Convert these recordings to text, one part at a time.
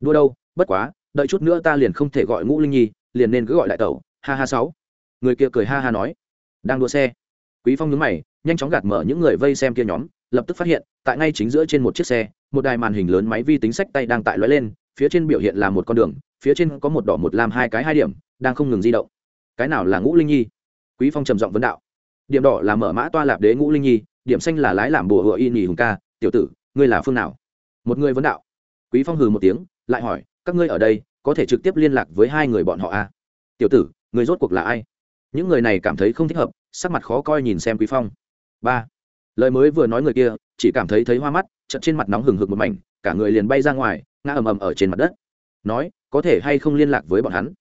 đua đâu, bất quá, đợi chút nữa ta liền không thể gọi ngũ linh nhi, liền nên cứ gọi đại tẩu, ha ha sáu. Người kia cười ha ha nói. Đang đua xe. Quý phong nhướng mày, nhanh chóng gạt mở những người vây xem kia nhóm, lập tức phát hiện, tại ngay chính giữa trên một chiếc xe, một đài màn hình lớn máy vi tính sách tay đang tại lóe lên, phía trên biểu hiện là một con đường, phía trên có một đỏ một lam hai cái hai điểm, đang không ngừng di động. Cái nào là ngũ linh nhi? Quý phong trầm giọng vấn đạo. Điểm đỏ là mở mã toa lạp đế ngũ linh nhi, điểm xanh là lái làm bùa hựa y nhì hùng ca, tiểu tử, ngươi là phương nào? Một người vấn đạo. Quý phong hừ một tiếng lại hỏi, các ngươi ở đây, có thể trực tiếp liên lạc với hai người bọn họ à? tiểu tử, người rốt cuộc là ai? Những người này cảm thấy không thích hợp, sắc mặt khó coi nhìn xem quý phong. Ba. Lời mới vừa nói người kia, chỉ cảm thấy thấy hoa mắt chật trên mặt nóng hừng hực một mảnh, cả người liền bay ra ngoài, ngã ầm ầm ở trên mặt đất. Nói, có thể hay không liên lạc với bọn hắn?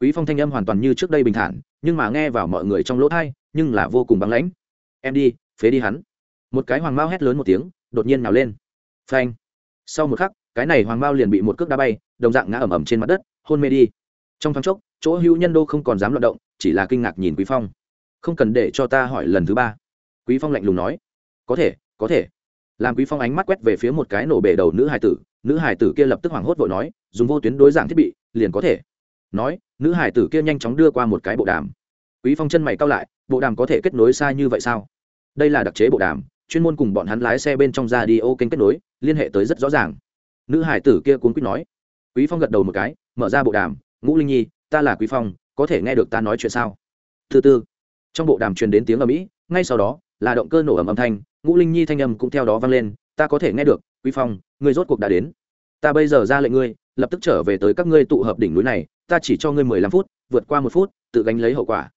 Quý phong thanh âm hoàn toàn như trước đây bình thản, nhưng mà nghe vào mọi người trong lỗ thai nhưng là vô cùng băng lãnh. Em đi, phế đi hắn. Một cái hoàng mao hét lớn một tiếng, đột nhiên nào lên. Phanh. Sau một khắc cái này hoàng mao liền bị một cước đá bay, đồng dạng ngã ầm ầm trên mặt đất, hôn mê đi. Trong thoáng chốc, chỗ hữu nhân đô không còn dám loạt động, chỉ là kinh ngạc nhìn quý phong. Không cần để cho ta hỏi lần thứ ba. Quý phong lạnh lùng nói. Có thể có thể. Làm quý phong ánh mắt quét về phía một cái nổ bể đầu nữ hài tử, nữ hài tử kia lập tức hoảng hốt vội nói, dùng vô tuyến đối giảng thiết bị, liền có thể. Nói, nữ hài tử kia nhanh chóng đưa qua một cái bộ đàm. Quý phong chân mày cao lại, bộ đàm có thể kết nối xa như vậy sao? Đây là đặc chế bộ đàm, chuyên môn cùng bọn hắn lái xe bên trong ra đi ô kênh kết nối, liên hệ tới rất rõ ràng nữ hải tử kia cuốn quýt nói. Quý phong gật đầu một cái, mở ra bộ đàm. Ngũ linh nhi, ta là quý phong, có thể nghe được ta nói chuyện sao? Thứ tư trong bộ đàm truyền đến tiếng ở mỹ ngay sau đó, là động cơ nổ ầm âm thanh, ngũ linh nhi thanh âm cũng theo đó vang lên. Ta có thể nghe được, quý phong, ngươi rốt cuộc đã đến. Ta bây giờ ra lệnh ngươi, lập tức trở về tới các ngươi tụ hợp đỉnh núi này, ta chỉ cho ngươi mười lăm phút, vượt qua một phút, tự gánh lấy hậu quả.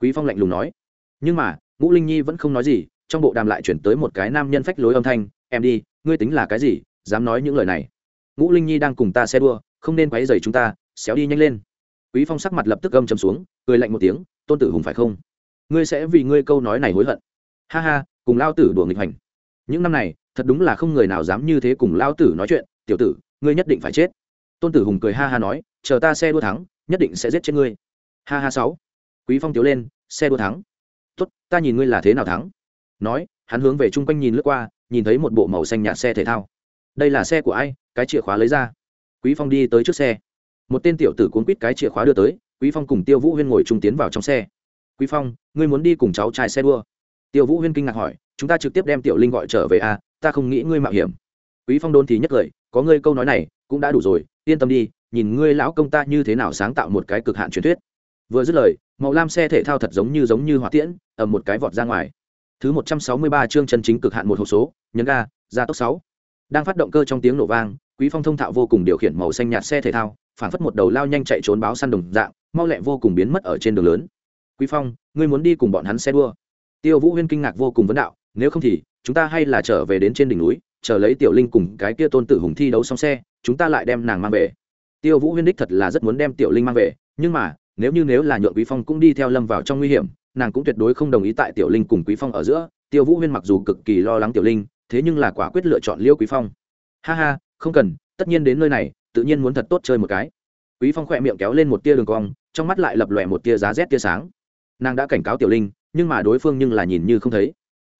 Quý phong lạnh lùng nói. Nhưng mà, ngũ linh nhi vẫn không nói gì, trong bộ đàm lại chuyển tới một cái nam nhân phách lối âm thanh. Em đi, ngươi tính là cái gì, dám nói những lời này ngũ linh nhi đang cùng ta xe đua, không nên quấy dày chúng ta, xéo đi nhanh lên. Quý phong sắc mặt lập tức gâm chầm xuống, cười lạnh một tiếng, tôn tử hùng phải không? Ngươi sẽ vì ngươi câu nói này hối hận. Ha ha, cùng lao tử đùa nghịch hành những năm này, thật đúng là không người nào dám như thế cùng lao tử nói chuyện, tiểu tử, ngươi nhất định phải chết. Tôn tử hùng cười ha ha nói, chờ ta xe đua thắng, nhất định sẽ giết chết ngươi. Ha ha sáu. Quý phong tiếu lên, xe đua thắng. Tốt, ta nhìn ngươi là thế nào thắng. Nói, hắn hướng về chung quanh nhìn lướt qua, nhìn thấy một bộ màu xanh nhạt xe thể thao. Đây là xe của ai? Cái chìa khóa lấy ra. Quý phong đi tới trước xe. Một tên tiểu tử cuốn quýt cái chìa khóa đưa tới, quý phong cùng tiêu vũ huyên ngồi trung tiến vào trong xe. Quý phong, ngươi muốn đi cùng cháu trai xe đua? Tiêu vũ huyên kinh ngạc hỏi, chúng ta trực tiếp đem tiểu linh gọi trở về à? Ta không nghĩ ngươi mạo hiểm. Quý phong đôn thì nhất lời, có ngươi câu nói này, cũng đã đủ rồi, yên tâm đi, nhìn ngươi lão công ta như thế nào sáng tạo một cái cực hạn truyền thuyết. Vừa dứt lời, màu lam xe thể thao thật giống như giống như hỏa tiễn, ầm một cái vọt ra ngoài. Thứ một trăm sáu mươi ba chương chân chính cực hạn một hộp số, nhấn ga gia tốc sáu. Đang phát động cơ trong tiếng nổ vang quý phong thông thạo vô cùng điều khiển màu xanh nhạt xe thể thao, phản phất một đầu lao nhanh chạy trốn báo săn đồng dạng, mau lẹ vô cùng biến mất ở trên đường lớn. Quý phong, ngươi muốn đi cùng bọn hắn xe đua? Tiêu vũ huyên kinh ngạc vô cùng vấn đạo, nếu không thì, chúng ta hay là trở về đến trên đỉnh núi, chờ lấy tiểu linh cùng cái kia tôn tử hùng thi đấu xong xe, chúng ta lại đem nàng mang về. Tiêu vũ huyên đích thật là rất muốn đem tiểu linh mang về, nhưng mà, nếu như nếu là nhượng quý phong cũng đi theo lâm vào trong nguy hiểm, nàng cũng tuyệt đối không đồng ý tại tiểu linh cùng quý phong ở giữa. Tiêu vũ huyên mặc dù cực kỳ lo lắng tiểu linh, thế nhưng là quả quyết lựa chọn liêu quý phong. Ha ha không cần, tất nhiên đến nơi này, tự nhiên muốn thật tốt chơi một cái. Quý phong khỏe miệng kéo lên một tia đường cong, trong mắt lại lập lòe một tia giá rét tia sáng. Nàng đã cảnh cáo tiểu linh, nhưng mà đối phương nhưng là nhìn như không thấy.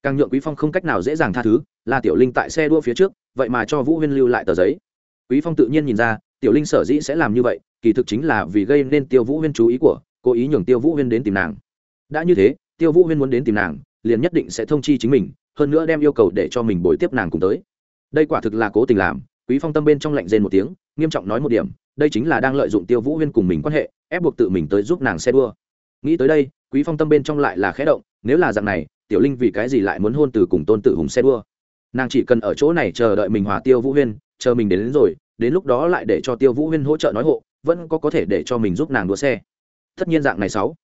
Càng nhượng quý phong không cách nào dễ dàng tha thứ, là tiểu linh tại xe đua phía trước, vậy mà cho vũ huyên lưu lại tờ giấy. Quý phong tự nhiên nhìn ra, tiểu linh sở dĩ sẽ làm như vậy, kỳ thực chính là vì gây nên tiêu vũ huyên chú ý của, cố ý nhường tiêu vũ huyên đến tìm nàng. Đã như thế, tiêu vũ huyên muốn đến tìm nàng, liền nhất định sẽ thông chi chính mình, hơn nữa đem yêu cầu để cho mình bồi tiếp nàng cùng tới. Đây quả thực là cố tình làm quý phong tâm bên trong lạnh rên một tiếng nghiêm trọng nói một điểm đây chính là đang lợi dụng tiêu vũ huyên cùng mình quan hệ ép buộc tự mình tới giúp nàng xe đua. Nghĩ tới đây quý phong tâm bên trong lại là khẽ động nếu là dạng này tiểu linh vì cái gì lại muốn hôn từ cùng tôn tử hùng xe đua? Nàng chỉ cần ở chỗ này chờ đợi mình hòa tiêu vũ huyên chờ mình đến, đến rồi đến lúc đó lại để cho tiêu vũ huyên hỗ trợ nói hộ vẫn có có thể để cho mình giúp nàng đua xe. Tất nhiên dạng này sáu.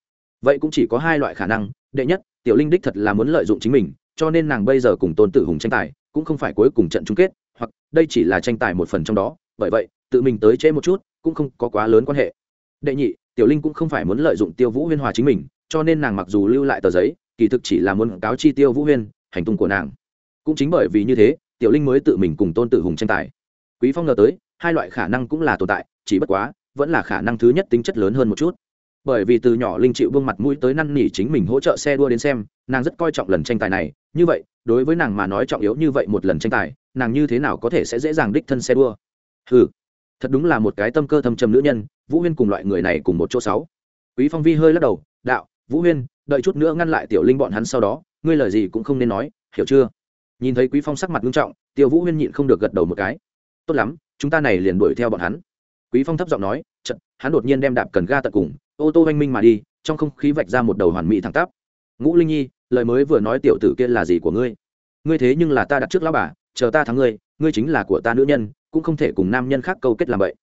Vậy cũng chỉ có hai loại khả năng đệ nhất tiểu linh đích thật là muốn lợi dụng chính mình cho nên nàng bây giờ cùng tôn tử hùng tranh tài cũng không phải cuối cùng trận chung kết hoặc đây chỉ là tranh tài một phần trong đó, bởi vậy, tự mình tới chế một chút cũng không có quá lớn quan hệ. Đệ nhị, tiểu linh cũng không phải muốn lợi dụng tiêu vũ huyên hòa chính mình, cho nên nàng mặc dù lưu lại tờ giấy, kỳ thực chỉ là muốn cáo chi tiêu vũ huyên, hành tung của nàng. Cũng chính bởi vì như thế, tiểu linh mới tự mình cùng tôn tử hùng tranh tài. Quý phong ngờ tới, hai loại khả năng cũng là tồn tại, chỉ bất quá, vẫn là khả năng thứ nhất tính chất lớn hơn một chút bởi vì từ nhỏ linh chịu vương mặt mũi tới năn nỉ chính mình hỗ trợ xe đua đến xem, nàng rất coi trọng lần tranh tài này. Như vậy, đối với nàng mà nói trọng yếu như vậy một lần tranh tài, nàng như thế nào có thể sẽ dễ dàng đích thân xe đua? Ừ thật đúng là một cái tâm cơ thâm trầm nữ nhân, vũ huyên cùng loại người này cùng một chỗ sáu. Quý phong vi hơi lắc đầu, đạo, vũ huyên, đợi chút nữa ngăn lại tiểu linh bọn hắn sau đó, ngươi lời gì cũng không nên nói, hiểu chưa? Nhìn thấy quý phong sắc mặt nghiêm trọng tiêu vũ huyên nhịn không được gật đầu một cái. Tốt lắm, chúng ta này liền đuổi theo bọn hắn. Quý phong thấp giọng nói chật hắn đột nhiên đem đạp cần ga tận cùng ô tô oanh minh mà đi, trong không khí vạch ra một đầu hoàn mỹ thẳng tắp. Ngũ linh nhi, lời mới vừa nói tiểu tử kia là gì của ngươi? Ngươi thế nhưng là ta đặt trước lão bà, chờ ta thắng ngươi ngươi chính là của ta nữ nhân, cũng không thể cùng nam nhân khác câu kết làm vậy.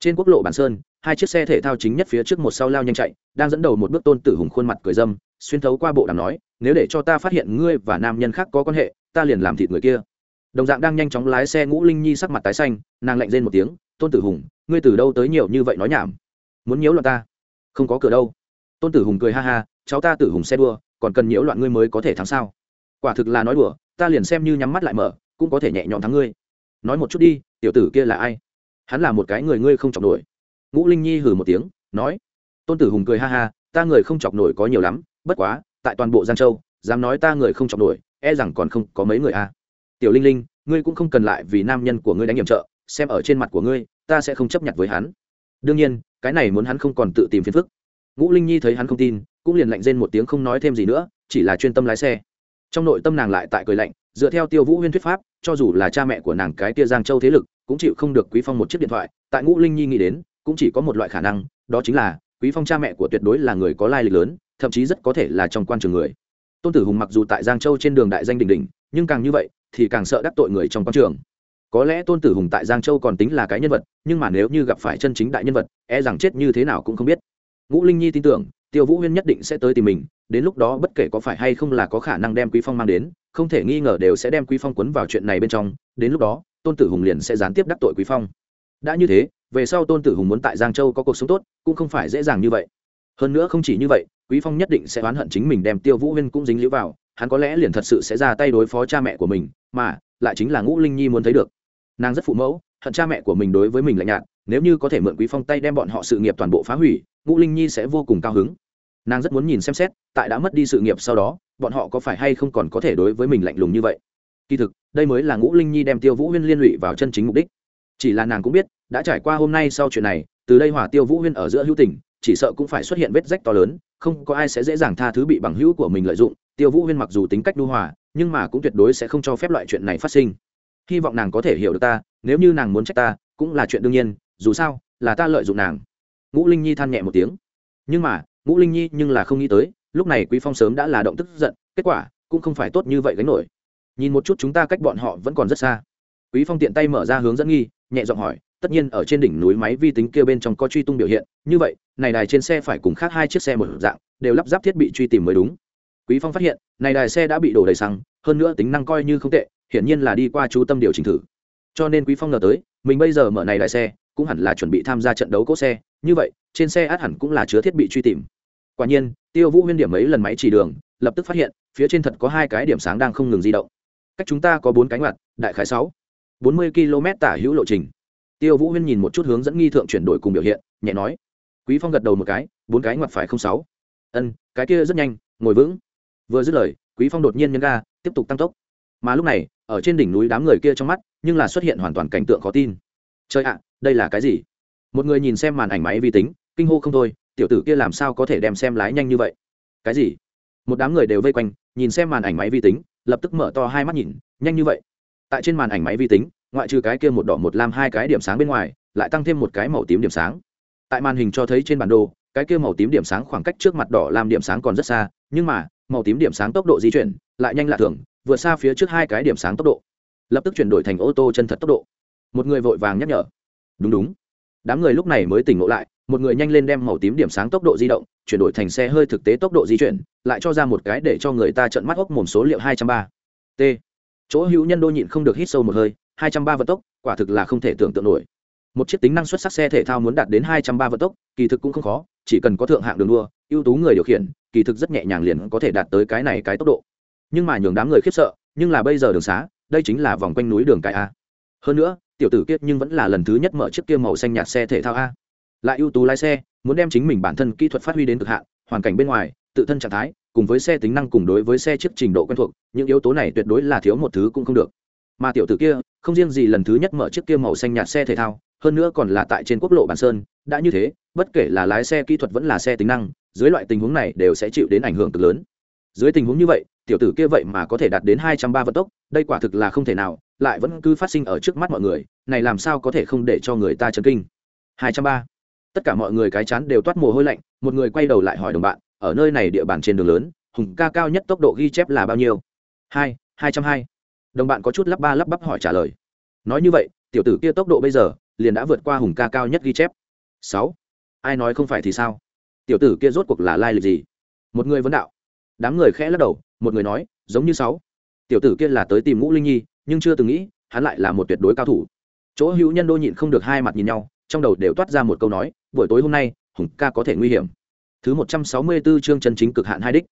Trên quốc lộ bản sơn, hai chiếc xe thể thao chính nhất phía trước một sau lao nhanh chạy, đang dẫn đầu một bước tôn tử hùng khuôn mặt cười dâm, xuyên thấu qua bộ đàm nói, nếu để cho ta phát hiện ngươi và nam nhân khác có quan hệ, ta liền làm thịt người kia. Đồng dạng đang nhanh chóng lái xe ngũ linh nhi sắc mặt tái xanh, nàng lạnh rên một tiếng, tôn tử hùng, ngươi từ đâu tới nhiều như vậy nói nhảm? Muốn nhiễu loạn ta? Không có cửa đâu. Tôn tử hùng cười ha ha, cháu ta tử hùng xe đua, còn cần nhiễu loạn ngươi mới có thể thắng sao? Quả thực là nói đùa, ta liền xem như nhắm mắt lại mở, cũng có thể nhẹ nhõm thắng ngươi. Nói một chút đi, tiểu tử kia là ai? Hắn là một cái người ngươi không chọc nổi. Ngũ linh nhi hừ một tiếng, nói. Tôn tử hùng cười ha ha, ta người không chọc nổi có nhiều lắm, bất quá, tại toàn bộ giang châu, dám nói ta người không chọc nổi e rằng còn không có mấy người a. Tiểu linh linh, ngươi cũng không cần lại vì nam nhân của ngươi đánh nhiệm trợ, xem ở trên mặt của ngươi, ta sẽ không chấp nhận với hắn đương nhiên, cái này muốn hắn không còn tự tìm phiền phức. Ngũ linh nhi thấy hắn không tin, cũng liền lạnh rên một tiếng không nói thêm gì nữa, chỉ là chuyên tâm lái xe. Trong nội tâm nàng lại tại cười lạnh, dựa theo tiêu vũ huyên thuyết pháp, cho dù là cha mẹ của nàng cái tia giang châu thế lực, cũng chịu không được quý phong một chiếc điện thoại, tại ngũ linh nhi nghĩ đến, cũng chỉ có một loại khả năng, đó chính là, quý phong cha mẹ của tuyệt đối là người có lai lịch lớn, thậm chí rất có thể là trong quan trường người. Tôn tử hùng mặc dù tại giang châu trên đường đại danh đình đình nhưng càng như vậy, thì càng sợ đắc tội người trong quan trường có lẽ tôn tử hùng tại giang châu còn tính là cái nhân vật, nhưng mà nếu như gặp phải chân chính đại nhân vật e rằng chết như thế nào cũng không biết. Ngũ linh nhi tin tưởng, tiêu vũ huyên nhất định sẽ tới tìm mình, đến lúc đó bất kể có phải hay không là có khả năng đem quý phong mang đến, không thể nghi ngờ đều sẽ đem quý phong quấn vào chuyện này bên trong, đến lúc đó, tôn tử hùng liền sẽ gián tiếp đắc tội quý phong. Đã như thế, về sau tôn tử hùng muốn tại giang châu có cuộc sống tốt, cũng không phải dễ dàng như vậy. Hơn nữa không chỉ như vậy, quý phong nhất định sẽ oán hận chính mình đem tiêu vũ huyên cũng dính liễu vào, hắn có lẽ liền thật sự sẽ ra tay đối phó cha mẹ của mình, mà lại chính là ngũ linh nhi muốn thấy được nàng rất phụ mẫu, hận cha mẹ của mình đối với mình lạnh nhạt, nếu như có thể mượn quý phong tay đem bọn họ sự nghiệp toàn bộ phá hủy, ngũ linh nhi sẽ vô cùng cao hứng. Nàng rất muốn nhìn xem xét, tại đã mất đi sự nghiệp sau đó, bọn họ có phải hay không còn có thể đối với mình lạnh lùng như vậy. Kỳ thực, đây mới là ngũ linh nhi đem tiêu vũ huyên liên lụy vào chân chính mục đích. Chỉ là nàng cũng biết, đã trải qua hôm nay sau chuyện này, từ đây hỏa tiêu vũ huyên ở giữa hữu tình, chỉ sợ cũng phải xuất hiện vết rách to lớn, không có ai sẽ dễ dàng tha thứ bị bằng hữu của mình lợi dụng. Tiêu vũ huyên mặc dù tính cách đu hòa, nhưng mà cũng tuyệt đối sẽ không cho phép loại chuyện này phát sinh hy vọng nàng có thể hiểu được ta, nếu như nàng muốn trách ta, cũng là chuyện đương nhiên, dù sao, là ta lợi dụng nàng. Ngũ linh nhi than nhẹ một tiếng. Nhưng mà, ngũ linh nhi nhưng là không nghĩ tới, lúc này quý phong sớm đã là động tức giận, kết quả, cũng không phải tốt như vậy gánh nổi. Nhìn một chút chúng ta cách bọn họ vẫn còn rất xa. Quý phong tiện tay mở ra hướng dẫn nghi, nhẹ giọng hỏi, tất nhiên ở trên đỉnh núi máy vi tính kia bên trong có truy tung biểu hiện, như vậy, này đài trên xe phải cùng khác hai chiếc xe một dạng, đều lắp ráp thiết bị truy tìm mới đúng. Quý phong phát hiện, này đài xe đã bị đổ đầy xăng, hơn nữa tính năng coi như không tệ hiển nhiên là đi qua chú tâm điều chỉnh thử. Cho nên quý phong ngờ tới, mình bây giờ mở này lại xe, cũng hẳn là chuẩn bị tham gia trận đấu cỗ xe. Như vậy, trên xe át hẳn cũng là chứa thiết bị truy tìm. Quả nhiên, tiêu vũ huyên điểm mấy lần máy chỉ đường, lập tức phát hiện, phía trên thật có hai cái điểm sáng đang không ngừng di động. Cách chúng ta có bốn cánh mặt đại khái sáu, bốn mươi km tả hữu lộ trình. Tiêu vũ huyên nhìn một chút hướng dẫn nghi thượng chuyển đổi cùng biểu hiện, nhẹ nói. Quý phong gật đầu một cái, bốn cái ngoặt phải không sáu. Ân, cái kia rất nhanh, ngồi vững. Vừa dứt lời, quý phong đột nhiên nhấn ga, tiếp tục tăng tốc mà lúc này, ở trên đỉnh núi đám người kia trong mắt, nhưng là xuất hiện hoàn toàn cảnh tượng khó tin. Trời ạ, đây là cái gì? Một người nhìn xem màn ảnh máy vi tính, kinh hô không thôi, tiểu tử kia làm sao có thể đem xem lái nhanh như vậy? Cái gì? Một đám người đều vây quanh, nhìn xem màn ảnh máy vi tính, lập tức mở to hai mắt nhìn, nhanh như vậy. Tại trên màn ảnh máy vi tính, ngoại trừ cái kia một đỏ, một lam hai cái điểm sáng bên ngoài, lại tăng thêm một cái màu tím điểm sáng. Tại màn hình cho thấy trên bản đồ, cái kia màu tím điểm sáng khoảng cách trước mặt đỏ, lam điểm sáng còn rất xa, nhưng mà, màu tím điểm sáng tốc độ di chuyển, lại nhanh lạ thường vượt xa phía trước hai cái điểm sáng tốc độ, lập tức chuyển đổi thành ô tô chân thật tốc độ. Một người vội vàng nhắc nhở. Đúng đúng. Đám người lúc này mới tỉnh ngộ lại, một người nhanh lên đem màu tím điểm sáng tốc độ di động chuyển đổi thành xe hơi thực tế tốc độ di chuyển, lại cho ra một cái để cho người ta trợn mắt ốc mồm số liệu hai trăm ba. T. Chỗ hữu nhân đô nhịn không được hít sâu một hơi, hai trăm ba vận tốc, quả thực là không thể tưởng tượng nổi. Một chiếc tính năng xuất sắc xe thể thao muốn đạt đến hai trăm ba vận tốc, kỳ thực cũng không khó, chỉ cần có thượng hạng đường đua, ưu tú người điều khiển, kỳ thực rất nhẹ nhàng liền có thể đạt tới cái này cái tốc độ nhưng mà nhường đám người khiếp sợ, nhưng là bây giờ đường xá, đây chính là vòng quanh núi đường cải a. Hơn nữa, tiểu tử kiết nhưng vẫn là lần thứ nhất mở chiếc kia màu xanh nhạt xe thể thao a. Lại ưu tú lái xe, muốn đem chính mình bản thân kỹ thuật phát huy đến cực hạn, hoàn cảnh bên ngoài, tự thân trạng thái, cùng với xe tính năng cùng đối với xe chiếc trình độ quen thuộc, những yếu tố này tuyệt đối là thiếu một thứ cũng không được. Mà tiểu tử kia, không riêng gì lần thứ nhất mở chiếc kia màu xanh nhạt xe thể thao, hơn nữa còn là tại trên quốc lộ bản sơn, đã như thế, bất kể là lái xe kỹ thuật vẫn là xe tính năng, dưới loại tình huống này đều sẽ chịu đến ảnh hưởng cực lớn. Dưới tình huống như vậy tiểu tử kia vậy mà có thể đạt đến hai trăm ba vận tốc, đây quả thực là không thể nào, lại vẫn cứ phát sinh ở trước mắt mọi người, này làm sao có thể không để cho người ta chấn kinh. hai trăm ba. Tất cả mọi người cái chán đều toát mồ hôi lạnh, một người quay đầu lại hỏi đồng bạn, ở nơi này địa bàn trên đường lớn, hùng ca cao nhất tốc độ ghi chép là bao nhiêu? Hai hai trăm hai. Đồng bạn có chút lắp ba lắp bắp hỏi trả lời. Nói như vậy, tiểu tử kia tốc độ bây giờ liền đã vượt qua hùng ca cao nhất ghi chép. Sáu. Ai nói không phải thì sao? Tiểu tử kia rốt cuộc là lai lịch gì? Một người vấn đạo đám người khẽ lắc đầu, một người nói, giống như sáu. Tiểu tử kia là tới tìm ngũ linh nhi, nhưng chưa từng nghĩ, hắn lại là một tuyệt đối cao thủ. Chỗ hữu nhân đô nhịn không được hai mặt nhìn nhau, trong đầu đều toát ra một câu nói, buổi tối hôm nay, hùng ca có thể nguy hiểm. Thứ một trăm sáu mươi 164 chương chân chính cực hạn hai đích.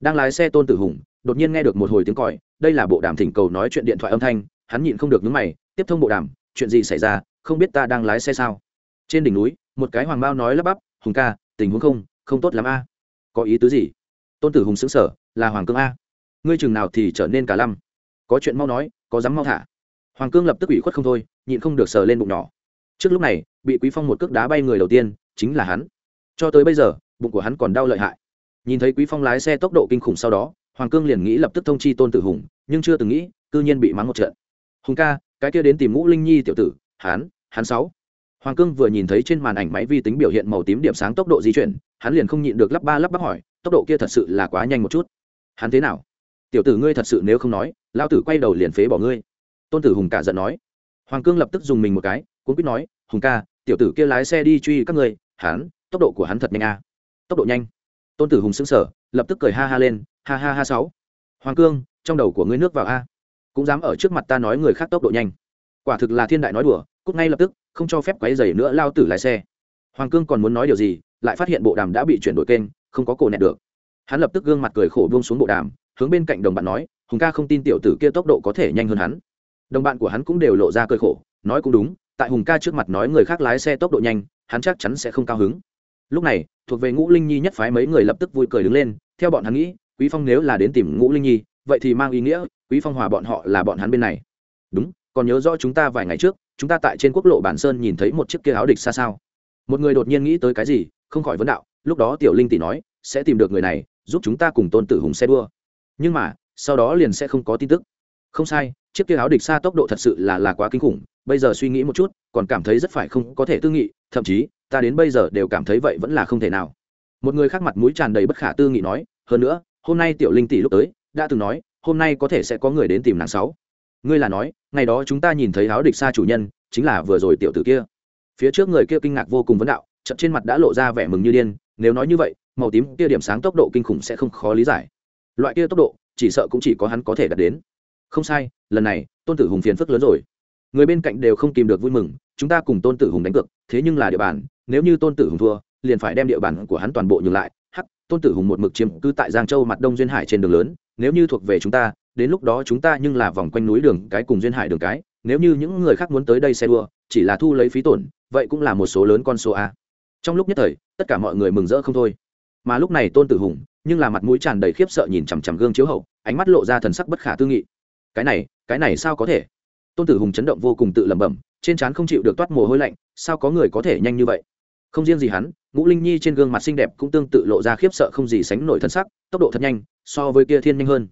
Đang lái xe tôn tử hùng, đột nhiên nghe được một hồi tiếng còi, đây là bộ đàm thỉnh cầu nói chuyện điện thoại âm thanh, hắn nhịn không được nhướng mày, tiếp thông bộ đàm, chuyện gì xảy ra, không biết ta đang lái xe sao? Trên đỉnh núi, một cái hoàng bao nói lắp bắp, hùng ca, tình huống không không tốt lắm a. Có ý tứ gì? Tôn tử hùng xứng sở, là hoàng cương a. Ngươi chừng nào thì trở nên cả lăm. Có chuyện mau nói, có dám mau thả. Hoàng cương lập tức ủy khuất không thôi, nhịn không được sờ lên bụng nhỏ. Trước lúc này, bị quý phong một cước đá bay người đầu tiên, chính là hắn. Cho tới bây giờ, bụng của hắn còn đau lợi hại. Nhìn thấy quý phong lái xe tốc độ kinh khủng sau đó, hoàng cương liền nghĩ lập tức thông chi tôn tử hùng, nhưng chưa từng nghĩ, cư nhiên bị mắng một trận. Hùng ca, cái kia đến tìm ngũ linh nhi tiểu tử, hắn hắn sáu. Hoàng cương vừa nhìn thấy trên màn ảnh máy vi tính biểu hiện màu tím điểm sáng tốc độ di chuyển, hắn liền không nhịn được lắp ba lắp bắp hỏi tốc độ kia thật sự là quá nhanh một chút. Hắn thế nào? Tiểu tử ngươi thật sự nếu không nói lao tử quay đầu liền phế bỏ ngươi. Tôn tử hùng cả giận nói. Hoàng cương lập tức dùng mình một cái cũng biết nói, hùng ca, tiểu tử kia lái xe đi truy các ngươi, hắn, tốc độ của hắn thật nhanh a. Tốc độ nhanh. Tôn tử hùng xứng sở lập tức cười ha ha lên, ha ha ha sáu. Hoàng cương, trong đầu của ngươi nước vào a. Cũng dám ở trước mặt ta nói người khác tốc độ nhanh. Quả thực là thiên đại nói đùa, Cút ngay lập tức, không cho phép quấy giày nữa lao tử lái xe. Hoàng cương còn muốn nói điều gì, lại phát hiện bộ đàm đã bị chuyển đổi kênh không có cổ nẹt được. Hắn lập tức gương mặt cười khổ buông xuống bộ đàm, hướng bên cạnh đồng bạn nói, hùng ca không tin tiểu tử kia tốc độ có thể nhanh hơn hắn. Đồng bạn của hắn cũng đều lộ ra cười khổ, nói cũng đúng, tại hùng ca trước mặt nói người khác lái xe tốc độ nhanh, hắn chắc chắn sẽ không cao hứng. Lúc này, thuộc về ngũ linh nhi nhất phái mấy người lập tức vui cười đứng lên, theo bọn hắn nghĩ, quý phong nếu là đến tìm ngũ linh nhi, vậy thì mang ý nghĩa, quý phong hòa bọn họ là bọn hắn bên này. Đúng, còn nhớ rõ chúng ta vài ngày trước, chúng ta tại trên quốc lộ bản sơn nhìn thấy một chiếc kia áo địch xa sao. Một người đột nhiên nghĩ tới cái gì, không khỏi vấn đạo lúc đó tiểu linh tỷ nói, sẽ tìm được người này, giúp chúng ta cùng tôn tử hùng xe đua. Nhưng mà, sau đó liền sẽ không có tin tức. Không sai, chiếc kia áo địch xa tốc độ thật sự là là quá kinh khủng. Bây giờ suy nghĩ một chút, còn cảm thấy rất phải không có thể tư nghị, thậm chí, ta đến bây giờ đều cảm thấy vậy vẫn là không thể nào. Một người khác mặt mũi tràn đầy bất khả tư nghị nói, hơn nữa, hôm nay tiểu linh tỷ lúc tới, đã từng nói, hôm nay có thể sẽ có người đến tìm nàng sáu. Ngươi là nói, ngày đó chúng ta nhìn thấy áo địch xa chủ nhân, chính là vừa rồi tiểu tử kia. Phía trước người kia kinh ngạc vô cùng vấn đạo chợt trên mặt đã lộ ra vẻ mừng như điên, nếu nói như vậy, màu tím kia điểm sáng tốc độ kinh khủng sẽ không khó lý giải. Loại kia tốc độ, chỉ sợ cũng chỉ có hắn có thể đạt đến. Không sai, lần này, tôn tử hùng phiền phức lớn rồi. Người bên cạnh đều không kìm được vui mừng, chúng ta cùng tôn tử hùng đánh cược, thế nhưng là địa bàn, nếu như tôn tử hùng thua, liền phải đem địa bàn của hắn toàn bộ nhường lại. Hắc, tôn tử hùng một mực chiếm cứ tại giang châu mặt đông duyên hải trên đường lớn, nếu như thuộc về chúng ta, đến lúc đó chúng ta nhưng là vòng quanh núi đường cái cùng duyên hải đường cái, nếu như những người khác muốn tới đây xe đua, chỉ là thu lấy phí tổn, vậy cũng là một số lớn con số a trong lúc nhất thời, tất cả mọi người mừng rỡ không thôi. Mà lúc này tôn tử hùng, nhưng là mặt mũi tràn đầy khiếp sợ nhìn chằm chằm gương chiếu hậu, ánh mắt lộ ra thần sắc bất khả tư nghị. Cái này cái này sao có thể? Tôn tử hùng chấn động vô cùng tự lẩm bẩm, trên trán không chịu được toát mồ hôi lạnh, sao có người có thể nhanh như vậy? Không riêng gì hắn, ngũ linh nhi trên gương mặt xinh đẹp cũng tương tự lộ ra khiếp sợ không gì sánh nổi thân sắc, tốc độ thật nhanh, so với kia thiên nhanh hơn.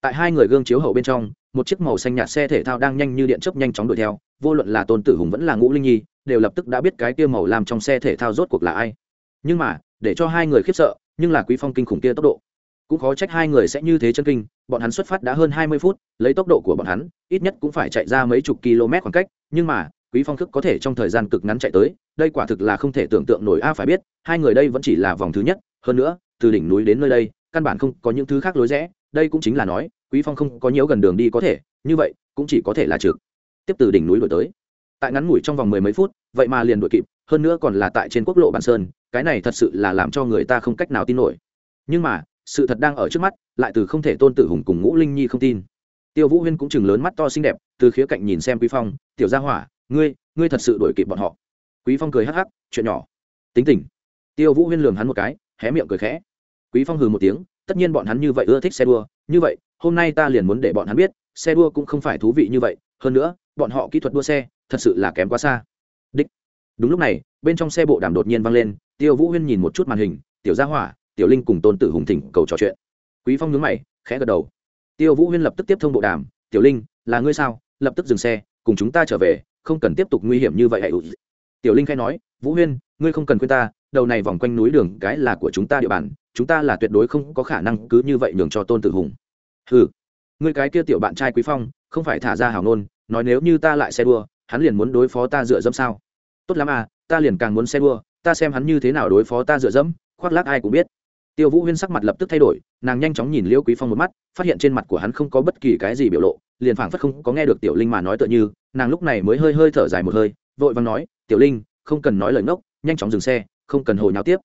Tại hai người gương chiếu hậu bên trong, một chiếc màu xanh nhạt xe thể thao đang nhanh như điện chớp nhanh chóng đuổi theo, vô luận là tôn tử hùng vẫn là ngũ linh nhi đều lập tức đã biết cái kia màu làm trong xe thể thao rốt cuộc là ai. Nhưng mà, để cho hai người khiếp sợ, nhưng là quý phong kinh khủng kia tốc độ. Cũng khó trách hai người sẽ như thế chân kinh, bọn hắn xuất phát đã hơn hai mươi phút, lấy tốc độ của bọn hắn, ít nhất cũng phải chạy ra mấy chục km khoảng cách, nhưng mà, quý phong thức có thể trong thời gian cực ngắn chạy tới, đây quả thực là không thể tưởng tượng nổi a, phải biết, hai người đây vẫn chỉ là vòng thứ nhất, hơn nữa, từ đỉnh núi đến nơi đây, căn bản không có những thứ khác lối rẽ, đây cũng chính là nói, quý phong không có nhiều gần đường đi có thể, như vậy, cũng chỉ có thể là trực tiếp từ đỉnh núi đổi tới tại ngắn ngủi trong vòng mười mấy phút, vậy mà liền đuổi kịp, hơn nữa còn là tại trên quốc lộ bản sơn, cái này thật sự là làm cho người ta không cách nào tin nổi. Nhưng mà, sự thật đang ở trước mắt, lại từ không thể tôn tử hùng cùng ngũ linh nhi không tin. Tiêu vũ huyên cũng chừng lớn mắt to xinh đẹp, từ khía cạnh nhìn xem quý phong, tiểu gia hỏa, ngươi ngươi thật sự đuổi kịp bọn họ. Quý phong cười hắc hắc, chuyện nhỏ. Tính tình. Tiêu vũ huyên lường hắn một cái, hé miệng cười khẽ. Quý phong hừ một tiếng, tất nhiên bọn hắn như vậy ưa thích xe đua, như vậy, hôm nay ta liền muốn để bọn hắn biết, xe đua cũng không phải thú vị như vậy, hơn nữa, bọn họ kỹ thuật đua xe thật sự là kém quá xa. Đích. Đúng lúc này, bên trong xe bộ đàm đột nhiên vang lên, tiêu vũ huyên nhìn một chút màn hình, tiểu gia hỏa, tiểu linh cùng tôn tử hùng thỉnh cầu trò chuyện. Quý phong nhướng mày, khẽ gật đầu. Tiêu vũ huyên lập tức tiếp thông bộ đàm, tiểu linh, là ngươi sao? Lập tức dừng xe, cùng chúng ta trở về, không cần tiếp tục nguy hiểm như vậy hãy tiểu linh khai nói, vũ huyên, ngươi không cần khuyên ta, đầu này vòng quanh núi đường, cái là của chúng ta địa bàn, chúng ta là tuyệt đối không có khả năng cứ như vậy nhường cho tôn tử hùng. Ừ ngươi cái kia tiểu bạn trai quý phong, không phải thả ra hào nôn nói nếu như ta lại xe đua hắn liền muốn đối phó ta dựa dẫm sao? Tốt lắm à ta liền càng muốn xe đua ta xem hắn như thế nào đối phó ta dựa dẫm, khoác lác ai cũng biết. Tiêu vũ huyên sắc mặt lập tức thay đổi, nàng nhanh chóng nhìn liễu quý phong một mắt, phát hiện trên mặt của hắn không có bất kỳ cái gì biểu lộ, liền phảng phất không có nghe được tiểu linh mà nói tựa như, nàng lúc này mới hơi hơi thở dài một hơi, vội vàng nói, tiểu linh, không cần nói lời ngốc, nhanh chóng dừng xe, không cần hồi nháo tiếp.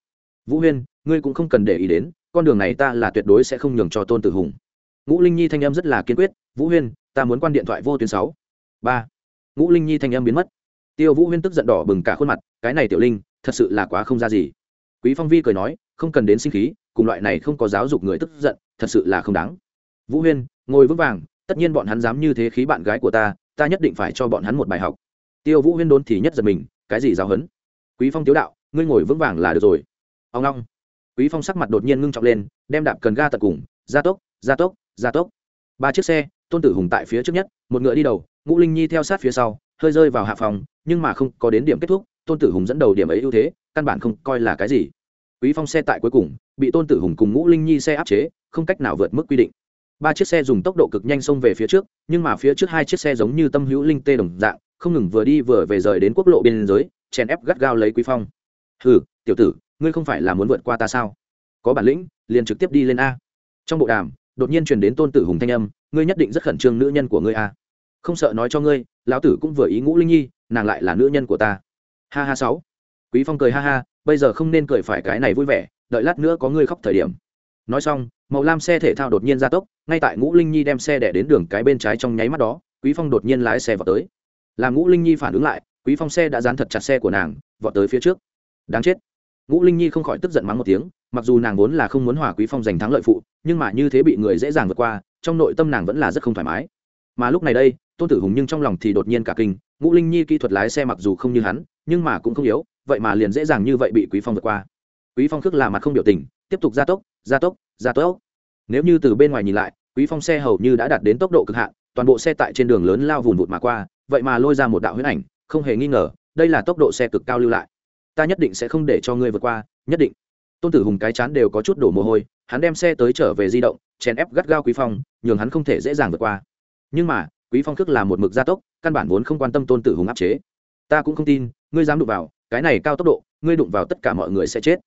Vũ huyên, ngươi cũng không cần để ý đến, con đường này ta là tuyệt đối sẽ không nhường cho tôn tử hùng. Ngũ linh nhi thanh âm rất là kiên quyết, vũ huyên, ta muốn quan điện thoại vô tuyến sáu. Ba ngũ linh nhi thanh âm biến mất. Tiêu vũ huyên tức giận đỏ bừng cả khuôn mặt, cái này tiểu linh, thật sự là quá không ra gì. Quý phong vi cười nói, không cần đến sinh khí, cùng loại này không có giáo dục người tức giận, thật sự là không đáng. Vũ huyên, ngồi vững vàng, tất nhiên bọn hắn dám như thế khí bạn gái của ta ta nhất định phải cho bọn hắn một bài học. Tiêu vũ huyên đốn thì nhất giật mình, cái gì giáo hấn quý phong tiếu đạo, ngươi ngồi vững vàng là được rồi. Ông long quý phong sắc mặt đột nhiên ngưng trọng lên, đem đạp cần ga tận cùng gia tốc gia tốc gia tốc. Ba chiếc xe, tôn tử hùng tại phía trước nhất, một ngựa đi đầu ngũ linh nhi theo sát phía sau, hơi rơi vào hạ phòng, nhưng mà không có đến điểm kết thúc, tôn tử hùng dẫn đầu điểm ấy ưu thế, căn bản không coi là cái gì. Quý phong xe tại cuối cùng, bị tôn tử hùng cùng ngũ linh nhi xe áp chế, không cách nào vượt mức quy định. Ba chiếc xe dùng tốc độ cực nhanh xông về phía trước, nhưng mà phía trước hai chiếc xe giống như tâm hữu linh tê đồng dạng, không ngừng vừa đi vừa về rời đến quốc lộ biên giới, chèn ép gắt gao lấy quý phong. Hừ, tiểu tử, ngươi không phải là muốn vượt qua ta sao? Có bản lĩnh, liền trực tiếp đi lên a. Trong bộ đàm, đột nhiên truyền đến tôn tử hùng thanh âm, ngươi nhất định rất khẩn trương nữ nhân của ngươi a không sợ nói cho ngươi, lão tử cũng vừa ý ngũ linh nhi, nàng lại là nữ nhân của ta. Ha ha sáu. Quý phong cười ha ha, bây giờ không nên cười phải cái này vui vẻ, đợi lát nữa có ngươi khóc thời điểm. Nói xong, màu lam xe thể thao đột nhiên ra tốc, ngay tại ngũ linh nhi đem xe đẻ đến đường cái bên trái trong nháy mắt đó, quý phong đột nhiên lái xe vào tới. Làm ngũ linh nhi phản ứng lại, quý phong xe đã dán thật chặt xe của nàng, vọt tới phía trước. Đáng chết. Ngũ linh nhi không khỏi tức giận mắng một tiếng, mặc dù nàng vốn là không muốn hòa quý phong giành thắng lợi phụ, nhưng mà như thế bị người dễ dàng vượt qua, trong nội tâm nàng vẫn là rất không thoải mái. Mà lúc này đây tôn tử hùng nhưng trong lòng thì đột nhiên cả kinh, ngũ linh nhi kỹ thuật lái xe mặc dù không như hắn, nhưng mà cũng không yếu, vậy mà liền dễ dàng như vậy bị quý phong vượt qua. Quý phong khước là mặt không biểu tình, tiếp tục gia tốc gia tốc gia tốc. Nếu như từ bên ngoài nhìn lại, quý phong xe hầu như đã đạt đến tốc độ cực hạn, toàn bộ xe tại trên đường lớn lao vùn vụt mà qua, vậy mà lôi ra một đạo huyết ảnh, không hề nghi ngờ, đây là tốc độ xe cực cao lưu lại. Ta nhất định sẽ không để cho ngươi vượt qua, nhất định. Tôn tử hùng cái chán đều có chút đổ mồ hôi, hắn đem xe tới trở về di động, chèn ép gắt gao quý phong, nhường hắn không thể dễ dàng vượt qua. Nhưng mà quý phong cước là một mực gia tốc, căn bản vốn không quan tâm tôn tử hùng áp chế. Ta cũng không tin, ngươi dám đụng vào, cái này cao tốc độ, ngươi đụng vào tất cả mọi người sẽ chết.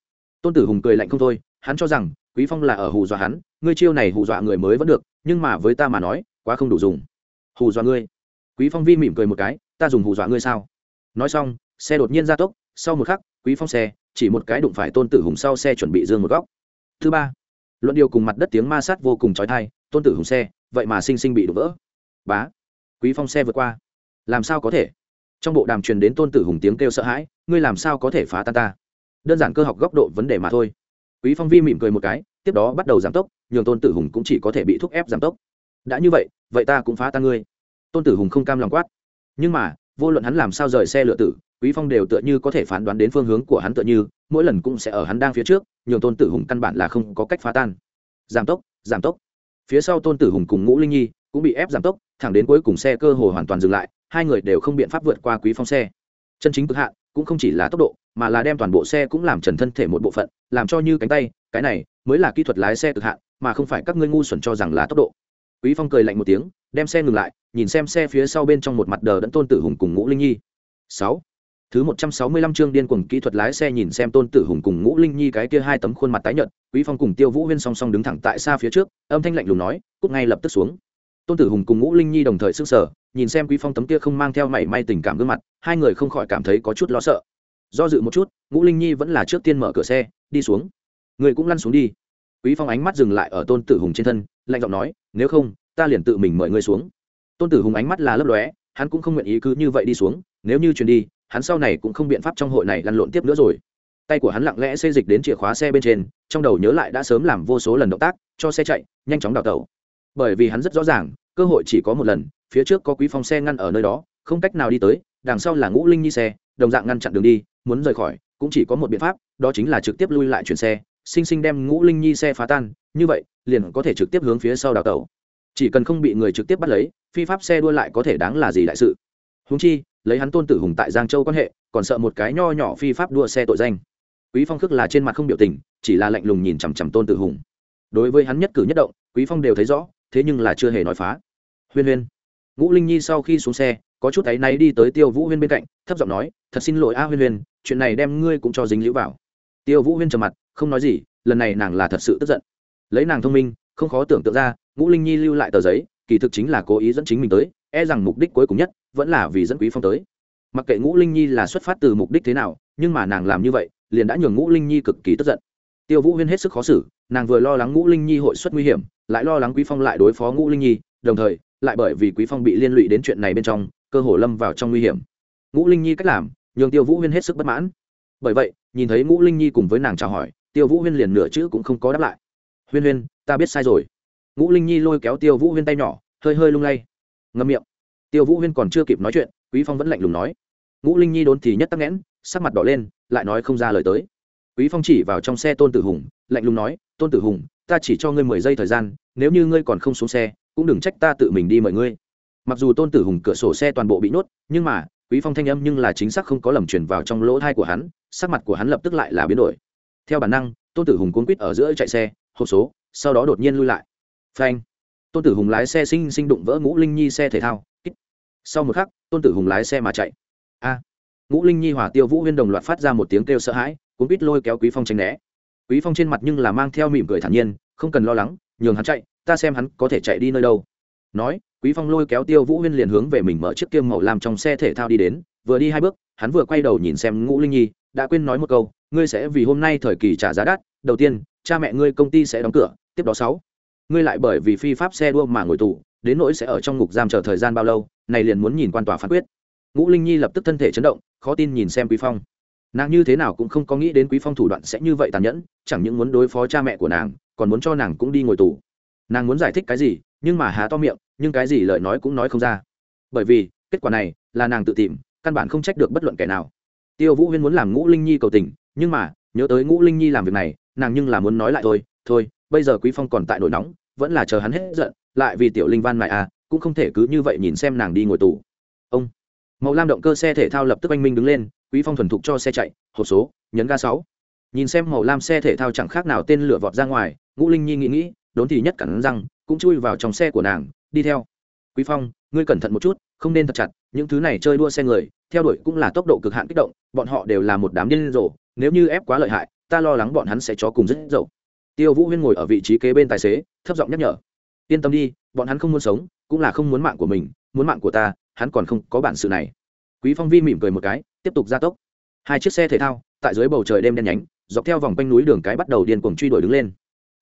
Tôn tử hùng cười lạnh không thôi, hắn cho rằng, quý phong là ở hù dọa hắn, ngươi chiêu này hù dọa người mới vẫn được, nhưng mà với ta mà nói, quá không đủ dùng. Hù dọa ngươi. Quý phong vi mỉm cười một cái, ta dùng hù dọa ngươi sao? Nói xong, xe đột nhiên gia tốc, sau một khắc, quý phong xe, chỉ một cái đụng phải tôn tử hùng sau xe chuẩn bị dương một góc. Thứ ba, luận điều cùng mặt đất tiếng ma sát vô cùng trói thai tôn tử hùng xe, vậy mà sinh sinh bị đổ vỡ bá, quý phong xe vượt qua. Làm sao có thể? Trong bộ đàm truyền đến tôn tử hùng tiếng kêu sợ hãi, ngươi làm sao có thể phá tan ta? Đơn giản cơ học góc độ vấn đề mà thôi. Quý phong vi mỉm cười một cái, tiếp đó bắt đầu giảm tốc, nhường tôn tử hùng cũng chỉ có thể bị thúc ép giảm tốc. Đã như vậy vậy ta cũng phá tan ngươi. Tôn tử hùng không cam lòng quát. Nhưng mà, vô luận hắn làm sao rời xe lựa tử, quý phong đều tựa như có thể phán đoán đến phương hướng của hắn tựa như, mỗi lần cũng sẽ ở hắn đang phía trước, nhường tôn tử hùng căn bản là không có cách phá tan. Giảm tốc giảm tốc. Phía sau tôn tử hùng cùng ngũ linh nhi cũng bị ép giảm tốc thẳng đến cuối cùng xe cơ hồ hoàn toàn dừng lại, hai người đều không biện pháp vượt qua quý phong xe. Chân chính cực hạn, cũng không chỉ là tốc độ, mà là đem toàn bộ xe cũng làm trần thân thể một bộ phận, làm cho như cánh tay, cái này mới là kỹ thuật lái xe cực hạn, mà không phải các ngươi ngu xuẩn cho rằng là tốc độ. Quý phong cười lạnh một tiếng, đem xe ngừng lại, nhìn xem xe phía sau bên trong một mặt đờ đẫn tôn tử hùng cùng ngũ linh nhi. Sáu. Thứ một trăm sáu mươi lăm chương điên cuồng kỹ thuật lái xe nhìn xem tôn tử hùng cùng ngũ linh nhi cái kia hai tấm khuôn mặt tái nhợt, quý phong cùng tiêu vũ huyên song song đứng thẳng tại xa phía trước, âm thanh lạnh lùng nói, cút ngay lập tức xuống tôn tử hùng cùng ngũ linh nhi đồng thời sức sở nhìn xem quý phong tấm kia không mang theo mảy may tình cảm gương mặt, hai người không khỏi cảm thấy có chút lo sợ. Do dự một chút, ngũ linh nhi vẫn là trước tiên mở cửa xe, đi xuống. Người cũng lăn xuống đi. Quý phong ánh mắt dừng lại ở tôn tử hùng trên thân, lạnh giọng nói, nếu không, ta liền tự mình mời ngươi xuống. Tôn tử hùng ánh mắt là lấp lóe, hắn cũng không nguyện ý cứ như vậy đi xuống, nếu như chuyển đi, hắn sau này cũng không biện pháp trong hội này lăn lộn tiếp nữa rồi. Tay của hắn lặng lẽ xê dịch đến chìa khóa xe bên trên, trong đầu nhớ lại đã sớm làm vô số lần động tác, cho xe chạy, nhanh chóng đào tẩu bởi vì hắn rất rõ ràng, cơ hội chỉ có một lần, phía trước có quý phong xe ngăn ở nơi đó, không cách nào đi tới, đằng sau là ngũ linh nhi xe, đồng dạng ngăn chặn đường đi, muốn rời khỏi, cũng chỉ có một biện pháp, đó chính là trực tiếp lui lại chuyển xe, sinh sinh đem ngũ linh nhi xe phá tan, như vậy, liền có thể trực tiếp hướng phía sau đào tẩu. Chỉ cần không bị người trực tiếp bắt lấy, phi pháp xe đua lại có thể đáng là gì đại sự. Húng chi, lấy hắn tôn tử hùng tại giang châu quan hệ, còn sợ một cái nho nhỏ phi pháp đua xe tội danh. Quý phong khước là trên mặt không biểu tình, chỉ là lạnh lùng nhìn chằm chằm tôn tử hùng. Đối với hắn nhất cử nhất động, quý phong đều thấy rõ thế nhưng là chưa hề nói phá. Huyên huyên. Ngũ linh nhi sau khi xuống xe, có chút áy náy đi tới tiêu vũ huyên bên cạnh, thấp giọng nói, thật xin lỗi a huyên huyên, chuyện này đem ngươi cũng cho dính lũ vào. Tiêu vũ huyên trầm mặt, không nói gì, lần này nàng là thật sự tức giận. Lấy nàng thông minh, không khó tưởng tượng ra, ngũ linh nhi lưu lại tờ giấy, kỳ thực chính là cố ý dẫn chính mình tới e rằng mục đích cuối cùng nhất vẫn là vì dẫn quý phong tới. Mặc kệ ngũ linh nhi là xuất phát từ mục đích thế nào, nhưng mà nàng làm như vậy, liền đã nhường ngũ linh nhi cực kỳ tức giận. Tiêu vũ huyên hết sức khó xử, nàng vừa lo lắng ngũ linh nhi hội xuất nguy hiểm lại lo lắng quý phong lại đối phó ngũ linh nhi, đồng thời, lại bởi vì quý phong bị liên lụy đến chuyện này bên trong, cơ hồ lâm vào trong nguy hiểm. Ngũ linh nhi cách làm, nhường tiêu vũ huyên hết sức bất mãn. Bởi vậy, nhìn thấy ngũ linh nhi cùng với nàng chào hỏi, tiêu vũ huyên liền nửa chữ cũng không có đáp lại. Huyên huyên, ta biết sai rồi. Ngũ linh nhi lôi kéo tiêu vũ huyên tay nhỏ, hơi hơi lung lay. Ngâm miệng. Tiêu vũ huyên còn chưa kịp nói chuyện, quý phong vẫn lạnh lùng nói. Ngũ linh nhi đốn thì nhất tắc nghẽn, sắc mặt đỏ lên, lại nói không ra lời tới. Quý phong chỉ vào trong xe tôn tử hùng, lạnh lùng nói, tôn tử hùng ta chỉ cho ngươi mười giây thời gian, nếu như ngươi còn không xuống xe, cũng đừng trách ta tự mình đi mời ngươi. Mặc dù tôn tử hùng cửa sổ xe toàn bộ bị nhốt, nhưng mà, quý phong thanh âm nhưng là chính xác không có lầm truyền vào trong lỗ thai của hắn, sắc mặt của hắn lập tức lại là biến đổi. Theo bản năng, tôn tử hùng cuốn quýt ở giữa chạy xe, hộp số, sau đó đột nhiên lui lại. Phanh! Tôn tử hùng lái xe sinh sinh đụng vỡ ngũ linh nhi xe thể thao sau một khắc, tôn tử hùng lái xe mà chạy. A! Ngũ linh nhi hỏa tiêu vũ huyên đồng loạt phát ra một tiếng kêu sợ hãi cuốn quýt lôi kéo quý phong tránh né. Quý phong trên mặt nhưng là mang theo mỉm cười thản nhiên không cần lo lắng, nhường hắn chạy, ta xem hắn có thể chạy đi nơi đâu. Nói, quý phong lôi kéo tiêu vũ huyên liền hướng về mình mở chiếc kiêm màu làm trong xe thể thao đi đến, vừa đi hai bước, hắn vừa quay đầu nhìn xem ngũ linh nhi, đã quên nói một câu, ngươi sẽ vì hôm nay thời kỳ trả giá đắt, đầu tiên, cha mẹ ngươi công ty sẽ đóng cửa, tiếp đó sáu, ngươi lại bởi vì phi pháp xe đua mà ngồi tù, đến nỗi sẽ ở trong ngục giam chờ thời gian bao lâu, này liền muốn nhìn quan tòa phán quyết. Ngũ linh nhi lập tức thân thể chấn động, khó tin nhìn xem quý phong. Nàng như thế nào cũng không có nghĩ đến quý phong thủ đoạn sẽ như vậy tàn nhẫn, chẳng những muốn đối phó cha mẹ của nàng còn muốn cho nàng cũng đi ngồi tù. Nàng muốn giải thích cái gì, nhưng mà há to miệng, nhưng cái gì lời nói cũng nói không ra. Bởi vì, kết quả này, là nàng tự tìm, căn bản không trách được bất luận kẻ nào. Tiêu vũ huyên muốn làm ngũ linh nhi cầu tình, nhưng mà, nhớ tới ngũ linh nhi làm việc này, nàng nhưng là muốn nói lại thôi thôi, bây giờ quý phong còn tại nổi nóng, vẫn là chờ hắn hết giận, lại vì tiểu linh văn mại à cũng không thể cứ như vậy nhìn xem nàng đi ngồi tù. Ông. Màu lam động cơ xe thể thao lập tức anh minh đứng lên, quý phong thuần thục cho xe chạy, hộp số, nhấn ga sáu nhìn xem màu lam xe thể thao chẳng khác nào tên lửa vọt ra ngoài, ngũ linh nhi nghĩ nghĩ, đốn thì nhất cắn răng, cũng chui vào trong xe của nàng, đi theo. Quý phong, ngươi cẩn thận một chút, không nên thật chặt, những thứ này chơi đua xe người, theo đuổi cũng là tốc độ cực hạn kích động, bọn họ đều là một đám điên rồ, nếu như ép quá lợi hại, ta lo lắng bọn hắn sẽ chó cùng rất dậu. Tiêu vũ huyên ngồi ở vị trí kế bên tài xế, thấp giọng nhắc nhở. Yên tâm đi, bọn hắn không muốn sống, cũng là không muốn mạng của mình, muốn mạng của ta, hắn còn không có bản sự này. Quý phong vi mỉm cười một cái, tiếp tục gia tốc. Hai chiếc xe thể thao, tại dưới bầu trời đêm đen nhánh dọc theo vòng quanh núi đường cái bắt đầu điên cuồng truy đuổi đứng lên.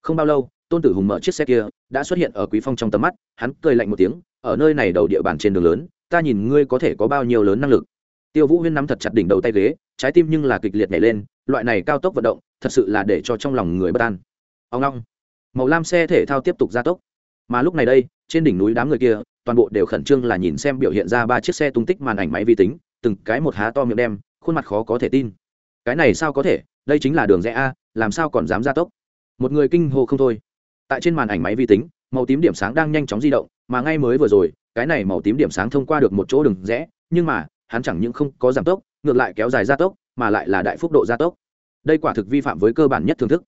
Không bao lâu, tôn tử hùng mở chiếc xe kia, đã xuất hiện ở quý phong trong tầm mắt, hắn cười lạnh một tiếng, ở nơi này đầu địa bàn trên đường lớn, ta nhìn ngươi có thể có bao nhiêu lớn năng lực. Tiêu vũ huyên nắm thật chặt đỉnh đầu tay ghế, trái tim nhưng là kịch liệt nhảy lên, loại này cao tốc vận động, thật sự là để cho trong lòng người bất an. Ông long màu lam xe thể thao tiếp tục gia tốc. Mà lúc này đây, trên đỉnh núi đám người kia, toàn bộ đều khẩn trương là nhìn xem biểu hiện ra ba chiếc xe tung tích màn ảnh máy vi tính, từng cái một há to miệng đem, khuôn mặt khó có thể tin. Cái này sao có thể? Đây chính là đường rẽ a, làm sao còn dám gia tốc? Một người kinh hô không thôi. Tại trên màn ảnh máy vi tính, màu tím điểm sáng đang nhanh chóng di động, mà ngay mới vừa rồi, cái này màu tím điểm sáng thông qua được một chỗ đường rẽ, nhưng mà, hắn chẳng những không có giảm tốc, ngược lại kéo dài gia tốc, mà lại là đại phúc độ gia tốc. Đây quả thực vi phạm với cơ bản nhất thưởng thức.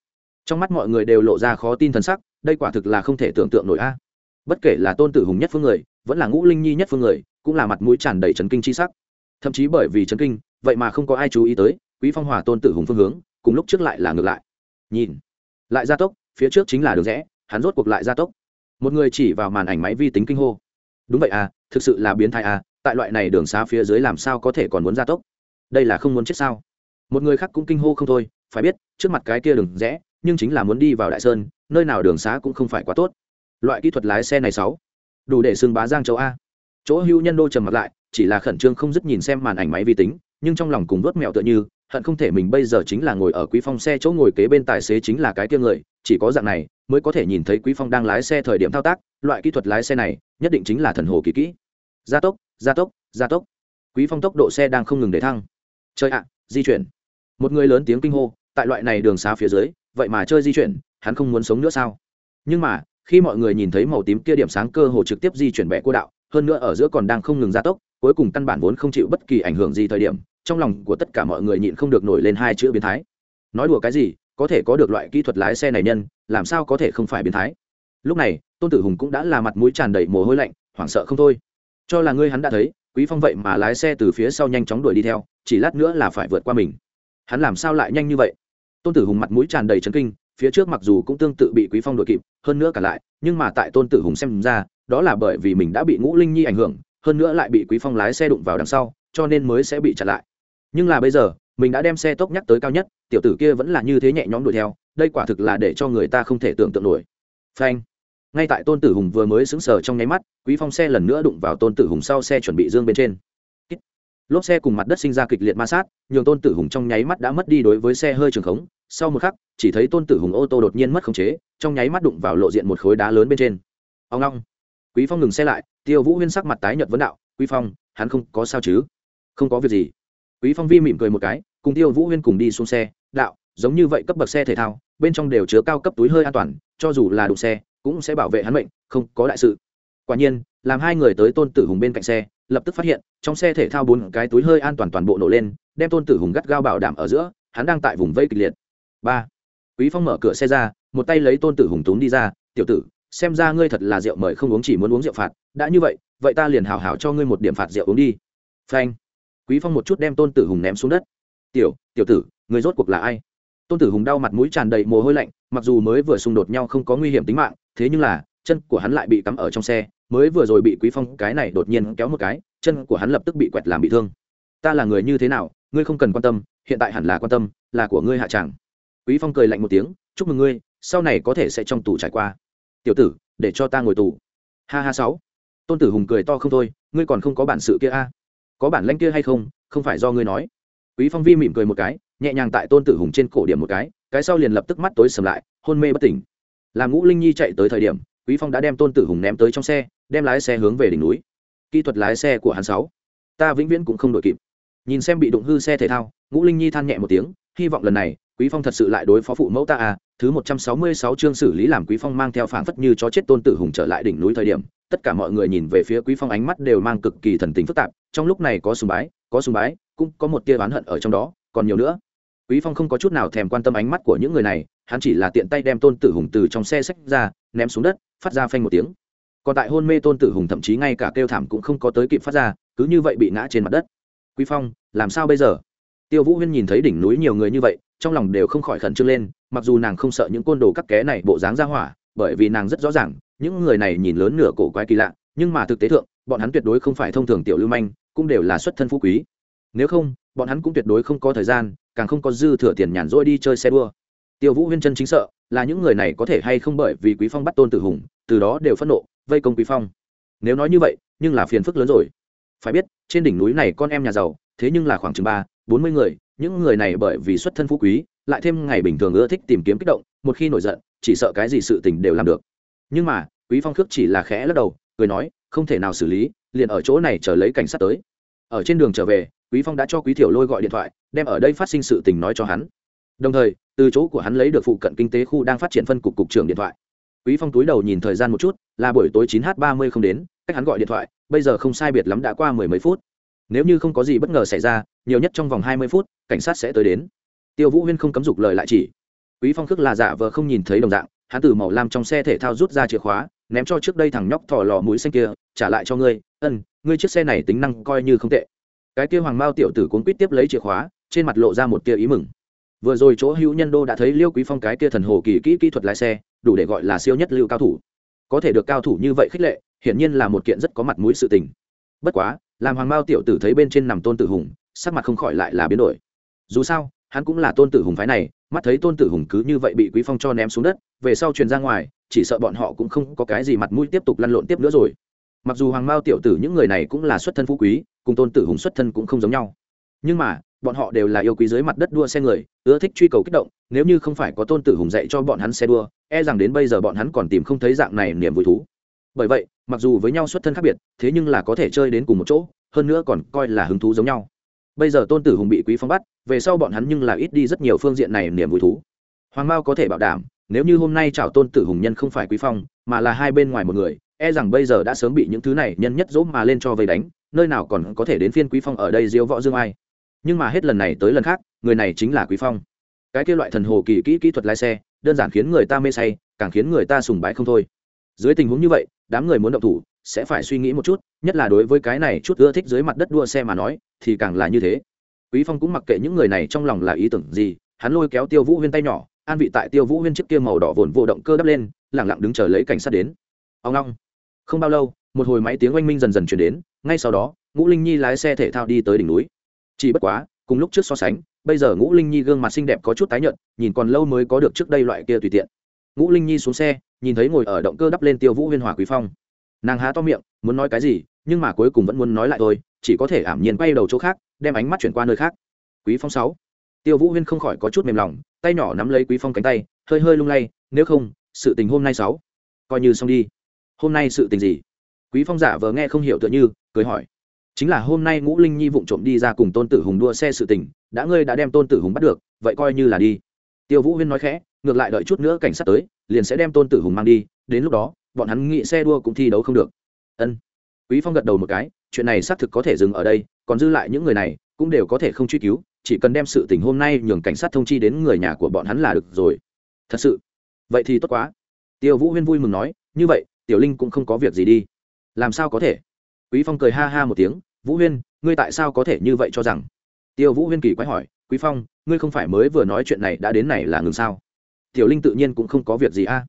Trong mắt mọi người đều lộ ra khó tin thần sắc, đây quả thực là không thể tưởng tượng nổi a. Bất kể là tôn tử hùng nhất phương người, vẫn là ngũ linh nhi nhất phương người, cũng là mặt mũi tràn đầy trấn kinh chi sắc. Thậm chí bởi vì trấn kinh, vậy mà không có ai chú ý tới, quý phong hòa tôn tử hùng phương hướng cùng lúc trước lại là ngược lại. Nhìn, lại gia tốc, phía trước chính là đường rẽ, hắn rốt cuộc lại gia tốc. Một người chỉ vào màn ảnh máy vi tính kinh hô. Đúng vậy à thực sự là biến thái à tại loại này đường xá phía dưới làm sao có thể còn muốn gia tốc? Đây là không muốn chết sao? Một người khác cũng kinh hô không thôi, phải biết, trước mặt cái kia đường rẽ, nhưng chính là muốn đi vào đại sơn, nơi nào đường xá cũng không phải quá tốt. Loại kỹ thuật lái xe này sáu, đủ để xưng bá giang châu a. Chỗ hưu nhân đô trầm mặt lại, chỉ là khẩn trương không dứt nhìn xem màn ảnh máy vi tính, nhưng trong lòng cùng vớt mẹo tựa như hận không thể mình bây giờ chính là ngồi ở quý phong xe chỗ ngồi kế bên tài xế chính là cái kia người, chỉ có dạng này mới có thể nhìn thấy quý phong đang lái xe thời điểm thao tác, loại kỹ thuật lái xe này nhất định chính là thần hồ kỳ kỹ. Gia tốc gia tốc gia tốc. Quý phong tốc độ xe đang không ngừng để thăng. Chơi ạ, di chuyển. Một người lớn tiếng kinh hô, tại loại này đường xá phía dưới, vậy mà chơi di chuyển, hắn không muốn sống nữa sao? Nhưng mà, khi mọi người nhìn thấy màu tím kia điểm sáng cơ hồ trực tiếp di chuyển bẻ cô đạo, hơn nữa ở giữa còn đang không ngừng gia tốc, cuối cùng căn bản vốn không chịu bất kỳ ảnh hưởng gì thời điểm trong lòng của tất cả mọi người nhịn không được nổi lên hai chữ biến thái. Nói đùa cái gì, có thể có được loại kỹ thuật lái xe này nhân, làm sao có thể không phải biến thái? Lúc này, tôn tử hùng cũng đã là mặt mũi tràn đầy mồ hôi lạnh, hoảng sợ không thôi. Cho là ngươi hắn đã thấy, quý phong vậy mà lái xe từ phía sau nhanh chóng đuổi đi theo, chỉ lát nữa là phải vượt qua mình. Hắn làm sao lại nhanh như vậy? Tôn tử hùng mặt mũi tràn đầy chấn kinh, phía trước mặc dù cũng tương tự bị quý phong đuổi kịp, hơn nữa cả lại, nhưng mà tại tôn tử hùng xem ra, đó là bởi vì mình đã bị ngũ linh nhi ảnh hưởng, hơn nữa lại bị quý phong lái xe đụng vào đằng sau, cho nên mới sẽ bị chặn lại nhưng là bây giờ, mình đã đem xe tốc nhắc tới cao nhất, tiểu tử kia vẫn là như thế nhẹ nhõm đuổi theo, đây quả thực là để cho người ta không thể tưởng tượng nổi. Phanh. Ngay tại tôn tử hùng vừa mới xứng sờ trong nháy mắt, quý phong xe lần nữa đụng vào tôn tử hùng sau xe chuẩn bị dương bên trên. Lốp xe cùng mặt đất sinh ra kịch liệt ma sát, nhường tôn tử hùng trong nháy mắt đã mất đi đối với xe hơi trường khống. Sau một khắc, chỉ thấy tôn tử hùng ô tô đột nhiên mất khống chế, trong nháy mắt đụng vào lộ diện một khối đá lớn bên trên. Ông long quý phong ngừng xe lại, tiêu vũ huyên sắc mặt tái nhợt vấn đạo, quý phong, hắn không có sao chứ? Không có việc gì quý phong vi mỉm cười một cái, cùng tiêu vũ huyên cùng đi xuống xe. Đạo, giống như vậy cấp bậc xe thể thao, bên trong đều chứa cao cấp túi hơi an toàn, cho dù là đụng xe, cũng sẽ bảo vệ hắn mệnh, không có đại sự. Quả nhiên, làm hai người tới tôn tử hùng bên cạnh xe, lập tức phát hiện, trong xe thể thao bốn cái túi hơi an toàn toàn bộ nổ lên, đem tôn tử hùng gắt gao bảo đảm ở giữa, hắn đang tại vùng vây kịch liệt. Ba, quý phong mở cửa xe ra, một tay lấy tôn tử hùng túm đi ra, tiểu tử, xem ra ngươi thật là rượu mời không uống chỉ muốn uống rượu phạt, đã như vậy vậy ta liền hào hào cho ngươi một điểm phạt rượu uống đi. Phanh quý phong một chút đem tôn tử hùng ném xuống đất. Tiểu tiểu tử, người rốt cuộc là ai? Tôn tử hùng đau mặt mũi tràn đầy mồ hôi lạnh, mặc dù mới vừa xung đột nhau không có nguy hiểm tính mạng, thế nhưng là, chân của hắn lại bị cắm ở trong xe, mới vừa rồi bị quý phong cái này đột nhiên kéo một cái, chân của hắn lập tức bị quẹt làm bị thương. Ta là người như thế nào, ngươi không cần quan tâm, hiện tại hẳn là quan tâm, là của ngươi hạ tràng quý phong cười lạnh một tiếng, chúc mừng ngươi, sau này có thể sẽ trong tù trải qua. Tiểu tử, để cho ta ngồi tù. Ha ha sáu. Tôn tử hùng cười to không thôi, ngươi còn không có bản sự kia a có bản lanh kia hay không không phải do ngươi nói. Quý phong vi mỉm cười một cái, nhẹ nhàng tại tôn tử hùng trên cổ điểm một cái cái sau liền lập tức mắt tối sầm lại, hôn mê bất tỉnh. Làm ngũ linh nhi chạy tới thời điểm, quý phong đã đem tôn tử hùng ném tới trong xe, đem lái xe hướng về đỉnh núi. Kỹ thuật lái xe của hắn sáu. Ta vĩnh viễn cũng không đổi kịp. Nhìn xem bị đụng hư xe thể thao, ngũ linh nhi than nhẹ một tiếng, hy vọng lần này, quý phong thật sự lại đối phó phụ mẫu ta à thứ một trăm sáu mươi sáu chương xử lý làm quý phong mang theo phảng phất như chó chết tôn tử hùng trở lại đỉnh núi thời điểm tất cả mọi người nhìn về phía quý phong ánh mắt đều mang cực kỳ thần tình phức tạp, trong lúc này có sùng bái, có sùng bái, cũng có một tia oán hận ở trong đó, còn nhiều nữa. Quý phong không có chút nào thèm quan tâm ánh mắt của những người này, hắn chỉ là tiện tay đem tôn tử hùng từ trong xe sách ra, ném xuống đất, phát ra phanh một tiếng. Còn tại hôn mê tôn tử hùng thậm chí ngay cả kêu thảm cũng không có tới kịp phát ra, cứ như vậy bị ngã trên mặt đất. Quý phong, làm sao bây giờ? Tiêu vũ huyên nhìn thấy đỉnh núi nhiều người như vậy, trong lòng đều không khỏi khẩn trương lên, mặc dù nàng không sợ những côn đồ cắt ké này bộ dáng ra hỏa, bởi vì nàng rất rõ ràng những người này nhìn lớn nửa cổ quái kỳ lạ, nhưng mà thực tế thượng, bọn hắn tuyệt đối không phải thông thường tiểu lưu manh, cũng đều là xuất thân phú quý. Nếu không, bọn hắn cũng tuyệt đối không có thời gian, càng không có dư thừa tiền nhàn rỗi đi chơi xe đua. Tiêu vũ huyên chân chính sợ là những người này có thể hay không bởi vì quý phong bắt tôn tử hùng, từ đó đều phẫn nộ, vây công quý phong. Nếu nói như vậy, nhưng là phiền phức lớn rồi. Phải biết, trên đỉnh núi này con em nhà giàu, thế nhưng là khoảng chừng ba, bốn mươi người, những người này bởi vì xuất thân phú quý, lại thêm ngày bình thường ưa thích tìm kiếm kích động, một khi nổi giận, chỉ sợ cái gì sự tình đều làm được. Nhưng mà quý phong khước chỉ là khẽ lắc đầu, cười nói, không thể nào xử lý, liền ở chỗ này chờ lấy cảnh sát tới. Ở trên đường trở về, quý phong đã cho quý thiểu lôi gọi điện thoại, đem ở đây phát sinh sự tình nói cho hắn. Đồng thời, từ chỗ của hắn lấy được phụ cận kinh tế khu đang phát triển phân cục cục trưởng điện thoại. Quý phong túi đầu nhìn thời gian một chút, là buổi tối 9 h 30 không đến, cách hắn gọi điện thoại, bây giờ không sai biệt lắm đã qua mười mấy phút. Nếu như không có gì bất ngờ xảy ra, nhiều nhất trong vòng 20 phút, cảnh sát sẽ tới đến. Tiêu vũ huyên không cấm dục lời lại chỉ. Quý phong khước là giả vờ không nhìn thấy đồng dạng hắn từ màu lam trong xe thể thao rút ra chìa khóa, ném cho trước đây thằng nhóc thò lò mũi xanh kia, trả lại cho ngươi. Ân, ngươi chiếc xe này tính năng coi như không tệ. Cái kia hoàng mao tiểu tử cuốn quýt tiếp lấy chìa khóa, trên mặt lộ ra một tia ý mừng. Vừa rồi chỗ hữu nhân đô đã thấy liêu quý phong cái kia thần hồ kỳ kỹ kỹ thuật lái xe, đủ để gọi là siêu nhất lưu cao thủ. Có thể được cao thủ như vậy khích lệ, hiển nhiên là một kiện rất có mặt mũi sự tình. Bất quá, làm hoàng mao tiểu tử thấy bên trên nằm tôn tử hùng, sắc mặt không khỏi lại là biến đổi. Dù sao hắn cũng là tôn tử hùng phái này, mắt thấy tôn tử hùng cứ như vậy bị quý phong cho ném xuống đất, về sau truyền ra ngoài, chỉ sợ bọn họ cũng không có cái gì mặt mũi tiếp tục lăn lộn tiếp nữa rồi. Mặc dù hoàng mao tiểu tử những người này cũng là xuất thân phú quý, cùng tôn tử hùng xuất thân cũng không giống nhau. Nhưng mà, bọn họ đều là yêu quý dưới mặt đất đua xe người, ưa thích truy cầu kích động, nếu như không phải có tôn tử hùng dạy cho bọn hắn xe đua e rằng đến bây giờ bọn hắn còn tìm không thấy dạng này niềm vui thú. Bởi vậy, mặc dù với nhau xuất thân khác biệt, thế nhưng là có thể chơi đến cùng một chỗ, hơn nữa còn coi là hứng thú giống nhau bây giờ tôn tử hùng bị quý phong bắt, về sau bọn hắn nhưng là ít đi rất nhiều phương diện này niềm vui thú. Hoàng mao có thể bảo đảm, nếu như hôm nay chào tôn tử hùng nhân không phải quý phong, mà là hai bên ngoài một người e rằng bây giờ đã sớm bị những thứ này nhân nhất dỗ mà lên cho vây đánh, nơi nào còn có thể đến phiên quý phong ở đây diêu võ dương ai. Nhưng mà hết lần này tới lần khác, người này chính là quý phong. Cái kia loại thần hồ kỳ kỹ kỹ thuật lái xe, đơn giản khiến người ta mê say, càng khiến người ta sùng bái không thôi. Dưới tình huống như vậy, đám người muốn động thủ, sẽ phải suy nghĩ một chút, nhất là đối với cái này chút ưa thích dưới mặt đất đua xe mà nói thì càng là như thế. Quý phong cũng mặc kệ những người này trong lòng là ý tưởng gì, hắn lôi kéo tiêu vũ huyên tay nhỏ, an vị tại tiêu vũ huyên chiếc kia màu đỏ vồn vô động cơ đắp lên lẳng lặng đứng chờ lấy cảnh sát đến. Ông long. Không bao lâu, một hồi máy tiếng oanh minh dần dần chuyển đến, ngay sau đó, ngũ linh nhi lái xe thể thao đi tới đỉnh núi. Chỉ bất quá, cùng lúc trước so sánh, bây giờ ngũ linh nhi gương mặt xinh đẹp có chút tái nhợt, nhìn còn lâu mới có được trước đây loại kia tùy tiện. Ngũ linh nhi xuống xe, nhìn thấy ngồi ở động cơ đắp lên tiêu vũ huyên hòa quý phong. Nàng há to miệng, muốn nói cái gì nhưng mà cuối cùng vẫn muốn nói lại thôi, chỉ có thể ảm nhiên quay đầu chỗ khác, đem ánh mắt chuyển qua nơi khác. Quý phong sáu. Tiêu vũ huyên không khỏi có chút mềm lòng, tay nhỏ nắm lấy quý phong cánh tay, hơi hơi lung lay, nếu không, sự tình hôm nay sáu. Coi như xong đi. Hôm nay sự tình gì? Quý phong giả vờ nghe không hiểu tựa như, cười hỏi. Chính là hôm nay ngũ linh nhi vụng trộm đi ra cùng tôn tử hùng đua xe sự tình, đã ngươi đã đem tôn tử hùng bắt được, vậy coi như là đi. Tiêu vũ huyên nói khẽ, ngược lại đợi chút nữa cảnh sát tới, liền sẽ đem tôn tử hùng mang đi, đến lúc đó, bọn hắn nghị xe đua cũng thi đấu không được. Ân quý phong gật đầu một cái, chuyện này xác thực có thể dừng ở đây, còn dư lại những người này, cũng đều có thể không truy cứu, chỉ cần đem sự tình hôm nay nhường cảnh sát thông chi đến người nhà của bọn hắn là được rồi. Thật sự? Vậy thì tốt quá. Tiêu vũ huyên vui mừng nói, như vậy, tiểu linh cũng không có việc gì đi. Làm sao có thể? Quý phong cười ha ha một tiếng, vũ huyên, ngươi tại sao có thể như vậy cho rằng? Tiêu vũ huyên kỳ quái hỏi, quý phong, ngươi không phải mới vừa nói chuyện này đã đến này là ngừng sao? Tiểu linh tự nhiên cũng không có việc gì a.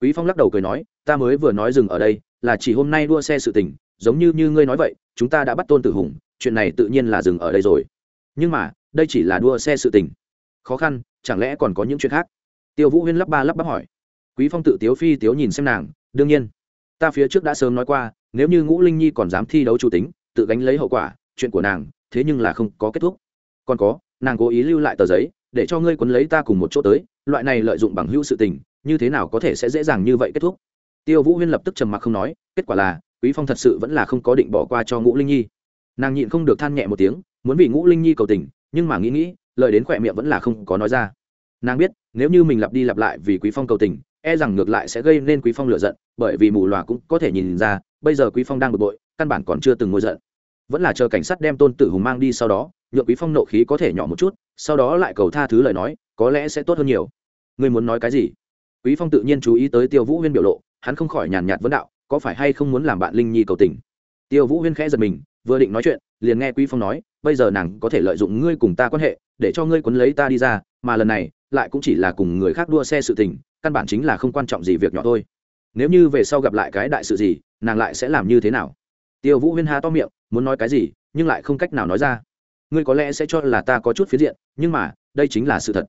Quý phong lắc đầu cười nói, ta mới vừa nói dừng ở đây, là chỉ hôm nay đua xe sự tình giống như như ngươi nói vậy, chúng ta đã bắt tôn tử hùng, chuyện này tự nhiên là dừng ở đây rồi. Nhưng mà, đây chỉ là đua xe sự tình. Khó khăn, chẳng lẽ còn có những chuyện khác? Tiêu vũ huyên lắp ba lắp bắp hỏi. Quý phong tự tiếu phi tiếu nhìn xem nàng, đương nhiên. Ta phía trước đã sớm nói qua, nếu như ngũ linh nhi còn dám thi đấu chủ tính, tự gánh lấy hậu quả, chuyện của nàng, thế nhưng là không có kết thúc. Còn có, nàng cố ý lưu lại tờ giấy, để cho ngươi quấn lấy ta cùng một chỗ tới, loại này lợi dụng bằng hữu sự tình, như thế nào có thể sẽ dễ dàng như vậy kết thúc? Tiêu vũ huyên lập tức trầm mặc không nói, kết quả là quý phong thật sự vẫn là không có định bỏ qua cho ngũ linh nhi. Nàng nhịn không được than nhẹ một tiếng, muốn vì ngũ linh nhi cầu tình, nhưng mà nghĩ nghĩ, lời đến khỏe miệng vẫn là không có nói ra. Nàng biết, nếu như mình lặp đi lặp lại vì quý phong cầu tình e rằng ngược lại sẽ gây nên quý phong lựa giận, bởi vì mù loà cũng có thể nhìn ra, bây giờ quý phong đang bực bội, căn bản còn chưa từng ngồi giận. Vẫn là chờ cảnh sát đem tôn tử hùng mang đi sau đó, nhượng quý phong nộ khí có thể nhỏ một chút, sau đó lại cầu tha thứ lời nói, có lẽ sẽ tốt hơn nhiều. Ngươi muốn nói cái gì? Quý phong tự nhiên chú ý tới tiêu vũ huyên biểu lộ, hắn không khỏi nhàn nhạt vấn đạo có phải hay không muốn làm bạn linh nhi cầu tình? Tiêu vũ huyên khẽ giật mình, vừa định nói chuyện, liền nghe quý phong nói, bây giờ nàng có thể lợi dụng ngươi cùng ta quan hệ, để cho ngươi quấn lấy ta đi ra, mà lần này, lại cũng chỉ là cùng người khác đua xe sự tình, căn bản chính là không quan trọng gì việc nhỏ thôi. Nếu như về sau gặp lại cái đại sự gì, nàng lại sẽ làm như thế nào? Tiêu vũ huyên há to miệng, muốn nói cái gì, nhưng lại không cách nào nói ra. Ngươi có lẽ sẽ cho là ta có chút phiến diện, nhưng mà, đây chính là sự thật.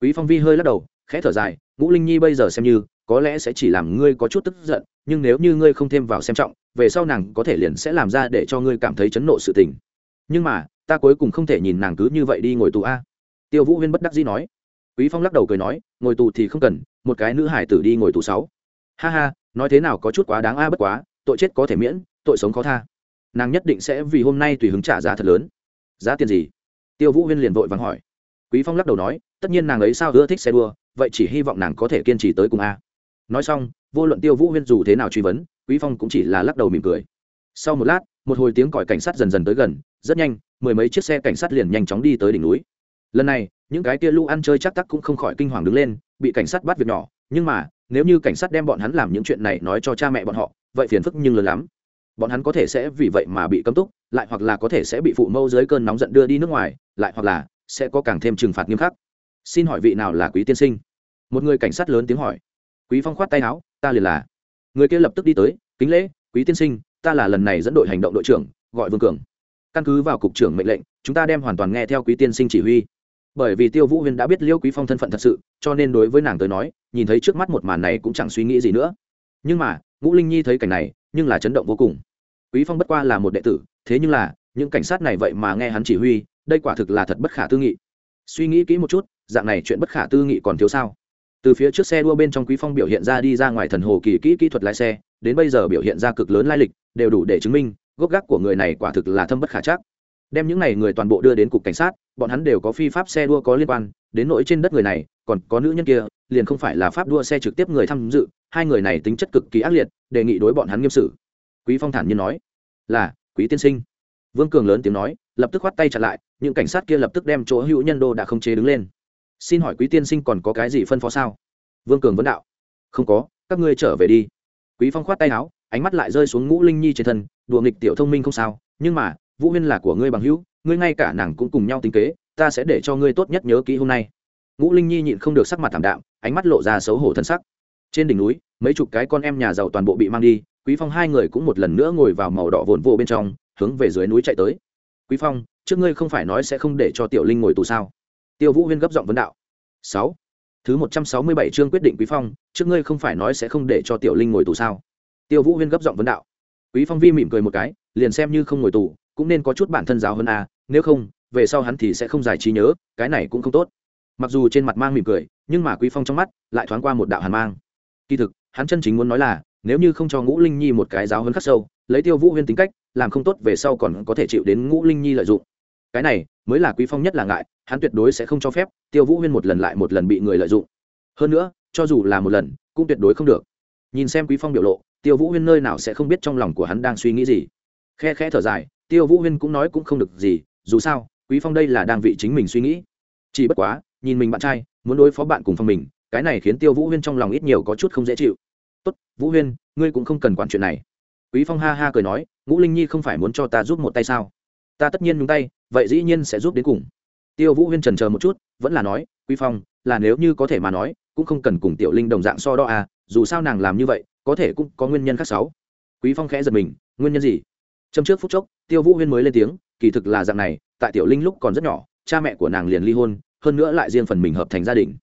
Quý phong vi hơi lắc đầu, khẽ thở dài, ngũ linh nhi bây giờ xem như có lẽ sẽ chỉ làm ngươi có chút tức giận, nhưng nếu như ngươi không thêm vào xem trọng, về sau nàng có thể liền sẽ làm ra để cho ngươi cảm thấy chấn nộ sự tình. Nhưng mà, ta cuối cùng không thể nhìn nàng cứ như vậy đi ngồi tù a. Tiêu vũ huyên bất đắc dĩ nói. Quý phong lắc đầu cười nói, ngồi tù thì không cần, một cái nữ hải tử đi ngồi tù sáu. Ha ha, nói thế nào có chút quá đáng a, bất quá, tội chết có thể miễn, tội sống khó tha. Nàng nhất định sẽ vì hôm nay tùy hứng trả giá thật lớn. Giá tiền gì? Tiêu vũ huyên liền vội vàng hỏi. Quý phong lắc đầu nói, tất nhiên nàng ấy sao ưa thích xe đua, vậy chỉ hy vọng nàng có thể kiên trì tới cùng a nói xong, vô luận tiêu vũ huyên dù thế nào truy vấn, quý phong cũng chỉ là lắc đầu mỉm cười. Sau một lát, một hồi tiếng còi cảnh sát dần dần tới gần, rất nhanh, mười mấy chiếc xe cảnh sát liền nhanh chóng đi tới đỉnh núi. Lần này, những cái kia lũ ăn chơi chắc tắc cũng không khỏi kinh hoàng đứng lên, bị cảnh sát bắt việc nhỏ, nhưng mà, nếu như cảnh sát đem bọn hắn làm những chuyện này nói cho cha mẹ bọn họ, vậy phiền phức nhưng lớn lắm. Bọn hắn có thể sẽ vì vậy mà bị cấm túc, lại hoặc là có thể sẽ bị phụ mâu dưới cơn nóng giận đưa đi nước ngoài, lại hoặc là sẽ có càng thêm trừng phạt nghiêm khắc. Xin hỏi vị nào là quý tiên sinh? Một người cảnh sát lớn tiếng hỏi quý phong khoát tay áo, ta liền là. Người kia lập tức đi tới, kính lễ, quý tiên sinh, ta là lần này dẫn đội hành động đội trưởng, gọi vương cường. Căn cứ vào cục trưởng mệnh lệnh, chúng ta đem hoàn toàn nghe theo quý tiên sinh chỉ huy. Bởi vì tiêu vũ huyên đã biết liêu quý phong thân phận thật sự, cho nên đối với nàng tới nói, nhìn thấy trước mắt một màn này cũng chẳng suy nghĩ gì nữa. Nhưng mà, ngũ linh nhi thấy cảnh này, nhưng là chấn động vô cùng. Quý phong bất qua là một đệ tử, thế nhưng là, những cảnh sát này vậy mà nghe hắn chỉ huy, đây quả thực là thật bất khả tư nghị. Suy nghĩ kỹ một chút, dạng này chuyện bất khả tư nghị còn thiếu sao? Từ phía trước xe đua bên trong quý phong biểu hiện ra đi ra ngoài thần hồ kỳ kỹ kỹ thuật lái xe, đến bây giờ biểu hiện ra cực lớn lai lịch, đều đủ để chứng minh, gốc gác của người này quả thực là thâm bất khả chắc. Đem những này người toàn bộ đưa đến cục cảnh sát, bọn hắn đều có phi pháp xe đua có liên quan, đến nỗi trên đất người này, còn có nữ nhân kia, liền không phải là pháp đua xe trực tiếp người tham dự, hai người này tính chất cực kỳ ác liệt, đề nghị đối bọn hắn nghiêm xử. Quý phong thản nhiên nói, là, quý tiên sinh. Vương cường lớn tiếng nói, lập tức khoát tay chặn lại, những cảnh sát kia lập tức đem chỗ hữu nhân đô đã không chế đứng lên xin hỏi quý tiên sinh còn có cái gì phân phó sao? Vương cường vấn đạo. Không có, các ngươi trở về đi. Quý phong khoát tay áo, ánh mắt lại rơi xuống ngũ linh nhi trên thân, đùa nghịch tiểu thông minh không sao, nhưng mà, vũ huyên là của ngươi bằng hữu, ngươi ngay cả nàng cũng cùng nhau tính kế, ta sẽ để cho ngươi tốt nhất nhớ kỹ hôm nay. Ngũ linh nhi nhịn không được sắc mặt thảm đạm, ánh mắt lộ ra xấu hổ thân sắc. Trên đỉnh núi, mấy chục cái con em nhà giàu toàn bộ bị mang đi, quý phong hai người cũng một lần nữa ngồi vào màu đỏ vồn vô bên trong, hướng về dưới núi chạy tới. Quý phong, trước ngươi không phải nói sẽ không để cho tiểu linh ngồi tù sao? Tiêu vũ huyên gấp giọng vấn đạo. Sáu. Thứ một trăm sáu mươi bảy chương quyết định quý phong, trước ngươi không phải nói sẽ không để cho tiểu linh ngồi tù sao? Tiêu vũ huyên gấp giọng vấn đạo. Quý phong vi mỉm cười một cái, liền xem như không ngồi tù, cũng nên có chút bản thân giáo hơn a nếu không, về sau hắn thì sẽ không giải trí nhớ, cái này cũng không tốt. Mặc dù trên mặt mang mỉm cười, nhưng mà quý phong trong mắt lại thoáng qua một đạo hàn mang. Kỳ thực, hắn chân chính muốn nói là, nếu như không cho ngũ linh nhi một cái giáo hơn khắc sâu, lấy tiêu vũ huyên tính cách, làm không tốt về sau còn có thể chịu đến ngũ linh nhi lợi dụng. Cái này mới là quý phong nhất là ngại, hắn tuyệt đối sẽ không cho phép tiêu vũ huyên một lần lại một lần bị người lợi dụng. Hơn nữa, cho dù là một lần, cũng tuyệt đối không được. Nhìn xem quý phong biểu lộ, tiêu vũ huyên nơi nào sẽ không biết trong lòng của hắn đang suy nghĩ gì. Khe khẽ thở dài, tiêu vũ huyên cũng nói cũng không được gì, dù sao, quý phong đây là đang vị chính mình suy nghĩ. Chỉ bất quá, nhìn mình bạn trai, muốn đối phó bạn cùng phòng mình, cái này khiến tiêu vũ huyên trong lòng ít nhiều có chút không dễ chịu. Tốt, vũ huyên, ngươi cũng không cần quản chuyện này. Quý phong ha ha cười nói, ngũ linh nhi không phải muốn cho ta giúp một tay sao? Ta tất nhiên nhúng tay, vậy dĩ nhiên sẽ giúp đến cùng. Tiêu vũ huyên trần chờ một chút, vẫn là nói, quý phong, là nếu như có thể mà nói, cũng không cần cùng tiểu linh đồng dạng so đo à dù sao nàng làm như vậy, có thể cũng có nguyên nhân khác sáu. Quý phong khẽ giật mình, nguyên nhân gì? Trong trước phút chốc, tiêu vũ huyên mới lên tiếng, kỳ thực là dạng này, tại tiểu linh lúc còn rất nhỏ, cha mẹ của nàng liền ly hôn, hơn nữa lại riêng phần mình hợp thành gia đình.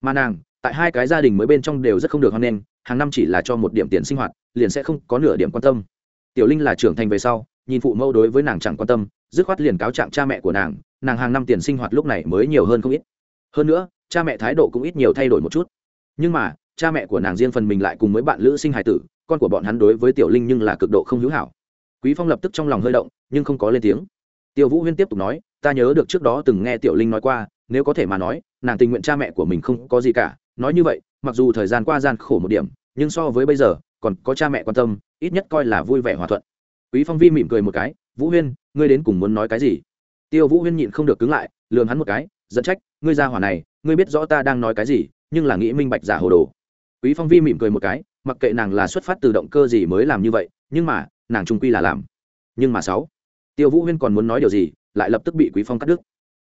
Mà nàng, tại hai cái gia đình mới bên trong đều rất không được hoan nghênh, hàng năm chỉ là cho một điểm tiền sinh hoạt, liền sẽ không có nửa điểm quan tâm. Tiểu linh là trưởng thành về sau nhìn phụ mẫu đối với nàng chẳng quan tâm, dứt khoát liền cáo trạng cha mẹ của nàng nàng hàng năm tiền sinh hoạt lúc này mới nhiều hơn không ít. Hơn nữa, cha mẹ thái độ cũng ít nhiều thay đổi một chút. Nhưng mà, cha mẹ của nàng riêng phần mình lại cùng với bạn lữ sinh hài tử, con của bọn hắn đối với tiểu linh nhưng là cực độ không hữu hảo. Quý phong lập tức trong lòng hơi động, nhưng không có lên tiếng. Tiêu vũ huyên tiếp tục nói, ta nhớ được trước đó từng nghe tiểu linh nói qua, nếu có thể mà nói, nàng tình nguyện cha mẹ của mình không có gì cả. Nói như vậy, mặc dù thời gian qua gian khổ một điểm, nhưng so với bây giờ, còn có cha mẹ quan tâm, ít nhất coi là vui vẻ hòa thuận quý phong vi mỉm cười một cái, vũ huyên, ngươi đến cùng muốn nói cái gì? Tiêu vũ huyên nhịn không được cứng lại lường hắn một cái dẫn trách, ngươi ra hỏa này, ngươi biết rõ ta đang nói cái gì, nhưng là nghĩ minh bạch giả hồ đồ. Quý phong vi mỉm cười một cái, mặc kệ nàng là xuất phát từ động cơ gì mới làm như vậy, nhưng mà, nàng trung quy là làm. Nhưng mà sáu, tiêu vũ huyên còn muốn nói điều gì, lại lập tức bị quý phong cắt đứt.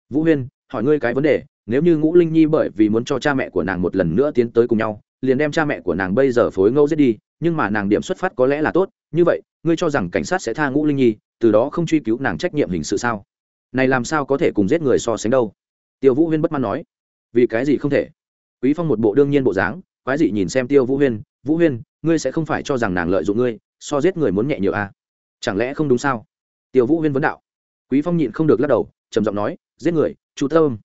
Vũ huyên, hỏi ngươi cái vấn đề, nếu như ngũ linh nhi bởi vì muốn cho cha mẹ của nàng một lần nữa tiến tới cùng nhau, liền đem cha mẹ của nàng bây giờ phối ngẫu giết đi nhưng mà nàng điểm xuất phát có lẽ là tốt, như vậy, ngươi cho rằng cảnh sát sẽ tha ngũ linh nhi, từ đó không truy cứu nàng trách nhiệm hình sự sao? Này làm sao có thể cùng giết người so sánh đâu? Tiêu vũ huyên bất mãn nói. Vì cái gì không thể? Quý phong một bộ đương nhiên bộ dáng, quái dị nhìn xem tiêu vũ huyên vũ huyên, ngươi sẽ không phải cho rằng nàng lợi dụng ngươi, so giết người muốn nhẹ nhiều à? chẳng lẽ không đúng sao? Tiêu vũ huyên vấn đạo. Quý phong nhịn không được lắc đầu, trầm giọng nói, giết người chú tâm.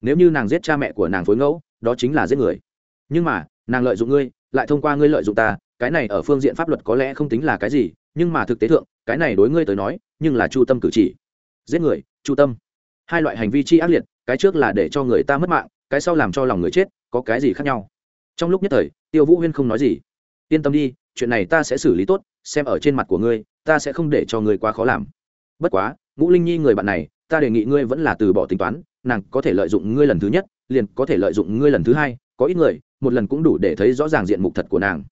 Nếu như nàng giết cha mẹ của nàng phối ngẫu, đó chính là giết người. Nhưng mà, nàng lợi dụng ngươi, lại thông qua ngươi lợi dụng ta cái này ở phương diện pháp luật có lẽ không tính là cái gì, nhưng mà thực tế thượng, cái này đối ngươi tới nói, nhưng là chu tâm cử chỉ. Giết người, chu tâm. Hai loại hành vi chi ác liệt, cái trước là để cho người ta mất mạng, cái sau làm cho lòng người chết, có cái gì khác nhau? Trong lúc nhất thời, tiêu vũ huyên không nói gì. Yên tâm đi, chuyện này ta sẽ xử lý tốt, xem ở trên mặt của ngươi, ta sẽ không để cho ngươi quá khó làm. Bất quá, ngũ linh nhi người bạn này, ta đề nghị ngươi vẫn là từ bỏ tính toán, nàng có thể lợi dụng ngươi lần thứ nhất, liền có thể lợi dụng ngươi lần thứ hai, có ít người, một lần cũng đủ để thấy rõ ràng diện mục thật của nàng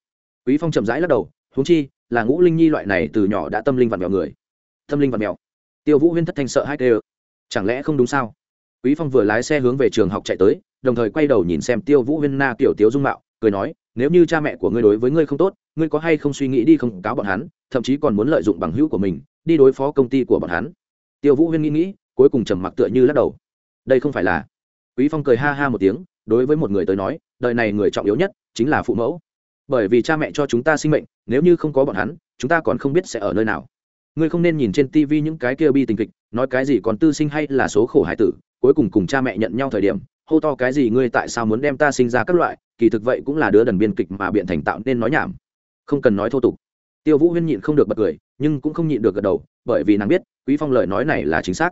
quý phong chậm rãi lắc đầu, huống chi, là ngũ linh nhi loại này từ nhỏ đã tâm linh vặn mèo người. Tâm linh vặn mèo tiêu vũ huyên thất thanh sợ hai tê chẳng lẽ không đúng sao? Quý phong vừa lái xe hướng về trường học chạy tới, đồng thời quay đầu nhìn xem tiêu vũ huyên na tiểu tiếu dung mạo, cười nói, nếu như cha mẹ của ngươi đối với ngươi không tốt, ngươi có hay không suy nghĩ đi không cáo bọn hắn, thậm chí còn muốn lợi dụng bằng hữu của mình, đi đối phó công ty của bọn hắn? Tiêu vũ huyên nghĩ nghĩ, cuối cùng trầm mặc tựa như lắc đầu. Đây không phải là quý phong cười ha ha một tiếng, đối với một người tới nói, đời này người trọng yếu nhất chính là phụ mẫu bởi vì cha mẹ cho chúng ta sinh mệnh, nếu như không có bọn hắn, chúng ta còn không biết sẽ ở nơi nào. Ngươi không nên nhìn trên tv những cái kia bi tình kịch, nói cái gì còn tư sinh hay là số khổ hải tử, cuối cùng cùng cha mẹ nhận nhau thời điểm, hô to cái gì ngươi tại sao muốn đem ta sinh ra các loại, kỳ thực vậy cũng là đứa đần biên kịch mà biện thành tạo nên nói nhảm. Không cần nói thô tục. Tiêu vũ huyên nhịn không được bật cười, nhưng cũng không nhịn được gật đầu, bởi vì nàng biết, quý phong lời nói này là chính xác.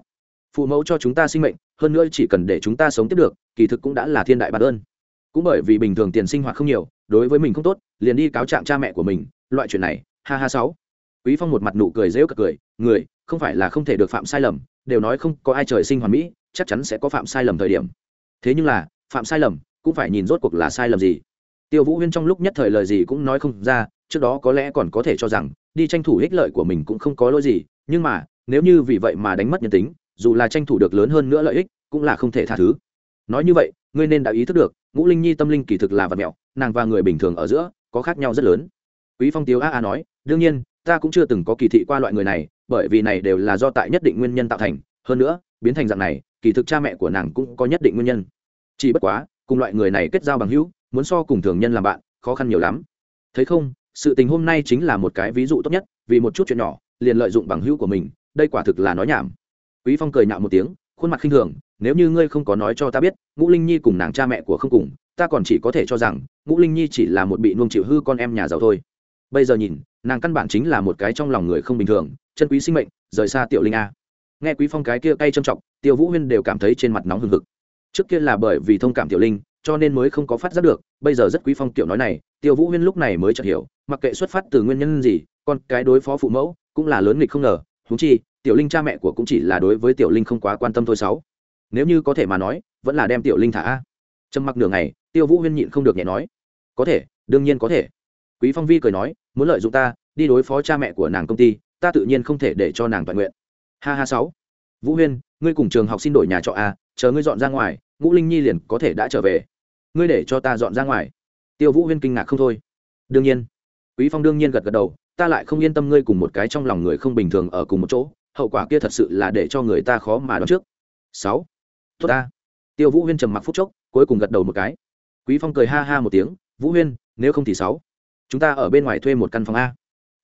Phụ mẫu cho chúng ta sinh mệnh, hơn nữa chỉ cần để chúng ta sống tiếp được, kỳ thực cũng đã là thiên đại bản ơn. Cũng bởi vì bình thường tiền sinh hoạt không nhiều đối với mình không tốt, liền đi cáo trạng cha mẹ của mình, loại chuyện này, ha ha sáu. Quý phong một mặt nụ cười rêu cợt cười, người, không phải là không thể được phạm sai lầm, đều nói không có ai trời sinh hoàn mỹ, chắc chắn sẽ có phạm sai lầm thời điểm. Thế nhưng là, phạm sai lầm, cũng phải nhìn rốt cuộc là sai lầm gì. Tiêu vũ huyên trong lúc nhất thời lời gì cũng nói không ra, trước đó có lẽ còn có thể cho rằng, đi tranh thủ ích lợi của mình cũng không có lỗi gì, nhưng mà, nếu như vì vậy mà đánh mất nhân tính, dù là tranh thủ được lớn hơn nữa lợi ích, cũng là không thể tha thứ. Nói như vậy, ngươi nên đã ý thức được ngũ linh nhi tâm linh kỳ thực là vật mẹo, nàng và người bình thường ở giữa có khác nhau rất lớn. Quý phong tiếu a a nói, đương nhiên, ta cũng chưa từng có kỳ thị qua loại người này, bởi vì này đều là do tại nhất định nguyên nhân tạo thành. Hơn nữa, biến thành dạng này, kỳ thực cha mẹ của nàng cũng có nhất định nguyên nhân. Chỉ bất quá, cùng loại người này kết giao bằng hữu, muốn so cùng thường nhân làm bạn, khó khăn nhiều lắm. Thấy không, sự tình hôm nay chính là một cái ví dụ tốt nhất, vì một chút chuyện nhỏ, liền lợi dụng bằng hữu của mình, đây quả thực là nói nhảm. Quý phong cười nhạo một tiếng khuôn mặt khinh thường, nếu như ngươi không có nói cho ta biết, ngũ linh nhi cùng nàng cha mẹ của không cùng, ta còn chỉ có thể cho rằng, ngũ linh nhi chỉ là một bị nuông chịu hư con em nhà giàu thôi. Bây giờ nhìn, nàng căn bản chính là một cái trong lòng người không bình thường, chân quý sinh mệnh, rời xa tiểu linh a. Nghe quý phong cái kia cay trầm trọng tiêu vũ huyên đều cảm thấy trên mặt nóng hừng hực. Trước kia là bởi vì thông cảm tiểu linh, cho nên mới không có phát giác được, bây giờ rất quý phong tiểu nói này, tiêu vũ huyên lúc này mới chợt hiểu, mặc kệ xuất phát từ nguyên nhân gì, con cái đối phó phụ mẫu cũng là lớn nghịch không ngờ, huống chi tiểu linh cha mẹ của cũng chỉ là đối với tiểu linh không quá quan tâm thôi sáu. Nếu như có thể mà nói, vẫn là đem tiểu linh thả a. Trầm mặc nửa ngày, tiêu vũ huyên nhịn không được nhẹ nói. Có thể, đương nhiên có thể. Quý phong vi cười nói, muốn lợi dụng ta, đi đối phó cha mẹ của nàng công ty, ta tự nhiên không thể để cho nàng toàn nguyện. Ha ha sáu. Vũ huyên, ngươi cùng trường học xin đổi nhà trọ a, chờ ngươi dọn ra ngoài, ngũ linh nhi liền có thể đã trở về. Ngươi để cho ta dọn ra ngoài. Tiêu vũ huyên kinh ngạc không thôi. Đương nhiên. Quý phong đương nhiên gật gật đầu, ta lại không yên tâm ngươi cùng một cái trong lòng người không bình thường ở cùng một chỗ hậu quả kia thật sự là để cho người ta khó mà đoán trước. Sáu. Tốt ta. Tiêu vũ huyên trầm mặc phút chốc, cuối cùng gật đầu một cái. Quý phong cười ha ha một tiếng, vũ huyên, nếu không thì sáu. Chúng ta ở bên ngoài thuê một căn phòng a.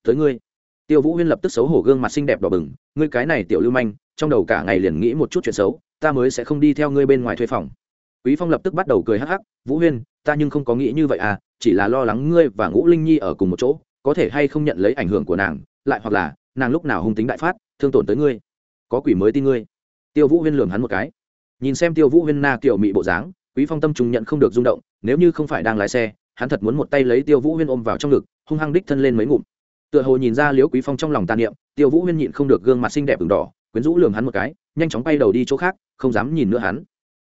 Tới ngươi. Tiêu vũ huyên lập tức xấu hổ gương mặt xinh đẹp đỏ bừng, ngươi cái này tiểu lưu manh, trong đầu cả ngày liền nghĩ một chút chuyện xấu, ta mới sẽ không đi theo ngươi bên ngoài thuê phòng. Quý phong lập tức bắt đầu cười hắc hắc, vũ huyên, ta nhưng không có nghĩ như vậy à chỉ là lo lắng ngươi và ngũ linh nhi ở cùng một chỗ, có thể hay không nhận lấy ảnh hưởng của nàng, lại hoặc là nàng lúc nào hung tính đại phát, thương tổn tới ngươi. Có quỷ mới tin ngươi. Tiêu vũ huyên lường hắn một cái. Nhìn xem tiêu vũ huyên na kiểu mị bộ dáng, quý phong tâm trùng nhận không được rung động, nếu như không phải đang lái xe, hắn thật muốn một tay lấy tiêu vũ huyên ôm vào trong ngực, hung hăng đích thân lên mấy ngụm. Tựa hồ nhìn ra liếu quý phong trong lòng tàn niệm, tiêu vũ huyên nhịn không được gương mặt xinh đẹp ửng đỏ, quyến rũ lường hắn một cái, nhanh chóng bay đầu đi chỗ khác, không dám nhìn nữa hắn.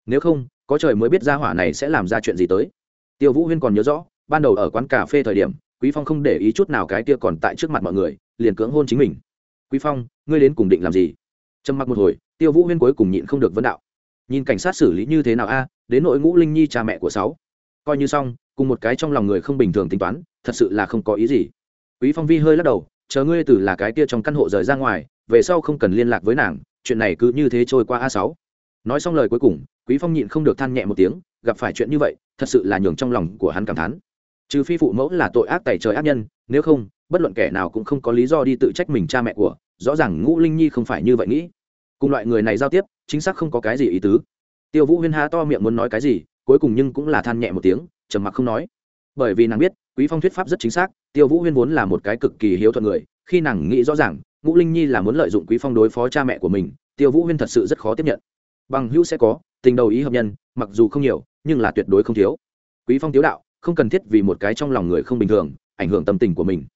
Nếu không, có trời mới biết ra hỏa này sẽ làm ra chuyện gì tới. Tiêu vũ huyên còn nhớ rõ, ban đầu ở quán cà phê thời điểm, quý phong không để ý chút nào cái kia còn tại trước mặt mọi người liền cưỡng hôn chính mình. Quý phong, ngươi đến cùng định làm gì? Trầm mặc một hồi, tiêu vũ huyên cuối cùng nhịn không được vấn đạo. Nhìn cảnh sát xử lý như thế nào a? Đến nội ngũ linh nhi cha mẹ của sáu. Coi như xong, cùng một cái trong lòng người không bình thường tính toán, thật sự là không có ý gì. Quý phong vi hơi lắc đầu, chờ ngươi từ là cái kia trong căn hộ rời ra ngoài, về sau không cần liên lạc với nàng, chuyện này cứ như thế trôi qua a sáu. Nói xong lời cuối cùng, quý phong nhịn không được than nhẹ một tiếng, gặp phải chuyện như vậy, thật sự là nhường trong lòng của hắn cảm thán trừ phi phụ mẫu là tội ác tẩy trời ác nhân, nếu không, bất luận kẻ nào cũng không có lý do đi tự trách mình cha mẹ của, rõ ràng ngũ linh nhi không phải như vậy nghĩ. Cùng loại người này giao tiếp, chính xác không có cái gì ý tứ. Tiêu vũ huyên há to miệng muốn nói cái gì, cuối cùng nhưng cũng là than nhẹ một tiếng, trầm mặc không nói. Bởi vì nàng biết, quý phong thuyết pháp rất chính xác, tiêu vũ huyên vốn là một cái cực kỳ hiếu thuận người, khi nàng nghĩ rõ ràng, ngũ linh nhi là muốn lợi dụng quý phong đối phó cha mẹ của mình, tiêu vũ huyên thật sự rất khó tiếp nhận. Bằng hữu sẽ có, tình đầu ý hợp nhân, mặc dù không nhiều, nhưng là tuyệt đối không thiếu. Quý phong tiếu đạo không cần thiết vì một cái trong lòng người không bình thường, ảnh hưởng tâm tình của mình.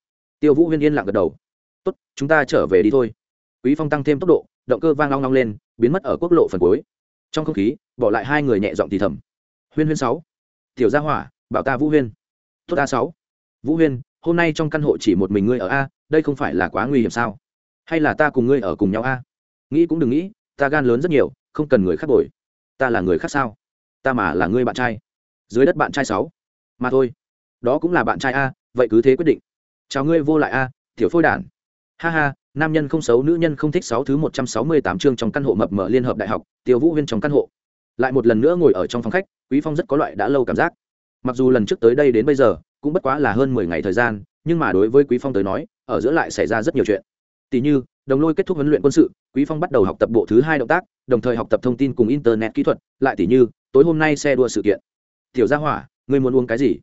Tiêu vũ huyên yên lặng gật đầu. Tốt, chúng ta trở về đi thôi. Quý phong tăng thêm tốc độ, động cơ vang long long lên, biến mất ở quốc lộ phần cuối. Trong không khí, bỏ lại hai người nhẹ giọng thì thầm. Huyên huyên sáu, tiểu gia hỏa, bảo ta vũ huyên. Tốt a sáu, vũ huyên, hôm nay trong căn hộ chỉ một mình ngươi ở a, đây không phải là quá nguy hiểm sao? Hay là ta cùng ngươi ở cùng nhau a? Nghĩ cũng đừng nghĩ, ta gan lớn rất nhiều, không cần người khác bồi. Ta là người khác sao? Ta mà là ngươi bạn trai. Dưới đất bạn trai sáu mà thôi. Đó cũng là bạn trai a, vậy cứ thế quyết định. Chào ngươi vô lại a, tiểu phôi đản. Ha ha, nam nhân không xấu, nữ nhân không thích sáu thứ một trăm sáu mươi tám chương trong căn hộ mập mờ liên hợp đại học, tiêu vũ huyên trong căn hộ. Lại một lần nữa ngồi ở trong phòng khách, quý phong rất có loại đã lâu cảm giác. Mặc dù lần trước tới đây đến bây giờ, cũng bất quá là hơn mười ngày thời gian, nhưng mà đối với quý phong tới nói, ở giữa lại xảy ra rất nhiều chuyện. Tỷ như, đồng lôi kết thúc huấn luyện quân sự, quý phong bắt đầu học tập bộ thứ hai động tác, đồng thời học tập thông tin cùng internet kỹ thuật, lại tỷ như, tối hôm nay xe đua sự kiện. Tiểu gia hỏa ngươi muốn uống cái gì?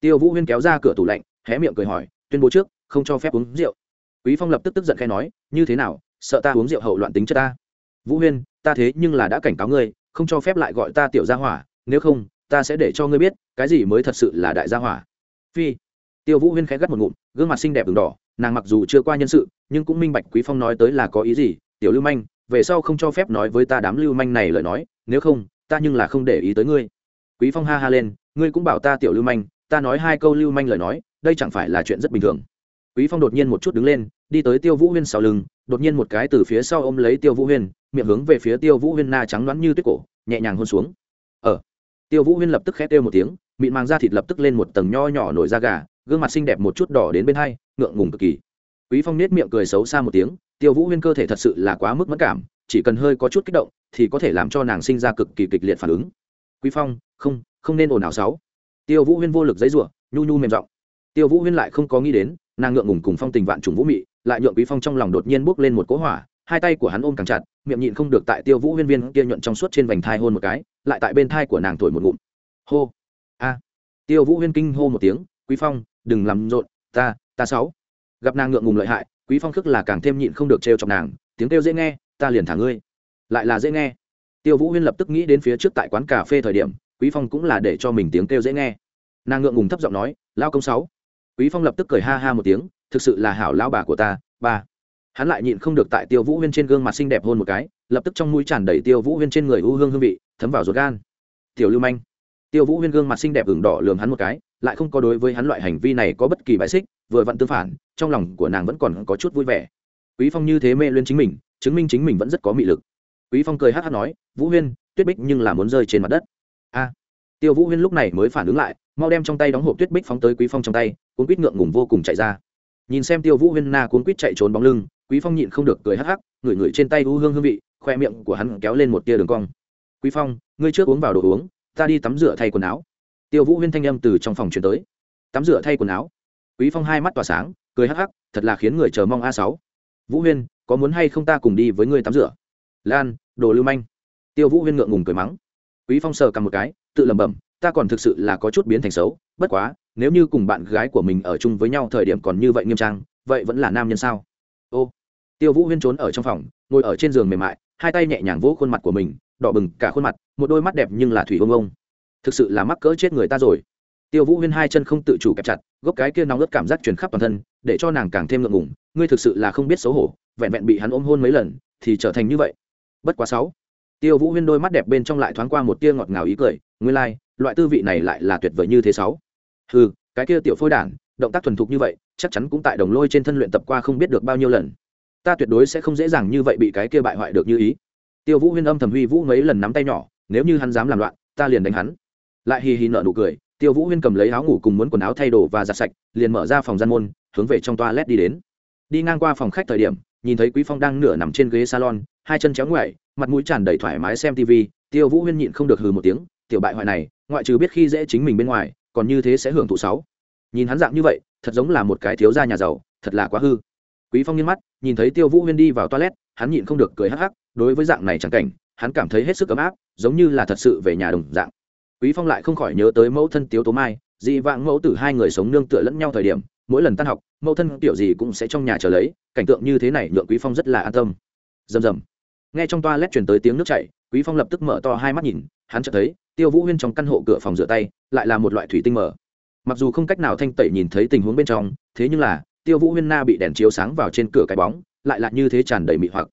Tiêu vũ huyên kéo ra cửa tủ lạnh, hé miệng cười hỏi, tuyên bố trước, không cho phép uống rượu. Quý phong lập tức tức giận khai nói, như thế nào, sợ ta uống rượu hậu loạn tính chất ta? Vũ huyên, ta thế nhưng là đã cảnh cáo ngươi, không cho phép lại gọi ta tiểu gia hỏa, nếu không, ta sẽ để cho ngươi biết, cái gì mới thật sự là đại gia hỏa. Phi. Tiêu vũ huyên khẽ gắt một ngụm, gương mặt xinh đẹp đường đỏ, nàng mặc dù chưa qua nhân sự, nhưng cũng minh bạch quý phong nói tới là có ý gì, tiểu lưu manh, về sau không cho phép nói với ta đám lưu manh này lời nói, nếu không, ta nhưng là không để ý tới ngươi quý phong ha ha lên, ngươi cũng bảo ta tiểu lưu manh, ta nói hai câu lưu manh lời nói, đây chẳng phải là chuyện rất bình thường. Quý phong đột nhiên một chút đứng lên, đi tới tiêu vũ huyên sau lưng, đột nhiên một cái từ phía sau ôm lấy tiêu vũ huyên, miệng hướng về phía tiêu vũ huyên na trắng nõn như tuyết cổ, nhẹ nhàng hôn xuống. Ở ờ. tiêu vũ huyên lập tức khét kêu một tiếng, mịn màng da thịt lập tức lên một tầng nho nhỏ nổi da gà, gương mặt xinh đẹp một chút đỏ đến bên hai, ngượng ngùng cực kỳ. Quý phong nết miệng cười xấu xa một tiếng, tiêu vũ huyên cơ thể thật sự là quá mức mất cảm, chỉ cần hơi có chút kích động, thì có thể làm cho nàng sinh ra cực kỳ kịch liệt phản ứng. Quý phong không không nên ồn ào sáu. Tiêu vũ huyên vô lực giấy rủa nhu nhu mềm giọng. Tiêu vũ huyên lại không có nghĩ đến, nàng ngượng ngùng cùng phong tình vạn trùng vũ mị, lại nhượng quý phong trong lòng đột nhiên bốc lên một cỗ hỏa, hai tay của hắn ôm càng chặt, miệng nhịn không được tại tiêu vũ huyên viên kia nhuận trong suốt trên vành thai hôn một cái, lại tại bên thai của nàng thổi một ngụm. Hô. A. Tiêu vũ huyên kinh hô một tiếng, quý phong, đừng làm rộn, ta ta sáu. Gặp nàng ngượng ngùng lợi hại, quý phong khước là càng thêm nhịn không được trêu chọc nàng, tiếng kêu dễ nghe, ta liền thả ngươi. Lại là dễ nghe. Tiêu vũ huyên lập tức nghĩ đến phía trước tại quán cà phê thời điểm quý phong cũng là để cho mình tiếng kêu dễ nghe. Nàng ngượng ngùng thấp giọng nói, lao công sáu. Quý phong lập tức cười ha ha một tiếng, thực sự là hảo lao bà của ta, ba. Hắn lại nhịn không được tại tiêu vũ huyên trên gương mặt xinh đẹp hôn một cái, lập tức trong mũi tràn đầy tiêu vũ huyên trên người u hương hương vị, thấm vào ruột gan. Tiểu lưu manh. Tiêu vũ huyên gương mặt xinh đẹp ửng đỏ lườm hắn một cái, lại không có đối với hắn loại hành vi này có bất kỳ bài xích, vừa vặn tương phản, trong lòng của nàng vẫn còn có chút vui vẻ. Quý phong như thế mê luyên chính mình, chứng minh chính mình vẫn rất có mị lực. Quý phong cười hát hát nói, vũ huyên, tuyết bích nhưng là muốn rơi trên mặt đất a. Tiêu vũ huyên lúc này mới phản ứng lại, mau đem trong tay đóng hộp tuyết bích phóng tới quý phong trong tay, cuốn quýt ngượng ngùng vô cùng chạy ra. Nhìn xem tiêu vũ huyên na cuốn quýt chạy trốn bóng lưng, quý phong nhịn không được cười hắc hắc, ngửi ngửi trên tay u hương hương vị, khoe miệng của hắn kéo lên một tia đường cong. Quý phong, ngươi trước uống vào đồ uống, ta đi tắm rửa thay quần áo. Tiêu vũ huyên thanh âm từ trong phòng chuyển tới. Tắm rửa thay quần áo. Quý phong hai mắt tỏa sáng, cười hắc hắc, thật là khiến người chờ mong a sáu. Vũ huyên, có muốn hay không ta cùng đi với ngươi tắm rửa? Lan, đồ lưu manh. Tiêu vũ huyên ngượng ngùng cười mắng quý phong sờ cầm một cái, tự lẩm bẩm, ta còn thực sự là có chút biến thành xấu, bất quá, nếu như cùng bạn gái của mình ở chung với nhau thời điểm còn như vậy nghiêm trang, vậy vẫn là nam nhân sao? Ô, tiêu vũ huyên trốn ở trong phòng, ngồi ở trên giường mềm mại, hai tay nhẹ nhàng vỗ khuôn mặt của mình, đỏ bừng cả khuôn mặt, một đôi mắt đẹp nhưng là thủy ông ông. Thực sự là mắc cỡ chết người ta rồi. Tiêu vũ huyên hai chân không tự chủ kẹp chặt, gốc cái kia nóng ớt cảm giác truyền khắp toàn thân, để cho nàng càng thêm ngượng ngùng, ngươi thực sự là không biết xấu hổ, vẹn vẹn bị hắn ôm hôn mấy lần, thì trở thành như vậy. Bất quá sáu tiêu vũ huyên đôi mắt đẹp bên trong lại thoáng qua một tia ngọt ngào ý cười ngươi lai、like, loại tư vị này lại là tuyệt vời như thế sáu. Ừ cái kia tiểu phôi đản động tác thuần thục như vậy chắc chắn cũng tại đồng lôi trên thân luyện tập qua không biết được bao nhiêu lần. Ta tuyệt đối sẽ không dễ dàng như vậy bị cái kia bại hoại được như ý. Tiêu vũ huyên âm thầm huy vũ mấy lần nắm tay nhỏ nếu như hắn dám làm loạn ta liền đánh hắn. Lại hì hì nợ nụ cười tiêu vũ huyên cầm lấy áo ngủ cùng muốn quần áo thay đồ và giặt sạch liền mở ra phòng gian môn hướng về trong toa led đi đến. Đi ngang qua phòng khách thời điểm nhìn thấy quý phong đang nửa nằm trên ghế salon hai chân chéo ngoại mặt mũi tràn đầy thoải mái xem tv tiêu vũ huyên nhịn không được hừ một tiếng, tiểu bại hoại này, ngoại trừ biết khi dễ chính mình bên ngoài, còn như thế sẽ hưởng thụ sáu. Nhìn hắn dạng như vậy, thật giống là một cái thiếu gia nhà giàu, thật là quá hư. Quý phong nghiêng mắt, nhìn thấy tiêu vũ huyên đi vào toilet, hắn nhịn không được cười hắc hắc, đối với dạng này chẳng cảnh, hắn cảm thấy hết sức ấm áp, giống như là thật sự về nhà đồng dạng. Quý phong lại không khỏi nhớ tới mẫu thân tiếu tố mai, dị vãng mẫu tử hai người sống nương tựa lẫn nhau thời điểm, mỗi lần tan học, mẫu thân tiểu gì cũng sẽ trong nhà chờ lấy, cảnh tượng như thế này nhượng quý phong rất là an tâm. Rầm rầm nghe trong toa lét truyền tới tiếng nước chảy, quý phong lập tức mở to hai mắt nhìn, hắn chợt thấy, tiêu vũ huyên trong căn hộ cửa phòng rửa tay, lại là một loại thủy tinh mở. Mặc dù không cách nào thanh tẩy nhìn thấy tình huống bên trong, thế nhưng là, tiêu vũ huyên na bị đèn chiếu sáng vào trên cửa cái bóng, lại là như thế tràn đầy mị hoặc.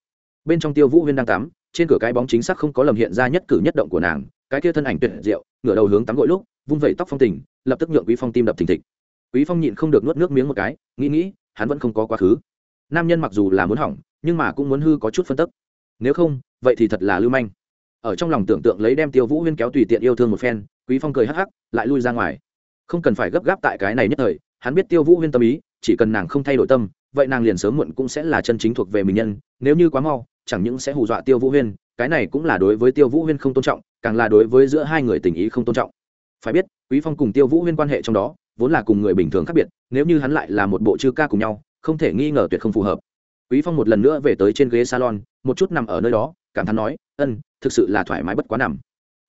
Bên trong tiêu vũ huyên đang tắm, trên cửa cái bóng chính xác không có lầm hiện ra nhất cử nhất động của nàng, cái kia thân ảnh tuyệt diệu, ngửa đầu hướng tắm gội lúc, vung vẩy tóc phong tình, lập tức nhượng quý phong tim đập thình thịch. Quý phong nhịn không được nuốt nước miếng một cái, nghĩ nghĩ, hắn vẫn không có quá khứ. Nam nhân mặc dù là muốn hỏng, nhưng mà cũng muốn hư có chút phân tức nếu không, vậy thì thật là lưu manh. Ở trong lòng tưởng tượng lấy đem tiêu vũ huyên kéo tùy tiện yêu thương một phen, quý phong cười hắc hắc, lại lui ra ngoài. Không cần phải gấp gáp tại cái này nhất thời, hắn biết tiêu vũ huyên tâm ý, chỉ cần nàng không thay đổi tâm, vậy nàng liền sớm muộn cũng sẽ là chân chính thuộc về mình nhân, nếu như quá mau, chẳng những sẽ hù dọa tiêu vũ huyên, cái này cũng là đối với tiêu vũ huyên không tôn trọng, càng là đối với giữa hai người tình ý không tôn trọng. Phải biết, quý phong cùng tiêu vũ huyên quan hệ trong đó, vốn là cùng người bình thường khác biệt, nếu như hắn lại là một bộ chư ca cùng nhau, không thể nghi ngờ tuyệt không phù hợp quý phong một lần nữa về tới trên ghế salon, một chút nằm ở nơi đó, cảm thán nói, ân, thực sự là thoải mái bất quá nằm.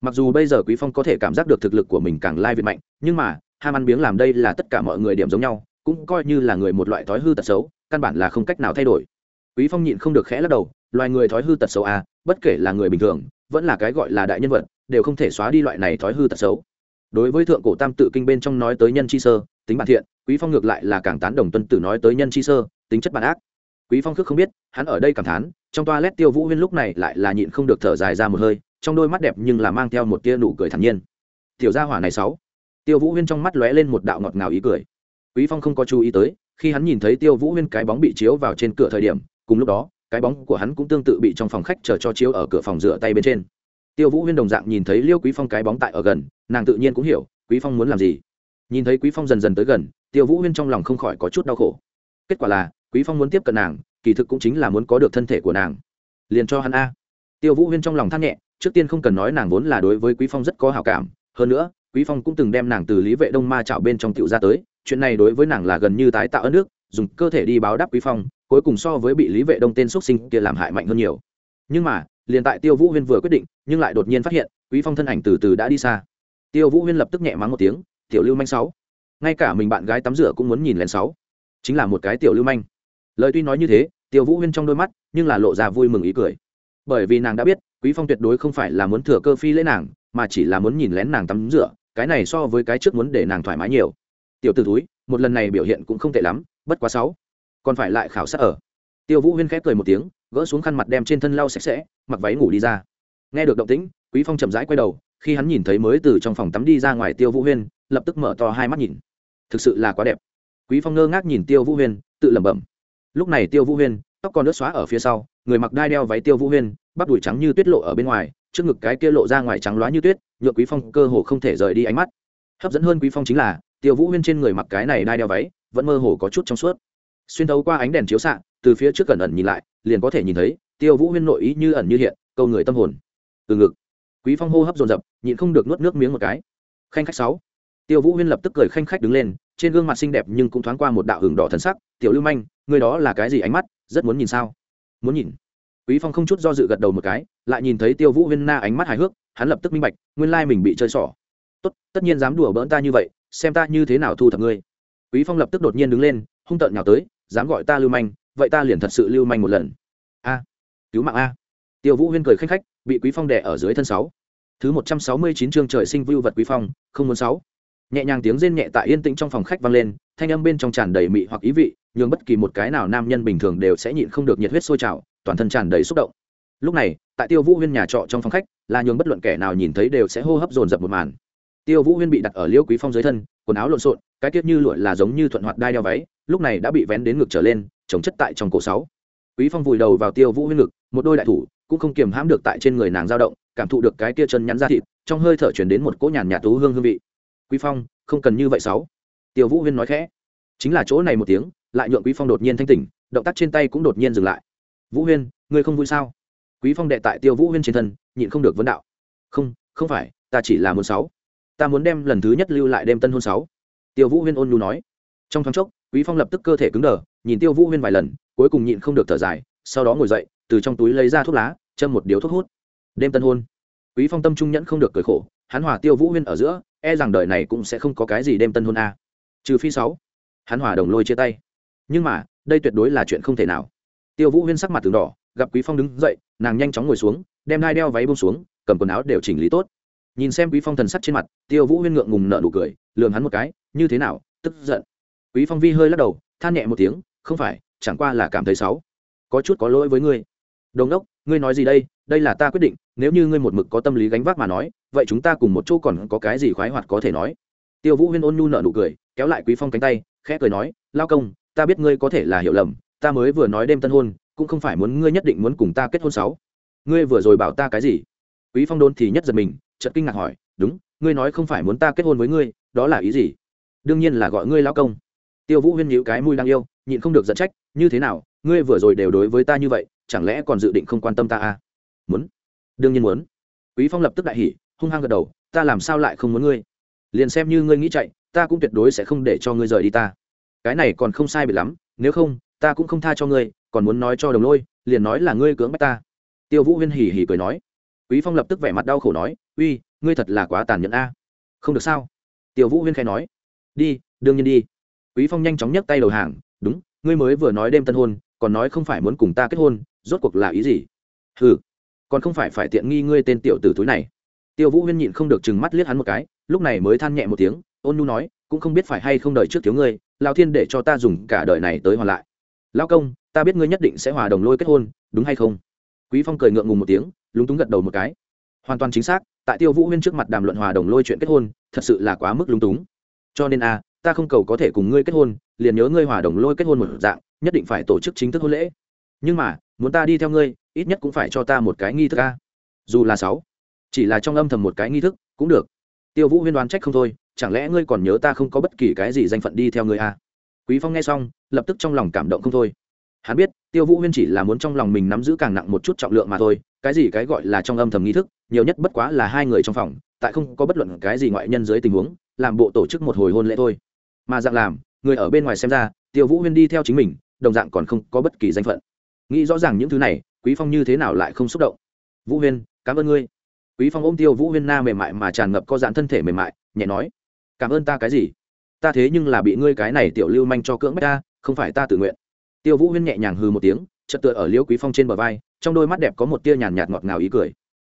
Mặc dù bây giờ quý phong có thể cảm giác được thực lực của mình càng lai việt mạnh, nhưng mà, ham ăn biếng làm đây là tất cả mọi người điểm giống nhau, cũng coi như là người một loại thói hư tật xấu, căn bản là không cách nào thay đổi. Quý phong nhịn không được khẽ lắc đầu, loài người thói hư tật xấu à bất kể là người bình thường, vẫn là cái gọi là đại nhân vật, đều không thể xóa đi loại này thói hư tật xấu. Đối với thượng cổ tam tự kinh bên trong nói tới nhân chi sơ, tính bản thiện, quý phong ngược lại là càng tán đồng tuân tử nói tới nhân chi sơ, tính chất bản ác quý phong khước không biết, hắn ở đây cảm thán, trong toa lét tiêu vũ huyên lúc này lại là nhịn không được thở dài ra một hơi, trong đôi mắt đẹp nhưng là mang theo một tia nụ cười thản nhiên. Tiểu gia hỏa này sáu. Tiêu vũ huyên trong mắt lóe lên một đạo ngọt ngào ý cười. Quý phong không có chú ý tới, khi hắn nhìn thấy tiêu vũ huyên cái bóng bị chiếu vào trên cửa thời điểm, cùng lúc đó, cái bóng của hắn cũng tương tự bị trong phòng khách chờ cho chiếu ở cửa phòng rửa tay bên trên. Tiêu vũ huyên đồng dạng nhìn thấy liêu quý phong cái bóng tại ở gần, nàng tự nhiên cũng hiểu, quý phong muốn làm gì. Nhìn thấy quý phong dần dần tới gần, tiêu vũ huyên trong lòng không khỏi có chút đau khổ. Kết quả là quý phong muốn tiếp cận nàng, kỳ thực cũng chính là muốn có được thân thể của nàng. Liền cho hắn a. Tiêu vũ huyên trong lòng than nhẹ, trước tiên không cần nói nàng vốn là đối với quý phong rất có hảo cảm, hơn nữa, quý phong cũng từng đem nàng từ lý vệ đông ma chảo bên trong tiểu ra tới, chuyện này đối với nàng là gần như tái tạo ơn nước dùng cơ thể đi báo đáp quý phong, cuối cùng so với bị lý vệ đông tên xuất sinh kia làm hại mạnh hơn nhiều. Nhưng mà, liền tại tiêu vũ huyên vừa quyết định, nhưng lại đột nhiên phát hiện, quý phong thân ảnh từ từ đã đi xa. Tiêu vũ huyên lập tức nhẹ mắng một tiếng, tiểu lưu manh sáu. Ngay cả mình bạn gái tắm rửa cũng muốn nhìn lén sáu. Chính là một cái tiểu lưu manh lời tuy nói như thế, tiêu vũ huyên trong đôi mắt nhưng là lộ ra vui mừng ý cười. Bởi vì nàng đã biết, quý phong tuyệt đối không phải là muốn thừa cơ phi lễ nàng, mà chỉ là muốn nhìn lén nàng tắm rửa, cái này so với cái trước muốn để nàng thoải mái nhiều. Tiểu t ử túi một lần này biểu hiện cũng không tệ lắm, bất quá sáu. Còn phải lại khảo sát ở. Tiêu vũ huyên khép cười một tiếng, gỡ xuống khăn mặt đem trên thân lau sạch sẽ, mặc váy ngủ đi ra. Nghe được động tĩnh, quý phong chậm rãi quay đầu, khi hắn nhìn thấy mới từ trong phòng tắm đi ra ngoài tiêu vũ huyên, lập tức mở to hai mắt nhìn. Thực sự là quá đẹp. Quý phong ngơ ngác nhìn tiêu vũ huyên, tự lẩm bẩm lúc này tiêu vũ huyên, tóc còn nước xóa ở phía sau, người mặc đai đeo váy tiêu vũ huyên, bắp đùi trắng như tuyết lộ ở bên ngoài, trước ngực cái kia lộ ra ngoài trắng loá như tuyết nhựa quý phong cơ hồ không thể rời đi ánh mắt. Hấp dẫn hơn quý phong chính là, tiêu vũ huyên trên người mặc cái này đai đeo váy, vẫn mơ hồ có chút trong suốt. Xuyên thấu qua ánh đèn chiếu xạ, từ phía trước gần ẩn nhìn lại, liền có thể nhìn thấy, tiêu vũ huyên nội ý như ẩn như hiện, câu người tâm hồn. Từ ngực, quý phong hô hấp dồn dập, nhịn không được nuốt nước miếng một cái. Khanh khách sáu. Tiêu vũ huyên lập tức cười khanh khách đứng lên trên gương mặt xinh đẹp nhưng cũng thoáng qua một đạo hưởng đỏ thần sắc, tiểu lưu manh người đó là cái gì ánh mắt, rất muốn nhìn sao? Muốn nhìn. Quý phong không chút do dự gật đầu một cái, lại nhìn thấy tiêu vũ huyên na ánh mắt hài hước, hắn lập tức minh bạch, nguyên lai mình bị chơi xỏ. Tốt, tất nhiên dám đùa bỡn ta như vậy, xem ta như thế nào thu thập ngươi. Quý phong lập tức đột nhiên đứng lên, hung tợn nhào tới, dám gọi ta lưu manh, vậy ta liền thật sự lưu manh một lần. A, cứu mạng a. Tiêu vũ huyên cười khanh khách, bị quý phong đè ở dưới thân sáu. Thứ một trăm sáu mươi chín chương trời sinh vưu vật quý phong, không muốn sáu nhẹ nhàng tiếng rên nhẹ tại yên tĩnh trong phòng khách vang lên, thanh âm bên trong tràn đầy mị hoặc ý vị, nhường bất kỳ một cái nào nam nhân bình thường đều sẽ nhịn không được nhiệt huyết sôi trào, toàn thân tràn đầy xúc động. Lúc này, tại tiêu vũ huyên nhà trọ trong phòng khách, là nhường bất luận kẻ nào nhìn thấy đều sẽ hô hấp dồn dập một màn. Tiêu vũ huyên bị đặt ở liêu quý phong dưới thân, quần áo lộn xộn, cái tiết như lụa là giống như thuận hoạt đai đeo váy, lúc này đã bị vén đến ngực trở lên, chống chất tại trong cổ sáu. Quý phong vùi đầu vào tiêu vũ huyên ngực, một đôi đại thủ cũng không kiềm hãm được tại trên người nàng dao động, cảm thụ được cái kia chân nhắn ra thịt, trong hơi thở chuyển đến một cỗ nhàn nhạt tú hương hương vị quý phong, không cần như vậy sáu. Tiêu vũ huyên nói khẽ. Chính là chỗ này một tiếng, lại nhượng quý phong đột nhiên thanh tỉnh, động tác trên tay cũng đột nhiên dừng lại. Vũ huyên, ngươi không vui sao? Quý phong đệ tại tiêu vũ huyên trên thân, nhịn không được vấn đạo. Không không phải, ta chỉ là muốn sáu. Ta muốn đem lần thứ nhất lưu lại đêm tân hôn sáu. Tiêu vũ huyên ôn nhu nói. Trong thoáng chốc, quý phong lập tức cơ thể cứng đờ, nhìn tiêu vũ huyên vài lần, cuối cùng nhịn không được thở dài, sau đó ngồi dậy, từ trong túi lấy ra thuốc lá, châm một điếu thuốc hút. Đêm tân hôn. Quý phong tâm trung nhẫn không được cười khổ, hắn hòa tiêu vũ huyên ở giữa e rằng đời này cũng sẽ không có cái gì đêm tân hôn a. Trừ phi sáu. Hắn hòa đồng lôi chia tay. Nhưng mà, đây tuyệt đối là chuyện không thể nào. Tiêu vũ huyên sắc mặt từng đỏ, gặp quý phong đứng dậy, nàng nhanh chóng ngồi xuống, đem hai đeo váy bông xuống, cầm quần áo đều chỉnh lý tốt. Nhìn xem quý phong thần sắc trên mặt, tiêu vũ huyên ngượng ngùng nở nụ cười, lườm hắn một cái, như thế nào? Tức giận. Quý phong vi hơi lắc đầu, than nhẹ một tiếng, không phải, chẳng qua là cảm thấy xấu có chút có lỗi với ngươi. Đồng đốc, ngươi nói gì đây? Đây là ta quyết định nếu như ngươi một mực có tâm lý gánh vác mà nói, vậy chúng ta cùng một chỗ còn có cái gì khoái hoạt có thể nói? Tiêu vũ huyên ôn nhu nợ nụ cười, kéo lại quý phong cánh tay, khẽ cười nói, lao công, ta biết ngươi có thể là hiểu lầm, ta mới vừa nói đêm tân hôn, cũng không phải muốn ngươi nhất định muốn cùng ta kết hôn sáu. Ngươi vừa rồi bảo ta cái gì? Quý phong đôn thì nhất giật mình, chợt kinh ngạc hỏi, đúng, ngươi nói không phải muốn ta kết hôn với ngươi, đó là ý gì? Đương nhiên là gọi ngươi lao công. Tiêu vũ huyên nhíu cái mũi đang yêu, nhịn không được giận trách, như thế nào, ngươi vừa rồi đều đối với ta như vậy, chẳng lẽ còn dự định không quan tâm ta à? Muốn đương nhiên muốn. Quý phong lập tức đại hỉ, hung hăng gật đầu, ta làm sao lại không muốn ngươi? Liền xem như ngươi nghĩ chạy, ta cũng tuyệt đối sẽ không để cho ngươi rời đi ta. Cái này còn không sai biệt lắm, nếu không, ta cũng không tha cho ngươi, còn muốn nói cho đồng lôi, liền nói là ngươi cưỡng bách ta. Tiêu vũ huyên hỉ hỉ cười nói. Quý phong lập tức vẻ mặt đau khổ nói, uy, ngươi thật là quá tàn nhẫn a. Không được sao? Tiêu vũ huyên khai nói. Đi, đương nhiên đi. Quý phong nhanh chóng nhấc tay đầu hàng, đúng, ngươi mới vừa nói đêm tân hôn, còn nói không phải muốn cùng ta kết hôn, rốt cuộc là ý gì? Hừ còn không phải phải tiện nghi ngươi tên tiểu tử túi này. Tiêu vũ huyên nhịn không được chừng mắt liếc hắn một cái, lúc này mới than nhẹ một tiếng, ôn nu nói, cũng không biết phải hay không đợi trước thiếu ngươi lao thiên để cho ta dùng cả đời này tới hoàn lại. Lao công, ta biết ngươi nhất định sẽ hòa đồng lôi kết hôn, đúng hay không? Quý phong cười ngượng ngùng một tiếng, lúng túng gật đầu một cái. Hoàn toàn chính xác, tại tiêu vũ huyên trước mặt đàm luận hòa đồng lôi chuyện kết hôn, thật sự là quá mức lúng túng. Cho nên a ta không cầu có thể cùng ngươi kết hôn, liền nhớ ngươi hòa đồng lôi kết hôn một dạng, nhất định phải tổ chức chính thức hôn lễ. Nhưng mà, muốn ta đi theo ngươi ít nhất cũng phải cho ta một cái nghi thức a. Dù là sáu, chỉ là trong âm thầm một cái nghi thức, cũng được. Tiêu vũ huyên đoán trách không thôi, chẳng lẽ ngươi còn nhớ ta không có bất kỳ cái gì danh phận đi theo ngươi a? Quý phong nghe xong, lập tức trong lòng cảm động không thôi. Hắn biết, tiêu vũ huyên chỉ là muốn trong lòng mình nắm giữ càng nặng một chút trọng lượng mà thôi, cái gì cái gọi là trong âm thầm nghi thức, nhiều nhất bất quá là hai người trong phòng, tại không có bất luận cái gì ngoại nhân dưới tình huống, làm bộ tổ chức một hồi hôn lễ thôi. Mà dạng làm, người ở bên ngoài xem ra, tiêu vũ huyên đi theo chính mình, đồng dạng còn không có bất kỳ danh phận. Nghĩ rõ ràng những thứ này quý phong như thế nào lại không xúc động? Vũ huyên, cảm ơn ngươi. Quý phong ôm tiêu vũ huyên na mềm mại mà tràn ngập có giãn thân thể mềm mại, nhẹ nói, cảm ơn ta cái gì? Ta thế nhưng là bị ngươi cái này tiểu lưu manh cho cưỡng bách ta, không phải ta tự nguyện. Tiêu vũ huyên nhẹ nhàng hừ một tiếng, chợt tựa ở liễu quý phong trên bờ vai, trong đôi mắt đẹp có một tia nhàn nhạt ngọt ngào ý cười.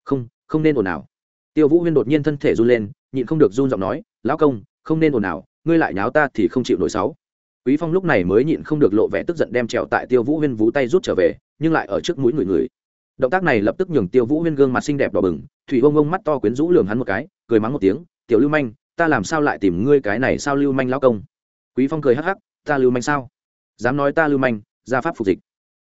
Không không nên ồn ào. Tiêu vũ huyên đột nhiên thân thể run lên, nhịn không được run giọng nói, lão công, không nên ồn ào, ngươi lại nháo ta thì không chịu nổi sáu. Quý phong lúc này mới nhịn không được lộ vẻ tức giận đem trèo tại tiêu vũ huyên vú tay rút trở về nhưng lại ở trước mũi người người. Động tác này lập tức nhường tiêu vũ huyên gương mặt xinh đẹp đỏ bừng, thủy ông ông mắt to quyến rũ lường hắn một cái, cười mắng một tiếng, tiểu lưu manh, ta làm sao lại tìm ngươi cái này sao lưu manh lão công? Quý phong cười hắc hắc, ta lưu manh sao? Dám nói ta lưu manh, ra pháp phục dịch.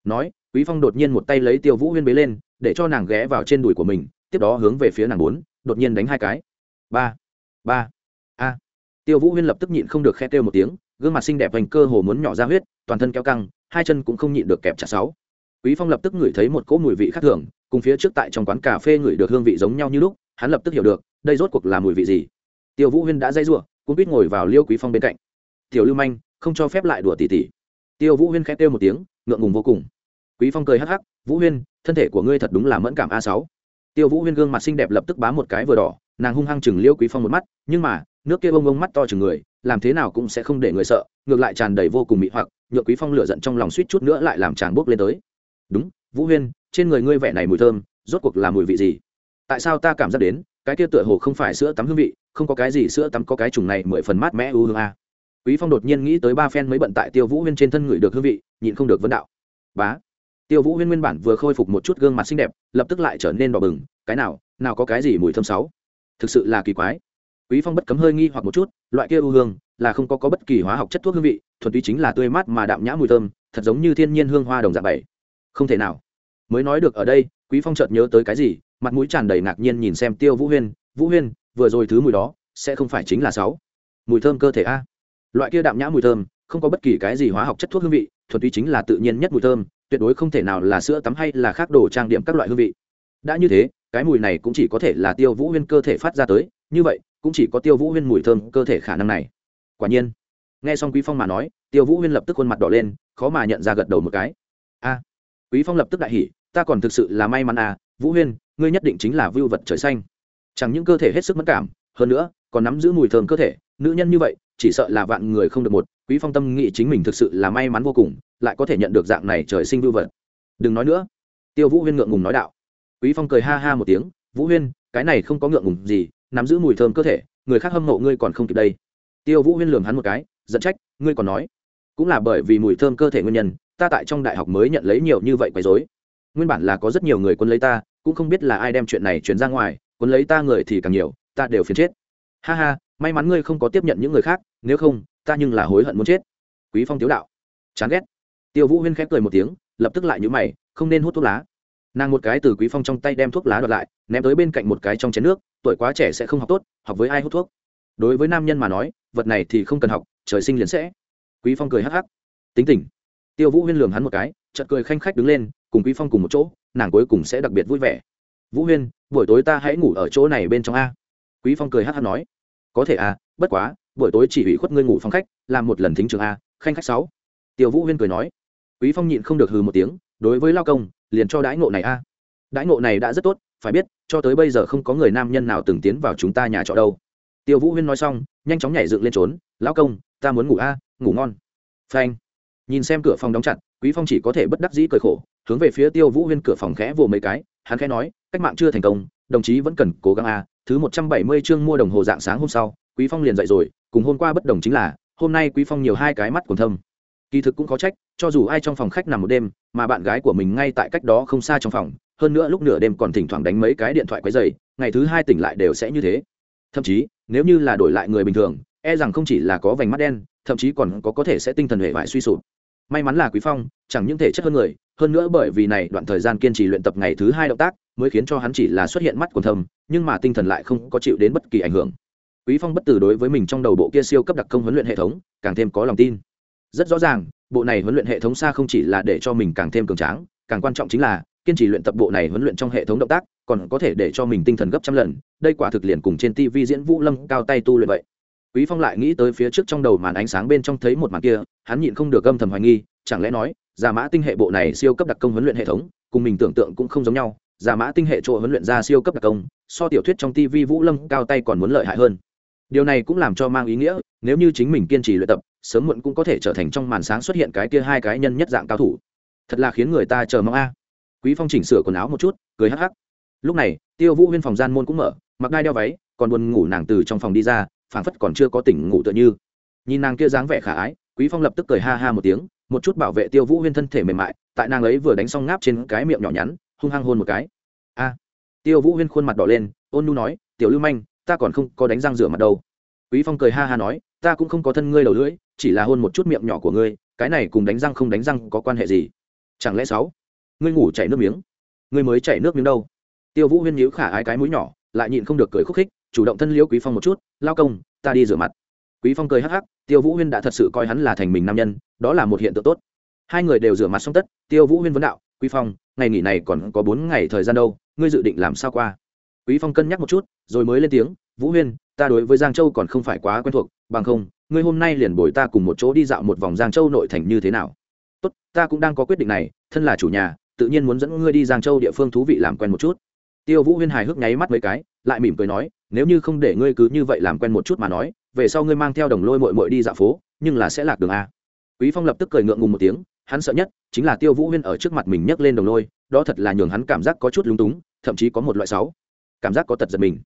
Nói, quý phong đột nhiên một tay lấy tiêu vũ huyên bế lên, để cho nàng ghé vào trên đùi của mình, tiếp đó hướng về phía nàng bốn, đột nhiên đánh hai cái. Ba ba, a. Tiêu vũ huyên lập tức nhịn không được khe kêu một tiếng, gương mặt xinh đẹp vành cơ hồ muốn nhỏ ra huyết, toàn thân kéo căng, hai chân cũng không nhịn được kẹp chặt sáu quý phong lập tức ngửi thấy một cỗ mùi vị khác thường, cùng phía trước tại trong quán cà phê ngửi được hương vị giống nhau như lúc, hắn lập tức hiểu được, đây rốt cuộc là mùi vị gì. Tiêu vũ huyên đã dây rủa cũng biết ngồi vào liêu quý phong bên cạnh. Tiểu lưu manh, không cho phép lại đùa tỉ tỉ. Tiêu vũ huyên khẽ kêu một tiếng, ngượng ngùng vô cùng. Quý phong cười hắc hắc, vũ huyên, thân thể của ngươi thật đúng là mẫn cảm a sáu. Tiêu vũ huyên gương mặt xinh đẹp lập tức bá một cái vừa đỏ, nàng hung hăng chừng liêu quý phong một mắt, nhưng mà, nước kia bông bông mắt to chừng người, làm thế nào cũng sẽ không để người sợ, ngược lại tràn đầy vô cùng mị hoặc, nhựa quý phong lửa giận trong lòng suýt chút nữa lại làm chàng bốc lên tới đúng, vũ huyên, trên người ngươi vẻ này mùi thơm, rốt cuộc là mùi vị gì? Tại sao ta cảm giác đến, cái kia tựa hồ không phải sữa tắm hương vị, không có cái gì sữa tắm có cái trùng này mười phần mát mẻ ưu hương a. Quý phong đột nhiên nghĩ tới ba phen mới bận tại tiêu vũ huyên trên thân người được hương vị, nhịn không được vấn đạo. Bá. Tiêu vũ huyên nguyên bản vừa khôi phục một chút gương mặt xinh đẹp, lập tức lại trở nên đỏ bừng, cái nào nào có cái gì mùi thơm sáu? Thực sự là kỳ quái. Quý phong bất cấm hơi nghi hoặc một chút, loại kia ưu hương là không có có bất kỳ hóa học chất thuốc hương vị, thuần túy chính là tươi mát mà đạm nhã mùi thơm, thật giống như thiên nhiên hương hoa đồng dạng bảy không thể nào. Mới nói được ở đây, quý phong chợt nhớ tới cái gì, mặt mũi tràn đầy ngạc nhiên nhìn xem tiêu vũ huyên. Vũ huyên, vừa rồi thứ mùi đó, sẽ không phải chính là sáu. Mùi thơm cơ thể a. Loại kia đạm nhã mùi thơm, không có bất kỳ cái gì hóa học chất thuốc hương vị, thuần túy chính là tự nhiên nhất mùi thơm, tuyệt đối không thể nào là sữa tắm hay là khác đồ trang điểm các loại hương vị. Đã như thế, cái mùi này cũng chỉ có thể là tiêu vũ huyên cơ thể phát ra tới, như vậy, cũng chỉ có tiêu vũ huyên mùi thơm cơ thể khả năng này. Quả nhiên. Nghe xong quý phong mà nói, tiêu vũ huyên lập tức khuôn mặt đỏ lên, khó mà nhận ra gật đầu một cái. A quý phong lập tức đại hỉ, ta còn thực sự là may mắn à vũ huyên, ngươi nhất định chính là vưu vật trời xanh. Chẳng những cơ thể hết sức mất cảm, hơn nữa, còn nắm giữ mùi thơm cơ thể, nữ nhân như vậy, chỉ sợ là vạn người không được một, quý phong tâm nghĩ chính mình thực sự là may mắn vô cùng, lại có thể nhận được dạng này trời sinh vưu vật. Đừng nói nữa. Tiêu vũ huyên ngượng ngùng nói đạo. Quý phong cười ha ha một tiếng, vũ huyên, cái này không có ngượng ngùng gì, nắm giữ mùi thơm cơ thể, người khác hâm mộ ngươi còn không kịp đây. Tiêu vũ huyên lường hắn một cái dẫn trách, ngươi còn nói? Cũng là bởi vì mùi thơm cơ thể nguyên nhân ta tại trong đại học mới nhận lấy nhiều như vậy quấy rối. Nguyên bản là có rất nhiều người quân lấy ta, cũng không biết là ai đem chuyện này chuyển ra ngoài, quân lấy ta người thì càng nhiều, ta đều phiền chết. Ha ha, may mắn ngươi không có tiếp nhận những người khác, nếu không, ta nhưng là hối hận muốn chết. Quý phong tiếu đạo. Chán ghét. Tiêu vũ huyên khép cười một tiếng, lập tức lại nhíu mày, không nên hút thuốc lá. Nàng một cái từ quý phong trong tay đem thuốc lá đoạt lại, ném tới bên cạnh một cái trong chén nước, tuổi quá trẻ sẽ không học tốt, học với ai hút thuốc? Đối với nam nhân mà nói, vật này thì không cần học, trời sinh liền sẽ. Quý phong cười hắc hắc. Tính tình tiêu vũ huyên lường hắn một cái, chợt cười khanh khách đứng lên, cùng quý phong cùng một chỗ, nàng cuối cùng sẽ đặc biệt vui vẻ. Vũ huyên, buổi tối ta hãy ngủ ở chỗ này bên trong a. Quý phong cười hát hắc nói. Có thể a bất quá, buổi tối chỉ ủy khuất ngươi ngủ phòng khách, làm một lần thính trường a, khanh khách sáu. Tiêu vũ huyên cười nói. Quý phong nhịn không được hừ một tiếng, đối với lao công, liền cho đãi ngộ này a. Đãi ngộ này đã rất tốt, phải biết, cho tới bây giờ không có người nam nhân nào từng tiến vào chúng ta nhà trọ đâu. Tiêu vũ huyên nói xong, nhanh chóng nhảy dựng lên trốn. Lão công, ta muốn ngủ a, ngủ ngon. Phanh nhìn xem cửa phòng đóng chặt, quý phong chỉ có thể bất đắc dĩ cười khổ, hướng về phía tiêu vũ huyên cửa phòng khẽ vồ mấy cái, hắn khẽ nói, cách mạng chưa thành công, đồng chí vẫn cần cố gắng a thứ một trăm bảy mươi chương mua đồng hồ dạng sáng hôm sau, quý phong liền dậy rồi, cùng hôm qua bất đồng chính là, hôm nay quý phong nhiều hai cái mắt còn thâm. Kỳ thực cũng có trách, cho dù ai trong phòng khách nằm một đêm, mà bạn gái của mình ngay tại cách đó không xa trong phòng, hơn nữa lúc nửa đêm còn thỉnh thoảng đánh mấy cái điện thoại quấy dày ngày thứ hai tỉnh lại đều sẽ như thế. Thậm chí, nếu như là đổi lại người bình thường e rằng không chỉ là có vành mắt đen, thậm chí còn có có thể sẽ tinh thần hệ vải suy sụp may mắn là quý phong chẳng những thể chất hơn người hơn nữa bởi vì này đoạn thời gian kiên trì luyện tập ngày thứ hai động tác mới khiến cho hắn chỉ là xuất hiện mắt quần thầm, nhưng mà tinh thần lại không có chịu đến bất kỳ ảnh hưởng. Quý phong bất tử đối với mình trong đầu bộ kia siêu cấp đặc công huấn luyện hệ thống càng thêm có lòng tin. Rất rõ ràng bộ này huấn luyện hệ thống xa không chỉ là để cho mình càng thêm cường tráng càng quan trọng chính là kiên trì luyện tập bộ này huấn luyện trong hệ thống động tác còn có thể để cho mình tinh thần gấp trăm lần đây quả thực liền cùng trên tv diễn vũ lâm cao tay tu luyện vậy quý phong lại nghĩ tới phía trước trong đầu màn ánh sáng bên trong thấy một màn kia, hắn nhịn không được âm thầm hoài nghi, chẳng lẽ nói giả mã tinh hệ bộ này siêu cấp đặc công huấn luyện hệ thống, cùng mình tưởng tượng cũng không giống nhau giả mã tinh hệ chỗ huấn luyện ra siêu cấp đặc công, so tiểu thuyết trong tv vũ lâm cao tay còn muốn lợi hại hơn. Điều này cũng làm cho mang ý nghĩa, nếu như chính mình kiên trì luyện tập, sớm muộn cũng có thể trở thành trong màn sáng xuất hiện cái kia hai cái nhân nhất dạng cao thủ. Thật là khiến người ta chờ mong a. À. Quý phong chỉnh sửa quần áo một chút, cười hắc hắc. Lúc này, tiêu vũ huyên phòng gian môn cũng mở, mặc đai đeo váy, còn buồn ngủ nàng từ trong phòng đi ra phảng phất còn chưa có tỉnh ngủ tựa như. Nhìn nàng kia dáng vẻ khả ái, quý phong lập tức cười ha ha một tiếng, một chút bảo vệ tiêu vũ huyên thân thể mềm mại, tại nàng ấy vừa đánh xong ngáp trên cái miệng nhỏ nhắn, hung hăng hôn một cái. A. Tiêu vũ huyên khuôn mặt đỏ lên, ôn nu nói, tiểu lưu manh, ta còn không có đánh răng rửa mặt đâu. Quý phong cười ha ha nói, ta cũng không có thân ngươi đầu lưỡi, chỉ là hôn một chút miệng nhỏ của ngươi, cái này cùng đánh răng không đánh răng có quan hệ gì? Chẳng lẽ sáu, ngươi ngủ chảy nước miếng? Ngươi mới chảy nước miếng đâu? Tiêu vũ huyên nhíu khả ái cái mũi nhỏ, lại nhịn không được cười khúc khích chủ động thân liễu quý phong một chút, lao công, ta đi rửa mặt. Quý phong cười hắc hắc, tiêu vũ huyên đã thật sự coi hắn là thành mình nam nhân, đó là một hiện tượng tốt. Hai người đều rửa mặt xong tất, tiêu vũ huyên vấn đạo, quý phong, ngày nghỉ này còn có bốn ngày thời gian đâu, ngươi dự định làm sao qua? Quý phong cân nhắc một chút, rồi mới lên tiếng, vũ huyên, ta đối với giang châu còn không phải quá quen thuộc, bằng không, ngươi hôm nay liền bồi ta cùng một chỗ đi dạo một vòng giang châu nội thành như thế nào? Tốt, ta cũng đang có quyết định này, thân là chủ nhà, tự nhiên muốn dẫn ngươi đi giang châu địa phương thú vị làm quen một chút tiêu vũ huyên hài hước nháy mắt mấy cái, lại mỉm cười nói, nếu như không để ngươi cứ như vậy làm quen một chút mà nói, về sau ngươi mang theo đồng lôi mội mội đi dạo phố, nhưng là sẽ lạc đường a. Quý phong lập tức cười ngượng ngùng một tiếng, hắn sợ nhất chính là tiêu vũ huyên ở trước mặt mình nhấc lên đồng lôi, đó thật là nhường hắn cảm giác có chút lúng túng, thậm chí có một loại sáu. Cảm giác có tật giật mình.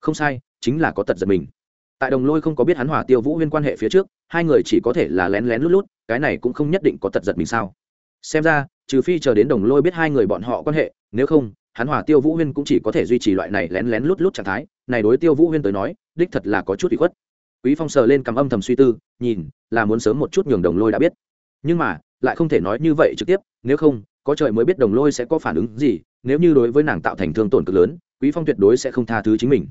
Không sai, chính là có tật giật mình. Tại đồng lôi không có biết hắn hòa tiêu vũ huyên quan hệ phía trước, hai người chỉ có thể là lén lén lút lút, cái này cũng không nhất định có tật giật mình sao. Xem ra, trừ phi chờ đến đồng lôi biết hai người bọn họ quan hệ, nếu không hắn hòa tiêu vũ huyên cũng chỉ có thể duy trì loại này lén lén lút lút trạng thái. Này đối tiêu vũ huyên tới nói, đích thật là có chút bị khuất. Quý phong sờ lên cầm âm thầm suy tư, nhìn, là muốn sớm một chút nhường đồng lôi đã biết. Nhưng mà, lại không thể nói như vậy trực tiếp, nếu không, có trời mới biết đồng lôi sẽ có phản ứng gì, nếu như đối với nàng tạo thành thương tổn cực lớn, quý phong tuyệt đối sẽ không tha thứ chính mình.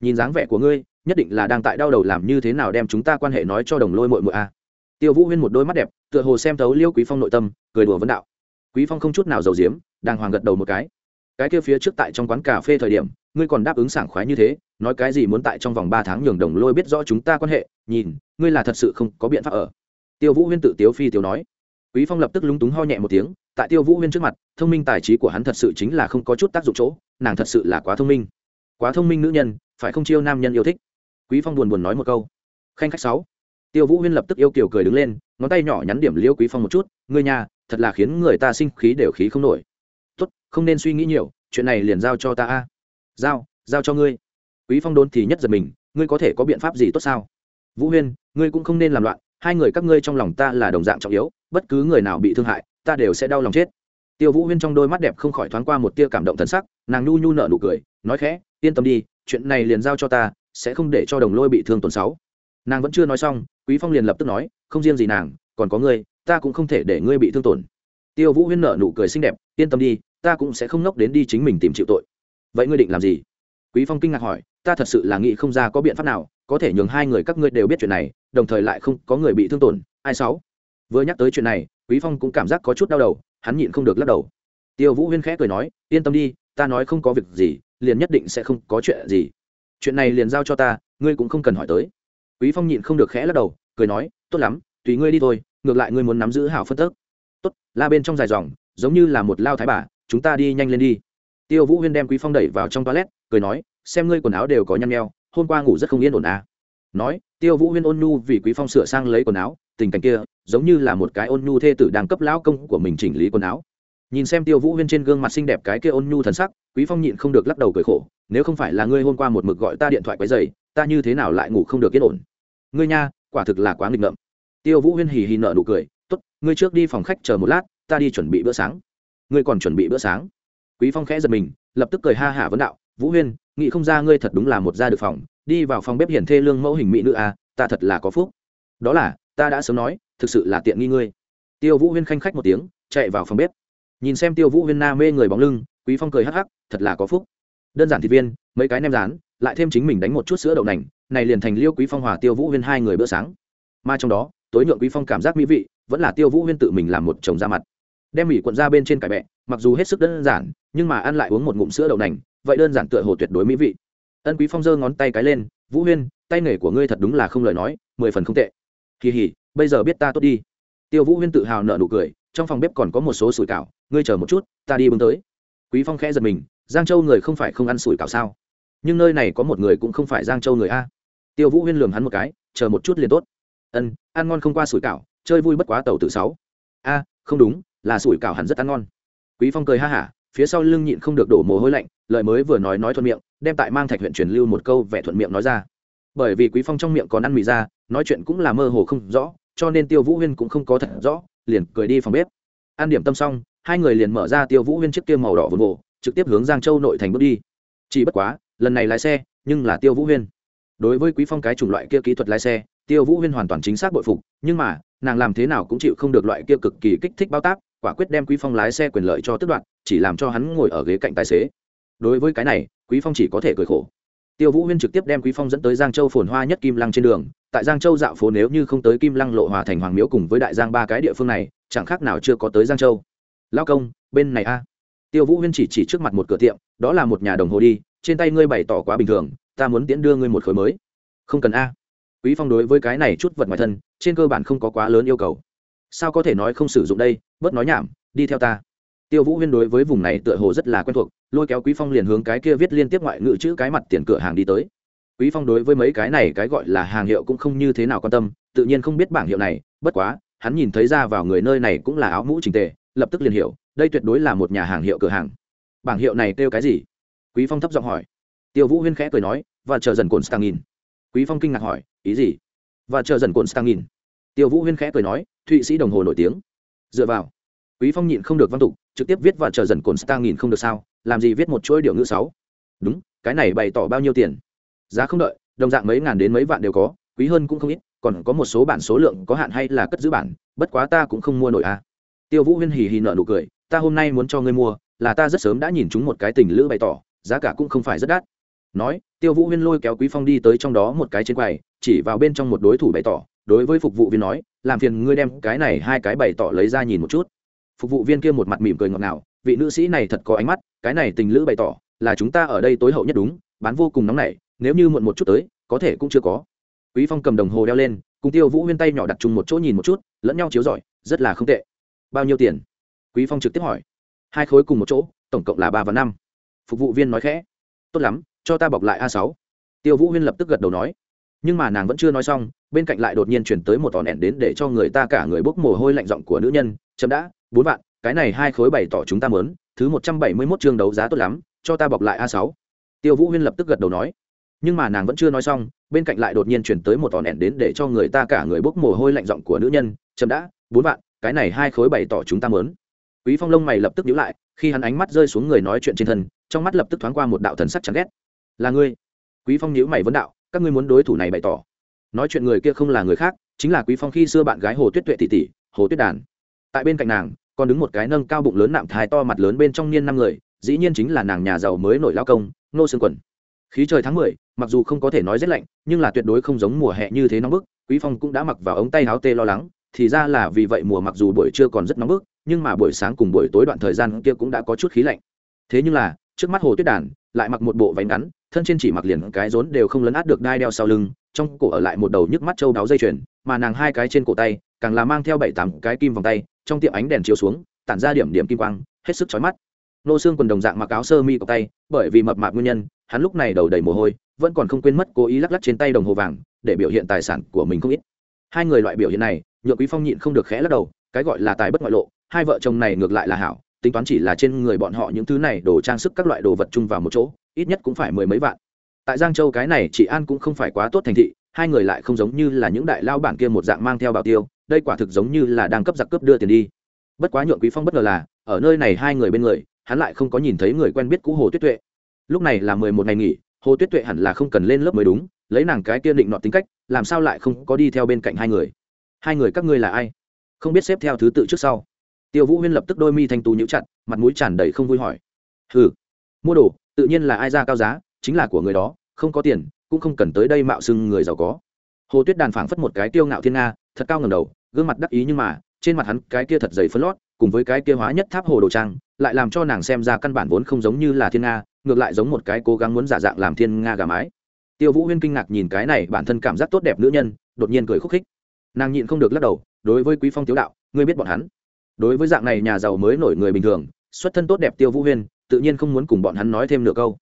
Nhìn dáng vẻ của ngươi, nhất định là đang tại đau đầu làm như thế nào đem chúng ta quan hệ nói cho đồng lôi mội mội a. Tiêu vũ huyên một đôi mắt đẹp, tựa hồ xem thấu liêu quý phong nội tâm, cười đùa vấn đạo. Quý phong không chút nào giàu diếm đang hoàng gật đầu một cái cái kia phía trước tại trong quán cà phê thời điểm, ngươi còn đáp ứng sảng khoái như thế, nói cái gì muốn tại trong vòng ba tháng nhường đồng lôi biết rõ chúng ta quan hệ, nhìn, ngươi là thật sự không có biện pháp ở. Tiêu vũ huyên tự tiếu phi tiêu nói. Quý phong lập tức lúng túng ho nhẹ một tiếng, tại tiêu vũ huyên trước mặt, thông minh tài trí của hắn thật sự chính là không có chút tác dụng chỗ, nàng thật sự là quá thông minh. Quá thông minh nữ nhân, phải không chiêu nam nhân yêu thích? Quý phong buồn buồn nói một câu. Khanh khách sáu. Tiêu vũ huyên lập tức yêu kiều cười đứng lên, ngón tay nhỏ nhắn điểm liêu quý phong một chút, ngươi nhà, thật là khiến người ta sinh khí đều khí không nổi không nên suy nghĩ nhiều, chuyện này liền giao cho ta a. Giao giao cho ngươi. Quý phong đốn thì nhất giật mình, ngươi có thể có biện pháp gì tốt sao? Vũ huyên, ngươi cũng không nên làm loạn, hai người các ngươi trong lòng ta là đồng dạng trọng yếu, bất cứ người nào bị thương hại, ta đều sẽ đau lòng chết. Tiêu vũ huyên trong đôi mắt đẹp không khỏi thoáng qua một tia cảm động thần sắc, nàng nhu nhu nở nụ cười, nói khẽ, yên tâm đi, chuyện này liền giao cho ta, sẽ không để cho đồng lôi bị thương tuần sáu nàng vẫn chưa nói xong, quý phong liền lập tức nói, không riêng gì nàng, còn có ngươi, ta cũng không thể để ngươi bị thương tổn. Tiêu vũ huyên nở nụ cười xinh đẹp, yên tâm đi ta cũng sẽ không nốc đến đi chính mình tìm chịu tội. Vậy ngươi định làm gì? Quý phong kinh ngạc hỏi, ta thật sự là nghĩ không ra có biện pháp nào, có thể nhường hai người các ngươi đều biết chuyện này, đồng thời lại không có người bị thương tổn. Ai sáu? Vừa nhắc tới chuyện này, quý phong cũng cảm giác có chút đau đầu, hắn nhịn không được lắc đầu. Tiêu vũ huyên khẽ cười nói, yên tâm đi, ta nói không có việc gì, liền nhất định sẽ không có chuyện gì. Chuyện này liền giao cho ta, ngươi cũng không cần hỏi tới. Quý phong nhịn không được khẽ lắc đầu, cười nói, tốt lắm, tùy ngươi đi thôi, ngược lại ngươi muốn nắm giữ hảo phân tức. Tốt, la bên trong dài dòng, giống như là một lao thái bà chúng ta đi nhanh lên đi. Tiêu vũ huyên đem quý phong đẩy vào trong toilet, cười nói, xem ngươi quần áo đều có nhăn nheo, hôm qua ngủ rất không yên ổn à. Nói, tiêu vũ huyên ôn nhu vì quý phong sửa sang lấy quần áo, tình cảnh kia giống như là một cái ôn nhu thê tử đang cấp lão công của mình chỉnh lý quần áo. Nhìn xem tiêu vũ huyên trên gương mặt xinh đẹp cái kia ôn nhu thần sắc, quý phong nhịn không được lắc đầu cười khổ, nếu không phải là ngươi hôm qua một mực gọi ta điện thoại quấy dày ta như thế nào lại ngủ không được yên ổn? Ngươi nha, quả thực là quá nghịch ngợm. Tiêu vũ huyên hì hì nợ nụ cười, tốt, ngươi trước đi phòng khách chờ một lát, ta đi chuẩn bị bữa sáng ngươi còn chuẩn bị bữa sáng. Quý phong khẽ giật mình lập tức cười ha hả vấn đạo vũ huyên nghĩ không ra ngươi thật đúng là một gia được phòng đi vào phòng bếp hiển thê lương mẫu hình mỹ nữ à, ta thật là có phúc. Đó là ta đã sớm nói thực sự là tiện nghi ngươi. Tiêu vũ huyên khanh khách một tiếng chạy vào phòng bếp. Nhìn xem tiêu vũ huyên na mê người bóng lưng quý phong cười hắc hắc thật là có phúc. Đơn giản thịt viên mấy cái nem rán lại thêm chính mình đánh một chút sữa đậu nành này liền thành liêu quý phong hòa tiêu vũ huyên hai người bữa sáng. Mà trong đó tối nhượng quý phong cảm giác mỹ vị vẫn là tiêu vũ huyên tự mình làm một chồng ra mặt đem mì quận ra bên trên cải bẹ, mặc dù hết sức đơn giản, nhưng mà ăn lại uống một ngụm sữa đậu nành, vậy đơn giản tựa hồ tuyệt đối mỹ vị. Ân quý phong giơ ngón tay cái lên, vũ huyên, tay nghề của ngươi thật đúng là không lời nói, mười phần không tệ. Kỳ hỉ bây giờ biết ta tốt đi. Tiêu vũ huyên tự hào nở nụ cười, trong phòng bếp còn có một số sủi cảo, ngươi chờ một chút, ta đi bưng tới. Quý phong khẽ giật mình, giang châu người không phải không ăn sủi cảo sao? Nhưng nơi này có một người cũng không phải giang châu người a. Tiêu vũ huyên lường hắn một cái, chờ một chút liền tốt. Ân, ăn ngon không qua sủi cảo, chơi vui bất quá tàu tự sáu. A, không đúng là sủi cảo hẳn rất ăn ngon. Quý phong cười ha hả phía sau lưng nhịn không được đổ mồ hôi lạnh lời mới vừa nói nói thuận miệng đem tại mang thạch huyện truyền lưu một câu vẻ thuận miệng nói ra. Bởi vì quý phong trong miệng còn ăn mì ra nói chuyện cũng là mơ hồ không rõ cho nên tiêu vũ huyên cũng không có thật rõ liền cười đi phòng bếp. Ăn điểm tâm xong hai người liền mở ra tiêu vũ huyên chiếc kia màu đỏ vồn bộ, trực tiếp hướng giang châu nội thành bước đi. Chỉ bất quá lần này lái xe nhưng là tiêu vũ huyên. Đối với quý phong cái chủng loại kia kỹ thuật lái xe tiêu vũ huyên hoàn toàn chính xác bội phục nhưng mà nàng làm thế nào cũng chịu không được loại kia cực kỳ kích thích bao tác quả quyết đem quý phong lái xe quyền lợi cho tức đoạn chỉ làm cho hắn ngồi ở ghế cạnh tài xế. Đối với cái này, quý phong chỉ có thể cười khổ. Tiêu vũ huyên trực tiếp đem quý phong dẫn tới giang châu phồn hoa nhất kim lăng trên đường. Tại giang châu dạo phố nếu như không tới kim lăng lộ hòa thành hoàng miếu cùng với đại giang ba cái địa phương này, chẳng khác nào chưa có tới giang châu. Lao công, bên này a. Tiêu vũ huyên chỉ chỉ trước mặt một cửa tiệm, đó là một nhà đồng hồ đi, trên tay ngươi bày tỏ quá bình thường, ta muốn tiễn đưa ngươi một khối mới. Không cần a. Quý phong đối với cái này chút vật ngoài thân, trên cơ bản không có quá lớn yêu cầu sao có thể nói không sử dụng đây, bớt nói nhảm, đi theo ta. Tiêu vũ huyên đối với vùng này tựa hồ rất là quen thuộc, lôi kéo quý phong liền hướng cái kia viết liên tiếp ngoại ngữ chữ cái mặt tiền cửa hàng đi tới. Quý phong đối với mấy cái này cái gọi là hàng hiệu cũng không như thế nào quan tâm, tự nhiên không biết bảng hiệu này, bất quá, hắn nhìn thấy ra vào người nơi này cũng là áo mũ trình tề, lập tức liền hiểu, đây tuyệt đối là một nhà hàng hiệu cửa hàng. Bảng hiệu này kêu cái gì? Quý phong thấp giọng hỏi. Tiêu vũ huyên khẽ cười nói và chờ dần cồn stangin quý phong kinh ngạc hỏi, ý gì? Và chờ dần cồn stangin tiêu vũ huyên khẽ cười nói, thụy sĩ đồng hồ nổi tiếng. Dựa vào, quý phong nhịn không được văn tục, trực tiếp viết và chờ dần cồn stangin không được sao, làm gì viết một chuỗi điều ngữ sáu. Đúng, cái này bày tỏ bao nhiêu tiền? Giá không đợi, đồng dạng mấy ngàn đến mấy vạn đều có, quý hơn cũng không ít, còn có một số bản số lượng có hạn hay là cất giữ bản, bất quá ta cũng không mua nổi à. Tiêu vũ huyên hì hì nợ nụ cười, ta hôm nay muốn cho ngươi mua, là ta rất sớm đã nhìn chúng một cái tình lữ bày tỏ, giá cả cũng không phải rất đắt. Nói, tiêu vũ huyên lôi kéo quý phong đi tới trong đó một cái trên quầy, chỉ vào bên trong một đối thủ bày tỏ đối với phục vụ viên nói, làm phiền ngươi đem cái này hai cái bày tỏ lấy ra nhìn một chút. Phục vụ viên kia một mặt mỉm cười ngọt ngào, vị nữ sĩ này thật có ánh mắt, cái này tình lữ bày tỏ, là chúng ta ở đây tối hậu nhất đúng, bán vô cùng nóng nảy, nếu như muộn một chút tới, có thể cũng chưa có. Quý phong cầm đồng hồ đeo lên, cùng tiêu vũ huyên tay nhỏ đặt chung một chỗ nhìn một chút, lẫn nhau chiếu giỏi rất là không tệ. Bao nhiêu tiền? Quý phong trực tiếp hỏi. Hai khối cùng một chỗ, tổng cộng là ba và năm. Phục vụ viên nói khẽ. Tốt lắm, cho ta bọc lại a sáu. Tiêu vũ huyên lập tức gật đầu nói nhưng mà nàng vẫn chưa nói xong, bên cạnh lại đột nhiên chuyển tới một tòn đèn đến để cho người ta cả người bốc mồ hôi lạnh giọng của nữ nhân chậm đã, bốn vạn, cái này hai khối bày tỏ chúng ta mớn thứ một trăm bảy mươi mốt chương đấu giá tốt lắm, cho ta bọc lại a sáu. Tiêu vũ huyên lập tức gật đầu nói. Nhưng mà nàng vẫn chưa nói xong, bên cạnh lại đột nhiên chuyển tới một tòn đèn đến để cho người ta cả người bốc mồ hôi lạnh giọng của nữ nhân chậm đã, bốn vạn, cái này hai khối bày tỏ chúng ta mớn quý phong lông mày lập tức nhíu lại, khi hắn ánh mắt rơi xuống người nói chuyện trên thân, trong mắt lập tức thoáng qua một đạo thần sắc chán ghét. Là ngươi. Quý phong nhíu mày vấn đạo các ngươi muốn đối thủ này bày tỏ. Nói chuyện người kia không là người khác chính là quý phong khi xưa bạn gái hồ tuyết tuệ tỷ tỷ hồ tuyết đàn. Tại bên cạnh nàng còn đứng một cái nâng cao bụng lớn nạm thái to mặt lớn bên trong niên năm người dĩ nhiên chính là nàng nhà giàu mới nổi lao công nô xương quần. Khí trời tháng mười, mặc dù không có thể nói rét lạnh nhưng là tuyệt đối không giống mùa hè như thế nóng bức quý phong cũng đã mặc vào ống tay áo tê lo lắng thì ra là vì vậy mùa mặc dù buổi trưa còn rất nóng bức nhưng mà buổi sáng cùng buổi tối đoạn thời gian kia cũng đã có chút khí lạnh. Thế nhưng là trước mắt hồ tuyết đàn lại mặc một bộ váy ngắn, thân trên chỉ mặc liền cái rốn đều không lấn át được đai đeo sau lưng, trong cổ ở lại một đầu nhức mắt châu đáo dây chuyền, mà nàng hai cái trên cổ tay, càng là mang theo bảy tám cái kim vòng tay, trong tiệm ánh đèn chiếu xuống, tản ra điểm điểm kim quang, hết sức chói mắt. Nô xương quần đồng dạng mặc áo sơ mi cổ tay, bởi vì mập mạp nguyên nhân, hắn lúc này đầu đầy mồ hôi, vẫn còn không quên mất cố ý lắc lắc trên tay đồng hồ vàng, để biểu hiện tài sản của mình không ít. Hai người loại biểu hiện này, nhượng quý phong nhịn không được khẽ lắc đầu, cái gọi là tài bất ngoại lộ, hai vợ chồng này ngược lại là hảo tính toán chỉ là trên người bọn họ những thứ này đồ trang sức các loại đồ vật chung vào một chỗ, ít nhất cũng phải mười mấy vạn. Tại giang châu cái này chị an cũng không phải quá tốt thành thị, hai người lại không giống như là những đại lao bản kia một dạng mang theo bảo tiêu, đây quả thực giống như là đang cấp giặc cướp đưa tiền đi. Bất quá nhượng quý phong bất ngờ là, ở nơi này hai người bên người, hắn lại không có nhìn thấy người quen biết cũ hồ tuyết tuệ. Lúc này là mười một ngày nghỉ, hồ tuyết tuệ hẳn là không cần lên lớp mới đúng, lấy nàng cái kia định nọ tính cách, làm sao lại không có đi theo bên cạnh hai người? Hai người các ngươi là ai? Không biết xếp theo thứ tự trước sau tiêu vũ huyên lập tức đôi mi thanh tú nhíu chặt, mặt mũi tràn đầy không vui hỏi. Hừ, mua đồ, tự nhiên là ai ra cao giá, chính là của người đó, không có tiền, cũng không cần tới đây mạo xưng người giàu có. Hồ tuyết đàn phảng phất một cái tiêu ngạo thiên nga, thật cao ngầm đầu, gương mặt đắc ý nhưng mà, trên mặt hắn cái kia thật dày phấn lót, cùng với cái kia hóa nhất tháp hồ đồ trang, lại làm cho nàng xem ra căn bản vốn không giống như là thiên nga, ngược lại giống một cái cố gắng muốn giả dạng làm thiên nga gà mái. Tiêu vũ huyên kinh ngạc nhìn cái này bản thân cảm giác tốt đẹp nữ nhân, đột nhiên cười khúc khích. Nàng nhịn không được lắc đầu, đối với quý phong tiếu đạo, ngươi biết bọn hắn? Đối với dạng này nhà giàu mới nổi người bình thường, xuất thân tốt đẹp tiêu vũ huyên, tự nhiên không muốn cùng bọn hắn nói thêm nửa câu.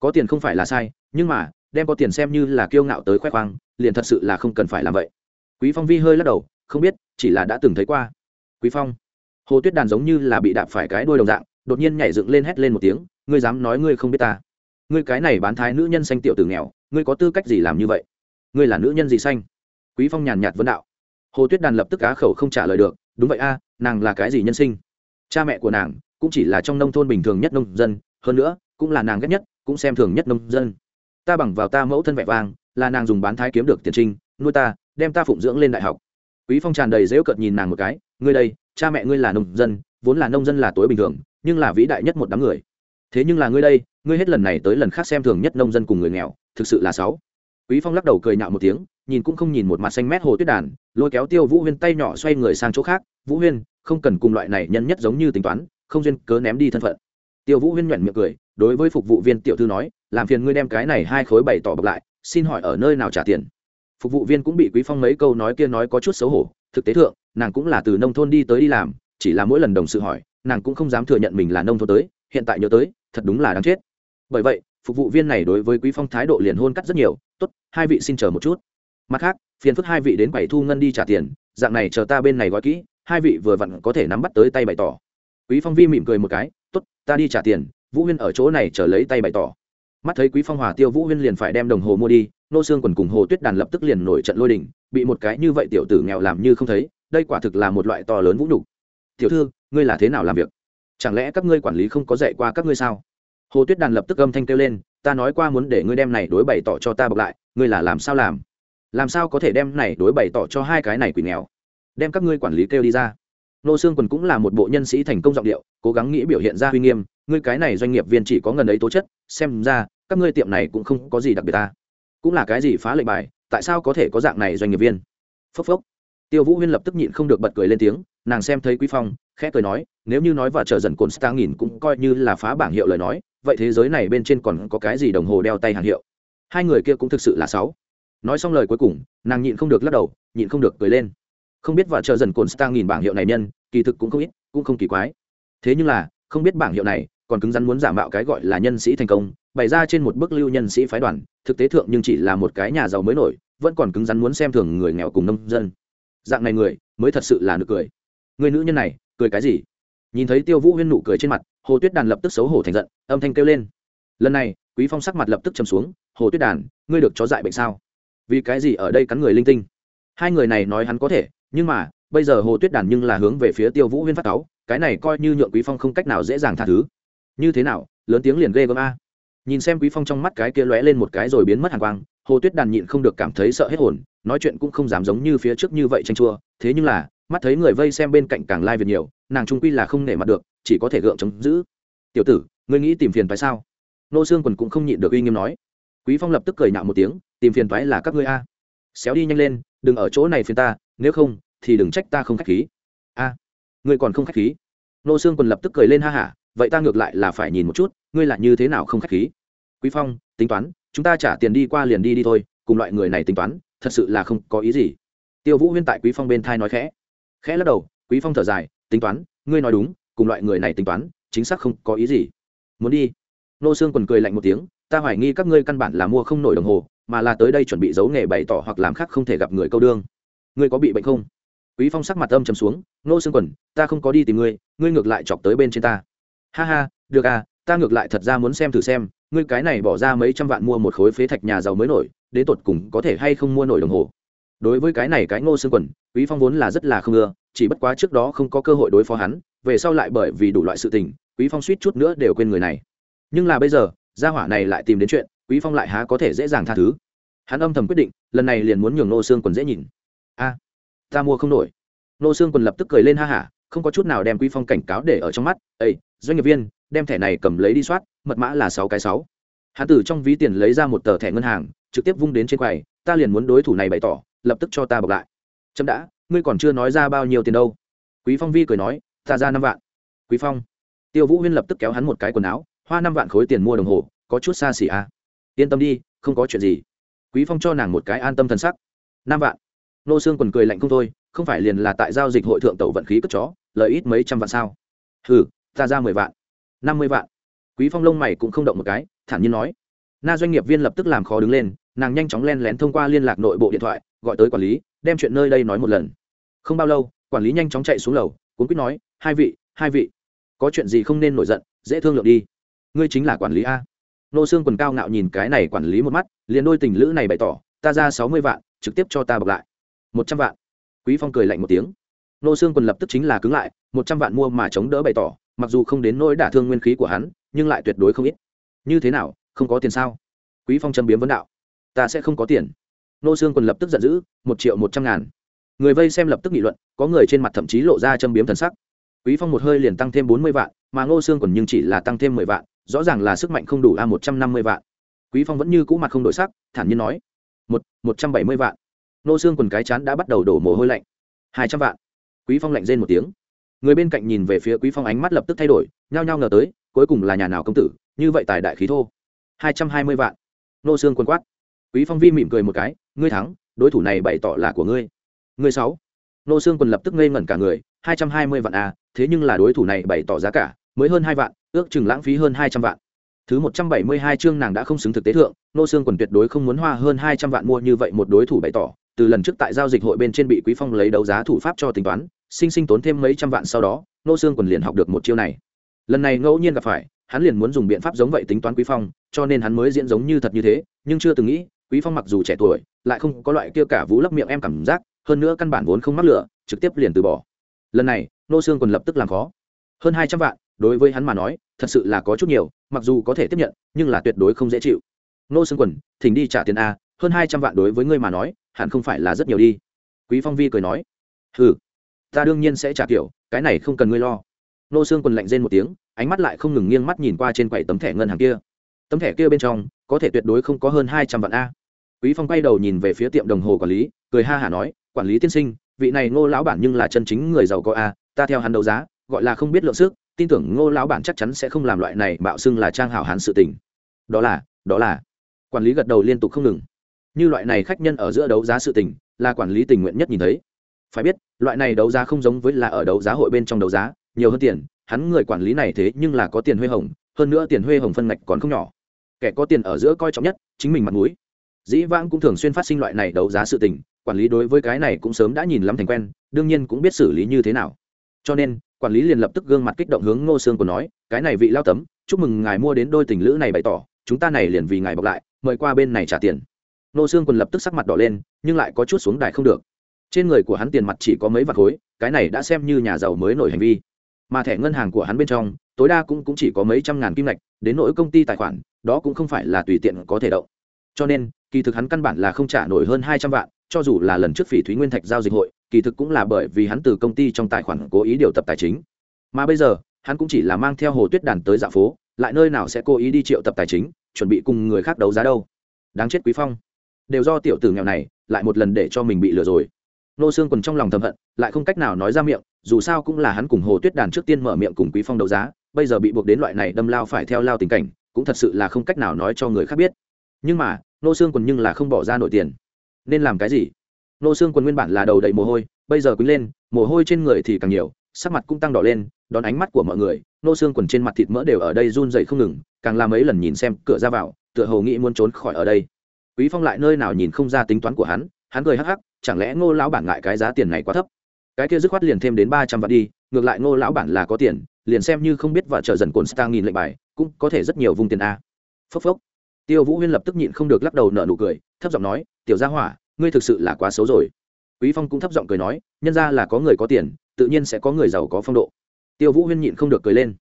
Có tiền không phải là sai, nhưng mà, đem có tiền xem như là kiêu ngạo tới khoe khoang, liền thật sự là không cần phải làm vậy. Quý phong vi hơi lắc đầu, không biết, chỉ là đã từng thấy qua. Quý phong, hồ tuyết đàn giống như là bị đạp phải cái đuôi đồng dạng, đột nhiên nhảy dựng lên hét lên một tiếng, ngươi dám nói ngươi không biết ta? Ngươi cái này bán thái nữ nhân xanh tiểu tử nghèo, ngươi có tư cách gì làm như vậy? Ngươi là nữ nhân gì xanh? Quý phong nhàn nhạt vấn đạo. Hồ tuyết đàn lập tức cá khẩu không trả lời được, đúng vậy a nàng là cái gì nhân sinh? Cha mẹ của nàng cũng chỉ là trong nông thôn bình thường nhất nông dân, hơn nữa, cũng là nàng ghét nhất, cũng xem thường nhất nông dân. Ta bằng vào ta mẫu thân vẻ vang, là nàng dùng bán thái kiếm được tiền trinh, nuôi ta, đem ta phụng dưỡng lên đại học. Quý phong tràn đầy dễu cợt nhìn nàng một cái, ngươi đây, cha mẹ ngươi là nông dân, vốn là nông dân là tối bình thường, nhưng là vĩ đại nhất một đám người. Thế nhưng là ngươi đây, ngươi hết lần này tới lần khác xem thường nhất nông dân cùng người nghèo, thực sự là sáu quý phong lắc đầu cười nhạo một tiếng, nhìn cũng không nhìn một mặt xanh mét hồ tuyết đàn, lôi kéo tiêu vũ huyên tay nhỏ xoay người sang chỗ khác, vũ huyên không cần cùng loại này nhân nhất giống như tính toán, không duyên cớ ném đi thân phận. Tiêu vũ huyên nhuận miệng cười, đối với phục vụ viên tiểu thư nói, làm phiền ngươi đem cái này hai khối bày tỏ bọc lại, xin hỏi ở nơi nào trả tiền? Phục vụ viên cũng bị quý phong mấy câu nói kia nói có chút xấu hổ, thực tế thượng, nàng cũng là từ nông thôn đi tới đi làm, chỉ là mỗi lần đồng sự hỏi, nàng cũng không dám thừa nhận mình là nông thôn tới, hiện tại nhớ tới, thật đúng là đáng chết. Bởi vậy, phục vụ viên này đối với quý phong thái độ liền hôn cắt rất nhiều, tốt, hai vị xin chờ một chút. Mặt khác, phiền phức hai vị đến quầy thu ngân đi trả tiền, dạng này chờ ta bên này gói kỹ hai vị vừa vặn có thể nắm bắt tới tay bày tỏ. Quý phong vi mỉm cười một cái, tốt, ta đi trả tiền, vũ huyên ở chỗ này chờ lấy tay bày tỏ. Mắt thấy quý phong hòa tiêu vũ huyên liền phải đem đồng hồ mua đi, nô xương quần cùng hồ tuyết đàn lập tức liền nổi trận lôi đình, bị một cái như vậy tiểu tử nghèo làm như không thấy, đây quả thực là một loại to lớn vũ nhục. Tiểu thư, ngươi là thế nào làm việc? Chẳng lẽ các ngươi quản lý không có dạy qua các ngươi sao? Hồ tuyết đàn lập tức âm thanh kêu lên, ta nói qua muốn để ngươi đem này đối bày tỏ cho ta bọc lại, ngươi là làm sao làm? Làm sao có thể đem này đối bày tỏ cho hai cái này quỷ nghèo? Đem các ngươi quản lý kêu đi ra. Nô xương quần cũng là một bộ nhân sĩ thành công giọng điệu, cố gắng nghĩ biểu hiện ra uy nghiêm, ngươi cái này doanh nghiệp viên chỉ có ngần ấy tố chất, xem ra, các ngươi tiệm này cũng không có gì đặc biệt ta. Cũng là cái gì phá lệnh bài, tại sao có thể có dạng này doanh nghiệp viên? Phốc phốc. Tiêu vũ huyên lập tức nhịn không được bật cười lên tiếng, nàng xem thấy quý phong, khẽ cười nói, nếu như nói và chờ dần cồn star nghìn cũng coi như là phá bảng hiệu lời nói, vậy thế giới này bên trên còn có cái gì đồng hồ đeo tay hàng hiệu? Hai người kia cũng thực sự là sáu. Nói xong lời cuối cùng, nàng nhịn không được lắc đầu, nhịn không được cười lên không biết và chờ dần cồn star nghìn bảng hiệu này nhân, kỳ thực cũng không ít, cũng không kỳ quái. Thế nhưng là, không biết bảng hiệu này còn cứng rắn muốn giả mạo cái gọi là nhân sĩ thành công, bày ra trên một bức lưu nhân sĩ phái đoàn, thực tế thượng nhưng chỉ là một cái nhà giàu mới nổi, vẫn còn cứng rắn muốn xem thường người nghèo cùng nông dân. Dạng này người, mới thật sự là nực cười. Người nữ nhân này, cười cái gì? Nhìn thấy tiêu vũ huyên nụ cười trên mặt, hồ tuyết đàn lập tức xấu hổ thành giận, âm thanh kêu lên. Lần này, quý phong sắc mặt lập tức chầm xuống, hồ tuyết đàn, ngươi được chó dại bệnh sao? Vì cái gì ở đây cắn người linh tinh? Hai người này nói hắn có thể nhưng mà, bây giờ hồ tuyết đàn nhưng là hướng về phía tiêu vũ huyên phát cáu, cái này coi như nhượng quý phong không cách nào dễ dàng tha thứ. Như thế nào, lớn tiếng liền ghê gớm a. Nhìn xem quý phong trong mắt cái kia lóe lên một cái rồi biến mất hàng quang, hồ tuyết đàn nhịn không được cảm thấy sợ hết hồn, nói chuyện cũng không dám giống như phía trước như vậy tranh chua, thế nhưng là, mắt thấy người vây xem bên cạnh càng lai việc nhiều, nàng trung quy là không nể mặt được, chỉ có thể gượng chống giữ. Tiểu tử, ngươi nghĩ tìm phiền tại sao? Nô xương quần cũng không nhịn được uy nghiêm nói. Quý phong lập tức cười nhạo một tiếng, tìm phiền toái là các ngươi a. Xéo đi nhanh lên, đừng ở chỗ này phiền ta, nếu không thì đừng trách ta không khách khí. A, ngươi còn không khách khí? Nô xương quần lập tức cười lên ha hả, vậy ta ngược lại là phải nhìn một chút, ngươi là như thế nào không khách khí? Quý phong, tính toán, chúng ta trả tiền đi qua liền đi đi thôi, cùng loại người này tính toán, thật sự là không có ý gì. Tiêu vũ huyên tại quý phong bên thai nói khẽ. Khẽ lắc đầu, quý phong thở dài, tính toán, ngươi nói đúng, cùng loại người này tính toán, chính xác không có ý gì. Muốn đi. Nô xương quần cười lạnh một tiếng, ta hoài nghi các ngươi căn bản là mua không nổi đồng hồ, mà là tới đây chuẩn bị giấu nghề bày tỏ hoặc làm khác không thể gặp người câu đương. Ngươi có bị bệnh không? Quý phong sắc mặt âm trầm xuống, nô xương quần, ta không có đi tìm ngươi ngươi ngược lại chọc tới bên trên ta. Ha ha, được à ta ngược lại thật ra muốn xem thử xem, ngươi cái này bỏ ra mấy trăm vạn mua một khối phế thạch nhà giàu mới nổi, đến tột cùng có thể hay không mua nổi đồng hồ? Đối với cái này cái ngô xương quần, quý phong vốn là rất là không ưa, chỉ bất quá trước đó không có cơ hội đối phó hắn, về sau lại bởi vì đủ loại sự tình, quý phong suýt chút nữa đều quên người này. Nhưng là bây giờ, gia hỏa này lại tìm đến chuyện, quý phong lại há có thể dễ dàng tha thứ. Hắn âm thầm quyết định, lần này liền muốn nhường Ngô xương quần dễ nhìn. A ta mua không nổi. Nô xương quần lập tức cười lên ha hả, không có chút nào đem quý phong cảnh cáo để ở trong mắt. Ây doanh nghiệp viên, đem thẻ này cầm lấy đi soát, mật mã là sáu cái sáu. Hắn từ trong ví tiền lấy ra một tờ thẻ ngân hàng, trực tiếp vung đến trên quầy, ta liền muốn đối thủ này bày tỏ, lập tức cho ta bọc lại. Chậm đã, ngươi còn chưa nói ra bao nhiêu tiền đâu. Quý phong vi cười nói, ta ra năm vạn. Quý phong. Tiêu vũ huyên lập tức kéo hắn một cái quần áo, hoa năm vạn khối tiền mua đồng hồ, có chút xa xỉ à. yên tâm đi, không có chuyện gì. Quý phong cho nàng một cái an tâm thần sắc. Năm vạn nô xương quần cười lạnh không thôi, không phải liền là tại giao dịch hội thượng tẩu vận khí cất chó, lợi ít mấy trăm vạn sao? Hừ, ta ra mười vạn, năm mươi vạn. Quý phong lông mày cũng không động một cái, thản nhiên nói. Na doanh nghiệp viên lập tức làm khó đứng lên, nàng nhanh chóng len lén thông qua liên lạc nội bộ điện thoại, gọi tới quản lý, đem chuyện nơi đây nói một lần. Không bao lâu, quản lý nhanh chóng chạy xuống lầu, cuốn quyết nói, hai vị hai vị, có chuyện gì không nên nổi giận, dễ thương lượng đi. Ngươi chính là quản lý a. Nô xương quần cao ngạo nhìn cái này quản lý một mắt, liền đôi tình lữ này bày tỏ, ta ra sáu mươi vạn, trực tiếp cho ta bọc lại một trăm vạn. Quý phong cười lạnh một tiếng. Nô xương quần lập tức chính là cứng lại, một trăm vạn mua mà chống đỡ bày tỏ, mặc dù không đến nỗi đả thương nguyên khí của hắn, nhưng lại tuyệt đối không ít. Như thế nào, không có tiền sao? Quý phong châm biếm vấn đạo. Ta sẽ không có tiền. Nô xương quần lập tức giận dữ, một triệu một trăm ngàn. Người vây xem lập tức nghị luận, có người trên mặt thậm chí lộ ra châm biếm thần sắc. Quý phong một hơi liền tăng thêm bốn mươi vạn, mà ngô xương quần nhưng chỉ là tăng thêm mười vạn, rõ ràng là sức mạnh không đủ a, một trăm năm mươi vạn. Quý phong vẫn như cũ mặt không đổi sắc, thản nhiên nói, một một trăm bảy mươi vạn nô xương quần cái chán đã bắt đầu đổ mồ hôi lạnh. Hai trăm vạn. Quý phong lạnh rên một tiếng. Người bên cạnh nhìn về phía quý phong ánh mắt lập tức thay đổi, nhao nhao ngờ tới, cuối cùng là nhà nào công tử, như vậy tài đại khí thô. Hai trăm hai mươi vạn. Nô xương quần quát. Quý phong vi mỉm cười một cái, ngươi thắng, đối thủ này bày tỏ là của ngươi. Ngươi sáu. Nô xương quần lập tức ngây ngẩn cả người, hai trăm hai mươi vạn a thế nhưng là đối thủ này bày tỏ giá cả, mới hơn hai vạn, ước chừng lãng phí hơn hai trăm vạn. Thứ một trăm bảy mươi hai chương nàng đã không xứng thực tế thượng, nô xương quần tuyệt đối không muốn hoa hơn hai trăm vạn mua như vậy một đối thủ bày tỏ từ lần trước tại giao dịch hội bên trên bị quý phong lấy đấu giá thủ pháp cho tính toán, sinh sinh tốn thêm mấy trăm vạn sau đó nô xương quần liền học được một chiêu này. Lần này ngẫu nhiên gặp phải, hắn liền muốn dùng biện pháp giống vậy tính toán quý phong, cho nên hắn mới diễn giống như thật như thế, nhưng chưa từng nghĩ, quý phong mặc dù trẻ tuổi, lại không có loại kia cả vũ lấp miệng em cảm giác, hơn nữa căn bản vốn không mắc lửa, trực tiếp liền từ bỏ. Lần này nô xương quần lập tức làm khó. Hơn hai trăm vạn, đối với hắn mà nói, thật sự là có chút nhiều, mặc dù có thể tiếp nhận, nhưng là tuyệt đối không dễ chịu. Nô xương quần, thỉnh đi trả tiền a, hơn hai trăm vạn đối với ngươi mà nói hẳn không phải là rất nhiều đi. Quý phong vi cười nói ừ ta đương nhiên sẽ trả kiểu, cái này không cần ngươi lo. Nô xương quần lạnh rên một tiếng, ánh mắt lại không ngừng nghiêng mắt nhìn qua trên quầy tấm thẻ ngân hàng kia. Tấm thẻ kia bên trong, có thể tuyệt đối không có hơn hai trăm vạn a. Quý phong quay đầu nhìn về phía tiệm đồng hồ quản lý, cười ha hả nói, quản lý tiên sinh, vị này ngô lão bản nhưng là chân chính người giàu có a, ta theo hắn đấu giá, gọi là không biết lượng sức, tin tưởng ngô lão bản chắc chắn sẽ không làm loại này mạo xưng là trang hảo hắn sự tình. Đó là đó là. Quản lý gật đầu liên tục không ngừng như loại này khách nhân ở giữa đấu giá sự tình, là quản lý tình nguyện nhất nhìn thấy. Phải biết, loại này đấu giá không giống với là ở đấu giá hội bên trong đấu giá, nhiều hơn tiền, hắn người quản lý này thế nhưng là có tiền huê hồng, hơn nữa tiền huê hồng phân ngạch còn không nhỏ. Kẻ có tiền ở giữa coi trọng nhất, chính mình mặt mũi. Dĩ vãng cũng thường xuyên phát sinh loại này đấu giá sự tình, quản lý đối với cái này cũng sớm đã nhìn lắm thành quen, đương nhiên cũng biết xử lý như thế nào. Cho nên, quản lý liền lập tức gương mặt kích động hướng ngô sương của nói, cái này vị lao tấm, chúc mừng ngài mua đến đôi tình lữ này bày tỏ, chúng ta này liền vì ngài bọc lại, mời qua bên này trả tiền. Nô xương quần lập tức sắc mặt đỏ lên nhưng lại có chút xuống đài không được. Trên người của hắn tiền mặt chỉ có mấy vạt khối cái này đã xem như nhà giàu mới nổi hành vi. Mà thẻ ngân hàng của hắn bên trong tối đa cũng, cũng chỉ có mấy trăm ngàn kim lệch đến nỗi công ty tài khoản đó cũng không phải là tùy tiện có thể động. Cho nên kỳ thực hắn căn bản là không trả nổi hơn hai trăm vạn cho dù là lần trước phỉ thúy nguyên thạch giao dịch hội kỳ thực cũng là bởi vì hắn từ công ty trong tài khoản cố ý điều tập tài chính. Mà bây giờ hắn cũng chỉ là mang theo hồ tuyết đàn tới dạo phố lại nơi nào sẽ cố ý đi triệu tập tài chính chuẩn bị cùng người khác đấu giá đâu. Đáng chết quý phong đều do tiểu tử nghèo này lại một lần để cho mình bị lừa rồi. Nô xương còn trong lòng thầm hận, lại không cách nào nói ra miệng, dù sao cũng là hắn cùng hồ tuyết đàn trước tiên mở miệng cùng quý phong đấu giá, bây giờ bị buộc đến loại này đâm lao phải theo lao tình cảnh, cũng thật sự là không cách nào nói cho người khác biết. Nhưng mà, nô xương quần nhưng là không bỏ ra nổi tiền. Nên làm cái gì? Nô xương quần nguyên bản là đầu đầy mồ hôi, bây giờ quý lên, mồ hôi trên người thì càng nhiều, sắc mặt cũng tăng đỏ lên, đón ánh mắt của mọi người, nô xương quần trên mặt thịt mỡ đều ở đây run dậy không ngừng, càng làm mấy lần nhìn xem, cửa ra vào, tựa hồ nghĩ muốn trốn khỏi ở đây quý phong lại nơi nào nhìn không ra tính toán của hắn hắn cười hắc hắc, chẳng lẽ ngô lão bản ngại cái giá tiền này quá thấp? Cái kia dứt khoát liền thêm đến ba trăm vạn đi, ngược lại ngô lão bản là có tiền, liền xem như không biết và chờ dần cồn star nghìn lệnh bài, cũng có thể rất nhiều vùng tiền a. Phốc phốc. Tiêu vũ huyên lập tức nhịn không được lắc đầu nở nụ cười, thấp giọng nói, tiểu gia hỏa, ngươi thực sự là quá xấu rồi. Quý phong cũng thấp giọng cười nói, nhân ra là có người có tiền, tự nhiên sẽ có người giàu có phong độ. Tiêu vũ huyên nhịn không được cười lên.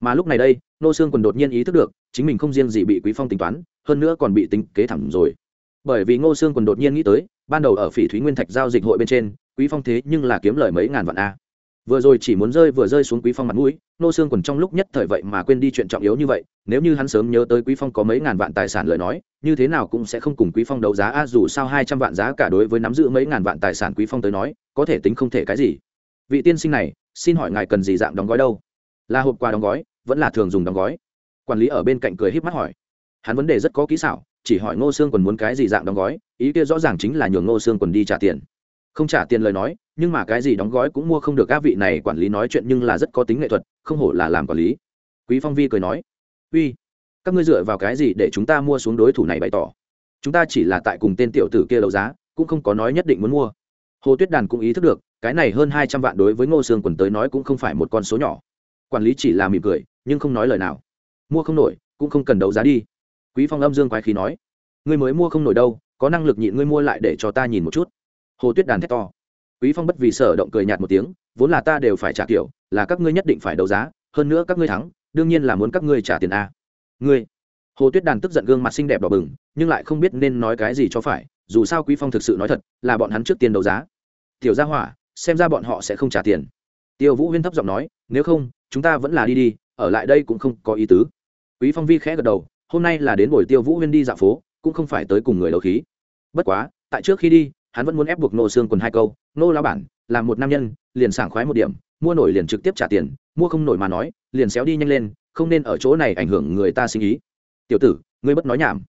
Mà lúc này đây, nô xương còn đột nhiên ý thức được chính mình không riêng gì bị quý phong tính toán, hơn nữa còn bị tính kế thẳng rồi. Bởi vì ngô xương còn đột nhiên nghĩ tới, ban đầu ở phỉ thúy nguyên thạch giao dịch hội bên trên, quý phong thế nhưng là kiếm lời mấy ngàn vạn a. Vừa rồi chỉ muốn rơi vừa rơi xuống quý phong mặt mũi, Ngô xương còn trong lúc nhất thời vậy mà quên đi chuyện trọng yếu như vậy, nếu như hắn sớm nhớ tới quý phong có mấy ngàn vạn tài sản lời nói, như thế nào cũng sẽ không cùng quý phong đấu giá a, dù sao hai trăm vạn giá cả đối với nắm giữ mấy ngàn vạn tài sản quý phong tới nói, có thể tính không thể cái gì. Vị tiên sinh này, xin hỏi ngài cần gì dạng đóng gói đâu? Là hộp quà đóng gói, vẫn là thường dùng đóng gói? Quản lý ở bên cạnh cười híp mắt hỏi. Hắn vấn đề rất có kỹ xảo, chỉ hỏi ngô xương quần muốn cái gì dạng đóng gói, ý kia rõ ràng chính là nhường ngô xương quần đi trả tiền. Không trả tiền lời nói, nhưng mà cái gì đóng gói cũng mua không được, các vị này quản lý nói chuyện nhưng là rất có tính nghệ thuật, không hổ là làm quản lý. Quý phong vi cười nói, uy, các ngươi dựa vào cái gì để chúng ta mua xuống đối thủ này bày tỏ? Chúng ta chỉ là tại cùng tên tiểu tử kia đấu giá, cũng không có nói nhất định muốn mua. Hồ tuyết đàn cũng ý thức được, cái này hơn hai trăm vạn đối với ngô sương quần tới nói cũng không phải một con số nhỏ. Quản lý chỉ là mỉm cười, nhưng không nói lời nào mua không nổi, cũng không cần đấu giá đi. Quý phong âm dương quái khí nói, ngươi mới mua không nổi đâu, có năng lực nhịn ngươi mua lại để cho ta nhìn một chút. Hồ tuyết đàn thét to. Quý phong bất vì sở động cười nhạt một tiếng, vốn là ta đều phải trả kiểu, là các ngươi nhất định phải đấu giá, hơn nữa các ngươi thắng, đương nhiên là muốn các ngươi trả tiền a. Ngươi? Hồ tuyết đàn tức giận gương mặt xinh đẹp đỏ bừng, nhưng lại không biết nên nói cái gì cho phải, dù sao quý phong thực sự nói thật, là bọn hắn trước tiên đấu giá. Tiểu gia hỏa, xem ra bọn họ sẽ không trả tiền. Tiêu vũ huyên thấp giọng nói, nếu không, chúng ta vẫn là đi đi, ở lại đây cũng không có ý tứ quý phong vi khẽ gật đầu, hôm nay là đến buổi tiêu vũ huyên đi dạo phố, cũng không phải tới cùng người đấu khí. Bất quá, tại trước khi đi, hắn vẫn muốn ép buộc nô xương quần hai câu, nô lao bản, làm một nam nhân, liền sảng khoái một điểm, mua nổi liền trực tiếp trả tiền, mua không nổi mà nói, liền xéo đi nhanh lên, không nên ở chỗ này ảnh hưởng người ta sinh ý. Tiểu tử, ngươi bất nói nhảm.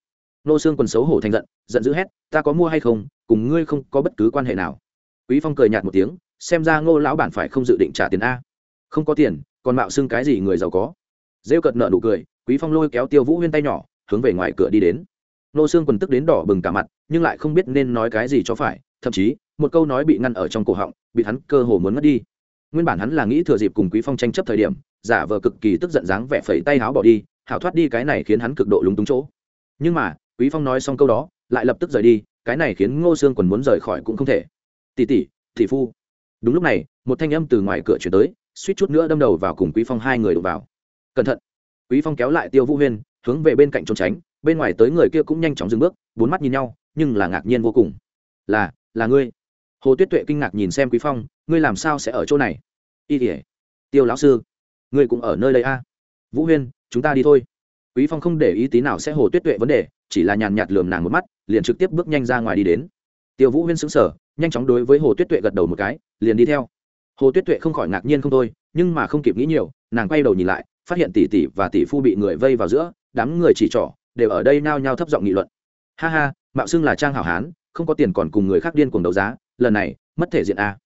Nô xương quần xấu hổ thành giận giận dữ hét, ta có mua hay không, cùng ngươi không có bất cứ quan hệ nào. Quý phong cười nhạt một tiếng, xem ra ngô lão bản phải không dự định trả tiền a. Không có tiền, còn mạo xưng cái gì người giàu có. Rêu cợt nợ nụ cười quý phong lôi kéo tiêu vũ huyên tay nhỏ, hướng về ngoài cửa đi đến. Nô xương quần tức đến đỏ bừng cả mặt, nhưng lại không biết nên nói cái gì cho phải, thậm chí, một câu nói bị ngăn ở trong cổ họng, bị hắn cơ hồ muốn mất đi. Nguyên bản hắn là nghĩ thừa dịp cùng quý phong tranh chấp thời điểm, giả vờ cực kỳ tức giận dáng vẻ phẩy tay háo bỏ đi, hảo thoát đi cái này khiến hắn cực độ lúng túng chỗ. Nhưng mà, quý phong nói xong câu đó, lại lập tức rời đi, cái này khiến ngô xương quần muốn rời khỏi cũng không thể. Tỷ tỷ tỷ phu. Đúng lúc này, một thanh âm từ ngoài cửa chuyển tới, suýt chút nữa đâm đầu vào cùng quý phong hai người đụng vào. Cẩn thận quý phong kéo lại tiêu vũ huyên, hướng về bên cạnh trốn tránh, bên ngoài tới người kia cũng nhanh chóng dừng bước, bốn mắt nhìn nhau, nhưng là ngạc nhiên vô cùng. Là là ngươi? Hồ tuyết tuệ kinh ngạc nhìn xem quý phong, ngươi làm sao sẽ ở chỗ này? Y tỉa tiêu lão sư, ngươi cũng ở nơi đây a. À? vũ huyên, chúng ta đi thôi. Quý phong không để ý tí nào sẽ hồ tuyết tuệ vấn đề, chỉ là nhàn nhạt lườm nàng một mắt, liền trực tiếp bước nhanh ra ngoài đi đến. Tiêu vũ huyên sững sờ, nhanh chóng đối với hồ tuyết tuệ gật đầu một cái, liền đi theo. Hồ tuyết tuệ không khỏi ngạc nhiên không thôi, nhưng mà không kịp nghĩ nhiều, nàng quay đầu nhìn lại phát hiện tỷ tỷ và tỷ phu bị người vây vào giữa, đám người chỉ trỏ, đều ở đây nao nhao thấp giọng nghị luận. Ha ha, mạo xưng là trang hảo hán, không có tiền còn cùng người khác điên cuồng đấu giá, lần này, mất thể diện a.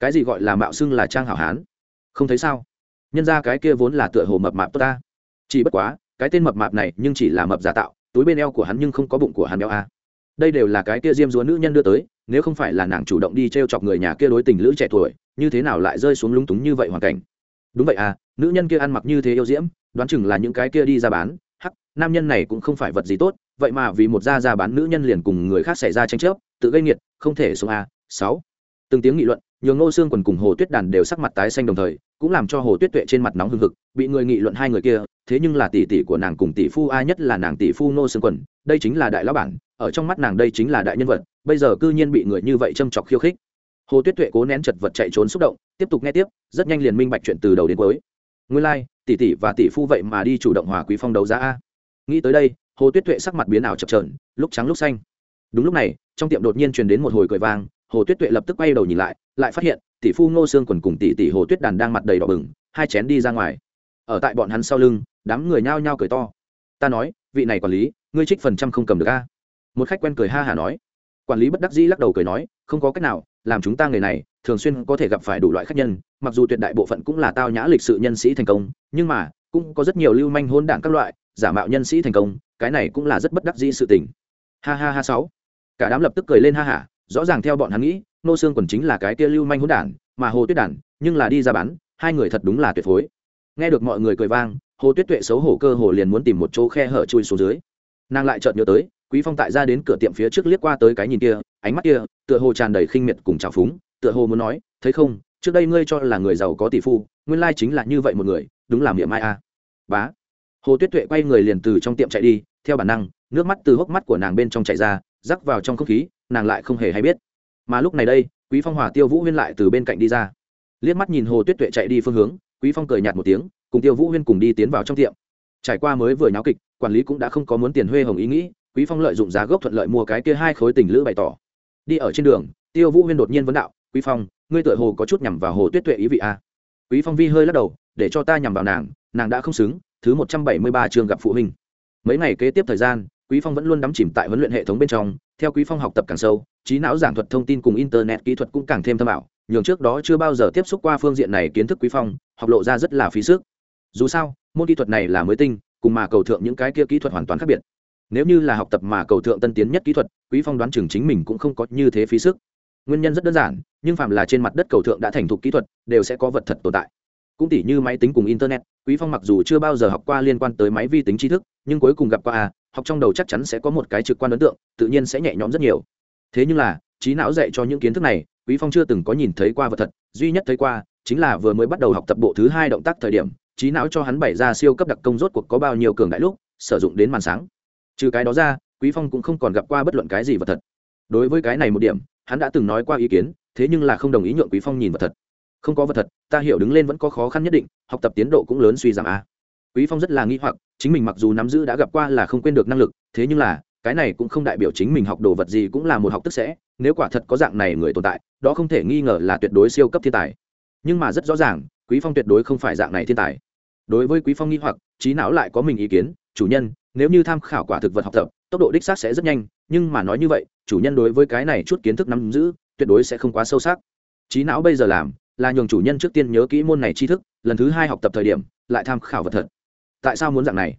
Cái gì gọi là mạo xưng là trang hảo hán? Không thấy sao? Nhân ra cái kia vốn là tựa hồ mập mạp tốt ta. Chỉ bất quá, cái tên mập mạp này nhưng chỉ là mập giả tạo, túi bên eo của hắn nhưng không có bụng của hắn béo a. Đây đều là cái kia diêm dúa nữ nhân đưa tới, nếu không phải là nàng chủ động đi t r e o chọc người nhà kia đối tình lữ trẻ tuổi, như thế nào lại rơi xuống lúng túng như vậy hoàn cảnh? Đúng vậy à nữ nhân kia ăn mặc như thế yêu diễm, đoán chừng là những cái kia đi ra bán. Hắc, nam nhân này cũng không phải vật gì tốt, vậy mà vì một gia gia bán nữ nhân liền cùng người khác xảy ra tranh chấp, tự gây nghiệt, không thể sống a sáu, từng tiếng nghị luận, nhường ngô xương quần cùng hồ tuyết đàn đều sắc mặt tái xanh đồng thời, cũng làm cho hồ tuyết tuệ trên mặt nóng hừng hực, bị người nghị luận hai người kia, thế nhưng là tỷ tỷ của nàng cùng tỷ phu a nhất là nàng tỷ phu ngô xương quần, đây chính là đại lão bản, ở trong mắt nàng đây chính là đại nhân vật, bây giờ cư nhiên bị người như vậy châm chọc khiêu khích hồ tuyết tuệ cố nén chật vật chạy trốn xúc động tiếp tục nghe tiếp rất nhanh liền minh bạch chuyện từ đầu đến cuối. Nguyên lai、like, tỷ tỷ và tỷ phu vậy mà đi chủ động hòa quý phong đấu giá a. Nghĩ tới đây hồ tuyết tuệ sắc mặt biến ảo chập trờn lúc trắng lúc xanh. Đúng lúc này trong tiệm đột nhiên truyền đến một hồi cười vang hồ tuyết tuệ lập tức quay đầu nhìn lại lại phát hiện tỷ phu ngô sương quần cùng tỷ tỷ hồ tuyết đàn đang mặt đầy đỏ bừng hai chén đi ra ngoài. Ở tại bọn hắn sau lưng đám người nhao nhao cười to. Ta nói vị này quản lý ngươi trích phần trăm không cầm được a. Một khách quen cười ha hả nói quản lý bất đắc dĩ lắc đầu cười nói, không có cách nào, làm chúng ta người này, thường xuyên có thể gặp phải đủ loại khách nhân, mặc dù tuyệt đại bộ phận cũng là tao nhã lịch sự nhân sĩ thành công, nhưng mà, cũng có rất nhiều lưu manh hôn đảng các loại, giả mạo nhân sĩ thành công, cái này cũng là rất bất đắc dĩ sự tình. Ha ha ha sáu. Cả đám lập tức cười lên ha hả rõ ràng theo bọn hắn nghĩ, nô xương quần chính là cái kia lưu manh hôn đản mà hồ tuyết đản, nhưng là đi ra bán, hai người thật đúng là tuyệt phối. Nghe được mọi người cười vang, hồ tuyết tuệ xấu hổ cơ hồ liền muốn tìm một chỗ khe hở chui xuống dưới. Nàng lại chợt nhớ tới quý phong tại ra đến cửa tiệm phía trước liếc qua tới cái nhìn kia, ánh mắt kia, tựa hồ tràn đầy khinh miệt cùng trào phúng, tựa hồ muốn nói, thấy không, trước đây ngươi cho là người giàu có tỷ phu, nguyên lai chính là như vậy một người, đúng là miệng mai a. Bá. Hồ tuyết tuệ quay người liền từ trong tiệm chạy đi, theo bản năng, nước mắt từ hốc mắt của nàng bên trong chạy ra, rắc vào trong không khí, nàng lại không hề hay biết. Mà lúc này đây, quý phong hòa tiêu vũ huyên lại từ bên cạnh đi ra. Liếc mắt nhìn hồ tuyết tuệ chạy đi phương hướng, quý phong cười nhạt một tiếng, cùng tiêu vũ huyên cùng đi tiến vào trong tiệm. Trải qua mới vừa nháo kịch, quản lý cũng đã không có muốn tiền huê hồng ý nghĩ quý phong lợi dụng giá gốc thuận lợi mua cái kia hai khối tình lữ bày tỏ. Đi ở trên đường, tiêu vũ huyên đột nhiên vấn đạo, quý phong, ngươi tựa hồ có chút nhằm vào hồ tuyết tuệ ý vị a. À? quý phong vi hơi lắc đầu, để cho ta nhằm vào nàng nàng đã không xứng, thứ một trăm bảy mươi ba trường gặp phụ huynh. Mấy ngày kế tiếp thời gian, quý phong vẫn luôn đắm chìm tại huấn luyện hệ thống bên trong, theo quý phong học tập càng sâu, trí não giảng thuật thông tin cùng internet kỹ thuật cũng càng thêm thâm ảo, nhường trước đó chưa bao giờ tiếp xúc qua phương diện này kiến thức quý phong, học lộ ra rất là phí sức. Dù sao, môn kỹ thuật này là mới tinh, cùng mà cầu thượng những cái kia kỹ thuật hoàn toàn khác biệt nếu như là học tập mà cầu thượng tân tiến nhất kỹ thuật, quý phong đoán chừng chính mình cũng không có như thế phí sức. Nguyên nhân rất đơn giản, nhưng phạm là trên mặt đất cầu thượng đã thành thục kỹ thuật, đều sẽ có vật thật tồn tại. Cũng tỉ như máy tính cùng internet, quý phong mặc dù chưa bao giờ học qua liên quan tới máy vi tính tri thức, nhưng cuối cùng gặp qua à học trong đầu chắc chắn sẽ có một cái trực quan ấn tượng, tự nhiên sẽ nhẹ nhõm rất nhiều. Thế nhưng là, trí não dạy cho những kiến thức này, quý phong chưa từng có nhìn thấy qua vật thật, duy nhất thấy qua chính là vừa mới bắt đầu học tập bộ thứ hai động tác thời điểm, trí não cho hắn bày ra siêu cấp đặc công rốt cuộc có bao nhiêu cường đại lúc, sử dụng đến màn sáng trừ cái đó ra, quý phong cũng không còn gặp qua bất luận cái gì vật thật. Đối với cái này một điểm, hắn đã từng nói qua ý kiến, thế nhưng là không đồng ý nhượng quý phong nhìn vật thật. Không có vật thật, ta hiểu đứng lên vẫn có khó khăn nhất định, học tập tiến độ cũng lớn suy giảm a. Quý phong rất là nghi hoặc, chính mình mặc dù nắm giữ đã gặp qua là không quên được năng lực, thế nhưng là, cái này cũng không đại biểu chính mình học đồ vật gì cũng là một học tức sẽ, nếu quả thật có dạng này người tồn tại, đó không thể nghi ngờ là tuyệt đối siêu cấp thiên tài. Nhưng mà rất rõ ràng, quý phong tuyệt đối không phải dạng này thiên tài. Đối với quý phong nghi hoặc, trí não lại có mình ý kiến, chủ nhân nếu như tham khảo quả thực vật học tập, tốc độ đích xác sẽ rất nhanh, nhưng mà nói như vậy, chủ nhân đối với cái này chút kiến thức nắm giữ, tuyệt đối sẽ không quá sâu sắc. Trí não bây giờ làm, là nhường chủ nhân trước tiên nhớ kỹ môn này tri thức, lần thứ hai học tập thời điểm, lại tham khảo vật thật. Tại sao muốn dạng này?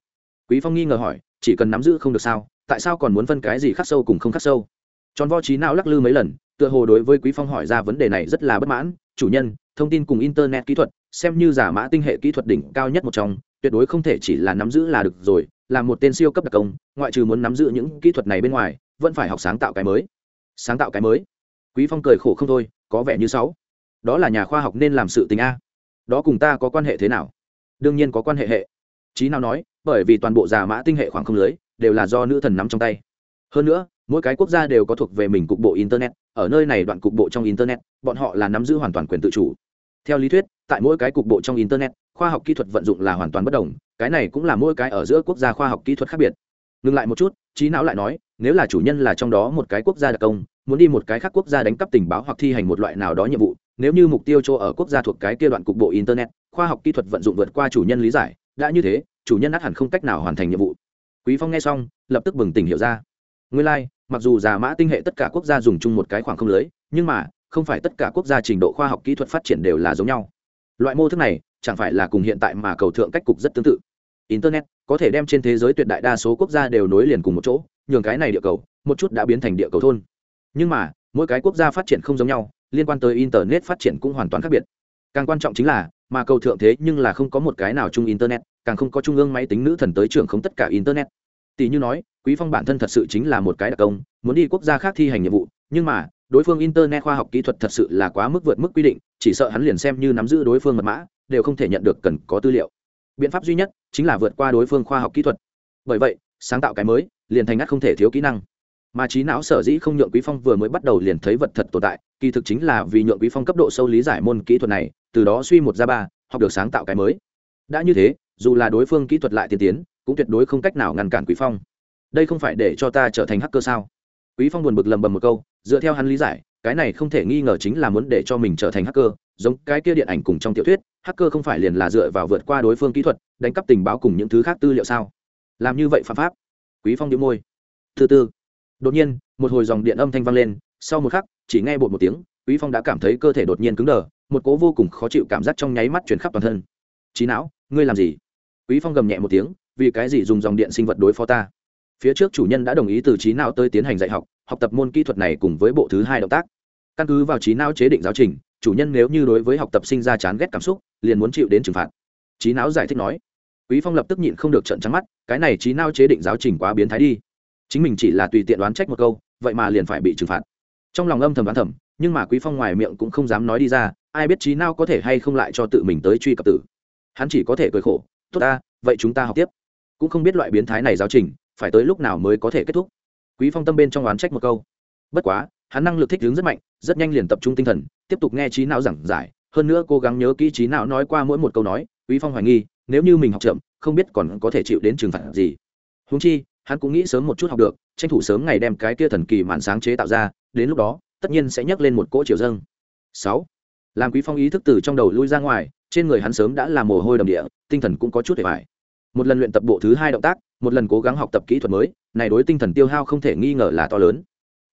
Quý phong nghi ngờ hỏi, chỉ cần nắm giữ không được sao, tại sao còn muốn phân cái gì khắc sâu cùng không khắc sâu? Tròn vo trí não lắc lư mấy lần, tựa hồ đối với quý phong hỏi ra vấn đề này rất là bất mãn. Chủ nhân, thông tin cùng internet kỹ thuật, xem như giả mã tinh hệ kỹ thuật đỉnh cao nhất một trong, tuyệt đối không thể chỉ là nắm giữ là được rồi là một tên siêu cấp đặc công, ngoại trừ muốn nắm giữ những kỹ thuật này bên ngoài, vẫn phải học sáng tạo cái mới. Sáng tạo cái mới? Quý phong cười khổ không thôi, có vẻ như sáu. Đó là nhà khoa học nên làm sự tình a. Đó cùng ta có quan hệ thế nào? Đương nhiên có quan hệ hệ. Chí nào nói, bởi vì toàn bộ giả mã tinh hệ khoảng không lưới, đều là do nữ thần nắm trong tay. Hơn nữa, mỗi cái quốc gia đều có thuộc về mình cục bộ internet, ở nơi này đoạn cục bộ trong internet, bọn họ là nắm giữ hoàn toàn quyền tự chủ. Theo lý thuyết, tại mỗi cái cục bộ trong internet khoa học kỹ thuật vận dụng là hoàn toàn bất đồng cái này cũng là mỗi cái ở giữa quốc gia khoa học kỹ thuật khác biệt. Ngừng lại một chút trí não lại nói nếu là chủ nhân là trong đó một cái quốc gia đặc công muốn đi một cái khác quốc gia đánh cắp tình báo hoặc thi hành một loại nào đó nhiệm vụ nếu như mục tiêu chỗ ở quốc gia thuộc cái kia đoạn cục bộ internet khoa học kỹ thuật vận dụng vượt qua chủ nhân lý giải đã như thế chủ nhân át hẳn không cách nào hoàn thành nhiệm vụ. Quý phong nghe xong lập tức bừng tỉnh hiểu ra. Nguyên lai like, mặc dù già mã tinh hệ tất cả quốc gia dùng chung một cái khoảng không lưới nhưng mà không phải tất cả quốc gia trình độ khoa học kỹ thuật phát triển đều là giống nhau. Loại mô thức này chẳng phải là cùng hiện tại mà cầu thượng cách cục rất tương tự. Internet, có thể đem trên thế giới tuyệt đại đa số quốc gia đều nối liền cùng một chỗ, nhường cái này địa cầu, một chút đã biến thành địa cầu thôn. Nhưng mà, mỗi cái quốc gia phát triển không giống nhau, liên quan tới internet phát triển cũng hoàn toàn khác biệt. Càng quan trọng chính là, mà cầu thượng thế nhưng là không có một cái nào chung internet, càng không có trung ương máy tính nữ thần tới trường không tất cả internet. Tỷ như nói, quý phong bản thân thật sự chính là một cái đặc công, muốn đi quốc gia khác thi hành nhiệm vụ, nhưng mà, đối phương internet khoa học kỹ thuật thật sự là quá mức vượt mức quy định, chỉ sợ hắn liền xem như nắm giữ đối phương mật mã đều không thể nhận được cần có tư liệu. Biện pháp duy nhất chính là vượt qua đối phương khoa học kỹ thuật. Bởi vậy, sáng tạo cái mới, liền thành ngắt không thể thiếu kỹ năng. Mà trí não sở dĩ không nhượng quý phong vừa mới bắt đầu liền thấy vật thật tồn tại, kỳ thực chính là vì nhượng quý phong cấp độ sâu lý giải môn kỹ thuật này, từ đó suy một ra ba, học được sáng tạo cái mới. Đã như thế, dù là đối phương kỹ thuật lại tiên tiến, cũng tuyệt đối không cách nào ngăn cản quý phong. Đây không phải để cho ta trở thành hacker sao? Quý phong buồn bực lầm bầm một câu, dựa theo hắn lý giải, cái này không thể nghi ngờ chính là muốn để cho mình trở thành hacker giống cái kia điện ảnh cùng trong tiểu thuyết, hacker không phải liền là dựa vào vượt qua đối phương kỹ thuật, đánh cắp tình báo cùng những thứ khác tư liệu sao? Làm như vậy phạm pháp. Quý phong đĩu môi. Thứ tư đột nhiên, một hồi dòng điện âm thanh vang lên, sau một khắc, chỉ nghe bột một tiếng, quý phong đã cảm thấy cơ thể đột nhiên cứng đờ, một cố vô cùng khó chịu cảm giác trong nháy mắt chuyển khắp toàn thân. Trí não, ngươi làm gì? Quý phong gầm nhẹ một tiếng, vì cái gì dùng dòng điện sinh vật đối phó ta? Phía trước chủ nhân đã đồng ý từ trí não tới tiến hành dạy học học tập môn kỹ thuật này cùng với bộ thứ hai động tác. Căn cứ vào trí não chế định giáo trình chủ nhân nếu như đối với học tập sinh ra chán ghét cảm xúc, liền muốn chịu đến trừng phạt. Trí não giải thích nói. Quý phong lập tức nhịn không được trận trắng mắt, cái này trí não chế định giáo trình quá biến thái đi. Chính mình chỉ là tùy tiện đoán trách một câu, vậy mà liền phải bị trừng phạt. Trong lòng âm thầm đoán thầm, nhưng mà quý phong ngoài miệng cũng không dám nói đi ra, ai biết trí não có thể hay không lại cho tự mình tới truy cập tử. Hắn chỉ có thể cười khổ, tốt ta, vậy chúng ta học tiếp. Cũng không biết loại biến thái này giáo trình, phải tới lúc nào mới có thể kết thúc. Quý phong tâm bên trong oán trách một câu. Bất quá hắn năng lực thích ứng rất mạnh, rất nhanh liền tập trung tinh thần, tiếp tục nghe trí não giảng giải, hơn nữa cố gắng nhớ kỹ trí não nói qua mỗi một câu nói, quý phong hoài nghi, nếu như mình học chậm, không biết còn có thể chịu đến trừng phạt gì. Húng chi, hắn cũng nghĩ sớm một chút học được, tranh thủ sớm ngày đem cái kia thần kỳ màn sáng chế tạo ra, đến lúc đó, tất nhiên sẽ nhấc lên một cỗ chiều dâng. Sáu, làm quý phong ý thức từ trong đầu lui ra ngoài, trên người hắn sớm đã là mồ hôi đầm địa, tinh thần cũng có chút để vải. một lần luyện tập bộ thứ hai động tác, một lần cố gắng học tập kỹ thuật mới, này đối tinh thần tiêu hao không thể nghi ngờ là to lớn.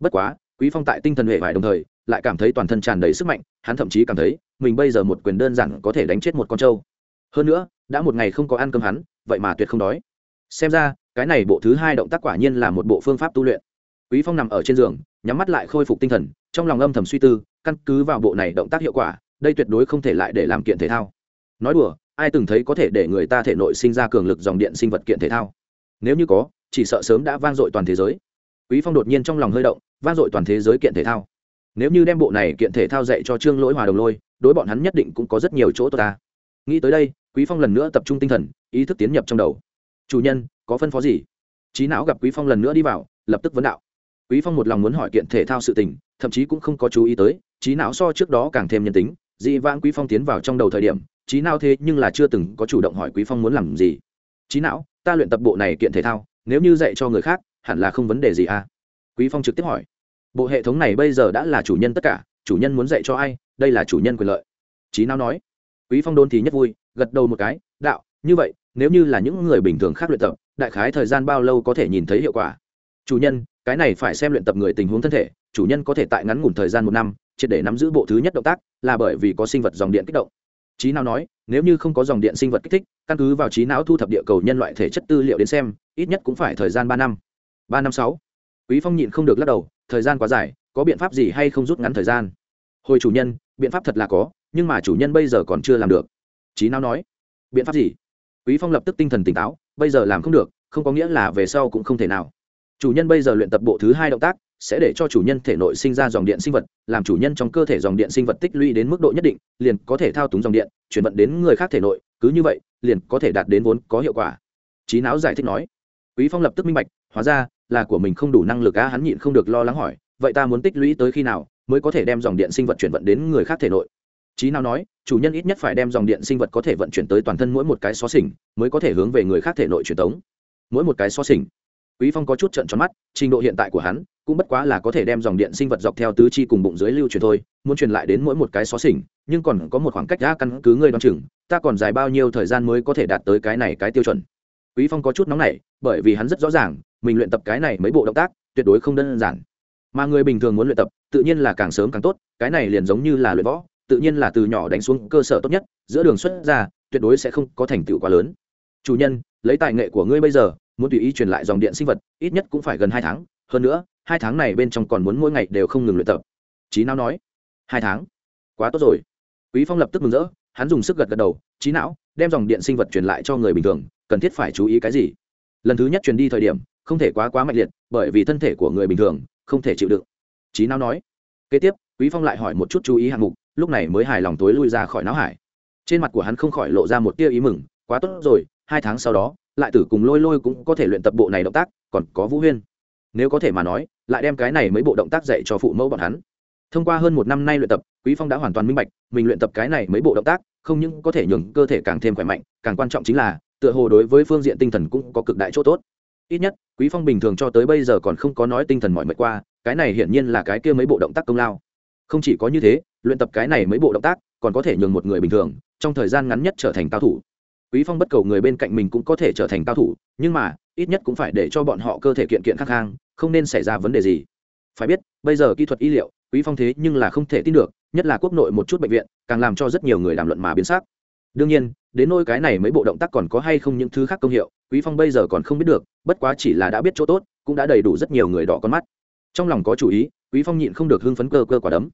Bất quá quý phong tại tinh thần hệ vải đồng thời, lại cảm thấy toàn thân tràn đầy sức mạnh, hắn thậm chí cảm thấy mình bây giờ một quyền đơn giản có thể đánh chết một con trâu. Hơn nữa, đã một ngày không có ăn cơm hắn, vậy mà tuyệt không đói. Xem ra, cái này bộ thứ hai động tác quả nhiên là một bộ phương pháp tu luyện. Quý phong nằm ở trên giường, nhắm mắt lại khôi phục tinh thần, trong lòng âm thầm suy tư, căn cứ vào bộ này động tác hiệu quả, đây tuyệt đối không thể lại để làm kiện thể thao. Nói đùa, ai từng thấy có thể để người ta thể nội sinh ra cường lực dòng điện sinh vật kiện thể thao? Nếu như có, chỉ sợ sớm đã vang dội toàn thế giới. Quý phong đột nhiên trong lòng hơi động vang dội toàn thế giới kiện thể thao. Nếu như đem bộ này kiện thể thao dạy cho trương lỗi hòa đồng lôi, đối bọn hắn nhất định cũng có rất nhiều chỗ tốt ta. Nghĩ tới đây, quý phong lần nữa tập trung tinh thần, ý thức tiến nhập trong đầu. Chủ nhân, có phân phó gì? Trí não gặp quý phong lần nữa đi vào, lập tức vấn đạo. Quý phong một lòng muốn hỏi kiện thể thao sự tình, thậm chí cũng không có chú ý tới trí não so trước đó càng thêm nhân tính, dị vãng quý phong tiến vào trong đầu thời điểm trí não thế nhưng là chưa từng có chủ động hỏi quý phong muốn làm gì. Trí não, ta luyện tập bộ này kiện thể thao, nếu như dạy cho người khác, hẳn là không vấn đề gì à? Quý phong trực tiếp hỏi, bộ hệ thống này bây giờ đã là chủ nhân tất cả, chủ nhân muốn dạy cho ai? Đây là chủ nhân quyền lợi. Trí não nói, quý phong đôn thì nhất vui, gật đầu một cái, đạo, như vậy, nếu như là những người bình thường khác luyện tập, đại khái thời gian bao lâu có thể nhìn thấy hiệu quả? Chủ nhân, cái này phải xem luyện tập người tình huống thân thể, chủ nhân có thể tại ngắn ngủn thời gian một năm, triệt để nắm giữ bộ thứ nhất động tác, là bởi vì có sinh vật dòng điện kích động. Trí não nói, nếu như không có dòng điện sinh vật kích thích, căn cứ vào trí não thu thập địa cầu nhân loại thể chất tư liệu đến xem, ít nhất cũng phải thời gian ba năm. Ba năm sáu quý phong nhịn không được lắc đầu, thời gian quá dài, có biện pháp gì hay không rút ngắn thời gian? Hồi chủ nhân, biện pháp thật là có, nhưng mà chủ nhân bây giờ còn chưa làm được. Trí não nói, biện pháp gì? Quý phong lập tức tinh thần tỉnh táo, bây giờ làm không được, không có nghĩa là về sau cũng không thể nào. Chủ nhân bây giờ luyện tập bộ thứ hai động tác, sẽ để cho chủ nhân thể nội sinh ra dòng điện sinh vật, làm chủ nhân trong cơ thể dòng điện sinh vật tích lũy đến mức độ nhất định, liền có thể thao túng dòng điện, chuyển vận đến người khác thể nội, cứ như vậy, liền có thể đạt đến vốn có hiệu quả. Trí não giải thích nói, quý phong lập tức minh bạch, hóa ra là của mình không đủ năng lực á, hắn nhịn không được lo lắng hỏi, vậy ta muốn tích lũy tới khi nào mới có thể đem dòng điện sinh vật chuyển vận đến người khác thể nội? Trí nào nói, chủ nhân ít nhất phải đem dòng điện sinh vật có thể vận chuyển tới toàn thân mỗi một cái xó xỉnh mới có thể hướng về người khác thể nội truyền tống. Mỗi một cái xó xỉnh. Quý phong có chút trận tròn mắt, trình độ hiện tại của hắn cũng bất quá là có thể đem dòng điện sinh vật dọc theo tứ chi cùng bụng dưới lưu truyền thôi, muốn truyền lại đến mỗi một cái xó xỉnh, nhưng còn có một khoảng cách đã căn cứ ngươi đoán chừng, ta còn dài bao nhiêu thời gian mới có thể đạt tới cái này cái tiêu chuẩn? Quý phong có chút nóng nảy, bởi vì hắn rất rõ ràng mình luyện tập cái này mấy bộ động tác, tuyệt đối không đơn giản. Mà người bình thường muốn luyện tập, tự nhiên là càng sớm càng tốt, cái này liền giống như là luyện võ, tự nhiên là từ nhỏ đánh xuống cơ sở tốt nhất, giữa đường xuất ra, tuyệt đối sẽ không có thành tựu quá lớn. Chủ nhân, lấy tài nghệ của ngươi bây giờ, muốn tùy ý truyền lại dòng điện sinh vật, ít nhất cũng phải gần hai tháng, hơn nữa, hai tháng này bên trong còn muốn mỗi ngày đều không ngừng luyện tập. Trí não nói. Hai tháng? Quá tốt rồi. Quý phong lập tức mừng rỡ, hắn dùng sức gật gật đầu trí não, đem dòng điện sinh vật truyền lại cho người bình thường, cần thiết phải chú ý cái gì? Lần thứ nhất truyền đi thời điểm không thể quá quá mạnh liệt, bởi vì thân thể của người bình thường không thể chịu đựng. Trí não nói. Kế tiếp, quý phong lại hỏi một chút chú ý hạng mục, lúc này mới hài lòng tối lui ra khỏi não hải. Trên mặt của hắn không khỏi lộ ra một tia ý mừng, quá tốt rồi, hai tháng sau đó, lại tử cùng lôi lôi cũng có thể luyện tập bộ này động tác, còn có vũ huyên. Nếu có thể mà nói, lại đem cái này mấy bộ động tác dạy cho phụ mẫu bọn hắn. Thông qua hơn một năm nay luyện tập, quý phong đã hoàn toàn minh bạch, mình luyện tập cái này mấy bộ động tác, không những có thể nhường cơ thể càng thêm khỏe mạnh, càng quan trọng chính là, tựa hồ đối với phương diện tinh thần cũng có cực đại chỗ tốt ít nhất, quý phong bình thường cho tới bây giờ còn không có nói tinh thần mỏi mệt qua, cái này hiển nhiên là cái kia mấy bộ động tác công lao. Không chỉ có như thế, luyện tập cái này mấy bộ động tác, còn có thể nhường một người bình thường, trong thời gian ngắn nhất trở thành cao thủ. Quý phong bất cầu người bên cạnh mình cũng có thể trở thành cao thủ, nhưng mà, ít nhất cũng phải để cho bọn họ cơ thể kiện kiện khắc khang không nên xảy ra vấn đề gì. Phải biết, bây giờ kỹ thuật y liệu, quý phong thế nhưng là không thể tin được, nhất là quốc nội một chút bệnh viện, càng làm cho rất nhiều người đàm luận mà biến sắc đương nhiên, đến nôi cái này mấy bộ động tác còn có hay không những thứ khác công hiệu, quý phong bây giờ còn không biết được, bất quá chỉ là đã biết chỗ tốt, cũng đã đầy đủ rất nhiều người đỏ con mắt. Trong lòng có chủ ý, quý phong nhịn không được hưng phấn cơ cơ quả đấm.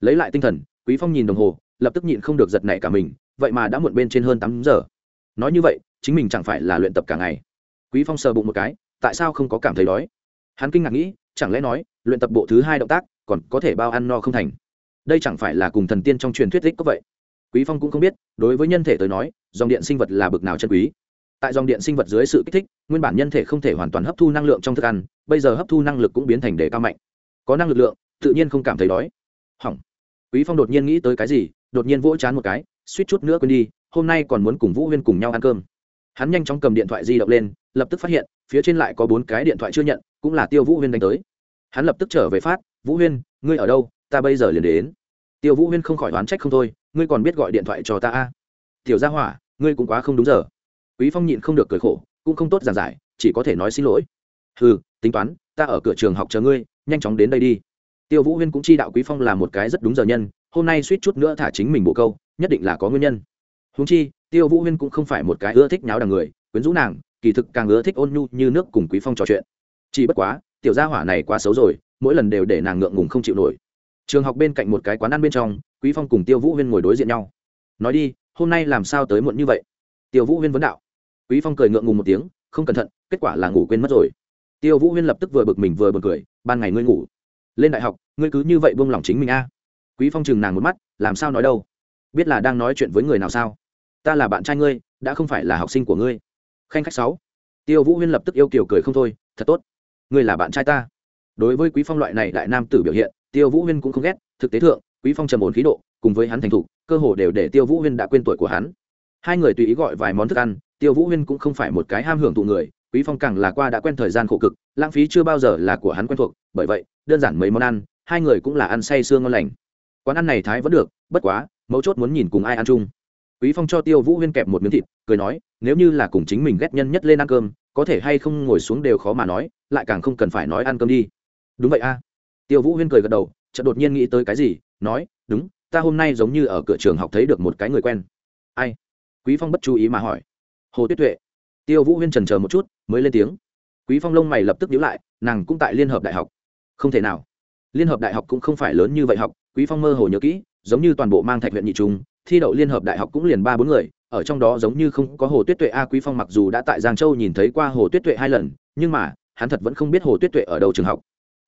Lấy lại tinh thần, quý phong nhìn đồng hồ, lập tức nhịn không được giật nảy cả mình, vậy mà đã muộn bên trên hơn tám giờ. Nói như vậy, chính mình chẳng phải là luyện tập cả ngày. Quý phong sờ bụng một cái, tại sao không có cảm thấy đói? Hắn kinh ngạc nghĩ, chẳng lẽ nói, luyện tập bộ thứ hai động tác, còn có thể bao ăn no không thành? Đây chẳng phải là cùng thần tiên trong truyền thuyết tích có vậy? Quý phong cũng không biết, đối với nhân thể tới nói, dòng điện sinh vật là bực nào chân quý. Tại dòng điện sinh vật dưới sự kích thích, nguyên bản nhân thể không thể hoàn toàn hấp thu năng lượng trong thức ăn, bây giờ hấp thu năng lực cũng biến thành đề cao mạnh. Có năng lực lượng, tự nhiên không cảm thấy đói. Hỏng. Quý phong đột nhiên nghĩ tới cái gì, đột nhiên vỗ chán một cái, suýt chút nữa quên đi, hôm nay còn muốn cùng vũ huyên cùng nhau ăn cơm. Hắn nhanh chóng cầm điện thoại di động lên, lập tức phát hiện, phía trên lại có bốn cái điện thoại chưa nhận, cũng là tiêu vũ huyên đánh tới. Hắn lập tức trở về phát, vũ huyên, ngươi ở đâu? Ta bây giờ liền đến tiêu vũ huyên không khỏi đoán trách không thôi, ngươi còn biết gọi điện thoại cho ta a? Tiểu gia hỏa, ngươi cũng quá không đúng giờ. Quý phong nhịn không được cười khổ, cũng không tốt giản giải, chỉ có thể nói xin lỗi. Ừ tính toán, ta ở cửa trường học chờ ngươi, nhanh chóng đến đây đi. Tiêu vũ huyên cũng chi đạo quý phong là một cái rất đúng giờ nhân, hôm nay suýt chút nữa thả chính mình bộ câu, nhất định là có nguyên nhân. Huống chi, tiêu vũ huyên cũng không phải một cái ưa thích nháo đằng người, quyến rũ nàng, kỳ thực càng ưa thích ôn nhu như nước cùng quý phong trò chuyện. Chỉ bất quá, tiểu gia hỏa này quá xấu rồi, mỗi lần đều để nàng ngượng ngùng không chịu nổi trường học bên cạnh một cái quán ăn bên trong, quý phong cùng tiêu vũ huyên ngồi đối diện nhau. Nói đi, hôm nay làm sao tới muộn như vậy? Tiêu vũ huyên vấn đạo. Quý phong cười ngượng ngùng một tiếng, không cẩn thận, kết quả là ngủ quên mất rồi. Tiêu vũ huyên lập tức vừa bực mình vừa bực cười, ban ngày ngươi ngủ. Lên đại học, ngươi cứ như vậy buông lỏng chính mình a. Quý phong chừng nàng một mắt, làm sao nói đâu? Biết là đang nói chuyện với người nào sao? Ta là bạn trai ngươi, đã không phải là học sinh của ngươi. Khanh khách sáu. Tiêu vũ huyên lập tức yêu kiều cười không thôi, thật tốt. Ngươi là bạn trai ta. Đối với quý phong loại này đại nam tử biểu hiện tiêu vũ huyên cũng không ghét, thực tế thượng, quý phong trầm ổn khí độ, cùng với hắn thành thục, cơ hồ đều để tiêu vũ huyên đã quên tuổi của hắn. Hai người tùy ý gọi vài món thức ăn, tiêu vũ huyên cũng không phải một cái ham hưởng thụ người, quý phong càng là qua đã quen thời gian khổ cực, lãng phí chưa bao giờ là của hắn quen thuộc, bởi vậy, đơn giản mấy món ăn, hai người cũng là ăn say sương ngon lành. Quán ăn này thái vẫn được, bất quá, mấu chốt muốn nhìn cùng ai ăn chung. Quý phong cho tiêu vũ huyên kẹp một miếng thịt, cười nói, nếu như là cùng chính mình ghét nhân nhất lên ăn cơm, có thể hay không ngồi xuống đều khó mà nói, lại càng không cần phải nói ăn cơm đi. Đúng vậy a tiêu vũ huyên cười gật đầu, chợt đột nhiên nghĩ tới cái gì, nói, đúng, ta hôm nay giống như ở cửa trường học thấy được một cái người quen. Ai? Quý phong bất chú ý mà hỏi. Hồ tuyết tuệ. Tiêu vũ huyên trần chờ một chút, mới lên tiếng. Quý phong lông mày lập tức nhíu lại, nàng cũng tại liên hợp đại học. Không thể nào. Liên hợp đại học cũng không phải lớn như vậy học, quý phong mơ hồ nhớ kỹ, giống như toàn bộ mang thạch huyện nhị trung, thi đậu liên hợp đại học cũng liền ba bốn người, ở trong đó giống như không có hồ tuyết tuệ a. Quý phong mặc dù đã tại giang châu nhìn thấy qua hồ tuyết tuệ hai lần, nhưng mà, hắn thật vẫn không biết hồ tuyết tuệ ở đâu trường học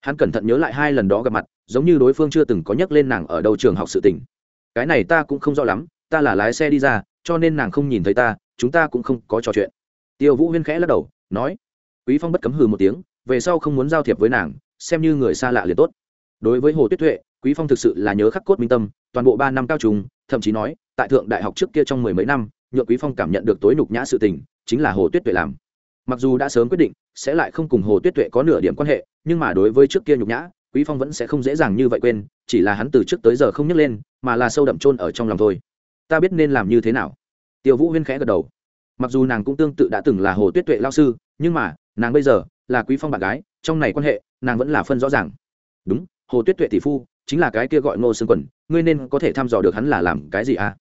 hắn cẩn thận nhớ lại hai lần đó gặp mặt, giống như đối phương chưa từng có nhắc lên nàng ở đâu trường học sự tình. Cái này ta cũng không rõ lắm, ta là lái xe đi ra, cho nên nàng không nhìn thấy ta, chúng ta cũng không có trò chuyện. Tiêu vũ huyên khẽ lắc đầu, nói, quý phong bất cấm hừ một tiếng, về sau không muốn giao thiệp với nàng, xem như người xa lạ liền tốt. Đối với hồ tuyết tuệ, quý phong thực sự là nhớ khắc cốt minh tâm, toàn bộ ba năm cao trùng, thậm chí nói, tại thượng đại học trước kia trong mười mấy năm, nhượng quý phong cảm nhận được tối nhục nhã sự tình, chính là hồ tuyết tuệ làm mặc dù đã sớm quyết định, sẽ lại không cùng hồ tuyết tuệ có nửa điểm quan hệ, nhưng mà đối với trước kia nhục nhã, quý phong vẫn sẽ không dễ dàng như vậy quên, chỉ là hắn từ trước tới giờ không nhắc lên, mà là sâu đậm chôn ở trong lòng thôi. Ta biết nên làm như thế nào. Tiêu vũ huyên khẽ gật đầu. Mặc dù nàng cũng tương tự đã từng là hồ tuyết tuệ lao sư, nhưng mà, nàng bây giờ là quý phong bạn gái, trong này quan hệ, nàng vẫn là phân rõ ràng. Đúng, hồ tuyết tuệ tỷ phu, chính là cái kia gọi ngô xương quần, ngươi nên có thể thăm dò được hắn là làm cái gì à?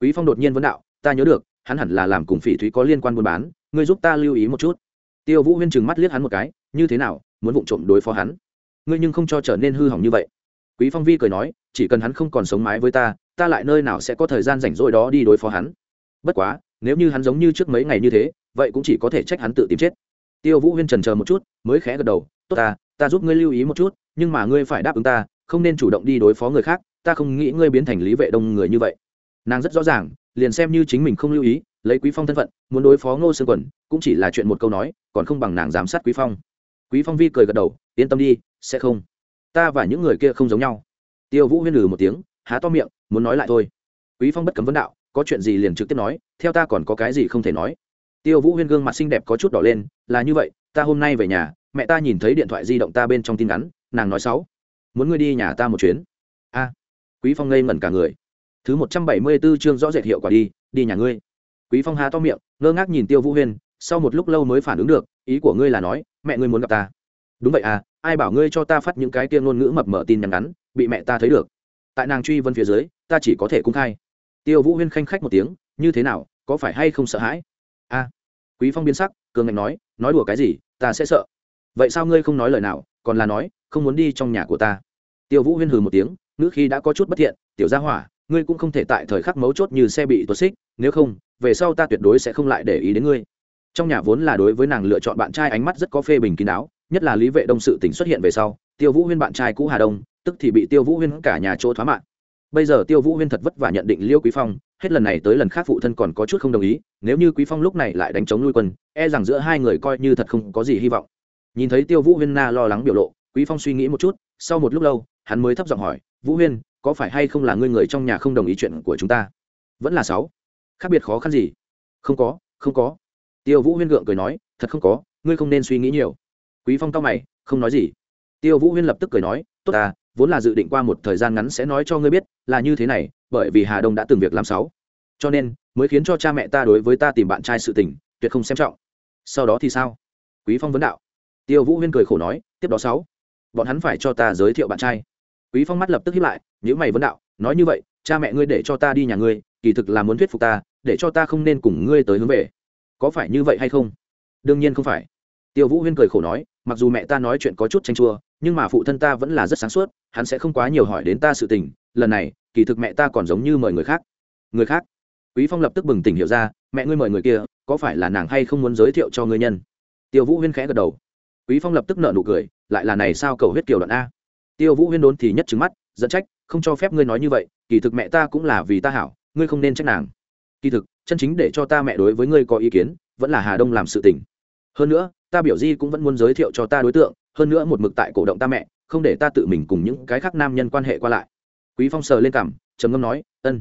Quý phong đột nhiên vấn đạo, ta nhớ được hắn hẳn là làm cùng phỉ thúy có liên quan buôn bán, ngươi giúp ta lưu ý một chút. Tiêu vũ huyên chừng mắt liếc hắn một cái, như thế nào, muốn vụng trộm đối phó hắn? Ngươi nhưng không cho trở nên hư hỏng như vậy. Quý phong vi cười nói, chỉ cần hắn không còn sống mái với ta ta lại nơi nào sẽ có thời gian rảnh rỗi đó đi đối phó hắn? Bất quá, nếu như hắn giống như trước mấy ngày như thế, vậy cũng chỉ có thể trách hắn tự tìm chết. Tiêu vũ huyên trần chờ một chút, mới khẽ gật đầu, tốt ta ta giúp ngươi lưu ý một chút, nhưng mà ngươi phải đáp ứng ta, không nên chủ động đi đối phó người khác, ta không nghĩ ngươi biến thành lý vệ đông người như vậy. Nàng rất rõ ràng liền xem như chính mình không lưu ý, lấy quý phong thân phận, muốn đối phó ngô sương quần, cũng chỉ là chuyện một câu nói, còn không bằng nàng giám sát quý phong. Quý phong vi cười gật đầu, yên tâm đi, sẽ không. Ta và những người kia không giống nhau. Tiêu vũ huyên lừ một tiếng, há to miệng, muốn nói lại thôi. Quý phong bất cấm vấn đạo, có chuyện gì liền trực tiếp nói, theo ta còn có cái gì không thể nói. Tiêu vũ huyên gương mặt xinh đẹp có chút đỏ lên, là như vậy, ta hôm nay về nhà, mẹ ta nhìn thấy điện thoại di động ta bên trong tin nhắn, nàng nói sáu muốn ngươi đi nhà ta một chuyến. A. Quý phong ngây ngẩn cả người thứ một trăm bảy mươi 174 chương rõ rệt hiệu quả đi đi nhà ngươi. Quý phong há to miệng, ngơ ngác nhìn tiêu vũ huyên, sau một lúc lâu mới phản ứng được, ý của ngươi là nói, mẹ ngươi muốn gặp ta. Đúng vậy à ai bảo ngươi cho ta phát những cái kia ngôn ngữ mập mở tin nhắn ngắn, bị mẹ ta thấy được. Tại nàng truy vân phía dưới, ta chỉ có thể cung khai. Tiêu vũ huyên khanh khách một tiếng, như thế nào, có phải hay không sợ hãi? A. Quý phong biến sắc, cường ngạnh nói nói đùa cái gì, ta sẽ sợ. Vậy sao ngươi không nói lời nào, còn là nói, không muốn đi trong nhà của ta? Tiêu vũ huyên hừ một tiếng, ngữ khi đã có chút bất thiện, tiểu gia hỏa ngươi cũng không thể tại thời khắc mấu chốt như xe bị tuột xích, nếu không, về sau ta tuyệt đối sẽ không lại để ý đến ngươi. Trong nhà vốn là đối với nàng lựa chọn bạn trai ánh mắt rất có phê bình kín đáo, nhất là lý vệ đông sự tỉnh xuất hiện về sau, tiêu vũ huyên bạn trai cũ hà đông, tức thì bị tiêu vũ huyên cả nhà chỗ thoá mạng. Bây giờ tiêu vũ huyên thật vất vả nhận định liêu quý phong, hết lần này tới lần khác phụ thân còn có chút không đồng ý, nếu như quý phong lúc này lại đánh chống nuôi quân e rằng giữa hai người coi như thật không có gì hy vọng. Nhìn thấy tiêu vũ huyên na lo lắng biểu lộ, quý phong suy nghĩ một chút, sau một lúc lâu, hắn mới thấp giọng hỏi, vũ huyên có phải hay không là ngươi người trong nhà không đồng ý chuyện của chúng ta? Vẫn là sáu. Khác biệt khó khăn gì? Không có không có. Tiêu vũ huyên gượng cười nói, thật không có, ngươi không nên suy nghĩ nhiều. Quý phong cao mày, không nói gì. Tiêu vũ huyên lập tức cười nói, tốt ta, vốn là dự định qua một thời gian ngắn sẽ nói cho ngươi biết, là như thế này, bởi vì hà đông đã từng việc làm sáu. Cho nên, mới khiến cho cha mẹ ta đối với ta tìm bạn trai sự tình, tuyệt không xem trọng. Sau đó thì sao? Quý phong vấn đạo. Tiêu vũ huyên cười khổ nói, tiếp đó sáu. Bọn hắn phải cho ta giới thiệu bạn trai. Quý phong mắt lập tức hiếp lại nếu mày vấn đạo, nói như vậy, cha mẹ ngươi để cho ta đi nhà ngươi, kỳ thực là muốn thuyết phục ta, để cho ta không nên cùng ngươi tới hướng về. Có phải như vậy hay không? Đương nhiên không phải. Tiêu vũ huyên cười khổ nói, mặc dù mẹ ta nói chuyện có chút tranh chua, nhưng mà phụ thân ta vẫn là rất sáng suốt, hắn sẽ không quá nhiều hỏi đến ta sự tình, lần này, kỳ thực mẹ ta còn giống như mời người khác. Người khác? Quý phong lập tức bừng tỉnh hiểu ra, mẹ ngươi mời người kia, có phải là nàng hay không muốn giới thiệu cho ngươi nhân? Tiêu vũ huyên khẽ gật đầu. Quý phong lập tức nợ nụ cười, lại là này sao cầu huyết kiều đoạn a? Tiêu vũ huyên đốn thì nhất trứng mắt dẫn trách, không cho phép ngươi nói như vậy, kỳ thực mẹ ta cũng là vì ta hảo, ngươi không nên trách nàng. Kỳ thực, chân chính để cho ta mẹ đối với ngươi có ý kiến, vẫn là hà đông làm sự tình. Hơn nữa, ta biểu di cũng vẫn muốn giới thiệu cho ta đối tượng, hơn nữa một mực tại cổ động ta mẹ, không để ta tự mình cùng những cái khác nam nhân quan hệ qua lại. Quý phong sờ lên cảm trầm ngâm nói, ân,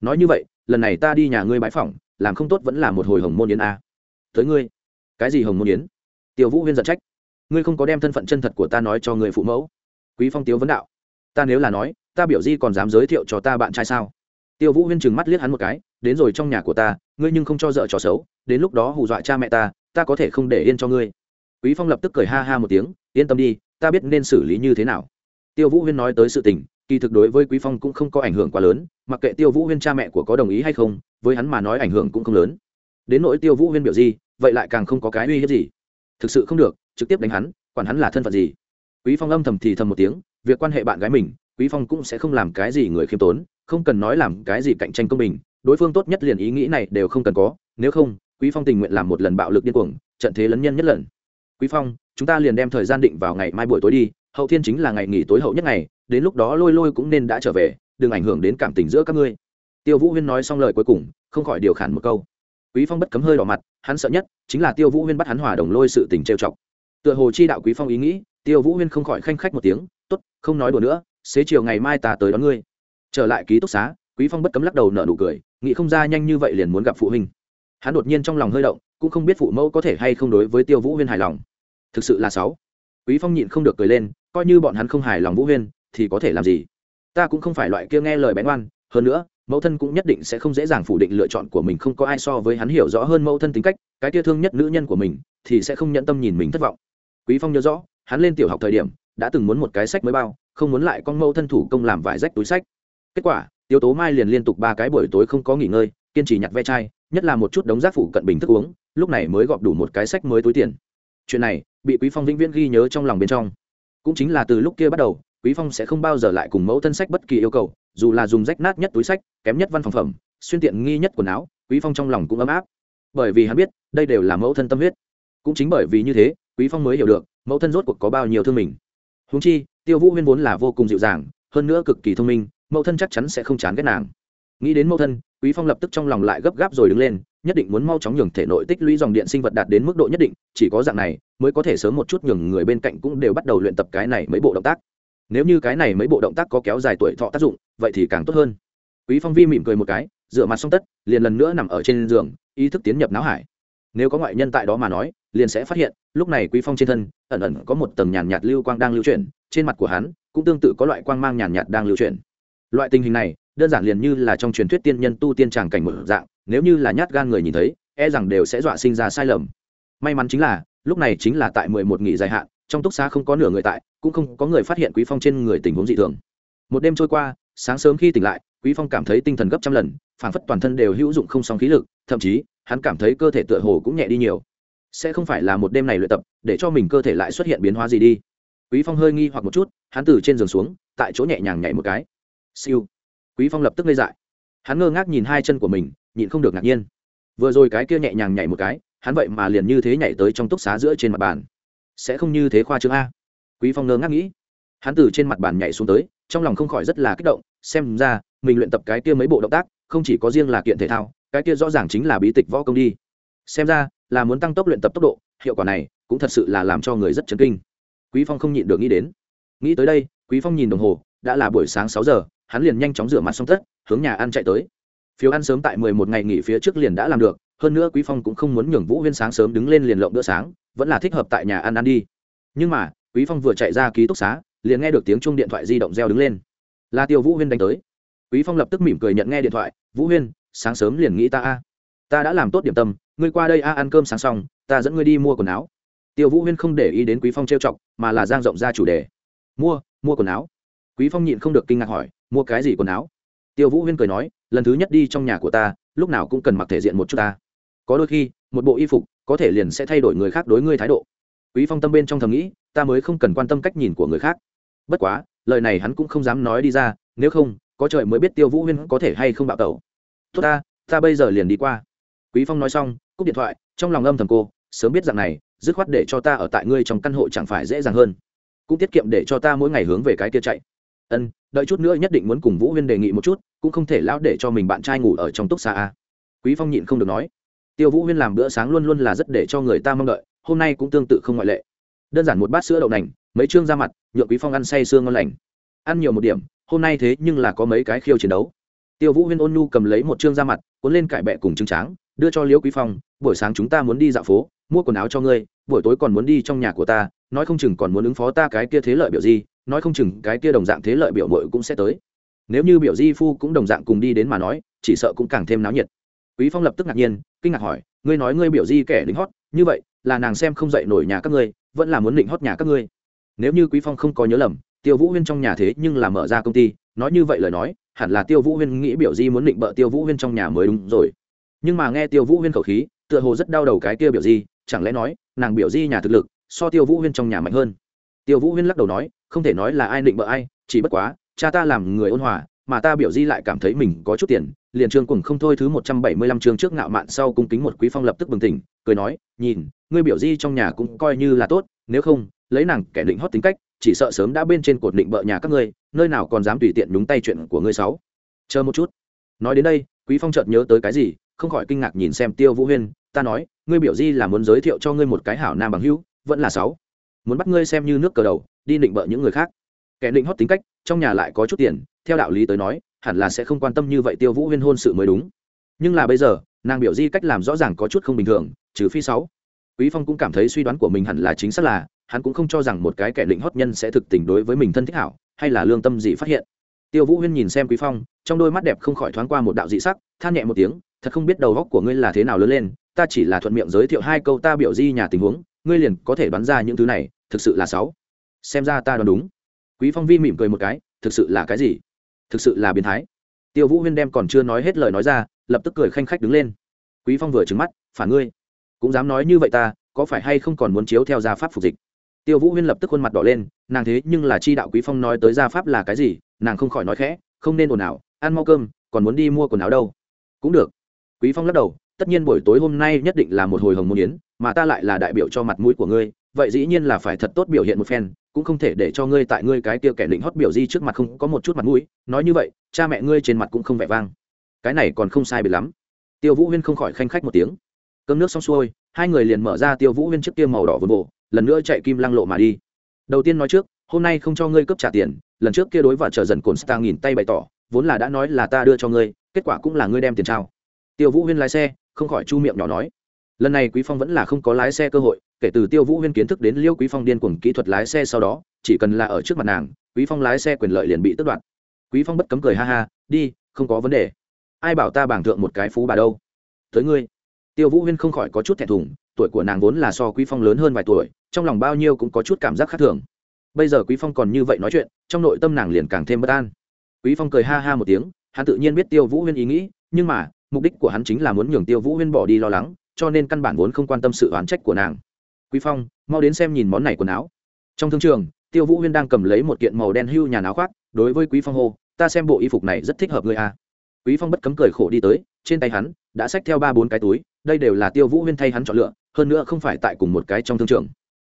nói như vậy, lần này ta đi nhà ngươi bãi phỏng làm không tốt vẫn là một hồi hồng môn yến a. Tới ngươi. Cái gì hồng môn yến? Tiêu vũ huyên giận trách. Ngươi không có đem thân phận chân thật của ta nói cho người phụ mẫu. Quý phong tiếu vấn đạo ta nếu là nói, ta biểu di còn dám giới thiệu cho ta bạn trai sao? Tiêu vũ huyên chừng mắt liếc hắn một cái, đến rồi trong nhà của ta, ngươi nhưng không cho dợ trò xấu, đến lúc đó hù dọa cha mẹ ta ta có thể không để yên cho ngươi. Quý phong lập tức cười ha ha một tiếng, yên tâm đi, ta biết nên xử lý như thế nào. Tiêu vũ huyên nói tới sự tình, kỳ thực đối với quý phong cũng không có ảnh hưởng quá lớn, mặc kệ tiêu vũ huyên cha mẹ của có đồng ý hay không, với hắn mà nói ảnh hưởng cũng không lớn. Đến nỗi tiêu vũ huyên biểu gì vậy lại càng không có cái uy hiếp gì. Thực sự không được, trực tiếp đánh hắn, quản hắn là thân phận gì. Quý phong âm thầm thì thầm một tiếng việc quan hệ bạn gái mình, quý phong cũng sẽ không làm cái gì người khiêm tốn, không cần nói làm cái gì cạnh tranh công bình, đối phương tốt nhất liền ý nghĩ này đều không cần có, nếu không, quý phong tình nguyện làm một lần bạo lực điên cuồng, trận thế lấn nhân nhất lần. Quý phong, chúng ta liền đem thời gian định vào ngày mai buổi tối đi, hậu thiên chính là ngày nghỉ tối hậu nhất ngày, đến lúc đó lôi lôi cũng nên đã trở về, đừng ảnh hưởng đến cảm tình giữa các ngươi. Tiêu vũ huyên nói xong lời cuối cùng, không khỏi điều khản một câu. Quý phong bất cấm hơi đỏ mặt, hắn sợ nhất chính là tiêu vũ huyên bắt hắn hòa đồng lôi sự tình trêu chọc. Tựa hồ chi đạo quý phong ý nghĩ, tiêu vũ huyên không khỏi khanh khách một tiếng không nói đùa nữa, xế chiều ngày mai ta tới đón ngươi. Trở lại ký túc xá, quý phong bất cấm lắc đầu nở nụ cười, nghĩ không ra nhanh như vậy liền muốn gặp phụ huynh. Hắn đột nhiên trong lòng hơi động, cũng không biết phụ mẫu có thể hay không đối với tiêu vũ huyên hài lòng. Thực sự là sáu. Quý phong nhịn không được cười lên, coi như bọn hắn không hài lòng vũ huyên, thì có thể làm gì? Ta cũng không phải loại kia nghe lời bén oan, hơn nữa, mẫu thân cũng nhất định sẽ không dễ dàng phủ định lựa chọn của mình không có ai so với hắn hiểu rõ hơn mẫu thân tính cách, cái kia thương nhất nữ nhân của mình thì sẽ không nhận tâm nhìn mình thất vọng. Quý phong nhớ rõ, hắn lên tiểu học thời điểm đã từng muốn một cái sách mới bao, không muốn lại con mẫu thân thủ công làm vải rách túi sách. Kết quả, tiêu tố mai liền liên tục ba cái buổi tối không có nghỉ ngơi, kiên trì nhặt ve chai, nhất là một chút đống rác phủ cận bình thức uống, lúc này mới gọp đủ một cái sách mới túi tiền. Chuyện này, bị quý phong vĩnh viễn ghi nhớ trong lòng bên trong. Cũng chính là từ lúc kia bắt đầu, quý phong sẽ không bao giờ lại cùng mẫu thân sách bất kỳ yêu cầu, dù là dùng rách nát nhất túi sách, kém nhất văn phòng phẩm, xuyên tiện nghi nhất quần áo, quý phong trong lòng cũng ấm áp. Bởi vì hắn biết, đây đều là mẫu thân tâm huyết. Cũng chính bởi vì như thế, quý phong mới hiểu được, mẫu thân rốt cuộc có bao nhiêu thương mình húng chi, tiêu vũ huyên vốn là vô cùng dịu dàng, hơn nữa cực kỳ thông minh, mẫu thân chắc chắn sẽ không chán ghét nàng. Nghĩ đến mẫu thân, quý phong lập tức trong lòng lại gấp gáp rồi đứng lên, nhất định muốn mau chóng nhường thể nội tích lũy dòng điện sinh vật đạt đến mức độ nhất định, chỉ có dạng này mới có thể sớm một chút nhường người bên cạnh cũng đều bắt đầu luyện tập cái này mấy bộ động tác. Nếu như cái này mấy bộ động tác có kéo dài tuổi thọ tác dụng, vậy thì càng tốt hơn. Quý phong vi mỉm cười một cái dựa mặt xong tất, liền lần nữa nằm ở trên giường, ý thức tiến nhập não hải nếu có ngoại nhân tại đó mà nói, liền sẽ phát hiện, lúc này quý phong trên thân, ẩn ẩn có một tầng nhàn nhạt lưu quang đang lưu chuyển, trên mặt của hắn cũng tương tự có loại quang mang nhàn nhạt đang lưu chuyển. Loại tình hình này, đơn giản liền như là trong truyền thuyết tiên nhân tu tiên tràng cảnh một dạng, nếu như là nhát gan người nhìn thấy e rằng đều sẽ dọa sinh ra sai lầm. May mắn chính là, lúc này chính là tại mười một nghỉ dài hạn, trong túc xá không có nửa người tại, cũng không có người phát hiện quý phong trên người tình huống dị thường. Một đêm trôi qua, sáng sớm khi tỉnh lại, quý phong cảm thấy tinh thần gấp trăm lần, phảng phất toàn thân đều hữu dụng không song khí lực, thậm chí hắn cảm thấy cơ thể tựa hồ cũng nhẹ đi nhiều. Sẽ không phải là một đêm này luyện tập, để cho mình cơ thể lại xuất hiện biến hóa gì đi. Quý phong hơi nghi hoặc một chút, hắn từ trên giường xuống, tại chỗ nhẹ nhàng nhảy một cái. Siêu. Quý phong lập tức ngây dại. Hắn ngơ ngác nhìn hai chân của mình, nhịn không được ngạc nhiên. Vừa rồi cái kia nhẹ nhàng nhảy một cái, hắn vậy mà liền như thế nhảy tới trong túc xá giữa trên mặt bàn. Sẽ không như thế khoa trương a? Quý phong ngơ ngác nghĩ. Hắn từ trên mặt bàn nhảy xuống tới, trong lòng không khỏi rất là kích động, xem ra, mình luyện tập cái kia mấy bộ động tác, không chỉ có riêng là kiện thể thao cái kia rõ ràng chính là bí tịch võ công đi. Xem ra, là muốn tăng tốc luyện tập tốc độ, hiệu quả này cũng thật sự là làm cho người rất chấn kinh. Quý phong không nhịn được nghĩ đến. Nghĩ tới đây, quý phong nhìn đồng hồ, đã là buổi sáng sáu giờ, hắn liền nhanh chóng rửa mặt xong tất, hướng nhà ăn chạy tới. Phiếu ăn sớm tại mười một ngày nghỉ phía trước liền đã làm được, hơn nữa quý phong cũng không muốn nhường vũ huyên sáng sớm đứng lên liền lộng bữa sáng, vẫn là thích hợp tại nhà ăn ăn đi. Nhưng mà, quý phong vừa chạy ra ký túc xá, liền nghe được tiếng chuông điện thoại di động reo đứng lên. Là tiêu vũ huyên đánh tới. Quý phong lập tức mỉm cười nhận nghe điện thoại, vũ huyên sáng sớm liền nghĩ ta a. Ta đã làm tốt điểm tâm, ngươi qua đây a, ăn cơm sáng xong, ta dẫn ngươi đi mua quần áo. Tiêu vũ huyên không để ý đến quý phong trêu chọc, mà là giang rộng ra chủ đề. Mua mua quần áo. Quý phong nhịn không được kinh ngạc hỏi, mua cái gì quần áo? Tiêu vũ huyên cười nói, lần thứ nhất đi trong nhà của ta, lúc nào cũng cần mặc thể diện một chút ta. Có đôi khi, một bộ y phục, có thể liền sẽ thay đổi người khác đối ngươi thái độ. Quý phong tâm bên trong thầm nghĩ, ta mới không cần quan tâm cách nhìn của người khác. Bất quá, lời này hắn cũng không dám nói đi ra, nếu không, có trời mới biết tiêu vũ huyên có thể hay không bạo tẩu tốt ta ta bây giờ liền đi qua. Quý phong nói xong, cúp điện thoại, trong lòng âm thầm cô, sớm biết rằng này, dứt khoát để cho ta ở tại ngươi trong căn hộ chẳng phải dễ dàng hơn. Cũng tiết kiệm để cho ta mỗi ngày hướng về cái kia chạy. Ân, đợi chút nữa nhất định muốn cùng vũ huyên đề nghị một chút, cũng không thể lão để cho mình bạn trai ngủ ở trong túc xa a. Quý phong nhịn không được nói. Tiêu vũ huyên làm bữa sáng luôn luôn là rất để cho người ta mong đợi, hôm nay cũng tương tự không ngoại lệ. Đơn giản một bát sữa đậu nành, mấy chương ra mặt, nhượng quý phong ăn say sương ngon lành. Ăn nhiều một điểm, hôm nay thế nhưng là có mấy cái khiêu chiến đấu tiêu vũ huyên ôn nhu cầm lấy một chương ra mặt, cuốn lên cải bẹ cùng trứng tráng, đưa cho liễu quý phong, buổi sáng chúng ta muốn đi dạo phố, mua quần áo cho ngươi, buổi tối còn muốn đi trong nhà của ta, nói không chừng còn muốn ứng phó ta cái kia thế lợi biểu gì nói không chừng cái kia đồng dạng thế lợi biểu mội cũng sẽ tới. Nếu như biểu di phu cũng đồng dạng cùng đi đến mà nói, chỉ sợ cũng càng thêm náo nhiệt. Quý phong lập tức ngạc nhiên, kinh ngạc hỏi, ngươi nói ngươi biểu di kẻ lính hót, như vậy là nàng xem không dậy nổi nhà các ngươi, vẫn là muốn định hót nhà các ngươi? Nếu như quý phong không có nhớ lầm, tiêu vũ huyên trong nhà thế nhưng là mở ra công ty, nói như vậy lời nói hẳn là tiêu vũ huyên nghĩ biểu di muốn định bợ tiêu vũ huyên trong nhà mới đúng rồi. Nhưng mà nghe tiêu vũ huyên khẩu khí, tựa hồ rất đau đầu cái kia biểu di, chẳng lẽ nói, nàng biểu di nhà thực lực, so tiêu vũ huyên trong nhà mạnh hơn? Tiêu vũ huyên lắc đầu nói, không thể nói là ai định bợ ai, chỉ bất quá, cha ta làm người ôn hòa, mà ta biểu di lại cảm thấy mình có chút tiền, liền trương cùng không thôi thứ một trăm bảy mươi lăm chương trước ngạo mạn sau cung kính một quý phong lập tức bừng tỉnh, cười nói, nhìn, ngươi biểu di trong nhà cũng coi như là tốt, nếu không, lấy nàng kẻ định hót tính cách chỉ sợ sớm đã bên trên cột định bợ nhà các ngươi, nơi nào còn dám tùy tiện nhúng tay chuyện của ngươi sáu. Chờ một chút. Nói đến đây, quý phong chợt nhớ tới cái gì, không khỏi kinh ngạc nhìn xem tiêu vũ huyên, ta nói, ngươi biểu di là muốn giới thiệu cho ngươi một cái hảo nam bằng hữu, vẫn là sáu. Muốn bắt ngươi xem như nước cờ đầu, đi định bợ những người khác. Kẻ định hót tính cách, trong nhà lại có chút tiền, theo đạo lý tới nói, hẳn là sẽ không quan tâm như vậy tiêu vũ huyên hôn sự mới đúng. Nhưng là bây giờ, nàng biểu di cách làm rõ ràng có chút không bình thường, trừ phi sáu. Quý phong cũng cảm thấy suy đoán của mình hẳn là chính xác là hắn cũng không cho rằng một cái kẻ định hót nhân sẽ thực tình đối với mình thân thích hảo, hay là lương tâm gì phát hiện. Tiêu vũ huyên nhìn xem quý phong, trong đôi mắt đẹp không khỏi thoáng qua một đạo dị sắc, than nhẹ một tiếng, thật không biết đầu góc của ngươi là thế nào lớn lên, ta chỉ là thuận miệng giới thiệu hai câu ta biểu di nhà tình huống, ngươi liền có thể đoán ra những thứ này, thực sự là sáu xem ra ta đoán đúng. Quý phong vi mỉm cười một cái, thực sự là cái gì? Thực sự là biến thái. Tiêu vũ huyên đem còn chưa nói hết lời nói ra, lập tức cười khanh khách đứng lên. Quý phong vừa trừng mắt, phản ngươi, cũng dám nói như vậy ta, có phải hay không còn muốn chiếu theo gia pháp phục dịch? Tiêu vũ huyên lập tức khuôn mặt đỏ lên, nàng thế nhưng là chi đạo quý phong nói tới gia pháp là cái gì, nàng không khỏi nói khẽ, không nên ồn ào, ăn mau cơm, còn muốn đi mua quần áo đâu. Cũng được. Quý phong lắc đầu, tất nhiên buổi tối hôm nay nhất định là một hồi hồng môn yến, mà ta lại là đại biểu cho mặt mũi của ngươi, vậy dĩ nhiên là phải thật tốt biểu hiện một phen, cũng không thể để cho ngươi tại ngươi cái kia kẻ định hót biểu di trước mặt không có một chút mặt mũi, nói như vậy, cha mẹ ngươi trên mặt cũng không vẻ vang. Cái này còn không sai biệt lắm. Tiêu vũ huyên không khỏi khanh khách một tiếng. Cơm nước xong xuôi, hai người liền mở ra tiêu vũ huyên trước kia màu đỏ vườn bộ lần nữa chạy kim lăng lộ mà đi. Đầu tiên nói trước, hôm nay không cho ngươi cấp trả tiền, lần trước kia đối và chờ dần cồn star nghìn tay bày tỏ, vốn là đã nói là ta đưa cho ngươi, kết quả cũng là ngươi đem tiền trao. Tiêu vũ huyên lái xe, không khỏi chu miệng nhỏ nói. Lần này quý phong vẫn là không có lái xe cơ hội, kể từ tiêu vũ huyên kiến thức đến liêu quý phong điên cuồng kỹ thuật lái xe sau đó, chỉ cần là ở trước mặt nàng, quý phong lái xe quyền lợi liền bị tước đoạt. Quý phong bất cấm cười ha ha, đi, không có vấn đề. Ai bảo ta bảng thượng một cái phú bà đâu? Tới ngươi. Tiêu vũ huyên không khỏi có chút thẹn thùng, tuổi của nàng vốn là so quý phong lớn hơn vài tuổi trong lòng bao nhiêu cũng có chút cảm giác khác thường. Bây giờ quý phong còn như vậy nói chuyện, trong nội tâm nàng liền càng thêm bất an. Quý phong cười ha ha một tiếng, hắn tự nhiên biết tiêu vũ huyên ý nghĩ, nhưng mà, mục đích của hắn chính là muốn nhường tiêu vũ huyên bỏ đi lo lắng, cho nên căn bản vốn không quan tâm sự oán trách của nàng. Quý phong, mau đến xem nhìn món này quần áo. Trong thương trường, tiêu vũ huyên đang cầm lấy một kiện màu đen hưu nhà áo khoác, đối với quý phong hô, ta xem bộ y phục này rất thích hợp ngươi a. Quý phong bất cấm cười khổ đi tới, trên tay hắn đã xách theo ba bốn cái túi, đây đều là tiêu vũ huyên thay hắn chọn lựa, hơn nữa không phải tại cùng một cái trong thương trường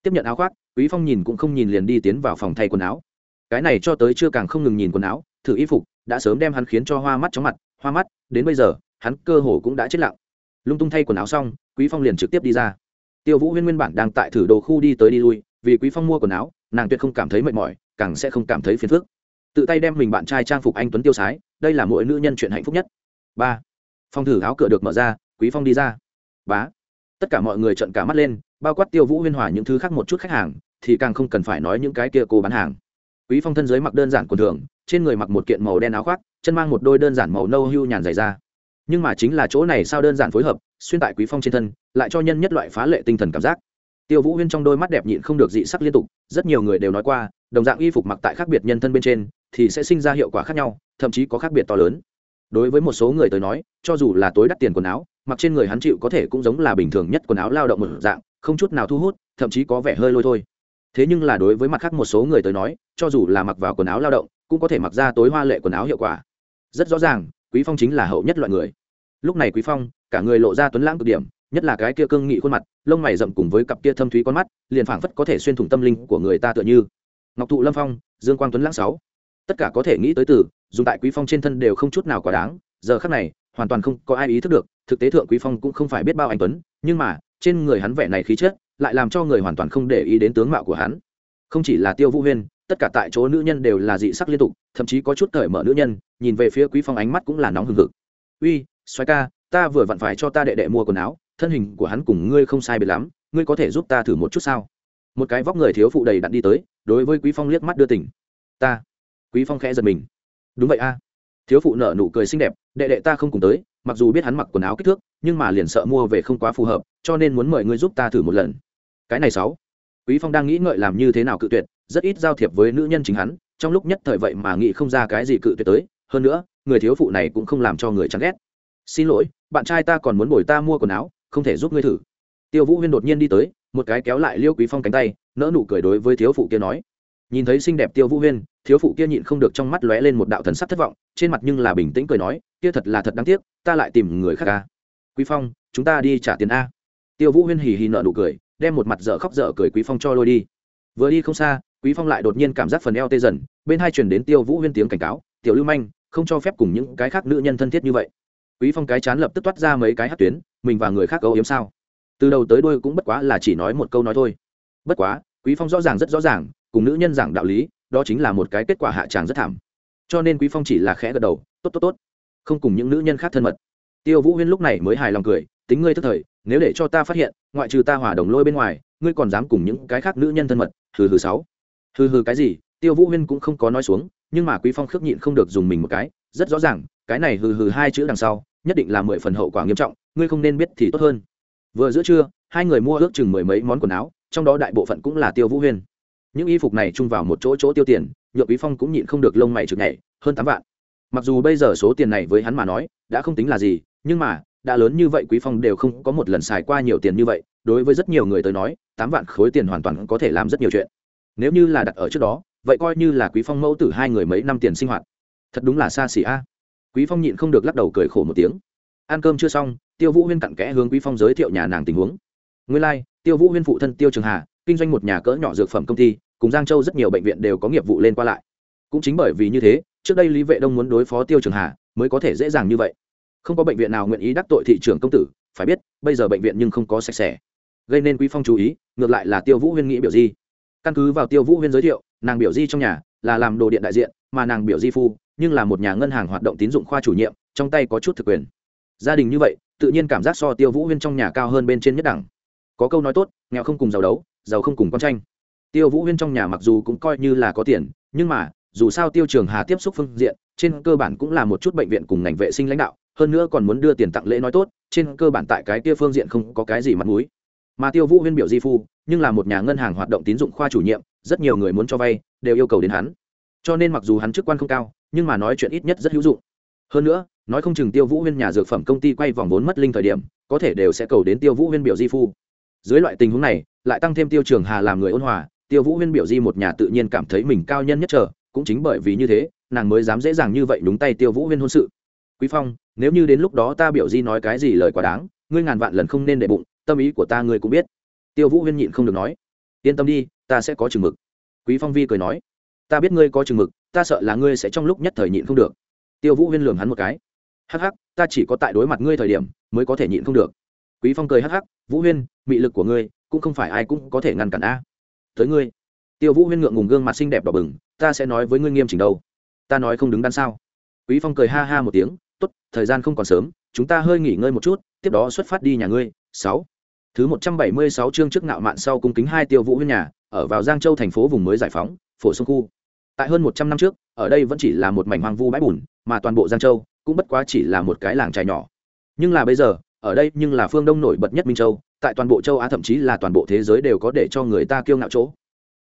tiếp nhận áo khoác, quý phong nhìn cũng không nhìn liền đi tiến vào phòng thay quần áo. Cái này cho tới chưa càng không ngừng nhìn quần áo, thử y phục, đã sớm đem hắn khiến cho hoa mắt chóng mặt, hoa mắt, đến bây giờ, hắn cơ hồ cũng đã chết lặng. Lung tung thay quần áo xong, quý phong liền trực tiếp đi ra. Tiêu vũ huyên nguyên bản đang tại thử đồ khu đi tới đi lui, vì quý phong mua quần áo, nàng tuyệt không cảm thấy mệt mỏi, càng sẽ không cảm thấy phiền phức. Tự tay đem mình bạn trai trang phục anh tuấn tiêu sái, đây là mỗi nữ nhân chuyện hạnh phúc nhất. Ba. Phong thử áo cửa được mở ra, quý phong đi ra. Bá tất cả mọi người trợn cả mắt lên, bao quát tiêu vũ huyên hòa những thứ khác một chút khách hàng, thì càng không cần phải nói những cái kia cô bán hàng. Quý phong thân giới mặc đơn giản quần thường, trên người mặc một kiện màu đen áo khoác, chân mang một đôi đơn giản màu nâu hưu nhàn dày ra nhưng mà chính là chỗ này sao đơn giản phối hợp, xuyên tại quý phong trên thân, lại cho nhân nhất loại phá lệ tinh thần cảm giác. Tiêu vũ huyên trong đôi mắt đẹp nhịn không được dị sắc liên tục, rất nhiều người đều nói qua, đồng dạng y phục mặc tại khác biệt nhân thân bên trên, thì sẽ sinh ra hiệu quả khác nhau, thậm chí có khác biệt to lớn. Đối với một số người tới nói, cho dù là tối đắt tiền quần áo mặc trên người hắn chịu có thể cũng giống là bình thường nhất quần áo lao động một dạng, không chút nào thu hút, thậm chí có vẻ hơi lôi thôi. Thế nhưng là đối với mặt khác một số người tới nói, cho dù là mặc vào quần áo lao động, cũng có thể mặc ra tối hoa lệ quần áo hiệu quả. Rất rõ ràng, quý phong chính là hậu nhất loại người. Lúc này quý phong, cả người lộ ra tuấn lãng cực điểm, nhất là cái kia cương nghị khuôn mặt, lông mày rậm cùng với cặp kia thâm thúy con mắt, liền phảng phất có thể xuyên thủng tâm linh của người ta tựa như. Ngọc thụ lâm phong, dương quang tuấn lãng sáu. Tất cả có thể nghĩ tới từ dùng tại quý phong trên thân đều không chút nào quá đáng, giờ khắc này hoàn toàn không có ai ý thức được, thực tế thượng quý phong cũng không phải biết bao anh tuấn, nhưng mà, trên người hắn vẻ này khí chất, lại làm cho người hoàn toàn không để ý đến tướng mạo của hắn. Không chỉ là tiêu vũ huyên, tất cả tại chỗ nữ nhân đều là dị sắc liên tục, thậm chí có chút cởi mở nữ nhân, nhìn về phía quý phong ánh mắt cũng là nóng hừng hực. Uy xoay ca, ta vừa vặn phải cho ta đệ đệ mua quần áo, thân hình của hắn cùng ngươi không sai biệt lắm, ngươi có thể giúp ta thử một chút sao? Một cái vóc người thiếu phụ đầy đặn đi tới, đối với quý phong liếc mắt đưa tỉnh ta. Quý phong khẽ giật mình. Đúng vậy a. Thiếu phụ nở nụ cười xinh đẹp đệ đệ ta không cùng tới, mặc dù biết hắn mặc quần áo kích thước, nhưng mà liền sợ mua về không quá phù hợp, cho nên muốn mời ngươi giúp ta thử một lần. Cái này sáu. Quý phong đang nghĩ ngợi làm như thế nào cự tuyệt, rất ít giao thiệp với nữ nhân chính hắn, trong lúc nhất thời vậy mà nghĩ không ra cái gì cự tuyệt tới, hơn nữa, người thiếu phụ này cũng không làm cho người chán ghét. Xin lỗi, bạn trai ta còn muốn bồi ta mua quần áo, không thể giúp ngươi thử. Tiêu vũ huyên đột nhiên đi tới, một cái kéo lại liêu quý phong cánh tay nỡ nụ cười đối với thiếu phụ kia nói. Nhìn thấy xinh đẹp tiêu vũ huyên thiếu phụ kia nhịn không được trong mắt lóe lên một đạo thần sắc thất vọng, trên mặt nhưng là bình tĩnh cười nói, kia thật là thật đáng tiếc, ta lại tìm người khác ca quý phong, chúng ta đi trả tiền a. Tiêu vũ huyên hì hì nợ nụ cười, đem một mặt dở khóc dở cười quý phong cho lôi đi. Vừa đi không xa, quý phong lại đột nhiên cảm giác phần eo tê dần, bên hai truyền đến tiêu vũ huyên tiếng cảnh cáo, tiểu lưu manh, không cho phép cùng những cái khác nữ nhân thân thiết như vậy. Quý phong cái chán lập tức toát ra mấy cái hát tuyến, mình và người khác âu yếm sao? Từ đầu tới đuôi cũng bất quá là chỉ nói một câu nói thôi. Bất quá, quý phong rõ ràng rất rõ ràng, cùng nữ nhân giảng đạo lý đó chính là một cái kết quả hạ tràng rất thảm. Cho nên quý phong chỉ là khẽ gật đầu, tốt tốt tốt, không cùng những nữ nhân khác thân mật. Tiêu vũ huyên lúc này mới hài lòng cười, tính ngươi tức thời, nếu để cho ta phát hiện, ngoại trừ ta hòa đồng lôi bên ngoài, ngươi còn dám cùng những cái khác nữ nhân thân mật, hừ hừ sáu. Hừ hừ cái gì? Tiêu vũ huyên cũng không có nói xuống, nhưng mà quý phong khước nhịn không được dùng mình một cái, rất rõ ràng, cái này hừ hừ hai chữ đằng sau, nhất định là mười phần hậu quả nghiêm trọng, ngươi không nên biết thì tốt hơn. Vừa giữa trưa, hai người mua ước chừng mười mấy món quần áo, trong đó đại bộ phận cũng là tiêu vũ huyên những y phục này chung vào một chỗ chỗ tiêu tiền nhượng quý phong cũng nhịn không được lông mày chực nhảy hơn tám vạn. Mặc dù bây giờ số tiền này với hắn mà nói đã không tính là gì nhưng mà đã lớn như vậy quý phong đều không có một lần xài qua nhiều tiền như vậy đối với rất nhiều người tới nói tám vạn khối tiền hoàn toàn có thể làm rất nhiều chuyện. Nếu như là đặt ở trước đó vậy coi như là quý phong mẫu tử hai người mấy năm tiền sinh hoạt. Thật đúng là xa xỉ a. Quý phong nhịn không được lắc đầu cười khổ một tiếng. Ăn cơm chưa xong tiêu vũ huyên cặn kẽ hướng quý phong giới thiệu nhà nàng tình huống. Nguyên lai like, tiêu vũ huyên phụ thân tiêu trường hà kinh doanh một nhà cỡ nhỏ dược phẩm công ty cùng giang châu rất nhiều bệnh viện đều có nghiệp vụ lên qua lại. Cũng chính bởi vì như thế, trước đây lý vệ đông muốn đối phó tiêu trường hà, mới có thể dễ dàng như vậy. Không có bệnh viện nào nguyện ý đắc tội thị trường công tử, phải biết, bây giờ bệnh viện nhưng không có sạch sẽ. Gây nên quý phong chú ý, ngược lại là tiêu vũ huyên nghĩ biểu di. Căn cứ vào tiêu vũ huyên giới thiệu, nàng biểu di trong nhà là làm đồ điện đại diện, mà nàng biểu di phu, nhưng là một nhà ngân hàng hoạt động tín dụng khoa chủ nhiệm, trong tay có chút thực quyền. Gia đình như vậy, tự nhiên cảm giác so tiêu vũ huyên trong nhà cao hơn bên trên nhất đẳng. Có câu nói tốt, nghèo không cùng giàu đấu, giàu không cùng con tranh tiêu vũ huyên trong nhà mặc dù cũng coi như là có tiền, nhưng mà, dù sao tiêu trường hà tiếp xúc phương diện, trên cơ bản cũng là một chút bệnh viện cùng ngành vệ sinh lãnh đạo, hơn nữa còn muốn đưa tiền tặng lễ nói tốt, trên cơ bản tại cái kia phương diện không có cái gì mặt mũi. Mà tiêu vũ huyên biểu di phu, nhưng là một nhà ngân hàng hoạt động tín dụng khoa chủ nhiệm, rất nhiều người muốn cho vay, đều yêu cầu đến hắn. Cho nên mặc dù hắn chức quan không cao, nhưng mà nói chuyện ít nhất rất hữu dụng. Hơn nữa, nói không chừng tiêu vũ huyên nhà dược phẩm công ty quay vòng vốn mất linh thời điểm, có thể đều sẽ cầu đến tiêu vũ huyên biểu di phu. Dưới loại tình huống này, lại tăng thêm tiêu trường hà làm người ôn hòa tiêu vũ huyên biểu di một nhà tự nhiên cảm thấy mình cao nhân nhất trở, cũng chính bởi vì như thế, nàng mới dám dễ dàng như vậy đúng tay tiêu vũ huyên hôn sự. Quý phong, nếu như đến lúc đó ta biểu di nói cái gì lời quá đáng, ngươi ngàn vạn lần không nên để bụng, tâm ý của ta ngươi cũng biết. Tiêu vũ huyên nhịn không được nói. Yên tâm đi, ta sẽ có chừng mực. Quý phong vi cười nói. Ta biết ngươi có chừng mực, ta sợ là ngươi sẽ trong lúc nhất thời nhịn không được. Tiêu vũ huyên lường hắn một cái. Hắc hắc, ta chỉ có tại đối mặt ngươi thời điểm, mới có thể nhịn không được. Quý phong cười hắc hắc. Vũ huyên, mị lực của ngươi cũng không phải ai cũng có thể ngăn cản a tới ngươi. Tiêu vũ huyên ngượng ngùng gương mặt xinh đẹp đỏ bừng, ta sẽ nói với ngươi nghiêm chỉnh đâu. Ta nói không đứng đắn sao? Quý phong cười ha ha một tiếng, tốt, thời gian không còn sớm, chúng ta hơi nghỉ ngơi một chút, tiếp đó xuất phát đi nhà ngươi. Sáu. Thứ một trăm bảy mươi sáu chương trước ngạo mạn sau cung kính hai tiêu vũ huyên nhà, ở vào giang châu thành phố vùng mới giải phóng, phổ sông khu. Tại hơn một trăm năm trước, ở đây vẫn chỉ là một mảnh hoang vu bãi bùn, mà toàn bộ giang châu cũng bất quá chỉ là một cái làng trài nhỏ. Nhưng là bây giờ, ở đây nhưng là phương đông nổi bật nhất minh châu tại toàn bộ châu á thậm chí là toàn bộ thế giới đều có để cho người ta kiêu ngạo chỗ.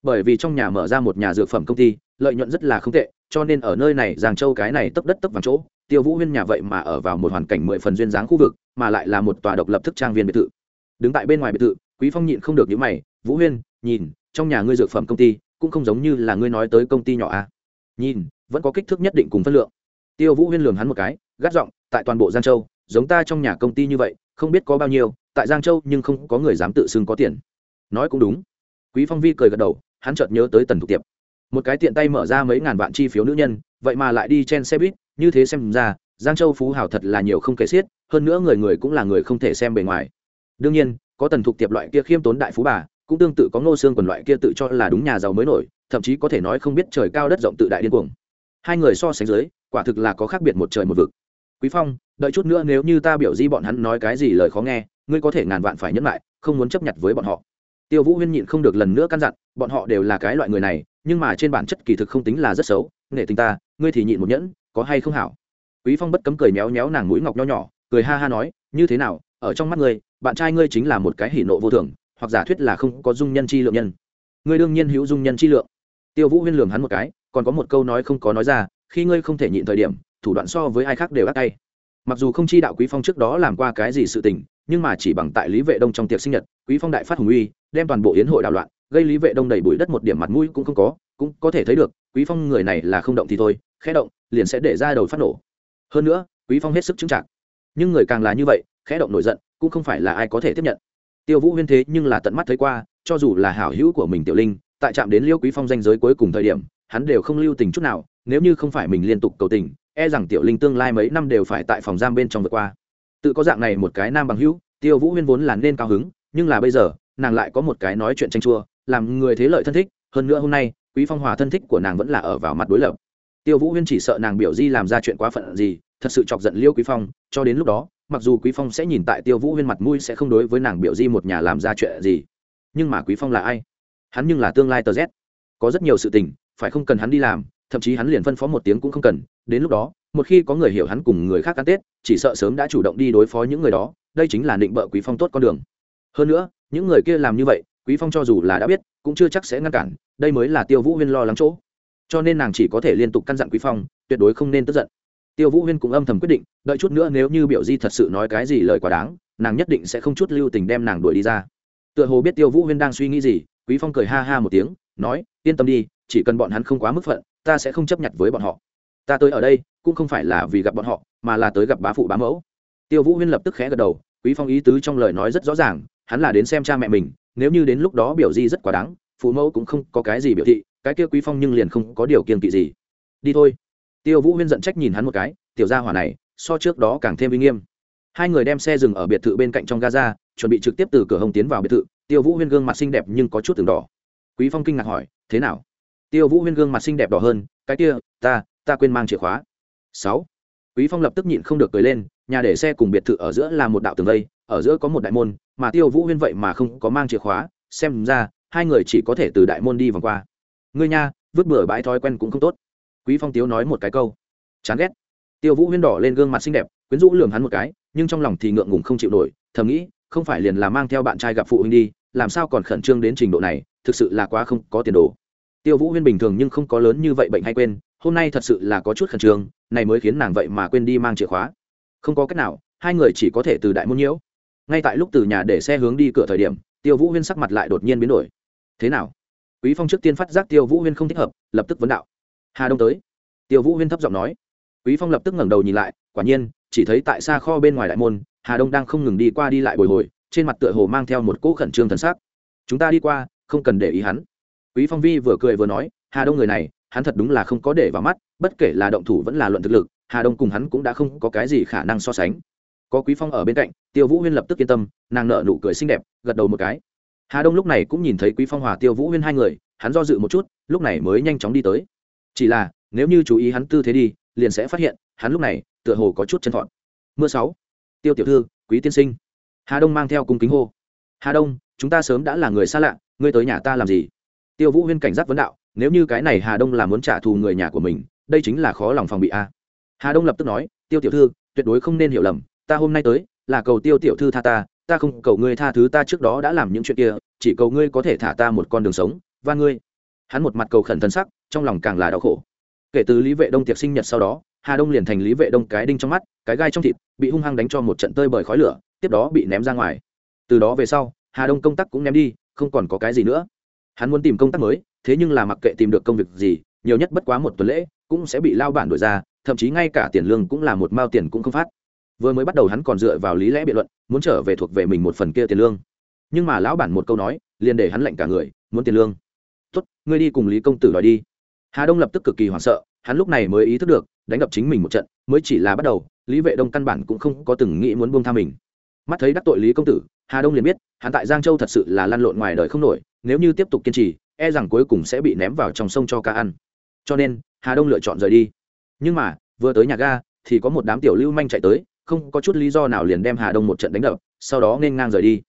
Bởi vì trong nhà mở ra một nhà dược phẩm công ty, lợi nhuận rất là không tệ, cho nên ở nơi này, giang châu cái này tấp đất tấp vàng chỗ, tiêu vũ huyên nhà vậy mà ở vào một hoàn cảnh mười phần duyên dáng khu vực, mà lại là một tòa độc lập thức trang viên biệt thự. Đứng tại bên ngoài biệt thự, quý phong nhịn không được những mày, vũ huyên, nhìn, trong nhà ngươi dược phẩm công ty cũng không giống như là ngươi nói tới công ty nhỏ a à. nhìn, vẫn có kích thước nhất định cùng phân lượng. Tiêu vũ huyên lường hắn một cái, gắt giọng, tại toàn bộ giang châu, giống ta trong nhà công ty như vậy, không biết có bao nhiêu tại giang châu nhưng không có người dám tự xưng có tiền. Nói cũng đúng. Quý phong vi cười gật đầu, hắn chợt nhớ tới tần thục tiệp. Một cái tiện tay mở ra mấy ngàn vạn chi phiếu nữ nhân, vậy mà lại đi chen xe buýt, như thế xem ra, giang châu phú hào thật là nhiều không kể xiết, hơn nữa người người cũng là người không thể xem bề ngoài. Đương nhiên, có tần thục tiệp loại kia khiêm tốn đại phú bà, cũng tương tự có ngô xương quần loại kia tự cho là đúng nhà giàu mới nổi, thậm chí có thể nói không biết trời cao đất rộng tự đại điên cuồng. Hai người so sánh dưới, quả thực là có khác biệt một trời một vực. Quý phong, đợi chút nữa nếu như ta biểu di bọn hắn nói cái gì lời khó nghe ngươi có thể ngàn vạn phải nhẫn lại, không muốn chấp nhận với bọn họ. Tiêu vũ huyên nhịn không được lần nữa căn dặn, bọn họ đều là cái loại người này, nhưng mà trên bản chất kỳ thực không tính là rất xấu, nghệ tình ta, ngươi thì nhịn một nhẫn, có hay không hảo? Quý phong bất cấm cười méo méo nàng mũi ngọc nho nhỏ, cười ha ha nói, như thế nào, ở trong mắt ngươi, bạn trai ngươi chính là một cái hỉ nộ vô thường, hoặc giả thuyết là không có dung nhân chi lượng nhân. Ngươi đương nhiên hữu dung nhân chi lượng. Tiêu vũ huyên lường hắn một cái, còn có một câu nói không có nói ra, khi ngươi không thể nhịn thời điểm, thủ đoạn so với ai khác đều ác tay. Mặc dù không chi đạo quý phong trước đó làm qua cái gì sự tình nhưng mà chỉ bằng tại lý vệ đông trong tiệc sinh nhật, quý phong đại phát hùng uy, đem toàn bộ yến hội đảo loạn, gây lý vệ đông đầy bụi đất một điểm mặt mũi cũng không có, cũng có thể thấy được, quý phong người này là không động thì thôi, khẽ động, liền sẽ để ra đầu phát nổ. Hơn nữa, quý phong hết sức chứng trạng nhưng người càng là như vậy, khẽ động nổi giận, cũng không phải là ai có thể tiếp nhận. Tiêu vũ huyên thế nhưng là tận mắt thấy qua, cho dù là hảo hữu của mình tiểu linh, tại trạm đến liêu quý phong danh giới cuối cùng thời điểm, hắn đều không lưu tình chút nào, nếu như không phải mình liên tục cầu tình e rằng tiểu linh tương lai mấy năm đều phải tại phòng giam bên trong vượt qua tự có dạng này một cái nam bằng hữu, tiêu vũ huyên vốn là nên cao hứng, nhưng là bây giờ, nàng lại có một cái nói chuyện tranh chua, làm người thế lợi thân thích, hơn nữa hôm nay, quý phong hòa thân thích của nàng vẫn là ở vào mặt đối lập. Tiêu vũ huyên chỉ sợ nàng biểu di làm ra chuyện quá phận gì, thật sự chọc giận liêu quý phong, cho đến lúc đó, mặc dù quý phong sẽ nhìn tại tiêu vũ huyên mặt mũi sẽ không đối với nàng biểu di một nhà làm ra chuyện gì, nhưng mà quý phong là ai? Hắn nhưng là tương lai tờ z. Có rất nhiều sự tình, phải không cần hắn đi làm, thậm chí hắn liền phân phó một tiếng cũng không cần, đến lúc đó một khi có người hiểu hắn cùng người khác ăn tết, chỉ sợ sớm đã chủ động đi đối phó những người đó, đây chính là định bợ quý phong tốt con đường. Hơn nữa, những người kia làm như vậy, quý phong cho dù là đã biết, cũng chưa chắc sẽ ngăn cản, đây mới là tiêu vũ huyên lo lắng chỗ. Cho nên nàng chỉ có thể liên tục căn dặn quý phong, tuyệt đối không nên tức giận. Tiêu vũ huyên cũng âm thầm quyết định, đợi chút nữa nếu như biểu di thật sự nói cái gì lời quá đáng, nàng nhất định sẽ không chút lưu tình đem nàng đuổi đi ra. Tựa hồ biết tiêu vũ huyên đang suy nghĩ gì, quý phong cười ha ha một tiếng, nói, yên tâm đi, chỉ cần bọn hắn không quá mức phận, ta sẽ không chấp nhận với bọn họ ta tới ở đây cũng không phải là vì gặp bọn họ, mà là tới gặp bá phụ bá mẫu. Tiêu vũ huyên lập tức khẽ gật đầu, quý phong ý tứ trong lời nói rất rõ ràng, hắn là đến xem cha mẹ mình, nếu như đến lúc đó biểu di rất quá đáng, phụ mẫu cũng không có cái gì biểu thị, cái kia quý phong nhưng liền không có điều kiên kỵ gì. Đi thôi. Tiêu vũ huyên giận trách nhìn hắn một cái, tiểu gia hỏa này, so trước đó càng thêm uy nghiêm. Hai người đem xe dừng ở biệt thự bên cạnh trong gaza, chuẩn bị trực tiếp từ cửa hồng tiến vào biệt thự, tiêu vũ huyên gương mặt xinh đẹp nhưng có chút từng đỏ. Quý phong kinh ngạc hỏi, thế nào? Tiêu vũ huyên gương mặt xinh đẹp đỏ hơn, cái kia, ta ta quên mang chìa khóa. Sáu. Quý phong lập tức nhịn không được cười lên, nhà để xe cùng biệt thự ở giữa là một đạo tường vây, ở giữa có một đại môn, mà tiêu vũ huyên vậy mà không có mang chìa khóa, xem ra, hai người chỉ có thể từ đại môn đi vòng qua. Ngươi nha, vứt bừa bãi thói quen cũng không tốt. Quý phong tiếu nói một cái câu. Chán ghét. Tiêu vũ huyên đỏ lên gương mặt xinh đẹp, quyến rũ lường hắn một cái, nhưng trong lòng thì ngượng ngùng không chịu nổi, thầm nghĩ, không phải liền là mang theo bạn trai gặp phụ huynh đi, làm sao còn khẩn trương đến trình độ này, thực sự là quá không có tiền đồ. Tiêu vũ huyên bình thường nhưng không có lớn như vậy bệnh hay quên hôm nay thật sự là có chút khẩn trương, này mới khiến nàng vậy mà quên đi mang chìa khóa. Không có cách nào, hai người chỉ có thể từ đại môn nhiễu. Ngay tại lúc từ nhà để xe hướng đi cửa thời điểm, tiêu vũ huyên sắc mặt lại đột nhiên biến đổi. Thế nào? Quý phong trước tiên phát giác tiêu vũ huyên không thích hợp, lập tức vấn đạo. Hà đông tới. Tiêu vũ huyên thấp giọng nói. Quý phong lập tức ngẩng đầu nhìn lại, quả nhiên, chỉ thấy tại xa kho bên ngoài đại môn, hà đông đang không ngừng đi qua đi lại bồi hồi, trên mặt tựa hồ mang theo một cỗ khẩn trương thần sắc. Chúng ta đi qua, không cần để ý hắn. Quý phong vi vừa cười vừa nói, hà đông người này hắn thật đúng là không có để vào mắt, bất kể là động thủ vẫn là luận thực lực, hà đông cùng hắn cũng đã không có cái gì khả năng so sánh. Có quý phong ở bên cạnh, tiêu vũ huyên lập tức yên tâm, nàng nở nụ cười xinh đẹp, gật đầu một cái. Hà đông lúc này cũng nhìn thấy quý phong hòa tiêu vũ huyên hai người, hắn do dự một chút, lúc này mới nhanh chóng đi tới. Chỉ là, nếu như chú ý hắn tư thế đi, liền sẽ phát hiện, hắn lúc này, tựa hồ có chút chân thọn mưa sáu. Tiêu tiểu thư, quý tiên sinh. Hà đông mang theo cung kính hô. Hà đông, chúng ta sớm đã là người xa lạ, ngươi tới nhà ta làm gì? Tiêu vũ huyên cảnh giác vấn đạo nếu như cái này hà đông là muốn trả thù người nhà của mình, đây chính là khó lòng phòng bị a. Hà đông lập tức nói, tiêu tiểu thư, tuyệt đối không nên hiểu lầm, ta hôm nay tới, là cầu tiêu tiểu thư tha ta ta không cầu ngươi tha thứ ta trước đó đã làm những chuyện kia, chỉ cầu ngươi có thể thả ta một con đường sống, và ngươi. Hắn một mặt cầu khẩn thân sắc, trong lòng càng là đau khổ. Kể từ lý vệ đông tiệc sinh nhật sau đó, hà đông liền thành lý vệ đông cái đinh trong mắt, cái gai trong thịt, bị hung hăng đánh cho một trận tơi bởi khói lửa, tiếp đó bị ném ra ngoài. Từ đó về sau, hà đông công tác cũng ném đi, không còn có cái gì nữa hắn muốn tìm công tác mới, thế nhưng là mặc kệ tìm được công việc gì, nhiều nhất bất quá một tuần lễ, cũng sẽ bị lao bản đổi ra, thậm chí ngay cả tiền lương cũng là một mao tiền cũng không phát. Vừa mới bắt đầu hắn còn dựa vào lý lẽ biện luận, muốn trở về thuộc về mình một phần kia tiền lương. Nhưng mà lão bản một câu nói, liền để hắn lệnh cả người, muốn tiền lương. Tốt, ngươi đi cùng lý công tử đòi đi. Hà đông lập tức cực kỳ hoảng sợ, hắn lúc này mới ý thức được, đánh đập chính mình một trận, mới chỉ là bắt đầu, lý vệ đông căn bản cũng không có từng nghĩ muốn buông tha mình. Mắt thấy đắc tội lý công tử, hà đông liền biết, hắn tại giang châu thật sự là lăn lộn ngoài đời không nổi nếu như tiếp tục kiên trì e rằng cuối cùng sẽ bị ném vào trong sông cho cá ăn. Cho nên, hà đông lựa chọn rời đi. Nhưng mà, vừa tới nhà ga, thì có một đám tiểu lưu manh chạy tới, không có chút lý do nào liền đem hà đông một trận đánh đập, sau đó nên ngang rời đi.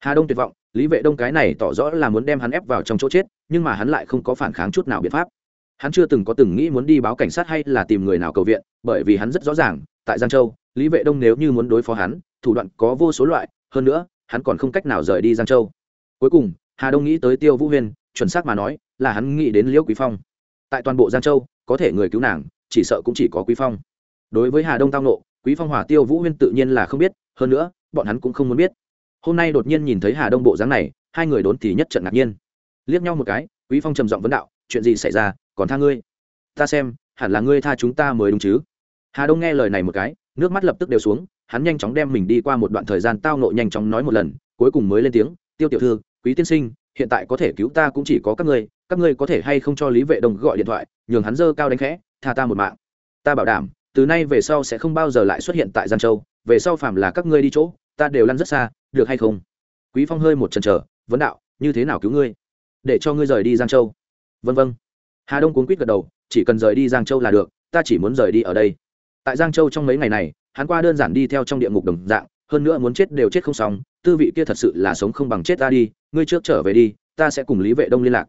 Hà đông tuyệt vọng, lý vệ đông cái này tỏ rõ là muốn đem hắn ép vào trong chỗ chết, nhưng mà hắn lại không có phản kháng chút nào biện pháp. Hắn chưa từng có từng nghĩ muốn đi báo cảnh sát hay là tìm người nào cầu viện, bởi vì hắn rất rõ ràng, tại giang châu, lý vệ đông nếu như muốn đối phó hắn, thủ đoạn có vô số loại, hơn nữa, hắn còn không cách nào rời đi giang châu. Cuối cùng hà đông nghĩ tới tiêu vũ huyên, chuẩn xác mà nói, là hắn nghĩ đến liễu quý phong. Tại toàn bộ giang châu, có thể người cứu nàng, chỉ sợ cũng chỉ có quý phong. Đối với hà đông tao nộ quý phong hỏa tiêu vũ huyên tự nhiên là không biết, hơn nữa, bọn hắn cũng không muốn biết. Hôm nay đột nhiên nhìn thấy hà đông bộ dáng này, hai người đốn thì nhất trận ngạc nhiên. Liếc nhau một cái, quý phong trầm giọng vấn đạo, chuyện gì xảy ra? Còn tha ngươi? Ta xem, hẳn là ngươi tha chúng ta mới đúng chứ? Hà đông nghe lời này một cái, nước mắt lập tức đều xuống, hắn nhanh chóng đem mình đi qua một đoạn thời gian tao nộ nhanh chóng nói một lần, cuối cùng mới lên tiếng, tiêu tiểu thư quý tiên sinh, hiện tại có thể cứu ta cũng chỉ có các ngươi các ngươi có thể hay không cho lý vệ đông gọi điện thoại, nhường hắn dơ cao đánh khẽ, tha ta một mạng. Ta bảo đảm, từ nay về sau sẽ không bao giờ lại xuất hiện tại giang châu, về sau phạm là các ngươi đi chỗ, ta đều lăn rất xa, được hay không? Quý phong hơi một chần chờ, vấn đạo, như thế nào cứu ngươi? Để cho ngươi rời đi giang châu. Vân vân. Hà đông cuốn quýt gật đầu, chỉ cần rời đi giang châu là được, ta chỉ muốn rời đi ở đây. Tại giang châu trong mấy ngày này, hắn qua đơn giản đi theo trong địa ngục đồng dạng, hơn nữa muốn chết đều chết không xong, tư vị kia thật sự là sống không bằng chết ta đi ngươi trước trở về đi, ta sẽ cùng lý vệ đông liên lạc.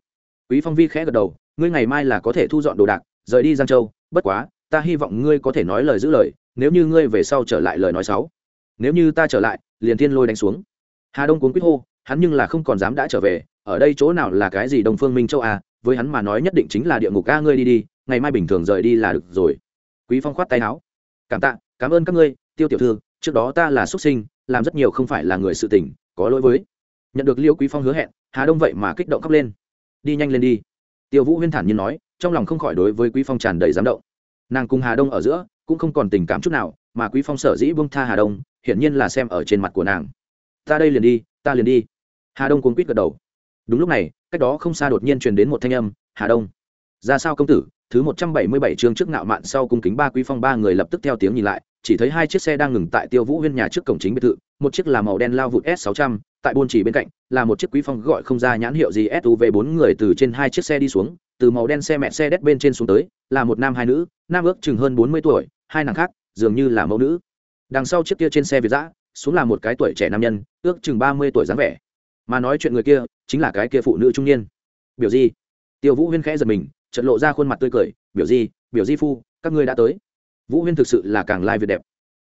Quý phong vi khẽ gật đầu, ngươi ngày mai là có thể thu dọn đồ đạc, rời đi giang châu, bất quá, ta hy vọng ngươi có thể nói lời giữ lời, nếu như ngươi về sau trở lại lời nói xấu. Nếu như ta trở lại, liền thiên lôi đánh xuống. Hà đông cuốn quýt hô, hắn nhưng là không còn dám đã trở về, ở đây chỗ nào là cái gì đông phương minh châu a với hắn mà nói nhất định chính là địa ngục a, ngươi đi đi, ngày mai bình thường rời đi là được rồi. Quý phong khoát tay áo. Cảm tạ, cảm ơn các ngươi, tiêu tiểu thư, trước đó ta là xuất sinh, làm rất nhiều không phải là người sự tình, có lỗi với nhận được liêu quý phong hứa hẹn, hà đông vậy mà kích động khóc lên. Đi nhanh lên đi. Tiêu vũ huyên thản nhiên nói, trong lòng không khỏi đối với quý phong tràn đầy giám động. Nàng cùng hà đông ở giữa, cũng không còn tình cảm chút nào, mà quý phong sở dĩ buông tha hà đông, hiển nhiên là xem ở trên mặt của nàng. Ta đây liền đi, ta liền đi. Hà đông cuốn quýt gật đầu. Đúng lúc này, cách đó không xa đột nhiên truyền đến một thanh âm, hà đông. Ra sao công tử? Thứ một trăm bảy mươi bảy chương trước ngạo mạn sau cung kính ba quý phong ba người lập tức theo tiếng nhìn lại, chỉ thấy hai chiếc xe đang ngừng tại tiêu vũ huyên nhà trước cổng chính biệt thự, một chiếc là màu đen lao vụt s 600 tại buôn chỉ bên cạnh, là một chiếc quý phong gọi không ra nhãn hiệu gì suv bốn người từ trên hai chiếc xe đi xuống, từ màu đen xe mẹ xe đét bên trên xuống tới, là một nam hai nữ, nam ước chừng hơn bốn mươi tuổi, hai nàng khác, dường như là mẫu nữ. Đằng sau chiếc kia trên xe việt giã, xuống là một cái tuổi trẻ nam nhân, ước chừng ba mươi tuổi dáng vẻ. Mà nói chuyện người kia, chính là cái kia phụ nữ trung niên. Biểu di. Tiêu vũ huyên khẽ giật mình trận lộ ra khuôn mặt tươi cười, biểu di biểu di phu, các ngươi đã tới. Vũ huyên thực sự là càng lai việt đẹp.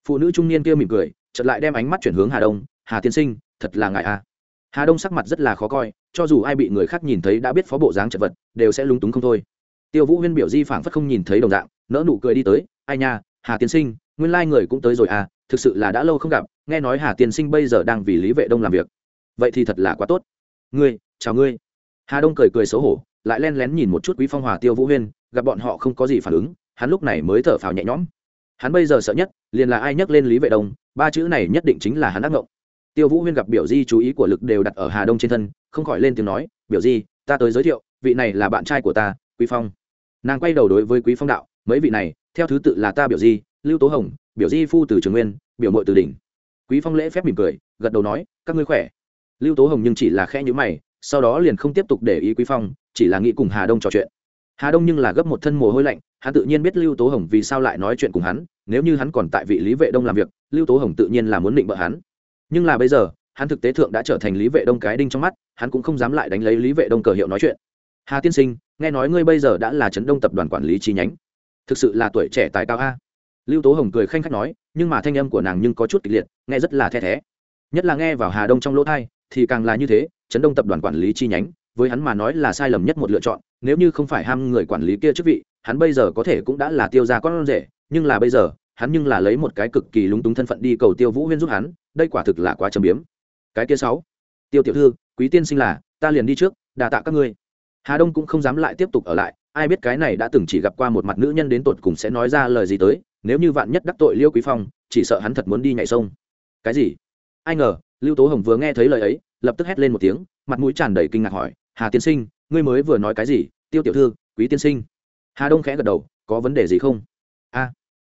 Phụ nữ trung niên kia mỉm cười, chợt lại đem ánh mắt chuyển hướng hà đông, hà tiên sinh thật là ngại a hà đông sắc mặt rất là khó coi, cho dù ai bị người khác nhìn thấy đã biết phó bộ dáng chật vật, đều sẽ lúng túng không thôi. Tiêu vũ huyên biểu di phảng phất không nhìn thấy đồng dạng nỡ nụ cười đi tới, ai nha, hà tiên sinh, nguyên lai người cũng tới rồi à thực sự là đã lâu không gặp, nghe nói hà tiên sinh bây giờ đang vì lý vệ đông làm việc. Vậy thì thật là quá tốt. Ngươi, chào ngươi. Hà đông cười cười xấu hổ, lại len lén nhìn một chút quý phong hòa tiêu vũ huyên, gặp bọn họ không có gì phản ứng, hắn lúc này mới thở phào nhẹ nhõm. Hắn bây giờ sợ nhất, liền là ai nhắc lên lý vệ đông, ba chữ này nhất định chính là hắn ác ngộng tiêu vũ huyên gặp biểu di chú ý của lực đều đặt ở hà đông trên thân, không khỏi lên tiếng nói, biểu di, ta tới giới thiệu, vị này là bạn trai của ta, quý phong. Nàng quay đầu đối với quý phong đạo, mấy vị này, theo thứ tự là ta biểu di, lưu tố hồng, biểu di phu từ trường nguyên, biểu mội từ đỉnh. Quý phong lễ phép mỉm cười, gật đầu nói, các ngươi khỏe. Lưu tố hồng nhưng chỉ là khẽ nhíu mày, sau đó liền không tiếp tục để ý quý phong, chỉ là nghĩ cùng hà đông trò chuyện. Hà đông nhưng là gấp một thân mồ hôi lạnh, hắn tự nhiên biết lưu tố hồng vì sao lại nói chuyện cùng hắn, nếu như hắn còn tại vị lý vệ đông làm việc, lưu tố hồng tự nhiên là muốn định bợ hắn nhưng là bây giờ, hắn thực tế thượng đã trở thành lý vệ đông cái đinh trong mắt, hắn cũng không dám lại đánh lấy lý vệ đông cờ hiệu nói chuyện. Hà tiên sinh, nghe nói ngươi bây giờ đã là trấn đông tập đoàn quản lý chi nhánh. Thực sự là tuổi trẻ tài cao a. Lưu tố hồng cười khanh khách nói, nhưng mà thanh âm của nàng nhưng có chút kịch liệt, nghe rất là the thé. Nhất là nghe vào hà đông trong lỗ thai thì càng là như thế, trấn đông tập đoàn quản lý chi nhánh, với hắn mà nói là sai lầm nhất một lựa chọn, nếu như không phải ham người quản lý kia chức vị, hắn bây giờ có thể cũng đã là tiêu ra con rể, nhưng là bây giờ hắn nhưng là lấy một cái cực kỳ lúng túng thân phận đi cầu tiêu vũ huyên giúp hắn, đây quả thực là quá châm biếm. Cái kia sáu, tiêu tiểu thư, quý tiên sinh là, ta liền đi trước đà tạ các ngươi. Hà đông cũng không dám lại tiếp tục ở lại, ai biết cái này đã từng chỉ gặp qua một mặt nữ nhân đến tột cùng sẽ nói ra lời gì tới, nếu như vạn nhất đắc tội liêu quý phong, chỉ sợ hắn thật muốn đi nhảy sông. Cái gì? Ai ngờ, lưu tố hồng vừa nghe thấy lời ấy, lập tức hét lên một tiếng, mặt mũi tràn đầy kinh ngạc hỏi, hà tiên sinh, ngươi mới vừa nói cái gì, tiêu tiểu thư, quý tiên sinh? Hà đông khẽ gật đầu, có vấn đề gì không?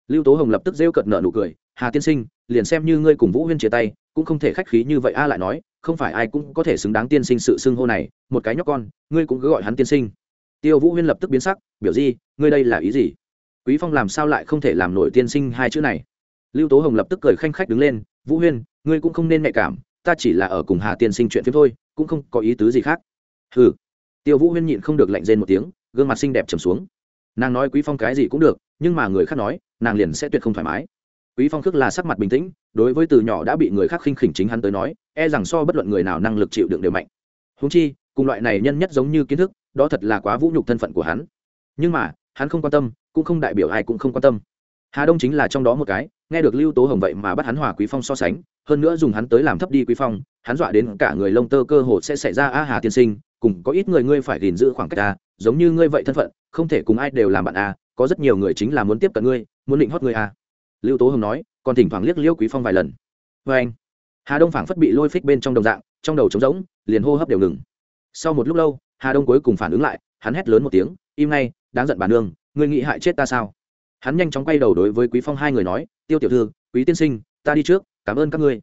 Lưu tố hồng lập tức rêu cợt nợ nụ cười, hà tiên sinh, liền xem như ngươi cùng vũ huyên chia tay, cũng không thể khách khí như vậy a lại nói, không phải ai cũng có thể xứng đáng tiên sinh sự xưng hô này, một cái nhóc con, ngươi cũng cứ gọi hắn tiên sinh. Tiêu vũ huyên lập tức biến sắc, biểu di, ngươi đây là ý gì? Quý phong làm sao lại không thể làm nổi tiên sinh hai chữ này? Lưu tố hồng lập tức cười khanh khách đứng lên, vũ huyên, ngươi cũng không nên nhạy cảm, ta chỉ là ở cùng hà tiên sinh chuyện phim thôi, cũng không có ý tứ gì khác. Hừ. Tiêu vũ huyên nhịn không được lạnh rên một tiếng, gương mặt xinh đẹp trầm xuống. Nàng nói quý phong cái gì cũng được, nhưng mà người khác nói nàng liền sẽ tuyệt không thoải mái. Quý phong khước là sắc mặt bình tĩnh, đối với từ nhỏ đã bị người khác khinh khỉnh chính hắn tới nói e rằng so bất luận người nào năng lực chịu đựng đều mạnh. Húng chi, cùng loại này nhân nhất giống như kiến thức, đó thật là quá vũ nhục thân phận của hắn. Nhưng mà, hắn không quan tâm, cũng không đại biểu ai cũng không quan tâm. Hà đông chính là trong đó một cái, nghe được lưu tố hồng vậy mà bắt hắn hòa quý phong so sánh, hơn nữa dùng hắn tới làm thấp đi quý phong, hắn dọa đến cả người lông tơ cơ hồ sẽ xảy ra a hà tiên sinh, cùng có ít người ngươi phải gìn giữ khoảng cách a, giống như ngươi vậy thân phận, không thể cùng ai đều làm bạn a, có rất nhiều người chính là muốn tiếp cận ngươi muốn định hót người à? lưu tố hồng nói, còn thỉnh thoảng liếc liêu quý phong vài lần. Vê anh. Hà đông phảng phất bị lôi phích bên trong đồng dạng, trong đầu trống rỗng, liền hô hấp đều ngừng. Sau một lúc lâu, hà đông cuối cùng phản ứng lại, hắn hét lớn một tiếng, im ngay, đáng giận bà nương, ngươi nghĩ hại chết ta sao? Hắn nhanh chóng quay đầu đối với quý phong hai người nói, tiêu tiểu thư, quý tiên sinh, ta đi trước, cảm ơn các ngươi.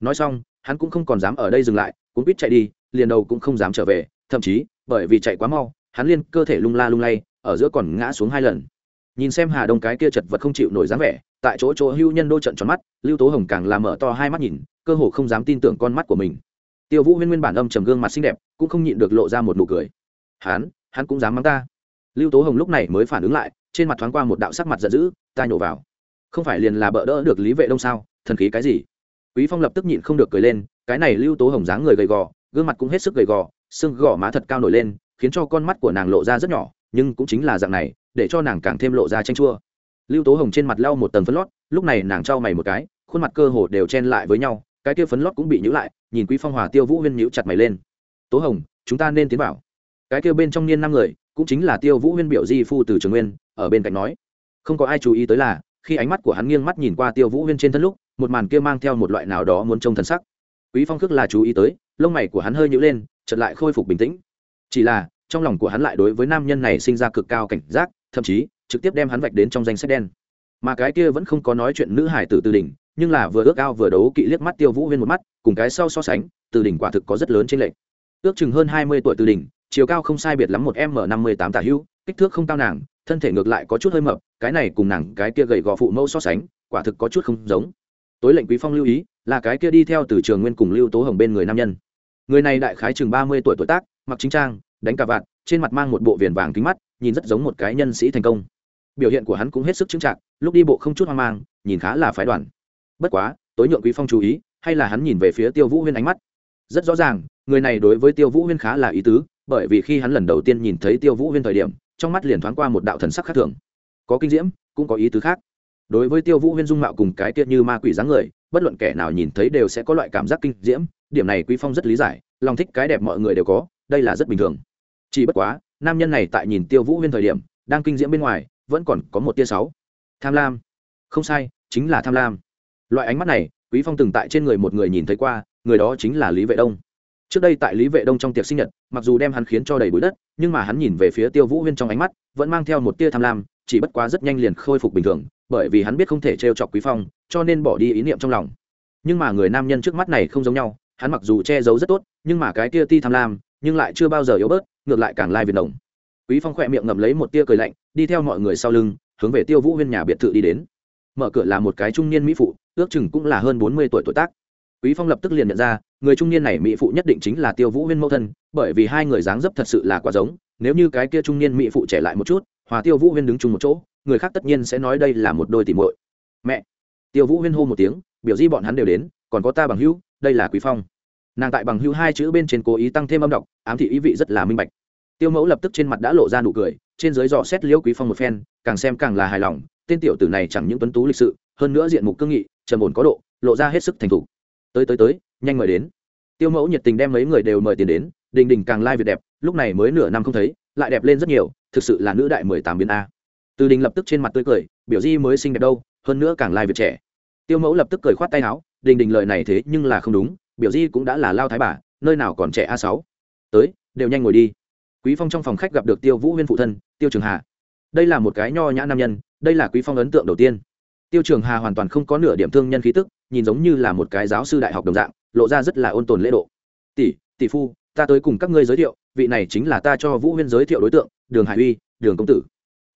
Nói xong, hắn cũng không còn dám ở đây dừng lại cũng biết chạy đi, liền đầu cũng không dám trở về, thậm chí, bởi vì chạy quá mau, hắn liên cơ thể lung la lung lay, ở giữa còn ngã xuống hai lần nhìn xem hà đông cái kia chật vật không chịu nổi dáng vẻ, tại chỗ chỗ hưu nhân đôi trận tròn mắt, lưu tố hồng càng làm mở to hai mắt nhìn, cơ hồ không dám tin tưởng con mắt của mình. Tiêu vũ huyên nguyên bản âm trầm gương mặt xinh đẹp, cũng không nhịn được lộ ra một nụ cười. Hắn hắn cũng dám mắng ta. Lưu tố hồng lúc này mới phản ứng lại, trên mặt thoáng qua một đạo sắc mặt giận dữ, ta nhổ vào. Không phải liền là bỡ đỡ được lý vệ đông sao? Thần khí cái gì? Quý phong lập tức nhịn không được cười lên, cái này lưu tố hồng dáng người gầy gò, gương mặt cũng hết sức gầy gò, xương gò má thật cao nổi lên, khiến cho con mắt của nàng lộ ra rất nhỏ, nhưng cũng chính là dạng này để cho nàng càng thêm lộ ra tranh chua. Lưu tố hồng trên mặt lau một tầng phấn lót, lúc này nàng trao mày một cái, khuôn mặt cơ hồ đều chen lại với nhau, cái kia phấn lót cũng bị nhữ lại, nhìn quý phong hòa tiêu vũ huyên nhữ chặt mày lên. Tố hồng, chúng ta nên tiến vào. Cái kia bên trong niên năm người, cũng chính là tiêu vũ huyên biểu di phu từ trường nguyên, ở bên cạnh nói. Không có ai chú ý tới là, khi ánh mắt của hắn nghiêng mắt nhìn qua tiêu vũ huyên trên thân lúc, một màn kia mang theo một loại nào đó muốn trông thân sắc. Quý phong khước là chú ý tới, lông mày của hắn hơi nhữ lên, chợt lại khôi phục bình tĩnh. Chỉ là, trong lòng của hắn lại đối với nam nhân này sinh ra cực cao cảnh giác thậm chí trực tiếp đem hắn vạch đến trong danh sách đen. Mà cái kia vẫn không có nói chuyện nữ hải tử từ đỉnh nhưng là vừa ước ao vừa đấu kỵ liếc mắt tiêu vũ huyên một mắt, cùng cái sau so sánh, từ đỉnh quả thực có rất lớn trên lệnh ước chừng hơn hai mươi tuổi từ đỉnh chiều cao không sai biệt lắm một m năm mươi tám tả hữu, kích thước không cao nàng, thân thể ngược lại có chút hơi mập, cái này cùng nàng, cái kia gầy gò phụ mẫu so sánh, quả thực có chút không giống. Tối lệnh quý phong lưu ý, là cái kia đi theo từ trường nguyên cùng lưu tố hồng bên người nam nhân. Người này đại khái chừng ba mươi tuổi tuổi tác, mặc chính trang, đánh cà vạt, trên mặt mang một bộ viền vàng kính mắt nhìn rất giống một cái nhân sĩ thành công. Biểu hiện của hắn cũng hết sức chững trạng lúc đi bộ không chút hoang mang, nhìn khá là phái đoàn. Bất quá, tối nhượng quý phong chú ý, hay là hắn nhìn về phía tiêu vũ huyên ánh mắt. Rất rõ ràng, người này đối với tiêu vũ huyên khá là ý tứ, bởi vì khi hắn lần đầu tiên nhìn thấy tiêu vũ huyên thời điểm, trong mắt liền thoáng qua một đạo thần sắc khác thường. Có kinh diễm, cũng có ý tứ khác. Đối với tiêu vũ huyên dung mạo cùng cái tiết như ma quỷ dáng người, bất luận kẻ nào nhìn thấy đều sẽ có loại cảm giác kinh diễm, điểm này quý phong rất lý giải, lòng thích cái đẹp mọi người đều có, đây là rất bình thường. Chỉ bất quá nam nhân này tại nhìn tiêu vũ huyên thời điểm, đang kinh diễm bên ngoài, vẫn còn có một tia sáu. Tham lam. Không sai, chính là tham lam. Loại ánh mắt này, quý phong từng tại trên người một người nhìn thấy qua, người đó chính là lý vệ đông. Trước đây tại lý vệ đông trong tiệc sinh nhật, mặc dù đem hắn khiến cho đầy bụi đất, nhưng mà hắn nhìn về phía tiêu vũ huyên trong ánh mắt, vẫn mang theo một tia tham lam, chỉ bất quá rất nhanh liền khôi phục bình thường, bởi vì hắn biết không thể trêu chọc quý phong, cho nên bỏ đi ý niệm trong lòng. Nhưng mà người nam nhân trước mắt này không giống nhau, hắn mặc dù che giấu rất tốt, nhưng mà cái tia ti tham lam, nhưng lại chưa bao giờ yếu bớt ngược lại càng lai việt đồng. Quý phong khỏe miệng ngậm lấy một tia cười lạnh, đi theo mọi người sau lưng, hướng về tiêu vũ huyên nhà biệt thự đi đến. Mở cửa là một cái trung niên mỹ phụ, ước chừng cũng là hơn bốn mươi tuổi tuổi tác. Quý phong lập tức liền nhận ra, người trung niên này mỹ phụ nhất định chính là tiêu vũ huyên mẫu thân, bởi vì hai người dáng dấp thật sự là quá giống, nếu như cái kia trung niên mỹ phụ trẻ lại một chút, hòa tiêu vũ huyên đứng chung một chỗ, người khác tất nhiên sẽ nói đây là một đôi tỉ muội. Mẹ! Tiêu vũ huyên hô một tiếng, biểu di bọn hắn đều đến, còn có ta bằng hữu, đây là quý phong nàng tại bằng hưu hai chữ bên trên cố ý tăng thêm âm đọc, ám thị ý vị rất là minh bạch. Tiêu mẫu lập tức trên mặt đã lộ ra nụ cười, trên dưới dò xét liễu quý phong một phen, càng xem càng là hài lòng, tên tiểu tử này chẳng những tuấn tú lịch sự, hơn nữa diện mục cương nghị, trầm ổn có độ, lộ ra hết sức thành thục. Tới tới tới, nhanh mời đến. Tiêu mẫu nhiệt tình đem mấy người đều mời tiền đến, đình đình càng lai việt đẹp, lúc này mới nửa năm không thấy, lại đẹp lên rất nhiều, thực sự là nữ đại mười tám biến a. Từ đình lập tức trên mặt tươi cười, biểu di mới xinh đẹp đâu, hơn nữa càng lai việt trẻ. Tiêu mẫu lập tức cười khoát tay áo, đình đình lời này thế nhưng là không đúng biểu di cũng đã là lao thái bà, nơi nào còn trẻ a sáu. Tới, đều nhanh ngồi đi. Quý phong trong phòng khách gặp được tiêu vũ huyên phụ thân, tiêu trường hà. Đây là một cái nho nhã nam nhân, đây là quý phong ấn tượng đầu tiên. Tiêu trường hà hoàn toàn không có nửa điểm thương nhân khí tức, nhìn giống như là một cái giáo sư đại học đồng dạng, lộ ra rất là ôn tồn lễ độ. Tỷ tỷ phu, ta tới cùng các ngươi giới thiệu, vị này chính là ta cho vũ huyên giới thiệu đối tượng, đường hải uy, đường công tử.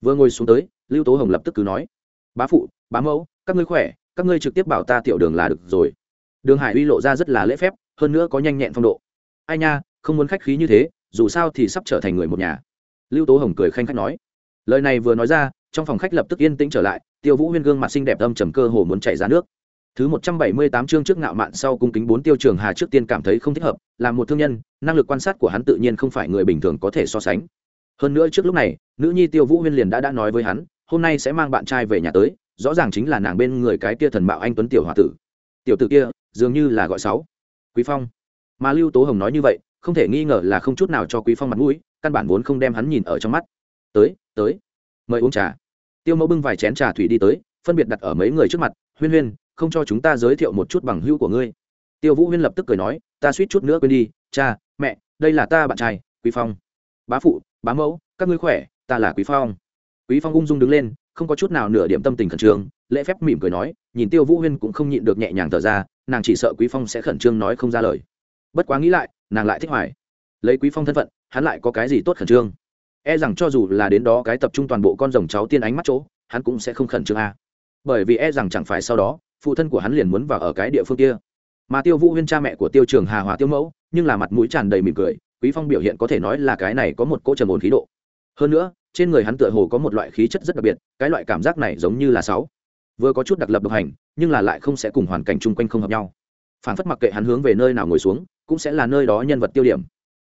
Vừa ngồi xuống tới, lưu tố hồng lập tức cứ nói, bá phụ, bá mẫu, các ngươi khỏe, các ngươi trực tiếp bảo ta tiểu đường là được rồi đường hải uy lộ ra rất là lễ phép, hơn nữa có nhanh nhẹn phong độ. Ai nha, không muốn khách khí như thế, dù sao thì sắp trở thành người một nhà. Lưu tố hồng cười khanh khách nói. Lời này vừa nói ra, trong phòng khách lập tức yên tĩnh trở lại, tiêu vũ huyên gương mặt xinh đẹp âm trầm cơ hồ muốn chạy ra nước. Thứ một trăm bảy mươi tám chương trước ngạo mạn sau cung kính bốn tiêu trường hà trước tiên cảm thấy không thích hợp, là một thương nhân, năng lực quan sát của hắn tự nhiên không phải người bình thường có thể so sánh. Hơn nữa trước lúc này, nữ nhi tiêu vũ huyên liền đã đã nói với hắn, hôm nay sẽ mang bạn trai về nhà tới, rõ ràng chính là nàng bên người cái kia thần mạo anh tuấn tiểu h tử tiểu tử kia, dường như là gọi sáu. Quý phong. Mà lưu tố hồng nói như vậy, không thể nghi ngờ là không chút nào cho quý phong mặt mũi, căn bản vốn không đem hắn nhìn ở trong mắt. Tới tới. Mời uống trà. Tiêu mẫu bưng vài chén trà thủy đi tới, phân biệt đặt ở mấy người trước mặt, huyên huyên, không cho chúng ta giới thiệu một chút bằng hữu của ngươi. Tiêu vũ huyên lập tức cười nói, ta suýt chút nữa quên đi, cha, mẹ, đây là ta bạn trai, quý phong. Bá phụ, bá mẫu, các ngươi khỏe, ta là quý phong. Quý phong ung dung đứng lên, không có chút nào nửa điểm tâm tình khẩn trương lễ phép mỉm cười nói, nhìn tiêu vũ huyên cũng không nhịn được nhẹ nhàng thở ra, nàng chỉ sợ quý phong sẽ khẩn trương nói không ra lời. Bất quá nghĩ lại, nàng lại thích hoài. Lấy quý phong thân phận, hắn lại có cái gì tốt khẩn trương? E rằng cho dù là đến đó cái tập trung toàn bộ con rồng cháu tiên ánh mắt chỗ, hắn cũng sẽ không khẩn trương a. Bởi vì e rằng chẳng phải sau đó, phụ thân của hắn liền muốn vào ở cái địa phương kia. Mà tiêu vũ huyên cha mẹ của tiêu trường hà hòa tiêu mẫu, nhưng là mặt mũi tràn đầy mỉm cười, quý phong biểu hiện có thể nói là cái này có một cỗ trầm ổn khí độ. Hơn nữa, trên người hắn tựa hồ có một loại khí chất rất đặc biệt, cái loại cảm giác này giống như là sáu vừa có chút đặc lập độc hành, nhưng là lại không sẽ cùng hoàn cảnh chung quanh không hợp nhau. Phản phất mặc kệ hắn hướng về nơi nào ngồi xuống, cũng sẽ là nơi đó nhân vật tiêu điểm.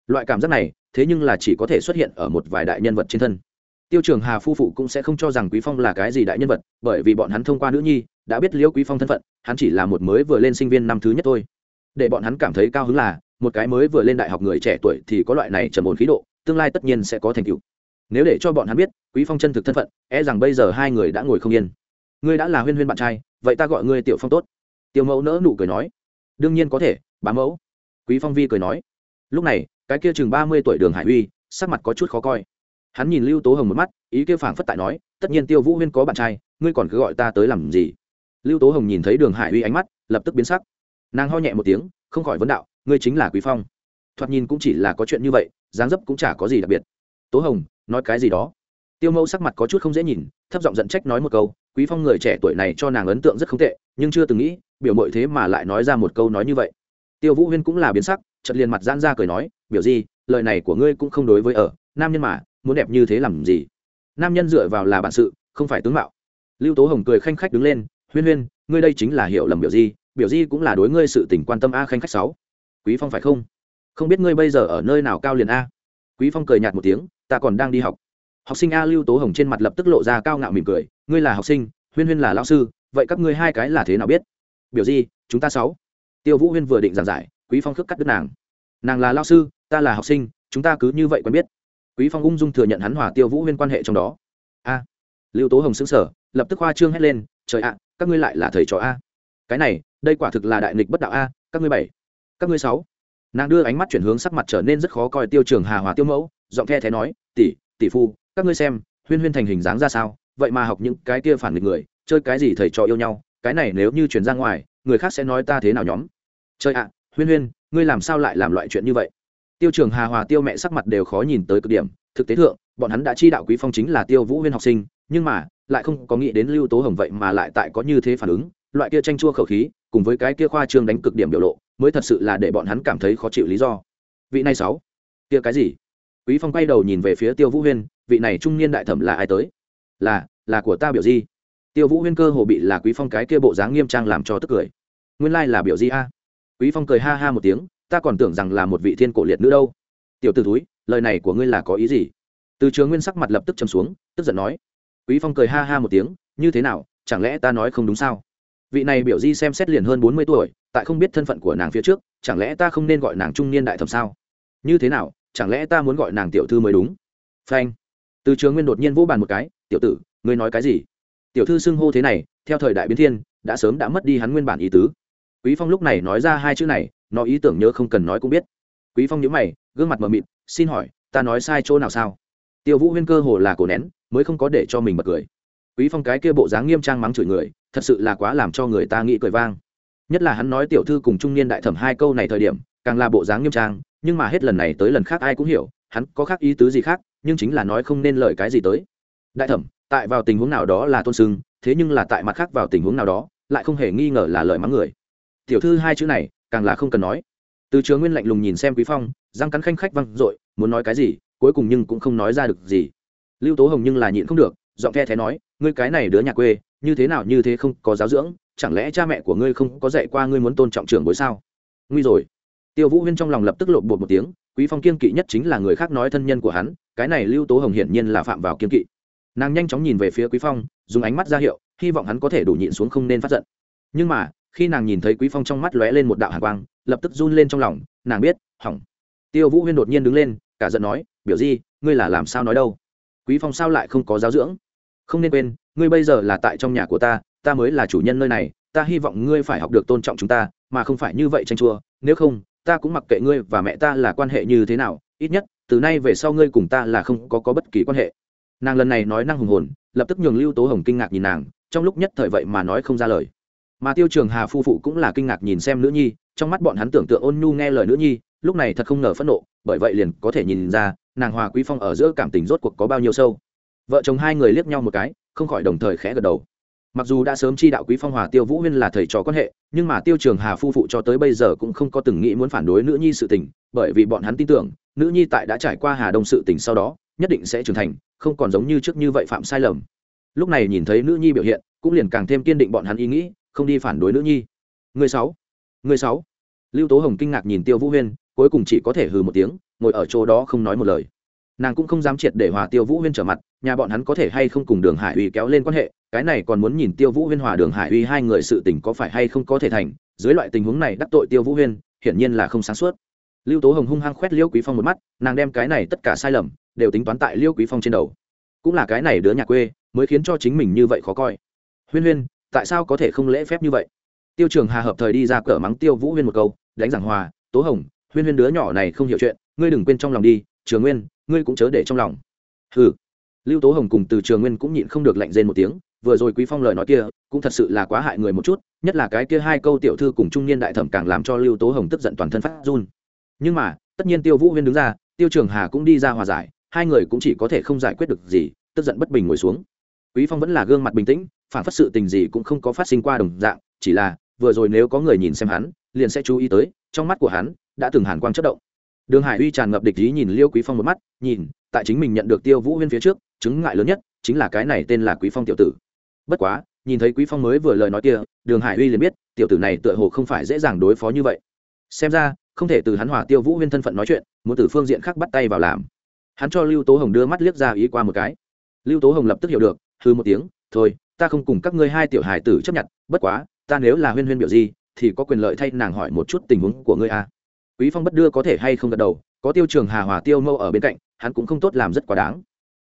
Loại cảm giác này, thế nhưng là chỉ có thể xuất hiện ở một vài đại nhân vật trên thân. Tiêu trường hà phu phụ cũng sẽ không cho rằng quý phong là cái gì đại nhân vật, bởi vì bọn hắn thông qua nữ nhi, đã biết liễu quý phong thân phận, hắn chỉ là một mới vừa lên sinh viên năm thứ nhất thôi. Để bọn hắn cảm thấy cao hứng là, một cái mới vừa lên đại học người trẻ tuổi thì có loại này trầm ổn khí độ, tương lai tất nhiên sẽ có thành tựu. Nếu để cho bọn hắn biết, quý phong chân thực thân phận e rằng bây giờ hai người đã ngồi không yên ngươi đã là huyên huyên bạn trai, vậy ta gọi ngươi tiểu phong tốt. Tiểu mẫu nỡ nụ cười nói. Đương nhiên có thể, bá mẫu. Quý phong vi cười nói. Lúc này, cái kia chừng ba mươi tuổi đường hải uy, sắc mặt có chút khó coi. Hắn nhìn lưu tố hồng một mắt, ý kêu phảng phất tại nói, tất nhiên tiêu vũ huyên có bạn trai, ngươi còn cứ gọi ta tới làm gì? Lưu tố hồng nhìn thấy đường hải uy ánh mắt, lập tức biến sắc. Nàng ho nhẹ một tiếng, không khỏi vấn đạo, ngươi chính là quý phong. Thoạt nhìn cũng chỉ là có chuyện như vậy, dáng dấp cũng chả có gì đặc biệt. Tố hồng, nói cái gì đó? Tiêu mẫu sắc mặt có chút không dễ nhìn, thấp giọng giận trách nói một câu, quý phong người trẻ tuổi này cho nàng ấn tượng rất không tệ, nhưng chưa từng nghĩ, biểu mội thế mà lại nói ra một câu nói như vậy. Tiêu vũ huyên cũng là biến sắc chật liền mặt giãn ra cười nói, biểu gì lời này của ngươi cũng không đối với ở, nam nhân mà, muốn đẹp như thế làm gì? Nam nhân dựa vào là bản sự, không phải tướng mạo. Lưu tố hồng cười khanh khách đứng lên, huyên huyên, ngươi đây chính là hiểu lầm biểu di biểu di cũng là đối ngươi sự tình quan tâm a khanh khách sáu. Quý phong phải không? Không biết ngươi bây giờ ở nơi nào cao liền a? Quý phong cười nhạt một tiếng, ta còn đang đi học học sinh a lưu tố hồng trên mặt lập tức lộ ra cao ngạo mỉm cười ngươi là học sinh huyên huyên là lão sư vậy các ngươi hai cái là thế nào biết? Biểu gì, chúng ta sáu. Tiêu vũ huyên vừa định giảng giải quý phong khước cắt đứt nàng. Nàng là lao sư ta là học sinh chúng ta cứ như vậy quen biết. Quý phong ung dung thừa nhận hắn hòa tiêu vũ huyên quan hệ trong đó. A. Lưu tố hồng xứng sở lập tức khoa trương hét lên trời ạ các ngươi lại là thầy trò a. Cái này đây quả thực là đại nghịch bất đạo a các ngươi bảy các ngươi sáu. Nàng đưa ánh mắt chuyển hướng sắc mặt trở nên rất khó coi tiêu trường hà hòa tiêu mẫu giọng the thế nói tỷ tỷ phu, các ngươi xem, huyên huyên thành hình dáng ra sao? Vậy mà học những cái kia phản nghịch người, chơi cái gì thầy trò yêu nhau? Cái này nếu như chuyển ra ngoài, người khác sẽ nói ta thế nào nhóm? Chơi ạ, huyên huyên, ngươi làm sao lại làm loại chuyện như vậy? Tiêu trường hà hòa tiêu mẹ sắc mặt đều khó nhìn tới cực điểm. Thực tế thượng, bọn hắn đã chi đạo quý phong chính là tiêu vũ huyên học sinh, nhưng mà, lại không có nghĩ đến lưu tố hồng vậy mà lại tại có như thế phản ứng. Loại kia tranh chua khẩu khí, cùng với cái kia khoa trương đánh cực điểm biểu lộ, mới thật sự là để bọn hắn cảm thấy khó chịu lý do. Vị này sáu, kia cái gì? Quý phong quay đầu nhìn về phía tiêu vũ huyên, vị này trung niên đại thẩm là ai tới? Là là của ta biểu di. Tiêu vũ huyên cơ hồ bị là quý phong cái kia bộ dáng nghiêm trang làm cho tức cười. Nguyên lai là biểu di a. Quý phong cười ha ha một tiếng, ta còn tưởng rằng là một vị thiên cổ liệt nữ đâu. Tiểu tử túi lời này của ngươi là có ý gì? Từ trường nguyên sắc mặt lập tức trầm xuống, tức giận nói. Quý phong cười ha ha một tiếng, như thế nào, chẳng lẽ ta nói không đúng sao? Vị này biểu di xem xét liền hơn bốn mươi tuổi, tại không biết thân phận của nàng phía trước, chẳng lẽ ta không nên gọi nàng trung niên đại thẩm sao? Như thế nào chẳng lẽ ta muốn gọi nàng tiểu thư mới đúng? Phanh. Từ trường nguyên đột nhiên vỗ bàn một cái, tiểu tử, ngươi nói cái gì? Tiểu thư xưng hô thế này, theo thời đại biến thiên, đã sớm đã mất đi hắn nguyên bản ý tứ. Quý phong lúc này nói ra hai chữ này, nó ý tưởng nhớ không cần nói cũng biết. Quý phong nhíu mày, gương mặt mờ mịt, xin hỏi, ta nói sai chỗ nào sao? Tiêu vũ huyên cơ hồ là cổ nén, mới không có để cho mình bật cười. Quý phong cái kia bộ dáng nghiêm trang mắng chửi người, thật sự là quá làm cho người ta nghĩ cười vang. Nhất là hắn nói tiểu thư cùng trung niên đại thẩm hai câu này thời điểm, càng là bộ dáng nghiêm trang nhưng mà hết lần này tới lần khác ai cũng hiểu, hắn có khác ý tứ gì khác, nhưng chính là nói không nên lời cái gì tới. Đại thẩm, tại vào tình huống nào đó là tôn sưng, thế nhưng là tại mặt khác vào tình huống nào đó, lại không hề nghi ngờ là lời mắng người. Tiểu thư hai chữ này, càng là không cần nói. Từ trường nguyên lạnh lùng nhìn xem quý phong, răng cắn khanh khách văng dội, muốn nói cái gì, cuối cùng nhưng cũng không nói ra được gì. Lưu tố hồng nhưng là nhịn không được, giọng the thế nói, ngươi cái này đứa nhà quê, như thế nào như thế không có giáo dưỡng, chẳng lẽ cha mẹ của ngươi không có dạy qua ngươi muốn tôn trọng trưởng bối sao? Nguy rồi tiêu vũ huyên trong lòng lập tức lộn bột một tiếng, quý phong kiên kỵ nhất chính là người khác nói thân nhân của hắn, cái này lưu tố hồng hiển nhiên là phạm vào kiên kỵ. Nàng nhanh chóng nhìn về phía quý phong, dùng ánh mắt ra hiệu, hy vọng hắn có thể đủ nhịn xuống không nên phát giận. Nhưng mà, khi nàng nhìn thấy quý phong trong mắt lóe lên một đạo hàn quang, lập tức run lên trong lòng, nàng biết, hỏng. Tiêu vũ huyên đột nhiên đứng lên, cả giận nói, biểu di, ngươi là làm sao nói đâu? Quý phong sao lại không có giáo dưỡng? Không nên quên, ngươi bây giờ là tại trong nhà của ta ta mới là chủ nhân nơi này, ta hy vọng ngươi phải học được tôn trọng chúng ta, mà không phải như vậy tranh chua, nếu không ta cũng mặc kệ ngươi và mẹ ta là quan hệ như thế nào ít nhất từ nay về sau ngươi cùng ta là không có, có bất kỳ quan hệ. Nàng lần này nói năng hùng hồn lập tức nhường lưu tố hồng kinh ngạc nhìn nàng trong lúc nhất thời vậy mà nói không ra lời. Mà tiêu trường hà phu phụ cũng là kinh ngạc nhìn xem nữ nhi trong mắt bọn hắn tưởng tượng ôn nhu nghe lời nữ nhi lúc này thật không ngờ phẫn nộ bởi vậy liền có thể nhìn ra nàng hòa quý phong ở giữa cảm tình rốt cuộc có bao nhiêu sâu. Vợ chồng hai người liếc nhau một cái không khỏi đồng thời khẽ gật đầu mặc dù đã sớm chi đạo quý phong hòa tiêu vũ huyên là thầy trò quan hệ, nhưng mà tiêu trường hà phu phụ cho tới bây giờ cũng không có từng nghĩ muốn phản đối nữ nhi sự tình, bởi vì bọn hắn tin tưởng, nữ nhi tại đã trải qua hà đông sự tình sau đó, nhất định sẽ trưởng thành, không còn giống như trước như vậy phạm sai lầm. Lúc này nhìn thấy nữ nhi biểu hiện, cũng liền càng thêm kiên định bọn hắn ý nghĩ, không đi phản đối nữ nhi. Người sáu người sáu. Lưu tố hồng kinh ngạc nhìn tiêu vũ huyên, cuối cùng chỉ có thể hừ một tiếng, ngồi ở chỗ đó không nói một lời nàng cũng không dám triệt để hòa tiêu vũ huyên trở mặt, nhà bọn hắn có thể hay không cùng đường hải uy kéo lên quan hệ, cái này còn muốn nhìn tiêu vũ huyên hòa đường hải uy hai người sự tình có phải hay không có thể thành, dưới loại tình huống này đắc tội tiêu vũ huyên, hiển nhiên là không sáng suốt. Lưu tố hồng hung hăng khoét liêu quý phong một mắt, nàng đem cái này tất cả sai lầm, đều tính toán tại liêu quý phong trên đầu. Cũng là cái này đứa nhà quê, mới khiến cho chính mình như vậy khó coi. Huyên huyên, tại sao có thể không lễ phép như vậy? Tiêu trường hà hợp thời đi ra cửa mắng tiêu vũ huyên một câu, đánh giảng hòa, tố hồng, huyên huyên đứa nhỏ này không hiểu chuyện, ngươi đừng quên trong lòng đi, trường nguyên ngươi cũng chớ để trong lòng. Hừ. Lưu tố hồng cùng từ trường nguyên cũng nhịn không được lạnh rên một tiếng, vừa rồi quý phong lời nói kia, cũng thật sự là quá hại người một chút, nhất là cái kia hai câu tiểu thư cùng trung niên đại thẩm càng làm cho lưu tố hồng tức giận toàn thân phát run. Nhưng mà, tất nhiên tiêu vũ huyên đứng ra, tiêu trường hà cũng đi ra hòa giải, hai người cũng chỉ có thể không giải quyết được gì, tức giận bất bình ngồi xuống. Quý phong vẫn là gương mặt bình tĩnh, phản phất sự tình gì cũng không có phát sinh qua đồng dạng, chỉ là, vừa rồi nếu có người nhìn xem hắn, liền sẽ chú ý tới, trong mắt của hắn, đã từng hàn quang chất động đường hải uy tràn ngập địch ý nhìn liêu quý phong một mắt, nhìn, tại chính mình nhận được tiêu vũ huyên phía trước, chứng ngại lớn nhất chính là cái này tên là quý phong tiểu tử. Bất quá, nhìn thấy quý phong mới vừa lời nói kia, đường hải uy liền biết, tiểu tử này tựa hồ không phải dễ dàng đối phó như vậy. Xem ra, không thể từ hắn hòa tiêu vũ huyên thân phận nói chuyện, muốn từ phương diện khác bắt tay vào làm. Hắn cho lưu tố hồng đưa mắt liếc ra ý qua một cái. Lưu tố hồng lập tức hiểu được hư một tiếng, thôi, ta không cùng các ngươi hai tiểu hài tử chấp nhận, bất quá, ta nếu là huyên huyên biểu gì, thì có quyền lợi thay nàng hỏi một chút tình huống của ngươi a à quý phong bất đưa có thể hay không gật đầu, có tiêu trường hà hòa tiêu mâu ở bên cạnh, hắn cũng không tốt làm rất quá đáng.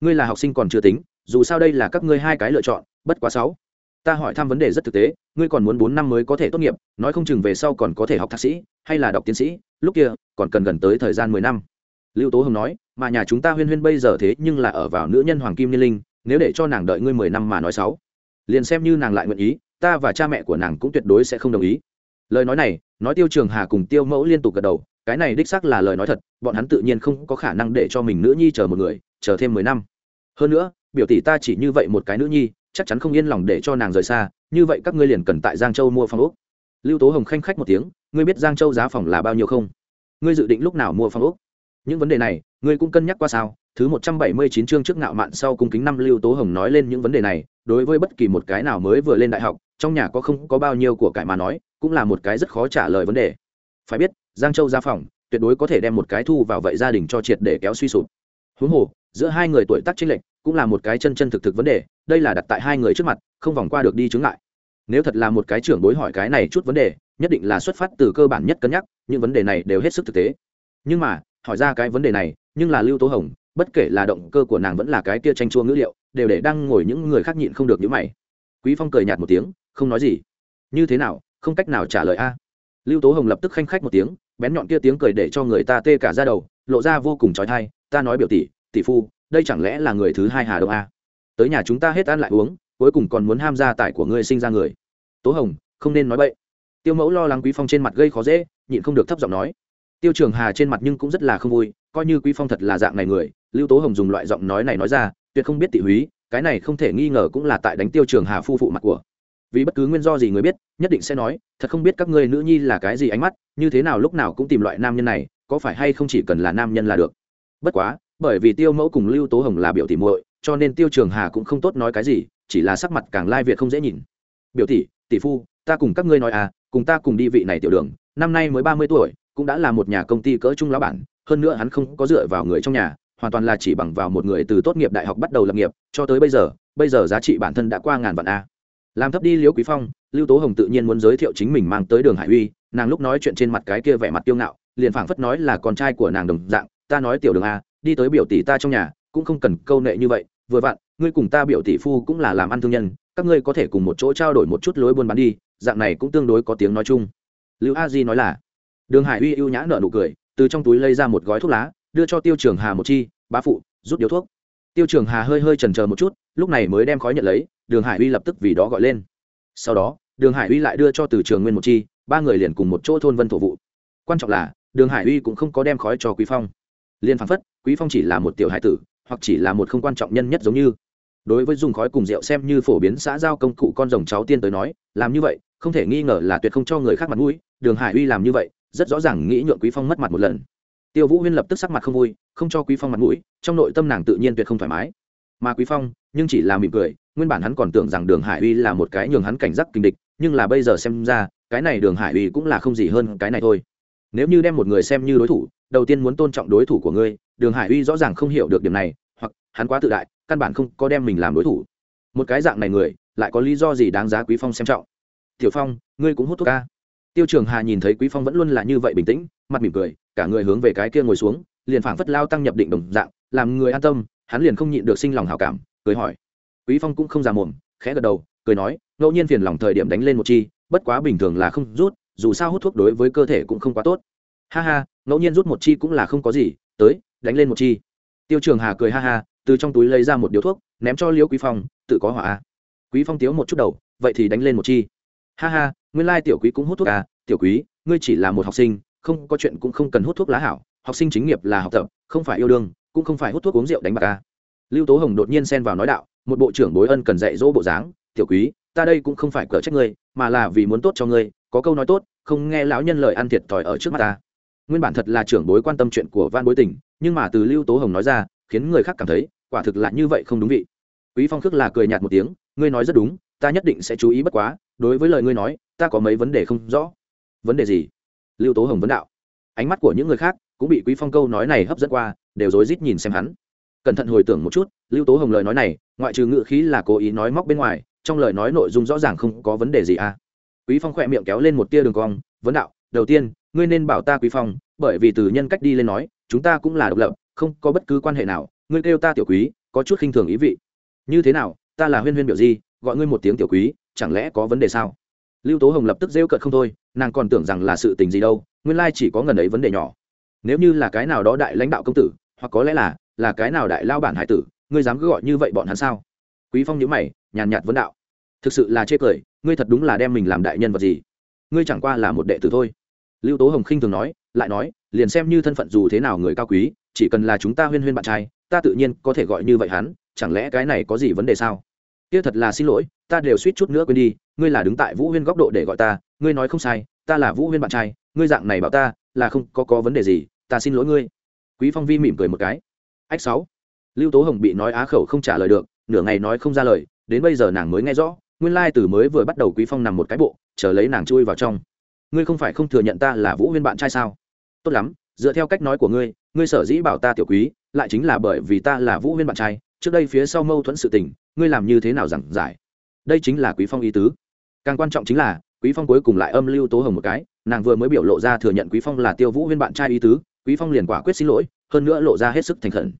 Ngươi là học sinh còn chưa tính, dù sao đây là các ngươi hai cái lựa chọn, bất quá sáu. Ta hỏi thăm vấn đề rất thực tế, ngươi còn muốn bốn năm mới có thể tốt nghiệp, nói không chừng về sau còn có thể học thạc sĩ, hay là đọc tiến sĩ, lúc kia, còn cần gần tới thời gian mười năm. Lưu tố hồng nói, mà nhà chúng ta huyên huyên bây giờ thế nhưng là ở vào nữ nhân hoàng kim niên linh, nếu để cho nàng đợi ngươi mười năm mà nói sáu. Liền xem như nàng lại nguyện ý, ta và cha mẹ của nàng cũng tuyệt đối sẽ không đồng ý lời nói này, nói tiêu trường hà cùng tiêu mẫu liên tục gật đầu, cái này đích xác là lời nói thật, bọn hắn tự nhiên không có khả năng để cho mình nữ nhi chờ một người, chờ thêm mười năm. Hơn nữa, biểu tỷ ta chỉ như vậy một cái nữ nhi, chắc chắn không yên lòng để cho nàng rời xa, như vậy các ngươi liền cần tại giang châu mua phòng úc lưu tố hồng khanh khách một tiếng, ngươi biết giang châu giá phòng là bao nhiêu không? Ngươi dự định lúc nào mua phòng úc những vấn đề này, ngươi cũng cân nhắc qua sao? Thứ một trăm bảy mươi chín chương trước ngạo mạn sau cung kính năm lưu tố hồng nói lên những vấn đề này, đối với bất kỳ một cái nào mới vừa lên đại học, trong nhà có không có bao nhiêu của cải mà nói cũng là một cái rất khó trả lời vấn đề. Phải biết, giang châu gia phòng, tuyệt đối có thể đem một cái thu vào vậy gia đình cho triệt để kéo suy sụp. Huống hồ, giữa hai người tuổi tác chênh lệch cũng là một cái chân chân thực thực vấn đề, đây là đặt tại hai người trước mặt, không vòng qua được đi chứng lại nếu thật là một cái trưởng bối hỏi cái này chút vấn đề, nhất định là xuất phát từ cơ bản nhất cân nhắc, những vấn đề này đều hết sức thực tế. Nhưng mà, hỏi ra cái vấn đề này, nhưng là lưu tố hồng, bất kể là động cơ của nàng vẫn là cái kia tranh chua ngữ liệu, đều để đang ngồi những người khác nhịn không được những mày. Quý phong cười nhạt một tiếng, không nói gì. Như thế nào không cách nào trả lời a. Lưu tố hồng lập tức khanh khách một tiếng, bén nhọn kia tiếng cười để cho người ta tê cả ra đầu, lộ ra vô cùng trói thai, ta nói biểu tỷ tỷ phu, đây chẳng lẽ là người thứ hai hà đông a? Tới nhà chúng ta hết ăn lại uống, cuối cùng còn muốn ham gia tài của ngươi sinh ra người. Tố hồng, không nên nói bậy. Tiêu mẫu lo lắng quý phong trên mặt gây khó dễ, nhịn không được thấp giọng nói. Tiêu trường hà trên mặt nhưng cũng rất là không vui, coi như quý phong thật là dạng này người, lưu tố hồng dùng loại giọng nói này nói ra, tuyệt không biết tỉ húy, cái này không thể nghi ngờ cũng là tại đánh tiêu trường hà phu phụ mặt của vì bất cứ nguyên do gì người biết, nhất định sẽ nói, thật không biết các ngươi nữ nhi là cái gì ánh mắt, như thế nào lúc nào cũng tìm loại nam nhân này, có phải hay không chỉ cần là nam nhân là được? Bất quá, bởi vì tiêu mẫu cùng lưu tố hồng là biểu tỷ muội, cho nên tiêu trường hà cũng không tốt nói cái gì, chỉ là sắc mặt càng lai việt không dễ nhìn. Biểu tỷ tỷ phu, ta cùng các ngươi nói à cùng ta cùng đi vị này tiểu đường, năm nay mới ba mươi tuổi, cũng đã là một nhà công ty cỡ trung lão bản, hơn nữa hắn không có dựa vào người trong nhà, hoàn toàn là chỉ bằng vào một người từ tốt nghiệp đại học bắt đầu lập nghiệp, cho tới bây giờ bây giờ giá trị bản thân đã qua ngàn vạn a làm thấp đi liễu quý phong, lưu tố hồng tự nhiên muốn giới thiệu chính mình mang tới đường hải uy, nàng lúc nói chuyện trên mặt cái kia vẻ mặt tiêu ngạo, liền phảng phất nói là con trai của nàng đồng dạng, ta nói tiểu đường a đi tới biểu tỷ ta trong nhà, cũng không cần câu nệ như vậy, vừa vặn, ngươi cùng ta biểu tỷ phu cũng là làm ăn thương nhân, các ngươi có thể cùng một chỗ trao đổi một chút lối buôn bán đi, dạng này cũng tương đối có tiếng nói chung. Lưu a di nói là, đường hải uy ưu nhã nợ nụ cười, từ trong túi lấy ra một gói thuốc lá, đưa cho tiêu trường hà một chi, bá phụ, rút điếu thuốc. Tiêu trường hà hơi hơi trần chờ một chút, lúc này mới đem khói nhận lấy đường hải uy lập tức vì đó gọi lên. Sau đó, đường hải uy lại đưa cho từ trường nguyên một chi, ba người liền cùng một chỗ thôn vân thổ vụ. Quan trọng là, đường hải uy cũng không có đem khói cho quý phong. Liên phán phất, quý phong chỉ là một tiểu hải tử, hoặc chỉ là một không quan trọng nhân nhất giống như. Đối với dùng khói cùng rượu xem như phổ biến xã giao công cụ con rồng cháu tiên tới nói, làm như vậy, không thể nghi ngờ là tuyệt không cho người khác mặt mũi, đường hải uy làm như vậy, rất rõ ràng nghĩ nhượng quý phong mất mặt một lần. Tiêu vũ huyên lập tức sắc mặt không vui, không cho quý phong mặt mũi, trong nội tâm nàng tự nhiên tuyệt không thoải mái. Mà quý phong, nhưng chỉ là mỉm cười nguyên bản hắn còn tưởng rằng đường hải uy là một cái nhường hắn cảnh giác kinh địch, nhưng là bây giờ xem ra, cái này đường hải uy cũng là không gì hơn cái này thôi. Nếu như đem một người xem như đối thủ, đầu tiên muốn tôn trọng đối thủ của ngươi, đường hải uy rõ ràng không hiểu được điểm này, hoặc, hắn quá tự đại, căn bản không có đem mình làm đối thủ. Một cái dạng này người, lại có lý do gì đáng giá quý phong xem trọng? Tiểu phong, ngươi cũng hút thuốc ca. Tiêu trường hà nhìn thấy quý phong vẫn luôn là như vậy bình tĩnh, mặt mỉm cười, cả người hướng về cái kia ngồi xuống, liền phảng phất lao tăng nhập định đồng dạng, làm người an tâm, hắn liền không nhịn được sinh lòng hảo cảm, cười hỏi quý phong cũng không già mồm, khẽ gật đầu, cười nói, ngẫu nhiên phiền lòng thời điểm đánh lên một chi, bất quá bình thường là không rút, dù sao hút thuốc đối với cơ thể cũng không quá tốt. Ha ha, ngẫu nhiên rút một chi cũng là không có gì, tới, đánh lên một chi. Tiêu trường hà cười ha ha, từ trong túi lấy ra một điếu thuốc, ném cho liễu quý phong, tự có hỏa. Quý phong tiếu một chút đầu, vậy thì đánh lên một chi. Ha ha, nguyên lai tiểu quý cũng hút thuốc à tiểu quý, ngươi chỉ là một học sinh, không có chuyện cũng không cần hút thuốc lá hảo, học sinh chính nghiệp là học tập, không phải yêu đương, cũng không phải hút thuốc uống rượu đánh bạc à. lưu tố hồng đột nhiên xen vào nói đạo một bộ trưởng bối ân cần dạy dỗ bộ dáng, tiểu quý, ta đây cũng không phải cờ trách ngươi, mà là vì muốn tốt cho ngươi, có câu nói tốt, không nghe lão nhân lời ăn thiệt thòi ở trước mặt ta. Nguyên bản thật là trưởng bối quan tâm chuyện của van bối tình, nhưng mà từ lưu tố hồng nói ra, khiến người khác cảm thấy, quả thực là như vậy không đúng vị. Quý phong khước là cười nhạt một tiếng, ngươi nói rất đúng, ta nhất định sẽ chú ý bất quá, đối với lời ngươi nói, ta có mấy vấn đề không rõ. Vấn đề gì? Lưu tố hồng vấn đạo. Ánh mắt của những người khác cũng bị quý phong câu nói này hấp dẫn qua, đều rối rít nhìn xem hắn cẩn thận hồi tưởng một chút, lưu tố hồng lời nói này, ngoại trừ ngựa khí là cố ý nói móc bên ngoài, trong lời nói nội dung rõ ràng không có vấn đề gì à. Quý phong khỏe miệng kéo lên một tia đường cong, vấn đạo, đầu tiên, ngươi nên bảo ta quý phong, bởi vì từ nhân cách đi lên nói, chúng ta cũng là độc lập, không có bất cứ quan hệ nào, ngươi kêu ta tiểu quý, có chút khinh thường ý vị. Như thế nào, ta là huyên huyên biểu di, gọi ngươi một tiếng tiểu quý, chẳng lẽ có vấn đề sao? Lưu tố hồng lập tức rêu cợt không thôi, nàng còn tưởng rằng là sự tình gì đâu, nguyên lai chỉ có ngần ấy vấn đề nhỏ. Nếu như là cái nào đó đại lãnh đạo công tử, hoặc có lẽ là là cái nào đại lao bản hải tử, ngươi dám cứ gọi như vậy bọn hắn sao? Quý phong nhữ mày, nhàn nhạt vấn đạo. Thực sự là chê cười, ngươi thật đúng là đem mình làm đại nhân vật gì? Ngươi chẳng qua là một đệ tử thôi. Lưu tố hồng khinh thường nói, lại nói, liền xem như thân phận dù thế nào người cao quý, chỉ cần là chúng ta huyên huyên bạn trai, ta tự nhiên có thể gọi như vậy hắn, chẳng lẽ cái này có gì vấn đề sao? Kia thật là xin lỗi, ta đều suýt chút nữa quên đi, ngươi là đứng tại vũ huyên góc độ để gọi ta, ngươi nói không sai, ta là vũ huyên bạn trai, ngươi dạng này bảo ta, là không có có vấn đề gì, ta xin lỗi ngươi. Quý phong vi mỉm cười một cái ách sáu. Lưu tố hồng bị nói á khẩu không trả lời được, nửa ngày nói không ra lời, đến bây giờ nàng mới nghe rõ, nguyên lai từ mới vừa bắt đầu quý phong nằm một cái bộ, chờ lấy nàng chui vào trong. Ngươi không phải không thừa nhận ta là vũ huyên bạn trai sao? Tốt lắm, dựa theo cách nói của ngươi ngươi sở dĩ bảo ta tiểu quý, lại chính là bởi vì ta là vũ huyên bạn trai, trước đây phía sau mâu thuẫn sự tình, ngươi làm như thế nào giảng giải? Đây chính là quý phong ý tứ. Càng quan trọng chính là, quý phong cuối cùng lại âm lưu tố hồng một cái, nàng vừa mới biểu lộ ra thừa nhận quý phong là tiêu vũ huyên bạn trai ý tứ, quý phong liền quả quyết xin lỗi hơn nữa lộ ra hết sức thành khẩn.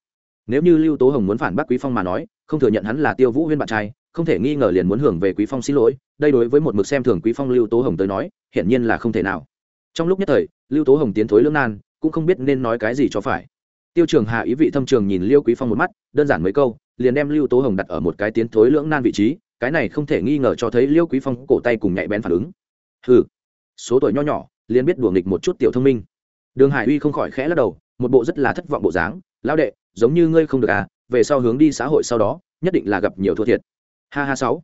Nếu như lưu tố hồng muốn phản bác quý phong mà nói, không thừa nhận hắn là tiêu vũ huyên bạn trai, không thể nghi ngờ liền muốn hưởng về quý phong xin lỗi, đây đối với một mực xem thường quý phong lưu tố hồng tới nói, hiển nhiên là không thể nào. Trong lúc nhất thời, lưu tố hồng tiến thối lưỡng nan, cũng không biết nên nói cái gì cho phải. Tiêu trường hà ý vị thâm trường nhìn liêu quý phong một mắt, đơn giản mấy câu, liền đem lưu tố hồng đặt ở một cái tiến thối lưỡng nan vị trí, cái này không thể nghi ngờ cho thấy liêu quý phong cổ tay cùng nhạy bén phản ứng. Ừ số tuổi nho nhỏ, liền biết đùa nghịch một chút tiểu thông minh. Đường hải uy không khỏi khẽ lắc đầu một bộ rất là thất vọng bộ dáng, lão đệ, giống như ngươi không được à về sau hướng đi xã hội sau đó, nhất định là gặp nhiều thua thiệt. Ha ha sáu.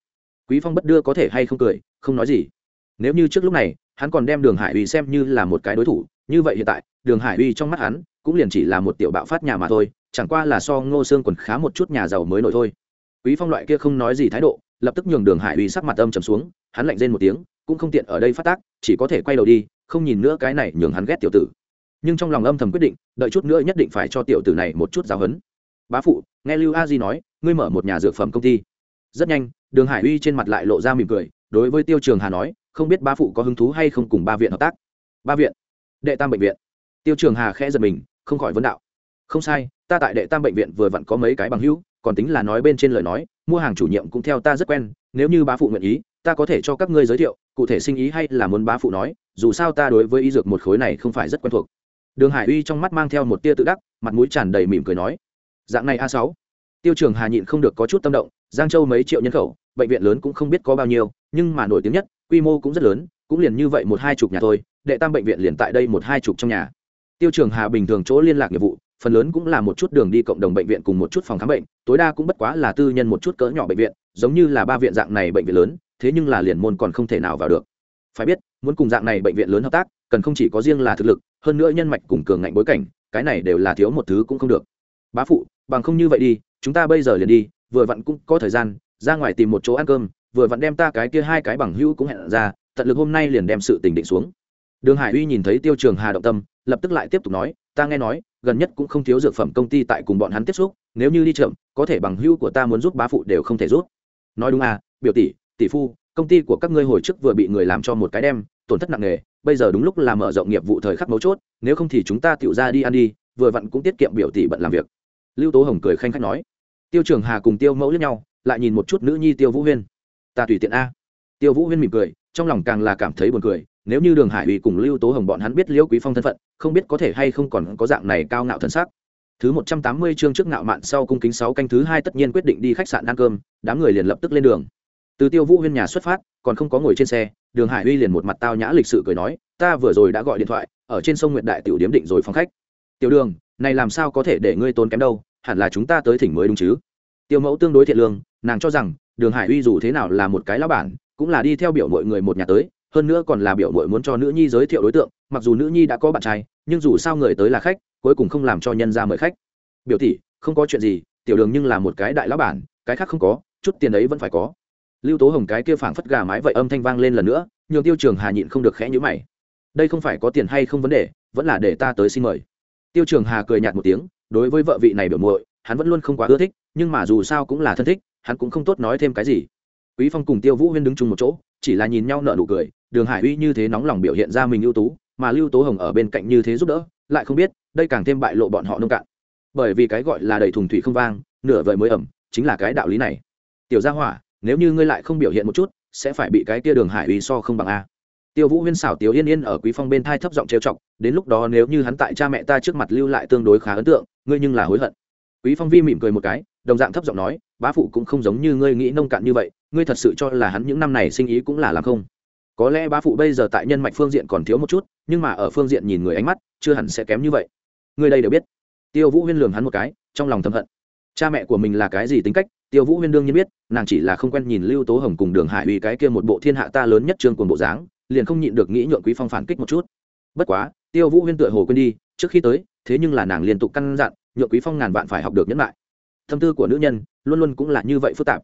Quý phong bất đưa có thể hay không cười, không nói gì. Nếu như trước lúc này, hắn còn đem đường hải uy xem như là một cái đối thủ, như vậy hiện tại, đường hải uy trong mắt hắn, cũng liền chỉ là một tiểu bạo phát nhà mà thôi, chẳng qua là so ngô xương quần khá một chút nhà giàu mới nổi thôi. Quý phong loại kia không nói gì thái độ, lập tức nhường đường hải uy sắc mặt âm trầm xuống, hắn lạnh rên một tiếng, cũng không tiện ở đây phát tác, chỉ có thể quay đầu đi, không nhìn nữa cái này nhường hắn ghét tiểu tử nhưng trong lòng âm thầm quyết định, đợi chút nữa nhất định phải cho tiểu tử này một chút giáo huấn. Bá phụ, nghe lưu a di nói, ngươi mở một nhà dược phẩm công ty. Rất nhanh, đường hải uy trên mặt lại lộ ra mỉm cười, đối với tiêu trường hà nói, không biết bá phụ có hứng thú hay không cùng ba viện hợp tác. Ba viện? Đệ tam bệnh viện. Tiêu trường hà khẽ giật mình, không khỏi vấn đạo. Không sai, ta tại đệ tam bệnh viện vừa vặn có mấy cái bằng hữu, còn tính là nói bên trên lời nói, mua hàng chủ nhiệm cũng theo ta rất quen, nếu như bá phụ nguyện ý, ta có thể cho các ngươi giới thiệu, cụ thể sinh ý hay là muốn bá phụ nói, dù sao ta đối với y dược một khối này không phải rất quen thuộc đường hải uy trong mắt mang theo một tia tự đắc, mặt mũi tràn đầy mỉm cười nói, dạng này a sáu, tiêu trường hà nhịn không được có chút tâm động, giang châu mấy triệu nhân khẩu, bệnh viện lớn cũng không biết có bao nhiêu, nhưng mà nổi tiếng nhất, quy mô cũng rất lớn, cũng liền như vậy một hai chục nhà thôi, đệ tam bệnh viện liền tại đây một hai chục trong nhà. Tiêu trường hà bình thường chỗ liên lạc nghiệp vụ, phần lớn cũng là một chút đường đi cộng đồng bệnh viện cùng một chút phòng khám bệnh, tối đa cũng bất quá là tư nhân một chút cỡ nhỏ bệnh viện, giống như là ba viện dạng này bệnh viện lớn, thế nhưng là liền môn còn không thể nào vào được. Phải biết, muốn cùng dạng này bệnh viện lớn hợp tác cần không chỉ có riêng là thực lực, hơn nữa nhân mạch cùng cường ngạnh bối cảnh, cái này đều là thiếu một thứ cũng không được. Bá phụ, bằng không như vậy đi, chúng ta bây giờ liền đi, vừa vặn cũng có thời gian, ra ngoài tìm một chỗ ăn cơm, vừa vặn đem ta cái kia hai cái bằng hữu cũng hẹn ra, tận lực hôm nay liền đem sự tình định xuống. Đường hải uy nhìn thấy tiêu trường hà động tâm, lập tức lại tiếp tục nói, ta nghe nói, gần nhất cũng không thiếu dược phẩm công ty tại cùng bọn hắn tiếp xúc, nếu như đi chậm, có thể bằng hữu của ta muốn giúp bá phụ đều không thể giúp. Nói đúng à biểu tỷ tỷ phu, công ty của các ngươi hồi trước vừa bị người làm cho một cái đem tổn thất nặng nề, bây giờ đúng lúc là mở rộng nghiệp vụ thời khắc mấu chốt, nếu không thì chúng ta tự ra đi ăn đi, vừa vặn cũng tiết kiệm biểu tỷ bận làm việc. Lưu tố hồng cười khanh khách nói. Tiêu trường hà cùng tiêu mẫu lẫn nhau, lại nhìn một chút nữ nhi tiêu vũ huyên. Ta tùy tiện a. Tiêu vũ huyên mỉm cười, trong lòng càng là cảm thấy buồn cười, nếu như đường hải ủy cùng lưu tố hồng bọn hắn biết liễu quý phong thân phận, không biết có thể hay không còn có dạng này cao ngạo thần sắc. Thứ một trăm tám mươi chương trước ngạo mạn sau cung kính sáu canh thứ hai tất nhiên quyết định đi khách sạn ăn cơm, đám người liền lập tức lên đường từ tiêu vũ huyên nhà xuất phát, còn không có ngồi trên xe, đường hải uy liền một mặt tao nhã lịch sự cười nói, ta vừa rồi đã gọi điện thoại, ở trên sông nguyệt đại tiểu điếm định rồi phóng khách. Tiểu đường, này làm sao có thể để ngươi tốn kém đâu, hẳn là chúng ta tới thỉnh mới đúng chứ. Tiêu mẫu tương đối thiện lương, nàng cho rằng, đường hải uy dù thế nào là một cái lão bản, cũng là đi theo biểu mọi người một nhà tới, hơn nữa còn là biểu mội muốn cho nữ nhi giới thiệu đối tượng, mặc dù nữ nhi đã có bạn trai, nhưng dù sao người tới là khách, cuối cùng không làm cho nhân ra mời khách. Biểu tỷ, không có chuyện gì, tiểu đường nhưng là một cái đại lão bản, cái khác không có, chút tiền ấy vẫn phải có lưu tố hồng cái kia phảng phất gà mái vậy âm thanh vang lên lần nữa, nhường tiêu trường hà nhịn không được khẽ nhữ mày. Đây không phải có tiền hay không vấn đề, vẫn là để ta tới xin mời. Tiêu trường hà cười nhạt một tiếng, đối với vợ vị này biểu muội, hắn vẫn luôn không quá ưa thích, nhưng mà dù sao cũng là thân thích, hắn cũng không tốt nói thêm cái gì. Quý phong cùng tiêu vũ huyên đứng chung một chỗ, chỉ là nhìn nhau nở nụ cười, đường hải uy như thế nóng lòng biểu hiện ra mình ưu tú, mà lưu tố hồng ở bên cạnh như thế giúp đỡ, lại không biết, đây càng thêm bại lộ bọn họ nông cạn. Bởi vì cái gọi là đầy thùng thủy không vang, nửa vời mới ẩm, chính là cái đạo lý này. Tiểu gia hỏa nếu như ngươi lại không biểu hiện một chút, sẽ phải bị cái kia đường hải uy so không bằng a. Tiêu vũ huyên xảo tiểu yên yên ở quý phong bên thai thấp giọng trêu chọc, đến lúc đó nếu như hắn tại cha mẹ ta trước mặt lưu lại tương đối khá ấn tượng, ngươi nhưng là hối hận. Quý phong vi mỉm cười một cái, đồng dạng thấp giọng nói, bá phụ cũng không giống như ngươi nghĩ nông cạn như vậy, ngươi thật sự cho là hắn những năm này sinh ý cũng là làm không. Có lẽ bá phụ bây giờ tại nhân mạch phương diện còn thiếu một chút, nhưng mà ở phương diện nhìn người ánh mắt, chưa hẳn sẽ kém như vậy. Ngươi đây đều biết. Tiêu vũ huyên lường hắn một cái, trong lòng thầm hận cha mẹ của mình là cái gì tính cách, tiêu vũ huyên đương nhiên biết, nàng chỉ là không quen nhìn lưu tố hồng cùng đường hải uy cái kia một bộ thiên hạ ta lớn nhất trương quần bộ dáng, liền không nhịn được nghĩ nhượng quý phong phản kích một chút. Bất quá, tiêu vũ huyên tựa hồ quên đi, trước khi tới, thế nhưng là nàng liên tục căn dặn, nhượng quý phong ngàn vạn phải học được nhẫn lại. Tâm tư của nữ nhân, luôn luôn cũng là như vậy phức tạp.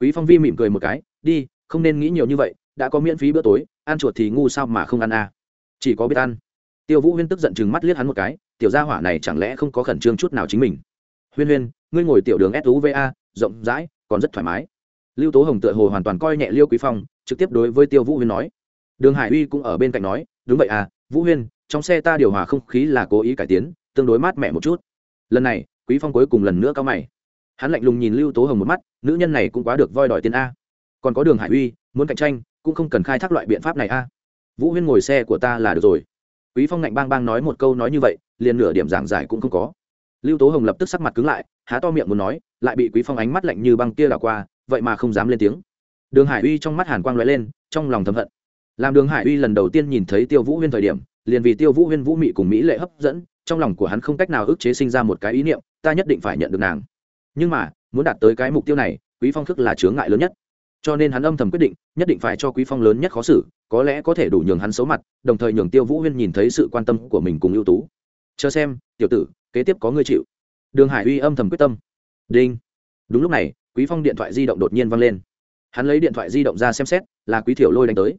Quý phong vi mỉm cười một cái, đi, không nên nghĩ nhiều như vậy, đã có miễn phí bữa tối, ăn chuột thì ngu sao mà không ăn à? Chỉ có biết ăn. Tiêu vũ huyên tức giận chừng mắt liếc hắn một cái, tiểu gia hỏa này chẳng lẽ không có khẩn trương chút nào chính mình? Huyên huyên, ngươi ngồi tiểu đường suva rộng rãi, còn rất thoải mái. Lưu tố hồng tựa hồ hoàn toàn coi nhẹ liêu quý phong, trực tiếp đối với tiêu vũ huyên nói. Đường hải uy cũng ở bên cạnh nói, đúng vậy à vũ huyên, trong xe ta điều hòa không khí là cố ý cải tiến, tương đối mát mẻ một chút. Lần này, quý phong cuối cùng lần nữa cao mày. Hắn lạnh lùng nhìn lưu tố hồng một mắt, nữ nhân này cũng quá được voi đòi tiền a. Còn có đường hải uy, muốn cạnh tranh, cũng không cần khai thác loại biện pháp này a. Vũ huyên ngồi xe của ta là được rồi. Quý phong ngạnh bang bang nói một câu nói như vậy, liền nửa điểm giảng giải cũng không có lưu tố hồng lập tức sắc mặt cứng lại, há to miệng muốn nói, lại bị quý phong ánh mắt lạnh như băng kia đảo qua, vậy mà không dám lên tiếng. Đường hải uy trong mắt hàn quang lóe lên, trong lòng thầm hận. Làm đường hải uy lần đầu tiên nhìn thấy tiêu vũ huyên thời điểm, liền vì tiêu vũ huyên vũ mị cùng mỹ lệ hấp dẫn, trong lòng của hắn không cách nào ức chế sinh ra một cái ý niệm, ta nhất định phải nhận được nàng. Nhưng mà, muốn đạt tới cái mục tiêu này, quý phong thức là chướng ngại lớn nhất. Cho nên hắn âm thầm quyết định, nhất định phải cho quý phong lớn nhất khó xử, có lẽ có thể đủ nhường hắn xấu mặt, đồng thời nhường tiêu vũ huyên nhìn thấy sự quan tâm của mình cùng ưu tú chờ xem, tiểu tử, kế tiếp có người chịu. Đường hải uy âm thầm quyết tâm. Đinh. Đúng lúc này, quý phong điện thoại di động đột nhiên văng lên. Hắn lấy điện thoại di động ra xem xét, là quý thiểu lôi đánh tới.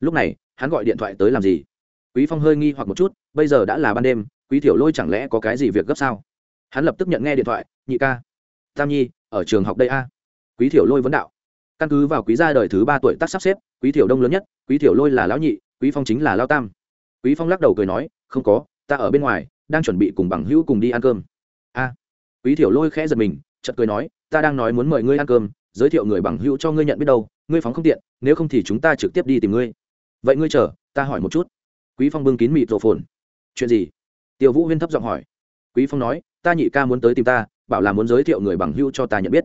Lúc này, hắn gọi điện thoại tới làm gì? Quý phong hơi nghi hoặc một chút, bây giờ đã là ban đêm, quý thiểu lôi chẳng lẽ có cái gì việc gấp sao? Hắn lập tức nhận nghe điện thoại, nhị ca, tam nhi, ở trường học đây a? Quý thiểu lôi vấn đạo. Căn cứ vào quý gia đời thứ ba tuổi tác sắp xếp, quý thiểu đông lớn nhất, quý thiểu lôi là lão nhị, quý phong chính là lao tam. Quý phong lắc đầu cười nói, không có, ta ở bên ngoài đang chuẩn bị cùng bằng hữu cùng đi ăn cơm. A, quý thiểu lôi khẽ giật mình, chợt cười nói, ta đang nói muốn mời ngươi ăn cơm, giới thiệu người bằng hữu cho ngươi nhận biết đâu, ngươi phóng không tiện, nếu không thì chúng ta trực tiếp đi tìm ngươi. Vậy ngươi chờ, ta hỏi một chút. Quý phong bưng kín mịt rổ phồn chuyện gì? Tiêu vũ huyên thấp giọng hỏi. Quý phong nói, ta nhị ca muốn tới tìm ta, bảo là muốn giới thiệu người bằng hữu cho ta nhận biết.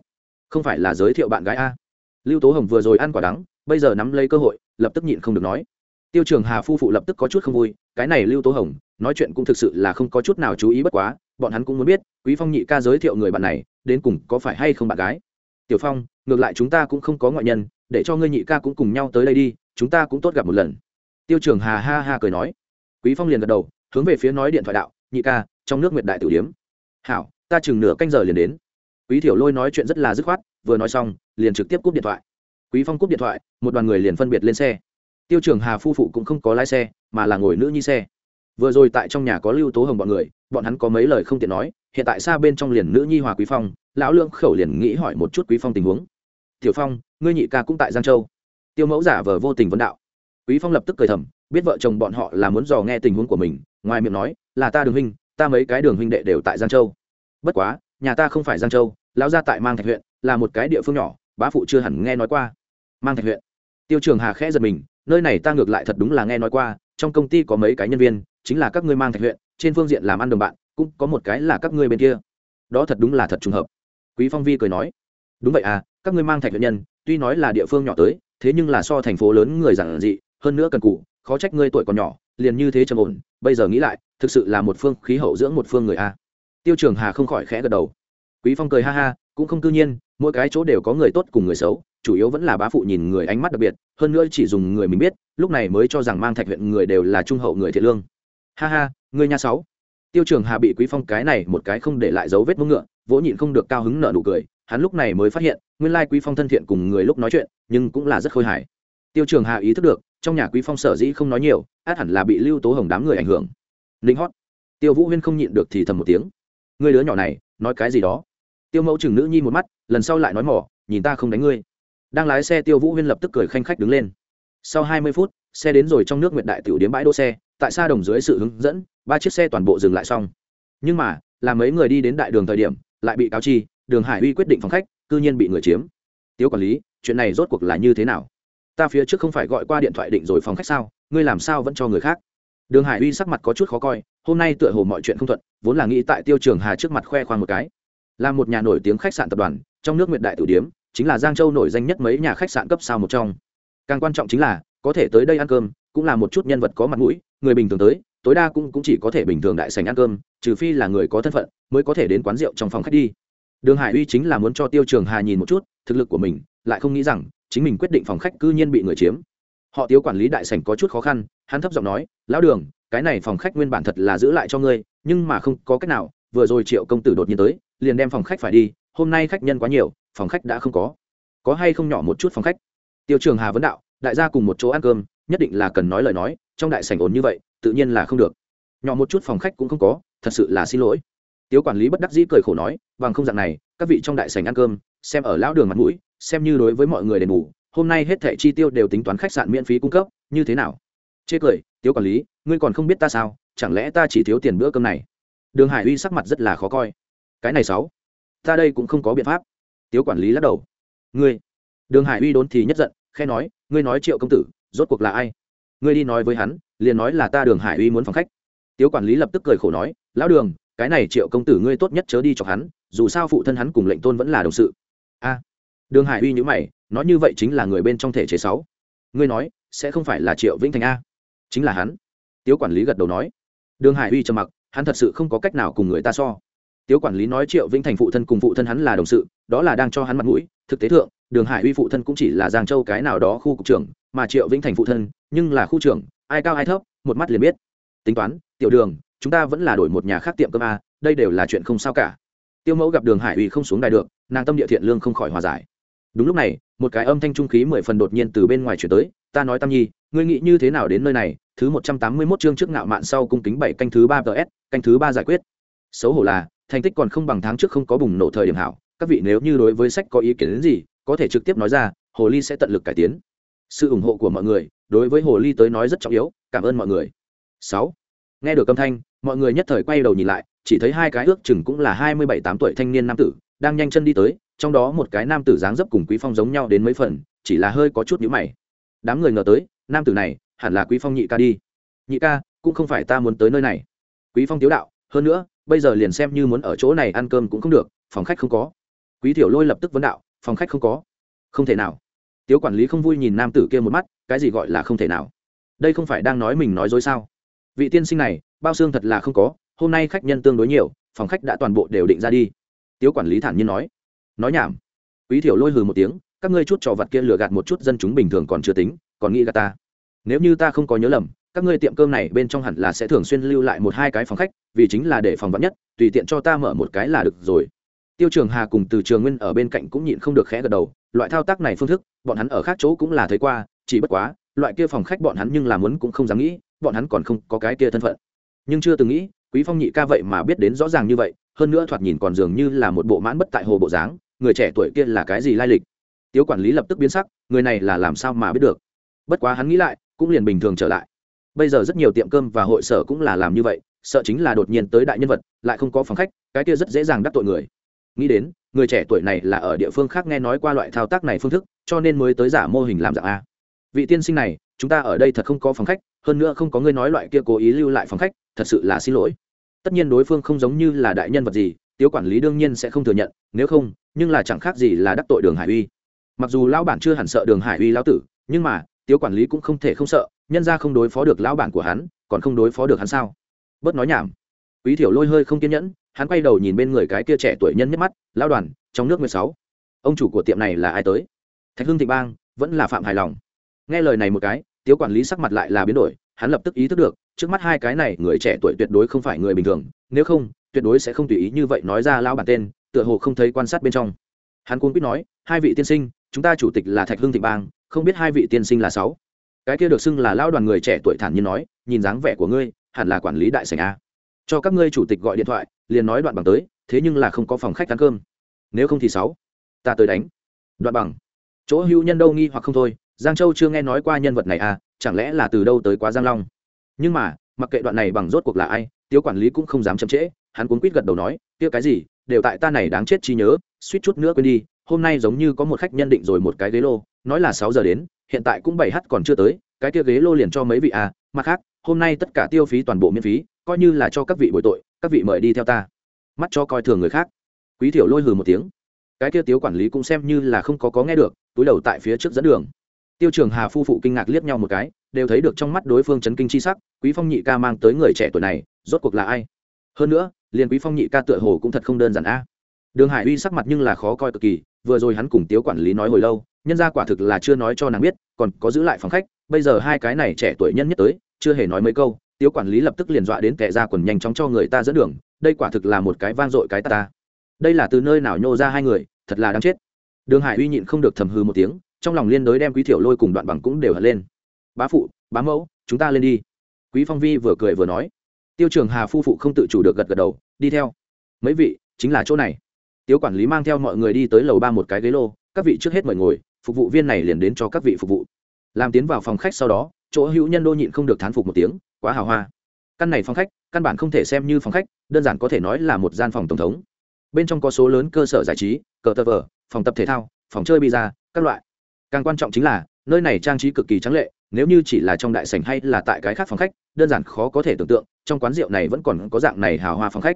Không phải là giới thiệu bạn gái a. Lưu tố hồng vừa rồi ăn quả đắng, bây giờ nắm lấy cơ hội, lập tức nhịn không được nói tiêu trường hà phu phụ lập tức có chút không vui, cái này lưu tố hồng, nói chuyện cũng thực sự là không có chút nào chú ý bất quá, bọn hắn cũng muốn biết, quý phong nhị ca giới thiệu người bạn này, đến cùng có phải hay không bạn gái. Tiểu phong, ngược lại chúng ta cũng không có ngoại nhân, để cho ngươi nhị ca cũng cùng nhau tới đây đi, chúng ta cũng tốt gặp một lần. Tiêu trường hà ha ha cười nói. Quý phong liền gật đầu, hướng về phía nói điện thoại đạo, nhị ca, trong nước nguyệt đại tử điếm. Hảo, ta chừng nửa canh giờ liền đến. Quý thiểu lôi nói chuyện rất là dứt khoát, vừa nói xong, liền trực tiếp cúp điện thoại. Quý phong cúp điện thoại, một đoàn người liền phân biệt lên xe tiêu trường hà phu phụ cũng không có lái xe, mà là ngồi nữ nhi xe. Vừa rồi tại trong nhà có lưu tố hồng bọn người, bọn hắn có mấy lời không tiện nói, hiện tại xa bên trong liền nữ nhi hòa quý phong, lão lương khẩu liền nghĩ hỏi một chút quý phong tình huống. Tiểu phong, ngươi nhị ca cũng tại giang châu. Tiêu mẫu giả vờ vô tình vấn đạo. Quý phong lập tức cười thầm, biết vợ chồng bọn họ là muốn dò nghe tình huống của mình, ngoài miệng nói, là ta đường huynh, ta mấy cái đường huynh đệ đều tại giang châu. Bất quá, nhà ta không phải giang châu, lão gia tại mang thạch huyện, là một cái địa phương nhỏ, bá phụ chưa hẳn nghe nói qua. Mang thạch huyện? Tiêu trường hà khẽ giật mình nơi này ta ngược lại thật đúng là nghe nói qua, trong công ty có mấy cái nhân viên, chính là các ngươi mang thạch huyện, trên phương diện làm ăn đồng bạn, cũng có một cái là các ngươi bên kia. Đó thật đúng là thật trùng hợp. Quý phong vi cười nói. Đúng vậy à các ngươi mang thạch huyện nhân, tuy nói là địa phương nhỏ tới, thế nhưng là so thành phố lớn người giản dị, hơn nữa cần cụ khó trách ngươi tuổi còn nhỏ, liền như thế trầm ổn, bây giờ nghĩ lại, thực sự là một phương khí hậu dưỡng một phương người a. Tiêu trường hà không khỏi khẽ gật đầu. Quý phong cười ha ha, cũng không tự nhiên, mỗi cái chỗ đều có người tốt cùng người xấu chủ yếu vẫn là bá phụ nhìn người ánh mắt đặc biệt, hơn nữa chỉ dùng người mình biết, lúc này mới cho rằng mang thạch huyện người đều là trung hậu người thiện lương. Ha ha, người nhà sáu. Tiêu trường hà bị quý phong cái này một cái không để lại dấu vết mông ngựa, vỗ nhịn không được cao hứng nợ nụ cười, hắn lúc này mới phát hiện, nguyên lai quý phong thân thiện cùng người lúc nói chuyện, nhưng cũng là rất khôi hài. Tiêu trường hà ý thức được, trong nhà quý phong sở dĩ không nói nhiều, át hẳn là bị lưu tố hồng đám người ảnh hưởng. Linh hót. Tiêu vũ huyên không nhịn được thì thầm một tiếng. Người đứa nhỏ này, nói cái gì đó? Tiêu mẫu chừng nữ nhi một mắt, lần sau lại nói mỏ, nhìn ta không đánh ngươi đang lái xe tiêu vũ huyên lập tức cười khanh khách đứng lên. Sau hai mươi phút, xe đến rồi trong nước nguyện đại tiểu điếm bãi đỗ xe, tại xa đồng dưới sự hướng dẫn, ba chiếc xe toàn bộ dừng lại xong. Nhưng mà, là mấy người đi đến đại đường thời điểm, lại bị cáo chi, đường hải uy quyết định phòng khách, cư nhiên bị người chiếm. Tiếu quản lý, chuyện này rốt cuộc là như thế nào? Ta phía trước không phải gọi qua điện thoại định rồi phòng khách sao? Ngươi làm sao vẫn cho người khác? Đường hải uy sắc mặt có chút khó coi, hôm nay tựa hồ mọi chuyện không thuận, vốn là nghĩ tại tiêu trường hà trước mặt khoe khoang một cái. Là một nhà nổi tiếng khách sạn tập đoàn, trong nước nguyệt đại tử điếm chính là giang châu nổi danh nhất mấy nhà khách sạn cấp sao một trong. Càng quan trọng chính là có thể tới đây ăn cơm cũng là một chút nhân vật có mặt mũi người bình thường tới tối đa cũng, cũng chỉ có thể bình thường đại sành ăn cơm trừ phi là người có thân phận mới có thể đến quán rượu trong phòng khách đi. Đường hải uy chính là muốn cho tiêu trường hà nhìn một chút thực lực của mình lại không nghĩ rằng chính mình quyết định phòng khách cư nhiên bị người chiếm. Họ tiêu quản lý đại sành có chút khó khăn hắn thấp giọng nói lão đường cái này phòng khách nguyên bản thật là giữ lại cho ngươi nhưng mà không có cách nào vừa rồi triệu công tử đột nhiên tới liền đem phòng khách phải đi hôm nay khách nhân quá nhiều, phòng khách đã không có. Có hay không nhỏ một chút phòng khách? Tiêu trường hà vấn đạo, đại gia cùng một chỗ ăn cơm, nhất định là cần nói lời nói, trong đại sảnh ổn như vậy, tự nhiên là không được. Nhỏ một chút phòng khách cũng không có, thật sự là xin lỗi. Tiếu quản lý bất đắc dĩ cười khổ nói, bằng không dạng này, các vị trong đại sảnh ăn cơm, xem ở lão đường mặt mũi, xem như đối với mọi người đền bù, hôm nay hết thẻ chi tiêu đều tính toán khách sạn miễn phí cung cấp, như thế nào? Chê cười, tiếu quản lý, ngươi còn không biết ta sao, chẳng lẽ ta chỉ thiếu tiền bữa cơm này? Đường hải uy sắc mặt rất là khó coi. Cái này sáu ta đây cũng không có biện pháp. Tiếu quản lý lắc đầu. Ngươi, đường hải uy đốn thì nhất giận khe nói, ngươi nói triệu công tử, rốt cuộc là ai? Ngươi đi nói với hắn, liền nói là ta đường hải uy muốn phòng khách. Tiếu quản lý lập tức cười khổ nói, lão đường, cái này triệu công tử ngươi tốt nhất chớ đi cho hắn, dù sao phụ thân hắn cùng lệnh tôn vẫn là đồng sự. A, đường hải uy nhữ mày, nói như vậy chính là người bên trong thể chế sáu. Ngươi nói, sẽ không phải là triệu vĩnh thành a? Chính là hắn. Tiếu quản lý gật đầu nói. Đường hải uy trầm mặc, hắn thật sự không có cách nào cùng người ta so tiếu quản lý nói triệu vĩnh thành phụ thân cùng phụ thân hắn là đồng sự, đó là đang cho hắn mặt mũi. Thực tế thượng, đường hải uy phụ thân cũng chỉ là giang châu cái nào đó khu cục trưởng, mà triệu vĩnh thành phụ thân, nhưng là khu trưởng, ai cao ai thấp, một mắt liền biết. Tính toán, tiểu đường, chúng ta vẫn là đổi một nhà khác tiệm cơm a, đây đều là chuyện không sao cả. Tiêu mẫu gặp đường hải uy không xuống đài được, nàng tâm địa thiện lương không khỏi hòa giải. Đúng lúc này, một cái âm thanh trung khí mười phần đột nhiên từ bên ngoài chuyển tới, ta nói tam nhi, ngươi nghĩ như thế nào đến nơi này? Thứ một trăm tám mươi mốt chương trước ngạo mạn sau cung kính bảy canh thứ ba ts canh thứ ba giải quyết. Xấu hổ là thành tích còn không bằng tháng trước không có bùng nổ thời điểm hảo, các vị nếu như đối với sách có ý kiến đến gì, có thể trực tiếp nói ra, hồ ly sẽ tận lực cải tiến. Sự ủng hộ của mọi người, đối với hồ ly tới nói rất trọng yếu, cảm ơn mọi người. Sáu, nghe được âm thanh, mọi người nhất thời quay đầu nhìn lại, chỉ thấy hai cái ước chừng cũng là hai mươi bảy tám tuổi thanh niên nam tử, đang nhanh chân đi tới, trong đó một cái nam tử dáng dấp cùng quý phong giống nhau đến mấy phần, chỉ là hơi có chút nhíu mày. Đám người ngờ tới, nam tử này, hẳn là quý phong nhị ca đi. Nhị ca, cũng không phải ta muốn tới nơi này. Quý phong tiếu đạo, hơn nữa bây giờ liền xem như muốn ở chỗ này ăn cơm cũng không được, phòng khách không có. Quý thiểu lôi lập tức vấn đạo, phòng khách không có. Không thể nào. Tiếu quản lý không vui nhìn nam tử kia một mắt, cái gì gọi là không thể nào? Đây không phải đang nói mình nói dối sao? Vị tiên sinh này, bao xương thật là không có, hôm nay khách nhân tương đối nhiều, phòng khách đã toàn bộ đều định ra đi. Tiếu quản lý thản nhiên nói. Nói nhảm. Quý thiểu lôi hừ một tiếng, các ngươi chút trò vặt kia lừa gạt một chút dân chúng bình thường còn chưa tính, còn nghĩ gạt ta. Nếu như ta không có nhớ lầm các ngươi tiệm cơm này bên trong hẳn là sẽ thường xuyên lưu lại một hai cái phòng khách, vì chính là để phòng vắn nhất, tùy tiện cho ta mở một cái là được rồi. Tiêu trường hà cùng từ trường nguyên ở bên cạnh cũng nhịn không được khẽ gật đầu, loại thao tác này phương thức, bọn hắn ở khác chỗ cũng là thấy qua, chỉ bất quá, loại kia phòng khách bọn hắn nhưng làm muốn cũng không dám nghĩ, bọn hắn còn không có cái kia thân phận. Nhưng chưa từng nghĩ, quý phong nhị ca vậy mà biết đến rõ ràng như vậy, hơn nữa thoạt nhìn còn dường như là một bộ mãn bất tại hồ bộ dáng, người trẻ tuổi kia là cái gì lai lịch? Tiếu quản lý lập tức biến sắc, người này là làm sao mà biết được? Bất quá hắn nghĩ lại, cũng liền bình thường trở lại bây giờ rất nhiều tiệm cơm và hội sở cũng là làm như vậy, sợ chính là đột nhiên tới đại nhân vật, lại không có phòng khách, cái kia rất dễ dàng đắc tội người. Nghĩ đến, người trẻ tuổi này là ở địa phương khác nghe nói qua loại thao tác này phương thức, cho nên mới tới giả mô hình làm dạng a. Vị tiên sinh này, chúng ta ở đây thật không có phòng khách, hơn nữa không có người nói loại kia cố ý lưu lại phòng khách, thật sự là xin lỗi. Tất nhiên đối phương không giống như là đại nhân vật gì, tiếu quản lý đương nhiên sẽ không thừa nhận, nếu không, nhưng là chẳng khác gì là đắc tội đường hải uy. Mặc dù lão bản chưa hẳn sợ đường hải uy lão tử, nhưng mà, tiếu quản lý cũng không thể không sợ nhân ra không đối phó được lão bản của hắn, còn không đối phó được hắn sao? Bớt nói nhảm. Quý thiểu lôi hơi không kiên nhẫn, hắn quay đầu nhìn bên người cái kia trẻ tuổi nhân nhất mắt, lão đoàn, trong nước mười sáu, ông chủ của tiệm này là ai tới? Thạch hưng thịnh bang, vẫn là phạm hài lòng nghe lời này một cái, tiếu quản lý sắc mặt lại là biến đổi, hắn lập tức ý thức được, trước mắt hai cái này người trẻ tuổi tuyệt đối không phải người bình thường, nếu không, tuyệt đối sẽ không tùy ý như vậy nói ra lão bản tên, tựa hồ không thấy quan sát bên trong. Hắn cuốn quýt nói, hai vị tiên sinh, chúng ta chủ tịch là thạch hưng thịnh bang, không biết hai vị tiên sinh là sáu cái kia được xưng là lao đoàn người trẻ tuổi thản nhiên nói, nhìn dáng vẻ của ngươi, hẳn là quản lý đại sảnh a. Cho các ngươi chủ tịch gọi điện thoại, liền nói đoạn bằng tới, thế nhưng là không có phòng khách ăn cơm. Nếu không thì sáu, ta tới đánh. Đoạn bằng. Chỗ hữu nhân đâu nghi hoặc không thôi, giang châu chưa nghe nói qua nhân vật này à chẳng lẽ là từ đâu tới quá giang long? Nhưng mà, mặc kệ đoạn này bằng rốt cuộc là ai tiêu quản lý cũng không dám chậm trễ, hắn cuốn quýt gật đầu nói, kia cái gì, đều tại ta này đáng chết chi nhớ, suýt chút nữa quên đi, hôm nay giống như có một khách nhân định rồi một cái ghế lô, nói là sáu giờ đến hiện tại cũng bảy h còn chưa tới, cái kia ghế lô liền cho mấy vị à mặt khác, hôm nay tất cả tiêu phí toàn bộ miễn phí, coi như là cho các vị bồi tội, các vị mời đi theo ta. Mắt cho coi thường người khác. Quý thiểu lôi hừ một tiếng. Cái kia tiếu quản lý cũng xem như là không có có nghe được, túi đầu tại phía trước dẫn đường. Tiêu trường hà phu phụ kinh ngạc liếc nhau một cái, đều thấy được trong mắt đối phương chấn kinh chi sắc, quý phong nhị ca mang tới người trẻ tuổi này, rốt cuộc là ai? Hơn nữa, liền quý phong nhị ca tựa hồ cũng thật không đơn giản a. Đường hải uy sắc mặt nhưng là khó coi cực kỳ, vừa rồi hắn cùng tiếu quản lý nói hồi lâu nhân ra quả thực là chưa nói cho nàng biết còn có giữ lại phòng khách bây giờ hai cái này trẻ tuổi nhân nhất tới chưa hề nói mấy câu tiếu quản lý lập tức liền dọa đến kẻ ra quần nhanh chóng cho người ta dẫn đường đây quả thực là một cái vang dội cái ta, ta. Đây là từ nơi nào nhô ra hai người thật là đáng chết. Đường hải uy nhịn không được thầm hư một tiếng trong lòng liên đối đem quý thiểu lôi cùng đoạn bằng cũng đều hật lên. Bá phụ bá mẫu chúng ta lên đi. Quý phong vi vừa cười vừa nói. Tiêu trường hà phu phụ không tự chủ được gật gật đầu đi theo. Mấy vị chính là chỗ này. Tiếu quản lý mang theo mọi người đi tới lầu ba một cái ghế lô các vị trước hết mời ngồi phục vụ viên này liền đến cho các vị phục vụ. Làm tiến vào phòng khách sau đó, chỗ hữu nhân đô nhịn không được thán phục một tiếng, quá hào hoa. Căn này phòng khách, căn bản không thể xem như phòng khách, đơn giản có thể nói là một gian phòng tổng thống. Bên trong có số lớn cơ sở giải trí, cờ tờ vờ, phòng tập thể thao, phòng chơi bida các loại. Càng quan trọng chính là, nơi này trang trí cực kỳ trắng lệ, nếu như chỉ là trong đại sảnh hay là tại cái khác phòng khách, đơn giản khó có thể tưởng tượng, trong quán rượu này vẫn còn có dạng này hào hoa phòng khách.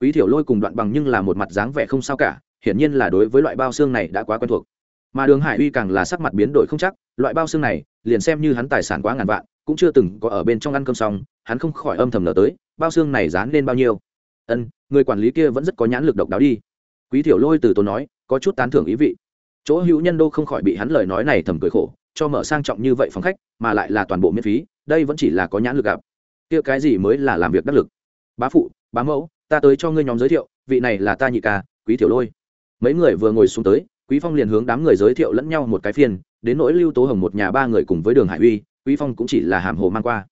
Quý thiểu lôi cùng đoạn bằng nhưng là một mặt dáng vẻ không sao cả, hiển nhiên là đối với loại bao xương này đã quá quen thuộc mà đường hải uy càng là sắc mặt biến đổi không chắc, loại bao xương này, liền xem như hắn tài sản quá ngàn vạn, cũng chưa từng có ở bên trong ăn cơm xong, hắn không khỏi âm thầm nở tới, bao xương này dán lên bao nhiêu? Ân, người quản lý kia vẫn rất có nhãn lực độc đáo đi. Quý thiểu lôi từ tốn nói, có chút tán thưởng ý vị. Chỗ hữu nhân đô không khỏi bị hắn lời nói này thầm cười khổ, cho mở sang trọng như vậy phòng khách, mà lại là toàn bộ miễn phí, đây vẫn chỉ là có nhãn lực gặp. Kia cái gì mới là làm việc đắc lực? Bá phụ, bá mẫu, ta tới cho ngươi nhóm giới thiệu, vị này là ta nhị ca, quý thiểu lôi. Mấy người vừa ngồi xuống tới quý phong liền hướng đám người giới thiệu lẫn nhau một cái phiên, đến nỗi lưu tố hồng một nhà ba người cùng với đường hải uy, quý phong cũng chỉ là hàm hồ mang qua.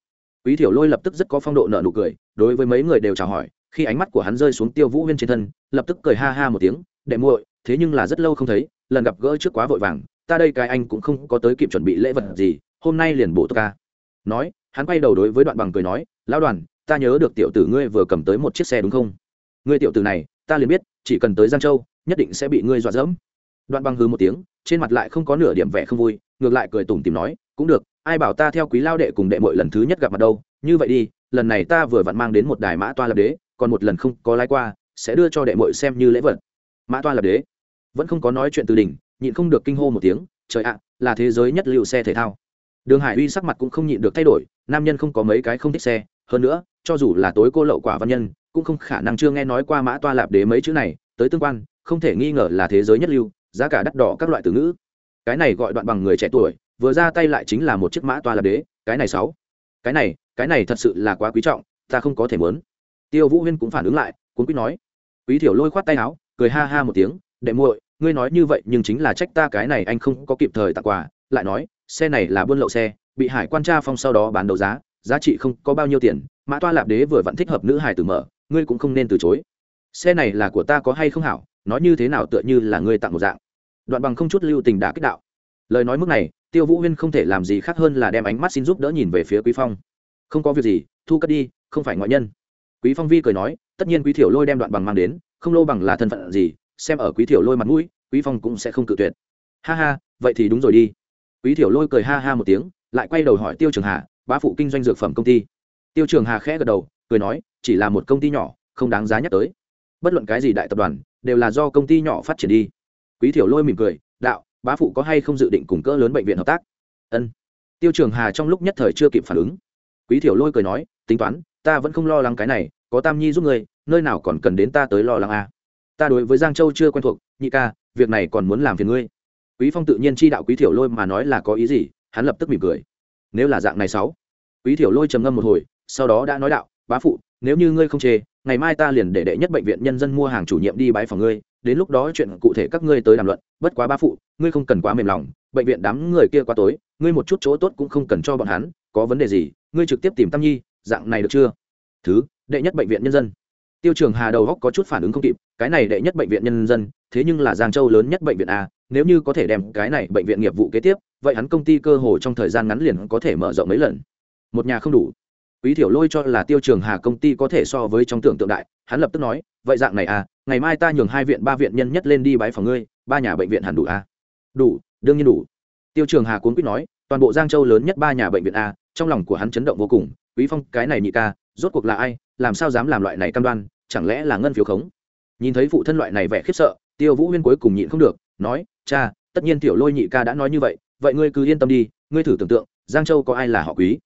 Quý thiểu lôi lập tức rất có phong độ nợ nụ cười, đối với mấy người đều chào hỏi, khi ánh mắt của hắn rơi xuống tiêu vũ huyên trên thân, lập tức cười ha ha một tiếng, đệ muội, thế nhưng là rất lâu không thấy, lần gặp gỡ trước quá vội vàng, ta đây cái anh cũng không có tới kịp chuẩn bị lễ vật gì, hôm nay liền bổ tô ca. Nói, hắn quay đầu đối với đoạn bằng cười nói, lão đoàn, ta nhớ được tiểu tử ngươi vừa cầm tới một chiếc xe đúng không? Ngươi tiểu tử này, ta liền biết, chỉ cần tới giang châu, nhất định sẽ bị ngươi dọa dẫm đoạn băng hư một tiếng, trên mặt lại không có nửa điểm vẻ không vui, ngược lại cười tủm tìm nói, cũng được, ai bảo ta theo quý lao đệ cùng đệ mội lần thứ nhất gặp mặt đâu, như vậy đi, lần này ta vừa vặn mang đến một đài mã toa lập đế, còn một lần không có lái qua, sẽ đưa cho đệ mội xem như lễ vật. Mã toa lập đế vẫn không có nói chuyện từ đỉnh, nhịn không được kinh hô một tiếng, trời ạ, là thế giới nhất liệu xe thể thao. Đường hải uy sắc mặt cũng không nhịn được thay đổi, nam nhân không có mấy cái không thích xe, hơn nữa, cho dù là tối cô lậu quả văn nhân, cũng không khả năng chưa nghe nói qua mã toa lạp đế mấy chữ này, tới tương quan, không thể nghi ngờ là thế giới nhất lưu giá cả đắt đỏ các loại từ ngữ. Cái này gọi đoạn bằng người trẻ tuổi, vừa ra tay lại chính là một chiếc mã toa lạp đế, cái này sáu. Cái này cái này thật sự là quá quý trọng, ta không có thể muốn. Tiêu vũ huyên cũng phản ứng lại, cuốn quýt nói. Quý thiểu lôi khoát tay áo, cười ha ha một tiếng, đệ muội, ngươi nói như vậy nhưng chính là trách ta cái này anh không có kịp thời tặng quà. Lại nói, xe này là buôn lậu xe, bị hải quan tra phong sau đó bán đấu giá giá trị không có bao nhiêu tiền, mã toa lạp đế vừa vẫn thích hợp nữ hải tử mở, ngươi cũng không nên từ chối. Xe này là của ta có hay không hảo? Nói như thế nào tựa như là ngươi tặng một dạng. Đoạn bằng không chút lưu tình đã kích đạo. Lời nói mức này, tiêu vũ huyên không thể làm gì khác hơn là đem ánh mắt xin giúp đỡ nhìn về phía quý phong. Không có việc gì, thu cất đi, không phải ngoại nhân. Quý phong vi cười nói, tất nhiên quý thiểu lôi đem đoạn bằng mang đến, không lô bằng là thân phận gì, xem ở quý thiểu lôi mặt mũi, quý phong cũng sẽ không cự tuyệt. Ha ha, vậy thì đúng rồi đi. Quý thiểu lôi cười ha ha một tiếng, lại quay đầu hỏi tiêu trường hà, bá phụ kinh doanh dược phẩm công ty. Tiêu trường hà khẽ gật đầu, cười nói, chỉ là một công ty nhỏ, không đáng giá nhắc tới bất luận cái gì đại tập đoàn, đều là do công ty nhỏ phát triển đi. Quý thiểu lôi mỉm cười, đạo, bá phụ có hay không dự định cùng cỡ lớn bệnh viện hợp tác? Ân. Tiêu trường hà trong lúc nhất thời chưa kịp phản ứng. Quý thiểu lôi cười nói, tính toán, ta vẫn không lo lắng cái này, có tam nhi giúp người nơi nào còn cần đến ta tới lo lắng a à. ta đối với giang châu chưa quen thuộc, nhị ca, việc này còn muốn làm phiền ngươi. Quý phong tự nhiên chi đạo quý thiểu lôi mà nói là có ý gì, hắn lập tức mỉm cười. Nếu là dạng này sáu. Quý thiểu lôi trầm ngâm một hồi, sau đó đã nói đạo, bá phụ, nếu như ngươi không chê ngày mai ta liền để đệ nhất bệnh viện nhân dân mua hàng chủ nhiệm đi bái phòng ngươi, đến lúc đó chuyện cụ thể các ngươi tới đàm luận, bất quá ba phụ, ngươi không cần quá mềm lòng, bệnh viện đám người kia quá tối, ngươi một chút chỗ tốt cũng không cần cho bọn hắn, có vấn đề gì, ngươi trực tiếp tìm tam nhi, dạng này được chưa? Thứ, đệ nhất bệnh viện nhân dân. Tiêu trường hà đầu góc có chút phản ứng không kịp, cái này đệ nhất bệnh viện nhân dân, thế nhưng là giang châu lớn nhất bệnh viện a, nếu như có thể đem cái này bệnh viện nghiệp vụ kế tiếp, vậy hắn công ty cơ hồ trong thời gian ngắn liền có thể mở rộng mấy lần. Một nhà không đủ quý thiểu lôi cho là tiêu trường hà công ty có thể so với trong tưởng tượng đại, hắn lập tức nói, vậy dạng này à ngày mai ta nhường hai viện ba viện nhân nhất lên đi bái phòng ngươi, ba nhà bệnh viện hẳn đủ à? đủ, đương nhiên đủ. Tiêu trường hà cuốn quýt nói, toàn bộ giang châu lớn nhất ba nhà bệnh viện a trong lòng của hắn chấn động vô cùng, quý phong, cái này nhị ca, rốt cuộc là ai, làm sao dám làm loại này cam đoan, chẳng lẽ là ngân phiếu khống? Nhìn thấy phụ thân loại này vẻ khiếp sợ, tiêu vũ huyên cuối cùng nhịn không được, nói, cha, tất nhiên tiểu lôi nhị ca đã nói như vậy vậy ngươi cứ yên tâm đi, ngươi thử tưởng tượng, giang châu có ai là họ quý?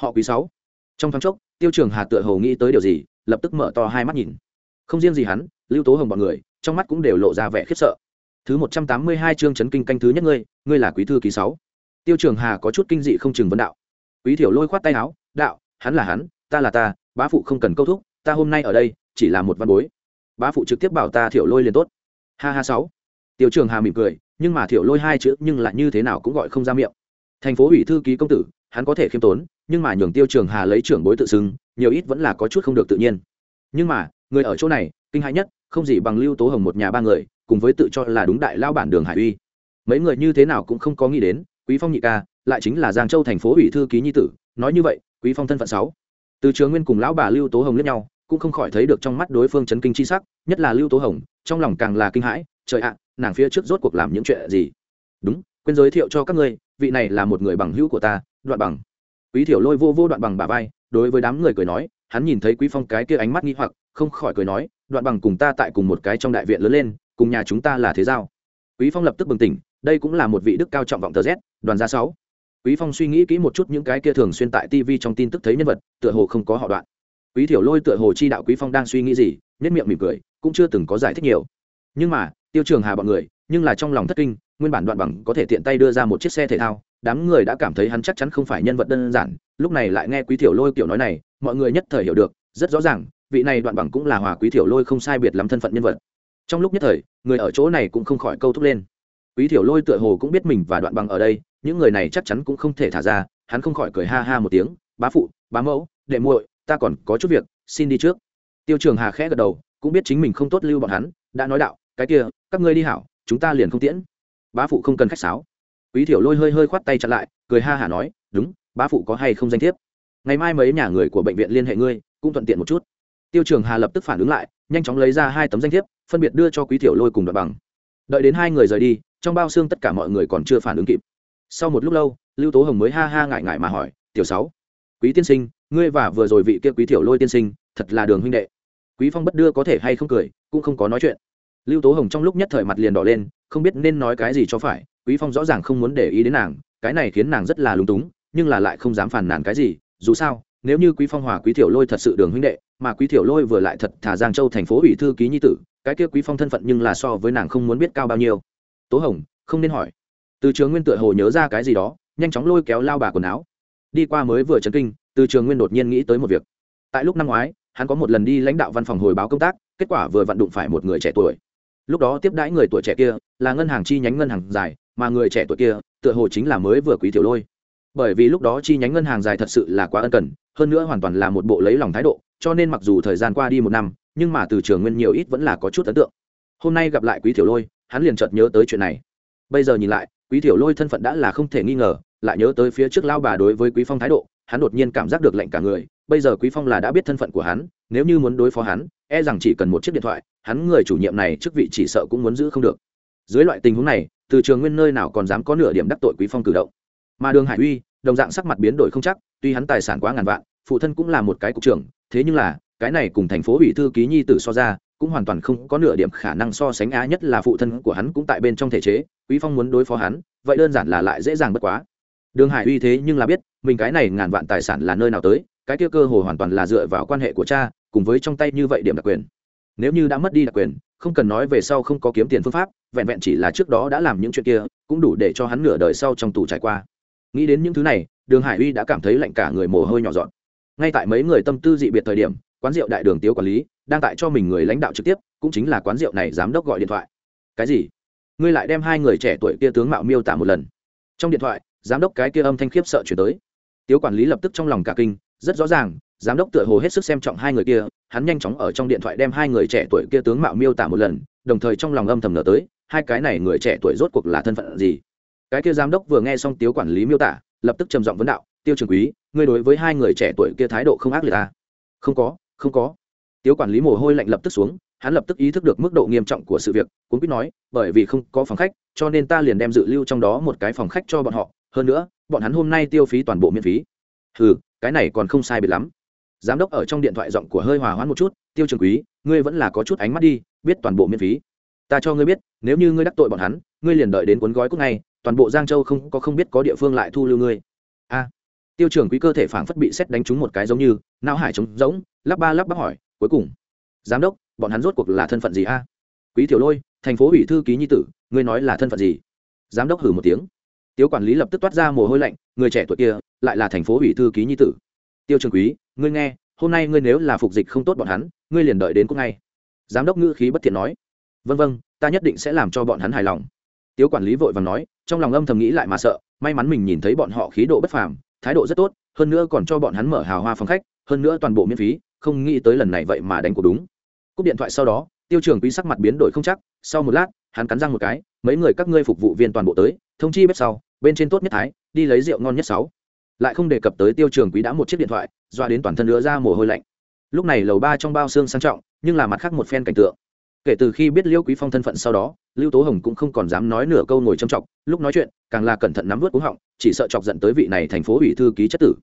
Họ quý sáu trong thoáng chốc, tiêu trường hà tựa hồ nghĩ tới điều gì, lập tức mở to hai mắt nhìn. Không riêng gì hắn, lưu tố hồng bọn người, trong mắt cũng đều lộ ra vẻ khiếp sợ. Thứ một trăm tám mươi hai chương chấn kinh canh thứ nhất ngươi ngươi là quý thư ký sáu. Tiêu trường hà có chút kinh dị không chừng vấn đạo. Quý thiểu lôi khoát tay áo, đạo, hắn là hắn, ta là ta, bá phụ không cần câu thúc, ta hôm nay ở đây, chỉ là một văn bối. Bá phụ trực tiếp bảo ta thiểu lôi liền tốt. Ha ha sáu. Tiêu trường hà mỉm cười, nhưng mà thiểu lôi hai chữ nhưng lại như thế nào cũng gọi không ra miệng. Thành phố ủy thư ký công tử hắn có thể khiêm tốn, nhưng mà nhường tiêu trường hà lấy trưởng bối tự xưng, nhiều ít vẫn là có chút không được tự nhiên. Nhưng mà, người ở chỗ này, kinh hãi nhất, không gì bằng lưu tố hồng một nhà ba người, cùng với tự cho là đúng đại lao bản đường hải uy. Mấy người như thế nào cũng không có nghĩ đến, quý phong nhị ca, lại chính là giang châu thành phố ủy thư ký nhi tử, nói như vậy, quý phong thân phận sáu từ trường nguyên cùng lão bà lưu tố hồng lẫn nhau, cũng không khỏi thấy được trong mắt đối phương chấn kinh chi sắc, nhất là lưu tố hồng, trong lòng càng là kinh hãi, trời ạ, nàng phía trước rốt cuộc làm những chuyện gì? Đúng, quên giới thiệu cho các ngươi vị này là một người bằng hữu của ta, đoạn bằng. Quý thiểu lôi vô vô đoạn bằng bà vai, đối với đám người cười nói, hắn nhìn thấy quý phong cái kia ánh mắt nghi hoặc, không khỏi cười nói, đoạn bằng cùng ta tại cùng một cái trong đại viện lớn lên, cùng nhà chúng ta là thế giao. Quý phong lập tức bừng tỉnh, đây cũng là một vị đức cao trọng vọng tờ z, đoàn gia sáu. Quý phong suy nghĩ kỹ một chút những cái kia thường xuyên tại tv trong tin tức thấy nhân vật, tựa hồ không có họ đoạn. Quý thiểu lôi tựa hồ chi đạo quý phong đang suy nghĩ gì nhất miệng mỉm cười, cũng chưa từng có giải thích nhiều. Nhưng mà, tiêu trường hà bọn người, nhưng là trong lòng thất kinh nguyên bản đoạn bằng có thể tiện tay đưa ra một chiếc xe thể thao, đám người đã cảm thấy hắn chắc chắn không phải nhân vật đơn giản, lúc này lại nghe quý thiểu lôi kiểu nói này, mọi người nhất thời hiểu được, rất rõ ràng, vị này đoạn bằng cũng là hòa quý thiểu lôi không sai biệt lắm thân phận nhân vật. Trong lúc nhất thời, người ở chỗ này cũng không khỏi câu thúc lên. Quý thiểu lôi tựa hồ cũng biết mình và đoạn bằng ở đây, những người này chắc chắn cũng không thể thả ra, hắn không khỏi cười ha ha một tiếng, bá phụ, bá mẫu, đệ muội, ta còn có chút việc, xin đi trước. Tiêu trường hà khẽ gật đầu, cũng biết chính mình không tốt lưu bọn hắn, đã nói đạo, cái kia, các ngươi đi hảo, chúng ta liền không tiễn bá phụ không cần khách sáo. Quý thiểu lôi hơi hơi khoát tay chặn lại, cười ha hả nói, đúng, bá phụ có hay không danh thiếp? Ngày mai mấy nhà người của bệnh viện liên hệ ngươi, cũng thuận tiện một chút. Tiêu trường hà lập tức phản ứng lại, nhanh chóng lấy ra hai tấm danh thiếp, phân biệt đưa cho quý thiểu lôi cùng đoạt bằng. Đợi đến hai người rời đi, trong bao xương tất cả mọi người còn chưa phản ứng kịp. Sau một lúc lâu, lưu tố hồng mới ha ha ngại ngại mà hỏi, tiểu sáu, quý tiên sinh, ngươi và vừa rồi vị kia quý thiểu lôi tiên sinh, thật là đường huynh đệ. Quý phong bất đưa có thể hay không cười, cũng không có nói chuyện. Lưu tố hồng trong lúc nhất thời mặt liền đỏ lên không biết nên nói cái gì cho phải, quý phong rõ ràng không muốn để ý đến nàng, cái này khiến nàng rất là lúng túng, nhưng là lại không dám phản nàn cái gì, dù sao, nếu như quý phong hòa quý Tiểu lôi thật sự đường huynh đệ, mà quý Tiểu lôi vừa lại thật thả giang châu thành phố ủy thư ký nhi tử, cái kia quý phong thân phận nhưng là so với nàng không muốn biết cao bao nhiêu. Tố hồng, không nên hỏi. Từ trường nguyên tựa hồ nhớ ra cái gì đó, nhanh chóng lôi kéo lao bà quần áo. Đi qua mới vừa chấn kinh, từ trường nguyên đột nhiên nghĩ tới một việc. Tại lúc năm ngoái, hắn có một lần đi lãnh đạo văn phòng hồi báo công tác, kết quả vừa vận đụng phải một người trẻ tuổi. Lúc đó tiếp đãi người tuổi trẻ kia là ngân hàng chi nhánh ngân hàng dài, mà người trẻ tuổi kia, tựa hồ chính là mới vừa quý tiểu lôi. Bởi vì lúc đó chi nhánh ngân hàng dài thật sự là quá ân cần, hơn nữa hoàn toàn là một bộ lấy lòng thái độ, cho nên mặc dù thời gian qua đi một năm, nhưng mà từ trường nguyên nhiều ít vẫn là có chút ấn tượng. Hôm nay gặp lại quý tiểu lôi, hắn liền chợt nhớ tới chuyện này. Bây giờ nhìn lại, quý tiểu lôi thân phận đã là không thể nghi ngờ, lại nhớ tới phía trước lao bà đối với quý phong thái độ, hắn đột nhiên cảm giác được lệnh cả người, bây giờ quý phong là đã biết thân phận của hắn, nếu như muốn đối phó hắn e rằng chỉ cần một chiếc điện thoại, hắn người chủ nhiệm này chức vị chỉ sợ cũng muốn giữ không được dưới loại tình huống này, từ trường nguyên nơi nào còn dám có nửa điểm đắc tội quý phong cử động? Mà đường hải uy, đồng dạng sắc mặt biến đổi không chắc, tuy hắn tài sản quá ngàn vạn, phụ thân cũng là một cái cục trưởng, thế nhưng là, cái này cùng thành phố ủy thư ký nhi tử so ra, cũng hoàn toàn không có nửa điểm khả năng so sánh á nhất là phụ thân của hắn cũng tại bên trong thể chế, quý phong muốn đối phó hắn, vậy đơn giản là lại dễ dàng bất quá. Đường hải uy thế nhưng là biết, mình cái này ngàn vạn tài sản là nơi nào tới, cái kia cơ hồ hoàn toàn là dựa vào quan hệ của cha, cùng với trong tay như vậy điểm đặc quyền nếu như đã mất đi đặc quyền, không cần nói về sau không có kiếm tiền phương pháp, vẹn vẹn chỉ là trước đó đã làm những chuyện kia, cũng đủ để cho hắn nửa đời sau trong tù trải qua. Nghĩ đến những thứ này, đường hải uy đã cảm thấy lạnh cả người mồ hôi nhỏ dọn ngay tại mấy người tâm tư dị biệt thời điểm, quán rượu đại đường tiếu quản lý, đang tại cho mình người lãnh đạo trực tiếp, cũng chính là quán rượu này giám đốc gọi điện thoại. Cái gì? Ngươi lại đem hai người trẻ tuổi kia tướng mạo miêu tả một lần? Trong điện thoại, giám đốc cái kia âm thanh khiếp sợ chuyển tới tiếu quản lý lập tức trong lòng cả kinh, rất rõ ràng, giám đốc tựa hồ hết sức xem trọng hai người kia, hắn nhanh chóng ở trong điện thoại đem hai người trẻ tuổi kia tướng mạo miêu tả một lần, đồng thời trong lòng âm thầm nở tới, hai cái này người trẻ tuổi rốt cuộc là thân phận gì cái kia giám đốc vừa nghe xong tiếu quản lý miêu tả, lập tức trầm giọng vấn đạo, tiêu trường quý, ngươi đối với hai người trẻ tuổi kia thái độ không ác liệt ta à? không có không có tiếu quản lý mồ hôi lạnh lập tức xuống, hắn lập tức ý thức được mức độ nghiêm trọng của sự việc cũng biết nói, bởi vì không có phòng khách, cho nên ta liền đem dự lưu trong đó một cái phòng khách cho bọn họ, hơn nữa bọn hắn hôm nay tiêu phí toàn bộ miễn phí. Ừ cái này còn không sai biệt lắm. Giám đốc ở trong điện thoại giọng của hơi hòa hoãn một chút, tiêu trường quý ngươi vẫn là có chút ánh mắt đi, biết toàn bộ miễn phí. Ta cho ngươi biết, nếu như ngươi đắc tội bọn hắn, ngươi liền đợi đến cuốn gói cúc ngay, toàn bộ giang châu không, có không biết có địa phương lại thu lưu ngươi. A. Tiêu trường quý cơ thể phảng phất bị xét đánh trúng một cái giống như, não hải trống rỗng, lắp ba lắp bắp hỏi, cuối cùng, giám đốc, bọn hắn rốt cuộc là thân phận gì a? Quý tiểu lôi, thành phố ủy thư ký nhi tử, ngươi nói là thân phận gì? Giám đốc hử một tiếng tiêu quản lý lập tức toát ra mồ hôi lạnh, người trẻ tuổi kia lại là thành phố ủy thư ký nhi tử. Tiêu trường quý, ngươi nghe, hôm nay ngươi nếu là phục dịch không tốt bọn hắn, ngươi liền đợi đến cũng ngay. Giám đốc ngữ khí bất thiện nói. Vân vân, ta nhất định sẽ làm cho bọn hắn hài lòng. Tiếu quản lý vội vàng nói, trong lòng âm thầm nghĩ lại mà sợ, may mắn mình nhìn thấy bọn họ khí độ bất phàm, thái độ rất tốt, hơn nữa còn cho bọn hắn mở hào hoa phòng khách, hơn nữa toàn bộ miễn phí, không nghĩ tới lần này vậy mà đánh cuộc đúng. Cúp điện thoại sau đó, tiêu trường quý sắc mặt biến đổi không chắc, sau một lát, hắn cắn răng một cái, mấy người các ngươi phục vụ viên toàn bộ tới, thông chi bếp sau bên trên tốt nhất thái, đi lấy rượu ngon nhất sáu. Lại không đề cập tới tiêu trường quý đã một chiếc điện thoại, doa đến toàn thân nữa ra mồ hôi lạnh. Lúc này lầu ba trong bao xương sang trọng, nhưng là mặt khác một phen cảnh tượng. Kể từ khi biết liêu quý phong thân phận sau đó, lưu tố hồng cũng không còn dám nói nửa câu ngồi châm trọng lúc nói chuyện, càng là cẩn thận nắm vớt cúng họng, chỉ sợ chọc giận tới vị này thành phố ủy thư ký chất tử.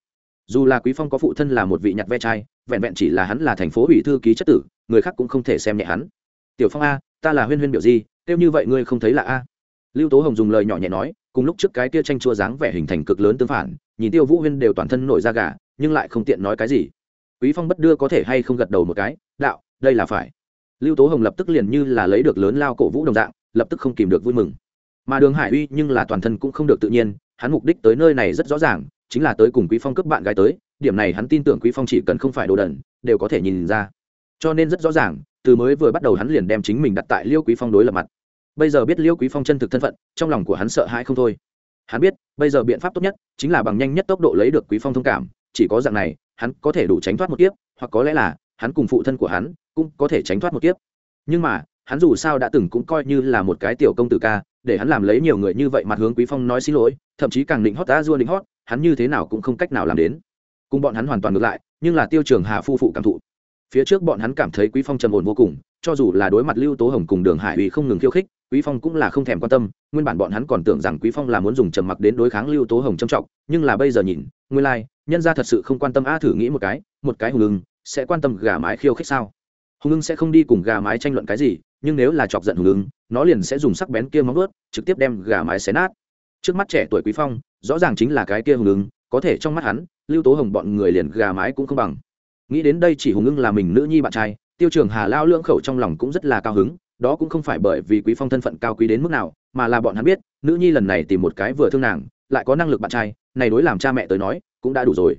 Dù là quý phong có phụ thân là một vị nhặt ve chai, vẹn vẹn chỉ là hắn là thành phố ủy thư ký chất tử, người khác cũng không thể xem nhẹ hắn. Tiểu phong a, ta là huyên huyên biểu di kêu như vậy ngươi không thấy là a? Lưu tố hồng dùng lời nhỏ nhẹ nói, cùng lúc trước cái kia tranh chua dáng vẻ hình thành cực lớn tương phản, nhìn tiêu vũ huyên đều toàn thân nổi da gà, nhưng lại không tiện nói cái gì. Quý phong bất đưa có thể hay không gật đầu một cái, đạo, đây là phải. Lưu tố hồng lập tức liền như là lấy được lớn lao cổ vũ đồng dạng, lập tức không kìm được vui mừng. Mà đường hải uy nhưng là toàn thân cũng không được tự nhiên, hắn mục đích tới nơi này rất rõ ràng, chính là tới cùng quý phong cướp bạn gái tới, điểm này hắn tin tưởng quý phong chỉ cần không phải đồ đần, đều có thể nhìn ra. Cho nên rất rõ ràng, từ mới vừa bắt đầu hắn liền đem chính mình đặt tại liêu quý phong đối lập mặt bây giờ biết liêu quý phong chân thực thân phận, trong lòng của hắn sợ hãi không thôi. Hắn biết, bây giờ biện pháp tốt nhất chính là bằng nhanh nhất tốc độ lấy được quý phong thông cảm, chỉ có dạng này, hắn có thể đủ tránh thoát một kiếp, hoặc có lẽ là, hắn cùng phụ thân của hắn cũng có thể tránh thoát một kiếp. Nhưng mà, hắn dù sao đã từng cũng coi như là một cái tiểu công tử ca, để hắn làm lấy nhiều người như vậy mặt hướng quý phong nói xin lỗi, thậm chí càng định hót ta dua định hót, hắn như thế nào cũng không cách nào làm đến. Cùng bọn hắn hoàn toàn ngược lại, nhưng là tiêu trường hà phu phụ cảm thụ. Phía trước bọn hắn cảm thấy quý phong trầm ổn vô cùng, cho dù là đối mặt lưu tố hồng cùng đường hải uy không ngừng khiêu khích quý phong cũng là không thèm quan tâm nguyên bản bọn hắn còn tưởng rằng quý phong là muốn dùng trầm mặc đến đối kháng lưu tố hồng trầm trọng nhưng là bây giờ nhìn nguyên lai like, nhân gia thật sự không quan tâm a thử nghĩ một cái một cái hùng ưng sẽ quan tâm gà mái khiêu khích sao? Hùng ưng sẽ không đi cùng gà mái tranh luận cái gì nhưng nếu là chọc giận hùng ưng nó liền sẽ dùng sắc bén kia móng ướt trực tiếp đem gà mái xé nát. Trước mắt trẻ tuổi quý phong rõ ràng chính là cái kia hùng ưng có thể trong mắt hắn lưu tố hồng bọn người liền gà mái cũng không bằng. Nghĩ đến đây chỉ hùng ưng là mình nữ nhi bạn trai tiêu trường hà lao lưỡng khẩu trong lòng cũng rất là cao hứng đó cũng không phải bởi vì quý phong thân phận cao quý đến mức nào, mà là bọn hắn biết, nữ nhi lần này tìm một cái vừa thương nàng, lại có năng lực bạn trai, này đối làm cha mẹ tới nói, cũng đã đủ rồi.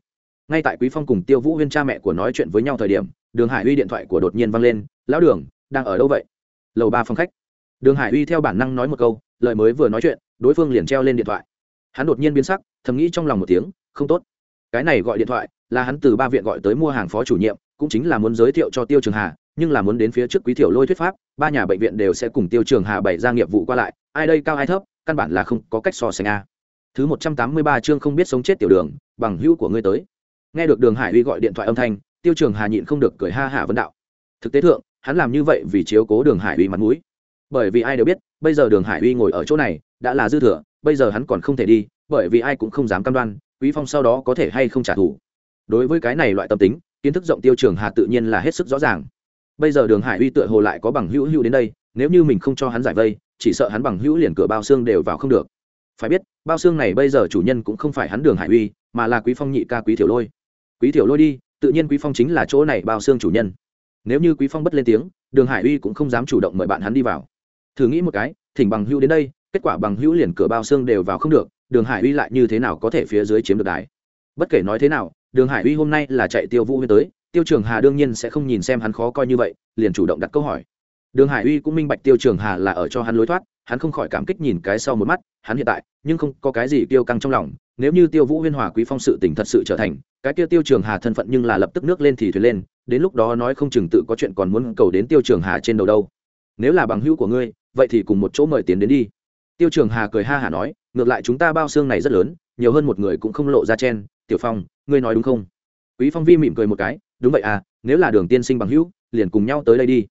Ngay tại quý phong cùng tiêu vũ huyên cha mẹ của nói chuyện với nhau thời điểm, đường hải uy điện thoại của đột nhiên vang lên, lão đường, đang ở đâu vậy? Lầu ba phòng khách. Đường hải uy theo bản năng nói một câu, lời mới vừa nói chuyện, đối phương liền treo lên điện thoại. Hắn đột nhiên biến sắc, thầm nghĩ trong lòng một tiếng, không tốt. Cái này gọi điện thoại, là hắn từ ba viện gọi tới mua hàng phó chủ nhiệm, cũng chính là muốn giới thiệu cho tiêu trường hà nhưng là muốn đến phía trước quý thiểu lôi thuyết pháp, ba nhà bệnh viện đều sẽ cùng tiêu trường hà bảy ra nghiệp vụ qua lại, ai đây cao ai thấp, căn bản là không có cách so sánh a. Thứ một trăm tám mươi ba chương không biết sống chết tiểu đường, bằng hữu của ngươi tới. Nghe được đường hải uy gọi điện thoại âm thanh, tiêu trường hà nhịn không được cười ha hả vấn đạo. Thực tế thượng, hắn làm như vậy vì chiếu cố đường hải uy mặt mũi. Bởi vì ai đều biết, bây giờ đường hải uy ngồi ở chỗ này, đã là dư thừa, bây giờ hắn còn không thể đi, bởi vì ai cũng không dám cam đoan quý phong sau đó có thể hay không trả thù. Đối với cái này loại tâm tính, kiến thức rộng tiêu trường hà tự nhiên là hết sức rõ ràng bây giờ đường hải uy tựa hồ lại có bằng hữu hữu đến đây, nếu như mình không cho hắn giải vây, chỉ sợ hắn bằng hữu liền cửa bao xương đều vào không được. Phải biết, bao xương này bây giờ chủ nhân cũng không phải hắn đường hải uy, mà là quý phong nhị ca quý tiểu lôi. Quý tiểu lôi đi, tự nhiên quý phong chính là chỗ này bao xương chủ nhân. Nếu như quý phong bất lên tiếng, đường hải uy cũng không dám chủ động mời bạn hắn đi vào. Thử nghĩ một cái, thỉnh bằng hữu đến đây, kết quả bằng hữu liền cửa bao xương đều vào không được, đường hải uy lại như thế nào có thể phía dưới chiếm được đài? Bất kể nói thế nào, đường hải uy hôm nay là chạy tiêu vũ huyên tới tiêu trường hà đương nhiên sẽ không nhìn xem hắn khó coi như vậy, liền chủ động đặt câu hỏi. Đường hải uy cũng minh bạch tiêu trường hà là ở cho hắn lối thoát, hắn không khỏi cảm kích nhìn cái sau một mắt, hắn hiện tại, nhưng không có cái gì tiêu căng trong lòng, nếu như tiêu vũ huyên hòa quý phong sự tình thật sự trở thành, cái kia tiêu trường hà thân phận nhưng là lập tức nước lên thì thuyền lên, đến lúc đó nói không chừng tự có chuyện còn muốn cầu đến tiêu trường hà trên đầu đâu. Nếu là bằng hữu của ngươi, vậy thì cùng một chỗ mời tiến đến đi. Tiêu trường hà cười ha hả nói, ngược lại chúng ta bao xương này rất lớn, nhiều hơn một người cũng không lộ ra chen. Tiểu phong, ngươi nói đúng không? Quý phong vi mỉm cười một cái đúng vậy à nếu là đường tiên sinh bằng hữu, liền cùng nhau tới đây đi.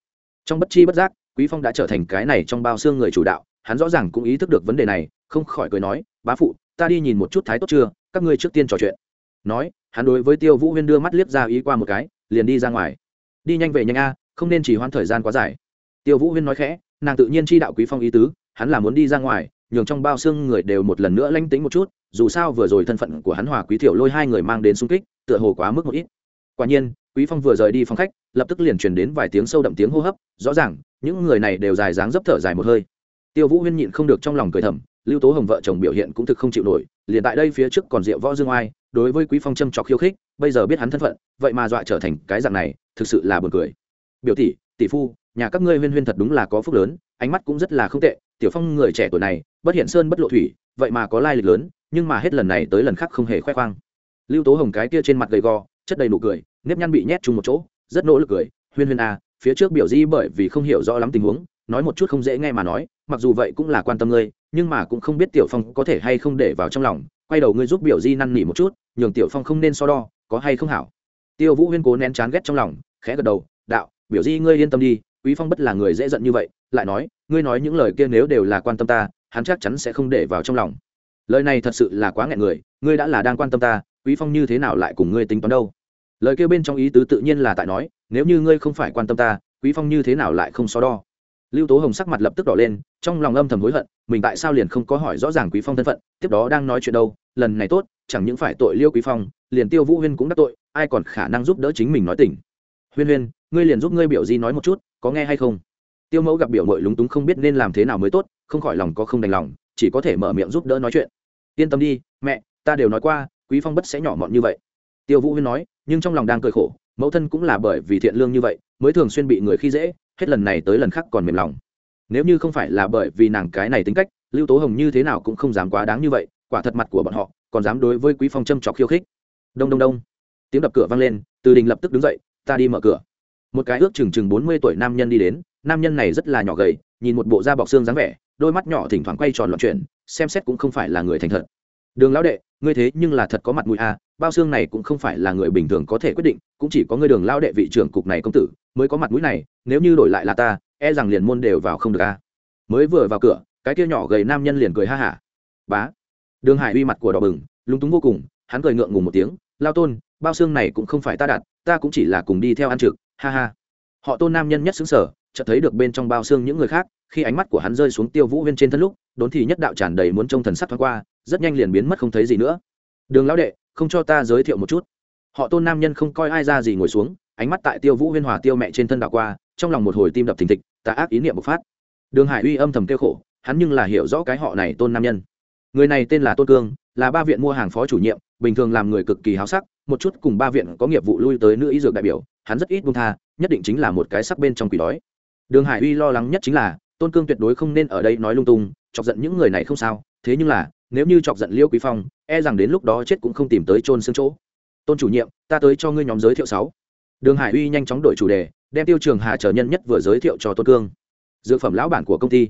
Trong bất chi bất giác, quý phong đã trở thành cái này trong bao xương người chủ đạo, hắn rõ ràng cũng ý thức được vấn đề này, không khỏi cười nói, bá phụ, ta đi nhìn một chút thái tốt chưa, các ngươi trước tiên trò chuyện. Nói, hắn đối với tiêu vũ huyên đưa mắt liếc ra ý qua một cái, liền đi ra ngoài. Đi nhanh về nhanh a, không nên chỉ hoãn thời gian quá dài. Tiêu vũ huyên nói khẽ, nàng tự nhiên chi đạo quý phong ý tứ, hắn là muốn đi ra ngoài, nhường trong bao xương người đều một lần nữa lanh tính một chút, dù sao vừa rồi thân phận của hắn hòa quý thiểu lôi hai người mang đến xung kích, tựa hồ quá mức một ít quả nhiên, quý phong vừa rời đi phòng khách, lập tức liền truyền đến vài tiếng sâu đậm tiếng hô hấp, rõ ràng, những người này đều dài dáng dấp thở dài một hơi. Tiêu vũ huyên nhịn không được trong lòng cười thầm, lưu tố hồng vợ chồng biểu hiện cũng thực không chịu nổi, liền tại đây phía trước còn rượu võ dương oai, đối với quý phong châm trọc khiêu khích, bây giờ biết hắn thân phận, vậy mà dọa trở thành cái dạng này, thực sự là buồn cười. Biểu tỷ tỷ phu, nhà các ngươi huyên huyên thật đúng là có phúc lớn, ánh mắt cũng rất là không tệ, tiểu phong người trẻ tuổi này, bất hiện sơn bất lộ thủy, vậy mà có lai lịch lớn, nhưng mà hết lần này tới lần khác không hề khoe khoang. Lưu tố hồng cái kia trên mặt gầy gò chất đầy nụ cười, nếp nhăn bị nhét chung một chỗ, rất nỗ lực cười, huyên huyên à phía trước biểu di bởi vì không hiểu rõ lắm tình huống, nói một chút không dễ nghe mà nói, mặc dù vậy cũng là quan tâm ngươi, nhưng mà cũng không biết tiểu phong có thể hay không để vào trong lòng, quay đầu ngươi giúp biểu di năn nỉ một chút, nhường tiểu phong không nên so đo, có hay không hảo? Tiêu vũ huyên cố nén chán ghét trong lòng, khẽ gật đầu, đạo, biểu di ngươi yên tâm đi, quý phong bất là người dễ giận như vậy, lại nói, ngươi nói những lời kia nếu đều là quan tâm ta, hắn chắc chắn sẽ không để vào trong lòng. Lời này thật sự là quá nghẹn người, ngươi đã là đang quan tâm ta quý phong như thế nào lại cùng ngươi tính toán đâu? Lời kia bên trong ý tứ tự nhiên là tại nói, nếu như ngươi không phải quan tâm ta, quý phong như thế nào lại không so đo? Lưu tố hồng sắc mặt lập tức đỏ lên, trong lòng âm thầm hối hận, mình tại sao liền không có hỏi rõ ràng quý phong thân phận, tiếp đó đang nói chuyện đâu, lần này tốt, chẳng những phải tội liêu quý phong, liền tiêu vũ huyên cũng đắc tội, ai còn khả năng giúp đỡ chính mình nói tỉnh? Huyên huyên, ngươi liền giúp ngươi biểu di nói một chút, có nghe hay không? Tiêu mẫu gặp biểu mội lúng túng không biết nên làm thế nào mới tốt, không khỏi lòng có không đành lòng, chỉ có thể mở miệng giúp đỡ nói chuyện. Yên tâm đi, mẹ, ta đều nói qua quý phong bất sẽ nhỏ mọn như vậy. Tiêu vũ huyên nói, nhưng trong lòng đang cười khổ, mẫu thân cũng là bởi vì thiện lương như vậy, mới thường xuyên bị người khi dễ, hết lần này tới lần khác còn mềm lòng. Nếu như không phải là bởi vì nàng cái này tính cách, lưu tố hồng như thế nào cũng không dám quá đáng như vậy, quả thật mặt của bọn họ, còn dám đối với quý phong châm trọc khiêu khích. Đông đông đông. Tiếng đập cửa vang lên, từ đình lập tức đứng dậy, ta đi mở cửa. Một cái ước chừng chừng bốn mươi tuổi nam nhân đi đến, nam nhân này rất là nhỏ gầy, nhìn một bộ da bọc xương dáng vẻ, đôi mắt nhỏ thỉnh thoảng quay tròn loạn chuyển, xem xét cũng không phải là người thành thật đường lão đệ ngươi thế nhưng là thật có mặt mũi a à, bao xương này cũng không phải là người bình thường có thể quyết định cũng chỉ có ngươi đường lão đệ vị trưởng cục này công tử mới có mặt mũi này nếu như đổi lại là ta e rằng liền môn đều vào không được a. À. mới vừa vào cửa cái kia nhỏ gầy nam nhân liền cười ha hả. Bá. Đường hải uy mặt của đỏ bừng lúng túng vô cùng hắn cười ngượng ngùng một tiếng lao tôn bao xương này cũng không phải ta đặt ta cũng chỉ là cùng đi theo ăn trực ha ha. Họ tôn nam nhân nhất xứng sở chợt thấy được bên trong bao xương những người khác khi ánh mắt của hắn rơi xuống tiêu vũ viên trên thân lúc đốn thì nhất đạo tràn đầy muốn trông thần sắc thoáng qua rất nhanh liền biến mất không thấy gì nữa. Đường lão đệ, không cho ta giới thiệu một chút. Họ tôn nam nhân không coi ai ra gì ngồi xuống, ánh mắt tại tiêu vũ huyên hòa tiêu mẹ trên thân đảo qua, trong lòng một hồi tim đập thình thịch ta ác ý niệm bộc phát. Đường hải uy âm thầm kêu khổ, hắn nhưng là hiểu rõ cái họ này tôn nam nhân. Người này tên là tôn cương, là ba viện mua hàng phó chủ nhiệm, bình thường làm người cực kỳ háo sắc, một chút cùng ba viện có nghiệp vụ lui tới nữ y dược đại biểu, hắn rất ít buông tha, nhất định chính là một cái sắc bên trong quỷ đói. Đường hải uy lo lắng nhất chính là, tôn cương tuyệt đối không nên ở đây nói lung tung, chọc giận những người này không sao, thế nhưng là nếu như chọc giận liêu quý phong e rằng đến lúc đó chết cũng không tìm tới trôn xương chỗ. Tôn chủ nhiệm, ta tới cho ngươi nhóm giới thiệu sáu. Đường hải uy nhanh chóng đổi chủ đề, đem tiêu trường hà trở nhân nhất vừa giới thiệu cho tôn cương. Dược phẩm lão bản của công ty.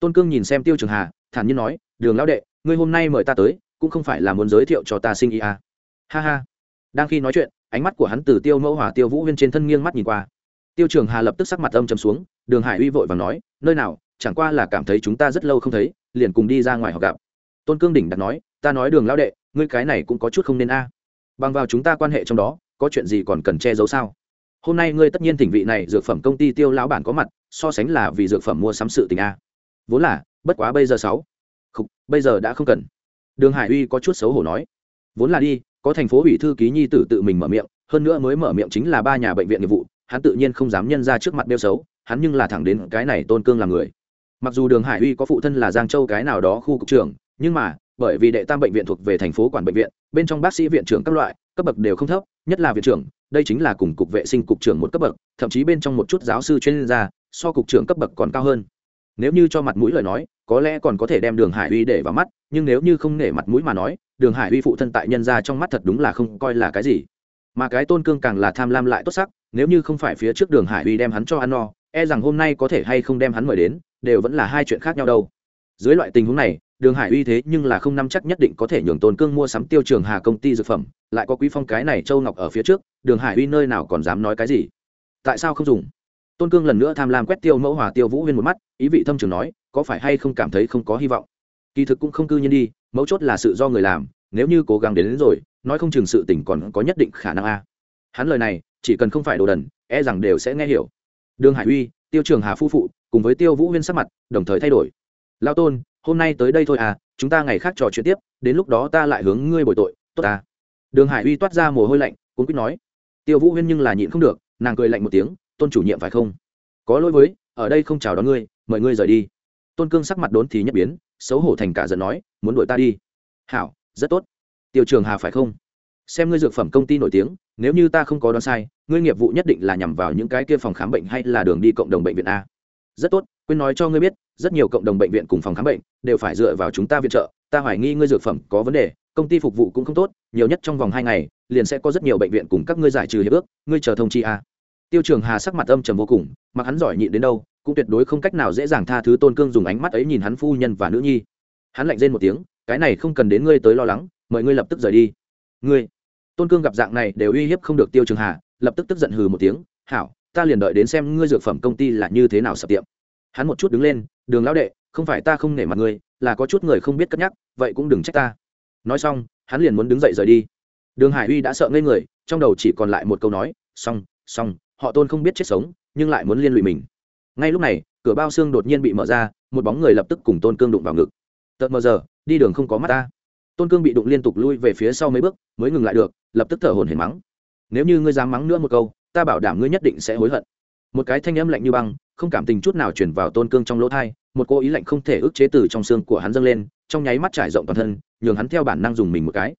Tôn cương nhìn xem tiêu trường hà, thản nhiên nói, đường lão đệ, ngươi hôm nay mời ta tới, cũng không phải là muốn giới thiệu cho ta sinh ý à. ha ha. Đang khi nói chuyện, ánh mắt của hắn từ tiêu mẫu hòa tiêu vũ huyên trên thân nghiêng mắt nhìn qua. Tiêu trường hà lập tức sắc mặt âm chầm xuống, đường hải uy vội và nói, nơi nào, chẳng qua là cảm thấy chúng ta rất lâu không thấy, liền cùng đi ra ngoài họ gặp tôn cương đỉnh đặt nói, ta nói đường lão đệ, ngươi cái này cũng có chút không nên a. Bằng vào chúng ta quan hệ trong đó, có chuyện gì còn cần che giấu sao? Hôm nay ngươi tất nhiên thỉnh vị này dược phẩm công ty tiêu lão bản có mặt, so sánh là vì dược phẩm mua sắm sự tình a. Vốn là, bất quá bây giờ sáu. Không bây giờ đã không cần. Đường hải uy có chút xấu hổ nói, vốn là đi, có thành phố ủy thư ký nhi tử tự mình mở miệng, hơn nữa mới mở miệng chính là ba nhà bệnh viện nghiệp vụ, hắn tự nhiên không dám nhân ra trước mặt đeo xấu, hắn nhưng là thẳng đến cái này tôn cương làm người. Mặc dù đường hải uy có phụ thân là giang châu cái nào đó khu cục trưởng nhưng mà, bởi vì đệ tam bệnh viện thuộc về thành phố quản bệnh viện, bên trong bác sĩ viện trưởng các loại, cấp bậc đều không thấp, nhất là viện trưởng, đây chính là cùng cục vệ sinh cục trưởng một cấp bậc, thậm chí bên trong một chút giáo sư chuyên gia, so cục trưởng cấp bậc còn cao hơn. Nếu như cho mặt mũi lời nói, có lẽ còn có thể đem đường hải uy để vào mắt, nhưng nếu như không nể mặt mũi mà nói, đường hải uy phụ thân tại nhân ra trong mắt thật đúng là không coi là cái gì. Mà cái tôn cương càng là tham lam lại tốt sắc, nếu như không phải phía trước đường hải uy đem hắn cho ăn no e rằng hôm nay có thể hay không đem hắn mời đến, đều vẫn là hai chuyện khác nhau đâu. Dưới loại tình huống này đường hải uy thế nhưng là không nắm chắc nhất định có thể nhường tôn cương mua sắm tiêu trường hà công ty dược phẩm lại có quý phong cái này châu ngọc ở phía trước đường hải uy nơi nào còn dám nói cái gì? Tại sao không dùng? Tôn cương lần nữa tham lam quét tiêu mẫu hòa tiêu vũ huyên một mắt ý vị thâm trường nói có phải hay không cảm thấy không có hy vọng? Kỳ thực cũng không cư nhiên đi mấu chốt là sự do người làm nếu như cố gắng đến, đến rồi nói không chừng sự tỉnh còn có nhất định khả năng a. Hắn lời này chỉ cần không phải đồ đần e rằng đều sẽ nghe hiểu. Đường hải uy tiêu trường hà phu phụ cùng với tiêu vũ huyên sắc mặt đồng thời thay đổi. Lao tôn hôm nay tới đây thôi à chúng ta ngày khác trò chuyện tiếp, đến lúc đó ta lại hướng ngươi bồi tội, tốt ta. Đường hải uy toát ra mồ hôi lạnh cũng quýt nói. Tiêu vũ huyên nhưng là nhịn không được, nàng cười lạnh một tiếng, tôn chủ nhiệm phải không? Có lỗi với, ở đây không chào đón ngươi, mời ngươi rời đi. Tôn cương sắc mặt đốn thì nhất biến, xấu hổ thành cả giận nói, muốn đuổi ta đi. Hảo, rất tốt. Tiêu trường hà phải không? Xem ngươi dược phẩm công ty nổi tiếng, nếu như ta không có đoán sai, ngươi nghiệp vụ nhất định là nhằm vào những cái kia phòng khám bệnh hay là đường đi cộng đồng bệnh viện a rất tốt, quên nói cho ngươi biết, rất nhiều cộng đồng bệnh viện cùng phòng khám bệnh đều phải dựa vào chúng ta viện trợ. Ta hoài nghi ngươi dược phẩm có vấn đề, công ty phục vụ cũng không tốt, nhiều nhất trong vòng hai ngày, liền sẽ có rất nhiều bệnh viện cùng các ngươi giải trừ hiệp ước. Ngươi chờ thông chi a. Tiêu trường hà sắc mặt âm trầm vô cùng, mặc hắn giỏi nhịn đến đâu, cũng tuyệt đối không cách nào dễ dàng tha thứ tôn cương dùng ánh mắt ấy nhìn hắn phu nhân và nữ nhi. Hắn lạnh rên một tiếng, cái này không cần đến ngươi tới lo lắng, mời ngươi lập tức rời đi. Ngươi. Tôn cương gặp dạng này đều uy hiếp không được tiêu trường hà, lập tức tức giận hừ một tiếng, hảo ta liền đợi đến xem ngươi dược phẩm công ty là như thế nào sập tiệm. Hắn một chút đứng lên, đường lão đệ, không phải ta không nể mặt ngươi, là có chút người không biết cất nhắc, vậy cũng đừng trách ta. Nói xong, hắn liền muốn đứng dậy rời đi. Đường hải uy đã sợ ngây người, trong đầu chỉ còn lại một câu nói, xong xong, họ tôn không biết chết sống, nhưng lại muốn liên lụy mình. Ngay lúc này, cửa bao xương đột nhiên bị mở ra, một bóng người lập tức cùng tôn cương đụng vào ngực. Tợt mờ giờ, đi đường không có mắt ta. Tôn cương bị đụng liên tục lui về phía sau mấy bước, mới ngừng lại được, lập tức thở hồn hển mắng. Nếu như ngươi dám mắng nữa một câu ta bảo đảm ngươi nhất định sẽ hối hận. Một cái thanh âm lạnh như băng, không cảm tình chút nào chuyển vào tôn cương trong lỗ thai, một cô ý lạnh không thể ức chế từ trong xương của hắn dâng lên, trong nháy mắt trải rộng toàn thân, nhường hắn theo bản năng dùng mình một cái.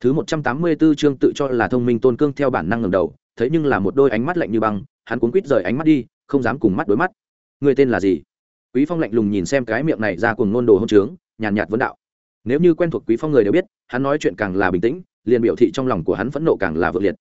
Thứ một trăm tám mươi 184 chương tự cho là thông minh tôn cương theo bản năng ngẩng đầu thấy nhưng là một đôi ánh mắt lạnh như băng, hắn cuốn quýt rời ánh mắt đi, không dám cùng mắt đối mắt. Người tên là gì? Quý phong lạnh lùng nhìn xem cái miệng này ra cùng ngôn đồ hôn trướng, nhàn nhạt vấn đạo. Nếu như quen thuộc quý phong người đều biết, hắn nói chuyện càng là bình tĩnh, liền biểu thị trong lòng của hắn phẫn nộ càng là vượng liệt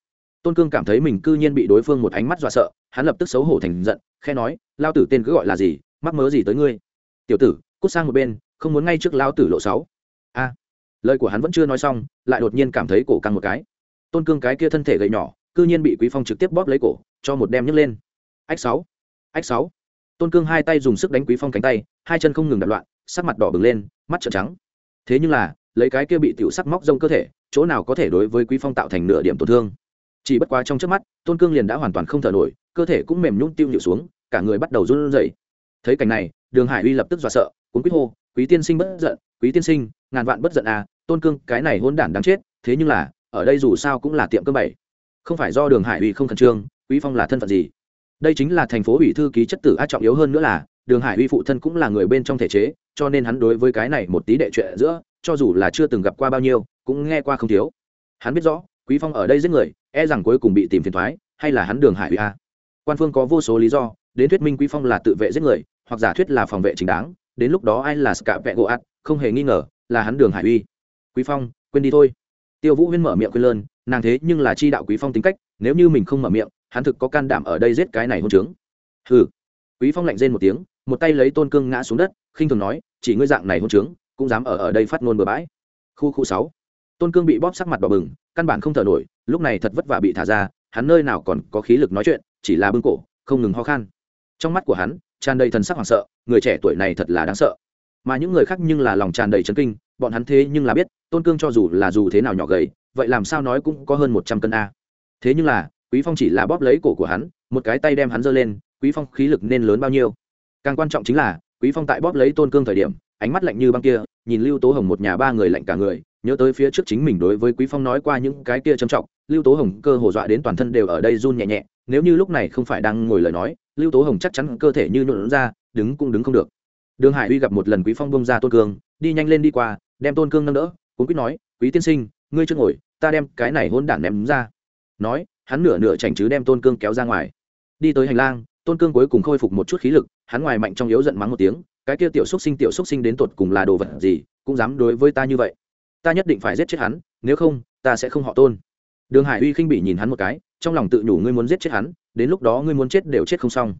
tôn cương cảm thấy mình cư nhiên bị đối phương một ánh mắt dọa sợ, hắn lập tức xấu hổ thành giận khe nói, lao tử tên cứ gọi là gì, mắc mớ gì tới ngươi? Tiểu tử, cút sang một bên, không muốn ngay trước lao tử lộ sáu a. Lời của hắn vẫn chưa nói xong, lại đột nhiên cảm thấy cổ căng một cái. Tôn cương cái kia thân thể gầy nhỏ, cư nhiên bị quý phong trực tiếp bóp lấy cổ, cho một đem nhấc lên. Ách sáu ách sáu. Tôn cương hai tay dùng sức đánh quý phong cánh tay, hai chân không ngừng đập loạn, sắc mặt đỏ bừng lên, mắt trợn trắng. Thế nhưng là, lấy cái kia bị tiểu sắc móc rông cơ thể, chỗ nào có thể đối với quý phong tạo thành nửa điểm tổn thương? Chỉ bất quá trong trước mắt, tôn cương liền đã hoàn toàn không thở nổi, cơ thể cũng mềm nhún tiêu nhịu xuống, cả người bắt đầu run rẩy. Thấy cảnh này, đường hải uy lập tức dọa sợ, cuốn quýt hô, quý tiên sinh bất giận, quý tiên sinh, ngàn vạn bất giận à tôn cương, cái này hôn đản đáng chết, thế nhưng là, ở đây dù sao cũng là tiệm cơ bảy. Không phải do đường hải uy không khẩn trương, quý phong là thân phận gì? Đây chính là thành phố ủy thư ký chất tử a trọng yếu hơn nữa là, đường hải uy phụ thân cũng là người bên trong thể chế, cho nên hắn đối với cái này một tí đệ chuyện giữa, cho dù là chưa từng gặp qua bao nhiêu, cũng nghe qua không thiếu. Hắn biết rõ, quý phong ở đây giết người e rằng cuối cùng bị tìm phiền thoái, hay là hắn đường hải uy a? Quan phương có vô số lý do, đến thuyết minh quý phong là tự vệ giết người, hoặc giả thuyết là phòng vệ chính đáng, đến lúc đó ai là scạ vẹ gỗ ạt, không hề nghi ngờ là hắn đường hải uy. Quý phong, quên đi thôi. Tiêu vũ huyên mở miệng quên lơn, nàng thế nhưng là chi đạo quý phong tính cách, nếu như mình không mở miệng, hắn thực có can đảm ở đây giết cái này hôn trướng. Hừ. Quý phong lạnh rên một tiếng, một tay lấy tôn cương ngã xuống đất, khinh thường nói, chỉ ngươi dạng này hôn trướng, cũng dám ở ở đây phát ngôn bừa bãi. Khu khu sáu. Tôn cương bị bóp sắc mặt đỏ bừng, căn bản không thở nổi lúc này thật vất vả bị thả ra, hắn nơi nào còn có khí lực nói chuyện, chỉ là bưng cổ, không ngừng ho khan. Trong mắt của hắn, tràn đầy thần sắc hoảng sợ, người trẻ tuổi này thật là đáng sợ. Mà những người khác nhưng là lòng tràn đầy chấn kinh, bọn hắn thế nhưng là biết, tôn cương cho dù là dù thế nào nhỏ gầy, vậy làm sao nói cũng có hơn một trăm cân a. Thế nhưng là, quý phong chỉ là bóp lấy cổ của hắn, một cái tay đem hắn giơ lên, quý phong khí lực nên lớn bao nhiêu? Càng quan trọng chính là, quý phong tại bóp lấy tôn cương thời điểm, ánh mắt lạnh như băng kia nhìn lưu tố hồng một nhà ba người lạnh cả người, nhớ tới phía trước chính mình đối với quý phong nói qua những cái kia trầm trọng, lưu tố hồng cơ hồ dọa đến toàn thân đều ở đây run nhẹ nhẹ, nếu như lúc này không phải đang ngồi lời nói, lưu tố hồng chắc chắn cơ thể như nhuộn ra, đứng cũng đứng không được. Đường hải uy gặp một lần quý phong bông ra tôn cương, đi nhanh lên đi qua, đem tôn cương nâng đỡ cũng quyết nói, quý tiên sinh, ngươi chưa ngồi, ta đem cái này hôn đản ném ra. Nói, hắn nửa nửa chảnh chứ đem tôn cương kéo ra ngoài. Đi tới hành lang, tôn cương cuối cùng khôi phục một chút khí lực, hắn ngoài mạnh trong yếu giận mắng một tiếng cái kia tiểu xúc sinh, tiểu xúc sinh đến tột cùng là đồ vật gì, cũng dám đối với ta như vậy. Ta nhất định phải giết chết hắn, nếu không, ta sẽ không họ tôn. Đường hải uy khinh bị nhìn hắn một cái, trong lòng tự nhủ ngươi muốn giết chết hắn, đến lúc đó ngươi muốn chết đều chết không xong.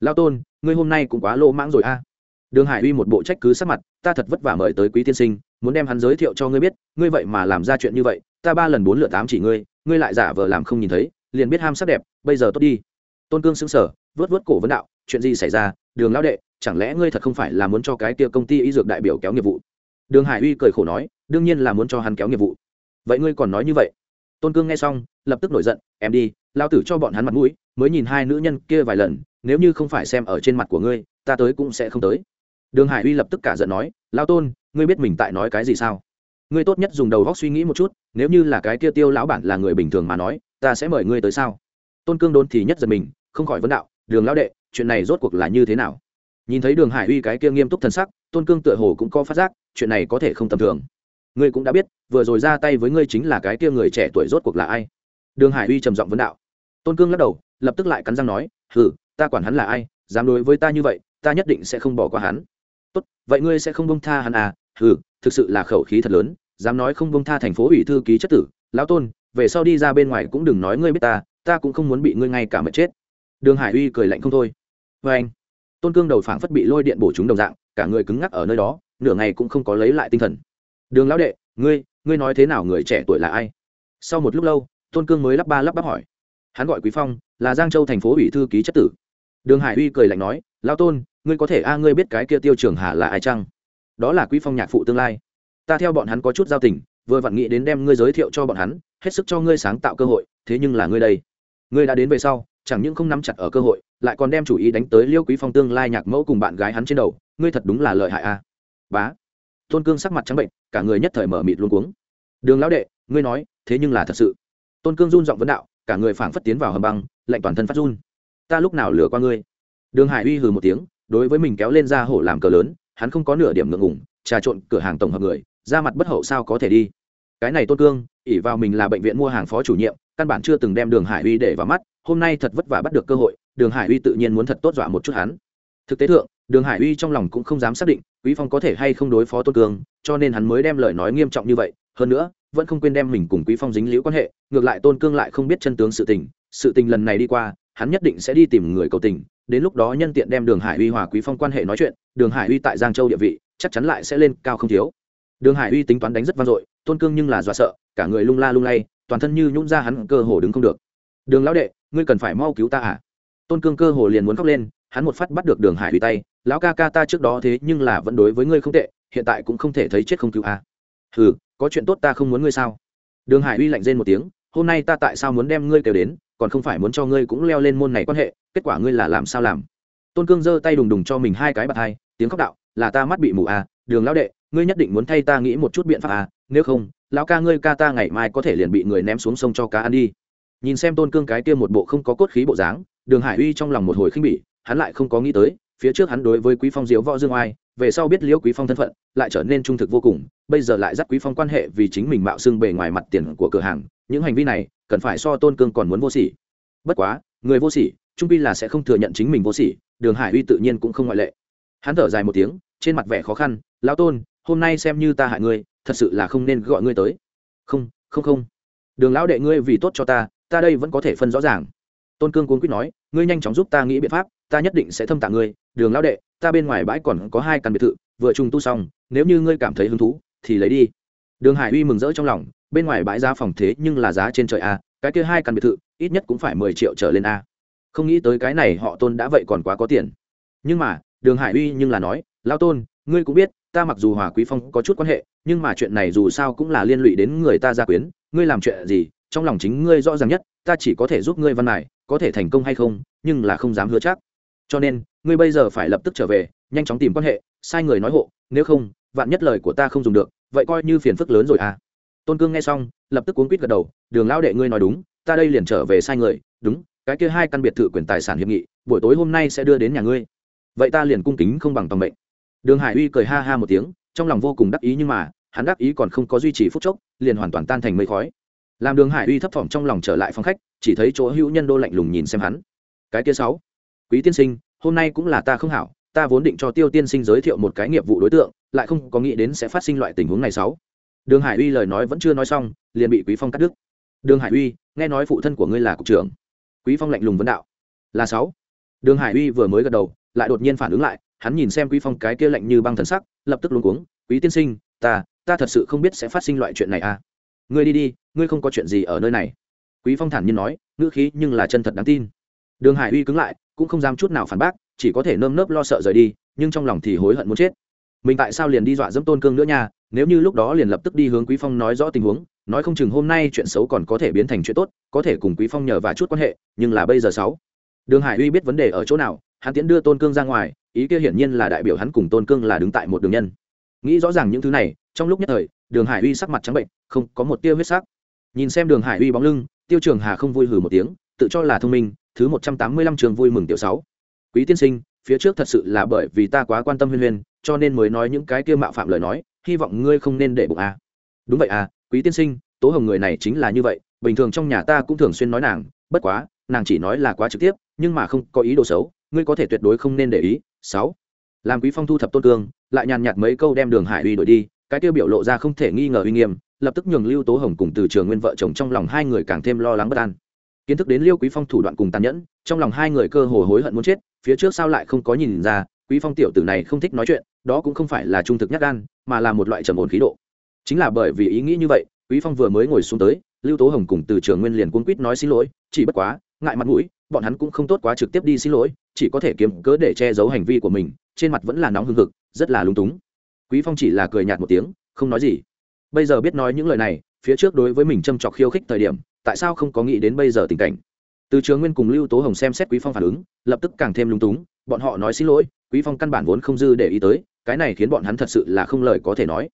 Lao tôn, ngươi hôm nay cũng quá lô mãng rồi a. Đường hải uy một bộ trách cứ sắc mặt, ta thật vất vả mời tới quý tiên sinh, muốn đem hắn giới thiệu cho ngươi biết, ngươi vậy mà làm ra chuyện như vậy, ta ba lần bốn lượt tám chỉ ngươi ngươi lại giả vờ làm không nhìn thấy, liền biết ham sắc đẹp, bây giờ tốt đi. Tôn cương xứng sở vớt vớt cổ vấn đạo chuyện gì xảy ra, đường lão đệ, chẳng lẽ ngươi thật không phải là muốn cho cái kia công ty y dược đại biểu kéo nghiệp vụ? Đường hải uy cười khổ nói, đương nhiên là muốn cho hắn kéo nghiệp vụ. Vậy ngươi còn nói như vậy? Tôn cương nghe xong, lập tức nổi giận, em đi lao tử cho bọn hắn mặt mũi, mới nhìn hai nữ nhân kia vài lần, nếu như không phải xem ở trên mặt của ngươi, ta tới cũng sẽ không tới. Đường hải uy lập tức cả giận nói lao tôn, ngươi biết mình tại nói cái gì sao? Ngươi tốt nhất dùng đầu góc suy nghĩ một chút, nếu như là cái kia tiêu lão bản là người bình thường mà nói, ta sẽ mời ngươi tới sao? Tôn cương đôn thì nhất giật mình, không khỏi vấn đạo, đường lão đệ chuyện này rốt cuộc là như thế nào? Nhìn thấy đường hải uy cái kia nghiêm túc thân sắc, tôn cương tựa hồ cũng có phát giác, chuyện này có thể không tầm thường. Ngươi cũng đã biết, vừa rồi ra tay với ngươi chính là cái kia người trẻ tuổi rốt cuộc là ai? Đường hải uy trầm giọng vấn đạo. Tôn cương lắc đầu, lập tức lại cắn răng nói, hừ, ta quản hắn là ai, dám đối với ta như vậy, ta nhất định sẽ không bỏ qua hắn. Tốt, vậy ngươi sẽ không bông tha hắn à? Hừ, thực sự là khẩu khí thật lớn, dám nói không bông tha thành phố ủy thư ký chất tử, lão tôn, về sau đi ra bên ngoài cũng đừng nói ngươi biết ta ta cũng không muốn bị ngươi ngay cả mệt chết. Đường hải uy cười lạnh không thôi vê anh, tôn cương đầu phảng phất bị lôi điện bổ chúng đồng dạng, cả người cứng ngắc ở nơi đó, nửa ngày cũng không có lấy lại tinh thần. Đường lão đệ, ngươi ngươi nói thế nào người trẻ tuổi là ai? Sau một lúc lâu, tôn cương mới lắp ba lắp bắp hỏi. Hắn gọi quý phong, là giang châu thành phố ủy thư ký chất tử. Đường hải uy cười lạnh nói lao tôn, ngươi có thể a, ngươi biết cái kia tiêu trường hà là ai chăng? Đó là quý phong nhạc phụ tương lai. Ta theo bọn hắn có chút giao tình, vừa vặn nghĩ đến đem ngươi giới thiệu cho bọn hắn, hết sức cho ngươi sáng tạo cơ hội, thế nhưng là ngươi đây. Ngươi đã đến về sau, chẳng những không nắm chặt ở cơ hội lại còn đem chủ ý đánh tới liêu quý phong tương lai nhạc mẫu cùng bạn gái hắn trên đầu, ngươi thật đúng là lợi hại a. Bá. Tôn cương sắc mặt trắng bệnh, cả người nhất thời mở mịt luôn cuống. Đường lão đệ, ngươi nói, thế nhưng là thật sự. Tôn cương run giọng vấn đạo, cả người phảng phất tiến vào hầm băng, lạnh toàn thân phát run. Ta lúc nào lừa qua ngươi? Đường hải uy hừ một tiếng, đối với mình kéo lên ra hổ làm cờ lớn, hắn không có nửa điểm ngượng ngùng, trà trộn cửa hàng tổng hợp người, ra mặt bất hậu sao có thể đi. Cái này tôn cương ỉ vào mình là bệnh viện mua hàng phó chủ nhiệm, căn bản chưa từng đem đường hải uy để vào mắt, hôm nay thật vất vả bắt được cơ hội đường hải uy tự nhiên muốn thật tốt dọa một chút hắn. Thực tế thượng, đường hải uy trong lòng cũng không dám xác định quý phong có thể hay không đối phó tôn cương cho nên hắn mới đem lời nói nghiêm trọng như vậy. Hơn nữa, vẫn không quên đem mình cùng quý phong dính liễu quan hệ, ngược lại tôn cương lại không biết chân tướng sự tình. Sự tình lần này đi qua, hắn nhất định sẽ đi tìm người cầu tình. Đến lúc đó nhân tiện đem đường hải uy hòa quý phong quan hệ nói chuyện, đường hải uy tại giang châu địa vị, chắc chắn lại sẽ lên cao không thiếu. Đường hải uy tính toán đánh rất vang dội, tôn cương nhưng là dọa sợ, cả người lung la lung lay, toàn thân như nhũng ra hắn cơ hồ đứng không được. Đường lão đệ, ngươi cần phải mau cứu ta à? Tôn cương cơ hồ liền muốn khóc lên, hắn một phát bắt được đường hải uy tay, lão ca ca ta trước đó thế nhưng là vẫn đối với ngươi không tệ, hiện tại cũng không thể thấy chết không cứu à. hừ, có chuyện tốt ta không muốn ngươi sao? Đường hải uy lạnh rên một tiếng, hôm nay ta tại sao muốn đem ngươi kêu đến, còn không phải muốn cho ngươi cũng leo lên môn này quan hệ, kết quả ngươi là làm sao làm? Tôn cương giơ tay đùng đùng cho mình hai cái bạt hai, tiếng khóc đạo, là ta mắt bị mù à đường lão đệ, ngươi nhất định muốn thay ta nghĩ một chút biện pháp à nếu không, lão ca ngươi ca ta ngày mai có thể liền bị người ném xuống sông cho cá ăn đi. Nhìn xem tôn cương cái kia một bộ không có cốt khí bộ dáng đường hải uy trong lòng một hồi khinh bỉ, hắn lại không có nghĩ tới, phía trước hắn đối với quý phong diếu võ dương oai, về sau biết liễu quý phong thân phận, lại trở nên trung thực vô cùng, bây giờ lại dắt quý phong quan hệ vì chính mình mạo xưng bề ngoài mặt tiền của cửa hàng, những hành vi này cần phải so tôn cương còn muốn vô sỉ. Bất quá, người vô sỉ, trung pi là sẽ không thừa nhận chính mình vô sỉ, đường hải uy tự nhiên cũng không ngoại lệ. Hắn thở dài một tiếng, trên mặt vẻ khó khăn, lão tôn, hôm nay xem như ta hại ngươi, thật sự là không nên gọi ngươi tới. Không không không. Đường lão đệ ngươi vì tốt cho ta ta đây vẫn có thể phân rõ ràng tôn cương cuốn quýt nói, ngươi nhanh chóng giúp ta nghĩ biện pháp, ta nhất định sẽ thâm tạ ngươi. Đường lão đệ, ta bên ngoài bãi còn có hai căn biệt thự, vừa trùng tu xong, nếu như ngươi cảm thấy hứng thú, thì lấy đi. Đường hải uy mừng rỡ trong lòng, bên ngoài bãi giá phòng thế nhưng là giá trên trời a, cái kia hai căn biệt thự, ít nhất cũng phải mười triệu trở lên a. Không nghĩ tới cái này họ tôn đã vậy còn quá có tiền. Nhưng mà, đường hải uy nhưng là nói lao tôn, ngươi cũng biết, ta mặc dù hòa quý phong có chút quan hệ, nhưng mà chuyện này dù sao cũng là liên lụy đến người ta gia quyến. Ngươi làm chuyện gì, trong lòng chính ngươi rõ ràng nhất, ta chỉ có thể giúp ngươi văn này có thể thành công hay không, nhưng là không dám hứa chắc. Cho nên, ngươi bây giờ phải lập tức trở về, nhanh chóng tìm quan hệ, sai người nói hộ, nếu không, vạn nhất lời của ta không dùng được, vậy coi như phiền phức lớn rồi à. Tôn cương nghe xong, lập tức cuốn quýt gật đầu, đường lão đệ ngươi nói đúng, ta đây liền trở về sai người, đúng, cái kia hai căn biệt thự quyền tài sản hiệp nghị, buổi tối hôm nay sẽ đưa đến nhà ngươi. Vậy ta liền cung kính không bằng tầm mệnh. Đường hải uy cười ha ha một tiếng, trong lòng vô cùng đắc ý nhưng mà, hắn đắc ý còn không có duy trì phút chốc, liền hoàn toàn tan thành mây khói làm đường hải uy thấp thỏm trong lòng trở lại phòng khách, chỉ thấy chỗ hữu nhân đô lạnh lùng nhìn xem hắn. Cái kia sáu, quý tiên sinh, hôm nay cũng là ta không hảo, ta vốn định cho tiêu tiên sinh giới thiệu một cái nghiệp vụ đối tượng, lại không có nghĩ đến sẽ phát sinh loại tình huống này sáu. Đường hải uy lời nói vẫn chưa nói xong, liền bị quý phong cắt đứt. Đường hải uy, nghe nói phụ thân của ngươi là cục trưởng. Quý phong lạnh lùng vấn đạo. Là sáu. Đường hải uy vừa mới gật đầu, lại đột nhiên phản ứng lại, hắn nhìn xem quý phong cái kia lạnh như băng thần sắc, lập tức luống cuống. Quý tiên sinh, ta ta thật sự không biết sẽ phát sinh loại chuyện này à. Ngươi đi đi ngươi không có chuyện gì ở nơi này. Quý phong thản nhiên nói, ngữ khí nhưng là chân thật đáng tin. Đường hải uy cứng lại, cũng không dám chút nào phản bác, chỉ có thể nơm nớp lo sợ rời đi, nhưng trong lòng thì hối hận muốn chết. Mình tại sao liền đi dọa dẫm tôn cương nữa nha, nếu như lúc đó liền lập tức đi hướng quý phong nói rõ tình huống, nói không chừng hôm nay chuyện xấu còn có thể biến thành chuyện tốt, có thể cùng quý phong nhờ và chút quan hệ, nhưng là bây giờ sáu. Đường hải uy biết vấn đề ở chỗ nào, hắn tiễn đưa tôn cương ra ngoài, ý kia hiển nhiên là đại biểu hắn cùng tôn cương là đứng tại một đường nhân. Nghĩ rõ ràng những thứ này, trong lúc nhất thời, đường hải uy sắc mặt trắng bệnh, không có một tia huyết sắc nhìn xem đường hải uy bóng lưng, tiêu trường hà không vui hừ một tiếng, tự cho là thông minh, thứ một trăm tám mươi lăm trường vui mừng tiểu sáu quý tiên sinh, phía trước thật sự là bởi vì ta quá quan tâm huyên huyên, cho nên mới nói những cái kia mạo phạm lời nói, hy vọng ngươi không nên để bụng a à. đúng vậy à quý tiên sinh, tố hồng người này chính là như vậy, bình thường trong nhà ta cũng thường xuyên nói nàng, bất quá, nàng chỉ nói là quá trực tiếp, nhưng mà không có ý đồ xấu, ngươi có thể tuyệt đối không nên để ý, sáu làm quý phong thu thập tôn cương, lại nhàn nhạt mấy câu đem đường hải uy đổi đi, cái tiêu biểu lộ ra không thể nghi ngờ uy nghiêm lập tức nhường lưu tố hồng cùng từ trường nguyên vợ chồng trong lòng hai người càng thêm lo lắng bất an. Kiến thức đến liêu quý phong thủ đoạn cùng tàn nhẫn, trong lòng hai người cơ hồ hối hận muốn chết, phía trước sao lại không có nhìn ra, quý phong tiểu tử này không thích nói chuyện, đó cũng không phải là trung thực nhát gan, mà là một loại trầm ổn khí độ. Chính là bởi vì ý nghĩ như vậy, quý phong vừa mới ngồi xuống tới, lưu tố hồng cùng từ trường nguyên liền cuống quýt nói xin lỗi, chỉ bất quá, ngại mặt mũi, bọn hắn cũng không tốt quá trực tiếp đi xin lỗi, chỉ có thể kiếm cớ để che giấu hành vi của mình, trên mặt vẫn là nóng hưng hực, rất là lúng túng. Quý phong chỉ là cười nhạt một tiếng, không nói gì bây giờ biết nói những lời này, phía trước đối với mình châm trọc khiêu khích thời điểm, tại sao không có nghĩ đến bây giờ tình cảnh? Từ trường nguyên cùng lưu tố hồng xem xét quý phong phản ứng, lập tức càng thêm lúng túng, bọn họ nói xin lỗi, quý phong căn bản vốn không dư để ý tới, cái này khiến bọn hắn thật sự là không lời có thể nói.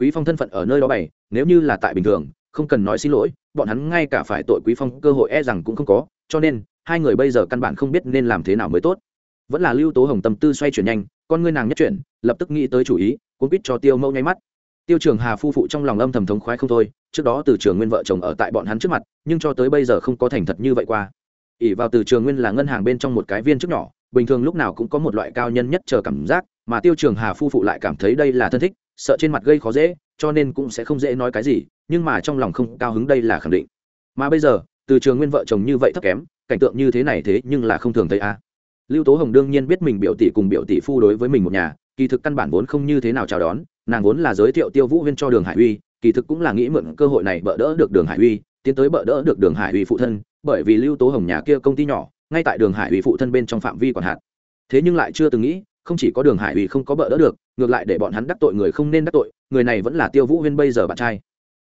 Quý phong thân phận ở nơi đó bày, nếu như là tại bình thường, không cần nói xin lỗi, bọn hắn ngay cả phải tội quý phong cơ hội e rằng cũng không có, cho nên, hai người bây giờ căn bản không biết nên làm thế nào mới tốt. Vẫn là lưu tố hồng tâm tư xoay chuyển nhanh, con ngươi nàng nhất chuyển, lập tức nghĩ tới chủ ý, cuốn quýt cho tiêu mẫu nháy mắt tiêu trường hà phu phụ trong lòng âm thầm thống khoái không thôi, trước đó từ trường nguyên vợ chồng ở tại bọn hắn trước mặt, nhưng cho tới bây giờ không có thành thật như vậy qua ỉ vào từ trường nguyên là ngân hàng bên trong một cái viên chức nhỏ, bình thường lúc nào cũng có một loại cao nhân nhất chờ cảm giác, mà tiêu trường hà phu phụ lại cảm thấy đây là thân thích, sợ trên mặt gây khó dễ, cho nên cũng sẽ không dễ nói cái gì, nhưng mà trong lòng không cao hứng đây là khẳng định mà bây giờ, từ trường nguyên vợ chồng như vậy thấp kém, cảnh tượng như thế này thế nhưng là không thường thấy a à. lưu tố hồng đương nhiên biết mình biểu tỷ cùng biểu tỷ phu đối với mình một nhà, kỳ thực căn bản vốn không như thế nào chào đón nàng vốn là giới thiệu tiêu vũ huyên cho đường hải uy, kỳ thực cũng là nghĩ mượn cơ hội này bỡ đỡ được đường hải uy, tiến tới bỡ đỡ được đường hải uy phụ thân, bởi vì lưu tố hồng nhà kia công ty nhỏ, ngay tại đường hải uy phụ thân bên trong phạm vi còn hạn. Thế nhưng lại chưa từng nghĩ, không chỉ có đường hải uy không có bỡ đỡ được, ngược lại để bọn hắn đắc tội người không nên đắc tội, người này vẫn là tiêu vũ huyên bây giờ bạn trai.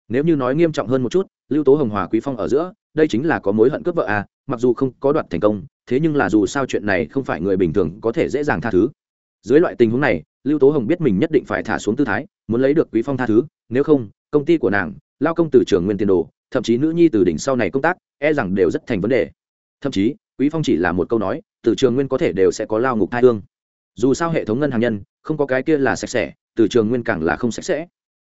Nếu như nói nghiêm trọng hơn một chút, lưu tố hồng hòa quý phong ở giữa, đây chính là có mối hận cướp vợ à mặc dù không có đoạt thành công, thế nhưng là dù sao chuyện này không phải người bình thường có thể dễ dàng tha thứ. Dưới loại tình huống này lưu tố hồng biết mình nhất định phải thả xuống tư thái, muốn lấy được quý phong tha thứ, nếu không, công ty của nàng, lao công từ trường nguyên tiền đồ, thậm chí nữ nhi từ đỉnh sau này công tác e rằng đều rất thành vấn đề. Thậm chí, quý phong chỉ là một câu nói, từ trường nguyên có thể đều sẽ có lao ngục thai hương. Dù sao hệ thống ngân hàng nhân, không có cái kia là sạch sẽ, từ trường nguyên càng là không sạch sẽ.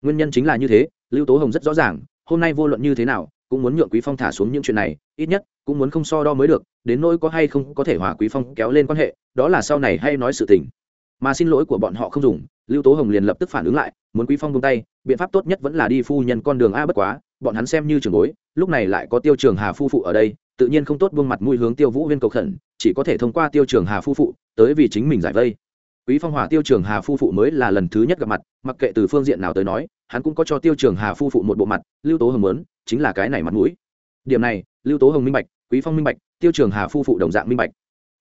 Nguyên nhân chính là như thế, lưu tố hồng rất rõ ràng, hôm nay vô luận như thế nào, cũng muốn nhượng quý phong thả xuống những chuyện này, ít nhất, cũng muốn không so đo mới được, đến nỗi có hay không có thể hòa quý phong kéo lên quan hệ, đó là sau này hay nói sự tình mà xin lỗi của bọn họ không dùng, lưu tố hồng liền lập tức phản ứng lại, muốn quý phong buông tay, biện pháp tốt nhất vẫn là đi phu nhân con đường a bất quá, bọn hắn xem như trường bối, lúc này lại có tiêu trường hà phu phụ ở đây, tự nhiên không tốt buông mặt mũi hướng tiêu vũ huyên cầu khẩn, chỉ có thể thông qua tiêu trường hà phu phụ, tới vì chính mình giải vây. Quý phong hòa tiêu trường hà phu phụ mới là lần thứ nhất gặp mặt, mặc kệ từ phương diện nào tới nói, hắn cũng có cho tiêu trường hà phu phụ một bộ mặt, lưu tố hồng muốn, chính là cái này mặt mũi. Điểm này, lưu tố hồng minh bạch, quý phong minh bạch, tiêu trường hà phu phụ đồng dạng minh bạch.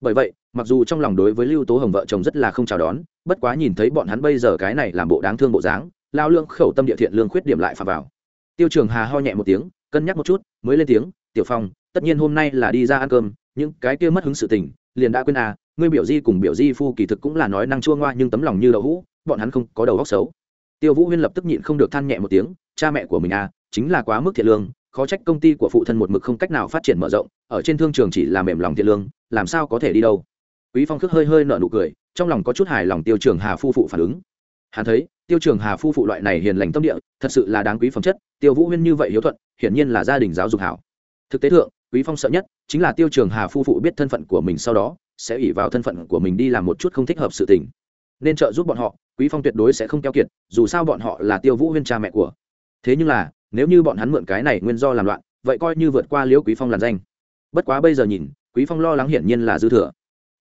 Bởi vậy mặc dù trong lòng đối với lưu tố hồng vợ chồng rất là không chào đón, bất quá nhìn thấy bọn hắn bây giờ cái này làm bộ đáng thương bộ dáng, lao lương khẩu tâm địa thiện lương khuyết điểm lại phà vào. Tiêu trường hà ho nhẹ một tiếng, cân nhắc một chút, mới lên tiếng, tiểu phong, tất nhiên hôm nay là đi ra ăn cơm, những cái kia mất hứng sự tình, liền đã quên à ngươi biểu di cùng biểu di phu kỳ thực cũng là nói năng chua ngoa nhưng tấm lòng như đậu hũ, bọn hắn không có đầu góc xấu. Tiêu vũ huyên lập tức nhịn không được than nhẹ một tiếng, cha mẹ của mình à chính là quá mức thiện lương, khó trách công ty của phụ thân một mực không cách nào phát triển mở rộng, ở trên thương trường chỉ là mềm lòng thiện lương, làm sao có thể đi đâu? Quý phong khước hơi hơi nở nụ cười, trong lòng có chút hài lòng tiêu trường hà phu phụ phản ứng. Hắn thấy, tiêu trường hà phu phụ loại này hiền lành tâm địa, thật sự là đáng quý phẩm chất, tiêu vũ huyên như vậy hiếu thuận, hiển nhiên là gia đình giáo dục hảo. Thực tế thượng, quý phong sợ nhất chính là tiêu trường hà phu phụ biết thân phận của mình sau đó, sẽ ủy vào thân phận của mình đi làm một chút không thích hợp sự tình. Nên trợ giúp bọn họ, quý phong tuyệt đối sẽ không keo kiệt, dù sao bọn họ là tiêu vũ huyên cha mẹ của. Thế nhưng là, nếu như bọn hắn mượn cái này nguyên do làm loạn, vậy coi như vượt qua liễu quý phong làn danh. Bất quá bây giờ nhìn, quý phong lo lắng hiển nhiên là dư thừa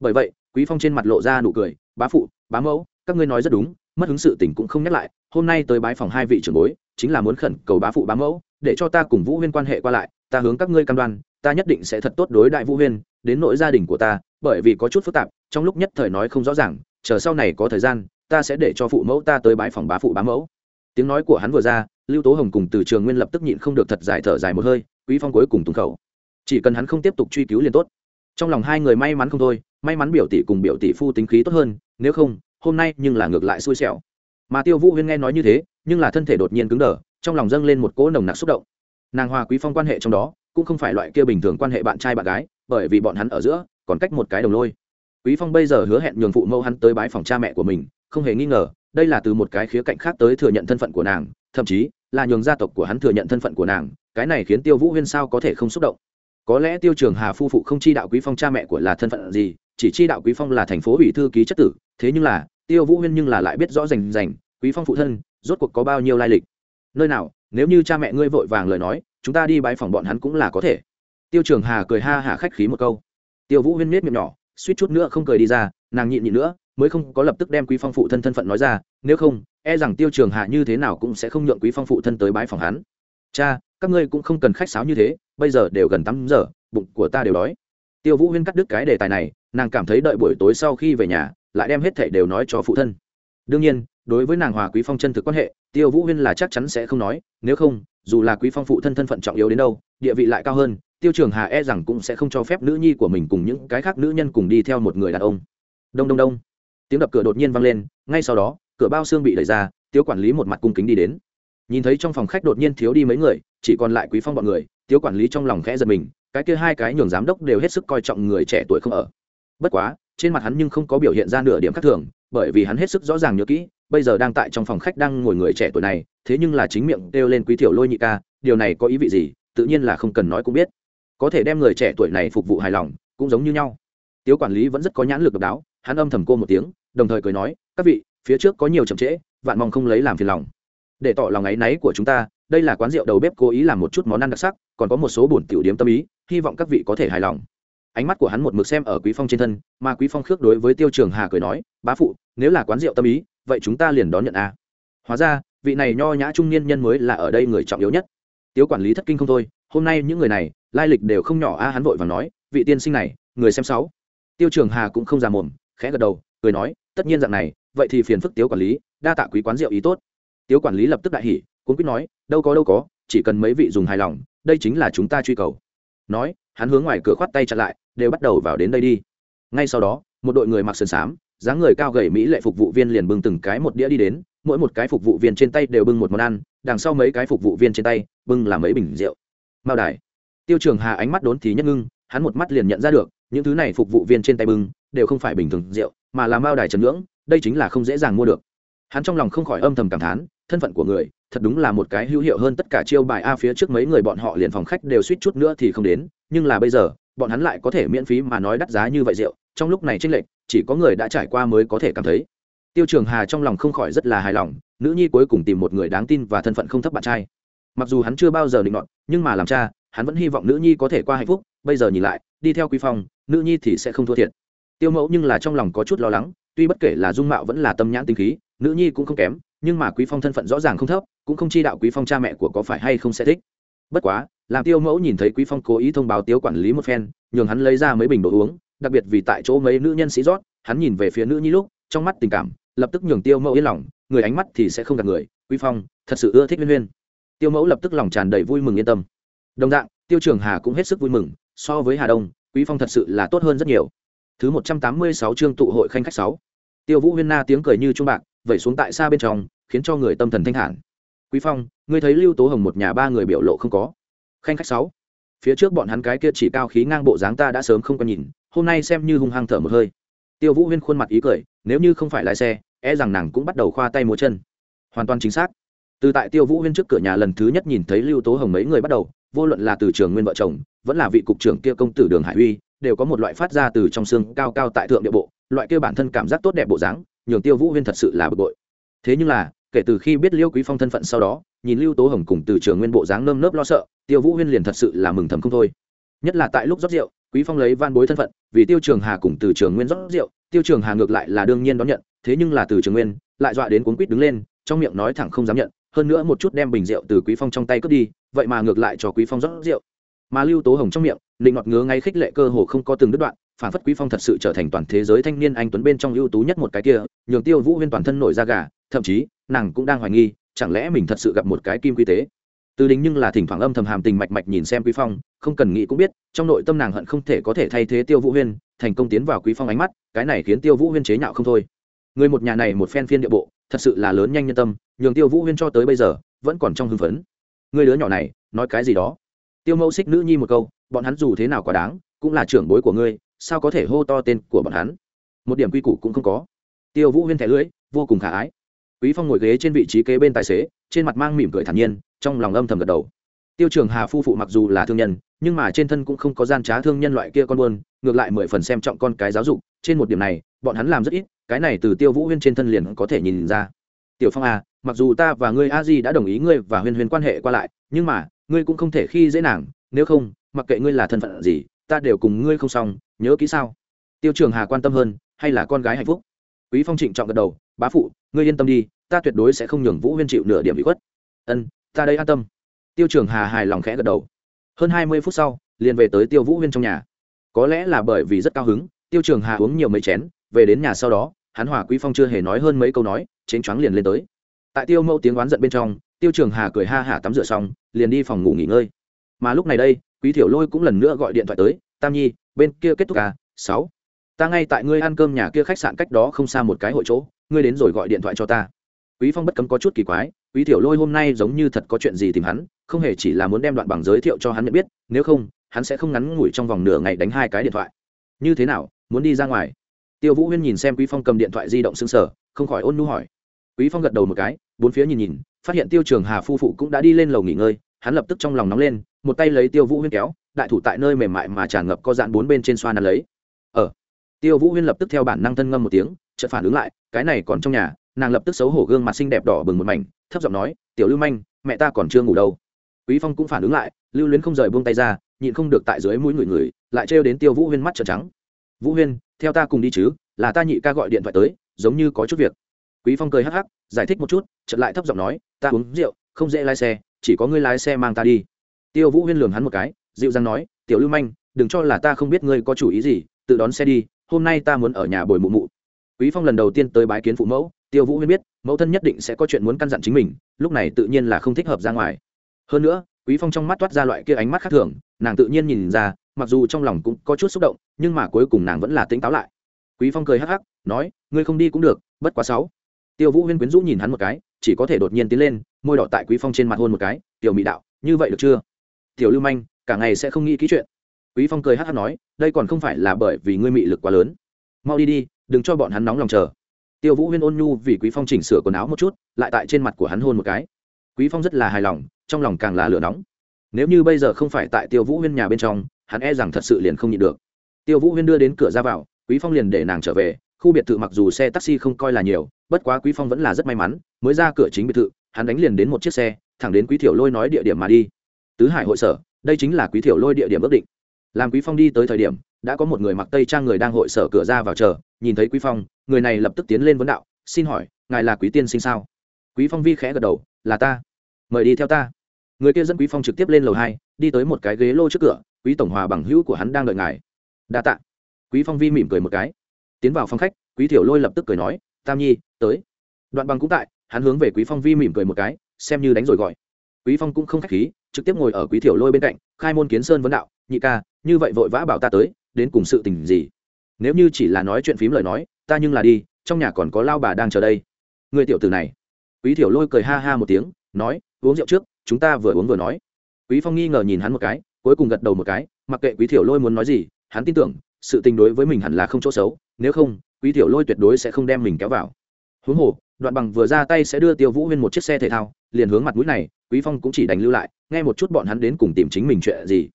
bởi vậy, quý phong trên mặt lộ ra nụ cười, bá phụ, bá mẫu, các ngươi nói rất đúng, mất hứng sự tình cũng không nhắc lại, hôm nay tới bái phòng hai vị trưởng bối, chính là muốn khẩn cầu bá phụ bá mẫu, để cho ta cùng vũ huyên quan hệ qua lại, ta hướng các ngươi cam đoan, ta nhất định sẽ thật tốt đối đại vũ huyên, đến nỗi gia đình của ta, bởi vì có chút phức tạp, trong lúc nhất thời nói không rõ ràng, chờ sau này có thời gian, ta sẽ để cho phụ mẫu ta tới bái phòng bá phụ bá mẫu. Tiếng nói của hắn vừa ra, lưu tố hồng cùng từ trường nguyên lập tức nhịn không được thật dài thở dài một hơi, quý phong cuối cùng tùng khẩu. Chỉ cần hắn không tiếp tục truy cứu liền tốt. Trong lòng hai người may mắn không thôi may mắn biểu tỷ cùng biểu tỷ phu tính khí tốt hơn, nếu không, hôm nay nhưng là ngược lại xui xẻo. Mà tiêu vũ huyên nghe nói như thế, nhưng là thân thể đột nhiên cứng đờ, trong lòng dâng lên một cỗ nồng nặc xúc động. Nàng hòa quý phong quan hệ trong đó, cũng không phải loại kia bình thường quan hệ bạn trai bạn gái, bởi vì bọn hắn ở giữa, còn cách một cái đồng lôi. Quý phong bây giờ hứa hẹn nhường phụ mẫu hắn tới bái phòng cha mẹ của mình, không hề nghi ngờ, đây là từ một cái khía cạnh khác tới thừa nhận thân phận của nàng, thậm chí là nhường gia tộc của hắn thừa nhận thân phận của nàng, cái này khiến tiêu vũ huyên sao có thể không xúc động? Có lẽ tiêu trường hà phu phụ không chi đạo quý phong cha mẹ của là thân phận gì chỉ chi đạo quý phong là thành phố ủy thư ký chất tử, thế nhưng là, tiêu vũ huyên nhưng là lại biết rõ rành rành, quý phong phụ thân, rốt cuộc có bao nhiêu lai lịch. Nơi nào, nếu như cha mẹ ngươi vội vàng lời nói, chúng ta đi bãi phòng bọn hắn cũng là có thể. Tiêu trường hà cười ha hả khách khí một câu. Tiêu vũ huyên miết miệng nhỏ, suýt chút nữa không cười đi ra, nàng nhịn nhịn nữa, mới không có lập tức đem quý phong phụ thân thân phận nói ra, nếu không e rằng tiêu trường hà như thế nào cũng sẽ không nhượng quý phong phụ thân tới bãi phòng hắn. Cha, các ngươi cũng không cần khách sáo như thế, bây giờ đều gần tám giờ, bụng của ta đều đói. Tiêu vũ huyên cắt đứt cái đề tài này nàng cảm thấy đợi buổi tối sau khi về nhà, lại đem hết thảy đều nói cho phụ thân. Đương nhiên, đối với nàng hòa quý phong chân thực quan hệ, tiêu vũ huyên là chắc chắn sẽ không nói, nếu không, dù là quý phong phụ thân thân phận trọng yếu đến đâu, địa vị lại cao hơn, tiêu trường hà e rằng cũng sẽ không cho phép nữ nhi của mình cùng những cái khác nữ nhân cùng đi theo một người đàn ông. Đông đông đông. Tiếng đập cửa đột nhiên vang lên, ngay sau đó, cửa bao xương bị đẩy ra tiêu quản lý một mặt cung kính đi đến. Nhìn thấy trong phòng khách đột nhiên thiếu đi mấy người, chỉ còn lại quý phong bọn người tiêu quản lý trong lòng khẽ giật mình, cái kia hai cái nhường giám đốc đều hết sức coi trọng người trẻ tuổi không ở bất quá, trên mặt hắn nhưng không có biểu hiện ra nửa điểm khác thường, bởi vì hắn hết sức rõ ràng nhớ kỹ, bây giờ đang tại trong phòng khách đang ngồi người trẻ tuổi này, thế nhưng là chính miệng kêu lên quý tiểu lôi nhị ca, điều này có ý vị gì, tự nhiên là không cần nói cũng biết. Có thể đem người trẻ tuổi này phục vụ hài lòng, cũng giống như nhau. Tiếu quản lý vẫn rất có nhãn lực độc đáo, hắn âm thầm cô một tiếng, đồng thời cười nói, các vị, phía trước có nhiều chậm trễ, vạn mong không lấy làm phiền lòng. Để tỏ lòng áy náy của chúng ta, đây là quán rượu đầu bếp cố ý làm một chút món ăn đặc sắc, còn có một số bổn tiểu điếm tâm ý, hy vọng các vị có thể hài lòng ánh mắt của hắn một mực xem ở quý phong trên thân, mà quý phong khước đối với tiêu trường hà cười nói, bá phụ, nếu là quán rượu tâm ý, vậy chúng ta liền đón nhận a. Hóa ra, vị này nho nhã trung niên nhân mới là ở đây người trọng yếu nhất. Tiếu quản lý thất kinh không thôi, hôm nay những người này, lai lịch đều không nhỏ a, hắn vội và nói, vị tiên sinh này, người xem sáu. Tiêu trường hà cũng không già mồm, khẽ gật đầu, cười nói, tất nhiên dạng này, vậy thì phiền phức tiếu quản lý, đa tạ quý quán rượu ý tốt. Tiếu quản lý lập tức đại hỉ cũng quyết nói, đâu có đâu có, chỉ cần mấy vị dùng hài lòng, đây chính là chúng ta truy cầu nói, hắn hướng ngoài cửa khoát tay chặn lại, đều bắt đầu vào đến đây đi. Ngay sau đó, một đội người mặc sườn xám, dáng người cao gầy mỹ lệ phục vụ viên liền bưng từng cái một đĩa đi đến, mỗi một cái phục vụ viên trên tay đều bưng một món ăn, đằng sau mấy cái phục vụ viên trên tay, bưng là mấy bình rượu. Mao đài, tiêu trường hà ánh mắt đốn thì nhất ngưng, hắn một mắt liền nhận ra được, những thứ này phục vụ viên trên tay bưng, đều không phải bình thường rượu, mà là mao đài trần ngưỡng, đây chính là không dễ dàng mua được. Hắn trong lòng không khỏi âm thầm cảm thán, thân phận của người thật đúng là một cái hữu hiệu hơn tất cả chiêu bài a phía trước mấy người bọn họ liền phòng khách đều suýt chút nữa thì không đến, nhưng là bây giờ, bọn hắn lại có thể miễn phí mà nói đắt giá như vậy rượu, trong lúc này tranh lệch, chỉ có người đã trải qua mới có thể cảm thấy. Tiêu trường hà trong lòng không khỏi rất là hài lòng, nữ nhi cuối cùng tìm một người đáng tin và thân phận không thấp bạn trai. Mặc dù hắn chưa bao giờ định luận nhưng mà làm cha, hắn vẫn hy vọng nữ nhi có thể qua hạnh phúc, bây giờ nhìn lại, đi theo quý phong, nữ nhi thì sẽ không thua thiệt. Tiêu mẫu nhưng là trong lòng có chút lo lắng, tuy bất kể là dung mạo vẫn là tâm nhãn tinh khí, nữ nhi cũng không kém nhưng mà quý phong thân phận rõ ràng không thấp, cũng không chi đạo quý phong cha mẹ của có phải hay không sẽ thích. Bất quá, làm tiêu mẫu nhìn thấy quý phong cố ý thông báo tiêu quản lý một phen, nhường hắn lấy ra mấy bình đồ uống, đặc biệt vì tại chỗ mấy nữ nhân sĩ rót, hắn nhìn về phía nữ nhi lúc, trong mắt tình cảm, lập tức nhường tiêu mẫu yên lòng, người ánh mắt thì sẽ không gạt người, quý phong, thật sự ưa thích viên huyên. tiêu mẫu lập tức lòng tràn đầy vui mừng yên tâm. Đồng dạng, tiêu trường hà cũng hết sức vui mừng, so với hà đông, quý phong thật sự là tốt hơn rất nhiều. Thứ một trăm tám mươi sáu chương tụ hội khanh khách sáu. Tiêu vũ huyên na tiếng cười như trung bạc vẩy xuống tại xa bên trong, khiến cho người tâm thần thanh thản. Quý phong, ngươi thấy lưu tố hồng một nhà ba người biểu lộ không có? Khanh khách sáu. Phía trước bọn hắn cái kia chỉ cao khí ngang bộ dáng ta đã sớm không có nhìn, hôm nay xem như hung hăng thở một hơi. Tiêu vũ huyên khuôn mặt ý cười, nếu như không phải lái xe e rằng nàng cũng bắt đầu khoa tay múa chân. Hoàn toàn chính xác. Từ tại tiêu vũ huyên trước cửa nhà lần thứ nhất nhìn thấy lưu tố hồng mấy người bắt đầu, vô luận là từ trường nguyên vợ chồng, vẫn là vị cục trưởng kia công tử đường hải uy đều có một loại phát ra từ trong xương cao cao tại thượng địa bộ, loại kia bản thân cảm giác tốt đẹp bộ dáng nhường tiêu vũ huyên thật sự là bực bội. Thế nhưng là, kể từ khi biết liêu quý phong thân phận sau đó, nhìn lưu tố hồng cùng từ trường nguyên bộ dáng nơm nớp lo sợ, tiêu vũ huyên liền thật sự là mừng thầm không thôi. Nhất là tại lúc rót rượu, quý phong lấy van bối thân phận, vì tiêu trường hà cùng từ trường nguyên rót rượu, tiêu trường hà ngược lại là đương nhiên đón nhận, thế nhưng là từ trường nguyên lại dọa đến cuốn quýt đứng lên, trong miệng nói thẳng không dám nhận, hơn nữa một chút đem bình rượu từ quý phong trong tay cướp đi, vậy mà ngược lại cho quý phong rót rượu. Mà lưu tố hồng trong miệng định ngọt ngứa ngay khích lệ cơ hồ không có từng đứt đoạn phản phất quý phong thật sự trở thành toàn thế giới thanh niên anh tuấn bên trong ưu tú nhất một cái kia, nhường tiêu vũ huyên toàn thân nổi da gà, thậm chí, nàng cũng đang hoài nghi, chẳng lẽ mình thật sự gặp một cái kim quy tế? Từ đình nhưng là thỉnh thoảng âm thầm hàm tình mạch mạch nhìn xem quý phong, không cần nghĩ cũng biết, trong nội tâm nàng hận không thể có thể thay thế tiêu vũ huyên, thành công tiến vào quý phong ánh mắt, cái này khiến tiêu vũ huyên chế nhạo không thôi. Người một nhà này một phen phiên địa bộ, thật sự là lớn nhanh nhân tâm, nhường tiêu vũ huyên cho tới bây giờ, vẫn còn trong hưng phấn. Người đứa nhỏ này, nói cái gì đó? Tiêu mẫu xích nữ nhi một câu, bọn hắn dù thế nào quá đáng, cũng là trưởng bối của ngươi sao có thể hô to tên của bọn hắn? Một điểm quy củ cũng không có. Tiêu vũ huyên thẻ lưỡi vô cùng khả ái. Quý phong ngồi ghế trên vị trí kế bên tài xế, trên mặt mang mỉm cười thản nhiên, trong lòng âm thầm gật đầu. Tiêu trường hà phu phụ mặc dù là thương nhân, nhưng mà trên thân cũng không có gian trá thương nhân loại kia con buôn, ngược lại mười phần xem trọng con cái giáo dục, trên một điểm này, bọn hắn làm rất ít, cái này từ tiêu vũ huyên trên thân liền có thể nhìn ra. Tiểu phong à mặc dù ta và ngươi a di đã đồng ý ngươi và huyên huyên quan hệ qua lại, nhưng mà, ngươi cũng không thể khi dễ nàng, nếu không, mặc kệ ngươi là thân phận gì ta đều cùng ngươi không xong, nhớ kỹ sao? Tiêu trường hà quan tâm hơn, hay là con gái hạnh phúc? Quý phong trịnh trọng gật đầu, bá phụ, ngươi yên tâm đi, ta tuyệt đối sẽ không nhường vũ huyên chịu nửa điểm bị khuất. Ân, ta đây an tâm. Tiêu trường hà hài lòng khẽ gật đầu. Hơn hai mươi phút sau, liền về tới tiêu vũ huyên trong nhà. Có lẽ là bởi vì rất cao hứng, tiêu trường hà uống nhiều mấy chén, về đến nhà sau đó, hắn hòa quý phong chưa hề nói hơn mấy câu nói chén choáng liền lên tới. Tại tiêu mẫu tiếng oán giận bên trong, tiêu trường hà cười ha hả tắm rửa xong, liền đi phòng ngủ nghỉ ngơi. Mà lúc này đây quý thiểu lôi cũng lần nữa gọi điện thoại tới, tam nhi, bên kia kết thúc à sáu. Ta ngay tại ngươi ăn cơm nhà kia khách sạn cách đó không xa một cái hội chỗ, ngươi đến rồi gọi điện thoại cho ta. Quý phong bất cấm có chút kỳ quái, quý thiểu lôi hôm nay giống như thật có chuyện gì tìm hắn, không hề chỉ là muốn đem đoạn bằng giới thiệu cho hắn nhận biết, nếu không, hắn sẽ không ngắn ngủi trong vòng nửa ngày đánh hai cái điện thoại. Như thế nào, muốn đi ra ngoài? Tiêu vũ huyên nhìn xem quý phong cầm điện thoại di động xương sở không khỏi ôn nu hỏi. Quý phong gật đầu một cái, bốn phía nhìn nhìn, phát hiện tiêu trường hà phu phụ cũng đã đi lên lầu nghỉ ngơi hắn lập tức trong lòng nóng lên, một tay lấy tiêu vũ huyên kéo, đại thủ tại nơi mềm mại mà tràn ngập có dạn bốn bên trên xoa nắn lấy. Ở ờ. tiêu vũ huyên lập tức theo bản năng thân ngâm một tiếng, chợt phản ứng lại, cái này còn trong nhà, nàng lập tức xấu hổ gương mặt xinh đẹp đỏ bừng một mảnh, thấp giọng nói, tiểu lưu manh, mẹ ta còn chưa ngủ đâu. Quý phong cũng phản ứng lại, lưu luyến không rời buông tay ra, nhịn không được tại dưới mũi người người lại trêu đến tiêu vũ huyên mắt trợn trắng. Vũ huyên, theo ta cùng đi chứ, là ta nhị ca gọi điện thoại tới, giống như có chút việc. Quý phong cười hắc hắc, giải thích một chút, chợt lại thấp giọng nói, ta uống rượu, không dễ lái xe chỉ có ngươi lái xe mang ta đi. Tiêu vũ huyên lường hắn một cái, dịu dàng nói, tiểu lưu manh, đừng cho là ta không biết ngươi có chủ ý gì, tự đón xe đi, hôm nay ta muốn ở nhà bồi mụ mụ. Quý phong lần đầu tiên tới bái kiến phụ mẫu, tiêu vũ huyên biết, mẫu thân nhất định sẽ có chuyện muốn căn dặn chính mình, lúc này tự nhiên là không thích hợp ra ngoài. Hơn nữa, quý phong trong mắt toát ra loại kia ánh mắt khác thường, nàng tự nhiên nhìn ra, mặc dù trong lòng cũng có chút xúc động, nhưng mà cuối cùng nàng vẫn là tỉnh táo lại. Quý phong cười hắc hắc, nói, ngươi không đi cũng được, bất quá sáu. Tiêu vũ huyên quyến rũ nhìn hắn một cái chỉ có thể đột nhiên tiến lên, môi đỏ tại quý phong trên mặt hôn một cái, tiểu mỹ đạo, như vậy được chưa? Tiểu lưu manh, cả ngày sẽ không nghĩ kỹ chuyện. Quý phong cười hát hát nói, đây còn không phải là bởi vì ngươi mị lực quá lớn. Mau đi đi, đừng cho bọn hắn nóng lòng chờ. Tiêu vũ huyên ôn nhu vì quý phong chỉnh sửa quần áo một chút, lại tại trên mặt của hắn hôn một cái. Quý phong rất là hài lòng, trong lòng càng là lửa nóng. Nếu như bây giờ không phải tại tiêu vũ huyên nhà bên trong, hắn e rằng thật sự liền không nhịn được. Tiêu vũ huyên đưa đến cửa ra vào, quý phong liền để nàng trở về khu biệt thự mặc dù xe taxi không coi là nhiều, bất quá quý phong vẫn là rất may mắn, mới ra cửa chính biệt thự, hắn đánh liền đến một chiếc xe, thẳng đến quý thiểu lôi nói địa điểm mà đi. Tứ hải hội sở, đây chính là quý thiểu lôi địa điểm ước định. Làm quý phong đi tới thời điểm, đã có một người mặc tây trang người đang hội sở cửa ra vào chờ, nhìn thấy quý phong, người này lập tức tiến lên vấn đạo, xin hỏi, ngài là quý tiên sinh sao? Quý phong vi khẽ gật đầu, là ta. Mời đi theo ta. Người kia dẫn quý phong trực tiếp lên lầu hai, đi tới một cái ghế lô trước cửa, quý tổng hòa bằng hữu của hắn đang đợi ngài. Đa tạ. Quý phong vi mỉm cười một cái tiến vào phòng khách, quý thiểu lôi lập tức cười nói, tam nhi, tới. Đoạn bằng cũng tại, hắn hướng về quý phong vi mỉm cười một cái, xem như đánh rồi gọi. Quý phong cũng không khách khí, trực tiếp ngồi ở quý thiểu lôi bên cạnh, khai môn kiến sơn vấn đạo, nhị ca, như vậy vội vã bảo ta tới, đến cùng sự tình gì? Nếu như chỉ là nói chuyện phím lời nói, ta nhưng là đi, trong nhà còn có lao bà đang chờ đây. Người tiểu tử này. Quý thiểu lôi cười ha ha một tiếng, nói, uống rượu trước, chúng ta vừa uống vừa nói. Quý phong nghi ngờ nhìn hắn một cái, cuối cùng gật đầu một cái, mặc kệ quý thiểu lôi muốn nói gì, hắn tin tưởng sự tình đối với mình hẳn là không chỗ xấu, nếu không, quý tiểu lôi tuyệt đối sẽ không đem mình kéo vào. Huống hồ, đoạn bằng vừa ra tay sẽ đưa tiêu vũ huyên một chiếc xe thể thao, liền hướng mặt mũi này, quý phong cũng chỉ đành lưu lại, nghe một chút bọn hắn đến cùng tìm chính mình chuyện gì.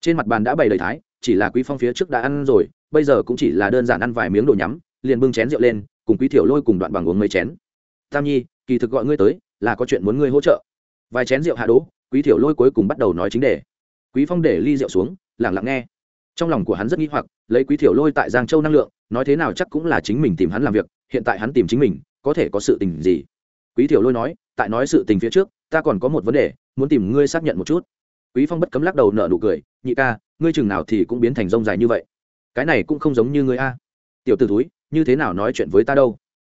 Trên mặt bàn đã bày đầy thái, chỉ là quý phong phía trước đã ăn rồi, bây giờ cũng chỉ là đơn giản ăn vài miếng đồ nhắm, liền bưng chén rượu lên, cùng quý tiểu lôi cùng đoạn bằng uống mấy chén. Tam nhi, kỳ thực gọi ngươi tới, là có chuyện muốn ngươi hỗ trợ. Vài chén rượu hạ đỗ quý tiểu lôi cuối cùng bắt đầu nói chính đề. Quý phong để ly rượu xuống, lặng lặng nghe trong lòng của hắn rất nghi hoặc, lấy quý thiểu lôi tại giang châu năng lượng, nói thế nào chắc cũng là chính mình tìm hắn làm việc, hiện tại hắn tìm chính mình, có thể có sự tình gì? Quý thiểu lôi nói, tại nói sự tình phía trước, ta còn có một vấn đề, muốn tìm ngươi xác nhận một chút. Quý phong bất cấm lắc đầu nở nụ cười, nhị ca, ngươi chừng nào thì cũng biến thành rông dài như vậy. Cái này cũng không giống như ngươi a. Tiểu t ử túi như thế nào nói chuyện với ta đâu?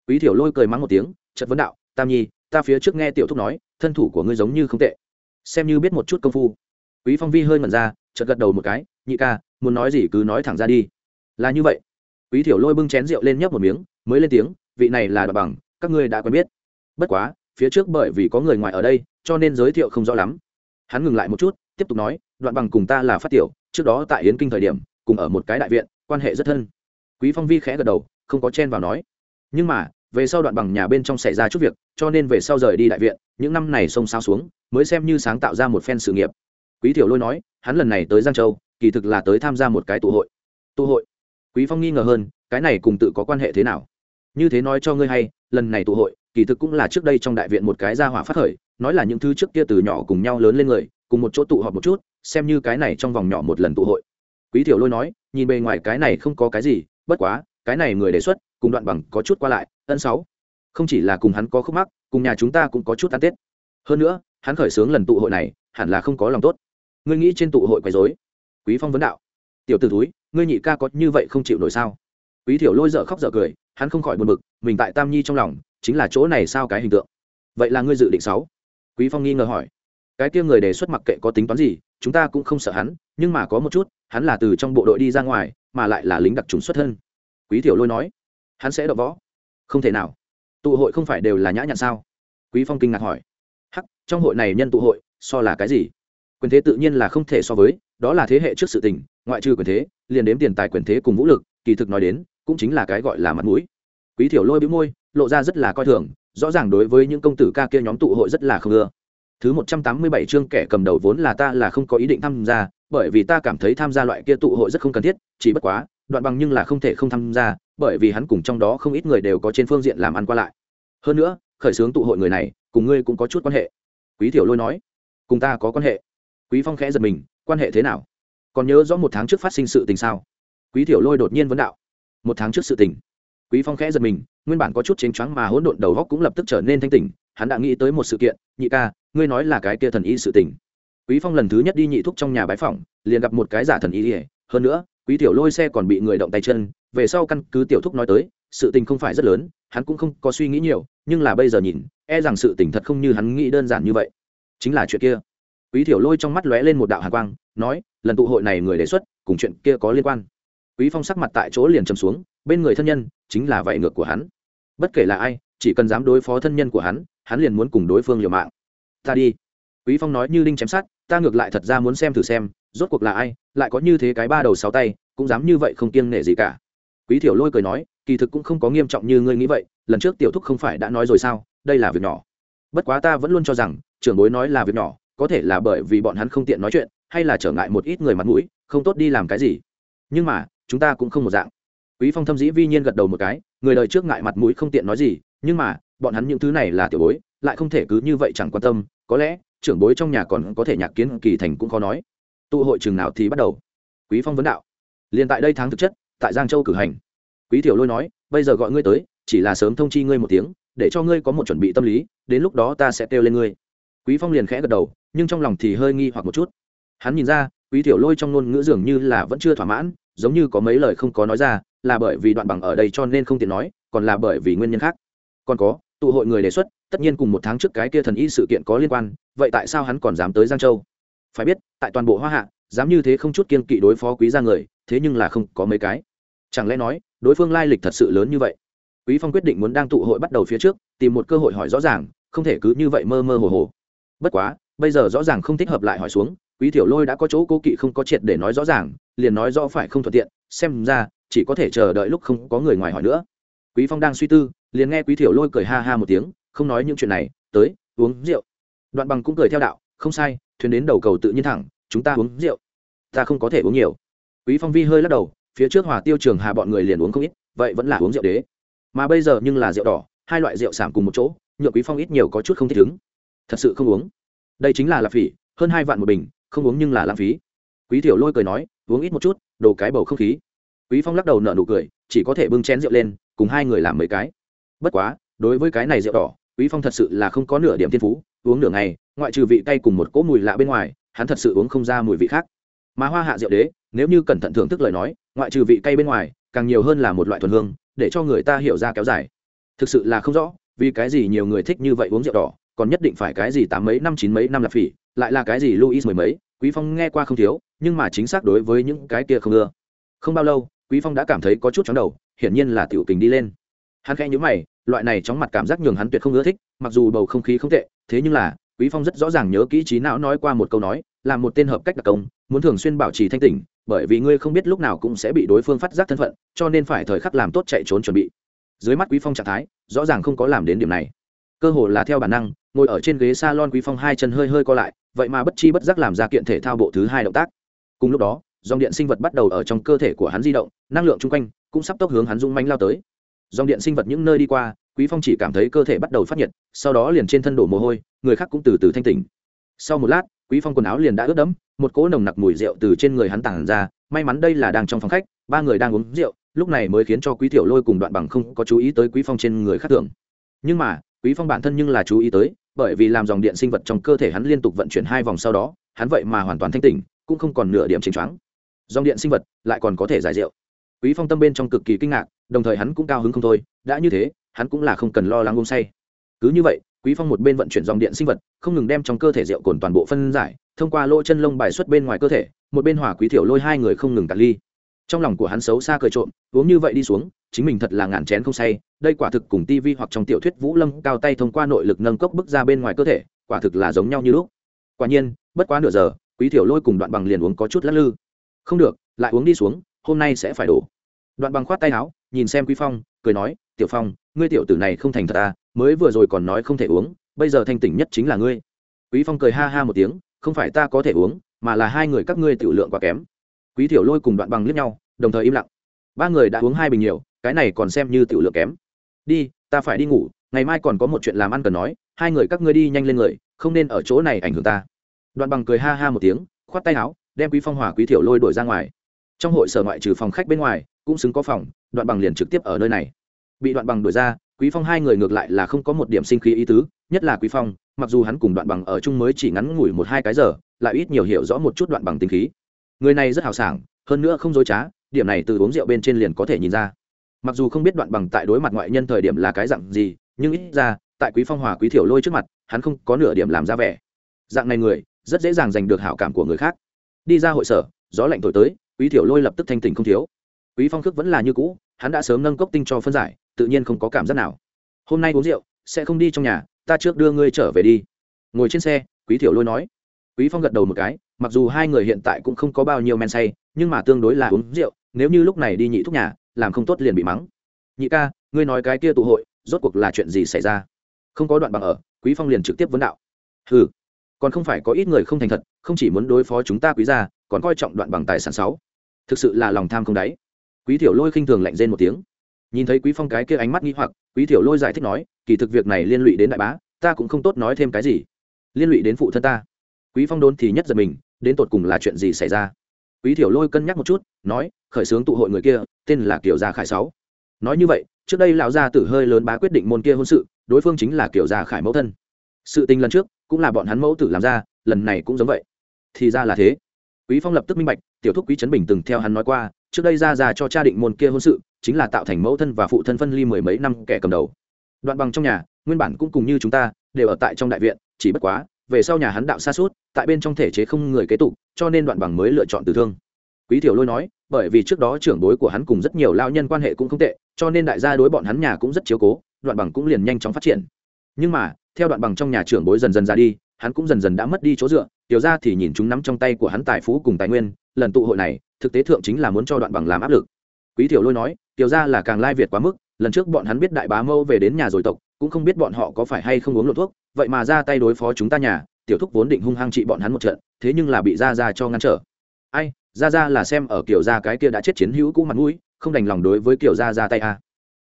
Quý thiểu lôi cười mắng một tiếng chất vấn đạo, tam nhi, ta phía trước nghe tiểu thúc nói, thân thủ của ngươi giống như không tệ. Xem như biết một chút công phu. Quý phong vi hơi mẩn ra, chợt gật đầu một cái, nhị ca muốn nói gì cứ nói thẳng ra đi. Là như vậy. Quý thiểu lôi bưng chén rượu lên nhấp một miếng, mới lên tiếng, vị này là đoạn bằng, các ngươi đã quen biết. Bất quá, phía trước bởi vì có người ngoài ở đây, cho nên giới thiệu không rõ lắm. Hắn ngừng lại một chút, tiếp tục nói đoạn bằng cùng ta là phát tiểu, trước đó tại yến kinh thời điểm, cùng ở một cái đại viện, quan hệ rất thân. Quý phong vi khẽ gật đầu, không có chen vào nói. Nhưng mà, về sau đoạn bằng nhà bên trong xảy ra chút việc, cho nên về sau rời đi đại viện, những năm này xông sao xuống, mới xem như sáng tạo ra một phen sự nghiệp. Quý tiểu lôi nói, hắn lần này tới giang châu kỳ thực là tới tham gia một cái tụ hội. Tụ hội? Quý phong nghi ngờ hơn, cái này cùng tự có quan hệ thế nào? Như thế nói cho ngươi hay, lần này tụ hội, kỳ thực cũng là trước đây trong đại viện một cái gia hỏa phát khởi, nói là những thứ trước kia từ nhỏ cùng nhau lớn lên người, cùng một chỗ tụ họp một chút, xem như cái này trong vòng nhỏ một lần tụ hội. Quý tiểu lôi nói, nhìn bề ngoài cái này không có cái gì, bất quá, cái này người đề xuất, cùng đoạn bằng có chút qua lại, ân sáu. Không chỉ là cùng hắn có khúc mắc, cùng nhà chúng ta cũng có chút ăn tết. Hơn nữa, hắn khởi xướng lần tụ hội này, hẳn là không có lòng tốt. Ngươi nghĩ trên tụ hội quấy rối? Quý phong vấn đạo. Tiểu t ử túi ngươi nhị ca có như vậy không chịu nổi sao? Quý thiểu lôi dở khóc dở cười, hắn không khỏi buồn bực, mình tại tam nhi trong lòng, chính là chỗ này sao cái hình tượng? Vậy là ngươi dự định sáu? Quý phong nghi ngờ hỏi. Cái kia người đề xuất mặc kệ có tính toán gì, chúng ta cũng không sợ hắn, nhưng mà có một chút, hắn là từ trong bộ đội đi ra ngoài, mà lại là lính đặc trùng xuất thân. Quý thiểu lôi nói. Hắn sẽ đọ võ. Không thể nào. Tụ hội không phải đều là nhã nhặn sao? Quý phong kinh ngạc hỏi. Hắc, trong hội này nhân tụ hội, so là cái gì? Quyền thế tự nhiên là không thể so với đó là thế hệ trước sự tình, ngoại trừ quyền thế, liền đếm tiền tài quyền thế cùng vũ lực, kỳ thực nói đến, cũng chính là cái gọi là mặt mũi. Quý thiểu lôi bĩu môi, lộ ra rất là coi thường, rõ ràng đối với những công tử ca kia nhóm tụ hội rất là không ưa. Thứ một trăm tám mươi bảy chương kẻ cầm đầu vốn là ta là không có ý định tham gia, bởi vì ta cảm thấy tham gia loại kia tụ hội rất không cần thiết, chỉ bất quá, đoạn bằng nhưng là không thể không tham gia, bởi vì hắn cùng trong đó không ít người đều có trên phương diện làm ăn qua lại. Hơn nữa, khởi xướng tụ hội người này, cùng ngươi cũng có chút quan hệ. Quý thiểu lôi nói, cùng ta có quan hệ. Quý phong khẽ giật mình quan hệ thế nào? Còn nhớ rõ một tháng trước phát sinh sự tình sao? Quý thiểu lôi đột nhiên vấn đạo. Một tháng trước sự tình. Quý phong khẽ giật mình, nguyên bản có chút chênh choáng mà hỗn độn đầu góc cũng lập tức trở nên thanh tỉnh, hắn đã nghĩ tới một sự kiện, nhị ca, ngươi nói là cái kia thần y sự tình. Quý phong lần thứ nhất đi nhị thúc trong nhà bái phỏng, liền gặp một cái giả thần y hơn nữa, quý tiểu lôi xe còn bị người động tay chân, về sau căn cứ tiểu thúc nói tới, sự tình không phải rất lớn, hắn cũng không có suy nghĩ nhiều, nhưng là bây giờ nhìn e rằng sự tình thật không như hắn nghĩ đơn giản như vậy. Chính là chuyện kia quý thiểu lôi trong mắt lóe lên một đạo hàn quang, nói, lần tụ hội này người đề xuất, cùng chuyện kia có liên quan. Quý phong sắc mặt tại chỗ liền trầm xuống, bên người thân nhân, chính là vậy ngược của hắn. Bất kể là ai, chỉ cần dám đối phó thân nhân của hắn hắn liền muốn cùng đối phương liều mạng. Ta đi. Quý phong nói như đinh chém sát ta ngược lại thật ra muốn xem thử xem, rốt cuộc là ai, lại có như thế cái ba đầu sáu tay, cũng dám như vậy không kiêng nể gì cả. Quý thiểu lôi cười nói, kỳ thực cũng không có nghiêm trọng như ngươi nghĩ vậy, lần trước tiểu thúc không phải đã nói rồi sao, đây là việc nhỏ. Bất quá ta vẫn luôn cho rằng, trưởng bối nói là việc nhỏ có thể là bởi vì bọn hắn không tiện nói chuyện, hay là trở ngại một ít người mặt mũi, không tốt đi làm cái gì. Nhưng mà, chúng ta cũng không một dạng. Quý phong thâm dĩ vi nhiên gật đầu một cái, người đời trước ngại mặt mũi không tiện nói gì, nhưng mà, bọn hắn những thứ này là tiểu bối, lại không thể cứ như vậy chẳng quan tâm, có lẽ, trưởng bối trong nhà còn có thể nhạc kiến kỳ thành cũng khó nói. Tụ hội trường nào thì bắt đầu. Quý phong vấn đạo. Liền tại đây tháng thực chất, tại giang châu cử hành. Quý tiểu lôi nói, bây giờ gọi ngươi tới, chỉ là sớm thông chi ngươi một tiếng, để cho ngươi có một chuẩn bị tâm lý, đến lúc đó ta sẽ kêu lên ngươi quý phong liền khẽ gật đầu, nhưng trong lòng thì hơi nghi hoặc một chút. Hắn nhìn ra, quý tiểu lôi trong ngôn ngữ dường như là vẫn chưa thỏa mãn, giống như có mấy lời không có nói ra, là bởi vì đoạn bằng ở đây cho nên không tiện nói, còn là bởi vì nguyên nhân khác. Còn có, tụ hội người đề xuất, tất nhiên cùng một tháng trước cái kia thần y sự kiện có liên quan, vậy tại sao hắn còn dám tới giang châu? Phải biết, tại toàn bộ hoa hạ, dám như thế không chút kiên kỵ đối phó quý gia người, thế nhưng là không có mấy cái. Chẳng lẽ nói, đối phương lai lịch thật sự lớn như vậy? Quý phong quyết định muốn đang tụ hội bắt đầu phía trước, tìm một cơ hội hỏi rõ ràng, không thể cứ như vậy mơ mơ hồ hồ bất quá, bây giờ rõ ràng không thích hợp lại hỏi xuống, quý tiểu lôi đã có chỗ cố kỵ không có triệt để nói rõ ràng, liền nói rõ phải không thuận tiện, xem ra, chỉ có thể chờ đợi lúc không có người ngoài hỏi nữa. Quý phong đang suy tư, liền nghe quý tiểu lôi cười ha ha một tiếng, không nói những chuyện này, tới, uống rượu. Đoạn bằng cũng cười theo đạo, không sai, thuyền đến đầu cầu tự nhiên thẳng, chúng ta uống rượu. Ta không có thể uống nhiều. Quý phong vi hơi lắc đầu, phía trước hòa tiêu trường hà bọn người liền uống không ít, vậy vẫn là uống rượu đế. Mà bây giờ nhưng là rượu đỏ, hai loại rượu sảm cùng một chỗ, nhựa quý phong ít nhiều có chút không thích ứng thật sự không uống. Đây chính là lạp phỉ, hơn hai vạn một bình, không uống nhưng là lãng phí. Quý tiểu lôi cười nói, uống ít một chút, đồ cái bầu không khí. Quý phong lắc đầu nở nụ cười, chỉ có thể bưng chén rượu lên, cùng hai người làm mấy cái. Bất quá, đối với cái này rượu đỏ, quý phong thật sự là không có nửa điểm thiên phú, uống nửa ngày, ngoại trừ vị cay cùng một cỗ mùi lạ bên ngoài, hắn thật sự uống không ra mùi vị khác. Mà hoa hạ rượu đế, nếu như cẩn thận thưởng thức lời nói, ngoại trừ vị cay bên ngoài, càng nhiều hơn là một loại thuần hương, để cho người ta hiểu ra kéo dài. Thực sự là không rõ, vì cái gì nhiều người thích như vậy uống rượu đỏ còn nhất định phải cái gì tám mấy năm, chín mấy năm là phỉ, lại là cái gì luis mười mấy, quý phong nghe qua không thiếu, nhưng mà chính xác đối với những cái kia không ưa. Không bao lâu, quý phong đã cảm thấy có chút chóng đầu, hiển nhiên là tiểu tình đi lên. Hắn khẽ nhíu mày, loại này chóng mặt cảm giác nhường hắn tuyệt không ưa thích, mặc dù bầu không khí không tệ, thế nhưng là, quý phong rất rõ ràng nhớ kỹ trí não nói qua một câu nói, là một tên hợp cách đặc công, muốn thường xuyên bảo trì thanh tỉnh, bởi vì ngươi không biết lúc nào cũng sẽ bị đối phương phát giác thân phận, cho nên phải thời khắc làm tốt chạy trốn chuẩn bị. Dưới mắt quý phong trạng thái, rõ ràng không có làm đến điểm này. Cơ hồ là theo bản năng ngồi ở trên ghế salon quý phong hai chân hơi hơi co lại, vậy mà bất chi bất giác làm ra kiện thể thao bộ thứ hai động tác. Cùng lúc đó, dòng điện sinh vật bắt đầu ở trong cơ thể của hắn di động, năng lượng chung quanh cũng sắp tốc hướng hắn rung manh lao tới. Dòng điện sinh vật những nơi đi qua, quý phong chỉ cảm thấy cơ thể bắt đầu phát nhiệt, sau đó liền trên thân đổ mồ hôi, người khác cũng từ từ thanh tỉnh. Sau một lát, quý phong quần áo liền đã ướt đẫm, một cỗ nồng nặc mùi rượu từ trên người hắn tản ra, may mắn đây là đang trong phòng khách, ba người đang uống rượu, lúc này mới khiến cho quý tiểu lôi cùng đoạn bằng không có chú ý tới quý phong trên người khác thường. Nhưng mà quý phong bản thân nhưng là chú ý tới, bởi vì làm dòng điện sinh vật trong cơ thể hắn liên tục vận chuyển hai vòng sau đó, hắn vậy mà hoàn toàn thanh tỉnh, cũng không còn nửa điểm chênh choáng. Dòng điện sinh vật lại còn có thể giải rượu. Quý phong tâm bên trong cực kỳ kinh ngạc, đồng thời hắn cũng cao hứng không thôi, đã như thế, hắn cũng là không cần lo lắng uống say. Cứ như vậy, quý phong một bên vận chuyển dòng điện sinh vật, không ngừng đem trong cơ thể rượu cồn toàn bộ phân giải, thông qua lỗ chân lông bài xuất bên ngoài cơ thể, một bên hỏa quý thiểu lôi hai người không ngừng cạn ly. Trong lòng của hắn xấu xa cười trộm, uống như vậy đi xuống, chính mình thật là ngàn chén không say đây quả thực cùng tivi hoặc trong tiểu thuyết vũ lâm cao tay thông qua nội lực nâng cốc bước ra bên ngoài cơ thể, quả thực là giống nhau như lúc. Quả nhiên, bất quá nửa giờ, quý thiểu lôi cùng đoạn bằng liền uống có chút lắc lư. Không được, lại uống đi xuống, hôm nay sẽ phải đổ. Đoạn bằng khoát tay áo, nhìn xem quý phong, cười nói, tiểu phong, ngươi tiểu tử này không thành thật à mới vừa rồi còn nói không thể uống, bây giờ thanh tỉnh nhất chính là ngươi. Quý phong cười ha ha một tiếng, không phải ta có thể uống, mà là hai người các ngươi tiểu lượng quá kém. Quý tiểu lôi cùng đoạn bằng liếc nhau, đồng thời im lặng. Ba người đã uống hai bình nhiều, cái này còn xem như tiểu lượng kém đi, ta phải đi ngủ, ngày mai còn có một chuyện làm ăn cần nói, hai người các ngươi đi nhanh lên người, không nên ở chỗ này ảnh hưởng ta. Đoạn bằng cười ha ha một tiếng, khoát tay áo, đem quý phong hòa quý thiểu lôi đổi ra ngoài. Trong hội sở ngoại trừ phòng khách bên ngoài, cũng xứng có phòng, đoạn bằng liền trực tiếp ở nơi này. Bị đoạn bằng đuổi ra, quý phong hai người ngược lại là không có một điểm sinh khí ý tứ, nhất là quý phong, mặc dù hắn cùng đoạn bằng ở chung mới chỉ ngắn ngủi một hai cái giờ, lại ít nhiều hiểu rõ một chút đoạn bằng tính khí. Người này rất hào sảng, hơn nữa không dối trá, điểm này từ uống rượu bên trên liền có thể nhìn ra mặc dù không biết đoạn bằng tại đối mặt ngoại nhân thời điểm là cái dạng gì, nhưng ít ra, tại quý phong hòa quý thiểu lôi trước mặt, hắn không có nửa điểm làm ra vẻ. Dạng này người, rất dễ dàng giành được hảo cảm của người khác. Đi ra hội sở, gió lạnh thổi tới, quý thiểu lôi lập tức thanh tỉnh không thiếu. Quý phong khước vẫn là như cũ, hắn đã sớm nâng cốc tinh cho phân giải, tự nhiên không có cảm giác nào. Hôm nay uống rượu, sẽ không đi trong nhà, ta trước đưa ngươi trở về đi. Ngồi trên xe, quý thiểu lôi nói. Quý phong gật đầu một cái, mặc dù hai người hiện tại cũng không có bao nhiêu men say, nhưng mà tương đối là uống rượu, nếu như lúc này đi nhị thuốc nhà làm không tốt liền bị mắng. Nhị ca ngươi nói cái kia tụ hội rốt cuộc là chuyện gì xảy ra? Không có đoạn bằng ở quý phong liền trực tiếp vấn đạo. Hừ, còn không phải có ít người không thành thật không chỉ muốn đối phó chúng ta quý gia còn coi trọng đoạn bằng tài sản sáu. Thực sự là lòng tham không đáy. Quý tiểu lôi khinh thường lạnh rên một tiếng. Nhìn thấy quý phong cái kia ánh mắt nghi hoặc quý tiểu lôi giải thích nói kỳ thực việc này liên lụy đến đại bá ta cũng không tốt nói thêm cái gì. Liên lụy đến phụ thân ta. Quý phong đốn thì nhất giật mình đến tột cùng là chuyện gì xảy ra? Quý thiểu lôi cân nhắc một chút, nói, khởi xướng tụ hội người kia, tên là kiều gia khải sáu. Nói như vậy, trước đây lão gia tử hơi lớn bá quyết định môn kia hôn sự, đối phương chính là kiều gia khải mẫu thân. Sự tình lần trước, cũng là bọn hắn mẫu tử làm ra, lần này cũng giống vậy. Thì ra là thế. Quý phong lập tức minh bạch, tiểu thúc quý trấn bình từng theo hắn nói qua, trước đây ra ra cho cha định môn kia hôn sự, chính là tạo thành mẫu thân và phụ thân phân ly mười mấy năm kẻ cầm đầu. Đoạn bằng trong nhà, nguyên bản cũng cùng như chúng ta, đều ở tại trong đại viện, chỉ bất quá về sau nhà hắn đạo xa suốt, tại bên trong thể chế không người kế tục, cho nên đoạn bằng mới lựa chọn từ thương. Quý thiểu lôi nói, bởi vì trước đó trưởng bối của hắn cùng rất nhiều lao nhân quan hệ cũng không tệ, cho nên đại gia đối bọn hắn nhà cũng rất chiếu cố, đoạn bằng cũng liền nhanh chóng phát triển. Nhưng mà, theo đoạn bằng trong nhà trưởng bối dần dần ra đi, hắn cũng dần dần đã mất đi chỗ dựa, tiểu ra thì nhìn chúng nắm trong tay của hắn tài phú cùng tài nguyên, lần tụ hội này, thực tế thượng chính là muốn cho đoạn bằng làm áp lực. Quý tiểu lôi nói, tiểu ra là càng lai việt quá mức, lần trước bọn hắn biết đại bá mâu về đến nhà rồi tộc cũng không biết bọn họ có phải hay không uống lộ thuốc, vậy mà ra tay đối phó chúng ta nhà, tiểu thúc vốn định hung hăng trị bọn hắn một trận, thế nhưng là bị ra ra cho ngăn trở. Ai ra ra là xem ở kiểu gia cái kia đã chết chiến hữu cũ mặt mũi, không đành lòng đối với kiểu gia ra tay a. À.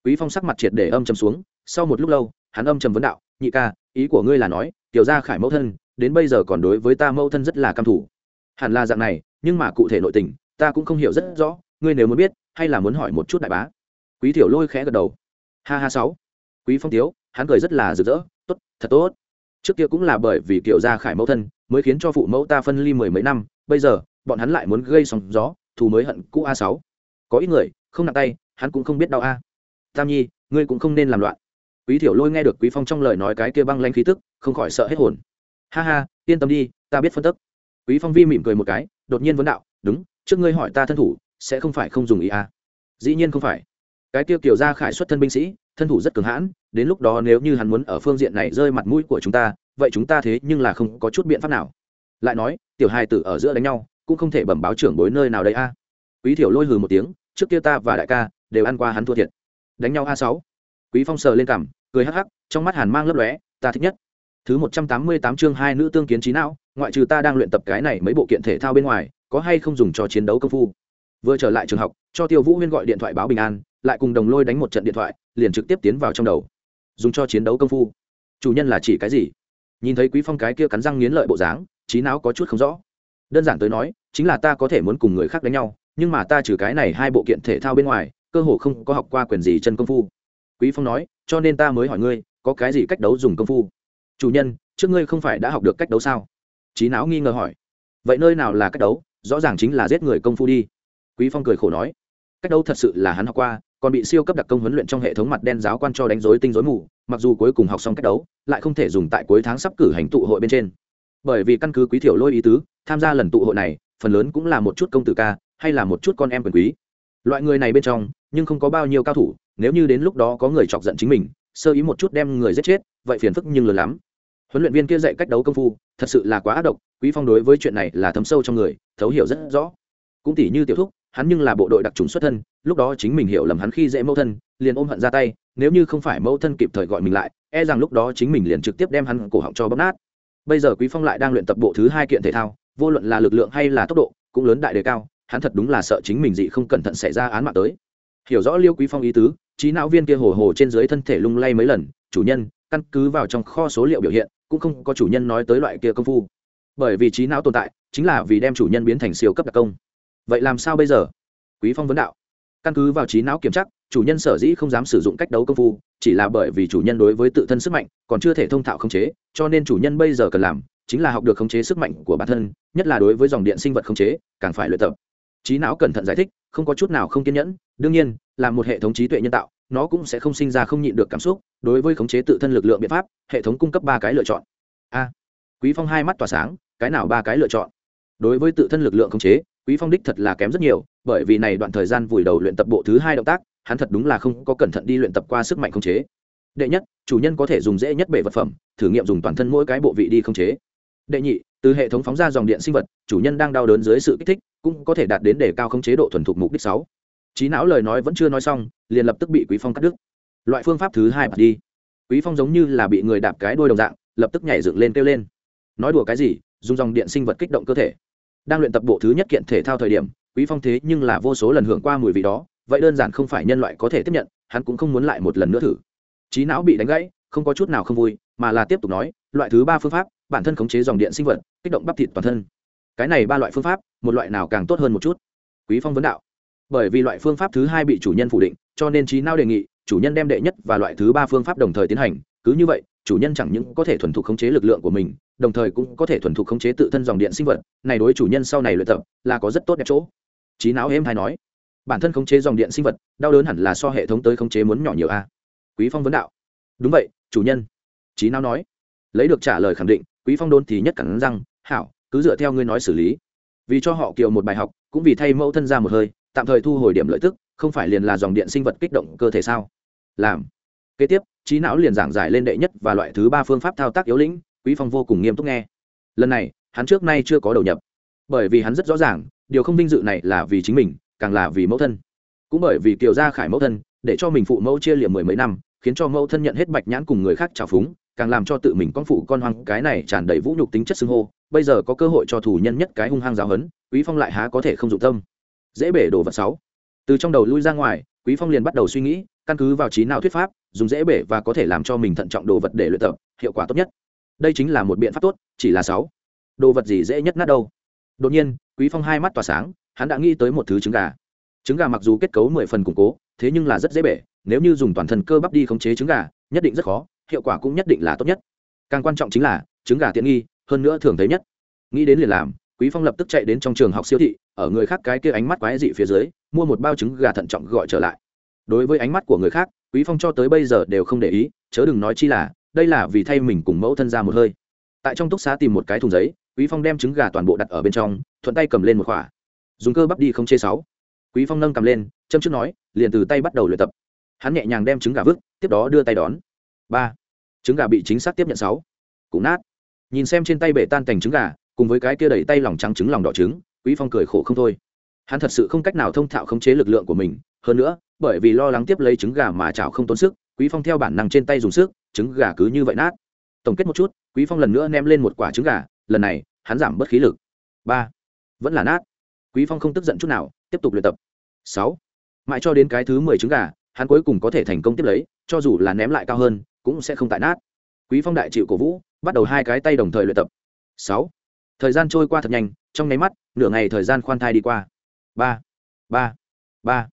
quý phong sắc mặt triệt để âm trầm xuống, sau một lúc lâu, hắn âm trầm vấn đạo, nhị ca, ý của ngươi là nói tiểu gia khải mẫu thân, đến bây giờ còn đối với ta mẫu thân rất là căm thủ hẳn là dạng này, nhưng mà cụ thể nội tình, ta cũng không hiểu rất rõ, ngươi nếu muốn biết, hay là muốn hỏi một chút đại bá. Quý tiểu lôi khẽ gật đầu. Ha ha sáu. Quý phong tiếu hắn cười rất là rực rỡ, tốt, thật tốt. Trước kia cũng là bởi vì kiểu gia khải mẫu thân mới khiến cho phụ mẫu ta phân ly mười mấy năm, bây giờ, bọn hắn lại muốn gây sóng gió, thù mới hận cũ a sáu. Có ít người, không nặng tay, hắn cũng không biết đau a. Tam nhi, ngươi cũng không nên làm loạn. Quý thiểu lôi nghe được quý phong trong lời nói cái kia băng lanh khí tức, không khỏi sợ hết hồn. Ha ha, yên tâm đi, ta biết phân tức. Quý phong vi mỉm cười một cái, đột nhiên vấn đạo, đúng, trước ngươi hỏi ta thân thủ, sẽ không phải không dùng ý à dĩ nhiên không phải. Cái tiêu kiểu ra khải xuất thân binh sĩ thân thủ rất cường hãn, đến lúc đó nếu như hắn muốn ở phương diện này rơi mặt mũi của chúng ta, vậy chúng ta thế nhưng là không có chút biện pháp nào. Lại nói, tiểu hai tử ở giữa đánh nhau, cũng không thể bẩm báo trưởng bối nơi nào đây a. Quý thiểu lôi hừ một tiếng, trước kia ta và đại ca đều ăn qua hắn thua thiệt. Đánh nhau a sáu. Quý phong sờ lên cằm, cười hắc hắc, trong mắt hàn mang lấp lóe, ta thích nhất. Thứ một trăm tám mươi tám chương hai nữ tương kiến trí não, ngoại trừ ta đang luyện tập cái này mấy bộ kiện thể thao bên ngoài, có hay không dùng cho chiến đấu công phu? Vừa trở lại trường học, cho tiêu vũ huyên gọi điện thoại báo bình an lại cùng đồng lôi đánh một trận điện thoại, liền trực tiếp tiến vào trong đầu. Dùng cho chiến đấu công phu. Chủ nhân là chỉ cái gì? Nhìn thấy quý phong cái kia cắn răng nghiến lợi bộ dáng, trí não có chút không rõ. Đơn giản tới nói, chính là ta có thể muốn cùng người khác đánh nhau, nhưng mà ta trừ cái này hai bộ kiện thể thao bên ngoài, cơ hồ không có học qua quyền gì chân công phu. Quý phong nói, cho nên ta mới hỏi ngươi, có cái gì cách đấu dùng công phu? Chủ nhân, trước ngươi không phải đã học được cách đấu sao? Trí não nghi ngờ hỏi. Vậy nơi nào là cách đấu? Rõ ràng chính là giết người công phu đi. Quý phong cười khổ nói. Cách đấu thật sự là hắn học qua còn bị siêu cấp đặc công huấn luyện trong hệ thống mặt đen giáo quan cho đánh rối tinh rối mù, mặc dù cuối cùng học xong cách đấu, lại không thể dùng tại cuối tháng sắp cử hành tụ hội bên trên. Bởi vì căn cứ quý thiểu lôi ý tứ, tham gia lần tụ hội này, phần lớn cũng là một chút công tử ca, hay là một chút con em quyền quý. Loại người này bên trong, nhưng không có bao nhiêu cao thủ, nếu như đến lúc đó có người chọc giận chính mình, sơ ý một chút đem người giết chết, vậy phiền phức nhưng lớn lắm. Huấn luyện viên kia dạy cách đấu công phu, thật sự là quá ác độc, quý phong đối với chuyện này là thấm sâu trong người, thấu hiểu rất rõ. Cũng tỉ như tiểu thúc hắn nhưng là bộ đội đặc trùng xuất thân, lúc đó chính mình hiểu lầm hắn khi dễ mẫu thân, liền ôm hận ra tay, nếu như không phải mẫu thân kịp thời gọi mình lại e rằng lúc đó chính mình liền trực tiếp đem hắn cổ họng cho bóp nát. Bây giờ quý phong lại đang luyện tập bộ thứ hai kiện thể thao, vô luận là lực lượng hay là tốc độ, cũng lớn đại đề cao, hắn thật đúng là sợ chính mình dị không cẩn thận xảy ra án mạng tới. Hiểu rõ liêu quý phong ý tứ, trí não viên kia hồ hồ trên dưới thân thể lung lay mấy lần, chủ nhân, căn cứ vào trong kho số liệu biểu hiện, cũng không có chủ nhân nói tới loại kia công phu. Bởi vì trí não tồn tại, chính là vì đem chủ nhân biến thành siêu cấp đặc công vậy làm sao bây giờ? Quý phong vấn đạo. Căn cứ vào trí não kiểm chắc chủ nhân sở dĩ không dám sử dụng cách đấu công phu, chỉ là bởi vì chủ nhân đối với tự thân sức mạnh còn chưa thể thông thạo khống chế, cho nên chủ nhân bây giờ cần làm chính là học được khống chế sức mạnh của bản thân, nhất là đối với dòng điện sinh vật khống chế, càng phải luyện tập. Trí não cẩn thận giải thích, không có chút nào không kiên nhẫn, đương nhiên, là một hệ thống trí tuệ nhân tạo, nó cũng sẽ không sinh ra không nhịn được cảm xúc, đối với khống chế tự thân lực lượng biện pháp, hệ thống cung cấp ba cái lựa chọn. A. Quý phong hai mắt tỏa sáng, cái nào ba cái lựa chọn? Đối với tự thân lực lượng khống chế quý phong đích thật là kém rất nhiều, bởi vì này đoạn thời gian vùi đầu luyện tập bộ thứ hai động tác, hắn thật đúng là không có cẩn thận đi luyện tập qua sức mạnh khống chế. Đệ nhất, chủ nhân có thể dùng dễ nhất bể vật phẩm, thử nghiệm dùng toàn thân mỗi cái bộ vị đi khống chế. Đệ nhị, từ hệ thống phóng ra dòng điện sinh vật, chủ nhân đang đau đớn dưới sự kích thích, cũng có thể đạt đến để cao khống chế độ thuần thục mục đích sáu. Trí não lời nói vẫn chưa nói xong, liền lập tức bị quý phong cắt đứt. Loại phương pháp thứ hai bật đi. Quý phong giống như là bị người đạp cái đôi đồng dạng, lập tức nhảy dựng lên kêu lên. Nói đùa cái gì, dùng dòng điện sinh vật kích động cơ thể đang luyện tập bộ thứ nhất kiện thể thao thời điểm, quý phong thế nhưng là vô số lần hưởng qua mùi vị đó, vậy đơn giản không phải nhân loại có thể tiếp nhận, hắn cũng không muốn lại một lần nữa thử. Trí não bị đánh gãy, không có chút nào không vui, mà là tiếp tục nói, loại thứ ba phương pháp, bản thân khống chế dòng điện sinh vật, kích động bắp thịt toàn thân. Cái này ba loại phương pháp, một loại nào càng tốt hơn một chút? Quý phong vấn đạo. Bởi vì loại phương pháp thứ hai bị chủ nhân phủ định, cho nên trí não đề nghị, chủ nhân đem đệ nhất và loại thứ ba phương pháp đồng thời tiến hành cứ như vậy, chủ nhân chẳng những có thể thuần thục khống chế lực lượng của mình, đồng thời cũng có thể thuần thục khống chế tự thân dòng điện sinh vật. Này đối chủ nhân sau này luyện tập là có rất tốt đẹp chỗ. Trí não êm hay nói, bản thân khống chế dòng điện sinh vật, đau đớn hẳn là so hệ thống tới khống chế muốn nhỏ nhiều a. Quý phong vấn đạo. Đúng vậy, chủ nhân. Trí não nói, lấy được trả lời khẳng định, quý phong đôn thì nhất cẳng răng, hảo, cứ dựa theo ngươi nói xử lý. Vì cho họ kiều một bài học, cũng vì thay mẫu thân ra một hơi, tạm thời thu hồi điểm lợi tức, không phải liền là dòng điện sinh vật kích động cơ thể sao? Làm kế tiếp, trí não liền giảng giải lên đệ nhất và loại thứ ba phương pháp thao tác yếu lĩnh, quý phong vô cùng nghiêm túc nghe. Lần này, hắn trước nay chưa có đầu nhập. Bởi vì hắn rất rõ ràng, điều không vinh dự này là vì chính mình, càng là vì mẫu thân. Cũng bởi vì kiều gia khải mẫu thân, để cho mình phụ mẫu chia liệm mười mấy năm, khiến cho mẫu thân nhận hết bạch nhãn cùng người khác trào phúng, càng làm cho tự mình con phụ con hoang, cái này tràn đầy vũ nhục tính chất xưng hô. Bây giờ có cơ hội cho thủ nhân nhất cái hung hăng giáo hấn quý phong lại há có thể không dụng tâm. Dễ bể đồ vật sáu từ trong đầu lui ra ngoài, quý phong liền bắt đầu suy nghĩ, căn cứ vào trí nào thuyết pháp, dùng dễ bể và có thể làm cho mình thận trọng đồ vật để luyện tập, hiệu quả tốt nhất. Đây chính là một biện pháp tốt, chỉ là sáu. Đồ vật gì dễ nhất nát đâu? Đột nhiên, quý phong hai mắt tỏa sáng, hắn đã nghĩ tới một thứ trứng gà. Trứng gà mặc dù kết cấu mười phần củng cố, thế nhưng là rất dễ bể, nếu như dùng toàn thân cơ bắp đi khống chế trứng gà, nhất định rất khó, hiệu quả cũng nhất định là tốt nhất. Càng quan trọng chính là, trứng gà tiện nghi, hơn nữa thường thấy nhất. Nghĩ đến liền làm, quý phong lập tức chạy đến trong trường học siêu thị, ở người khác cái kia ánh mắt quái dị phía dưới mua một bao trứng gà thận trọng gọi trở lại. Đối với ánh mắt của người khác, quý phong cho tới bây giờ đều không để ý, chớ đừng nói chi là, đây là vì thay mình cùng mẫu thân ra một hơi. Tại trong túc xá tìm một cái thùng giấy, quý phong đem trứng gà toàn bộ đặt ở bên trong, thuận tay cầm lên một khỏa. Dùng cơ bắp đi không chê sáu. Quý phong nâng cầm lên, châm trước nói, liền từ tay bắt đầu luyện tập. Hắn nhẹ nhàng đem trứng gà vứt, tiếp đó đưa tay đón. Ba. Trứng gà bị chính xác tiếp nhận sáu. Cũng nát. Nhìn xem trên tay bể tan thành trứng gà, cùng với cái kia đẩy tay lòng trắng trứng lòng đỏ trứng, quý phong cười khổ không thôi hắn thật sự không cách nào thông thạo khống chế lực lượng của mình, hơn nữa, bởi vì lo lắng tiếp lấy trứng gà mà chảo không tốn sức, quý phong theo bản năng trên tay dùng sức, trứng gà cứ như vậy nát. Tổng kết một chút, quý phong lần nữa ném lên một quả trứng gà, lần này, hắn giảm bớt khí lực. Ba. Vẫn là nát. Quý phong không tức giận chút nào, tiếp tục luyện tập. Sáu. Mãi cho đến cái thứ mười trứng gà, hắn cuối cùng có thể thành công tiếp lấy, cho dù là ném lại cao hơn, cũng sẽ không tại nát. Quý phong đại chịu cổ vũ, bắt đầu hai cái tay đồng thời luyện tập. Sáu. Thời gian trôi qua thật nhanh, trong nháy mắt, nửa ngày thời gian khoan thai đi qua ba ba ba.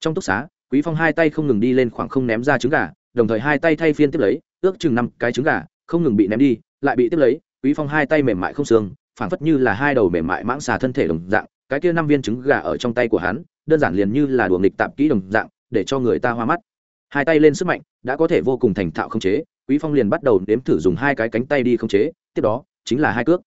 Trong túc xá, quý phong hai tay không ngừng đi lên khoảng không ném ra trứng gà, đồng thời hai tay thay phiên tiếp lấy, ước chừng năm cái trứng gà, không ngừng bị ném đi, lại bị tiếp lấy, quý phong hai tay mềm mại không xương, phảng phất như là hai đầu mềm mại mãng xà thân thể đồng dạng, cái kia năm viên trứng gà ở trong tay của hắn, đơn giản liền như là đùa nghịch tạp kỹ đồng dạng, để cho người ta hoa mắt. Hai tay lên sức mạnh, đã có thể vô cùng thành thạo không chế, quý phong liền bắt đầu nếm thử dùng hai cái cánh tay đi không chế, tiếp đó, chính là hai cước.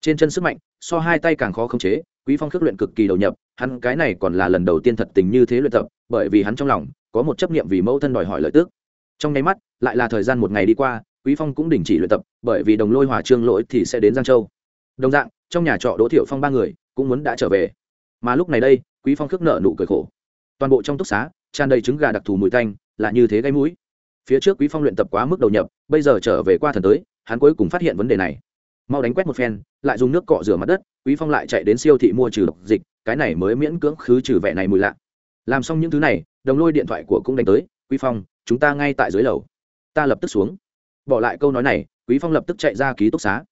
Trên chân sức mạnh, so hai tay càng khó không chế, quý phong khước luyện cực kỳ đầu nhập hắn cái này còn là lần đầu tiên thật tình như thế luyện tập, bởi vì hắn trong lòng có một chấp niệm vì mẫu thân đòi hỏi lợi tước trong nháy mắt, lại là thời gian một ngày đi qua, quý phong cũng đình chỉ luyện tập, bởi vì đồng lôi hòa trương lỗi thì sẽ đến giang châu. Đồng dạng, trong nhà trọ đỗ thiệu phong ba người cũng muốn đã trở về. Mà lúc này đây, quý phong khước nợ nụ cười khổ. Toàn bộ trong túc xá, tràn đầy trứng gà đặc thù mùi tanh, là như thế gây mũi. Phía trước quý phong luyện tập quá mức đầu nhập, bây giờ trở về qua thần tới, hắn cuối cùng phát hiện vấn đề này. Mau đánh quét một phen, lại dùng nước cọ rửa mặt đất quý phong lại chạy đến siêu thị mua trừ độc dịch, cái này mới miễn cưỡng khứ trừ vẻ này mùi lạ. Làm xong những thứ này, đồng lôi điện thoại của cũng đánh tới, quý phong, chúng ta ngay tại dưới lầu. Ta lập tức xuống. Bỏ lại câu nói này, quý phong lập tức chạy ra ký túc xá.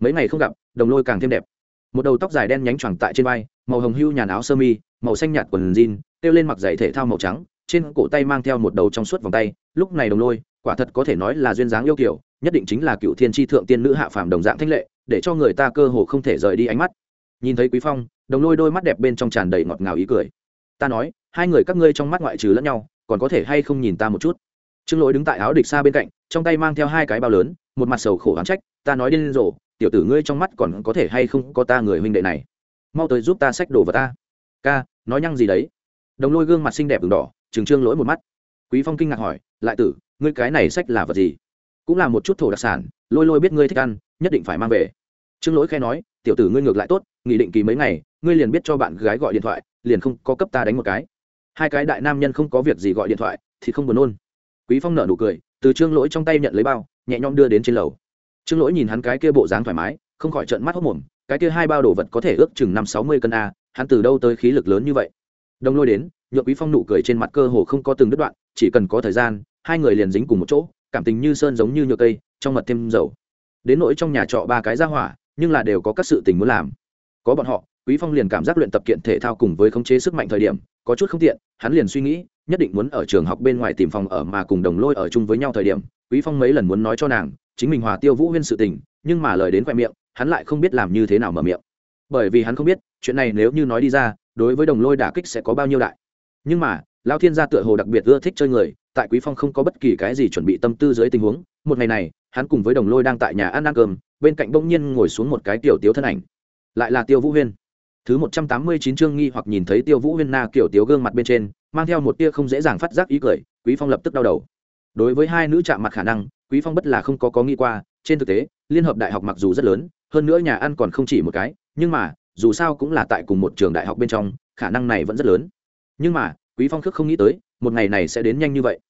Mấy ngày không gặp, đồng lôi càng thêm đẹp. Một đầu tóc dài đen nhánh choàng tại trên vai, màu hồng hưu nhàn áo sơ mi, màu xanh nhạt quần jean, kêu lên mặc giày thể thao màu trắng, trên cổ tay mang theo một đầu trong suốt vòng tay. Lúc này đồng lôi, quả thật có thể nói là duyên dáng yêu kiểu nhất định chính là cựu thiên tri thượng tiên nữ hạ phàm đồng dạng thanh lệ, để cho người ta cơ hồ không thể rời đi ánh mắt nhìn thấy quý phong, đồng lôi đôi mắt đẹp bên trong tràn đầy ngọt ngào ý cười. Ta nói, hai người các ngươi trong mắt ngoại trừ lẫn nhau, còn có thể hay không nhìn ta một chút? Trương lỗi đứng tại áo địch xa bên cạnh, trong tay mang theo hai cái bao lớn, một mặt sầu khổ hán trách, ta nói điên rồ, tiểu tử ngươi trong mắt còn có thể hay không có ta người huynh đệ này? Mau tới giúp ta xách đồ vào ta. Ca, nói nhăng gì đấy? Đồng lôi gương mặt xinh đẹp ửng đỏ, trừng trương lỗi một mắt. Quý phong kinh ngạc hỏi, lại tử, ngươi cái này sách là vật gì? Cũng là một chút thổ đặc sản, lôi lôi biết ngươi thích ăn, nhất định phải mang về. Trương lỗi khai nói, tiểu tử ngươi ngược lại tốt nghị định kỳ mấy ngày, ngươi liền biết cho bạn gái gọi điện thoại, liền không có cấp ta đánh một cái. Hai cái đại nam nhân không có việc gì gọi điện thoại, thì không buồn nôn. Quý phong nở nụ cười, từ trương lỗi trong tay nhận lấy bao, nhẹ nhõm đưa đến trên lầu. Trương lỗi nhìn hắn cái kia bộ dáng thoải mái, không khỏi trợn mắt hốc mồm, cái kia hai bao đồ vật có thể ước chừng năm sáu mươi cân a, hắn từ đâu tới khí lực lớn như vậy? Đông lôi đến, nhượng quý phong nụ cười trên mặt cơ hồ không có từng đứt đoạn, chỉ cần có thời gian, hai người liền dính cùng một chỗ, cảm tình như sơn giống như nhựa cây, trong mật thêm dầu. Đến nỗi trong nhà trọ ba cái ra hỏa, nhưng là đều có các sự tình muốn làm có bọn họ, quý phong liền cảm giác luyện tập kiện thể thao cùng với khống chế sức mạnh thời điểm, có chút không tiện, hắn liền suy nghĩ, nhất định muốn ở trường học bên ngoài tìm phòng ở mà cùng đồng lôi ở chung với nhau thời điểm, quý phong mấy lần muốn nói cho nàng, chính mình hòa tiêu vũ huyên sự tình, nhưng mà lời đến khoe miệng, hắn lại không biết làm như thế nào mở miệng. Bởi vì hắn không biết, chuyện này nếu như nói đi ra, đối với đồng lôi đả kích sẽ có bao nhiêu đại. Nhưng mà lao thiên gia tựa hồ đặc biệt ưa thích chơi người, tại quý phong không có bất kỳ cái gì chuẩn bị tâm tư dưới tình huống, một ngày này, hắn cùng với đồng lôi đang tại nhà ăn ăn cơm, bên cạnh bỗng nhiên ngồi xuống một cái tiểu tiếu thân ảnh lại là tiêu vũ huyên. Thứ một trăm tám mươi chín chương nghi hoặc nhìn thấy tiêu vũ huyên na kiểu tiếu gương mặt bên trên, mang theo một tia không dễ dàng phát giác ý cười, quý phong lập tức đau đầu. Đối với hai nữ chạm mặt khả năng, quý phong bất là không có có nghĩ qua, trên thực tế, liên hợp đại học mặc dù rất lớn, hơn nữa nhà ăn còn không chỉ một cái, nhưng mà, dù sao cũng là tại cùng một trường đại học bên trong, khả năng này vẫn rất lớn. Nhưng mà, quý phong khước không nghĩ tới, một ngày này sẽ đến nhanh như vậy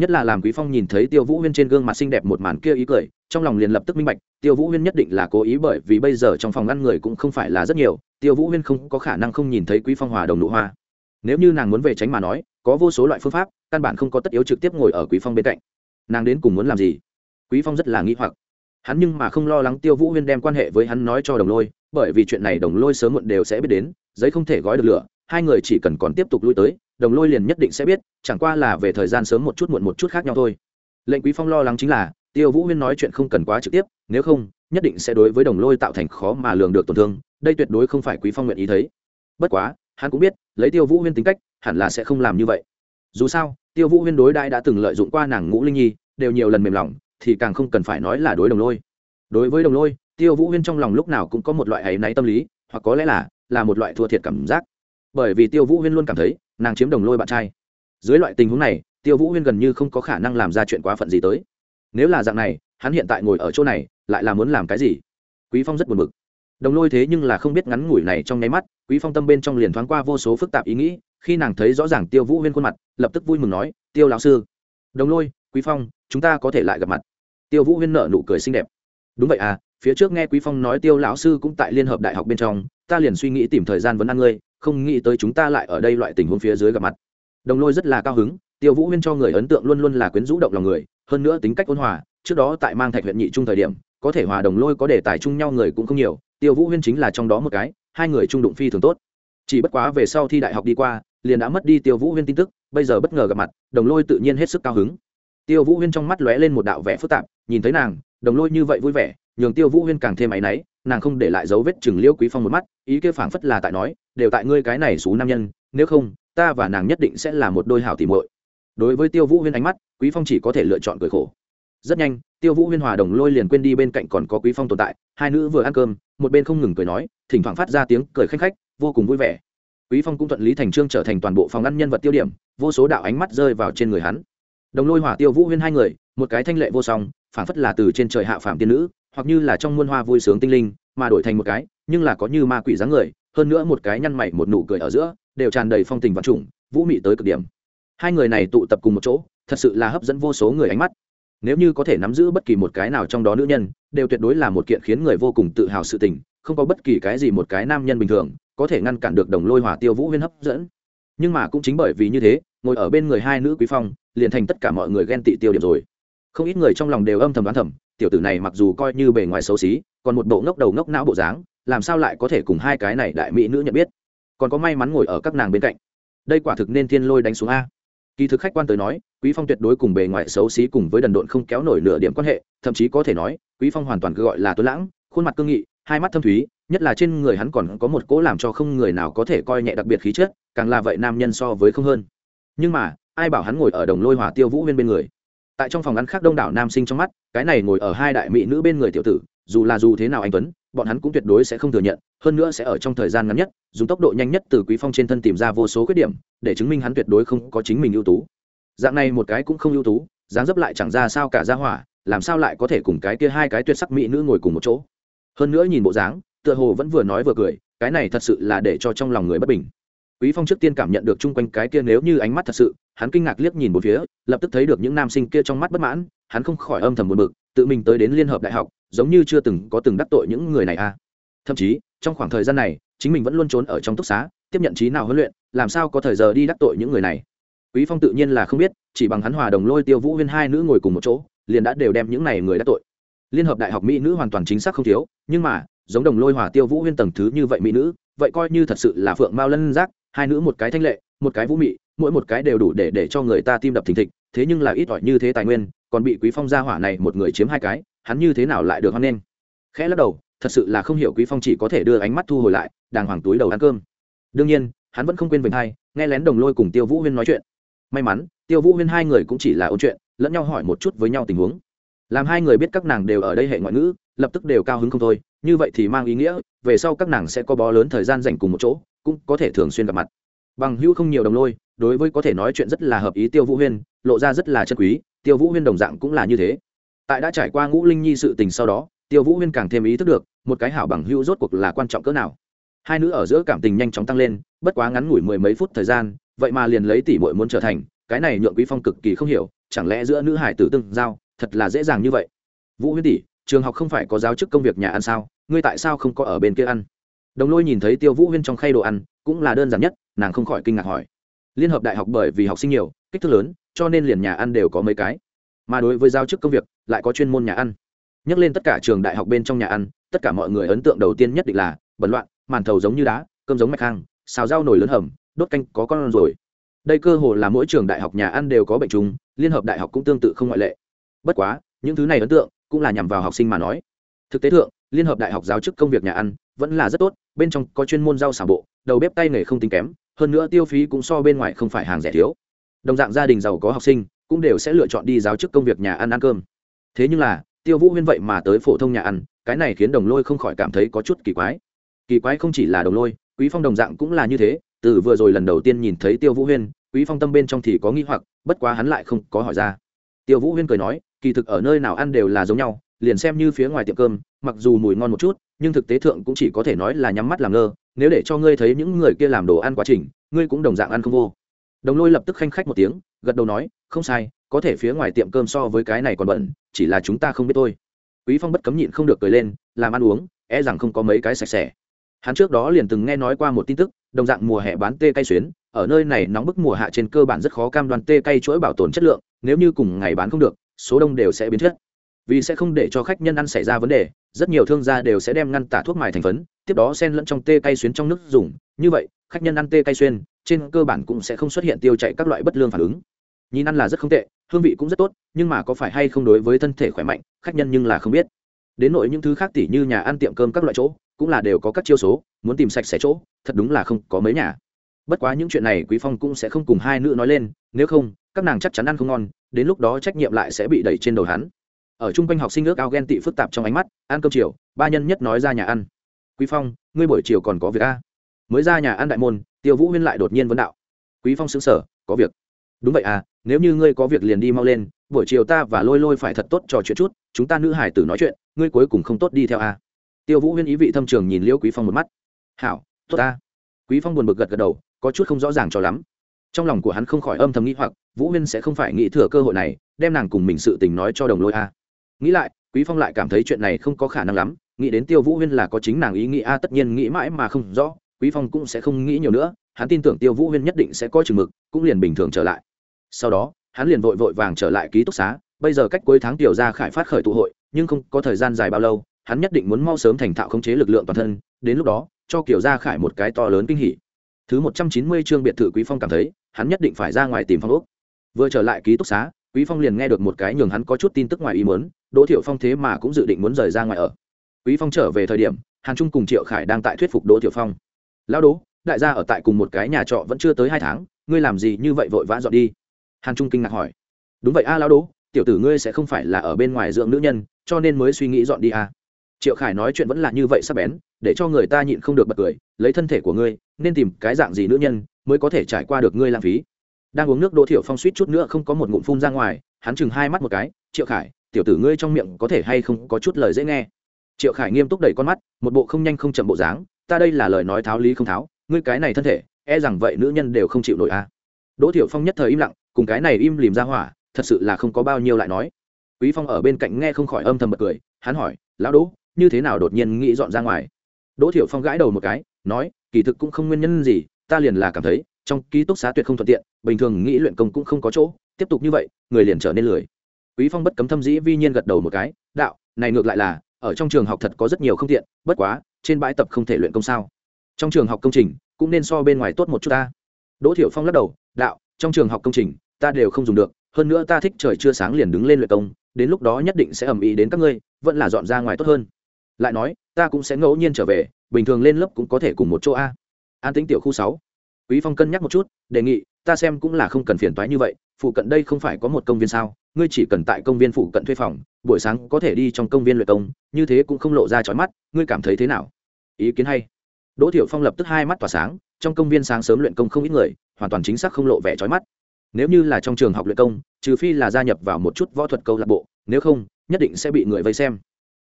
nhất là làm quý phong nhìn thấy tiêu vũ huyên trên gương mặt xinh đẹp một màn kia ý cười, trong lòng liền lập tức minh bạch, tiêu vũ huyên nhất định là cố ý bởi vì bây giờ trong phòng ngăn người cũng không phải là rất nhiều, tiêu vũ huyên không có khả năng không nhìn thấy quý phong hòa đồng nụ hoa. Nếu như nàng muốn về tránh mà nói, có vô số loại phương pháp, căn bản không có tất yếu trực tiếp ngồi ở quý phong bên cạnh. Nàng đến cùng muốn làm gì? Quý phong rất là nghĩ hoặc. Hắn nhưng mà không lo lắng tiêu vũ huyên đem quan hệ với hắn nói cho đồng lôi, bởi vì chuyện này đồng lôi sớm muộn đều sẽ biết đến, giấy không thể gói được lửa hai người chỉ cần còn tiếp tục lui tới, đồng lôi liền nhất định sẽ biết, chẳng qua là về thời gian sớm một chút muộn một chút khác nhau thôi. Lệnh quý phong lo lắng chính là, tiêu vũ huyên nói chuyện không cần quá trực tiếp, nếu không, nhất định sẽ đối với đồng lôi tạo thành khó mà lường được tổn thương, đây tuyệt đối không phải quý phong nguyện ý thấy. Bất quá, hắn cũng biết, lấy tiêu vũ huyên tính cách, hẳn là sẽ không làm như vậy. Dù sao, tiêu vũ huyên đối đại đã từng lợi dụng qua nàng ngũ linh nhi, đều nhiều lần mềm lòng, thì càng không cần phải nói là đối đồng lôi. Đối với đồng lôi, tiêu vũ huyên trong lòng lúc nào cũng có một loại áy náy tâm lý, hoặc có lẽ là là một loại thua thiệt cảm giác bởi vì tiêu vũ huyên luôn cảm thấy nàng chiếm đồng lôi bạn trai dưới loại tình huống này tiêu vũ huyên gần như không có khả năng làm ra chuyện quá phận gì tới nếu là dạng này hắn hiện tại ngồi ở chỗ này lại là muốn làm cái gì quý phong rất buồn bực. đồng lôi thế nhưng là không biết ngắn ngủi này trong nháy mắt quý phong tâm bên trong liền thoáng qua vô số phức tạp ý nghĩ khi nàng thấy rõ ràng tiêu vũ huyên khuôn mặt lập tức vui mừng nói tiêu lão sư đồng lôi quý phong chúng ta có thể lại gặp mặt tiêu vũ huyên nợ nụ cười xinh đẹp đúng vậy à phía trước nghe quý phong nói tiêu lão sư cũng tại liên hợp đại học bên trong ta liền suy nghĩ tìm thời gian vấn ăn ngươi không nghĩ tới chúng ta lại ở đây loại tình huống phía dưới gặp mặt. Đồng lôi rất là cao hứng, tiêu vũ huyên cho người ấn tượng luôn luôn là quyến rũ động lòng người, hơn nữa tính cách ôn hòa, trước đó tại mang thạch huyện nhị trung thời điểm, có thể hòa đồng lôi có đề tài chung nhau người cũng không nhiều, tiêu vũ huyên chính là trong đó một cái, hai người trung đụng phi thường tốt. Chỉ bất quá về sau thi đại học đi qua, liền đã mất đi tiêu vũ huyên tin tức, bây giờ bất ngờ gặp mặt, đồng lôi tự nhiên hết sức cao hứng. Tiêu vũ huyên trong mắt lóe lên một đạo vẻ phức tạp, nhìn thấy nàng, đồng lôi như vậy vui vẻ, nhường tiêu vũ huyên càng thêm áy náy nàng không để lại dấu vết chừng liêu quý phong một mắt, ý kia phảng phất là tại nói, đều tại ngươi cái này xú nam nhân, nếu không, ta và nàng nhất định sẽ là một đôi hảo tỉ muội. Đối với tiêu vũ huyên ánh mắt, quý phong chỉ có thể lựa chọn cười khổ. Rất nhanh, tiêu vũ huyên hòa đồng lôi liền quên đi bên cạnh còn có quý phong tồn tại, hai nữ vừa ăn cơm, một bên không ngừng cười nói, thỉnh thoảng phát ra tiếng cười khanh khách, vô cùng vui vẻ. Quý phong cũng thuận lý thành trương trở thành toàn bộ phòng ăn nhân vật tiêu điểm, vô số đạo ánh mắt rơi vào trên người hắn. Đồng lôi hỏa tiêu vũ huyên hai người, một cái thanh lệ vô song, phảng phất là từ trên trời hạ phạm tiên nữ hoặc như là trong muôn hoa vui sướng tinh linh, mà đổi thành một cái, nhưng là có như ma quỷ dáng người, hơn nữa một cái nhăn mày, một nụ cười ở giữa, đều tràn đầy phong tình và trùng, vũ mị tới cực điểm. Hai người này tụ tập cùng một chỗ, thật sự là hấp dẫn vô số người ánh mắt. Nếu như có thể nắm giữ bất kỳ một cái nào trong đó nữ nhân, đều tuyệt đối là một kiện khiến người vô cùng tự hào sự tình, không có bất kỳ cái gì một cái nam nhân bình thường có thể ngăn cản được đồng lôi hỏa tiêu vũ huyên hấp dẫn. Nhưng mà cũng chính bởi vì như thế, ngồi ở bên người hai nữ quý phong, liền thành tất cả mọi người ghen tị tiêu điểm rồi. Không ít người trong lòng đều âm thầm đoán thầm tiểu tử này mặc dù coi như bề ngoài xấu xí, còn một bộ ngốc đầu ngốc não bộ dáng, làm sao lại có thể cùng hai cái này đại mỹ nữ nhận biết? Còn có may mắn ngồi ở các nàng bên cạnh. Đây quả thực nên thiên lôi đánh xuống a. Kỳ thực khách quan tới nói, quý phong tuyệt đối cùng bề ngoài xấu xí cùng với đần độn không kéo nổi nửa điểm quan hệ, thậm chí có thể nói, quý phong hoàn toàn cứ gọi là tuấn lãng, khuôn mặt cương nghị, hai mắt thâm thúy, nhất là trên người hắn còn có một cỗ làm cho không người nào có thể coi nhẹ đặc biệt khí chất, càng là vậy nam nhân so với không hơn. Nhưng mà, ai bảo hắn ngồi ở đồng lôi hỏa tiêu vũ bên bên người? Tại trong phòng ăn khác đông đảo nam sinh trong mắt, cái này ngồi ở hai đại mỹ nữ bên người tiểu tử, dù là dù thế nào anh tuấn, bọn hắn cũng tuyệt đối sẽ không thừa nhận, hơn nữa sẽ ở trong thời gian ngắn nhất, dùng tốc độ nhanh nhất từ quý phong trên thân tìm ra vô số khuyết điểm, để chứng minh hắn tuyệt đối không có chính mình ưu tú. Dạng này một cái cũng không ưu tú, dáng dấp lại chẳng ra sao cả ra hỏa, làm sao lại có thể cùng cái kia hai cái tuyệt sắc mỹ nữ ngồi cùng một chỗ? Hơn nữa nhìn bộ dáng, tựa hồ vẫn vừa nói vừa cười, cái này thật sự là để cho trong lòng người bất bình quý phong trước tiên cảm nhận được chung quanh cái kia nếu như ánh mắt thật sự, hắn kinh ngạc liếc nhìn một phía, lập tức thấy được những nam sinh kia trong mắt bất mãn, hắn không khỏi âm thầm buồn bực, tự mình tới đến liên hợp đại học, giống như chưa từng có từng đắc tội những người này a à. thậm chí, trong khoảng thời gian này, chính mình vẫn luôn trốn ở trong túc xá, tiếp nhận trí nào huấn luyện, làm sao có thời giờ đi đắc tội những người này quý phong tự nhiên là không biết, chỉ bằng hắn hòa đồng lôi tiêu vũ huyên hai nữ ngồi cùng một chỗ, liền đã đều đem những này người đắc tội liên hợp đại học mỹ nữ hoàn toàn chính xác không thiếu, nhưng mà, giống đồng lôi hòa tiêu vũ huyên tầng thứ như vậy mỹ nữ, vậy coi như thật sự là phượng mao lân giác hai nữ một cái thanh lệ, một cái vũ mị, mỗi một cái đều đủ để để cho người ta tim đập thình thịch, thế nhưng là ít ỏi như thế tài nguyên, còn bị quý phong gia hỏa này một người chiếm hai cái, hắn như thế nào lại được hoan nghênh? Khẽ lắc đầu, thật sự là không hiểu quý phong chỉ có thể đưa ánh mắt thu hồi lại, đàng hoàng túi đầu ăn cơm. Đương nhiên, hắn vẫn không quên vịnh hai, nghe lén đồng lôi cùng tiêu vũ huyên nói chuyện. May mắn, tiêu vũ huyên hai người cũng chỉ là ôn chuyện, lẫn nhau hỏi một chút với nhau tình huống. Làm hai người biết các nàng đều ở đây hệ ngoại ngữ, lập tức đều cao hứng không thôi, như vậy thì mang ý nghĩa, về sau các nàng sẽ có bó lớn thời gian dành cùng một chỗ cũng có thể thường xuyên gặp mặt. Bằng hữu không nhiều đồng lôi, đối với có thể nói chuyện rất là hợp ý tiêu vũ huyên, lộ ra rất là chân quý, tiêu vũ huyên đồng dạng cũng là như thế. Tại đã trải qua ngũ linh nhi sự tình sau đó, tiêu vũ huyên càng thêm ý thức được, một cái hảo bằng hữu rốt cuộc là quan trọng cỡ nào. Hai nữ ở giữa cảm tình nhanh chóng tăng lên, bất quá ngắn ngủi mười mấy phút thời gian, vậy mà liền lấy tỷ muội muốn trở thành, cái này nhượng quý phong cực kỳ không hiểu, chẳng lẽ giữa nữ hải tử tương giao, thật là dễ dàng như vậy? Vũ huyên tỷ, trường học không phải có giáo chức công việc nhà ăn sao? Ngươi tại sao không có ở bên kia ăn? Đồng lôi nhìn thấy tiêu vũ huyên trong khay đồ ăn, cũng là đơn giản nhất, nàng không khỏi kinh ngạc hỏi. Liên hợp đại học bởi vì học sinh nhiều, kích thước lớn, cho nên liền nhà ăn đều có mấy cái. Mà đối với giao chức công việc, lại có chuyên môn nhà ăn. Nhắc lên tất cả trường đại học bên trong nhà ăn, tất cả mọi người ấn tượng đầu tiên nhất định là, bẩn loạn, màn thầu giống như đá, cơm giống mạch hang, xào rau nổi lớn hầm, đốt canh có con rồi. Đây cơ hồ là mỗi trường đại học nhà ăn đều có bệnh trùng, liên hợp đại học cũng tương tự không ngoại lệ. Bất quá, những thứ này ấn tượng cũng là nhằm vào học sinh mà nói. Thực tế thượng, liên hợp đại học giáo chức công việc nhà ăn vẫn là rất tốt, bên trong có chuyên môn rau xả bộ, đầu bếp tay nghề không tính kém, hơn nữa tiêu phí cũng so bên ngoài không phải hàng rẻ thiếu. Đồng dạng gia đình giàu có học sinh cũng đều sẽ lựa chọn đi giáo chức công việc nhà ăn ăn cơm. Thế nhưng là, tiêu vũ huyên vậy mà tới phổ thông nhà ăn, cái này khiến đồng lôi không khỏi cảm thấy có chút kỳ quái. Kỳ quái không chỉ là đồng lôi, quý phong đồng dạng cũng là như thế, từ vừa rồi lần đầu tiên nhìn thấy tiêu vũ huyên, quý phong tâm bên trong thì có nghi hoặc, bất quá hắn lại không có hỏi ra. Tiêu vũ huyên cười nói, kỳ thực ở nơi nào ăn đều là giống nhau liền xem như phía ngoài tiệm cơm, mặc dù mùi ngon một chút, nhưng thực tế thượng cũng chỉ có thể nói là nhắm mắt làm ngơ, nếu để cho ngươi thấy những người kia làm đồ ăn quá trình, ngươi cũng đồng dạng ăn không vô. Đồng lôi lập tức khanh khách một tiếng, gật đầu nói, không sai, có thể phía ngoài tiệm cơm so với cái này còn bẩn, chỉ là chúng ta không biết thôi. Quý phong bất cấm nhịn không được cười lên, làm ăn uống e rằng không có mấy cái sạch sẽ. Hắn trước đó liền từng nghe nói qua một tin tức, đồng dạng mùa hè bán tê cay xuyến, ở nơi này nóng bức mùa hạ trên cơ bản rất khó cam đoan tê cay chuỗi bảo tồn chất lượng, nếu như cùng ngày bán không được, số đông đều sẽ biến chất vì sẽ không để cho khách nhân ăn xảy ra vấn đề, rất nhiều thương gia đều sẽ đem ngăn tả thuốc mài thành phấn, tiếp đó xen lẫn trong tê cay xuyến trong nước dùng. Như vậy, khách nhân ăn tê cay xuyên, trên cơ bản cũng sẽ không xuất hiện tiêu chảy các loại bất lương phản ứng. Nhìn ăn là rất không tệ, hương vị cũng rất tốt, nhưng mà có phải hay không đối với thân thể khỏe mạnh, khách nhân nhưng là không biết. Đến nội những thứ khác tỉ như nhà ăn tiệm cơm các loại chỗ, cũng là đều có các chiêu số, muốn tìm sạch sẽ chỗ, thật đúng là không có mấy nhà. Bất quá những chuyện này quý phong cũng sẽ không cùng hai nữ nói lên, nếu không, các nàng chắc chắn ăn không ngon, đến lúc đó trách nhiệm lại sẽ bị đẩy trên đầu hắn ở chung quanh học sinh ước ao ghen tị phức tạp trong ánh mắt, ăn cơm chiều, ba nhân nhất nói ra nhà ăn. Quý phong, ngươi buổi chiều còn có việc a mới ra nhà ăn đại môn, tiêu vũ huyên lại đột nhiên vấn đạo. Quý phong xứng sở có việc. Đúng vậy à nếu như ngươi có việc liền đi mau lên, buổi chiều ta và lôi lôi phải thật tốt trò chuyện chút, chúng ta nữ hải tử nói chuyện, ngươi cuối cùng không tốt đi theo à. tiêu vũ huyên ý vị thâm trường nhìn liễu quý phong một mắt. Hảo, tốt ta. Quý phong buồn bực gật gật đầu, có chút không rõ ràng cho lắm. Trong lòng của hắn không khỏi âm thầm nghĩ hoặc, vũ huyên sẽ không phải nghĩ thừa cơ hội này, đem nàng cùng mình sự tình nói cho đồng lôi a à nghĩ lại, quý phong lại cảm thấy chuyện này không có khả năng lắm, nghĩ đến tiêu vũ huyên là có chính nàng ý nghĩ, a, tất nhiên nghĩ mãi mà không rõ, quý phong cũng sẽ không nghĩ nhiều nữa, hắn tin tưởng tiêu vũ huyên nhất định sẽ có chừng mực, cũng liền bình thường trở lại. Sau đó, hắn liền vội vội vàng trở lại ký túc xá, bây giờ cách cuối tháng tiểu ra khải phát khởi tụ hội, nhưng không có thời gian dài bao lâu, hắn nhất định muốn mau sớm thành thạo khống chế lực lượng toàn thân, đến lúc đó, cho kiểu ra khải một cái to lớn kinh hỉ. Thứ một trăm chín mươi chương biệt thự quý phong cảm thấy, hắn nhất định phải ra ngoài tìm phong ốc. Vừa trở lại ký túc xá quý phong liền nghe được một cái nhường hắn có chút tin tức ngoài ý muốn, đỗ thiệu phong thế mà cũng dự định muốn rời ra ngoài ở. Quý phong trở về thời điểm, hàn trung cùng triệu khải đang tại thuyết phục đỗ thiệu phong. Lão đỗ, đại gia ở tại cùng một cái nhà trọ vẫn chưa tới hai tháng, ngươi làm gì như vậy vội vã dọn đi? Hàn trung kinh ngạc hỏi. Đúng vậy a, lão đỗ, tiểu tử ngươi sẽ không phải là ở bên ngoài dưỡng nữ nhân, cho nên mới suy nghĩ dọn đi a. Triệu khải nói chuyện vẫn là như vậy sắp bén, để cho người ta nhịn không được bật cười, lấy thân thể của ngươi, nên tìm cái dạng gì nữ nhân mới có thể trải qua được ngươi lãng phí? Đang uống nước đỗ thiệu phong suýt chút nữa không có một ngụm phun ra ngoài, hắn chừng hai mắt một cái, triệu khải, tiểu tử ngươi trong miệng có thể hay không có chút lời dễ nghe? Triệu khải nghiêm túc đẩy con mắt, một bộ không nhanh không chậm bộ dáng, ta đây là lời nói tháo lý không tháo, ngươi cái này thân thể e rằng vậy nữ nhân đều không chịu nổi a. Đỗ thiệu phong nhất thời im lặng, cùng cái này im lìm ra hỏa, thật sự là không có bao nhiêu lại nói. Quý phong ở bên cạnh nghe không khỏi âm thầm bật cười, hắn hỏi, lão đỗ, như thế nào đột nhiên nghĩ dọn ra ngoài? Đỗ thiệu phong gãi đầu một cái, nói, kỳ thực cũng không nguyên nhân gì, ta liền là cảm thấy trong ký túc xá tuyệt không thuận tiện, bình thường nghĩ luyện công cũng không có chỗ, tiếp tục như vậy, người liền trở nên lười. Quý phong bất cấm thâm dĩ vi nhiên gật đầu một cái, đạo, này ngược lại là, ở trong trường học thật có rất nhiều không tiện, bất quá, trên bãi tập không thể luyện công sao? Trong trường học công trình, cũng nên so bên ngoài tốt một chút ta. Đỗ thiểu phong lắc đầu, đạo, trong trường học công trình, ta đều không dùng được, hơn nữa ta thích trời chưa sáng liền đứng lên luyện công, đến lúc đó nhất định sẽ ầm ĩ đến các ngươi, vẫn là dọn ra ngoài tốt hơn. Lại nói, ta cũng sẽ ngẫu nhiên trở về, bình thường lên lớp cũng có thể cùng một chỗ a. An tính tiểu khu sáu quý phong cân nhắc một chút, đề nghị, ta xem cũng là không cần phiền toái như vậy, phụ cận đây không phải có một công viên sao? Ngươi chỉ cần tại công viên phụ cận thuê phòng, buổi sáng có thể đi trong công viên luyện công, như thế cũng không lộ ra chói mắt, ngươi cảm thấy thế nào? Ý kiến hay. Đỗ thiệu phong lập tức hai mắt tỏa sáng, trong công viên sáng sớm luyện công không ít người, hoàn toàn chính xác không lộ vẻ chói mắt. Nếu như là trong trường học luyện công, trừ phi là gia nhập vào một chút võ thuật câu lạc bộ, nếu không, nhất định sẽ bị người vây xem.